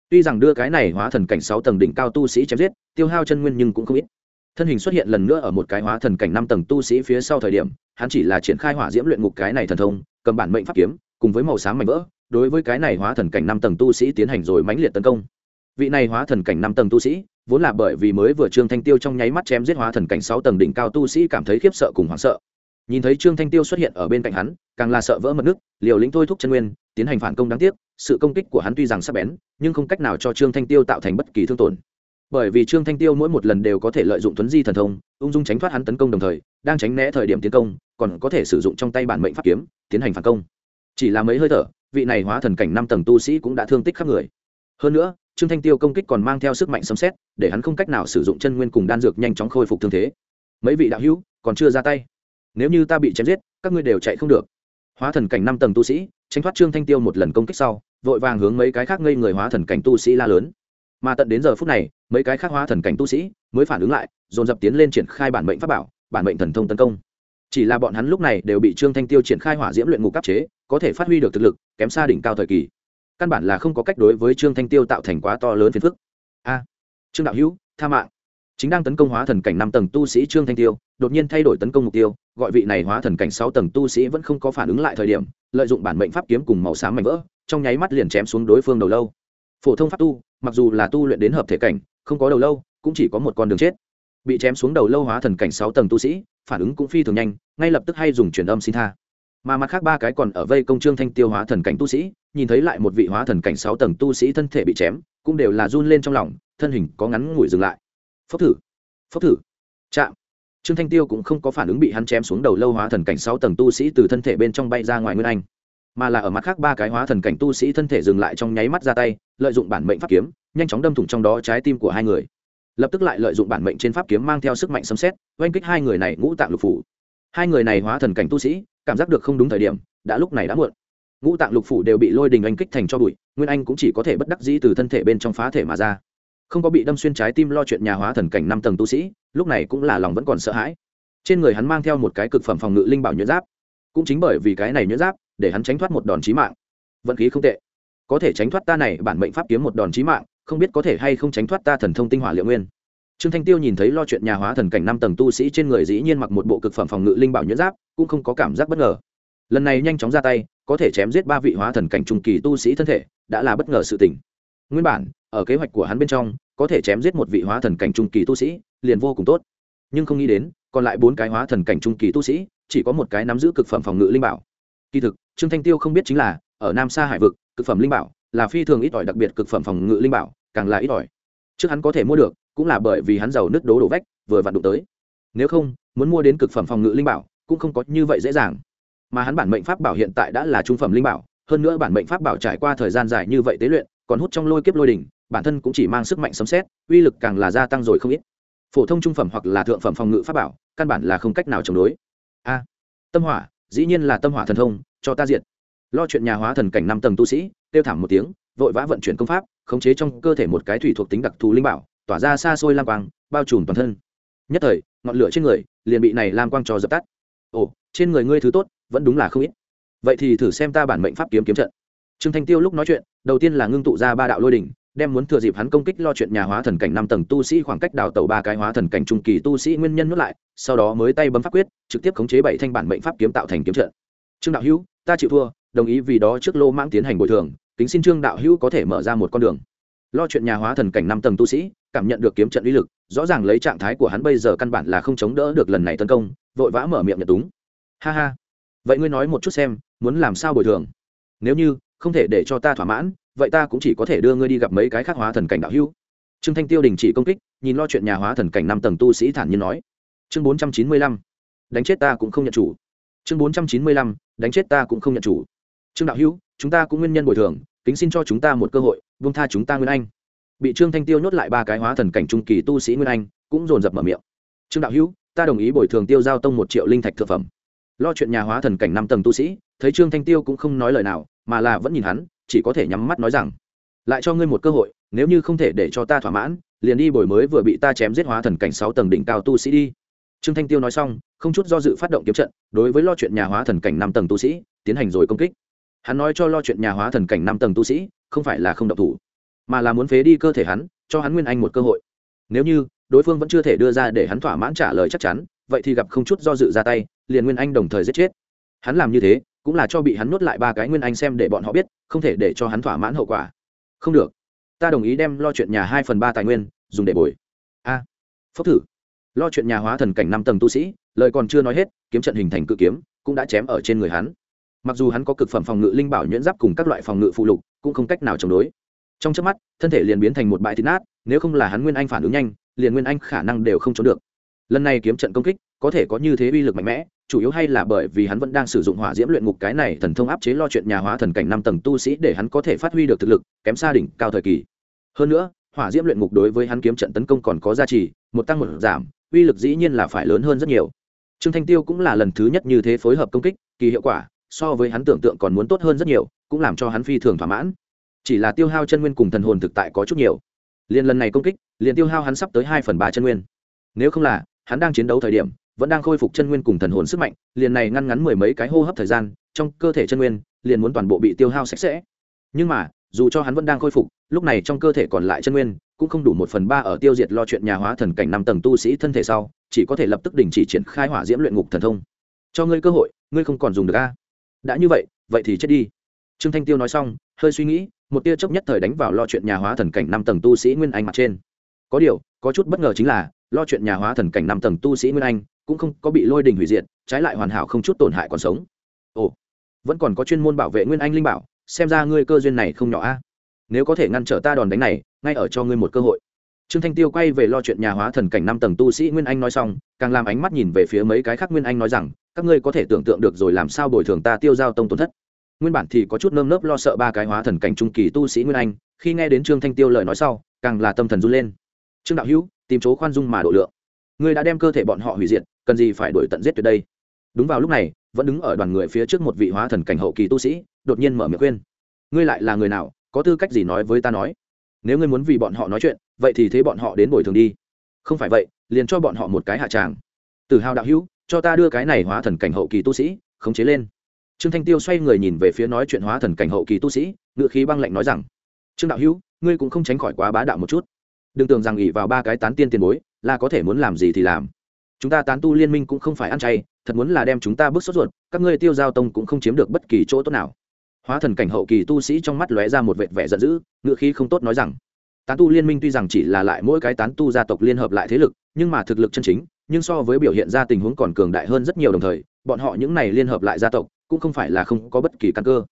Tuy rằng đưa cái này hóa thần cảnh sáu tầng đỉnh cao tu sĩ chém giết, tiêu hao chân nguyên nhưng cũng không ít thân hình xuất hiện lần nữa ở một cái hóa thần cảnh năm tầng tu sĩ phía sau thời điểm, hắn chỉ là triển khai hỏa diễm luyện ngục cái này thần thông, cầm bản mệnh pháp kiếm, cùng với màu sáng mảnh vỡ, đối với cái này hóa thần cảnh năm tầng tu sĩ tiến hành rồi mãnh liệt tấn công. Vị này hóa thần cảnh năm tầng tu sĩ, vốn là bởi vì mới vừa trương thanh tiêu trong nháy mắt chém giết hóa thần cảnh sáu tầng đỉnh cao tu sĩ cảm thấy khiếp sợ cùng hoảng sợ. Nhìn thấy trương thanh tiêu xuất hiện ở bên cạnh hắn, càng là sợ vỡ mật nước, liều lĩnh thôi thúc chân nguyên, tiến hành phản công đáng tiếc, sự công kích của hắn tuy rằng sắc bén, nhưng không cách nào cho trương thanh tiêu tạo thành bất kỳ thương tổn bởi vì trương thanh tiêu mỗi một lần đều có thể lợi dụng tuấn di thần thông, ung dung tránh thoát hắn tấn công đồng thời, đang tránh né thời điểm tiến công, còn có thể sử dụng trong tay bản mệnh pháp kiếm, tiến hành phản công. Chỉ là mấy hơi thở, vị này hóa thần cảnh năm tầng tu sĩ cũng đã thương tích khắp người. Hơn nữa, trương thanh tiêu công kích còn mang theo sức mạnh sấm xét để hắn không cách nào sử dụng chân nguyên cùng đan dược nhanh chóng khôi phục thương thế. Mấy vị đạo hữu, còn chưa ra tay. Nếu như ta bị chém giết, các ngươi đều chạy không được. Hóa thần cảnh năm tầng tu sĩ, tránh thoát trương thanh tiêu một lần công kích sau, vội vàng hướng mấy cái khác ngây người hóa thần cảnh tu sĩ la lớn mà tận đến giờ phút này, mấy cái khác hóa thần cảnh tu sĩ mới phản ứng lại, dồn dập tiến lên triển khai bản mệnh pháp bảo, bản mệnh thần thông tấn công. Chỉ là bọn hắn lúc này đều bị trương thanh tiêu triển khai hỏa diễm luyện ngục áp chế, có thể phát huy được thực lực, kém xa đỉnh cao thời kỳ. Căn bản là không có cách đối với trương thanh tiêu tạo thành quá to lớn phiền phức. A, trương đạo hữu, tha mạng. Chính đang tấn công hóa thần cảnh năm tầng tu sĩ trương thanh tiêu, đột nhiên thay đổi tấn công mục tiêu, gọi vị này hóa thần cảnh sáu tầng tu sĩ vẫn không có phản ứng lại thời điểm, lợi dụng bản mệnh pháp kiếm cùng màu xám mảnh vỡ, trong nháy mắt liền chém xuống đối phương đầu lâu. Phổ thông pháp tu mặc dù là tu luyện đến hợp thể cảnh, không có đầu lâu, cũng chỉ có một con đường chết. Bị chém xuống đầu lâu hóa thần cảnh sáu tầng tu sĩ, phản ứng cũng phi thường nhanh, ngay lập tức hay dùng truyền âm xin tha. Mà mặt khác ba cái còn ở vây công trương thanh tiêu hóa thần cảnh tu sĩ, nhìn thấy lại một vị hóa thần cảnh sáu tầng tu sĩ thân thể bị chém, cũng đều là run lên trong lòng, thân hình có ngắn ngủi dừng lại. Phốc thử phốc thử, chạm. Trương thanh tiêu cũng không có phản ứng bị hắn chém xuống đầu lâu hóa thần cảnh sáu tầng tu sĩ từ thân thể bên trong bay ra ngoài nguyên anh mà là ở mặt khác ba cái hóa thần cảnh tu sĩ thân thể dừng lại trong nháy mắt ra tay, lợi dụng bản mệnh pháp kiếm, nhanh chóng đâm thủng trong đó trái tim của hai người. Lập tức lại lợi dụng bản mệnh trên pháp kiếm mang theo sức mạnh xâm xét, oanh kích hai người này ngũ tạng lục phủ. Hai người này hóa thần cảnh tu sĩ, cảm giác được không đúng thời điểm, đã lúc này đã muộn. Ngũ tạng lục phủ đều bị lôi đình oanh kích thành cho bụi, nguyên anh cũng chỉ có thể bất đắc dĩ từ thân thể bên trong phá thể mà ra. Không có bị đâm xuyên trái tim lo chuyện nhà hóa thần cảnh năm tầng tu sĩ, lúc này cũng là lòng vẫn còn sợ hãi. Trên người hắn mang theo một cái cực phẩm phòng ngự linh bảo nhuyễn giáp. Cũng chính bởi vì cái này nhuyễn giáp để hắn tránh thoát một đòn chí mạng. Vận khí không tệ. Có thể tránh thoát ta này, bản mệnh pháp kiếm một đòn chí mạng, không biết có thể hay không tránh thoát ta thần thông tinh hỏa liệu nguyên. Trương thanh tiêu nhìn thấy lo chuyện nhà hóa thần cảnh năm tầng tu sĩ trên người dĩ nhiên mặc một bộ cực phẩm phòng ngự linh bảo nhuyễn giáp, cũng không có cảm giác bất ngờ. Lần này nhanh chóng ra tay, có thể chém giết ba vị hóa thần cảnh trung kỳ tu sĩ thân thể, đã là bất ngờ sự tình. Nguyên bản, ở kế hoạch của hắn bên trong, có thể chém giết một vị hóa thần cảnh trung kỳ tu sĩ, liền vô cùng tốt. Nhưng không nghĩ đến, còn lại bốn cái hóa thần cảnh trung kỳ tu sĩ, chỉ có một cái nắm giữ cực phẩm phòng ngự linh bảo. Kỳ thực trương thanh tiêu không biết chính là, ở nam sa hải vực, cực phẩm linh bảo là phi thường ít ỏi, đặc biệt cực phẩm phòng ngự linh bảo càng là ít ỏi. Trước hắn có thể mua được, cũng là bởi vì hắn giàu nứt đố đổ vách, vừa vặn đụng tới. Nếu không, muốn mua đến cực phẩm phòng ngự linh bảo cũng không có như vậy dễ dàng. Mà hắn bản mệnh pháp bảo hiện tại đã là trung phẩm linh bảo, hơn nữa bản mệnh pháp bảo trải qua thời gian dài như vậy tế luyện, còn hút trong lôi kiếp lôi đỉnh, bản thân cũng chỉ mang sức mạnh sấm xét uy lực càng là gia tăng rồi không ít. Phổ thông trung phẩm hoặc là thượng phẩm phòng ngự pháp bảo, căn bản là không cách nào chống đối. A, tâm hỏa, dĩ nhiên là tâm hỏa thần thông cho ta diện lo chuyện nhà hóa thần cảnh năm tầng tu sĩ tiêu thảm một tiếng, vội vã vận chuyển công pháp, khống chế trong cơ thể một cái thủy thuộc tính đặc thù linh bảo, tỏa ra xa xôi lam quang, bao trùm toàn thân. Nhất thời, ngọn lửa trên người liền bị này lam quang cho dập tắt. Ồ, trên người ngươi thứ tốt, vẫn đúng là không ít. Vậy thì thử xem ta bản mệnh pháp kiếm kiếm trận. Trương thanh tiêu lúc nói chuyện, đầu tiên là ngưng tụ ra ba đạo lôi đỉnh, đem muốn thừa dịp hắn công kích lo chuyện nhà hóa thần cảnh năm tầng tu sĩ khoảng cách đào tẩu ba cái hóa thần cảnh trung kỳ tu sĩ nguyên nhân nuốt lại, sau đó mới tay bấm pháp quyết, trực tiếp khống chế bảy thanh bản mệnh pháp kiếm tạo thành kiếm trận. Trương đạo hữu ta chịu thua, đồng ý vì đó trước lô mãng tiến hành bồi thường, kính xin trương đạo hữu có thể mở ra một con đường. Lo chuyện nhà hóa thần cảnh năm tầng tu sĩ, cảm nhận được kiếm trận uy lực, rõ ràng lấy trạng thái của hắn bây giờ căn bản là không chống đỡ được lần này tấn công, vội vã mở miệng nhật túng. Ha ha. Vậy ngươi nói một chút xem, muốn làm sao bồi thường? Nếu như, không thể để cho ta thỏa mãn, vậy ta cũng chỉ có thể đưa ngươi đi gặp mấy cái khác hóa thần cảnh đạo hữu. Trương thanh tiêu đình chỉ công kích, nhìn lo chuyện nhà hóa thần cảnh năm tầng tu sĩ thản nhiên nói. Chương bốn trăm chín mươi lăm. Đánh chết ta cũng không nhận chủ chương bốn trăm chín mươi lăm, đánh chết ta cũng không nhận chủ. Trương đạo hữu, chúng ta cũng nguyên nhân bồi thường, kính xin cho chúng ta một cơ hội vung tha chúng ta nguyên anh. Bị trương thanh tiêu nhốt lại ba cái hóa thần cảnh trung kỳ tu sĩ nguyên anh, cũng dồn dập mở miệng. Trương đạo hữu, ta đồng ý bồi thường tiêu giao tông một triệu linh thạch thực phẩm. Lo chuyện nhà hóa thần cảnh năm tầng tu sĩ, thấy trương thanh tiêu cũng không nói lời nào, mà là vẫn nhìn hắn, chỉ có thể nhắm mắt nói rằng, lại cho ngươi một cơ hội, nếu như không thể để cho ta thỏa mãn, liền đi bồi mới vừa bị ta chém giết hóa thần cảnh sáu tầng đỉnh cao tu sĩ đi trương thanh tiêu nói xong không chút do dự phát động kiếm trận đối với lo chuyện nhà hóa thần cảnh năm tầng tu sĩ tiến hành rồi công kích. Hắn nói cho lo chuyện nhà hóa thần cảnh năm tầng tu sĩ không phải là không độc thủ mà là muốn phế đi cơ thể hắn cho hắn nguyên anh một cơ hội. Nếu như đối phương vẫn chưa thể đưa ra để hắn thỏa mãn trả lời chắc chắn vậy thì gặp không chút do dự ra tay liền nguyên anh đồng thời giết chết. Hắn làm như thế cũng là cho bị hắn nuốt lại ba cái nguyên anh xem để bọn họ biết không thể để cho hắn thỏa mãn hậu quả. Không được. Ta đồng ý đem lo chuyện nhà hai phần ba tài nguyên dùng để bồi. A. À, phốc thử lo chuyện nhà hóa thần cảnh năm tầng tu sĩ, lời còn chưa nói hết, kiếm trận hình thành cự kiếm cũng đã chém ở trên người hắn. Mặc dù hắn có cực phẩm phòng ngự linh bảo nhuyễn giáp cùng các loại phòng ngự phụ lục, cũng không cách nào chống đối. Trong trước mắt, thân thể liền biến thành một bãi thịt nát, nếu không là hắn nguyên anh phản ứng nhanh, liền nguyên anh khả năng đều không trốn được. Lần này kiếm trận công kích, có thể có như thế uy lực mạnh mẽ, chủ yếu hay là bởi vì hắn vẫn đang sử dụng hỏa diễm luyện ngục cái này thần thông áp chế lo chuyện nhà hóa thần cảnh năm tầng tu sĩ để hắn có thể phát huy được thực lực, kém xa đỉnh cao thời kỳ. Hơn nữa, hỏa diễm luyện ngục đối với hắn kiếm trận tấn công còn có giá trị, một tăng một giảm uy lực dĩ nhiên là phải lớn hơn rất nhiều. Trương thanh tiêu cũng là lần thứ nhất như thế phối hợp công kích, kỳ hiệu quả, so với hắn tưởng tượng còn muốn tốt hơn rất nhiều, cũng làm cho hắn phi thường thỏa mãn. Chỉ là tiêu hao chân nguyên cùng thần hồn thực tại có chút nhiều. Liền lần này công kích, liền tiêu hao hắn sắp tới hai phần ba chân nguyên. Nếu không là, hắn đang chiến đấu thời điểm, vẫn đang khôi phục chân nguyên cùng thần hồn sức mạnh, liền này ngăn ngắn mười mấy cái hô hấp thời gian, trong cơ thể chân nguyên, liền muốn toàn bộ bị tiêu hao sạch sẽ. Nhưng mà dù cho hắn vẫn đang khôi phục, lúc này trong cơ thể còn lại chân nguyên, cũng không đủ một phần ba ở tiêu diệt lo chuyện nhà hóa thần cảnh năm tầng tu sĩ thân thể sau, chỉ có thể lập tức đình chỉ triển khai hỏa diễm luyện ngục thần thông. Cho ngươi cơ hội, ngươi không còn dùng được a. Đã như vậy vậy thì chết đi. Trương thanh tiêu nói xong, hơi suy nghĩ, một tia chốc nhất thời đánh vào lo chuyện nhà hóa thần cảnh năm tầng tu sĩ nguyên anh mặt trên. Có điều, có chút bất ngờ chính là, lo chuyện nhà hóa thần cảnh năm tầng tu sĩ nguyên anh, cũng không có bị lôi đình hủy diệt, trái lại hoàn hảo không chút tổn hại còn sống. Ồ, vẫn còn có chuyên môn bảo vệ nguyên anh linh bảo xem ra ngươi cơ duyên này không nhỏ a. Nếu có thể ngăn trở ta đòn đánh này, ngay ở cho ngươi một cơ hội. Trương thanh tiêu quay về lo chuyện nhà hóa thần cảnh năm tầng tu sĩ nguyên anh nói xong, càng làm ánh mắt nhìn về phía mấy cái khác nguyên anh nói rằng, các ngươi có thể tưởng tượng được rồi làm sao bồi thường ta tiêu giao tông tổn thất. Nguyên bản thì có chút nơm nớp lo sợ ba cái hóa thần cảnh trung kỳ tu sĩ nguyên anh, khi nghe đến trương thanh tiêu lời nói sau, càng là tâm thần run lên. Trương đạo hữu, tìm chỗ khoan dung mà độ lượng. Ngươi đã đem cơ thể bọn họ hủy diệt, cần gì phải đổi tận giết tuyệt đây? Đúng vào lúc này, vẫn đứng ở đoàn người phía trước một vị hóa thần cảnh hậu kỳ tu sĩ đột nhiên mở miệng khuyên. Ngươi lại là người nào, có tư cách gì nói với ta nói? Nếu ngươi muốn vì bọn họ nói chuyện, vậy thì thế bọn họ đến bồi thường đi. Không phải vậy, liền cho bọn họ một cái hạ tràng. Tự hào đạo hữu, cho ta đưa cái này hóa thần cảnh hậu kỳ tu sĩ, khống chế lên. Trương thanh tiêu xoay người nhìn về phía nói chuyện hóa thần cảnh hậu kỳ tu sĩ, ngựa khí băng lạnh nói rằng, trương đạo hữu, ngươi cũng không tránh khỏi quá bá đạo một chút. Đừng tưởng rằng ỉ vào ba cái tán tiên tiền bối, là có thể muốn làm gì thì làm. Chúng ta tán tu liên minh cũng không phải ăn chay, thật muốn là đem chúng ta bước sốt ruột, các ngươi tiêu giao tông cũng không chiếm được bất kỳ chỗ tốt nào hóa thần cảnh hậu kỳ tu sĩ trong mắt lóe ra một vệt vẻ giận dữ ngựa khí không tốt nói rằng, tán tu liên minh tuy rằng chỉ là lại mỗi cái tán tu gia tộc liên hợp lại thế lực, nhưng mà thực lực chân chính, nhưng so với biểu hiện ra tình huống còn cường đại hơn rất nhiều đồng thời, bọn họ những này liên hợp lại gia tộc, cũng không phải là không có bất kỳ căn cơ.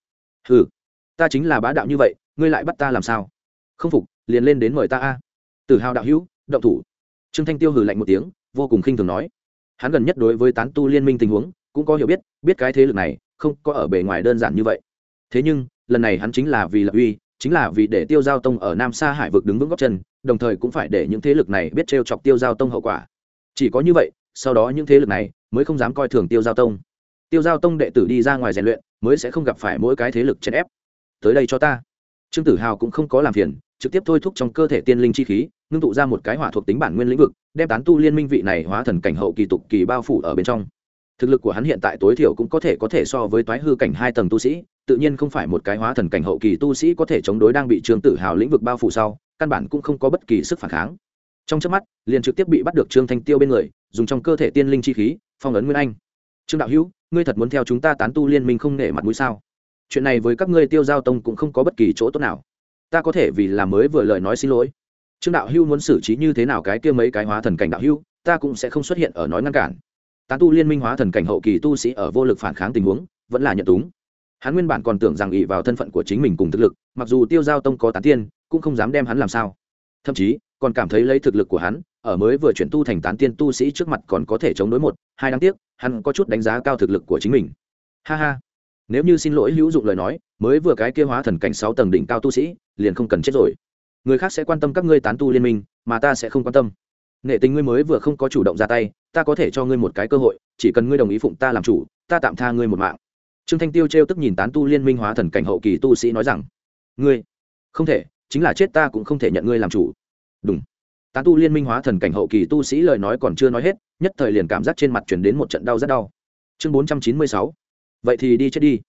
Ừ ta chính là bá đạo như vậy, ngươi lại bắt ta làm sao? Không phục, liền lên đến mời ta a. Tự hào đạo hữu, động thủ. Trương thanh tiêu hừ lạnh một tiếng, vô cùng khinh thường nói. Hắn gần nhất đối với tán tu liên minh tình huống, cũng có hiểu biết biết cái thế lực này, không có ở bề ngoài đơn giản như vậy thế nhưng, lần này hắn chính là vì lập uy, chính là vì để tiêu giao tông ở nam sa hải vực đứng vững góc chân, đồng thời cũng phải để những thế lực này biết t chọc tiêu giao tông hậu quả. Chỉ có như vậy, sau đó những thế lực này mới không dám coi thường tiêu giao tông. Tiêu giao tông đệ tử đi ra ngoài rèn luyện, mới sẽ không gặp phải mỗi cái thế lực chèn ép. Tới đây cho ta. Trương tử hào cũng không có làm phiền, trực tiếp thôi thúc trong cơ thể tiên linh chi khí, ngưng tụ ra một cái hỏa thuộc tính bản nguyên lĩnh vực, đem tán tu liên minh vị này hóa thần cảnh hậu kỳ tục kỳ bao phủ ở bên trong. Thực lực của hắn hiện tại tối thiểu cũng có thể có thể so với toái hư cảnh hai tầng tu sĩ tự nhiên không phải một cái hóa thần cảnh hậu kỳ tu sĩ có thể chống đối đang bị trương tử hào lĩnh vực bao phủ sau, căn bản cũng không có bất kỳ sức phản kháng. Trong trước mắt, liền trực tiếp bị bắt được trương thanh tiêu bên người, dùng trong cơ thể tiên linh chi khí, phong ấn nguyên anh. Trương đạo hữu, ngươi thật muốn theo chúng ta tán tu liên minh không nể mặt mũi sao? Chuyện này với các ngươi tiêu giao tông cũng không có bất kỳ chỗ tốt nào. Ta có thể vì làm mới vừa lời nói xin lỗi. Trương đạo hữu muốn xử trí như thế nào cái kia mấy cái hóa thần cảnh đạo hữu, ta cũng sẽ không xuất hiện ở nói ngăn cản. Tán tu liên minh hóa thần cảnh hậu kỳ tu sĩ ở vô lực phản kháng tình huống, vẫn là nhận túng hắn nguyên bản còn tưởng rằng ỷ vào thân phận của chính mình cùng thực lực, mặc dù tiêu giao tông có tán tiên, cũng không dám đem hắn làm sao. Thậm chí, còn cảm thấy lấy thực lực của hắn, ở mới vừa chuyển tu thành tán tiên tu sĩ trước mặt còn có thể chống đối một, hai đáng tiếc, hắn có chút đánh giá cao thực lực của chính mình. Ha ha. Nếu như xin lỗi hữu dụng lời nói, mới vừa cái kia hóa thần cảnh sáu tầng đỉnh cao tu sĩ, liền không cần chết rồi. Người khác sẽ quan tâm các ngươi tán tu liên minh, mà ta sẽ không quan tâm. Nghệ tình ngươi mới vừa không có chủ động ra tay, ta có thể cho ngươi một cái cơ hội, chỉ cần ngươi đồng ý phụng ta làm chủ, ta tạm tha ngươi một mạng trương thanh tiêu t r e o tức nhìn tán tu liên minh hóa thần cảnh hậu kỳ tu sĩ nói rằng, ngươi, không thể, chính là chết ta cũng không thể nhận ngươi làm chủ. Đúng tán tu liên minh hóa thần cảnh hậu kỳ tu sĩ lời nói còn chưa nói hết, nhất thời liền cảm giác trên mặt chuyển đến một trận đau rất đau. Chương bốn trăm chín mươi sáu, vậy thì đi chết đi.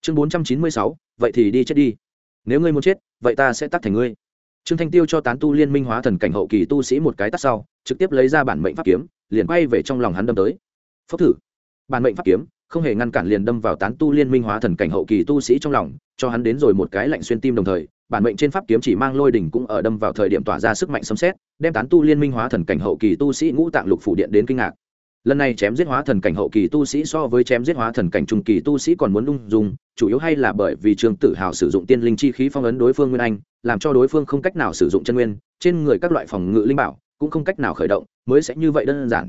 Chương bốn trăm chín mươi sáu, vậy thì đi chết đi. Nếu ngươi muốn chết, vậy ta sẽ tắt thành ngươi. Trương thanh tiêu cho tán tu liên minh hóa thần cảnh hậu kỳ tu sĩ một cái tắt sau, trực tiếp lấy ra bản mệnh pháp kiếm, liền quay về trong lòng hắn đâm tới. Phốc thử. Bản mệnh pháp kiếm không hề ngăn cản liền đâm vào tán tu liên minh hóa thần cảnh hậu kỳ tu sĩ trong lòng, cho hắn đến rồi một cái lạnh xuyên tim đồng thời, bản mệnh trên pháp kiếm chỉ mang lôi đỉnh cũng ở đâm vào thời điểm tỏa ra sức mạnh sấm xét đem tán tu liên minh hóa thần cảnh hậu kỳ tu sĩ ngũ tạng lục phủ điện đến kinh ngạc. Lần này chém giết hóa thần cảnh hậu kỳ tu sĩ so với chém giết hóa thần cảnh trung kỳ tu sĩ còn muốn lung dung, chủ yếu hay là bởi vì trương tử hào sử dụng tiên linh chi khí phong ấn đối phương nguyên anh, làm cho đối phương không cách nào sử dụng chân nguyên, trên người các loại phòng ngự linh bảo cũng không cách nào khởi động, mới sẽ như vậy đơn giản.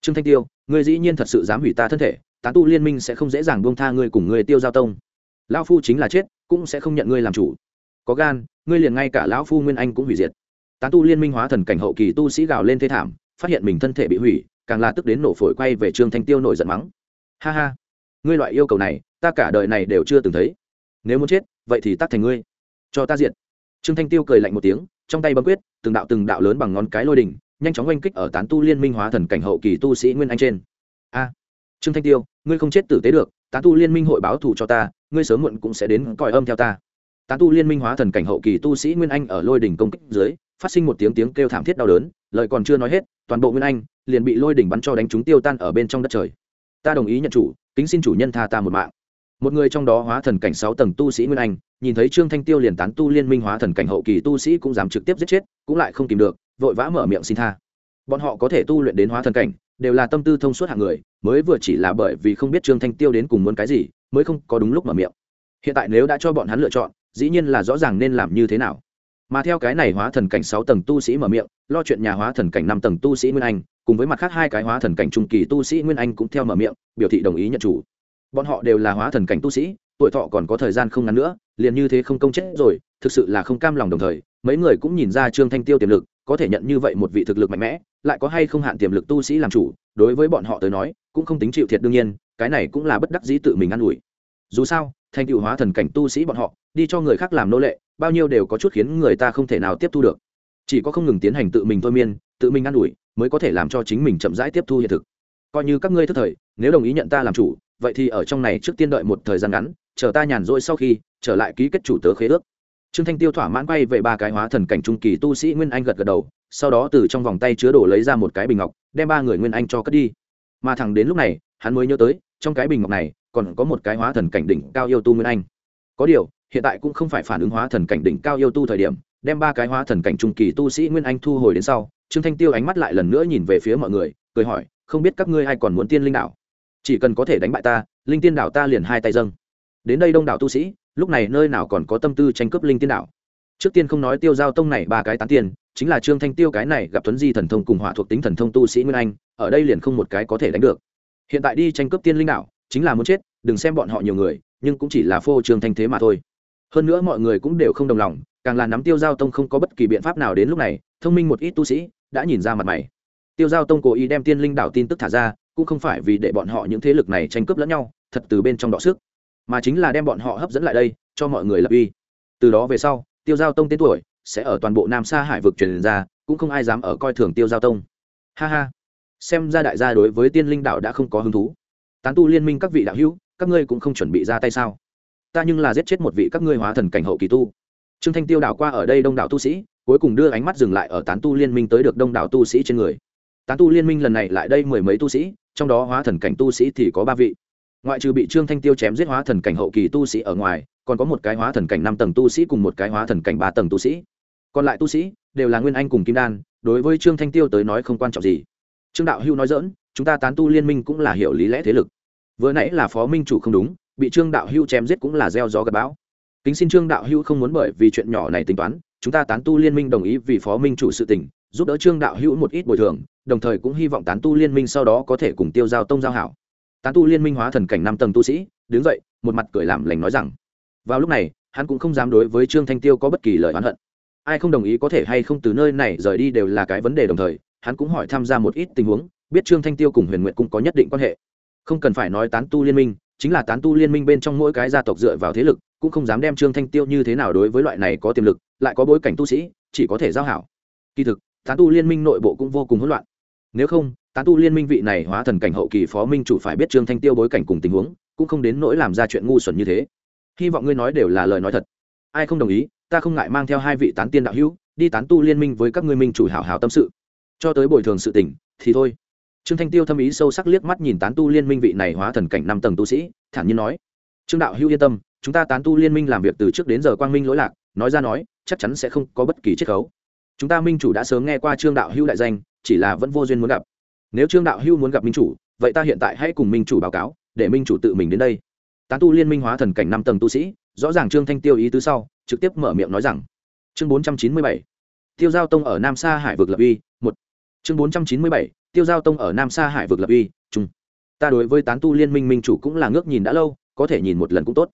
Trương thanh tiêu, ngươi dĩ nhiên thật sự dám hủy ta thân thể tán tu liên minh sẽ không dễ dàng buông tha ngươi cùng ngươi tiêu giao tông. Lão phu chính là chết cũng sẽ không nhận ngươi làm chủ. Có gan ngươi liền ngay cả lão phu nguyên anh cũng hủy diệt. Tán tu liên minh hóa thần cảnh hậu kỳ tu sĩ gào lên thê thảm phát hiện mình thân thể bị hủy càng là tức đến nổ phổi quay về trương thanh tiêu nổi giận mắng. Ha ha ngươi loại yêu cầu này ta cả đời này đều chưa từng thấy. Nếu muốn chết vậy thì tắt thành ngươi. Cho ta diệt. trương thanh tiêu cười lạnh một tiếng trong tay bấm quyết từng đạo từng đạo lớn bằng ngón cái lôi đình, nhanh chóng oanh kích ở tán tu liên minh hóa thần cảnh hậu kỳ tu sĩ nguyên anh trên. A trương thanh tiêu, ngươi không chết tử tế được, tán tu liên minh hội báo thù cho ta, ngươi sớm muộn cũng sẽ đến còi âm theo ta. Tán tu liên minh hóa thần cảnh hậu kỳ tu sĩ nguyên anh ở lôi đỉnh công kích dưới, phát sinh một tiếng tiếng kêu thảm thiết đau đớn, lời còn chưa nói hết, toàn bộ nguyên anh liền bị lôi đỉnh bắn cho đánh chúng tiêu tan ở bên trong đất trời. Ta đồng ý nhận chủ, kính xin chủ nhân tha ta một mạng. Một người trong đó hóa thần cảnh sáu tầng tu sĩ nguyên anh, nhìn thấy trương thanh tiêu liền tán tu liên minh hóa thần cảnh hậu kỳ tu sĩ cũng dám trực tiếp giết chết, cũng lại không tìm được, vội vã mở miệng xin tha. Bọn họ có thể tu luyện đến hóa thần cảnh đều là tâm tư thông suốt hạng người, mới vừa chỉ là bởi vì không biết trương thanh tiêu đến cùng muốn cái gì, mới không có đúng lúc mở miệng. Hiện tại nếu đã cho bọn hắn lựa chọn, dĩ nhiên là rõ ràng nên làm như thế nào. Mà theo cái này hóa thần cảnh sáu tầng tu sĩ mở miệng, lo chuyện nhà hóa thần cảnh năm tầng tu sĩ nguyên anh, cùng với mặt khác hai cái hóa thần cảnh trung kỳ tu sĩ nguyên anh cũng theo mở miệng, biểu thị đồng ý nhận chủ. Bọn họ đều là hóa thần cảnh tu sĩ, tuổi thọ còn có thời gian không ngắn nữa, liền như thế không công chết rồi, thực sự là không cam lòng đồng thời, mấy người cũng nhìn ra trương thanh tiêu tiềm lực, có thể nhận như vậy một vị thực lực mạnh mẽ lại có hay không hạn tiềm lực tu sĩ làm chủ, đối với bọn họ tới nói, cũng không tính chịu thiệt đương nhiên, cái này cũng là bất đắc dĩ tự mình ă n ủi. Dù sao, thành tựu hóa thần cảnh tu sĩ bọn họ, đi cho người khác làm nô lệ, bao nhiêu đều có chút khiến người ta không thể nào tiếp thu được. Chỉ có không ngừng tiến hành tự mình thôi miên, tự mình ă n ủi, mới có thể làm cho chính mình chậm rãi tiếp thu hiện thực. Coi như các ngươi thức thời, nếu đồng ý nhận ta làm chủ, vậy thì ở trong này trước tiên đợi một thời gian ngắn, chờ ta nhàn rỗi sau khi, trở lại ký kết chủ tớ khế ước. Trương thanh tiêu thỏa mãn quay về ba cái hóa thần cảnh trung kỳ tu sĩ nguyên anh gật gật đầu sau đó từ trong vòng tay chứa đồ lấy ra một cái bình ngọc, đem ba người nguyên anh cho cất đi. Mà thẳng đến lúc này, hắn mới nhớ tới, trong cái bình ngọc này, còn có một cái hóa thần cảnh đỉnh cao yêu tu nguyên anh. Có điều, hiện tại cũng không phải phản ứng hóa thần cảnh đỉnh cao yêu tu thời điểm, đem ba cái hóa thần cảnh trung kỳ tu sĩ nguyên anh thu hồi đến sau, trương thanh tiêu ánh mắt lại lần nữa nhìn về phía mọi người, cười hỏi, không biết các ngươi ai còn muốn tiên linh đạo? Chỉ cần có thể đánh bại ta, linh tiên đạo ta liền hai tay dâng. Đến đây đông đảo tu sĩ, lúc này nơi nào còn có tâm tư tranh cướp linh tiên đạo? Trước tiên không nói tiêu giao tông này ba cái tán tiền chính là trương thanh tiêu cái này gặp tuấn di thần thông cùng hỏa thuộc tính thần thông tu sĩ nguyên anh, ở đây liền không một cái có thể đánh được. Hiện tại đi tranh cướp tiên linh đạo chính là muốn chết, đừng xem bọn họ nhiều người, nhưng cũng chỉ là phô trương thanh thế mà thôi. Hơn nữa mọi người cũng đều không đồng lòng, càng là nắm tiêu giao tông không có bất kỳ biện pháp nào đến lúc này, thông minh một ít tu sĩ đã nhìn ra mặt mày. Tiêu giao tông cố ý đem tiên linh đạo tin tức thả ra, cũng không phải vì để bọn họ những thế lực này tranh cướp lẫn nhau, thật từ bên trong đọ sức, mà chính là đem bọn họ hấp dẫn lại đây, cho mọi người lập uy. Từ đó về sau, tiêu giao tông tên tuổi sẽ ở toàn bộ nam sa hải vực truyền ra, cũng không ai dám ở coi thường tiêu giao tông. Ha ha. Xem ra đại gia đối với tiên linh đạo đã không có hứng thú. Tán tu liên minh các vị đạo hữu, các ngươi cũng không chuẩn bị ra tay sao? Ta nhưng là giết chết một vị các ngươi hóa thần cảnh hậu kỳ tu. Trương thanh tiêu đảo qua ở đây đông đảo tu sĩ, cuối cùng đưa ánh mắt dừng lại ở tán tu liên minh tới được đông đảo tu sĩ trên người. Tán tu liên minh lần này lại đây mười mấy tu sĩ, trong đó hóa thần cảnh tu sĩ thì có ba vị. Ngoại trừ bị trương thanh tiêu chém giết hóa thần cảnh hậu kỳ tu sĩ ở ngoài, còn có một cái hóa thần cảnh năm tầng tu sĩ cùng một cái hóa thần cảnh ba tầng tu sĩ còn lại tu sĩ đều là nguyên anh cùng kim đan, đối với trương thanh tiêu tới nói không quan trọng gì. Trương đạo hưu nói dỡn chúng ta tán tu liên minh cũng là hiểu lý lẽ thế lực. Vừa nãy là phó minh chủ không đúng, bị trương đạo hưu chém giết cũng là gieo gió gặp bão. Kính xin trương đạo hưu không muốn bởi vì chuyện nhỏ này tính toán, chúng ta tán tu liên minh đồng ý vì phó minh chủ sự tình, giúp đỡ trương đạo hữu một ít bồi thường, đồng thời cũng hy vọng tán tu liên minh sau đó có thể cùng tiêu giao tông giao hảo. Tán tu liên minh hóa thần cảnh năm tầng tu sĩ, đứng dậy, một mặt cười làm lành nói rằng, vào lúc này, hắn cũng không dám đối với trương thanh tiêu có bất kỳ lời oán hận ai không đồng ý có thể hay không từ nơi này rời đi đều là cái vấn đề đồng thời, hắn cũng hỏi tham gia một ít tình huống, biết trương thanh tiêu cùng huyền nguyện cũng có nhất định quan hệ. Không cần phải nói tán tu liên minh, chính là tán tu liên minh bên trong mỗi cái gia tộc dựa vào thế lực, cũng không dám đem trương thanh tiêu như thế nào đối với loại này có tiềm lực, lại có bối cảnh tu sĩ, chỉ có thể giao hảo. Kỳ thực, tán tu liên minh nội bộ cũng vô cùng hỗn loạn. Nếu không, tán tu liên minh vị này hóa thần cảnh hậu kỳ phó minh chủ phải biết trương thanh tiêu bối cảnh cùng tình huống, cũng không đến nỗi làm ra chuyện ngu xuẩn như thế. Hy vọng ngươi nói đều là lời nói thật. Ai không đồng ý ta không ngại mang theo hai vị tán tiên đạo hữu, đi tán tu liên minh với các ngươi minh chủ hảo hảo tâm sự. Cho tới bồi thường sự tình thì thôi. Trương thanh tiêu thâm ý sâu sắc liếc mắt nhìn tán tu liên minh vị này hóa thần cảnh năm tầng tu sĩ, thản nhiên nói, trương đạo hữu yên tâm, chúng ta tán tu liên minh làm việc từ trước đến giờ quang minh lỗi lạc, nói ra nói, chắc chắn sẽ không có bất kỳ chiết khấu. Chúng ta minh chủ đã sớm nghe qua trương đạo hữu đại danh, chỉ là vẫn vô duyên muốn gặp. Nếu trương đạo hữu muốn gặp minh chủ, vậy ta hiện tại hãy cùng minh chủ báo cáo, để minh chủ tự mình đến đây. Tán tu liên minh hóa thần cảnh năm tầng tu sĩ, rõ ràng trương thanh tiêu ý tứ sau trực tiếp mở miệng nói rằng, chương bốn trăm chín mươi bảy, tiêu giao tông ở nam sa hải vực lập uy, một. Chương bốn trăm chín mươi bảy, tiêu giao tông ở nam sa hải vực lập uy trung ta đối với tán tu liên minh minh chủ cũng là ngước nhìn đã lâu, có thể nhìn một lần cũng tốt.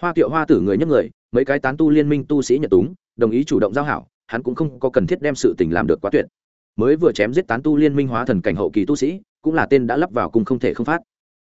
Hoa kiệu hoa tử người nhất người, mấy cái tán tu liên minh tu sĩ nhật túng, đồng ý chủ động giao hảo, hắn cũng không có cần thiết đem sự tình làm được quá tuyệt. Mới vừa chém giết tán tu liên minh hóa thần cảnh hậu kỳ tu sĩ, cũng là tên đã lắp vào cùng không thể không phát.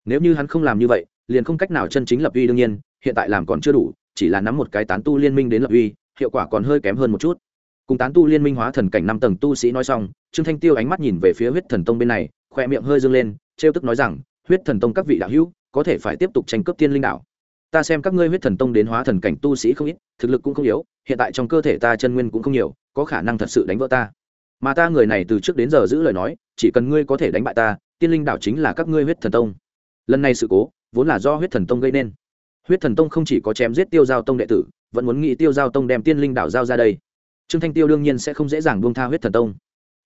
Nếu như hắn không làm như vậy, liền không cách nào chân chính lập uy đương nhiên, hiện tại làm còn chưa đủ chỉ là nắm một cái tán tu liên minh đến lập uy, hiệu quả còn hơi kém hơn một chút. Cùng tán tu liên minh hóa thần cảnh năm tầng tu sĩ nói xong, trương thanh tiêu ánh mắt nhìn về phía huyết thần tông bên này, khoe miệng hơi dâng lên, trêu tức nói rằng, huyết thần tông các vị đạo hữu, có thể phải tiếp tục tranh cướp tiên linh đạo. Ta xem các ngươi huyết thần tông đến hóa thần cảnh tu sĩ không ít, thực lực cũng không yếu, hiện tại trong cơ thể ta chân nguyên cũng không nhiều, có khả năng thật sự đánh vỡ ta. Mà ta người này từ trước đến giờ giữ lời nói, chỉ cần ngươi có thể đánh bại ta, tiên linh đạo chính là các ngươi huyết thần tông. Lần này sự cố, vốn là do huyết thần tông gây nên huyết thần tông không chỉ có chém giết tiêu giao tông đệ tử, vẫn muốn nghĩ tiêu giao tông đem tiên linh Đảo giao ra đây. Trương thanh tiêu đương nhiên sẽ không dễ dàng buông tha huyết thần tông.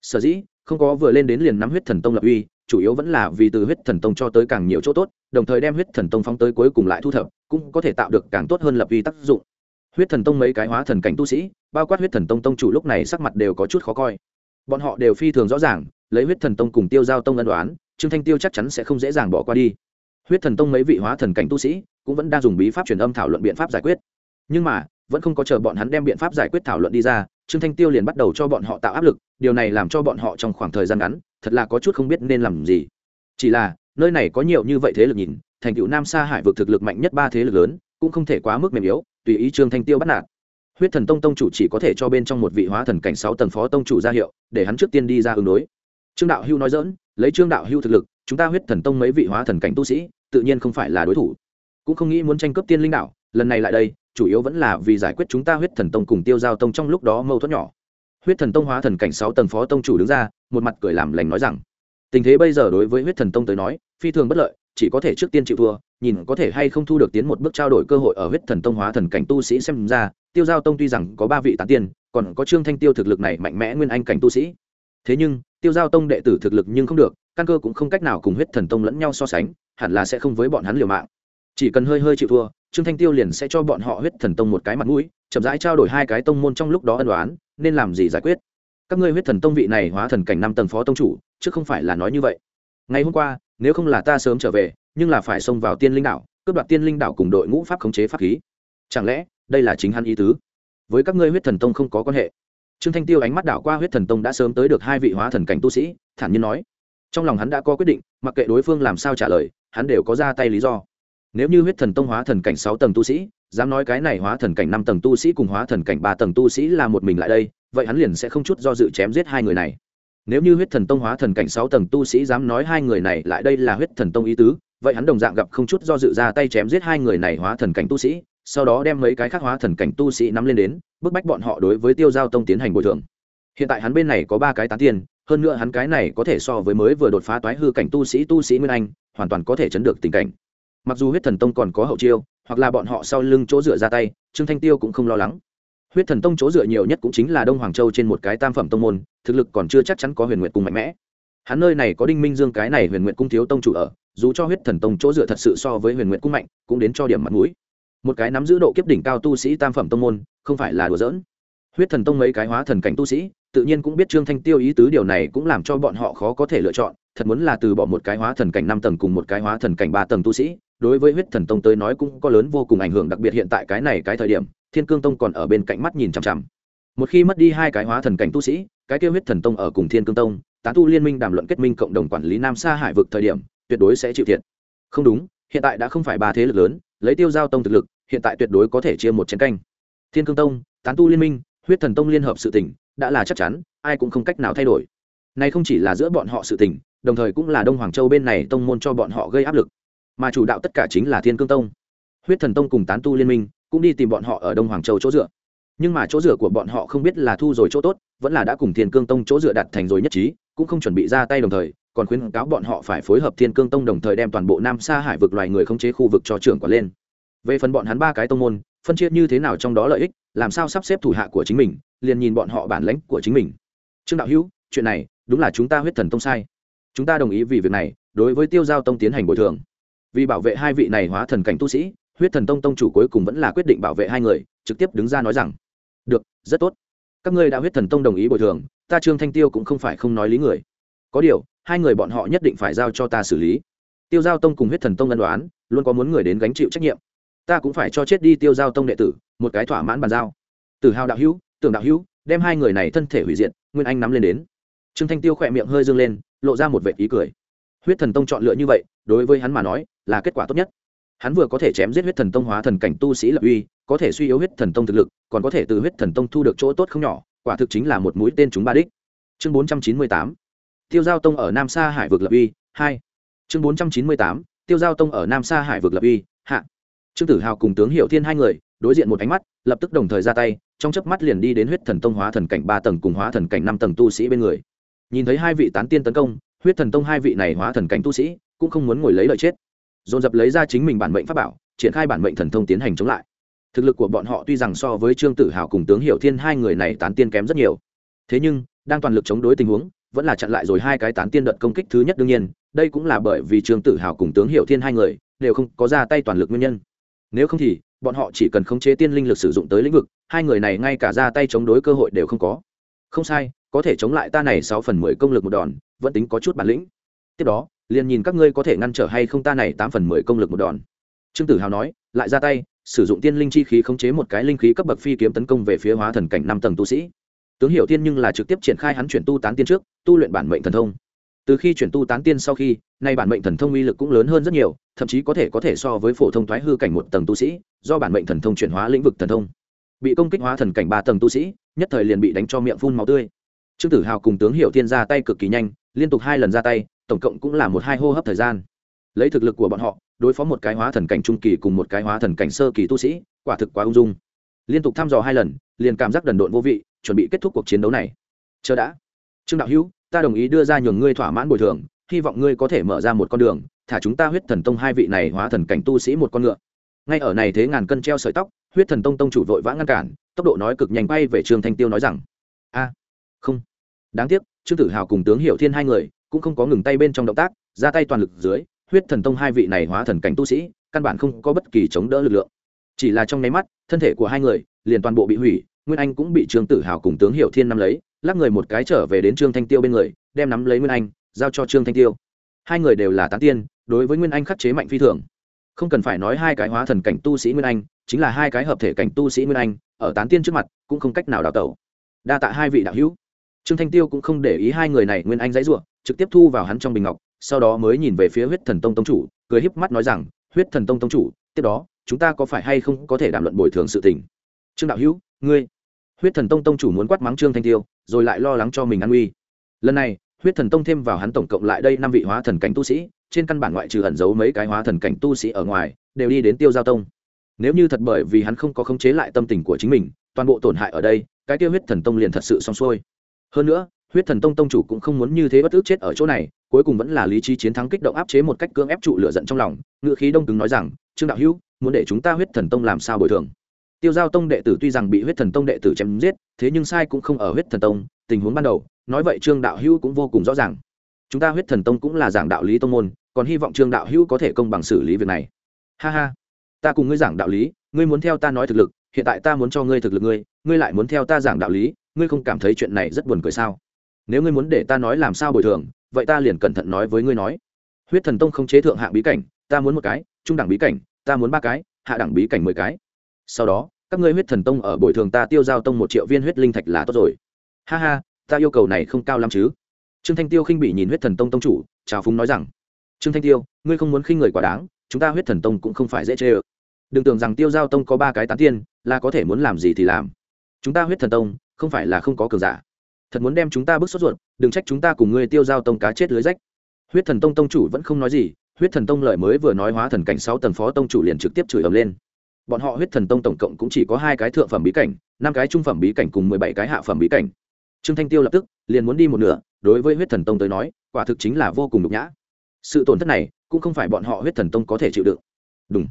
Sở dĩ, không có vừa lên đến liền nắm huyết thần tông lập uy, chủ yếu vẫn là vì từ huyết thần tông cho tới càng nhiều chỗ tốt, đồng thời đem huyết thần tông phóng tới cuối cùng lại thu thập, cũng có thể tạo được càng tốt hơn lập uy tác dụng. Huyết thần tông mấy cái hóa thần cảnh tu sĩ, bao quát huyết thần tông tông chủ lúc này sắc mặt đều có chút khó coi. Bọn họ đều phi thường rõ ràng, lấy huyết thần tông cùng tiêu giao tông ân đoán trương thanh tiêu chắc chắn sẽ không dễ dàng bỏ qua đi. Huyết thần tông mấy vị hóa thần cảnh tu sĩ cũng vẫn đang dùng bí pháp truyền âm thảo luận biện pháp giải quyết. Nhưng mà, vẫn không có chờ bọn hắn đem biện pháp giải quyết thảo luận đi ra, trương thanh tiêu liền bắt đầu cho bọn họ tạo áp lực, điều này làm cho bọn họ trong khoảng thời gian ngắn, thật là có chút không biết nên làm gì. Chỉ là, nơi này có nhiều như vậy thế lực nhìn, thành cựu nam sa hải vực thực lực mạnh nhất ba thế lực lớn, cũng không thể quá mức mềm yếu, tùy ý trương thanh tiêu bắt nạt. Huyết thần tông tông chủ chỉ có thể cho bên trong một vị hóa thần cảnh sáu tầng phó tông chủ ra hiệu, để hắn trước tiên đi ra ứng đối. Trương đạo hưu nói dỡn lấy trương đạo hưu thực lực, chúng ta huyết thần tông mấy vị hóa thần cảnh tu sĩ, tự nhiên không phải là đối thủ cũng không nghĩ muốn tranh cướp tiên linh đạo, lần này lại đây, chủ yếu vẫn là vì giải quyết chúng ta huyết thần tông cùng tiêu giao tông trong lúc đó mâu thuẫn nhỏ. Huyết thần tông hóa thần cảnh sáu tầng phó tông chủ đứng ra, một mặt cười làm lành nói rằng, tình thế bây giờ đối với huyết thần tông tới nói, phi thường bất lợi, chỉ có thể trước tiên chịu thua, nhìn có thể hay không thu được tiến một bước trao đổi cơ hội ở huyết thần tông hóa thần cảnh tu sĩ xem ra, tiêu giao tông tuy rằng có ba vị tán tiên, còn có trương thanh tiêu thực lực này mạnh mẽ nguyên anh cảnh tu sĩ. Thế nhưng, tiêu giao tông đệ tử thực lực nhưng không được, căn cơ cũng không cách nào cùng huyết thần tông lẫn nhau so sánh, hẳn là sẽ không với bọn hắn liều mạng chỉ cần hơi hơi chịu thua, trương thanh tiêu liền sẽ cho bọn họ huyết thần tông một cái mặt mũi, chậm rãi trao đổi hai cái tông môn trong lúc đó ân đoán nên làm gì giải quyết? Các ngươi huyết thần tông vị này hóa thần cảnh năm tầng phó tông chủ, chứ không phải là nói như vậy. Ngày hôm qua, nếu không là ta sớm trở về, nhưng là phải xông vào tiên linh đảo, cướp đoạt tiên linh đảo cùng đội ngũ pháp khống chế pháp khí. Chẳng lẽ, đây là chính hắn ý tứ? Với các ngươi huyết thần tông không có quan hệ. Trương thanh tiêu ánh mắt đảo qua huyết thần tông đã sớm tới được hai vị hóa thần cảnh tu sĩ, thản nhiên nói. Trong lòng hắn đã có quyết định, mặc kệ đối phương làm sao trả lời, hắn đều có ra tay lý do nếu như huyết thần tông hóa thần cảnh sáu tầng tu sĩ, dám nói cái này hóa thần cảnh năm tầng tu sĩ cùng hóa thần cảnh ba tầng tu sĩ là một mình lại đây, vậy hắn liền sẽ không chút do dự chém giết hai người này. Nếu như huyết thần tông hóa thần cảnh sáu tầng tu sĩ dám nói hai người này lại đây là huyết thần tông ý tứ, vậy hắn đồng dạng gặp không chút do dự ra tay chém giết hai người này hóa thần cảnh tu sĩ, sau đó đem mấy cái khác hóa thần cảnh tu sĩ nắm lên đến, bức bách bọn họ đối với tiêu giao tông tiến hành bồi thường. Hiện tại hắn bên này có ba cái tán tiền, hơn nữa hắn cái này có thể so với mới vừa đột phá toái hư cảnh tu sĩ tu sĩ nguyên anh, hoàn toàn có thể chấn được tình cảnh mặc dù huyết thần tông còn có hậu chiêu, hoặc là bọn họ sau lưng chỗ dựa ra tay, trương thanh tiêu cũng không lo lắng. Huyết thần tông chỗ dựa nhiều nhất cũng chính là đông hoàng châu trên một cái tam phẩm tông môn, thực lực còn chưa chắc chắn có huyền nguyện cung mạnh mẽ. Hắn nơi này có đinh minh dương cái này huyền nguyện cung thiếu tông chủ ở, dù cho huyết thần tông chỗ dựa thật sự so với huyền nguyện cung mạnh, cũng đến cho điểm mặt mũi. Một cái nắm giữ độ kiếp đỉnh cao tu sĩ tam phẩm tông môn, không phải là đùa giỡn. Huyết thần tông mấy cái hóa thần cảnh tu sĩ, tự nhiên cũng biết trương thanh tiêu ý tứ điều này cũng làm cho bọn họ khó có thể lựa chọn, thật muốn là từ bỏ một cái hóa thần cảnh năm tầng cùng một cái hóa thần cảnh ba tầng tu sĩ đối với huyết thần tông tới nói cũng có lớn vô cùng ảnh hưởng, đặc biệt hiện tại cái này cái thời điểm, thiên cương tông còn ở bên cạnh mắt nhìn chằm chằm. Một khi mất đi hai cái hóa thần cảnh tu sĩ, cái kêu huyết thần tông ở cùng thiên cương tông, tán tu liên minh đàm luận kết minh cộng đồng quản lý nam sa hải vực thời điểm, tuyệt đối sẽ chịu thiệt. Không đúng, hiện tại đã không phải ba thế lực lớn, lấy tiêu giao tông thực lực, hiện tại tuyệt đối có thể chia một chiến canh. Thiên cương tông, tán tu liên minh, huyết thần tông liên hợp sự tỉnh đã là chắc chắn, ai cũng không cách nào thay đổi. Này không chỉ là giữa bọn họ sự tình, đồng thời cũng là đông hoàng châu bên này tông môn cho bọn họ gây áp lực mà chủ đạo tất cả chính là thiên cương tông. Huyết thần tông cùng tán tu liên minh cũng đi tìm bọn họ ở đông hoàng châu chỗ dựa. Nhưng mà chỗ dựa của bọn họ không biết là thu rồi chỗ tốt, vẫn là đã cùng thiên cương tông chỗ dựa đặt thành rồi nhất trí, cũng không chuẩn bị ra tay đồng thời, còn khuyến cáo bọn họ phải phối hợp thiên cương tông đồng thời đem toàn bộ nam sa hải vực loài người khống chế khu vực cho trưởng quản lên. Về phần bọn hắn ba cái tông môn, phân chia như thế nào trong đó lợi ích, làm sao sắp xếp thủ hạ của chính mình, liền nhìn bọn họ bản lãnh của chính mình. Trương đạo hữu, chuyện này đúng là chúng ta huyết thần tông sai. Chúng ta đồng ý vì việc này, đối với tiêu giao tông tiến hành bồi thường vì bảo vệ hai vị này hóa thần cảnh tu sĩ, huyết thần tông tông chủ cuối cùng vẫn là quyết định bảo vệ hai người, trực tiếp đứng ra nói rằng, được, rất tốt. Các ngươi đã huyết thần tông đồng ý bồi thường, ta trương thanh tiêu cũng không phải không nói lý người. Có điều, hai người bọn họ nhất định phải giao cho ta xử lý. Tiêu giao tông cùng huyết thần tông ân đoán luôn có muốn người đến gánh chịu trách nhiệm. Ta cũng phải cho chết đi tiêu giao tông đệ tử, một cái thỏa mãn bàn giao. Tử hào đạo hữu, tưởng đạo hữu, đem hai người này thân thể hủy diệt, nguyên anh nắm lên đến. Trương thanh tiêu khỏe miệng hơi dương lên, lộ ra một vệ ý cười huyết thần tông chọn lựa như vậy, đối với hắn mà nói, là kết quả tốt nhất. Hắn vừa có thể chém giết huyết thần tông hóa thần cảnh tu sĩ lập uy, có thể suy yếu huyết thần tông thực lực, còn có thể từ huyết thần tông thu được chỗ tốt không nhỏ, quả thực chính là một mũi tên chúng ba đích. Chương bốn trăm chín mươi tám, tiêu giao tông ở nam sa hải vực lập uy, hai. Chương bốn trăm chín mươi tám, tiêu giao tông ở nam sa hải vực lập uy, hạ. Trương tử hào cùng tướng hiệu thiên hai người, đối diện một ánh mắt, lập tức đồng thời ra tay, trong chớp mắt liền đi đến huyết thần tông hóa thần cảnh ba tầng cùng hóa thần cảnh năm tầng tu sĩ bên người. Nhìn thấy hai vị tán tiên tấn công huyết thần tông hai vị này hóa thần cảnh tu sĩ cũng không muốn ngồi lấy lợi chết. Dồn dập lấy ra chính mình bản mệnh pháp bảo, triển khai bản mệnh thần thông tiến hành chống lại. Thực lực của bọn họ tuy rằng so với trương tử hào cùng tướng hiệu thiên hai người này tán tiên kém rất nhiều. Thế nhưng, đang toàn lực chống đối tình huống, vẫn là chặn lại rồi hai cái tán tiên đợt công kích thứ nhất đương nhiên, đây cũng là bởi vì trương tử hào cùng tướng hiệu thiên hai người đều không có ra tay toàn lực nguyên nhân. Nếu không thì, bọn họ chỉ cần khống chế tiên linh lực sử dụng tới lĩnh vực, hai người này ngay cả ra tay chống đối cơ hội đều không có. Không sai có thể chống lại ta này sáu phần mười công lực một đòn, vẫn tính có chút bản lĩnh. Tiếp đó, liền nhìn các ngươi có thể ngăn trở hay không ta này tám phần mười công lực một đòn. Trương tử hào nói, lại ra tay, sử dụng tiên linh chi khí khống chế một cái linh khí cấp bậc phi kiếm tấn công về phía hóa thần cảnh năm tầng tu sĩ. Tướng hiểu tiên nhưng là trực tiếp triển khai hắn chuyển tu tán tiên trước, tu luyện bản mệnh thần thông. Từ khi chuyển tu tán tiên sau khi, nay bản mệnh thần thông uy lực cũng lớn hơn rất nhiều, thậm chí có thể có thể so với phổ thông thoái hư cảnh một tầng tu sĩ, do bản mệnh thần thông chuyển hóa lĩnh vực thần thông. Bị công kích hóa thần cảnh ba tầng tu sĩ, nhất thời liền bị đánh cho miệng phun máu tươi trương tử hào cùng tướng hiệu Thiên ra tay cực kỳ nhanh, liên tục hai lần ra tay, tổng cộng cũng là một hai hô hấp thời gian. Lấy thực lực của bọn họ, đối phó một cái hóa thần cảnh trung kỳ cùng một cái hóa thần cảnh sơ kỳ tu sĩ, quả thực quá ung dung. Liên tục thăm dò hai lần, liền cảm giác đần độn vô vị, chuẩn bị kết thúc cuộc chiến đấu này. Chờ đã. Trương đạo hữu, ta đồng ý đưa ra nhường ngươi thỏa mãn bồi thường, hy vọng ngươi có thể mở ra một con đường, thả chúng ta huyết thần tông hai vị này hóa thần cảnh tu sĩ một con ngựa. Ngay ở này thế ngàn cân treo sợi tóc, huyết thần tông tông chủ vội vã ngăn cản, tốc độ nói cực nhanh bay về trương thanh tiêu nói rằng, a không. Đáng tiếc, trương tử hào cùng tướng hiểu thiên hai người cũng không có ngừng tay bên trong động tác, ra tay toàn lực dưới, huyết thần tông hai vị này hóa thần cảnh tu sĩ, căn bản không có bất kỳ chống đỡ lực lượng. Chỉ là trong nháy mắt, thân thể của hai người liền toàn bộ bị hủy, nguyên anh cũng bị trương tử hào cùng tướng hiểu thiên nắm lấy, lắc người một cái trở về đến trương thanh tiêu bên người, đem nắm lấy nguyên anh, giao cho trương thanh tiêu. Hai người đều là tán tiên, đối với nguyên anh khắc chế mạnh phi thường. Không cần phải nói hai cái hóa thần cảnh tu sĩ nguyên anh, chính là hai cái hợp thể cảnh tu sĩ nguyên anh, ở tán tiên trước mặt cũng không cách nào đào tẩu. Đa tạ hai vị đạo hữu trương thanh tiêu cũng không để ý hai người này nguyên anh dãy r u ộ trực tiếp thu vào hắn trong bình ngọc, sau đó mới nhìn về phía huyết thần tông tông chủ, cười híp mắt nói rằng, huyết thần tông tông chủ, tiếp đó, chúng ta có phải hay không có thể đàm luận bồi thường sự tình? Trương đạo hữu, ngươi. Huyết thần tông tông chủ muốn quát mắng trương thanh tiêu, rồi lại lo lắng cho mình an uy. Lần này, huyết thần tông thêm vào hắn tổng cộng lại đây năm vị hóa thần cảnh tu sĩ, trên căn bản ngoại trừ ẩn giấu mấy cái hóa thần cảnh tu sĩ ở ngoài, đều đi đến tiêu giao tông. Nếu như thật bởi vì hắn không có khống chế lại tâm tình của chính mình, toàn bộ tổn hại ở đây, cái tiêu huyết thần tông liền thật sự xong xuôi hơn nữa, huyết thần tông tông chủ cũng không muốn như thế bất ước chết ở chỗ này, cuối cùng vẫn là lý trí chiến thắng kích động áp chế một cách cưỡng ép trụ lửa giận trong lòng ngự khí đông cứng nói rằng, trương đạo hữu, muốn để chúng ta huyết thần tông làm sao bồi thường? Tiêu giao tông đệ tử tuy rằng bị huyết thần tông đệ tử chém giết, thế nhưng sai cũng không ở huyết thần tông, tình huống ban đầu, nói vậy trương đạo hữu cũng vô cùng rõ ràng. Chúng ta huyết thần tông cũng là giảng đạo lý tông môn, còn hy vọng trương đạo hữu có thể công bằng xử lý việc này. Ha ha, ta cùng ngươi giảng đạo lý, ngươi muốn theo ta nói thực lực, hiện tại ta muốn cho ngươi thực lực ngươi ngươi lại muốn theo ta giảng đạo lý ngươi không cảm thấy chuyện này rất buồn cười sao? Nếu ngươi muốn để ta nói làm sao bồi thường, vậy ta liền cẩn thận nói với ngươi nói. Huyết thần tông không chế thượng hạng bí cảnh, ta muốn một cái, trung đẳng bí cảnh, ta muốn ba cái, hạ đẳng bí cảnh mười cái. Sau đó, các ngươi huyết thần tông ở bồi thường ta tiêu giao tông một triệu viên huyết linh thạch là tốt rồi. Ha ha, ta yêu cầu này không cao lắm chứ. Trương thanh tiêu khinh bị nhìn huyết thần tông tông chủ, trào phúng nói rằng, trương thanh tiêu, ngươi không muốn khinh người quá đáng, chúng ta huyết thần tông cũng không phải dễ chê ơ. Đừng tưởng rằng tiêu giao tông có ba cái tán tiên, là có thể muốn làm gì thì làm. Chúng ta huyết thần tông không phải là không có cường giả. Thật muốn đem chúng ta bức sốt ruột, đừng trách chúng ta cùng ngươi tiêu giao tông cá chết lưới rách. Huyết thần tông tông chủ vẫn không nói gì, huyết thần tông lợi mới vừa nói hóa thần cảnh sáu tầng phó tông chủ liền trực tiếp chửi ầm lên. Bọn họ huyết thần tông tổng cộng cũng chỉ có hai cái thượng phẩm bí cảnh, năm cái trung phẩm bí cảnh cùng mười bảy cái hạ phẩm bí cảnh. Trương thanh tiêu lập tức liền muốn đi một nửa, đối với huyết thần tông tới nói, quả thực chính là vô cùng nhục nhã. Sự tổn thất này cũng không phải bọn họ huyết thần tông có thể chịu đựng. Đúng.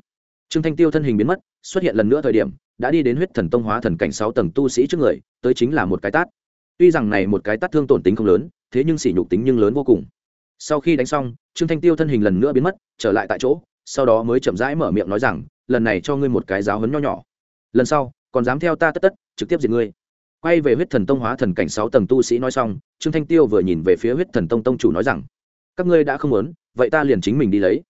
Trương thanh tiêu thân hình biến mất, xuất hiện lần nữa thời điểm đã đi đến huyết thần tông hóa thần cảnh sáu tầng tu sĩ trước người, tới chính là một cái tát. Tuy rằng này một cái tát thương tổn tính không lớn, thế nhưng sỉ nhục tính nhưng lớn vô cùng. Sau khi đánh xong, trương thanh tiêu thân hình lần nữa biến mất, trở lại tại chỗ, sau đó mới chậm rãi mở miệng nói rằng, lần này cho ngươi một cái giáo hấn nho nhỏ. Lần sau, còn dám theo ta tất tất, trực tiếp diệt ngươi. Quay về huyết thần tông hóa thần cảnh sáu tầng tu sĩ nói xong, trương thanh tiêu vừa nhìn về phía huyết thần tông tông chủ nói rằng, các ngươi đã không muốn, vậy ta liền chính mình đi lấy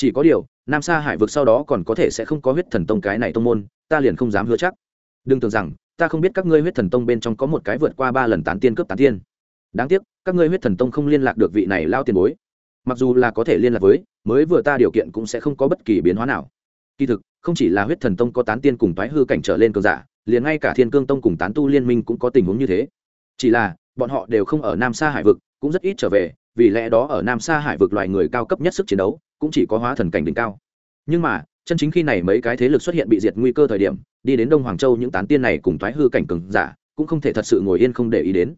chỉ có điều, nam sa hải vực sau đó còn có thể sẽ không có huyết thần tông cái này tông môn, ta liền không dám hứa chắc. Đừng tưởng rằng, ta không biết các ngươi huyết thần tông bên trong có một cái vượt qua ba lần tán tiên cướp tán tiên. Đáng tiếc, các ngươi huyết thần tông không liên lạc được vị này lao tiền bối. Mặc dù là có thể liên lạc với, mới vừa ta điều kiện cũng sẽ không có bất kỳ biến hóa nào. Kỳ thực, không chỉ là huyết thần tông có tán tiên cùng tái hư cảnh trở lên cường giả, liền ngay cả thiên cương tông cùng tán tu liên minh cũng có tình huống như thế. Chỉ là, bọn họ đều không ở nam sa hải vực, cũng rất ít trở về, vì lẽ đó ở nam sa hải vực loài người cao cấp nhất sức chiến đấu cũng chỉ có hóa thần cảnh đỉnh cao. Nhưng mà, chân chính khi này mấy cái thế lực xuất hiện bị diệt nguy cơ thời điểm, đi đến đông hoàng châu những tán tiên này cùng thoái hư cảnh cường giả, cũng không thể thật sự ngồi yên không để ý đến.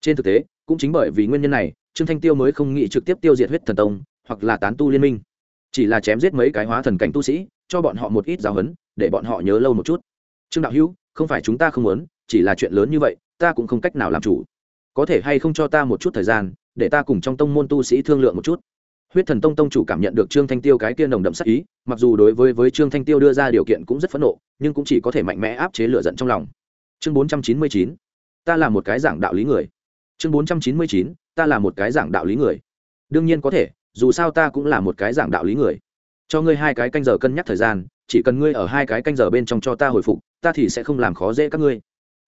Trên thực tế, cũng chính bởi vì nguyên nhân này, trương thanh tiêu mới không nghĩ trực tiếp tiêu diệt huyết thần tông, hoặc là tán tu liên minh. Chỉ là chém giết mấy cái hóa thần cảnh tu sĩ, cho bọn họ một ít giáo huấn, để bọn họ nhớ lâu một chút. Trương đạo hữu, không phải chúng ta không muốn, chỉ là chuyện lớn như vậy, ta cũng không cách nào làm chủ. Có thể hay không cho ta một chút thời gian, để ta cùng trong tông môn tu sĩ thương lượng một chút? Huyết thần tông tông chủ cảm nhận được trương thanh tiêu cái kia nồng đậm sắc ý, mặc dù đối với với trương thanh tiêu đưa ra điều kiện cũng rất phẫn nộ, nhưng cũng chỉ có thể mạnh mẽ áp chế lửa giận trong lòng. Chương bốn trăm chín mươi chín, ta là một cái giảng đạo lý người. Chương bốn trăm chín mươi chín, ta là một cái giảng đạo lý người. Đương nhiên có thể, dù sao ta cũng là một cái giảng đạo lý người. Cho ngươi hai cái canh giờ cân nhắc thời gian, chỉ cần ngươi ở hai cái canh giờ bên trong cho ta hồi phục, ta thì sẽ không làm khó dễ các ngươi.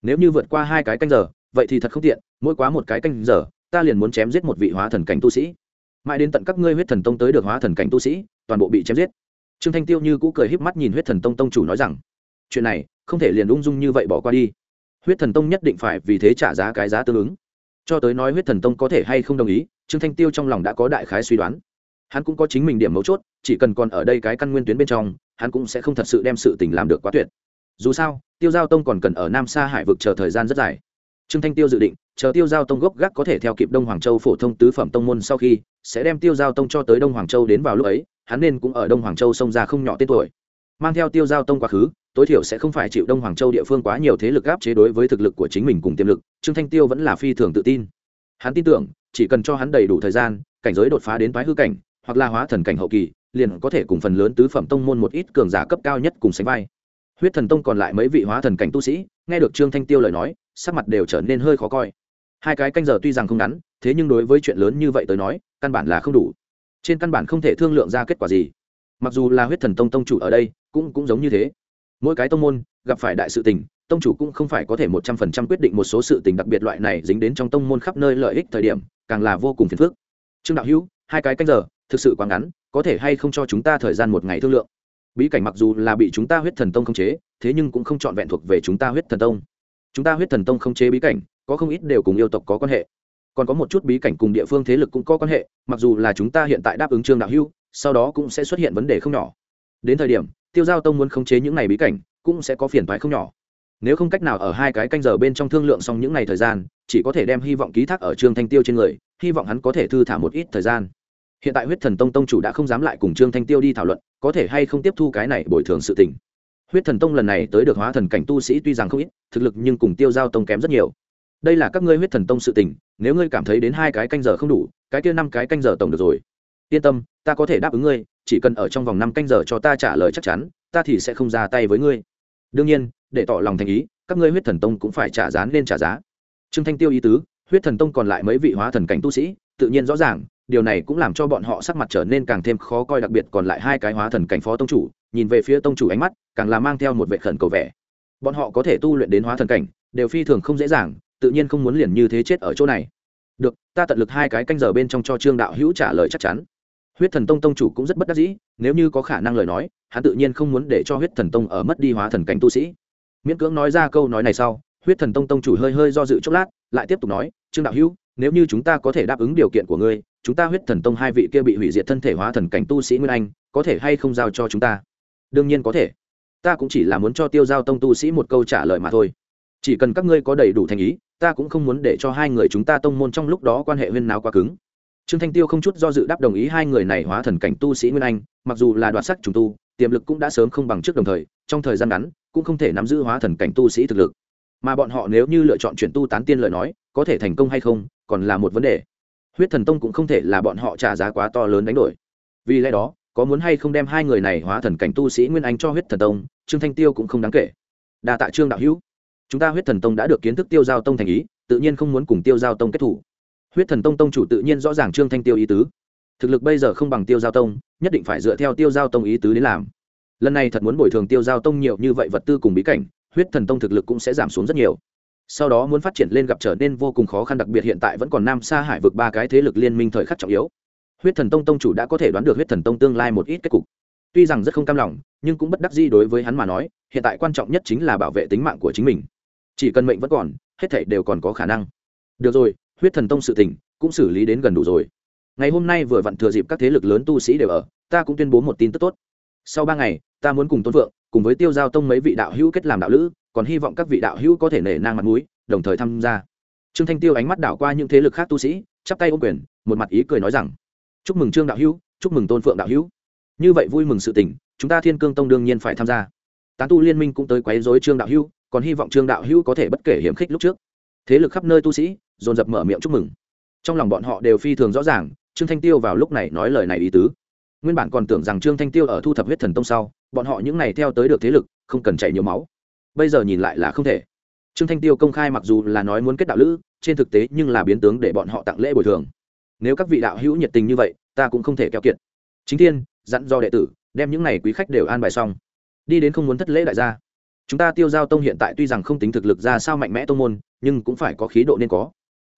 Nếu như vượt qua hai cái canh giờ, vậy thì thật không tiện, mỗi quá một cái canh giờ, ta liền muốn chém giết một vị hóa thần cảnh tu sĩ mãi đến tận các ngươi huyết thần tông tới được hóa thần cảnh tu sĩ, toàn bộ bị chém giết. Trương thanh tiêu như cũ cười híp mắt nhìn huyết thần tông tông chủ nói rằng, chuyện này, không thể liền ung dung như vậy bỏ qua đi. Huyết thần tông nhất định phải vì thế trả giá cái giá tương ứng. Cho tới nói huyết thần tông có thể hay không đồng ý, trương thanh tiêu trong lòng đã có đại khái suy đoán. Hắn cũng có chính mình điểm mấu chốt, chỉ cần còn ở đây cái căn nguyên tuyến bên trong, hắn cũng sẽ không thật sự đem sự tình làm được quá tuyệt. Dù sao, tiêu giao tông còn cần ở nam sa hải vực chờ thời gian rất dài trương thanh tiêu dự định, chờ tiêu giao tông gốc gác có thể theo kịp đông hoàng châu phổ thông tứ phẩm tông môn sau khi, sẽ đem tiêu giao tông cho tới đông hoàng châu đến vào lúc ấy, hắn nên cũng ở đông hoàng châu xông ra không nhỏ tên tuổi. Mang theo tiêu giao tông quá khứ, tối thiểu sẽ không phải chịu đông hoàng châu địa phương quá nhiều thế lực áp chế đối với thực lực của chính mình cùng tiềm lực, trương thanh tiêu vẫn là phi thường tự tin. Hắn tin tưởng, chỉ cần cho hắn đầy đủ thời gian, cảnh giới đột phá đến thoái hư cảnh, hoặc là hóa thần cảnh hậu kỳ, liền có thể cùng phần lớn tứ phẩm tông môn một ít cường giả cấp cao nhất cùng sánh vai. Huyết thần tông còn lại mấy vị hóa thần cảnh tu sĩ, nghe được trương thanh tiêu lời nói sắc mặt đều trở nên hơi khó coi. Hai cái canh giờ tuy rằng không ngắn, thế nhưng đối với chuyện lớn như vậy tới nói, căn bản là không đủ. Trên căn bản không thể thương lượng ra kết quả gì. Mặc dù là huyết thần tông tông chủ ở đây, cũng cũng giống như thế. Mỗi cái tông môn, gặp phải đại sự tình, tông chủ cũng không phải có thể một trăm phần trăm quyết định một số sự tình đặc biệt loại này dính đến trong tông môn khắp nơi lợi ích thời điểm, càng là vô cùng phiền phức. Trương đạo hữu, hai cái canh giờ, thực sự quá ngắn, có thể hay không cho chúng ta thời gian một ngày thương lượng? Bí cảnh mặc dù là bị chúng ta huyết thần tông khống chế, thế nhưng cũng không trọn vẹn thuộc về chúng ta huyết thần tông chúng ta huyết thần tông không chế bí cảnh, có không ít đều cùng yêu tộc có quan hệ. Còn có một chút bí cảnh cùng địa phương thế lực cũng có quan hệ, mặc dù là chúng ta hiện tại đáp ứng trương đạo hưu, sau đó cũng sẽ xuất hiện vấn đề không nhỏ. Đến thời điểm, tiêu giao tông muốn khống chế những ngày bí cảnh, cũng sẽ có phiền thoái không nhỏ. Nếu không cách nào ở hai cái canh giờ bên trong thương lượng xong những ngày thời gian, chỉ có thể đem hy vọng ký thác ở trương thanh tiêu trên người, hy vọng hắn có thể thư thả một ít thời gian. Hiện tại huyết thần tông tông chủ đã không dám lại cùng trương thanh tiêu đi thảo luận, có thể hay không tiếp thu cái này bồi thường sự tình huyết thần tông lần này tới được hóa thần cảnh tu sĩ tuy rằng không ít, thực lực nhưng cùng tiêu giao tông kém rất nhiều. Đây là các ngươi huyết thần tông sự tình, nếu ngươi cảm thấy đến hai cái canh giờ không đủ, cái kia năm cái canh giờ tổng được rồi. Yên tâm, ta có thể đáp ứng ngươi, chỉ cần ở trong vòng năm canh giờ cho ta trả lời chắc chắn, ta thì sẽ không ra tay với ngươi. Đương nhiên, để tỏ lòng thành ý, các ngươi huyết thần tông cũng phải trả giá nên trả giá. Trương thanh tiêu ý tứ, huyết thần tông còn lại mấy vị hóa thần cảnh tu sĩ, tự nhiên rõ ràng, điều này cũng làm cho bọn họ sắc mặt trở nên càng thêm khó coi, đặc biệt còn lại hai cái hóa thần cảnh phó tông chủ, nhìn về phía tông chủ ánh mắt càng là mang theo một vệ khẩn cầu vẻ. Bọn họ có thể tu luyện đến hóa thần cảnh, đều phi thường không dễ dàng, tự nhiên không muốn liền như thế chết ở chỗ này. Được, ta tận lực hai cái canh giờ bên trong cho trương đạo hữu trả lời chắc chắn. Huyết thần tông tông chủ cũng rất bất đắc dĩ, nếu như có khả năng lời nói, hắn tự nhiên không muốn để cho huyết thần tông ở mất đi hóa thần cảnh tu sĩ. Miễn cưỡng nói ra câu nói này sau, huyết thần tông tông chủ hơi hơi do dự chốc lát, lại tiếp tục nói, trương đạo hữu, nếu như chúng ta có thể đáp ứng điều kiện của ngươi, chúng ta huyết thần tông hai vị kia bị hủy diệt thân thể hóa thần cảnh tu sĩ nguyên anh, có thể hay không giao cho chúng ta? Đương nhiên có thể ta cũng chỉ là muốn cho tiêu giao tông tu sĩ một câu trả lời mà thôi. Chỉ cần các ngươi có đầy đủ thành ý, ta cũng không muốn để cho hai người chúng ta tông môn trong lúc đó quan hệ huyên náo quá cứng. Trương thanh tiêu không chút do dự đáp đồng ý hai người này hóa thần cảnh tu sĩ nguyên anh, mặc dù là đoạt sắc trùng tu, tiềm lực cũng đã sớm không bằng trước đồng thời, trong thời gian ngắn, cũng không thể nắm giữ hóa thần cảnh tu sĩ thực lực. Mà bọn họ nếu như lựa chọn chuyển tu tán tiên lời nói, có thể thành công hay không, còn là một vấn đề. Huyết thần tông cũng không thể là bọn họ trả giá quá to lớn đánh đổi. Vì lẽ đó có muốn hay không đem hai người này hóa thần cảnh tu sĩ nguyên anh cho huyết thần tông, trương thanh tiêu cũng không đáng kể. Đa tạ trương đạo hữu. Chúng ta huyết thần tông đã được kiến thức tiêu giao tông thành ý, tự nhiên không muốn cùng tiêu giao tông kết thủ. Huyết thần tông tông chủ tự nhiên rõ ràng trương thanh tiêu ý tứ. Thực lực bây giờ không bằng tiêu giao tông, nhất định phải dựa theo tiêu giao tông ý tứ đến làm. Lần này thật muốn bồi thường tiêu giao tông nhiều như vậy vật tư cùng bí cảnh, huyết thần tông thực lực cũng sẽ giảm xuống rất nhiều. Sau đó muốn phát triển lên gặp trở nên vô cùng khó khăn, đặc biệt hiện tại vẫn còn nam xa hải vực ba cái thế lực liên minh thời khắc trọng yếu huyết thần tông tông chủ đã có thể đoán được huyết thần tông tương lai một ít kết cục. Tuy rằng rất không cam lòng, nhưng cũng bất đắc gì đối với hắn mà nói, hiện tại quan trọng nhất chính là bảo vệ tính mạng của chính mình. Chỉ cần mệnh vẫn còn, hết thảy đều còn có khả năng. Được rồi, huyết thần tông sự tình cũng xử lý đến gần đủ rồi. Ngày hôm nay vừa vặn thừa dịp các thế lực lớn tu sĩ đều ở, ta cũng tuyên bố một tin tức tốt. Sau ba ngày, ta muốn cùng tôn vượng cùng với tiêu giao tông mấy vị đạo hữu kết làm đạo lữ, còn hy vọng các vị đạo hữu có thể nể nang mặt mũi, đồng thời tham gia. Trương thanh tiêu ánh mắt đảo qua những thế lực khác tu sĩ, chắp tay ôm quyền, một mặt ý cười nói rằng chúc mừng trương đạo hữu, chúc mừng tôn phượng đạo hữu. Như vậy vui mừng sự tình, chúng ta thiên cương tông đương nhiên phải tham gia. Tán tu liên minh cũng tới quấy rối trương đạo hữu, còn hy vọng trương đạo hữu có thể bất kể hiểm khích lúc trước. Thế lực khắp nơi tu sĩ, dồn dập mở miệng chúc mừng. Trong lòng bọn họ đều phi thường rõ ràng, trương thanh tiêu vào lúc này nói lời này ý tứ. Nguyên bản còn tưởng rằng trương thanh tiêu ở thu thập huyết thần tông sau, bọn họ những này theo tới được thế lực, không cần chạy nhiều máu. Bây giờ nhìn lại là không thể. Trương thanh tiêu công khai mặc dù là nói muốn kết đạo lữ, trên thực tế nhưng là biến tướng để bọn họ tặng lễ bồi thường nếu các vị đạo hữu nhiệt tình như vậy, ta cũng không thể kéo kiệt. Chính thiên, dặn do đệ tử, đem những này quý khách đều an bài xong. Đi đến không muốn thất lễ đại gia. Chúng ta tiêu giao tông hiện tại tuy rằng không tính thực lực ra sao mạnh mẽ tông môn, nhưng cũng phải có khí độ nên có.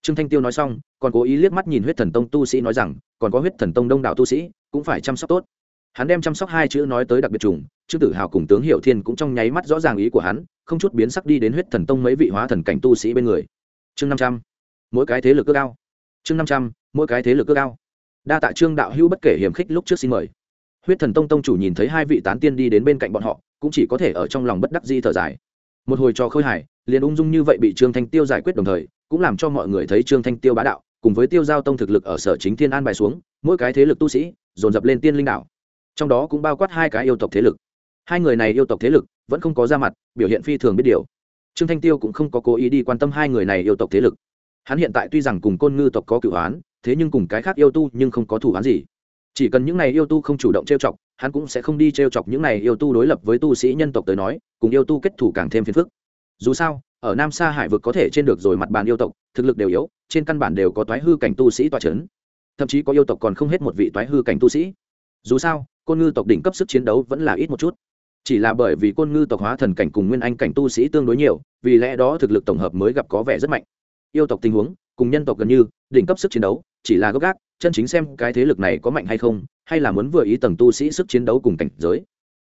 Trương thanh tiêu nói xong, còn cố ý liếc mắt nhìn huyết thần tông tu sĩ nói rằng, còn có huyết thần tông đông đảo tu sĩ, cũng phải chăm sóc tốt. Hắn đem chăm sóc hai chữ nói tới đặc biệt trùng trương tử hào cùng tướng hiệu thiên cũng trong nháy mắt rõ ràng ý của hắn, không chút biến sắc đi đến huyết thần tông mấy vị hóa thần cảnh tu sĩ bên người. Chương năm trăm. Mỗi cái thế lực cơ cao chương năm trăm, mỗi cái thế lực cơ cao đa tạ trương đạo hữu bất kể hiểm khích lúc trước xin mời. Huyết thần tông tông chủ nhìn thấy hai vị tán tiên đi đến bên cạnh bọn họ, cũng chỉ có thể ở trong lòng bất đắc di thở dài. Một hồi trò khơi hải liền ung dung như vậy bị trương thanh tiêu giải quyết đồng thời, cũng làm cho mọi người thấy trương thanh tiêu bá đạo, cùng với tiêu giao tông thực lực ở sở chính thiên an bài xuống, mỗi cái thế lực tu sĩ, dồn dập lên tiên linh đạo. Trong đó cũng bao quát hai cái yêu tộc thế lực. Hai người này yêu tộc thế lực, vẫn không có ra mặt, biểu hiện phi thường biết điều. Trương thanh tiêu cũng không có cố ý đi quan tâm hai người này yêu tộc thế lực hắn hiện tại tuy rằng cùng côn ngư tộc có cửu oán thế nhưng cùng cái khác yêu tu nhưng không có thủ oán gì. Chỉ cần những này yêu tu không chủ động trêu chọc, hắn cũng sẽ không đi trêu chọc những này yêu tu đối lập với tu sĩ nhân tộc tới nói, cùng yêu tu kết thủ càng thêm phiền phức. Dù sao, ở nam sa hải vực có thể trên được rồi mặt bàn yêu tộc, thực lực đều yếu, trên căn bản đều có toái hư cảnh tu sĩ toa c h ấ n thậm chí có yêu tộc còn không hết một vị toái hư cảnh tu sĩ. Dù sao, côn ngư tộc đỉnh cấp sức chiến đấu vẫn là ít một chút. Chỉ là bởi vì côn ngư tộc hóa thần cảnh cùng nguyên anh cảnh tu sĩ tương đối nhiều, vì lẽ đó thực lực tổng hợp mới gặp có vẻ rất mạnh yêu tộc tình huống, cùng nhân tộc gần như, đỉnh cấp sức chiến đấu, chỉ là gốc gác, chân chính xem cái thế lực này có mạnh hay không, hay là muốn vừa ý tầng tu sĩ sức chiến đấu cùng cảnh giới.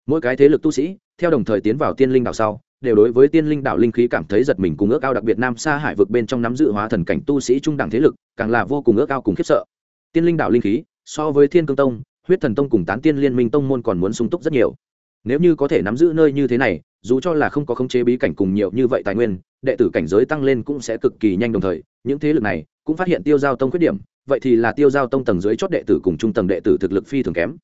Mỗi cái thế lực tu sĩ, theo đồng thời tiến vào tiên linh đạo sau, đều đối với tiên linh đạo linh khí cảm thấy giật mình cùng ước ao đặc biệt nam xa hải vực bên trong nắm giữ hóa thần cảnh tu sĩ trung đẳng thế lực, càng là vô cùng ước ao cùng khiếp sợ. Tiên linh đạo linh khí, so với thiên cương tông, huyết thần tông cùng tán tiên liên minh tông môn còn muốn sung túc rất nhiều. Nếu như có thể nắm giữ nơi như thế này, dù cho là không có khống chế bí cảnh cùng nhiều như vậy tài nguyên đệ tử cảnh giới tăng lên cũng sẽ cực kỳ nhanh đồng thời, những thế lực này cũng phát hiện tiêu giao tông khuyết điểm, vậy thì là tiêu giao tông tầng dưới chót đệ tử cùng trung tầng đệ tử thực lực phi thường kém.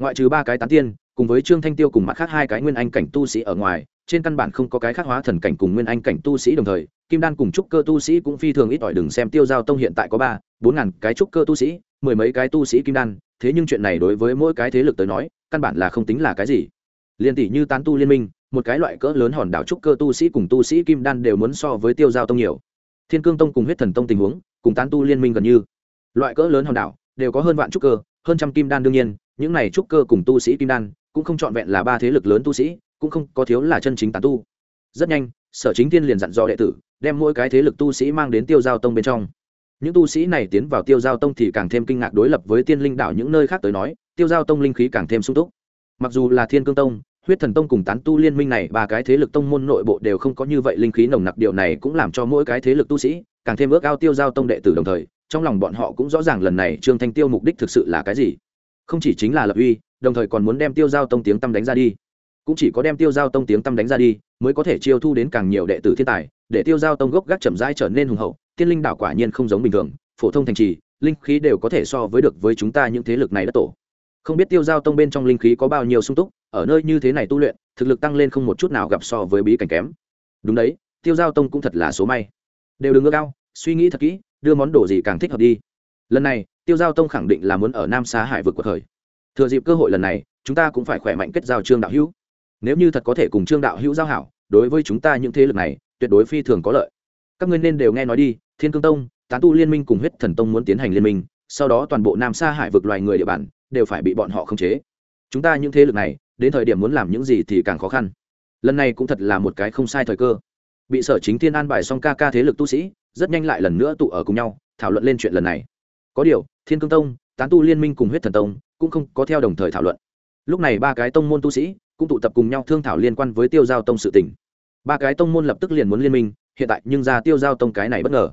Ngoại trừ ba cái tán tiên, cùng với trương thanh tiêu cùng mặt khác hai cái nguyên anh cảnh tu sĩ ở ngoài, trên căn bản không có cái khác hóa thần cảnh cùng nguyên anh cảnh tu sĩ đồng thời, kim đan cùng trúc cơ tu sĩ cũng phi thường ít ỏi đừng xem tiêu giao tông hiện tại có ba, bốn ngàn cái trúc cơ tu sĩ, mười mấy cái tu sĩ kim đan, thế nhưng chuyện này đối với mỗi cái thế lực tới nói, căn bản là không tính là cái gì. Liên tỷ như tán tu liên minh một cái loại cỡ lớn hòn đảo trúc cơ tu sĩ cùng tu sĩ kim đan đều muốn so với tiêu giao tông nhiều. Thiên cương tông cùng huyết thần tông tình huống, cùng tán tu liên minh gần như. Loại cỡ lớn hòn đảo, đều có hơn vạn trúc cơ, hơn trăm kim đan đương nhiên, những này trúc cơ cùng tu sĩ kim đan, cũng không trọn vẹn là ba thế lực lớn tu sĩ, cũng không có thiếu là chân chính tán tu. Rất nhanh, sở chính tiên liền dặn dò đệ tử, đem mỗi cái thế lực tu sĩ mang đến tiêu giao tông bên trong. Những tu sĩ này tiến vào tiêu giao tông thì càng thêm kinh ngạc đối lập với tiên linh đảo những nơi khác tới nói, tiêu giao tông linh khí càng thêm sung túc. Mặc dù là thiên cương tông huyết thần tông cùng tán tu liên minh này, ba cái thế lực tông môn nội bộ đều không có như vậy linh khí nồng nặc, điều này cũng làm cho mỗi cái thế lực tu sĩ càng thêm ước ao tiêu giao tông đệ tử đồng thời, trong lòng bọn họ cũng rõ ràng lần này trương thanh tiêu mục đích thực sự là cái gì. Không chỉ chính là lập uy, đồng thời còn muốn đem tiêu giao tông tiếng tăm đánh ra đi. Cũng chỉ có đem tiêu giao tông tiếng tăm đánh ra đi, mới có thể chiêu thu đến càng nhiều đệ tử thiên tài, để tiêu giao tông gốc gác chậm rãi trở nên hùng hậu, tiên linh đảo quả nhiên không giống bình thường, phổ thông thành trì, linh khí đều có thể so với được với chúng ta những thế lực này đã tổ không biết tiêu giao tông bên trong linh khí có bao nhiêu sung túc, ở nơi như thế này tu luyện, thực lực tăng lên không một chút nào gặp so với bí cảnh kém. Đúng đấy, tiêu giao tông cũng thật là số may. Đều đừng ngơ cao suy nghĩ thật kỹ, đưa món đồ gì càng thích hợp đi. Lần này, tiêu giao tông khẳng định là muốn ở nam xá hải vượt cuộc khởi thừa dịp cơ hội lần này, chúng ta cũng phải khỏe mạnh kết giao trương đạo hữu. Nếu như thật có thể cùng trương đạo hữu giao hảo, đối với chúng ta những thế lực này, tuyệt đối phi thường có lợi. Các ngươi nên đều nghe nói đi, thiên cương tông, tán tu liên minh cùng huyết thần tông muốn tiến hành liên minh, sau đó toàn bộ nam xa hải vực loài người địa bàn đều phải bị bọn họ khống chế. Chúng ta những thế lực này, đến thời điểm muốn làm những gì thì càng khó khăn. Lần này cũng thật là một cái không sai thời cơ. Bị sở chính thiên an bài xong ca ca thế lực tu sĩ, rất nhanh lại lần nữa tụ ở cùng nhau, thảo luận lên chuyện lần này. Có điều, thiên cương tông, tán tu liên minh cùng huyết thần tông cũng không có theo đồng thời thảo luận. Lúc này ba cái tông môn tu sĩ cũng tụ tập cùng nhau thương thảo liên quan với tiêu giao tông sự tỉnh ba cái tông môn lập tức liền muốn liên minh, hiện tại nhưng ra tiêu giao tông cái này bất ngờ.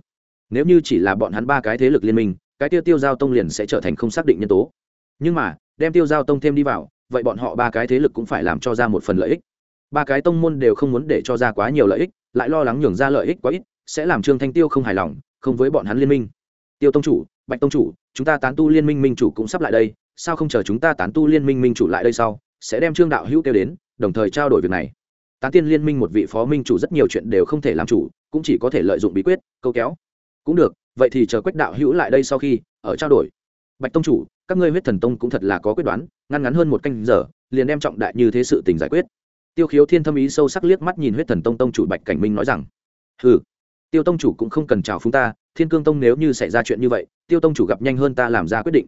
Nếu như chỉ là bọn hắn ba cái thế lực liên minh, cái tiêu tiêu giao tông liền sẽ trở thành không xác định nhân tố nhưng mà, đem tiêu giao tông thêm đi vào, vậy bọn họ ba cái thế lực cũng phải làm cho ra một phần lợi ích. Ba cái tông môn đều không muốn để cho ra quá nhiều lợi ích, lại lo lắng nhường ra lợi ích quá ít, sẽ làm trương thanh tiêu không hài lòng, không với bọn hắn liên minh. Tiêu tông chủ, bạch tông chủ, chúng ta tán tu liên minh minh chủ cũng sắp lại đây, sao không chờ chúng ta tán tu liên minh minh chủ lại đây sau, sẽ đem trương đạo hữu kêu đến, đồng thời trao đổi việc này. Tán tiên liên minh một vị phó minh chủ rất nhiều chuyện đều không thể làm chủ, cũng chỉ có thể lợi dụng bí quyết, câu kéo. Cũng được, vậy thì chờ quách đạo hữu lại đây sau khi, ở trao đổi. Bạch tông chủ các ngươi huyết thần tông cũng thật là có quyết đoán, ngăn ngắn hơn một canh giờ, liền đem trọng đại như thế sự tình giải quyết. Tiêu khiếu thiên thâm ý sâu sắc liếc mắt nhìn huyết thần tông tông chủ bạch cảnh minh nói rằng ừ tiêu tông chủ cũng không cần chào phúng ta, thiên cương tông nếu như xảy ra chuyện như vậy, tiêu tông chủ gặp nhanh hơn ta làm ra quyết định.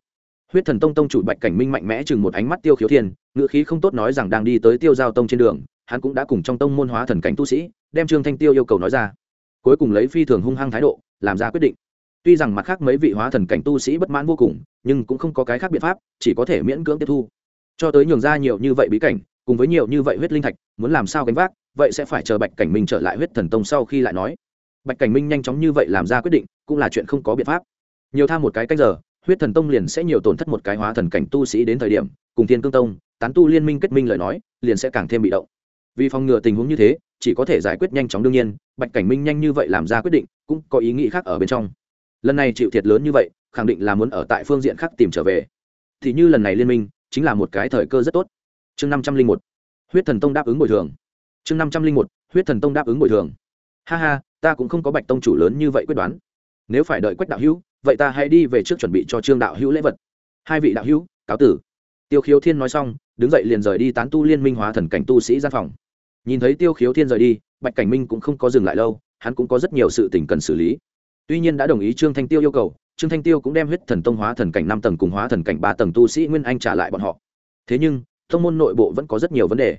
Huyết thần tông tông chủ bạch cảnh minh mạnh mẽ chừng một ánh mắt tiêu khiếu thiên ngựa khí không tốt nói rằng đang đi tới tiêu giao tông trên đường, hắn cũng đã cùng trong tông môn hóa thần cảnh tu sĩ, đem trương thanh tiêu yêu cầu nói ra. Cuối cùng lấy phi thường hung hăng thái độ, làm ra quyết định. Tuy rằng mặt khác mấy vị hóa thần cảnh tu sĩ bất mãn vô cùng nhưng cũng không có cái khác biện pháp, chỉ có thể miễn cưỡng tiếp thu. Cho tới nhường ra nhiều như vậy bí cảnh, cùng với nhiều như vậy huyết linh thạch, muốn làm sao gánh vác, vậy sẽ phải chờ bạch cảnh minh trở lại huyết thần tông sau khi lại nói. Bạch cảnh minh nhanh chóng như vậy làm ra quyết định, cũng là chuyện không có biện pháp. Nhiều tham một cái cách giờ, huyết thần tông liền sẽ nhiều tổn thất một cái hóa thần cảnh tu sĩ đến thời điểm, cùng thiên cương tông, tán tu liên minh kết minh lời nói, liền sẽ càng thêm bị động. Vì phòng ngừa tình huống như thế, chỉ có thể giải quyết nhanh chóng đương nhiên, bạch cảnh minh nhanh như vậy làm ra quyết định, cũng có ý nghĩ khác ở bên trong lần này chịu thiệt lớn như vậy, khẳng định là muốn ở tại phương diện khác tìm trở về. Thì như lần này liên minh, chính là một cái thời cơ rất tốt. Chương năm trăm linh một, huyết thần tông đáp ứng bồi thường. Chương năm trăm linh một, huyết thần tông đáp ứng bồi thường. Ha ha, ta cũng không có bạch tông chủ lớn như vậy quyết đoán. Nếu phải đợi quách đạo hữu, vậy ta hãy đi về trước chuẩn bị cho trương đạo hữu lễ vật. Hai vị đạo hữu, cáo tử. Tiêu khiếu thiên nói xong, đứng dậy liền rời đi tán tu liên minh hóa thần cảnh tu sĩ gian phòng. Nhìn thấy tiêu khiếu thiên rời đi, bạch cảnh minh cũng không có dừng lại lâu, hắn cũng có rất nhiều sự tình cần xử lý tuy nhiên đã đồng ý trương thanh tiêu yêu cầu, trương thanh tiêu cũng đem huyết thần tông hóa thần cảnh năm tầng cùng hóa thần cảnh ba tầng tu sĩ nguyên anh trả lại bọn họ. Thế nhưng thông môn nội bộ vẫn có rất nhiều vấn đề.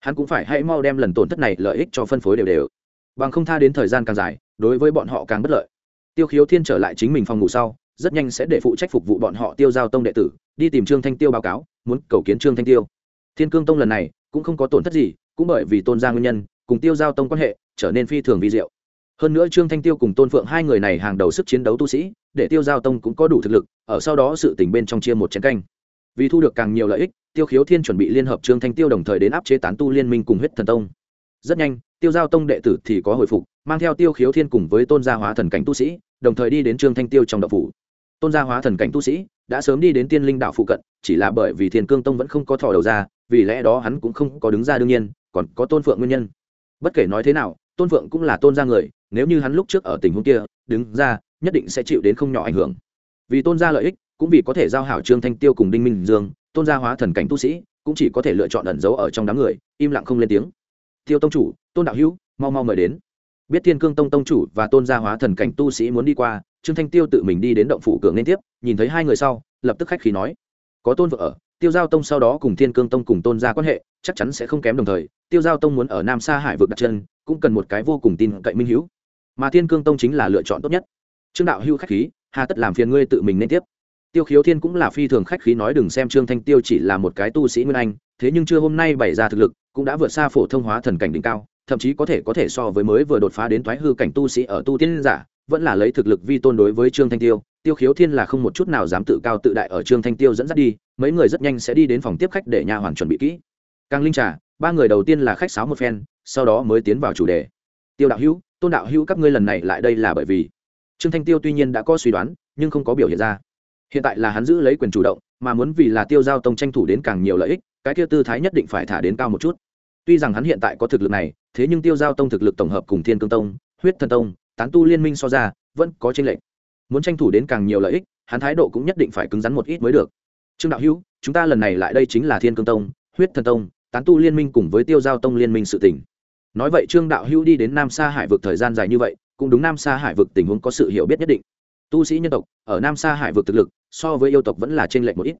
Hắn cũng phải hãy mau đem lần tổn thất này lợi ích cho phân phối đều đều. Bằng không tha đến thời gian càng dài, đối với bọn họ càng bất lợi. Tiêu khiếu thiên trở lại chính mình phòng ngủ sau, rất nhanh sẽ để phụ trách phục vụ bọn họ tiêu giao tông đệ tử, đi tìm trương thanh tiêu báo cáo, muốn cầu kiến trương thanh tiêu. Thiên cương tông lần này cũng không có tổn thất gì, cũng bởi vì tôn gia nguyên nhân, cùng tiêu giao tông quan hệ, trở nên phi thường vi diệu hơn nữa trương thanh tiêu cùng tôn phượng hai người này hàng đầu sức chiến đấu tu sĩ, để tiêu giao tông cũng có đủ thực lực, ở sau đó sự tình bên trong chia một chén canh. Vì thu được càng nhiều lợi ích, tiêu khiếu thiên chuẩn bị liên hợp trương thanh tiêu đồng thời đến áp chế tán tu liên minh cùng huyết thần tông. Rất nhanh, tiêu giao tông đệ tử thì có hồi phục, mang theo tiêu khiếu thiên cùng với tôn gia hóa thần cảnh tu sĩ, đồng thời đi đến trương thanh tiêu trong đậu phủ. Tôn gia hóa thần cảnh tu sĩ đã sớm đi đến tiên linh đạo phụ cận, chỉ là bởi vì thiên cương tông vẫn không có thò đầu ra, vì lẽ đó hắn cũng không có đứng ra đương nhiên, còn có tôn phượng nguyên nhân. Bất kể nói thế nào tôn phượng cũng là tôn gia người, nếu như hắn lúc trước ở tình huống kia, đứng ra, nhất định sẽ chịu đến không nhỏ ảnh hưởng. Vì tôn gia lợi ích, cũng vì có thể giao hảo trương thanh tiêu cùng đinh minh dương, tôn gia hóa thần cảnh tu sĩ, cũng chỉ có thể lựa chọn ẩn giấu ở trong đám người, im lặng không lên tiếng. Tiêu tông chủ, tôn đạo hữu, mau mau mời đến. Biết thiên cương tông tông chủ và tôn gia hóa thần cảnh tu sĩ muốn đi qua, trương thanh tiêu tự mình đi đến động phủ cường liên tiếp, nhìn thấy hai người sau, lập tức khách khí nói. Có tôn vợ ở, tiêu giao tông sau đó cùng thiên cương tông cùng tôn gia quan hệ, chắc chắn sẽ không kém đồng thời, tiêu giao tông muốn ở nam sa hải vực đặt chân cũng cần một cái vô cùng tin cậy minh hữu mà thiên cương tông chính là lựa chọn tốt nhất. Trương đạo hưu khách khí, hà tất làm phiền ngươi tự mình nên tiếp. Tiêu khiếu thiên cũng là phi thường khách khí nói đừng xem trương thanh tiêu chỉ là một cái tu sĩ nguyên anh, thế nhưng chưa hôm nay bày ra thực lực, cũng đã vượt xa phổ thông hóa thần cảnh đỉnh cao, thậm chí có thể có thể so với mới vừa đột phá đến thoái hư cảnh tu sĩ ở tu tiên giả, vẫn là lấy thực lực vi tôn đối với trương thanh tiêu. Tiêu khiếu thiên là không một chút nào dám tự cao tự đại ở trương thanh tiêu dẫn dắt đi, mấy người rất nhanh sẽ đi đến phòng tiếp khách để nhà hoàn chuẩn bị kỹ. Càng linh trà ba người đầu tiên là khách sáo một phen, sau đó mới tiến vào chủ đề. Tiêu đạo hữu, tôn đạo hữu các ngươi lần này lại đây là bởi vì? Trương thanh tiêu tuy nhiên đã có suy đoán, nhưng không có biểu hiện ra. Hiện tại là hắn giữ lấy quyền chủ động, mà muốn vì là tiêu giao tông tranh thủ đến càng nhiều lợi ích, cái kia tư thái nhất định phải thả đến cao một chút. Tuy rằng hắn hiện tại có thực lực này, thế nhưng tiêu giao tông thực lực tổng hợp cùng thiên cương tông, huyết thần tông, tán tu liên minh so ra, vẫn có tranh lệch. Muốn tranh thủ đến càng nhiều lợi ích, hắn thái độ cũng nhất định phải cứng rắn một ít mới được. Trương đạo hữu, chúng ta lần này lại đây chính là thiên cương tông, huyết thần tông tán tu liên minh cùng với tiêu giao tông liên minh sự tỉnh nói vậy trương đạo hữu đi đến nam sa hải vực thời gian dài như vậy, cũng đúng nam sa hải vực tình huống có sự hiểu biết nhất định. Tu sĩ nhân tộc, ở nam sa hải vực thực lực, so với yêu tộc vẫn là t r ê n lệch một ít.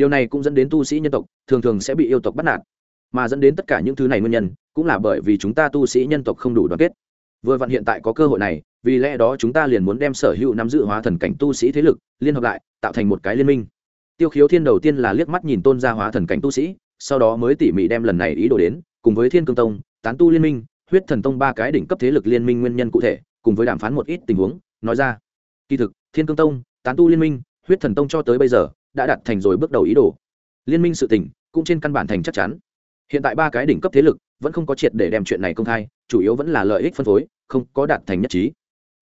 Điều này cũng dẫn đến tu sĩ nhân tộc, thường thường sẽ bị yêu tộc bắt nạt. Mà dẫn đến tất cả những thứ này nguyên nhân, cũng là bởi vì chúng ta tu sĩ nhân tộc không đủ đoàn kết. Vừa vặn hiện tại có cơ hội này, vì lẽ đó chúng ta liền muốn đem sở hữu nắm giữ hóa thần cảnh tu sĩ thế lực, liên hợp lại, tạo thành một cái liên minh. Tiêu khiếu thiên đầu tiên là liếc mắt nhìn tôn gia hóa thần cảnh tu sĩ sau đó mới tỉ mỉ đem lần này ý đồ đến, cùng với thiên cương tông, tán tu liên minh, huyết thần tông ba cái đỉnh cấp thế lực liên minh nguyên nhân cụ thể, cùng với đàm phán một ít tình huống, nói ra. Kỳ thực, thiên cương tông, tán tu liên minh, huyết thần tông cho tới bây giờ, đã đặt thành rồi bước đầu ý đồ. Liên minh sự tỉnh cũng trên căn bản thành chắc chắn. Hiện tại ba cái đỉnh cấp thế lực, vẫn không có triệt để đem chuyện này công khai, chủ yếu vẫn là lợi ích phân phối, không có đạt thành nhất trí.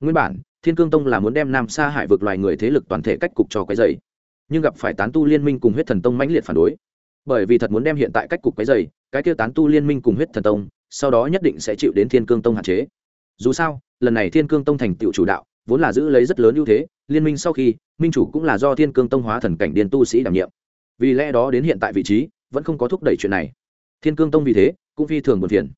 Nguyên bản, thiên cương tông là muốn đem nam sa hải vực loài người thế lực toàn thể cách cục cho cái dày nhưng gặp phải tán tu liên minh cùng huyết thần tông mãnh liệt phản đối bởi vì thật muốn đem hiện tại cách cục cái dày cái kia tán tu liên minh cùng huyết thần tông, sau đó nhất định sẽ chịu đến thiên cương tông hạn chế. Dù sao, lần này thiên cương tông thành tựu chủ đạo, vốn là giữ lấy rất lớn ưu thế, liên minh sau khi, minh chủ cũng là do thiên cương tông hóa thần cảnh điền tu sĩ đảm nhiệm. Vì lẽ đó đến hiện tại vị trí, vẫn không có thúc đẩy chuyện này. Thiên cương tông vì thế, cũng phi thường buồn phiền.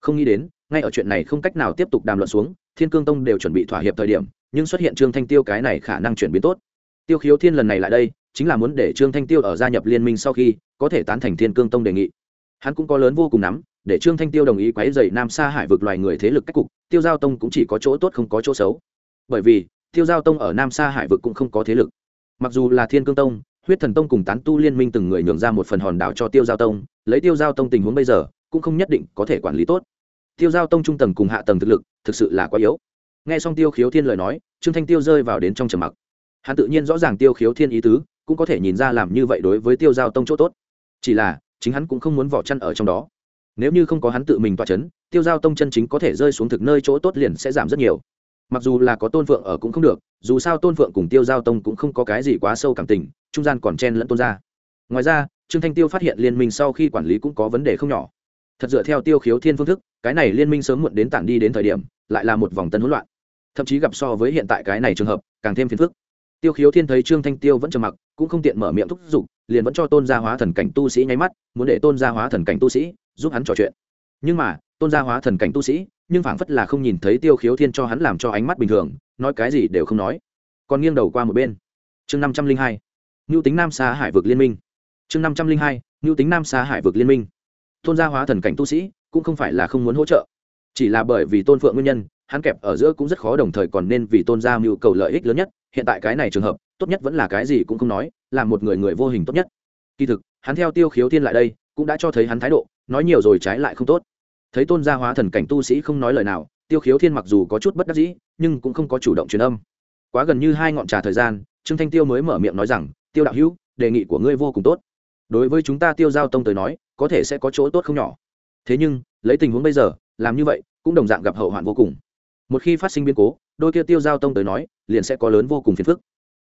Không nghĩ đến, ngay ở chuyện này không cách nào tiếp tục đàm luận xuống, thiên cương tông đều chuẩn bị thỏa hiệp thời điểm, nhưng xuất hiện trương thanh tiêu cái này khả năng chuyển biến tốt. Tiêu khiếu thiên lần này lại đây chính là muốn để trương thanh tiêu ở gia nhập liên minh sau khi có thể tán thành thiên cương tông đề nghị. Hắn cũng có lớn vô cùng nắm, để trương thanh tiêu đồng ý quấy dày nam sa hải vực loài người thế lực cách cục, tiêu giao tông cũng chỉ có chỗ tốt không có chỗ xấu. Bởi vì, tiêu giao tông ở nam sa hải vực cũng không có thế lực. Mặc dù là thiên cương tông, huyết thần tông cùng tán tu liên minh từng người nhường ra một phần hòn đảo cho tiêu giao tông, lấy tiêu giao tông tình huống bây giờ, cũng không nhất định có thể quản lý tốt. Tiêu giao tông trung tầng cùng hạ tầng thực lực, thực sự là quá yếu. Nghe xong tiêu khiếu thiên lời nói, trương thanh tiêu rơi vào đến trong trầm mặc. Hắn tự nhiên rõ ràng tiêu khiếu thiên ý tứ cũng có thể nhìn ra làm như vậy đối với tiêu giao tông chỗ tốt. Chỉ là, chính hắn cũng không muốn vỏ chăn ở trong đó. Nếu như không có hắn tự mình toa c h ấ n tiêu giao tông chân chính có thể rơi xuống thực nơi chỗ tốt liền sẽ giảm rất nhiều. Mặc dù là có tôn phượng ở cũng không được, dù sao tôn phượng cùng tiêu giao tông cũng không có cái gì quá sâu cảm tình, trung gian còn chen lẫn tôn ra ngoài ra, trương thanh tiêu phát hiện liên minh sau khi quản lý cũng có vấn đề không nhỏ. Thật dựa theo tiêu khiếu thiên phương thức, cái này liên minh sớm muộn đến tản đi đến thời điểm, lại là một vòng tân hỗn loạn. Thậm chí gặp so với hiện tại cái này trường hợp, càng thêm phiền phức. Tiêu khiếu thiên thấy trương thanh tiêu vẫn trầm mặc cũng không tiện mở miệng thúc giục, liền vẫn cho tôn gia hóa thần cảnh tu sĩ nháy mắt, muốn để tôn gia hóa thần cảnh tu sĩ giúp hắn trò chuyện. Nhưng mà, tôn gia hóa thần cảnh tu sĩ, nhưng phảng phất là không nhìn thấy tiêu khiếu thiên cho hắn làm cho ánh mắt bình thường, nói cái gì đều không nói. Còn nghiêng đầu qua một bên. Chương năm trăm linh hai ngưu tính nam xa hải vực liên minh. Chương năm trăm linh hai ngưu tính nam xa hải vực liên minh. Tôn gia hóa thần cảnh tu sĩ cũng không phải là không muốn hỗ trợ. Chỉ là bởi vì tôn phượng nguyên nhân, hắn kẹp ở giữa cũng rất khó, đồng thời còn nên vì tôn gia mưu cầu lợi ích lớn nhất. Hiện tại cái này trường hợp tốt nhất vẫn là cái gì cũng không nói, là một người người vô hình tốt nhất. Kỳ thực, hắn theo tiêu khiếu thiên lại đây, cũng đã cho thấy hắn thái độ, nói nhiều rồi trái lại không tốt. Thấy tôn gia hóa thần cảnh tu sĩ không nói lời nào, tiêu khiếu thiên mặc dù có chút bất đắc dĩ, nhưng cũng không có chủ động truyền âm. Quá gần như hai ngọn trà thời gian, trương thanh tiêu mới mở miệng nói rằng, tiêu đạo hữu, đề nghị của ngươi vô cùng tốt. Đối với chúng ta tiêu giao tông tới nói, có thể sẽ có chỗ tốt không nhỏ. Thế nhưng, lấy tình huống bây giờ, làm như vậy, cũng đồng dạng gặp hậu hoạn vô cùng. Một khi phát sinh biến cố, đôi kia tiêu giao tông tới nói, liền sẽ có lớn vô cùng phiền phức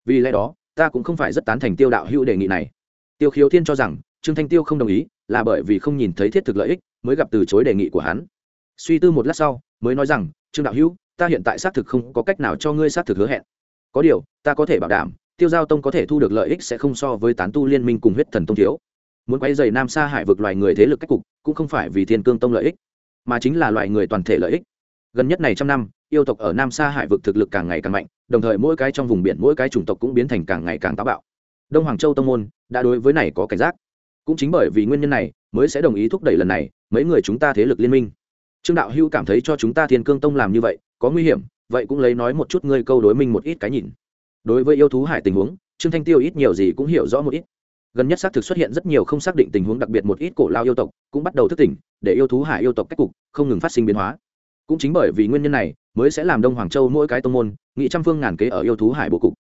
vì lẽ đó, ta cũng không phải rất tán thành tiêu đạo hữu đề nghị này. Tiêu khiếu thiên cho rằng, trương thanh tiêu không đồng ý, là bởi vì không nhìn thấy thiết thực lợi ích, mới gặp từ chối đề nghị của hắn. Suy tư một lát sau, mới nói rằng, trương đạo hữu, ta hiện tại xác thực không có cách nào cho ngươi xác thực hứa hẹn. Có điều, ta có thể bảo đảm, tiêu giao tông có thể thu được lợi ích sẽ không so với tán tu liên minh cùng huyết thần tông thiếu. Muốn quay dày nam sa hải vực loài người thế lực cách cục, cũng không phải vì thiên cương tông lợi ích, mà chính là loài người toàn thể lợi ích gần nhất này trăm năm, yêu tộc ở nam sa hải vực thực lực càng ngày càng mạnh, đồng thời mỗi cái trong vùng biển, mỗi cái chủng tộc cũng biến thành càng ngày càng táo bạo. Đông hoàng châu tông môn đã đối với này có cảnh giác. Cũng chính bởi vì nguyên nhân này, mới sẽ đồng ý thúc đẩy lần này, mấy người chúng ta thế lực liên minh. Trương đạo hưu cảm thấy cho chúng ta thiên cương tông làm như vậy, có nguy hiểm, vậy cũng lấy nói một chút ngươi câu đối minh một ít cái nhìn. Đối với yêu thú hải tình huống, trương thanh tiêu ít nhiều gì cũng hiểu rõ một ít. Gần nhất xác thực xuất hiện rất nhiều không xác định tình huống đặc biệt một ít cổ lao yêu tộc, cũng bắt đầu thức tỉnh, để yêu thú hải yêu tộc cách cục không ngừng phát sinh biến hóa cũng chính bởi vì nguyên nhân này, mới sẽ làm đông hoàng châu mỗi cái tông môn, nghị trăm phương ngàn kế ở yêu thú hải bộ cục.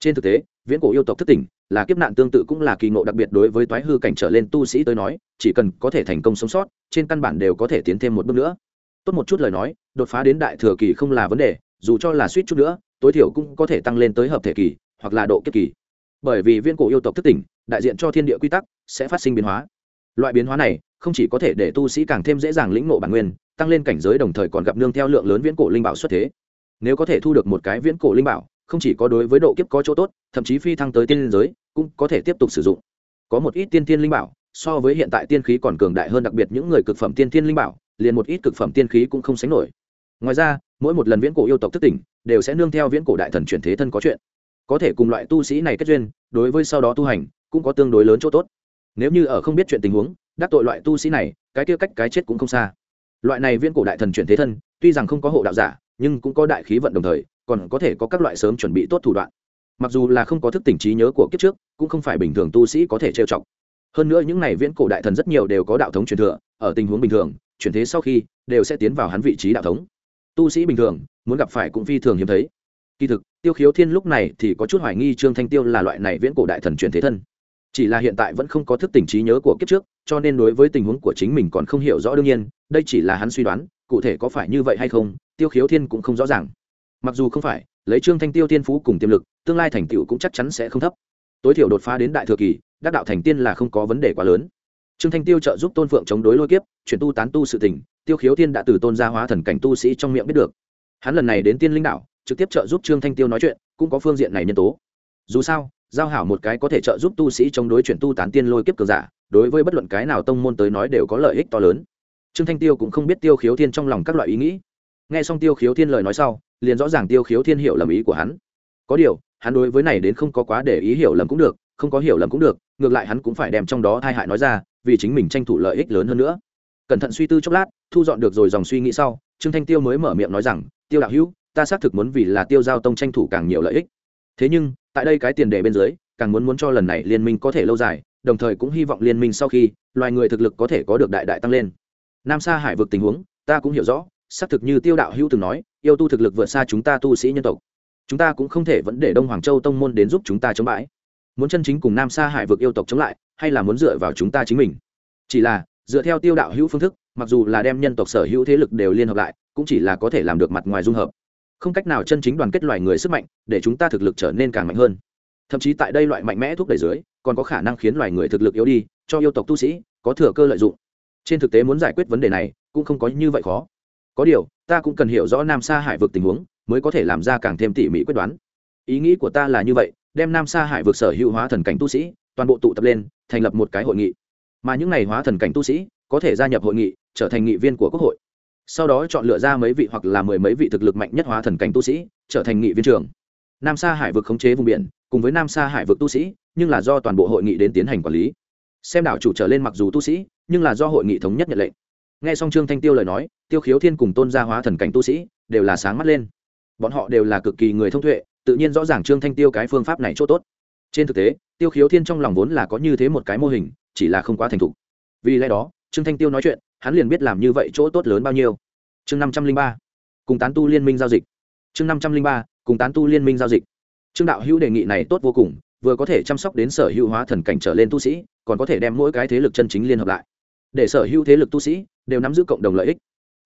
Trên thực tế, viễn cổ yêu tộc thất tỉnh, là kiếp nạn tương tự cũng là kỳ ngộ đặc biệt đối với toái hư cảnh trở lên tu sĩ tới nói, chỉ cần có thể thành công sống sót, trên căn bản đều có thể tiến thêm một bước nữa. Tốt một chút lời nói, đột phá đến đại thừa kỳ không là vấn đề, dù cho là suýt chút nữa, tối thiểu cũng có thể tăng lên tới hợp thể kỳ, hoặc là độ kiếp kỳ. Bởi vì viên cổ yêu tộc thất tỉnh, đại diện cho thiên địa quy tắc, sẽ phát sinh biến hóa. Loại biến hóa này không chỉ có thể để tu sĩ càng thêm dễ dàng lĩnh ngộ bản nguyên, tăng lên cảnh giới đồng thời còn gặp nương theo lượng lớn viễn cổ linh bảo xuất thế. Nếu có thể thu được một cái viễn cổ linh bảo, không chỉ có đối với độ kiếp có chỗ tốt, thậm chí phi thăng tới tiên giới, cũng có thể tiếp tục sử dụng. Có một ít tiên tiên linh bảo, so với hiện tại tiên khí còn cường đại hơn, đặc biệt những người cực phẩm tiên tiên linh bảo, liền một ít cực phẩm tiên khí cũng không sánh nổi. Ngoài ra, mỗi một lần viễn cổ yêu tộc thức tỉnh, đều sẽ nương theo viễn cổ đại thần chuyển thế thân có chuyện. Có thể cùng loại tu sĩ này kết duyên, đối với sau đó tu hành, cũng có tương đối lớn chỗ tốt. Nếu như ở không biết chuyện tình huống đắc tội loại tu sĩ này, cái kia cách cái chết cũng không xa. Loại này viễn cổ đại thần chuyển thế thân, tuy rằng không có hộ đạo giả, nhưng cũng có đại khí vận đồng thời, còn có thể có các loại sớm chuẩn bị tốt thủ đoạn. Mặc dù là không có thức tỉnh trí nhớ của kiếp trước, cũng không phải bình thường tu sĩ có thể trêu chọc. Hơn nữa những này viễn cổ đại thần rất nhiều đều có đạo thống truyền thừa, ở tình huống bình thường, chuyển thế sau khi, đều sẽ tiến vào hắn vị trí đạo thống. Tu sĩ bình thường, muốn gặp phải cũng phi thường hiếm thấy. Kỳ thực, tiêu khiếu thiên lúc này thì có chút hoài nghi trương thanh tiêu là loại này viễn cổ đại thần truyền thế thân chỉ là hiện tại vẫn không có thức tỉnh trí nhớ của kiếp trước, cho nên đối với tình huống của chính mình còn không hiểu rõ đương nhiên, đây chỉ là hắn suy đoán, cụ thể có phải như vậy hay không, tiêu khiếu thiên cũng không rõ ràng. Mặc dù không phải, lấy trương thanh tiêu tiên phú cùng tiềm lực, tương lai thành tựu cũng chắc chắn sẽ không thấp. Tối thiểu đột phá đến đại thừa kỳ, đắc đạo thành tiên là không có vấn đề quá lớn. Trương thanh tiêu trợ giúp tôn phượng chống đối lôi kiếp, chuyển tu tán tu sự tỉnh tiêu khiếu thiên đã từ tôn gia hóa thần cảnh tu sĩ trong miệng biết được. Hắn lần này đến tiên linh đạo trực tiếp trợ giúp trương thanh tiêu nói chuyện, cũng có phương diện này nhân tố. Dù sao giao hảo một cái có thể trợ giúp tu sĩ chống đối chuyển tu tán tiên lôi kiếp cường giả, đối với bất luận cái nào tông môn tới nói đều có lợi ích to lớn. Trương thanh tiêu cũng không biết tiêu khiếu thiên trong lòng các loại ý nghĩ. Nghe xong tiêu khiếu thiên lời nói sau, liền rõ ràng tiêu khiếu thiên hiểu lầm ý của hắn. Có điều, hắn đối với này đến không có quá để ý hiểu lầm cũng được, không có hiểu lầm cũng được, ngược lại hắn cũng phải đem trong đó thai hại nói ra, vì chính mình tranh thủ lợi ích lớn hơn nữa. Cẩn thận suy tư chốc lát, thu dọn được rồi dòng suy nghĩ sau, trương thanh tiêu mới mở miệng nói rằng, tiêu đạo hữu, ta xác thực muốn vì là tiêu giao tông tranh thủ càng nhiều lợi ích. Thế nhưng tại đây cái tiền đề bên dưới, càng muốn muốn cho lần này liên minh có thể lâu dài, đồng thời cũng hy vọng liên minh sau khi, loài người thực lực có thể có được đại đại tăng lên. Nam sa hải vực tình huống, ta cũng hiểu rõ, xác thực như tiêu đạo hữu từng nói, yêu tu thực lực vượt xa chúng ta tu sĩ nhân tộc. Chúng ta cũng không thể vẫn để đông hoàng châu tông môn đến giúp chúng ta chống bãi. Muốn chân chính cùng nam sa hải vực yêu tộc chống lại, hay là muốn dựa vào chúng ta chính mình? Chỉ là, dựa theo tiêu đạo hữu phương thức, mặc dù là đem nhân tộc sở hữu thế lực đều liên hợp lại, cũng chỉ là có thể làm được mặt ngoài dung hợp không cách nào chân chính đoàn kết loài người sức mạnh, để chúng ta thực lực trở nên càng mạnh hơn. Thậm chí tại đây loại mạnh mẽ thúc đẩy dưới, còn có khả năng khiến loài người thực lực yếu đi, cho yêu tộc tu sĩ, có thừa cơ lợi dụng. Trên thực tế muốn giải quyết vấn đề này, cũng không có như vậy khó. Có điều, ta cũng cần hiểu rõ nam sa hải vực tình huống, mới có thể làm ra càng thêm tỉ mỉ quyết đoán. Ý nghĩ của ta là như vậy, đem nam sa hải vực sở hữu hóa thần cảnh tu sĩ, toàn bộ tụ tập lên, thành lập một cái hội nghị. Mà những n à y hóa thần cảnh tu sĩ, có thể gia nhập hội nghị, trở thành nghị viên của quốc hội sau đó chọn lựa ra mấy vị hoặc là mười mấy vị thực lực mạnh nhất hóa thần cảnh tu sĩ, trở thành nghị viên trưởng. Nam sa hải vực khống chế vùng biển, cùng với nam sa hải vực tu sĩ, nhưng là do toàn bộ hội nghị đến tiến hành quản lý. Xem đảo chủ trở lên mặc dù tu sĩ, nhưng là do hội nghị thống nhất nhận lệnh. Nghe xong trương thanh tiêu lời nói, tiêu khiếu thiên cùng tôn gia hóa thần cảnh tu sĩ đều là sáng mắt lên. Bọn họ đều là cực kỳ người thông thuệ tự nhiên rõ ràng trương thanh tiêu cái phương pháp này chỗ tốt. Trên thực tế, tiêu khiếu thiên trong lòng vốn là có như thế một cái mô hình, chỉ là không quá thành thục. Vì lẽ đó, trương thanh tiêu nói chuyện hắn liền biết làm như vậy chỗ tốt lớn bao nhiêu. Chương năm trăm linh ba, cùng tán tu liên minh giao dịch. Chương năm trăm linh ba, cùng tán tu liên minh giao dịch. Trương đạo hữu đề nghị này tốt vô cùng, vừa có thể chăm sóc đến sở hữu hóa thần cảnh trở lên tu sĩ, còn có thể đem mỗi cái thế lực chân chính liên hợp lại. Để sở hữu thế lực tu sĩ đều nắm giữ cộng đồng lợi ích.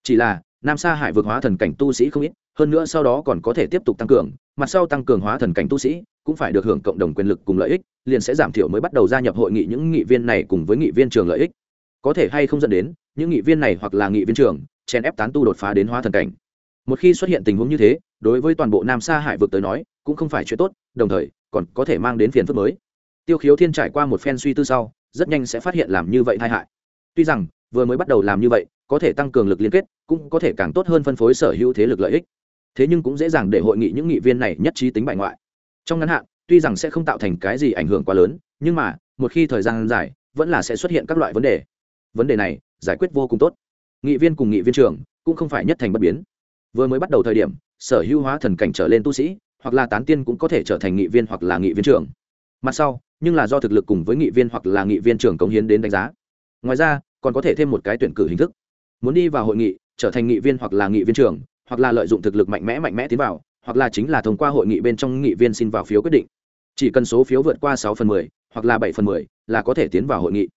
Chỉ là, nam sa hải vượt hóa thần cảnh tu sĩ không ít, hơn nữa sau đó còn có thể tiếp tục tăng cường mặt sau tăng cường hóa thần cảnh tu sĩ, cũng phải được hưởng cộng đồng quyền lực cùng lợi ích, liền sẽ giảm thiểu mới bắt đầu gia nhập hội nghị những nghị viên này cùng với nghị viên trường lợi ích. Có thể hay không dẫn đến những nghị viên này hoặc là nghị viên trưởng, chèn ép tán tu đột phá đến hóa thần cảnh. Một khi xuất hiện tình huống như thế, đối với toàn bộ nam sa hải vực tới nói, cũng không phải chuyện tốt, đồng thời, còn có thể mang đến phiền phức mới. Tiêu khiếu thiên trải qua một phen suy tư sau, rất nhanh sẽ phát hiện làm như vậy tai hại. Tuy rằng, vừa mới bắt đầu làm như vậy, có thể tăng cường lực liên kết, cũng có thể càng tốt hơn phân phối sở hữu thế lực lợi ích. Thế nhưng cũng dễ dàng để hội nghị những nghị viên này nhất trí tính bại ngoại. Trong ngắn hạn, tuy rằng sẽ không tạo thành cái gì ảnh hưởng quá lớn, nhưng mà, một khi thời gian dài, vẫn là sẽ xuất hiện các loại vấn đề. Vấn đề này giải quyết vô cùng tốt. Nghị viên cùng nghị viên trưởng cũng không phải nhất thành bất biến. Vừa mới bắt đầu thời điểm, sở hữu hóa thần cảnh trở lên tu sĩ, hoặc là tán tiên cũng có thể trở thành nghị viên hoặc là nghị viên trưởng. Mặt sau, nhưng là do thực lực cùng với nghị viên hoặc là nghị viên trưởng cống hiến đến đánh giá. Ngoài ra, còn có thể thêm một cái tuyển cử hình thức. Muốn đi vào hội nghị, trở thành nghị viên hoặc là nghị viên trưởng, hoặc là lợi dụng thực lực mạnh mẽ mạnh mẽ tiến vào, hoặc là chính là thông qua hội nghị bên trong nghị viên xin vào phiếu quyết định. Chỉ cần số phiếu vượt qua sáu phần mười, hoặc là bảy phần mười là có thể tiến vào hội nghị.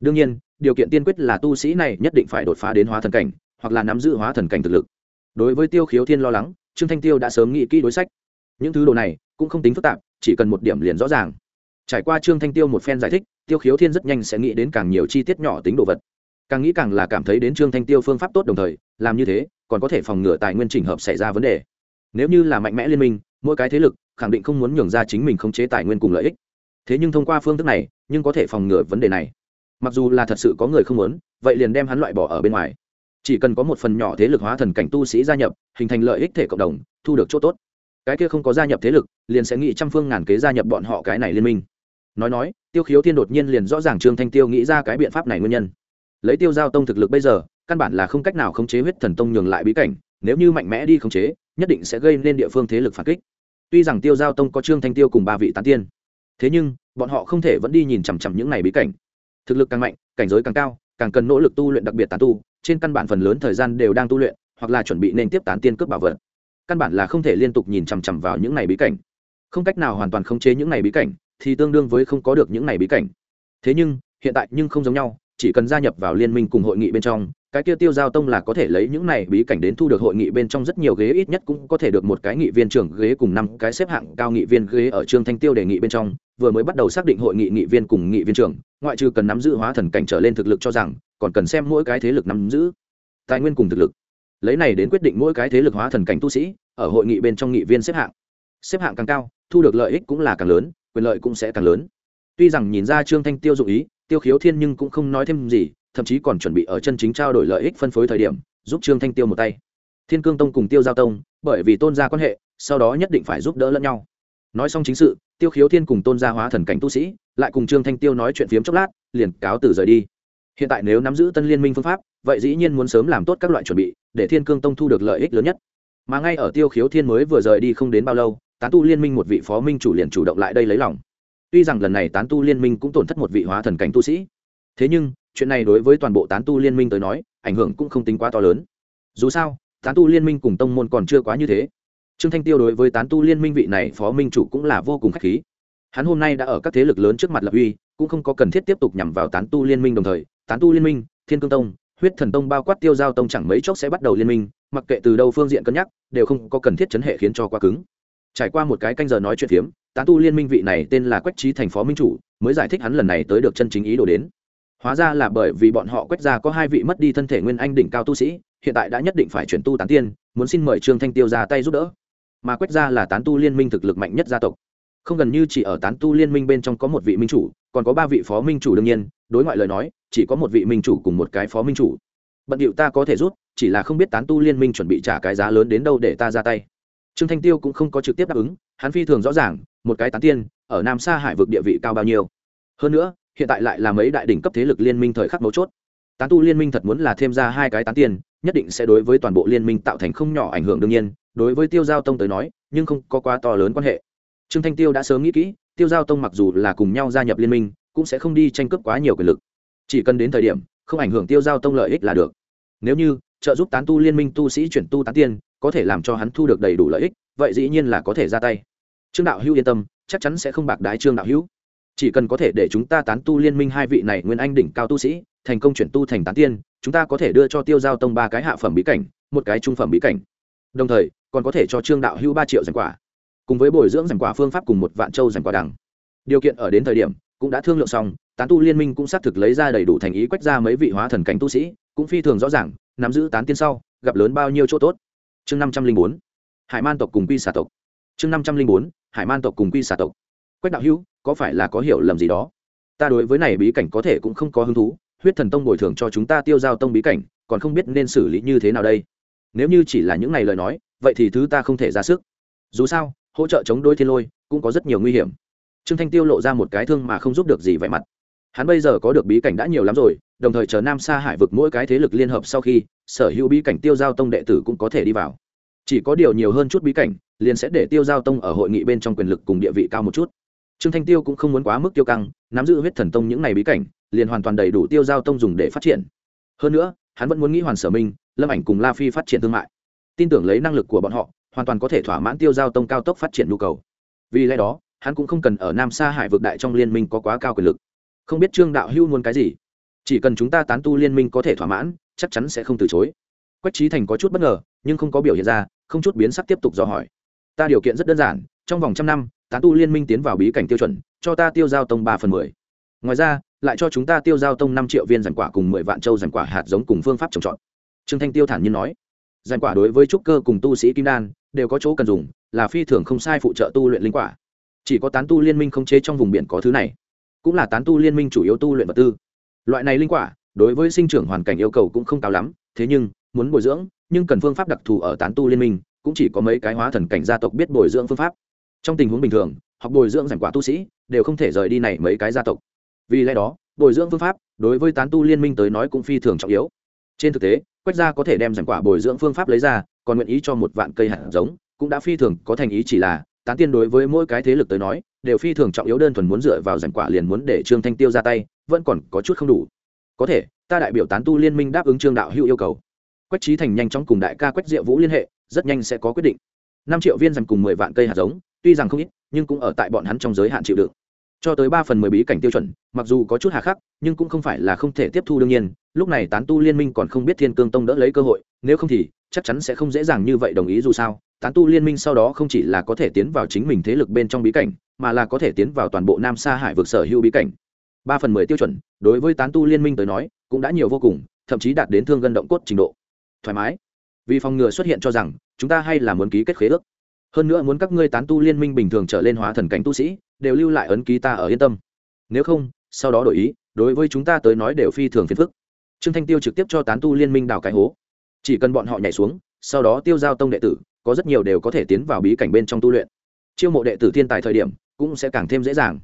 Đương nhiên điều kiện tiên quyết là tu sĩ này nhất định phải đột phá đến hóa thần cảnh, hoặc là nắm giữ hóa thần cảnh thực lực. Đối với tiêu khiếu thiên lo lắng, trương thanh tiêu đã sớm nghĩ kỹ đối sách. Những thứ đồ này cũng không tính phức tạp, chỉ cần một điểm liền rõ ràng. Trải qua trương thanh tiêu một phen giải thích, tiêu khiếu thiên rất nhanh sẽ nghĩ đến càng nhiều chi tiết nhỏ tính đồ vật. Càng nghĩ càng là cảm thấy đến trương thanh tiêu phương pháp tốt đồng thời, làm như thế, còn có thể phòng ngừa tài nguyên trình hợp xảy ra vấn đề. Nếu như là mạnh mẽ liên minh, mỗi cái thế lực khẳng định không muốn nhường ra chính mình khống chế tài nguyên cùng lợi ích. Thế nhưng thông qua phương thức này, nhưng có thể phòng ngừa vấn đề này mặc dù là thật sự có người không muốn, vậy liền đem hắn loại bỏ ở bên ngoài. Chỉ cần có một phần nhỏ thế lực hóa thần cảnh tu sĩ gia nhập, hình thành lợi ích thể cộng đồng, thu được chỗ tốt. Cái kia không có gia nhập thế lực, liền sẽ nghĩ trăm phương ngàn kế gia nhập bọn họ cái này liên minh. Nói nói, tiêu khiếu thiên đột nhiên liền rõ ràng trương thanh tiêu nghĩ ra cái biện pháp này nguyên nhân. Lấy tiêu giao tông thực lực bây giờ, căn bản là không cách nào khống chế huyết thần tông nhường lại bí cảnh, nếu như mạnh mẽ đi khống chế, nhất định sẽ gây nên địa phương thế lực phản kích. Tuy rằng tiêu giao tông có trương thanh tiêu cùng ba vị tán tiên, thế nhưng, bọn họ không thể vẫn đi nhìn chằm chằm những này bí cảnh thực lực càng mạnh, cảnh giới càng cao, càng cần nỗ lực tu luyện đặc biệt tán tu, trên căn bản phần lớn thời gian đều đang tu luyện, hoặc là chuẩn bị nên tiếp tán tiên cướp bảo vật. Căn bản là không thể liên tục nhìn chằm chằm vào những này bí cảnh. Không cách nào hoàn toàn khống chế những này bí cảnh, thì tương đương với không có được những này bí cảnh. Thế nhưng, hiện tại nhưng không giống nhau, chỉ cần gia nhập vào liên minh cùng hội nghị bên trong, cái kia tiêu giao tông là có thể lấy những này bí cảnh đến thu được hội nghị bên trong rất nhiều ghế, ít nhất cũng có thể được một cái nghị viên trưởng ghế cùng năm cái xếp hạng cao nghị viên ghế ở trương thanh tiêu đề nghị bên trong vừa mới bắt đầu xác định hội nghị nghị viên cùng nghị viên trưởng, ngoại trừ cần nắm giữ hóa thần cảnh trở lên thực lực cho rằng, còn cần xem mỗi cái thế lực nắm giữ tài nguyên cùng thực lực. Lấy này đến quyết định mỗi cái thế lực hóa thần cảnh tu sĩ, ở hội nghị bên trong nghị viên xếp hạng. Xếp hạng càng cao, thu được lợi ích cũng là càng lớn, quyền lợi cũng sẽ càng lớn. Tuy rằng nhìn ra trương thanh tiêu dụ ý, tiêu khiếu thiên nhưng cũng không nói thêm gì, thậm chí còn chuẩn bị ở chân chính trao đổi lợi ích phân phối thời điểm, giúp trương thanh tiêu một tay. Thiên cương tông cùng tiêu giao tông, bởi vì tôn gia quan hệ, sau đó nhất định phải giúp đỡ lẫn nhau nói xong chính sự, tiêu khiếu thiên cùng tôn gia hóa thần cảnh tu sĩ, lại cùng trương thanh tiêu nói chuyện phiếm chốc lát, liền cáo từ rời đi. Hiện tại nếu nắm giữ tân liên minh phương pháp, vậy dĩ nhiên muốn sớm làm tốt các loại chuẩn bị, để thiên cương tông thu được lợi ích lớn nhất. Mà ngay ở tiêu khiếu thiên mới vừa rời đi không đến bao lâu, tán tu liên minh một vị phó minh chủ liền chủ động lại đây lấy lòng. Tuy rằng lần này tán tu liên minh cũng tổn thất một vị hóa thần cảnh tu sĩ, thế nhưng, chuyện này đối với toàn bộ tán tu liên minh tới nói, ảnh hưởng cũng không tính quá to lớn. Dù sao, tán tu liên minh cùng tông môn còn chưa quá như thế trương thanh tiêu đối với tán tu liên minh vị này phó minh chủ cũng là vô cùng khách khí. Hắn hôm nay đã ở các thế lực lớn trước mặt lập uy, cũng không có cần thiết tiếp tục nhằm vào tán tu liên minh đồng thời, tán tu liên minh, thiên cương tông, huyết thần tông bao quát tiêu giao tông chẳng mấy chốc sẽ bắt đầu liên minh, mặc kệ từ đâu phương diện cân nhắc, đều không có cần thiết chấn hệ khiến cho quá cứng. Trải qua một cái canh giờ nói chuyện phiếm, tán tu liên minh vị này tên là quách trí thành phó minh chủ, mới giải thích hắn lần này tới được chân chính ý đồ đến. Hóa ra là bởi vì bọn họ Quách ra có hai vị mất đi thân thể nguyên anh đỉnh cao tu sĩ, hiện tại đã nhất định phải chuyển tu tán tiên, muốn xin mời trương thanh tiêu ra tay giúp đỡ mà quét ra là tán tu liên minh thực lực mạnh nhất gia tộc. Không gần như chỉ ở tán tu liên minh bên trong có một vị minh chủ, còn có ba vị phó minh chủ đương nhiên, đối ngoại lời nói, chỉ có một vị minh chủ cùng một cái phó minh chủ. Bận điệu ta có thể rút, chỉ là không biết tán tu liên minh chuẩn bị trả cái giá lớn đến đâu để ta ra tay. Trương thanh tiêu cũng không có trực tiếp đáp ứng, hắn phi thường rõ ràng, một cái tán tiên, ở nam sa hải vực địa vị cao bao nhiêu. Hơn nữa, hiện tại lại là mấy đại đỉnh cấp thế lực liên minh thời khắc mấu chốt. Tán tu liên minh thật muốn là thêm ra hai cái tán tiên nhất định sẽ đối với toàn bộ liên minh tạo thành không nhỏ ảnh hưởng đương nhiên, đối với tiêu giao tông tới nói, nhưng không có quá to lớn quan hệ. Trương thanh tiêu đã sớm nghĩ kỹ, tiêu giao tông mặc dù là cùng nhau gia nhập liên minh, cũng sẽ không đi tranh cướp quá nhiều quyền lực. Chỉ cần đến thời điểm, không ảnh hưởng tiêu giao tông lợi ích là được. Nếu như, trợ giúp tán tu liên minh tu sĩ chuyển tu tán tiên, có thể làm cho hắn thu được đầy đủ lợi ích, vậy dĩ nhiên là có thể ra tay. Trương đạo hữu yên tâm, chắc chắn sẽ không bạc đái trương đạo hữu. Chỉ cần có thể để chúng ta tán tu liên minh hai vị này nguyên anh đỉnh cao tu sĩ, thành công chuyển tu thành tán tiên chúng ta có thể đưa cho tiêu giao tông ba cái hạ phẩm bí cảnh, một cái trung phẩm bí cảnh. Đồng thời, còn có thể cho trương đạo hữu ba triệu giành quả, cùng với bồi dưỡng giành quả phương pháp cùng một vạn châu giành quả đằng. Điều kiện ở đến thời điểm, cũng đã thương lượng xong, tán tu liên minh cũng xác thực lấy ra đầy đủ thành ý quách ra mấy vị hóa thần cảnh tu sĩ, cũng phi thường rõ ràng, nắm giữ tán tiên sau, gặp lớn bao nhiêu chỗ tốt. Chương năm trăm linh bốn, hải man tộc cùng quy xà tộc. Chương năm trăm linh bốn, hải man tộc cùng quy xà tộc. Quách đạo hữu có phải là có hiểu lầm gì đó? Ta đối với này bí cảnh có thể cũng không có hứng thú huyết thần tông bồi thường cho chúng ta tiêu giao tông bí cảnh, còn không biết nên xử lý như thế nào đây. Nếu như chỉ là những này lời nói, vậy thì thứ ta không thể ra sức. Dù sao, hỗ trợ chống đối thiên lôi cũng có rất nhiều nguy hiểm. Trương thanh tiêu lộ ra một cái thương mà không giúp được gì vẻ mặt. Hắn bây giờ có được bí cảnh đã nhiều lắm rồi, đồng thời chờ nam xa hải vực mỗi cái thế lực liên hợp sau khi, sở hữu bí cảnh tiêu giao tông đệ tử cũng có thể đi vào. Chỉ có điều nhiều hơn chút bí cảnh, liền sẽ để tiêu giao tông ở hội nghị bên trong quyền lực cùng địa vị cao một chút. Trương thanh tiêu cũng không muốn quá mức tiêu căng, nắm giữ huyết thần tông những ngày bí cảnh liền hoàn toàn đầy đủ tiêu giao tông dùng để phát triển. Hơn nữa, hắn vẫn muốn nghĩ hoàn sở minh, lâm ảnh cùng la phi phát triển thương mại. Tin tưởng lấy năng lực của bọn họ, hoàn toàn có thể thỏa mãn tiêu giao tông cao tốc phát triển nhu cầu. Vì lẽ đó, hắn cũng không cần ở nam sa hải vực đại trong liên minh có quá cao quyền lực. Không biết trương đạo hữu muốn cái gì. Chỉ cần chúng ta tán tu liên minh có thể thỏa mãn, chắc chắn sẽ không từ chối. Quách trí thành có chút bất ngờ, nhưng không có biểu hiện ra, không chút biến sắc tiếp tục dò hỏi. Ta điều kiện rất đơn giản, trong vòng trăm năm, tán tu liên minh tiến vào bí cảnh tiêu chuẩn, cho ta tiêu giao tông ba phần mười. Ngoài ra lại cho chúng ta tiêu giao tông năm triệu viên giàn quả cùng mười vạn châu giàn quả hạt giống cùng phương pháp trồng trọt. Trương thanh tiêu thản nhiên nói, giàn quả đối với trúc cơ cùng tu sĩ kim đan đều có chỗ cần dùng, là phi thường không sai phụ trợ tu luyện linh quả. Chỉ có tán tu liên minh không chế trong vùng biển có thứ này, cũng là tán tu liên minh chủ yếu tu luyện vật tư. Loại này linh quả, đối với sinh trưởng hoàn cảnh yêu cầu cũng không cao lắm, thế nhưng, muốn bồi dưỡng, nhưng cần phương pháp đặc thù ở tán tu liên minh, cũng chỉ có mấy cái hóa thần cảnh gia tộc biết bồi dưỡng phương pháp. Trong tình huống bình thường, học bồi dưỡng giảng quả tu sĩ đều không thể rời đi này mấy cái gia tộc vì lẽ đó, bồi dưỡng phương pháp đối với tán tu liên minh tới nói cũng phi thường trọng yếu. Trên thực tế, quách gia có thể đem giảng quả bồi dưỡng phương pháp lấy ra, còn nguyện ý cho một vạn cây hạt giống, cũng đã phi thường có thành ý chỉ là, tán tiên đối với mỗi cái thế lực tới nói, đều phi thường trọng yếu đơn thuần muốn dựa vào giảng quả liền muốn để trương thanh tiêu ra tay, vẫn còn có chút không đủ. Có thể, ta đại biểu tán tu liên minh đáp ứng trương đạo hữu yêu cầu. Quách trí thành nhanh chóng cùng đại ca quách diệu vũ liên hệ, rất nhanh sẽ có quyết định. Năm triệu viên dành cùng mười vạn cây hạt giống, tuy rằng không ít, nhưng cũng ở tại bọn hắn trong giới hạn chịu đựng cho tới ba phần mười bí cảnh tiêu chuẩn, mặc dù có chút hà khắc, nhưng cũng không phải là không thể tiếp thu đương nhiên, lúc này tán tu liên minh còn không biết thiên cương tông đỡ lấy cơ hội, nếu không thì, chắc chắn sẽ không dễ dàng như vậy đồng ý dù sao. Tán tu liên minh sau đó không chỉ là có thể tiến vào chính mình thế lực bên trong bí cảnh, mà là có thể tiến vào toàn bộ nam sa hải vực sở hữu bí cảnh. Ba phần mười tiêu chuẩn, đối với tán tu liên minh tới nói, cũng đã nhiều vô cùng, thậm chí đạt đến thương gân động cốt trình độ. Thoải mái. Vì phòng ngừa xuất hiện cho rằng, chúng ta hay là muốn ký kết khế ước. Hơn nữa muốn các ngươi tán tu liên minh bình thường trở lên hóa thần cảnh tu sĩ đều lưu lại ấn ký ta ở yên tâm. Nếu không, sau đó đổi ý, đối với chúng ta tới nói đều phi thường phiền phức. Trương thanh tiêu trực tiếp cho tán tu liên minh đào cái hố. Chỉ cần bọn họ nhảy xuống, sau đó tiêu giao tông đệ tử, có rất nhiều đều có thể tiến vào bí cảnh bên trong tu luyện. Chiêu mộ đệ tử thiên tài thời điểm, cũng sẽ càng thêm dễ dàng.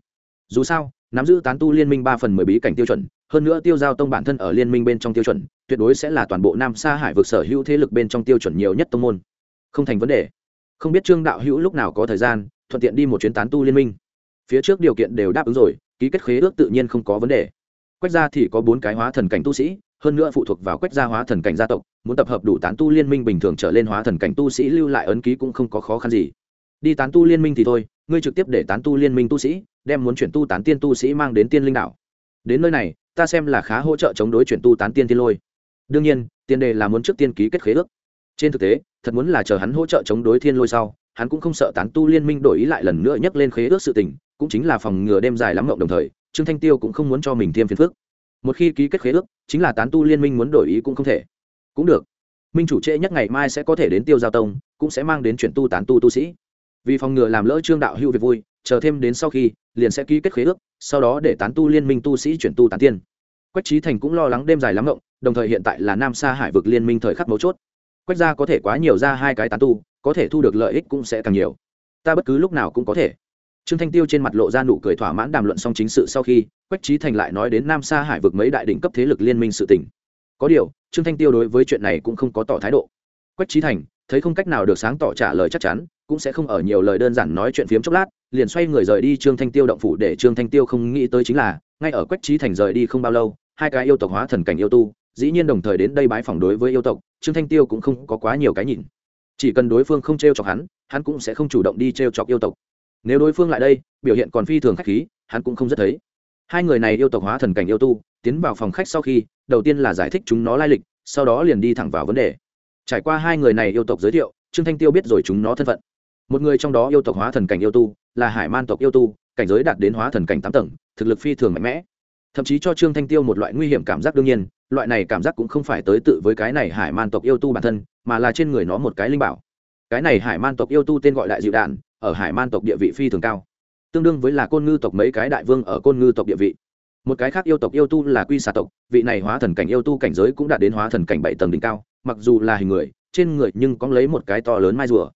Dù sao, nắm giữ tán tu liên minh ba phần mười bí cảnh tiêu chuẩn, hơn nữa tiêu giao tông bản thân ở liên minh bên trong tiêu chuẩn, tuyệt đối sẽ là toàn bộ nam sa hải vực sở hữu thế lực bên trong tiêu chuẩn nhiều nhất tông môn. Không thành vấn đề. Không biết trương đạo hữu lúc nào có thời gian, thuận tiện đi một chuyến tán tu liên minh phía trước điều kiện đều đáp ứng rồi, ký kết khế ước tự nhiên không có vấn đề. Quách gia thì có bốn cái hóa thần cảnh tu sĩ, hơn nữa phụ thuộc vào quách gia hóa thần cảnh gia tộc, muốn tập hợp đủ tán tu liên minh bình thường trở lên hóa thần cảnh tu sĩ lưu lại ấn ký cũng không có khó khăn gì. Đi tán tu liên minh thì thôi, ngươi trực tiếp để tán tu liên minh tu sĩ, đem muốn chuyển tu tán tiên tu sĩ mang đến tiên linh đạo đến nơi này, ta xem là khá hỗ trợ chống đối chuyển tu tán tiên tiên lôi. Đương nhiên, tiền đề là muốn trước tiên ký kết khế ước. Trên thực tế, thật muốn là chờ hắn hỗ trợ chống đối thiên lôi sau, hắn cũng không sợ tán tu liên minh đổi ý lại lần nữa nhắc lên khế ước sự tình cũng chính là phòng ngừa đêm dài lắm mộng đồng thời, trương thanh tiêu cũng không muốn cho mình thêm phiền phức. Một khi ký kết khế ước, chính là tán tu liên minh muốn đổi ý cũng không thể. Cũng được. Minh chủ trễ nhất ngày mai sẽ có thể đến tiêu giao tông, cũng sẽ mang đến chuyển tu tán tu tu sĩ. Vì phòng ngừa làm lỡ trương đạo hữu việc vui, chờ thêm đến sau khi, liền sẽ ký kết khế ước, sau đó để tán tu liên minh tu sĩ chuyển tu tán tiên. Quách trí thành cũng lo lắng đêm dài lắm rộng đồng thời hiện tại là nam sa hải vực liên minh thời khắc mấu chốt. Quách ra có thể quá nhiều ra hai cái tán tu, có thể thu được lợi ích cũng sẽ càng nhiều. Ta bất cứ lúc nào cũng có thể trương thanh tiêu trên mặt lộ ra nụ cười thỏa mãn đàm luận xong chính sự sau khi, quách trí thành lại nói đến nam sa hải vực mấy đại đỉnh cấp thế lực liên minh sự tỉnh có điều, trương thanh tiêu đối với chuyện này cũng không có tỏ thái độ. Quách trí thành, thấy không cách nào được sáng tỏ trả lời chắc chắn, cũng sẽ không ở nhiều lời đơn giản nói chuyện phiếm chốc lát, liền xoay người rời đi trương thanh tiêu động phủ để trương thanh tiêu không nghĩ tới chính là, ngay ở quách trí thành rời đi không bao lâu, hai cái yêu tộc hóa thần cảnh yêu tu, dĩ nhiên đồng thời đến đây bái phỏng đối với yêu tộc, trương thanh tiêu cũng không có quá nhiều cái nhìn. Chỉ cần đối phương không t r e o chọc hắn hắn cũng sẽ không chủ động đi t r e o chọc yêu tộc nếu đối phương lại đây, biểu hiện còn phi thường khách khí, hắn cũng không rất thấy. Hai người này yêu tộc hóa thần cảnh yêu tu, tiến vào phòng khách sau khi, đầu tiên là giải thích chúng nó lai lịch, sau đó liền đi thẳng vào vấn đề. Trải qua hai người này yêu tộc giới thiệu, trương thanh tiêu biết rồi chúng nó thân phận. Một người trong đó yêu tộc hóa thần cảnh yêu tu, là hải man tộc yêu tu, cảnh giới đạt đến hóa thần cảnh tám tầng, thực lực phi thường mạnh mẽ. Thậm chí cho trương thanh tiêu một loại nguy hiểm cảm giác đương nhiên, loại này cảm giác cũng không phải tới tự với cái này hải man tộc yêu tu bản thân, mà là trên người nó một cái linh bảo. Cái này hải man tộc yêu tu tên gọi đại dịu đạn ở hải man tộc địa vị phi thường cao. Tương đương với là côn ngư tộc mấy cái đại vương ở côn ngư tộc địa vị. Một cái khác yêu tộc yêu tu là quy xà tộc, vị này hóa thần cảnh yêu tu cảnh giới cũng đạt đến hóa thần cảnh bảy tầng đỉnh cao, mặc dù là hình người, trên người nhưng có lấy một cái to lớn mai rùa.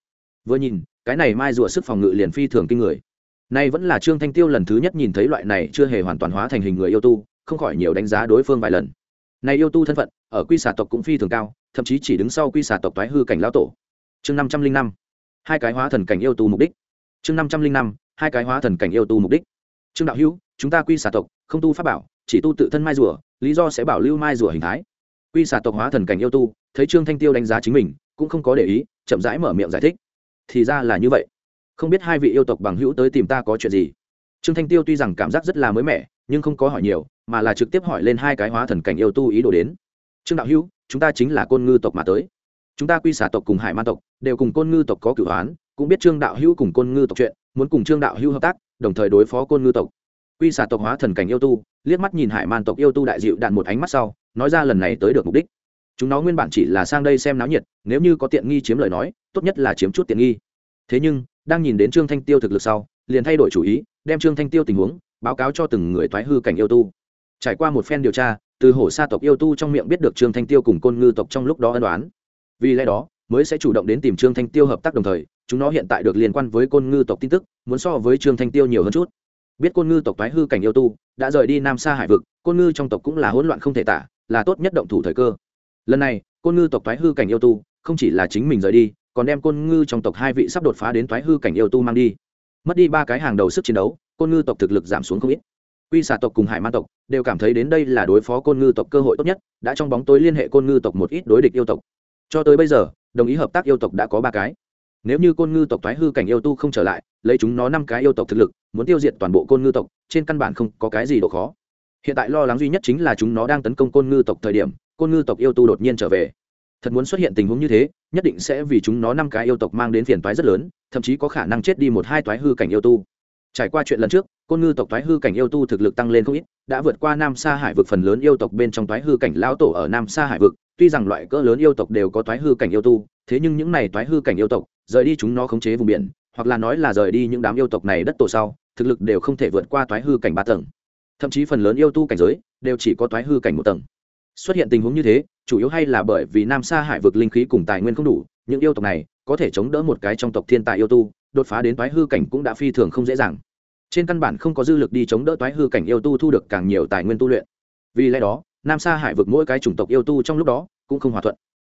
Vừa nhìn, cái này mai rùa sức phòng ngự liền phi thường kinh người. Nay vẫn là trương thanh tiêu lần thứ nhất nhìn thấy loại này chưa hề hoàn toàn hóa thành hình người yêu tu, không khỏi nhiều đánh giá đối phương vài lần. Này yêu tu thân phận, ở quy xà tộc cũng phi thường cao, thậm chí chỉ đứng sau quy xà tộc toái hư cảnh lão tổ. Chương năm trăm linh năm hai cái hóa thần cảnh yêu tu mục đích. Chương năm trăm linh năm, hai cái hóa thần cảnh yêu tu mục đích. Trương đạo hữu, chúng ta quy xà tộc, không tu pháp bảo, chỉ tu tự thân mai rùa, lý do sẽ bảo lưu mai rùa hình thái. Quy xà tộc hóa thần cảnh yêu tu, thấy trương thanh tiêu đánh giá chính mình, cũng không có để ý, chậm rãi mở miệng giải thích. Thì ra là như vậy. Không biết hai vị yêu tộc bằng hữu tới tìm ta có chuyện gì? Trương thanh tiêu tuy rằng cảm giác rất là mới mẻ, nhưng không có hỏi nhiều, mà là trực tiếp hỏi lên hai cái hóa thần cảnh yêu tu ý đồ đến. Trương đạo hữu, chúng ta chính là côn ngư tộc mà tới chúng ta quy xả tộc cùng hải man tộc đều cùng côn ngư tộc có cửu hoán, cũng biết trương đạo hữu cùng côn ngư tộc chuyện, muốn cùng trương đạo hữu hợp tác, đồng thời đối phó côn ngư tộc. Quy xả tộc hóa thần cảnh yêu tu, liếc mắt nhìn hải man tộc yêu tu đại dịu đạn một ánh mắt sau, nói ra lần này tới được mục đích. Chúng nó nguyên bản chỉ là sang đây xem náo nhiệt, nếu như có tiện nghi chiếm lời nói, tốt nhất là chiếm chút tiện nghi. Thế nhưng, đang nhìn đến trương thanh tiêu thực lực sau, liền thay đổi chủ ý, đem trương thanh tiêu tình huống báo cáo cho từng người thoái hư cảnh yêu tu. Trải qua một phen điều tra, từ hổ sa tộc yêu tu trong miệng biết được trương thanh tiêu cùng côn ngư tộc trong lúc đó ân đoán vì lẽ đó, mới sẽ chủ động đến tìm trương thanh tiêu hợp tác đồng thời, chúng nó hiện tại được liên quan với côn ngư tộc tin tức, muốn so với trương thanh tiêu nhiều hơn chút. Biết côn ngư tộc thoái hư cảnh yêu tu, đã rời đi nam xa hải vực, côn ngư trong tộc cũng là hỗn loạn không thể tả, là tốt nhất động thủ thời cơ. Lần này, côn ngư tộc thoái hư cảnh yêu tu, không chỉ là chính mình rời đi, còn đem côn ngư trong tộc hai vị sắp đột phá đến thoái hư cảnh yêu tu mang đi. Mất đi ba cái hàng đầu sức chiến đấu, côn ngư tộc thực lực giảm xuống không ít. Quy xà tộc cùng hải man tộc đều cảm thấy đến đây là đối phó côn ngư tộc cơ hội tốt nhất, đã trong bóng tối liên hệ côn ngư tộc một ít đối địch yêu tộc cho tới bây giờ, đồng ý hợp tác yêu tộc đã có ba cái. Nếu như côn ngư tộc thoái hư cảnh yêu tu không trở lại, lấy chúng nó năm cái yêu tộc thực lực, muốn tiêu diệt toàn bộ côn ngư tộc, trên căn bản không có cái gì độ khó. Hiện tại lo lắng duy nhất chính là chúng nó đang tấn công côn ngư tộc thời điểm, côn ngư tộc yêu tu đột nhiên trở về. Thật muốn xuất hiện tình huống như thế, nhất định sẽ vì chúng nó năm cái yêu tộc mang đến phiền toái rất lớn, thậm chí có khả năng chết đi một hai toái hư cảnh yêu tu. Trải qua chuyện lần trước, côn ngư tộc toái hư cảnh yêu tu thực lực tăng lên không ít, đã vượt qua nam sa hải vực phần lớn yêu tộc bên trong toái hư cảnh lão tổ ở nam sa hải vực tuy rằng loại cỡ lớn yêu tộc đều có toái hư cảnh yêu tu, thế nhưng những này toái hư cảnh yêu tộc, rời đi chúng nó khống chế vùng biển, hoặc là nói là rời đi những đám yêu tộc này đất tổ sau, thực lực đều không thể vượt qua toái hư cảnh ba tầng. Thậm chí phần lớn yêu tu cảnh giới đều chỉ có toái hư cảnh một tầng. Xuất hiện tình huống như thế, chủ yếu hay là bởi vì nam sa hải vực linh khí cùng tài nguyên không đủ, những yêu tộc này có thể chống đỡ một cái trong tộc thiên tài yêu tu, đột phá đến toái hư cảnh cũng đã phi thường không dễ dàng. Trên căn bản không có dư lực đi chống đỡ toái hư cảnh yêu tu thu được càng nhiều tài nguyên tu luyện. Vì lẽ đó nam sa hải vực mỗi cái chủng tộc yêu tu trong lúc đó cũng không hòa thuận.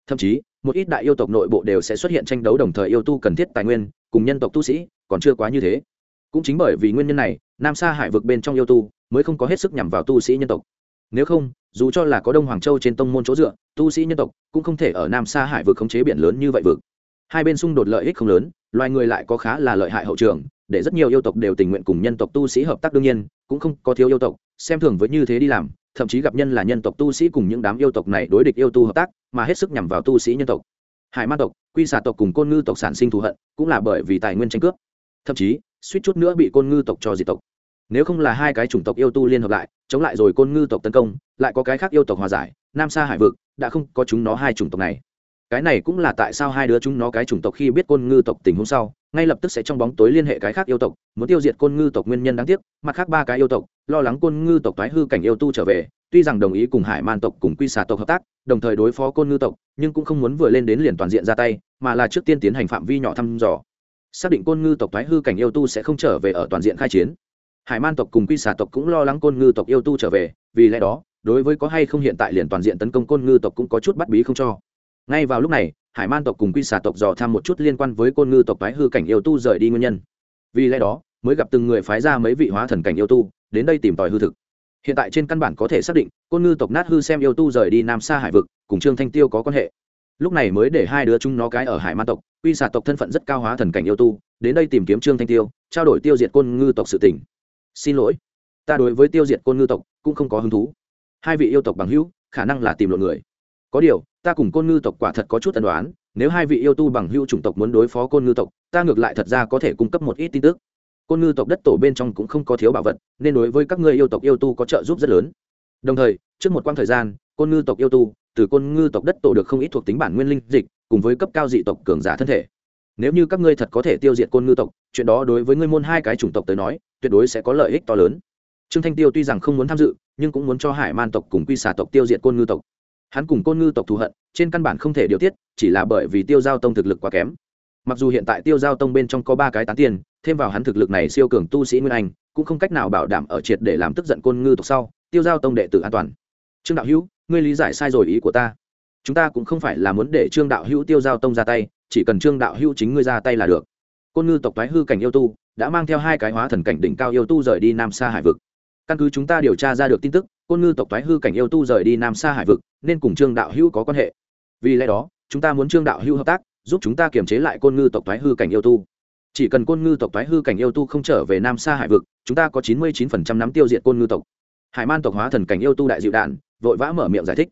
Thậm chí, một ít đại yêu tộc nội bộ đều sẽ xuất hiện tranh đấu đồng thời yêu tu cần thiết tài nguyên, cùng nhân tộc tu sĩ, còn chưa quá như thế. Cũng chính bởi vì nguyên nhân này, nam sa hải vực bên trong yêu tu mới không có hết sức nhằm vào tu sĩ nhân tộc. Nếu không, dù cho là có đông hoàng châu trên tông môn chỗ dựa, tu sĩ nhân tộc cũng không thể ở nam sa hải vực khống chế biển lớn như vậy vực. Hai bên xung đột lợi ích không lớn, loài người lại có khá là lợi hại hậu trường, để rất nhiều yêu tộc đều tình nguyện cùng nhân tộc tu sĩ hợp tác đương nhiên, cũng không có thiếu yêu tộc, xem thường với như thế đi làm thậm chí gặp nhân là nhân tộc tu sĩ cùng những đám yêu tộc này đối địch yêu tu hợp tác, mà hết sức nhằm vào tu sĩ nhân tộc. Hải ma tộc, quy xà tộc cùng côn ngư tộc sản sinh thù hận, cũng là bởi vì tài nguyên tranh cướp. Thậm chí, suýt chút nữa bị côn ngư tộc cho diệt tộc. Nếu không là hai cái chủng tộc yêu tu liên hợp lại, chống lại rồi côn ngư tộc tấn công, lại có cái khác yêu tộc hòa giải, nam sa hải vực, đã không có chúng nó hai chủng tộc này cái này cũng là tại sao hai đứa chúng nó cái chủng tộc khi biết côn ngư tộc tình huống sau, ngay lập tức sẽ trong bóng tối liên hệ cái khác yêu tộc, muốn tiêu diệt côn ngư tộc nguyên nhân đáng tiếc, mặt khác ba cái yêu tộc, lo lắng côn ngư tộc thoái hư cảnh yêu tu trở về, tuy rằng đồng ý cùng hải man tộc cùng quy xà tộc hợp tác, đồng thời đối phó côn ngư tộc, nhưng cũng không muốn vừa lên đến liền toàn diện ra tay, mà là trước tiên tiến hành phạm vi nhỏ thăm dò. Xác định côn ngư tộc thoái hư cảnh yêu tu sẽ không trở về ở toàn diện khai chiến. Hải man tộc cùng quy xà tộc cũng lo lắng côn ngư tộc yêu tu trở về, vì lẽ đó, đối với có hay không hiện tại liền toàn diện tấn công côn ngư tộc cũng có chút bắt bí không cho ngay vào lúc này, hải man tộc cùng quy xà tộc dò tham một chút liên quan với côn ngư tộc thái hư cảnh yêu tu rời đi nguyên nhân. Vì lẽ đó, mới gặp từng người phái ra mấy vị hóa thần cảnh yêu tu, đến đây tìm tòi hư thực. Hiện tại trên căn bản có thể xác định, côn ngư tộc nát hư xem yêu tu rời đi nam xa hải vực, cùng trương thanh tiêu có quan hệ. Lúc này mới để hai đứa chúng nó cái ở hải man tộc, quy xà tộc thân phận rất cao hóa thần cảnh yêu tu, đến đây tìm kiếm trương thanh tiêu, trao đổi tiêu diệt côn ngư tộc sự tỉnh xin lỗi, ta đối với tiêu diệt côn ngư tộc cũng không có hứng thú. Hai vị yêu tộc bằng hữu, khả năng là tìm lộn người. Có điều ta cùng côn ngư tộc quả thật có chút tần đoán nếu hai vị yêu tu bằng hữu chủng tộc muốn đối phó côn ngư tộc, ta ngược lại thật ra có thể cung cấp một ít tin tức. Côn ngư tộc đất tổ bên trong cũng không có thiếu bảo vật, nên đối với các ngươi yêu tộc yêu tu có trợ giúp rất lớn. Đồng thời, trước một quãng thời gian, côn ngư tộc yêu tu, từ côn ngư tộc đất tổ được không ít thuộc tính bản nguyên linh dịch, cùng với cấp cao dị tộc cường giả thân thể. Nếu như các ngươi thật có thể tiêu diệt côn ngư tộc, chuyện đó đối với ngươi môn hai cái chủng tộc tới nói, tuyệt đối sẽ có lợi ích to lớn. Trương thanh tiêu tuy rằng không muốn tham dự, nhưng cũng muốn cho hải man tộc cùng quy xà tộc tiêu diệt côn ngư tộc hắn cùng côn ngư tộc thù hận, trên căn bản không thể điều tiết, chỉ là bởi vì tiêu giao tông thực lực quá kém. Mặc dù hiện tại tiêu giao tông bên trong có ba cái tán tiền thêm vào hắn thực lực này siêu cường tu sĩ nguyên anh, cũng không cách nào bảo đảm ở triệt để làm tức giận côn ngư tộc sau, tiêu giao tông đệ tử an toàn. Trương đạo hữu, ngươi lý giải sai rồi ý của ta. Chúng ta cũng không phải là muốn để trương đạo hữu tiêu giao tông ra tay, chỉ cần trương đạo hữu chính ngươi ra tay là được. Côn ngư tộc thoái hư cảnh yêu tu, đã mang theo hai cái hóa thần cảnh đỉnh cao yêu tu rời đi nam xa hải vực. Căn cứ chúng ta điều tra ra được tin tức côn ngư tộc thoái hư cảnh yêu tu rời đi nam xa hải vực, nên cùng trương đạo hữu có quan hệ. Vì lẽ đó, chúng ta muốn trương đạo hữu hợp tác, giúp chúng ta kiềm chế lại côn ngư tộc thoái hư cảnh yêu tu. Chỉ cần côn ngư tộc thoái hư cảnh yêu tu không trở về nam xa hải vực, chúng ta có chín mươi chín phần trăm nắm tiêu diệt côn ngư tộc. Hải man tộc hóa thần cảnh yêu tu đại dịu đạn, vội vã mở miệng giải thích.